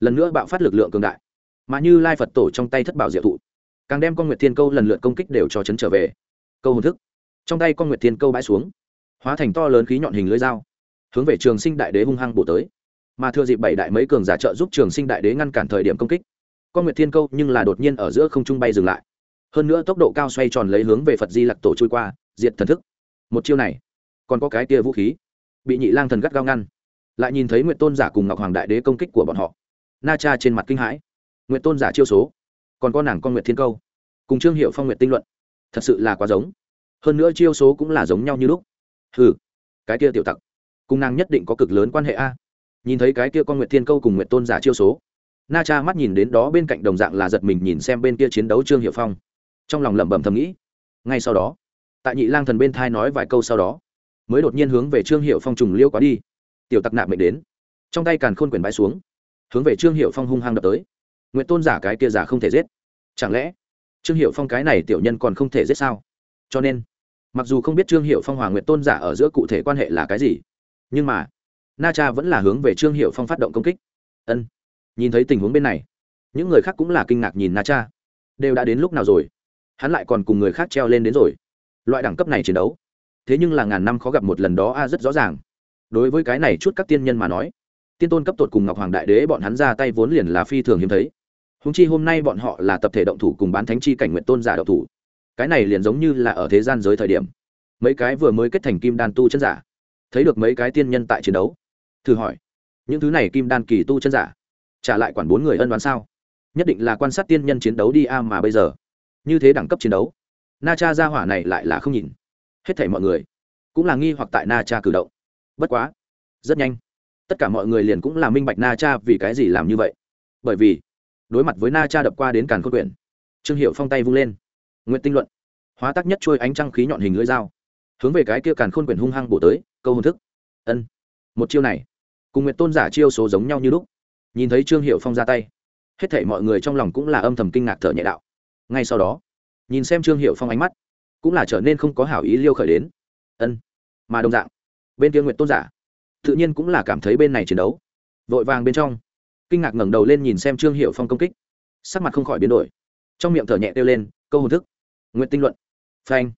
Lần nữa bạo phát lực lượng cường đại. Mà như lai phật tổ trong tay thất bảo diệu thụ. Càng đem con nguyệt thiên câu lần lượt công kích đều cho chấn trở về. Câu hồn thức. Trong tay con nguyệt thiên câu bãi xuống. Hóa thành to lớn khí nhọn hình lưỡi dao. Hướng về trường sinh đại đế hung hăng bổ tới mà thừa dịp bảy đại mấy cường giả trợ giúp trường sinh đại đế ngăn cản thời điểm công kích. Con nguyệt thiên câu nhưng là đột nhiên ở giữa không trung bay dừng lại. Hơn nữa tốc độ cao xoay tròn lấy hướng về phật di lặc tổ trôi qua, diệt thần thức. Một chiêu này, còn có cái tia vũ khí. Bị nhị lang thần gắt gao ngăn. Lại nhìn thấy nguyện tôn giả cùng ngọc hoàng đại đế công kích của bọn họ. Na cha trên mặt kinh hãi. Nguyện tôn giả chiêu số. Còn có nàng con nguyện thiên câu. Cùng trương hiệu phong nguyện tinh luận. Thật sự là quá giống. Hơn nữa chiêu số cũng là giống nhau như lúc. Ừ cái kia tiểu tặc. Cùng nàng nhất định có cực lớn quan hệ a nhìn thấy cái kia con nguyệt thiên câu cùng nguyệt tôn giả chiêu số. Na cha mắt nhìn đến đó bên cạnh đồng dạng là giật mình nhìn xem bên kia chiến đấu trương hiệu phong. Trong lòng lẩm bẩm thầm nghĩ, ngay sau đó, tại nhị lang thần bên thai nói vài câu sau đó, mới đột nhiên hướng về trương hiệu phong trùng liêu quá đi. Tiểu tặc nạp mệnh đến. Trong tay càn khôn quyển bãi xuống, hướng về trương hiệu phong hung hăng đập tới. Nguyện tôn giả cái kia giả không thể giết. Chẳng lẽ, trương hiệu phong cái này tiểu nhân còn không thể giết sao? Cho nên, mặc dù không biết trương hiệu phong hòa nguyện tôn giả ở giữa cụ thể quan hệ là cái gì, nhưng mà na cha vẫn là hướng về trương hiệu phong phát động công kích. Ân. Nhìn thấy tình huống bên này, những người khác cũng là kinh ngạc nhìn na cha. Đều đã đến lúc nào rồi? Hắn lại còn cùng người khác treo lên đến rồi. Loại đẳng cấp này chiến đấu, thế nhưng là ngàn năm khó gặp một lần đó a, rất rõ ràng. Đối với cái này chút các tiên nhân mà nói, tiên tôn cấp tột cùng ngọc hoàng đại đế bọn hắn ra tay vốn liền là phi thường hiếm thấy. Húng chi hôm nay bọn họ là tập thể động thủ cùng bán thánh chi cảnh nguyện tôn giả động thủ. Cái này liền giống như là ở thế gian giới thời điểm. Mấy cái vừa mới kết thành kim đan tu chân giả, thấy được mấy cái tiên nhân tại chiến đấu thử hỏi, những thứ này kim đan kỳ tu chân giả, trả lại quản bốn người ân đoán sao? Nhất định là quan sát tiên nhân chiến đấu đi a mà bây giờ. Như thế đẳng cấp chiến đấu, na cha ra hỏa này lại là không nhìn. Hết thảy mọi người cũng là nghi hoặc tại na cha cử động. Bất quá, rất nhanh, tất cả mọi người liền cũng là minh bạch na cha vì cái gì làm như vậy. Bởi vì, đối mặt với na cha đập qua đến càn khôn quyển, trương hiệu phong tay vung lên. Nguyện tinh luận, hóa tác nhất trôi ánh trăng khí nhọn hình lưỡi dao, hướng về cái kia càn khôn quyển hung hăng bổ tới, câu hồn thức. Ân, một chiêu này cùng Nguyệt tôn giả chiêu số giống nhau như lúc. Nhìn thấy trương hiệu phong ra tay, hết thảy mọi người trong lòng cũng là âm thầm kinh ngạc thở nhẹ đạo. Ngay sau đó, nhìn xem trương hiệu phong ánh mắt, cũng là trở nên không có hảo ý liêu khởi đến. Ân, mà đồng dạng, bên kia Nguyệt tôn giả, tự nhiên cũng là cảm thấy bên này chiến đấu. Vội vàng bên trong, kinh ngạc ngẩng đầu lên nhìn xem trương hiệu phong công kích. Sắc mặt không khỏi biến đổi. Trong miệng thở nhẹ kêu lên, câu hồn thức. Nguyện tinh luận. Phanh.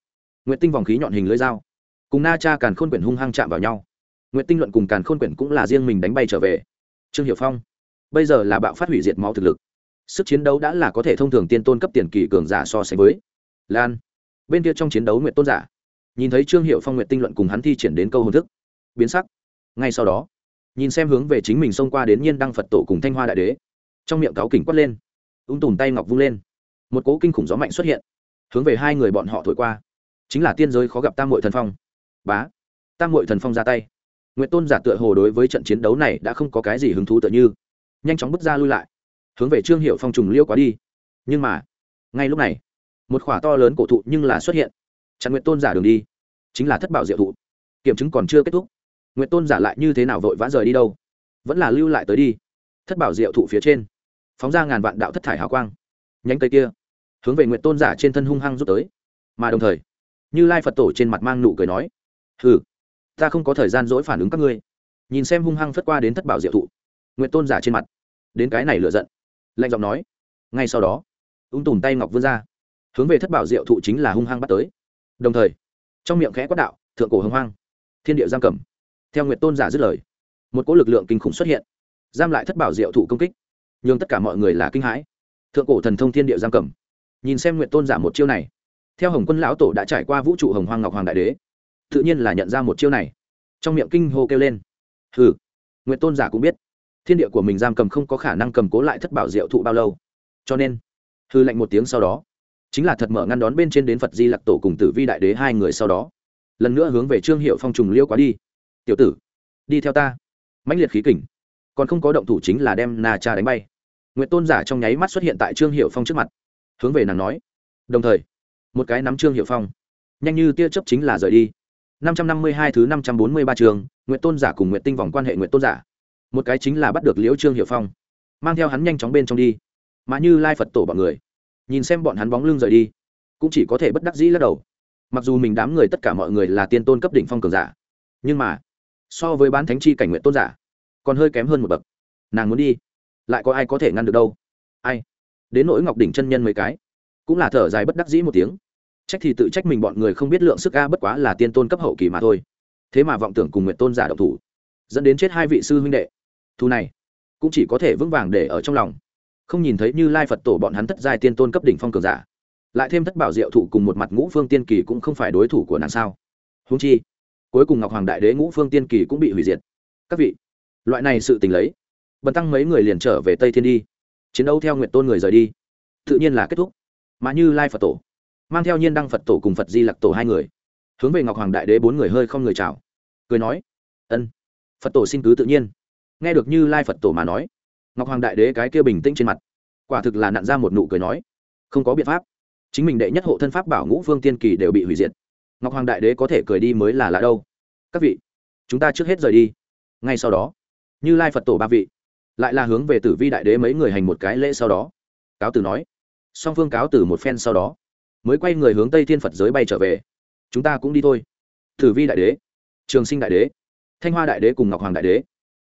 Nguyện tinh vòng khí nhọn hình lưỡi dao. Cùng na cha càn khôn quyển hung hăng chạm vào nhau nguyện tinh luận cùng càn khôn quyển cũng là riêng mình đánh bay trở về. Trương hiệu phong, bây giờ là bạo phát hủy diệt máu thực lực. Sức chiến đấu đã là có thể thông thường tiên tôn cấp tiền kỳ cường giả so sánh với. Lan, bên kia trong chiến đấu nguyện tôn giả. Nhìn thấy trương hiệu phong nguyện tinh luận cùng hắn thi triển đến câu hồn thức. Biến sắc. Ngay sau đó, nhìn xem hướng về chính mình xông qua đến nhiên đăng phật tổ cùng thanh hoa đại đế. Trong miệng cáo kỉnh quất lên. Ung tùm tay ngọc vung lên. Một cố kinh khủng gió mạnh xuất hiện. Hướng về hai người bọn họ thổi qua. Chính là tiên giới khó gặp tam mội thần phong. Bá. Tam mội thần phong ra tay nguyện tôn giả tựa hồ đối với trận chiến đấu này đã không có cái gì hứng thú tựa như. Nhanh chóng bước ra lui lại. Hướng về trương hiệu phong trùng liêu quá đi. Nhưng mà, ngay lúc này, một khỏa to lớn cổ thụ nhưng là xuất hiện. Chặn nguyện tôn giả đường đi. Chính là thất bảo diệu thụ. Kiểm chứng còn chưa kết thúc. Nguyện tôn giả lại như thế nào vội vã rời đi đâu? Vẫn là lưu lại tới đi. Thất bảo diệu thụ phía trên, phóng ra ngàn vạn đạo thất thải hào quang. Nhánh cây kia, hướng về nguyện tôn giả trên thân hung hăng rút tới. Mà đồng thời, như lai phật tổ trên mặt mang nụ cười nói, hừ ta không có thời gian dỗi phản ứng các ngươi. Nhìn xem hung hăng phất qua đến thất bảo diệu thụ. Nguyện tôn giả trên mặt. Đến cái này lựa giận. Lạnh giọng nói. Ngay sau đó, ung tùm tay ngọc vươn ra. Hướng về thất bảo diệu thụ chính là hung hăng bắt tới. Đồng thời, trong miệng khẽ quát đạo, thượng cổ hưng hoang thiên địa giam cầm. Theo nguyện tôn giả dứt lời, một cỗ lực lượng kinh khủng xuất hiện, giam lại thất bảo diệu thụ công kích. Nhưng tất cả mọi người là kinh hãi. Thượng cổ thần thông thiên địa giam cầm. Nhìn xem nguyện tôn giả một chiêu này, theo hồng quân lão tổ đã trải qua vũ trụ hồng hoang ngọc hoàng đại đế tự nhiên là nhận ra một chiêu này. Trong miệng kinh hô kêu lên. Hừ. Nguyện tôn giả cũng biết. Thiên địa của mình giam cầm không có khả năng cầm cố lại thất bảo diệu thụ bao lâu. Cho nên, hư lạnh một tiếng sau đó, chính là thật mở ngăn đón bên trên đến phật di lặc tổ cùng tử vi đại đế hai người sau đó, lần nữa hướng về trương hiệu phong trùng liêu quá đi. Tiểu tử, đi theo ta. Mãnh liệt khí kình, còn không có động thủ chính là đem na cha đánh bay. Nguyện tôn giả trong nháy mắt xuất hiện tại trương hiệu phong trước mặt, hướng về nàng nói, đồng thời, một cái nắm trương hiệu phong, nhanh như tia chấp chính là rời đi năm trăm năm mươi hai thứ năm trăm bốn mươi ba trường Nguyệt tôn giả cùng Nguyệt tinh vòng quan hệ Nguyệt tôn giả. Một cái chính là bắt được liễu trương hiệu phong. Mang theo hắn nhanh chóng bên trong đi. Mà như lai phật tổ bọn người, nhìn xem bọn hắn bóng lưng rời đi, cũng chỉ có thể bất đắc dĩ lắc đầu. Mặc dù mình đám người tất cả mọi người là tiên tôn cấp đỉnh phong cường giả, nhưng mà, so với bán thánh chi cảnh Nguyệt tôn giả, còn hơi kém hơn một bậc. Nàng muốn đi, lại có ai có thể ngăn được đâu? Ai? Đến nỗi ngọc đỉnh chân nhân mấy cái, cũng là thở dài bất đắc dĩ một tiếng trách thì tự trách mình bọn người không biết lượng sức a bất quá là tiên tôn cấp hậu kỳ mà thôi. Thế mà vọng tưởng cùng nguyện tôn giả độc thủ, dẫn đến chết hai vị sư huynh đệ. Thu này, cũng chỉ có thể vững vàng để ở trong lòng. Không nhìn thấy như lai phật tổ bọn hắn thất giai tiên tôn cấp đỉnh phong cường giả, lại thêm thất bảo diệu thụ cùng một mặt ngũ phương tiên kỳ cũng không phải đối thủ của nàng sao? Húng chi, cuối cùng ngọc hoàng đại đế ngũ phương tiên kỳ cũng bị hủy diệt. Các vị, loại này sự tình lấy, bần tăng mấy người liền trở về tây thiên đi, chiến đấu theo nguyện tôn người rời đi, tự nhiên là kết thúc. Mà như lai phật tổ mang theo nhiên đăng phật tổ cùng phật di lặc tổ hai người hướng về ngọc hoàng đại đế bốn người hơi không người chào cười nói ân phật tổ xin cứ tự nhiên nghe được như lai phật tổ mà nói ngọc hoàng đại đế cái kia bình tĩnh trên mặt quả thực là nặn ra một nụ cười nói không có biện pháp chính mình đệ nhất hộ thân pháp bảo ngũ phương tiên kỳ đều bị hủy diệt ngọc hoàng đại đế có thể cười đi mới là lạ đâu các vị chúng ta trước hết rời đi ngay sau đó như lai phật tổ ba vị lại là hướng về tử vi đại đế mấy người hành một cái lễ sau đó cáo tử nói song phương cáo tử một phen sau đó mới quay người hướng tây thiên phật giới bay trở về. Chúng ta cũng đi thôi. Thử vi đại đế, trường sinh đại đế, thanh hoa đại đế cùng ngọc hoàng đại đế.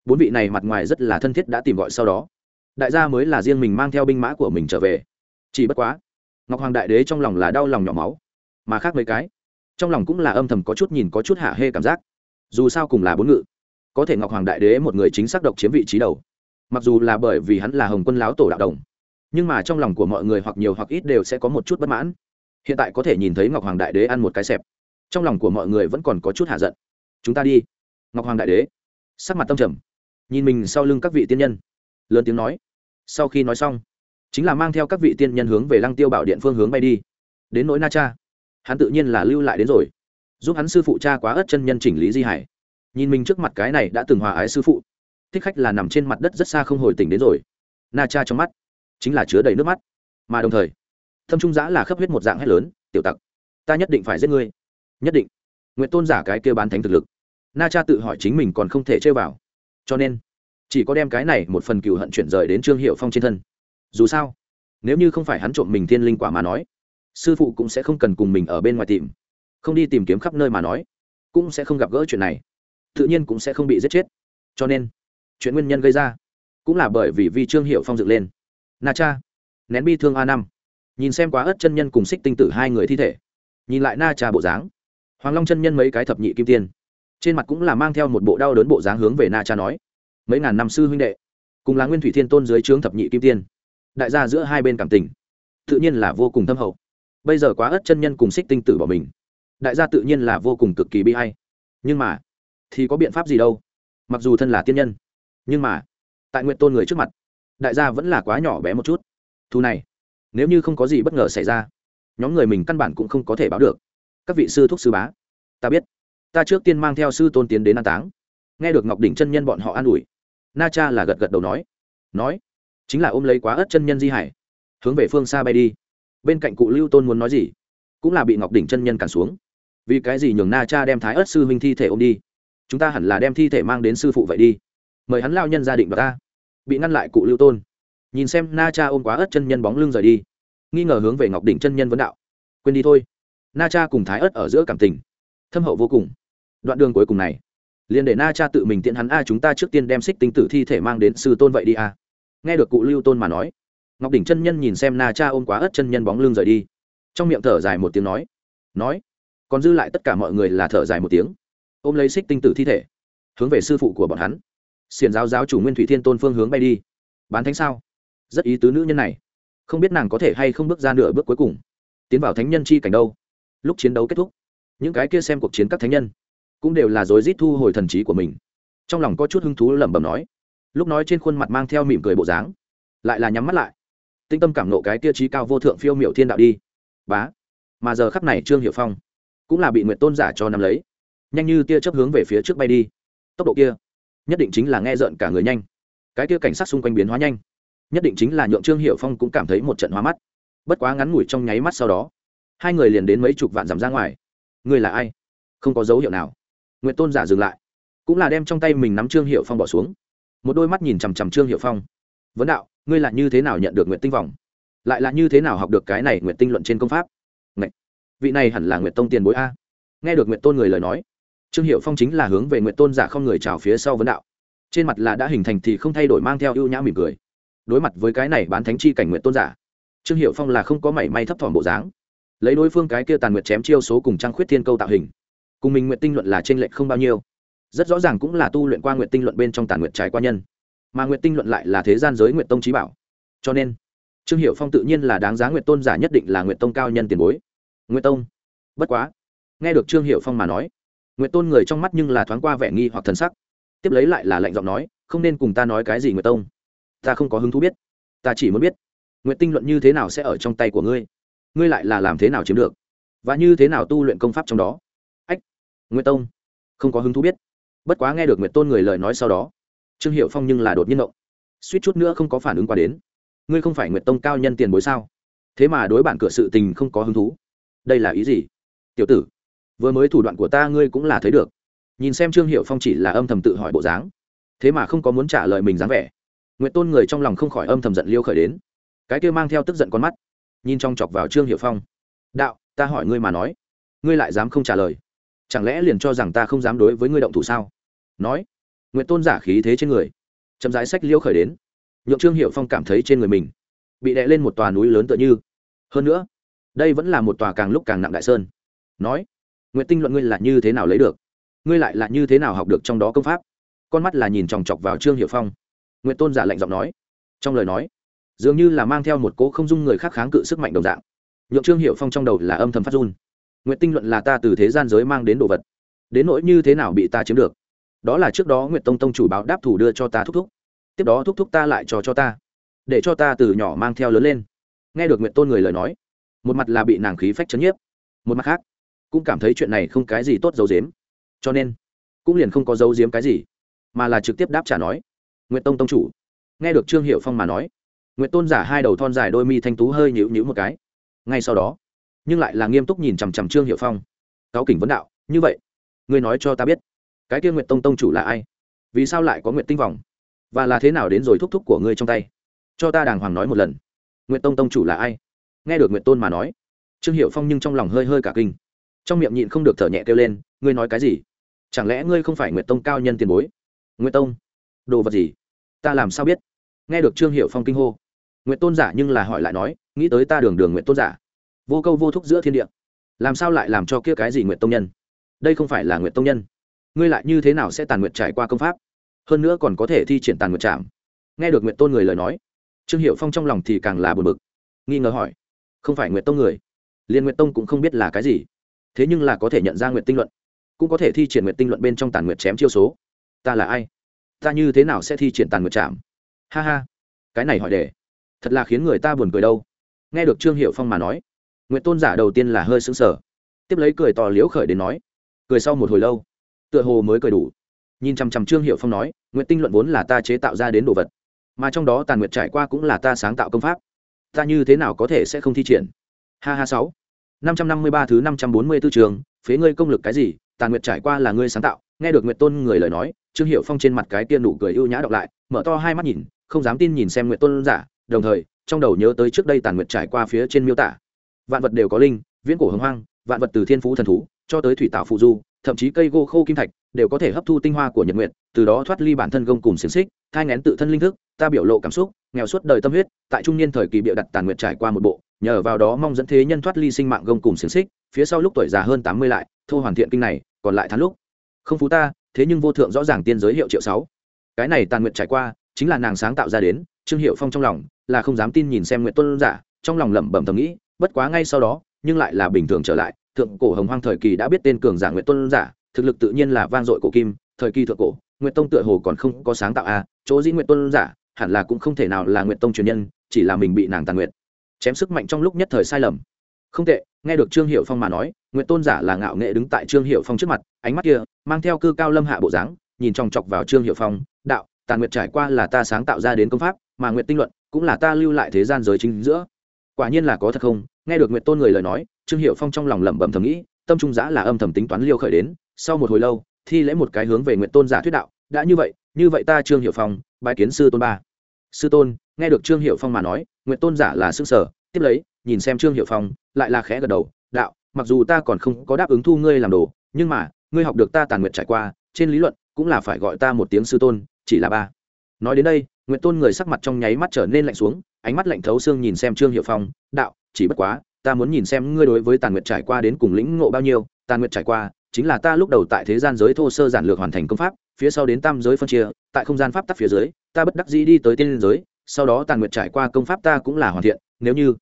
Bốn vị này mặt ngoài rất là thân thiết đã tìm gọi sau đó. Đại gia mới là riêng mình mang theo binh mã của mình trở về. Chỉ bất quá, ngọc hoàng đại đế trong lòng là đau lòng nhỏ máu, mà khác mấy cái, trong lòng cũng là âm thầm có chút nhìn có chút hạ hê cảm giác. Dù sao cùng là bốn ngự, có thể ngọc hoàng đại đế một người chính xác độc chiếm vị trí đầu. Mặc dù là bởi vì hắn là hồng quân láo tổ đạo đồng, nhưng mà trong lòng của mọi người hoặc nhiều hoặc ít đều sẽ có một chút bất mãn hiện tại có thể nhìn thấy ngọc hoàng đại đế ăn một cái xẹp. Trong lòng của mọi người vẫn còn có chút hạ giận. Chúng ta đi. Ngọc hoàng đại đế. Sắc mặt tâm trầm. Nhìn mình sau lưng các vị tiên nhân. Lớn tiếng nói. Sau khi nói xong, chính là mang theo các vị tiên nhân hướng về lăng tiêu bảo điện phương hướng bay đi. Đến nỗi na cha. Hắn tự nhiên là lưu lại đến rồi. Giúp hắn sư phụ cha quá ớt chân nhân chỉnh lý di hải. Nhìn mình trước mặt cái này đã từng hòa ái sư phụ. Thích khách là nằm trên mặt đất rất xa không hồi tỉnh đến rồi. Na cha trong mắt chính là chứa đầy nước mắt. Mà đồng thời thâm trung giã là khắp huyết một dạng hét lớn, tiểu tặc, ta nhất định phải giết ngươi. Nhất định. Nguyện tôn giả cái kêu bán thánh thực lực. Na cha tự hỏi chính mình còn không thể chơi vào. Cho nên, chỉ có đem cái này một phần cựu hận chuyển rời đến trương hiệu phong trên thân. Dù sao, nếu như không phải hắn trộm mình thiên linh quả mà nói, sư phụ cũng sẽ không cần cùng mình ở bên ngoài tìm. Không đi tìm kiếm khắp nơi mà nói, cũng sẽ không gặp gỡ chuyện này. Tự nhiên cũng sẽ không bị giết chết. Cho nên, chuyện nguyên nhân gây ra cũng là bởi vì vi trương hiệu phong dựng lên. Na cha, nén bi thương a năm nhìn xem quá ớt chân nhân cùng xích tinh tử hai người thi thể, nhìn lại na trà bộ dáng. Hoàng long chân nhân mấy cái thập nhị kim tiên, trên mặt cũng là mang theo một bộ đau đớn bộ dáng hướng về na cha nói, mấy ngàn năm sư huynh đệ, cùng là nguyên thủy thiên tôn dưới trướng thập nhị kim tiên, đại gia giữa hai bên cảm tình, tự nhiên là vô cùng thâm hậu. Bây giờ quá ớt chân nhân cùng xích tinh tử bỏ mình, đại gia tự nhiên là vô cùng cực kỳ bi hay nhưng mà, thì có biện pháp gì đâu? Mặc dù thân là tiên nhân, nhưng mà, tại nguyện tôn người trước mặt, đại gia vẫn là quá nhỏ bé một chút. Thu này nếu như không có gì bất ngờ xảy ra, nhóm người mình căn bản cũng không có thể báo được. Các vị sư thúc sư bá, ta biết, ta trước tiên mang theo sư tôn tiến đến an táng. Nghe được ngọc đỉnh chân nhân bọn họ an ủi, na cha là gật gật đầu nói nói, chính là ôm lấy quá ớt chân nhân di hải, hướng về phương xa bay đi. Bên cạnh cụ lưu tôn muốn nói gì, cũng là bị ngọc đỉnh chân nhân cản xuống. Vì cái gì nhường na cha đem thái ớt sư huynh thi thể ôm đi? Chúng ta hẳn là đem thi thể mang đến sư phụ vậy đi. Mời hắn lao nhân gia định và ta. Bị ngăn lại cụ lưu tôn nhìn xem na cha ôm quá ớt chân nhân bóng lưng rời đi. Nghi ngờ hướng về ngọc đỉnh chân nhân vấn đạo. Quên đi thôi. Na cha cùng thái ớt ở giữa cảm tình. Thâm hậu vô cùng. Đoạn đường cuối cùng này, liền để na cha tự mình tiện hắn, a, chúng ta trước tiên đem xích tinh tử thi thể mang đến sư tôn vậy đi, a. Nghe được cụ lưu tôn mà nói, ngọc đỉnh chân nhân nhìn xem na cha ôm quá ớt chân nhân bóng lưng rời đi, trong miệng thở dài một tiếng nói nói, còn dư lại tất cả mọi người là thở dài một tiếng, ôm lấy xích tinh tử thi thể, hướng về sư phụ của bọn hắn. Xiền giáo giáo chủ nguyên thủy thiên tôn phương hướng bay đi. Bán thánh sao? Rất ý tứ nữ nhân này. Không biết nàng có thể hay không bước ra nửa bước cuối cùng. Tiến vào thánh nhân chi cảnh đâu? Lúc chiến đấu kết thúc, những cái kia xem cuộc chiến các thánh nhân cũng đều là dối rít thu hồi thần trí của mình. Trong lòng có chút hứng thú lẩm bẩm nói. Lúc nói trên khuôn mặt mang theo mỉm cười bộ dáng, lại là nhắm mắt lại. Tinh tâm cảm nộ cái kia trí cao vô thượng phiêu miểu thiên đạo đi. Bá, mà giờ khắp này trương hiệu phong cũng là bị nguyện tôn giả cho nắm lấy. Nhanh như tia chấp hướng về phía trước bay đi. Tốc độ kia, nhất định chính là nghe rợn cả người nhanh. Cái kia cảnh sát xung quanh biến hóa nhanh nhất định chính là nhượng trương hiệu phong cũng cảm thấy một trận hóa mắt. Bất quá ngắn ngủi trong nháy mắt sau đó, hai người liền đến mấy chục vạn dằm ra ngoài. Người là ai? Không có dấu hiệu nào. Nguyện tôn giả dừng lại, cũng là đem trong tay mình nắm trương hiệu phong bỏ xuống. Một đôi mắt nhìn chằm chằm trương hiệu phong. Vấn đạo, ngươi là như thế nào nhận được nguyện tinh vọng lại là như thế nào học được cái này nguyện tinh luận trên công pháp? Ngậy! vị này hẳn là nguyện tông tiền bối a. Nghe được nguyện tôn người lời nói, trương hiệu phong chính là hướng về nguyện tôn giả không người chào phía sau vấn đạo. Trên mặt là đã hình thành thì không thay đổi, mang theo ưu nhã mỉm cười đối mặt với cái này bán thánh chi cảnh nguyện tôn giả. Trương hiệu phong là không có mảy may thấp thỏm bộ dáng. Lấy đối phương cái kia tàn nguyệt chém chiêu số cùng trang khuyết thiên câu tạo hình. Cùng mình nguyện tinh luận là t r ê n lệch không bao nhiêu. Rất rõ ràng cũng là tu luyện qua nguyện tinh luận bên trong tàn nguyệt trái qua nhân. Mà nguyện tinh luận lại là thế gian giới nguyện tông trí bảo. Cho nên, trương hiệu phong tự nhiên là đáng giá nguyện tôn giả nhất định là nguyện tông cao nhân tiền bối. Nguyện tông? Bất quá. Nghe được trương hiệu phong mà nói, nguyện tôn người trong mắt nhưng là thoáng qua vẻ nghi hoặc thần sắc. Tiếp lấy lại là lệnh giọng nói, không nên cùng ta nói cái gì nguyện tông ta không có hứng thú biết. Ta chỉ muốn biết nguyện tinh luận như thế nào sẽ ở trong tay của ngươi? Ngươi lại là làm thế nào chiếm được? Và như thế nào tu luyện công pháp trong đó? Ách nguyện tông, không có hứng thú biết. Bất quá nghe được nguyện tôn người lời nói sau đó, trương hiệu phong nhưng là đột nhiên động. Suýt chút nữa không có phản ứng qua đến. Ngươi không phải nguyện tông cao nhân tiền bối sao? Thế mà đối bản cửa sự tình không có hứng thú. Đây là ý gì? Tiểu tử, vừa mới thủ đoạn của ta ngươi cũng là thấy được. Nhìn xem trương hiệu phong chỉ là âm thầm tự hỏi bộ dáng, thế mà không có muốn trả lời mình dáng vẻ nguyện tôn người trong lòng không khỏi âm thầm giận liêu khởi đến. Cái kia mang theo tức giận con mắt, nhìn trong chọc vào trương hiệu phong. Đạo, ta hỏi ngươi mà nói, ngươi lại dám không trả lời? Chẳng lẽ liền cho rằng ta không dám đối với ngươi động thủ sao? Nói nguyện tôn giả khí thế trên người, chậm rãi sách liêu khởi đến. Nhượng trương hiệu phong cảm thấy trên người mình bị đè lên một tòa núi lớn tựa như. Hơn nữa, đây vẫn là một tòa càng lúc càng nặng đại sơn. Nói nguyện tinh luận ngươi là như thế nào lấy được? Ngươi lại là như thế nào học được trong đó công pháp? Con mắt là nhìn chòng chọc vào trương hiệu phong nguyện tôn giả lạnh giọng nói. Trong lời nói, dường như là mang theo một cỗ không dung người khác kháng cự sức mạnh đồng dạng. Nhượng trương hiệu phong trong đầu là âm thầm phát run. Nguyện tinh luận là ta từ thế gian giới mang đến đồ vật. Đến nỗi như thế nào bị ta chiếm được? Đó là trước đó nguyện tông tông chủ báo đáp thủ đưa cho ta thúc thúc. Tiếp đó thúc thúc ta lại cho cho ta. Để cho ta từ nhỏ mang theo lớn lên. Nghe được nguyện tôn người lời nói, một mặt là bị nàng khí phách chấn nhiếp. Một mặt khác, cũng cảm thấy chuyện này không cái gì tốt giấu giếm. Cho nên, cũng liền không có giấu giếm cái gì, mà là trực tiếp đáp trả nói nguyện tông tông chủ. Nghe được trương hiệu phong mà nói nguyện tôn giả hai đầu thon dài đôi mi thanh tú hơi nhữ nhữ một cái. Ngay sau đó, nhưng lại là nghiêm túc nhìn chằm chằm trương hiệu phong. Cáo kỉnh vấn đạo, như vậy, ngươi nói cho ta biết, cái kia nguyện tông tông chủ là ai? Vì sao lại có nguyện tinh vòng? Và là thế nào đến rồi thúc thúc của ngươi trong tay? Cho ta đàng hoàng nói một lần. Nguyện tông tông chủ là ai? Nghe được nguyện tôn mà nói, trương hiệu phong nhưng trong lòng hơi hơi cả kinh. Trong miệng nhịn không được thở nhẹ kêu lên, ngươi nói cái gì? Chẳng lẽ ngươi không phải nguyện tông cao nhân tiền bối? Nguyện tông? Đồ vật gì? Ta làm sao biết? Nghe được trương hiệu phong kinh hô. Nguyện tôn giả nhưng là hỏi lại nói, nghĩ tới ta đường đường nguyện tôn giả. Vô câu vô thúc giữa thiên địa. Làm sao lại làm cho kia cái gì nguyện tông nhân? Đây không phải là nguyện tông nhân. Ngươi lại như thế nào sẽ tàn nguyện trải qua công pháp? Hơn nữa còn có thể thi triển tàn nguyện trảm. Nghe được nguyện tôn người lời nói, trương hiệu phong trong lòng thì càng là buồn bực. Nghi ngờ hỏi, không phải nguyện tông người? Liên nguyện tông cũng không biết là cái gì. Thế nhưng là có thể nhận ra nguyện tinh luận, cũng có thể thi triển nguyện tinh luận bên trong tàn nguyện chém chiêu số. Ta là ai? Ta như thế nào sẽ thi triển tàn nguyện chạm. ha ha, cái này hỏi đề. Thật là khiến người ta buồn cười đâu. Nghe được trương hiệu phong mà nói nguyện tôn giả đầu tiên là hơi sững sờ, tiếp lấy cười to liễu khởi đến nói, cười sau một hồi lâu, tựa hồ mới cười đủ. Nhìn chằm chằm trương hiệu phong nói nguyện tinh luận vốn là ta chế tạo ra đến đồ vật, mà trong đó tàn nguyệt trải qua cũng là ta sáng tạo công pháp. Ta như thế nào có thể sẽ không thi triển? Ha ha sáu. Năm trăm năm mươi ba thứ năm trăm bốn mươi b ố trường, phế ngươi công lực cái gì? Tàn nguyệt trải qua là ngươi sáng tạo. Nghe được nguyệt tôn người lời nói trương hiệu phong trên mặt cái tia nụ cười ưu nhã đọc lại, mở to hai mắt nhìn, không dám tin nhìn xem nguyệt tôn giả, đồng thời, trong đầu nhớ tới trước đây tàn nguyệt trải qua phía trên miêu tả. Vạn vật đều có linh, viễn cổ hưng hoang, vạn vật từ thiên phú thần thú, cho tới thủy tạo phụ du, thậm chí cây gỗ khô kim thạch, đều có thể hấp thu tinh hoa của nhật nguyện từ đó thoát ly bản thân gông cùng xiềng xích, thai ngén tự thân linh thức, ta biểu lộ cảm xúc, nghèo suốt đời tâm huyết, tại trung niên thời kỳ bịa đặt tàn nguyện trải qua một bộ, nhờ vào đó mong dẫn thế nhân thoát ly sinh mạng gông cùng xiềng xích, phía sau lúc tuổi già hơn tám mươi lại, thô hoàn thiện kinh này, còn lại tháng lúc. Không phú ta thế nhưng vô thượng rõ ràng tiên giới hiệu triệu sáu. Cái này tàn nguyện trải qua, chính là nàng sáng tạo ra đến, trương hiệu phong trong lòng là không dám tin nhìn xem nguyện tuân giả, trong lòng lẩm bẩm thầm nghĩ, bất quá ngay sau đó, nhưng lại là bình thường trở lại, thượng cổ hồng hoang thời kỳ đã biết tên cường giả nguyện tuân giả, thực lực tự nhiên là vang dội cổ kim, thời kỳ thượng cổ, nguyện tông tựa hồ còn không có sáng tạo a chỗ dĩ nguyện tuân giả, hẳn là cũng không thể nào là nguyện tông truyền nhân, chỉ là mình bị nàng tàn nguyện. Chém sức mạnh trong lúc nhất thời sai lầm không tệ, nghe được trương hiệu phong mà nói nguyện tôn giả là ngạo nghệ đứng tại trương hiệu phong trước mặt, ánh mắt kia, mang theo cư cao lâm hạ bộ dáng, nhìn chòng chọc vào trương hiệu phong, đạo tàn nguyệt trải qua là ta sáng tạo ra đến công pháp, mà nguyện tinh luận cũng là ta lưu lại thế gian giới chính giữa. Quả nhiên là có thật không? Nghe được nguyện tôn người lời nói, trương hiệu phong trong lòng lẩm bẩm thầm nghĩ, tâm trung giã là âm thầm tính toán liêu khởi đến, sau một hồi lâu, thi lễ một cái hướng về nguyện tôn giả thuyết đạo, đã như vậy như vậy ta trương hiệu phong bài kiến sư tôn ba. Sư tôn, nghe được trương hiệu phong mà nói nguyện tôn giả là s ư sở tiếp lấy nhìn xem trương hiệu phong, lại là khẽ gật đầu, đạo, mặc dù ta còn không có đáp ứng thu ngươi làm đồ, nhưng mà, ngươi học được ta tàn nguyện trải qua, trên lý luận cũng là phải gọi ta một tiếng sư tôn, chỉ là ba. Nói đến đây nguyện tôn người sắc mặt trong nháy mắt trở nên lạnh xuống, ánh mắt lạnh thấu xương nhìn xem trương hiệu phong, đạo, chỉ bất quá, ta muốn nhìn xem ngươi đối với tàn nguyện trải qua đến cùng lĩnh ngộ bao nhiêu, tàn nguyện trải qua chính là ta lúc đầu tại thế gian giới thô sơ giản lược hoàn thành công pháp, phía sau đến tam giới phân chia, tại không gian pháp tắc phía dưới, ta bất đắc dĩ đi tới tiên giới, sau đó tàn nguyện trải qua công pháp ta cũng là hoàn thiện, nếu như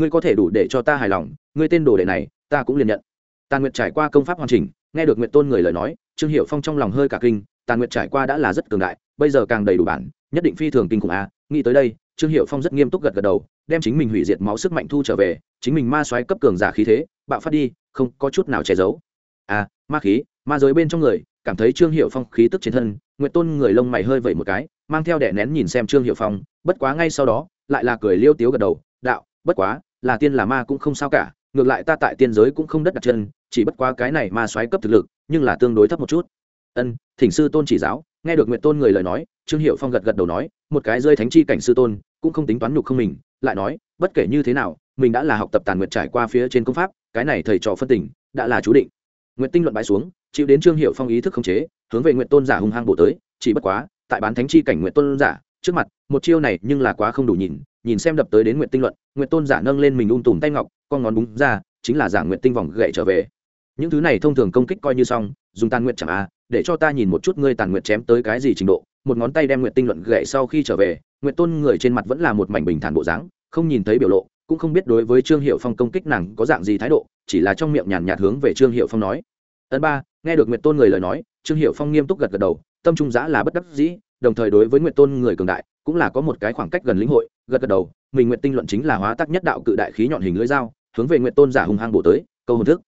ngươi có thể đủ để cho ta hài lòng, ngươi tên đồ đệ này, ta cũng liền nhận. Tàn nguyệt trải qua công pháp hoàn chỉnh, nghe được nguyện tôn người lời nói, trương hiệu phong trong lòng hơi cả kinh, tàn nguyệt trải qua đã là rất cường đại, bây giờ càng đầy đủ bản, nhất định phi thường kinh khủng a. Nghĩ tới đây, trương hiệu phong rất nghiêm túc gật gật đầu, đem chính mình hủy diệt máu sức mạnh thu trở về, chính mình ma xoáy cấp cường giả khí thế, bạo phát đi, không có chút nào che giấu. À ma khí, ma giới bên trong người, cảm thấy trương hiệu phong khí tức trên thân nguyện tôn người lông mày hơi vẩy một cái, mang theo đẻ nén nhìn xem trương hiệu phong, bất quá ngay sau đó, lại là cười liêu tiếu gật đầu, đạo, bất quá là tiên là ma cũng không sao cả, ngược lại ta tại tiên giới cũng không đất đặt chân, chỉ bất quá cái này ma xoáy cấp thực lực, nhưng là tương đối thấp một chút. Ân, thỉnh sư tôn chỉ giáo, nghe được nguyện tôn người lời nói, trương hiệu phong gật gật đầu nói, một cái rơi thánh chi cảnh sư tôn, cũng không tính toán nhục không mình, lại nói, bất kể như thế nào, mình đã là học tập tàn nguyện trải qua phía trên công pháp, cái này thầy trò phân tình, đã là chú định. Nguyện tinh luận bãi xuống, chịu đến trương hiệu phong ý thức khống chế, hướng về nguyện tôn giả hung hăng bổ tới, chỉ bất quá, tại bán thánh chi cảnh nguyện tôn giả, trước mặt, một chiêu này nhưng là quá không đủ nhìn nhìn xem đập tới đến nguyện tinh luận nguyện tôn giả nâng lên mình ung tùm tay ngọc, con ngón búng ra, chính là giả nguyện tinh vòng gậy trở về. Những thứ này thông thường công kích coi như xong, dùng tàn nguyện chẳng a để cho ta nhìn một chút ngươi tàn nguyện chém tới cái gì trình độ. Một ngón tay đem nguyện tinh luận gậy sau khi trở về nguyện tôn người trên mặt vẫn là một mảnh bình thản bộ dáng, không nhìn thấy biểu lộ, cũng không biết đối với trương hiệu phong công kích nàng có dạng gì thái độ, chỉ là trong miệng nhàn nhạt hướng về trương hiệu phong nói. Ấn ba, nghe được nguyện tôn người lời nói, trương hiệu phong nghiêm túc gật gật đầu, tâm trung giã là bất đắc dĩ, đồng thời đối với nguyện tôn người cường đại, cũng là có một cái khoảng cách gần lĩnh hội gật gật đầu, mình nguyện tinh luận chính là hóa tác nhất đạo cự đại khí nhọn hình lưỡi dao, hướng về nguyện tôn giả hung hăng bổ tới, câu hồn thức.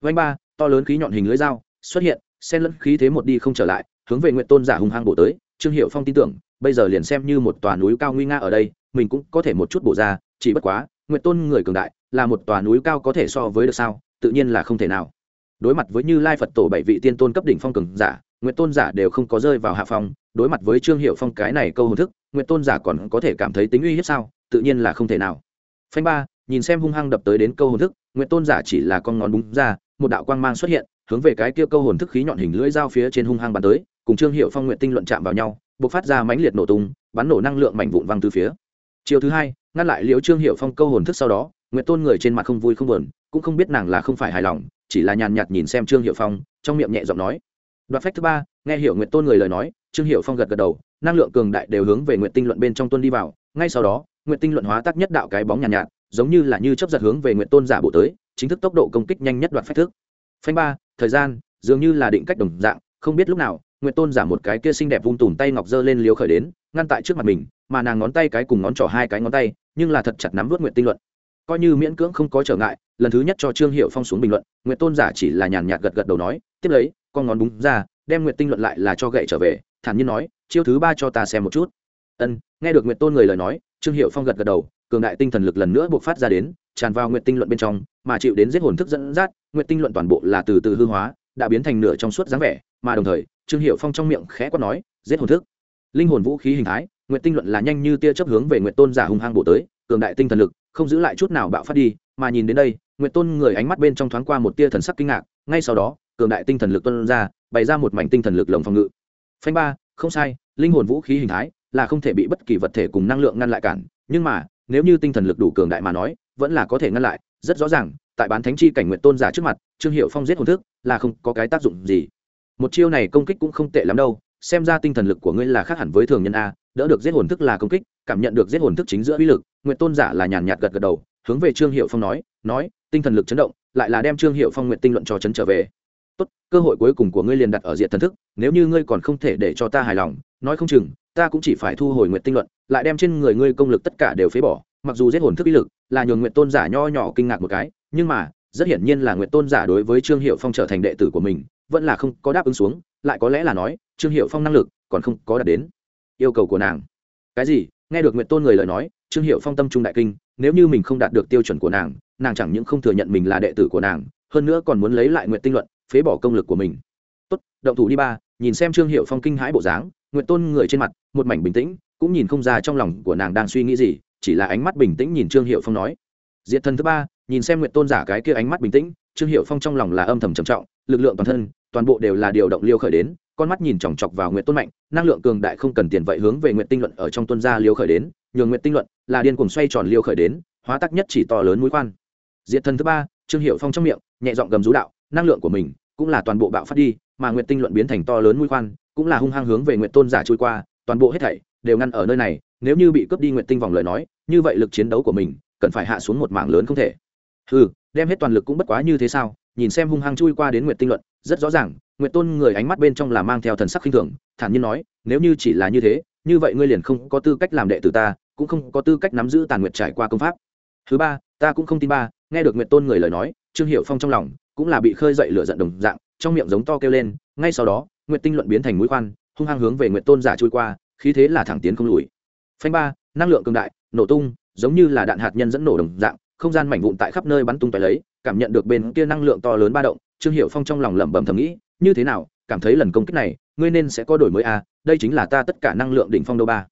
Vanh ba, to lớn khí nhọn hình lưỡi dao xuất hiện, xen lẫn khí thế một đi không trở lại, hướng về nguyện tôn giả hung hăng bổ tới. Trương hiệu phong tin tưởng, bây giờ liền xem như một tòa núi cao nguy nga ở đây, mình cũng có thể một chút bổ ra, chỉ bất quá, nguyện tôn người cường đại, là một tòa núi cao có thể so với được sao, tự nhiên là không thể nào. Đối mặt với như lai phật tổ bảy vị tiên tôn cấp đỉnh phong cường giả, nguyện tôn giả đều không có rơi vào hạ phong, đối mặt với trương hiệu phong cái này câu hồn thức nguyện tôn giả còn có thể cảm thấy tính uy hiếp sao? Tự nhiên là không thể nào. Phanh ba, nhìn xem hung hăng đập tới đến câu hồn thức nguyện tôn giả chỉ là con ngón búng ra, một đạo quang mang xuất hiện, hướng về cái kia câu hồn thức khí nhọn hình lưỡi dao phía trên hung hăng bắn tới, cùng trương hiệu phong nguyện tinh luận chạm vào nhau b ộ c phát ra mãnh liệt nổ tung, bắn nổ năng lượng mảnh vụn văng từ phía. Chiều thứ hai, ngăn lại liễu trương hiệu phong câu hồn thức sau đó nguyện tôn người trên mặt không vui không buồn, cũng không biết nàng là không phải hài lòng, chỉ là nhàn nhạt nhìn xem trương hiệu phong, trong miệng nhẹ giọng nói. Đoạt phách thứ ba, nghe hiểu nguyện tôn người lời nói trương hiệu phong gật gật đầu năng lượng cường đại đều hướng về nguyện tinh luận bên trong tuân đi vào. Ngay sau đó nguyện tinh luận hóa tác nhất đạo cái bóng nhàn nhạt, nhạt giống như là như chấp giật hướng về nguyện tôn giả bộ tới chính thức tốc độ công kích nhanh nhất đoạt phách thức. Phanh ba thời gian dường như là định cách đồng dạng không biết lúc nào nguyện tôn giả một cái kia xinh đẹp vung tùm tay ngọc dơ lên liều khởi đến ngăn tại trước mặt mình mà nàng ngón tay cái cùng ngón trỏ hai cái ngón tay nhưng là thật chặt nắm vớt nguyện tinh luận. Coi như miễn cưỡng không có trở ngại lần thứ nhất cho trương hiệu phong xuống bình luận nguyện tôn giả chỉ là nhàn nhạt gật gật đầu nói tiếp lấy con ngón đúng ra đem nguyện tinh luận lại là cho gậy trở về thản nhiên nói, chiêu thứ ba cho ta xem một chút. Ân, nghe được nguyện tôn người lời nói, trương hiệu phong gật gật đầu, cường đại tinh thần lực lần nữa buộc phát ra đến, tràn vào nguyện tinh luận bên trong, mà chịu đến giết hồn thức dẫn dắt nguyện tinh luận toàn bộ là từ từ hư hóa, đã biến thành nửa trong suốt dáng vẻ, mà đồng thời, trương hiệu phong trong miệng khẽ quát nói, giết hồn thức. Linh hồn vũ khí hình thái nguyện tinh luận là nhanh như tia chấp hướng về nguyện tôn giả hung hăng bổ tới, cường đại tinh thần lực, không giữ lại chút nào bạo phát đi, mà nhìn đến đây nguyện tôn người ánh mắt bên trong thoáng qua một tia thần sắc kinh ngạc, ngay sau đó, cường đại tinh thần lực tuân ra, bày ra một mảnh tinh thần lực lồng phòng ngự phanh ba, không sai, linh hồn vũ khí hình thái là không thể bị bất kỳ vật thể cùng năng lượng ngăn lại cản, nhưng mà, nếu như tinh thần lực đủ cường đại mà nói, vẫn là có thể ngăn lại, rất rõ ràng, tại bán thánh chi cảnh nguyện tôn giả trước mặt, trương hiệu phong giết hồn thức là không có cái tác dụng gì. Một chiêu này công kích cũng không tệ lắm đâu, xem ra tinh thần lực của ngươi là khác hẳn với thường nhân a, đỡ được giết hồn thức là công kích, cảm nhận được giết hồn thức chính giữa uy lực, nguyện tôn giả là nhàn nhạt gật gật đầu, hướng về trương hiệu phong nói nói, tinh thần lực chấn động, lại là đem trương hiệu phong nguyện tinh luận cho chấn trở về tốt, cơ hội cuối cùng của ngươi liền đặt ở diện thần thức, nếu như ngươi còn không thể để cho ta hài lòng, nói không chừng, ta cũng chỉ phải thu hồi nguyện tinh luận, lại đem trên người ngươi công lực tất cả đều phế bỏ, mặc dù giết hồn thức ý lực, là nhường nguyện tôn giả nho nhỏ kinh ngạc một cái, nhưng mà, rất hiển nhiên là nguyện tôn giả đối với trương hiệu phong trở thành đệ tử của mình, vẫn là không có đáp ứng xuống, lại có lẽ là nói, trương hiệu phong năng lực còn không có đạt đến yêu cầu của nàng. Cái gì? Nghe được nguyện tôn người lời nói, trương hiệu phong tâm trung đại kinh, nếu như mình không đạt được tiêu chuẩn của nàng nàng chẳng những không thừa nhận mình là đệ tử của nàng, hơn nữa còn muốn lấy lại nguyện tinh luận phế bỏ công lực của mình. Tốt, động thủ đi ba, nhìn xem trương hiệu phong kinh hãi bộ dáng nguyện tôn người trên mặt, một mảnh bình tĩnh, cũng nhìn không ra trong lòng của nàng đang suy nghĩ gì, chỉ là ánh mắt bình tĩnh nhìn trương hiệu phong nói. Diệt thần thứ ba, nhìn xem nguyện tôn giả cái kia ánh mắt bình tĩnh, trương hiệu phong trong lòng là âm thầm trầm trọng, lực lượng toàn thân, toàn bộ đều là điều động liêu khởi đến, con mắt nhìn chòng chọc vào nguyện tôn mạnh, năng lượng cường đại không cần tiền vậy hướng về nguyện tinh luận ở trong tuân gia liêu khởi đến nhường nguyện tinh luận là điên cuồng xoay tròn liêu khởi đến, hóa tắc nhất chỉ to lớn mũi khoan. Diệt thần thứ ba, trương hiệu phong trong miệng, nhẹ giọng gầm rú đạo, năng lượng của mình cũng là toàn bộ bạo phát đi, mà nguyện tinh luận biến thành to lớn mũi khoan, cũng là hung hăng hướng về nguyện tôn giả trôi qua, toàn bộ hết thảy đều ngăn ở nơi này, nếu như bị cướp đi nguyện tinh vòng lời nói, như vậy lực chiến đấu của mình cần phải hạ xuống một mảng lớn không thể. Ừ đem hết toàn lực cũng bất quá như thế sao? Nhìn xem hung hăng chui qua đến nguyện tinh luận, rất rõ ràng nguyện tôn người ánh mắt bên trong là mang theo thần sắc khinh thường, thản nhiên nói, nếu như chỉ là như thế, như vậy ngươi liền không có tư cách làm đệ tử ta, cũng không có tư cách nắm giữ tàn nguyện trải qua công pháp. Thứ ba, ta cũng không tin ba, nghe được nguyện tôn người lời nói, trương hiệu phong trong lòng cũng là bị khơi dậy lửa giận đồng dạng, trong miệng giống to kêu lên, ngay sau đó, nguyệt tinh luận biến thành mũi khoan, hung hăng hướng về nguyệt tôn giả trôi qua, khí thế là thẳng tiến không lùi. Phanh ba, năng lượng cường đại, nổ tung, giống như là đạn hạt nhân dẫn nổ đồng dạng, không gian mảnh vụn tại khắp nơi bắn tung tóe lấy, cảm nhận được bên kia năng lượng to lớn ba động, trương hiệu phong trong lòng lẩm bẩm thầm nghĩ, như thế nào, cảm thấy lần công kích này, ngươi nên sẽ có đổi mới à đây chính là ta tất cả năng lượng đỉnh phong đâu ba.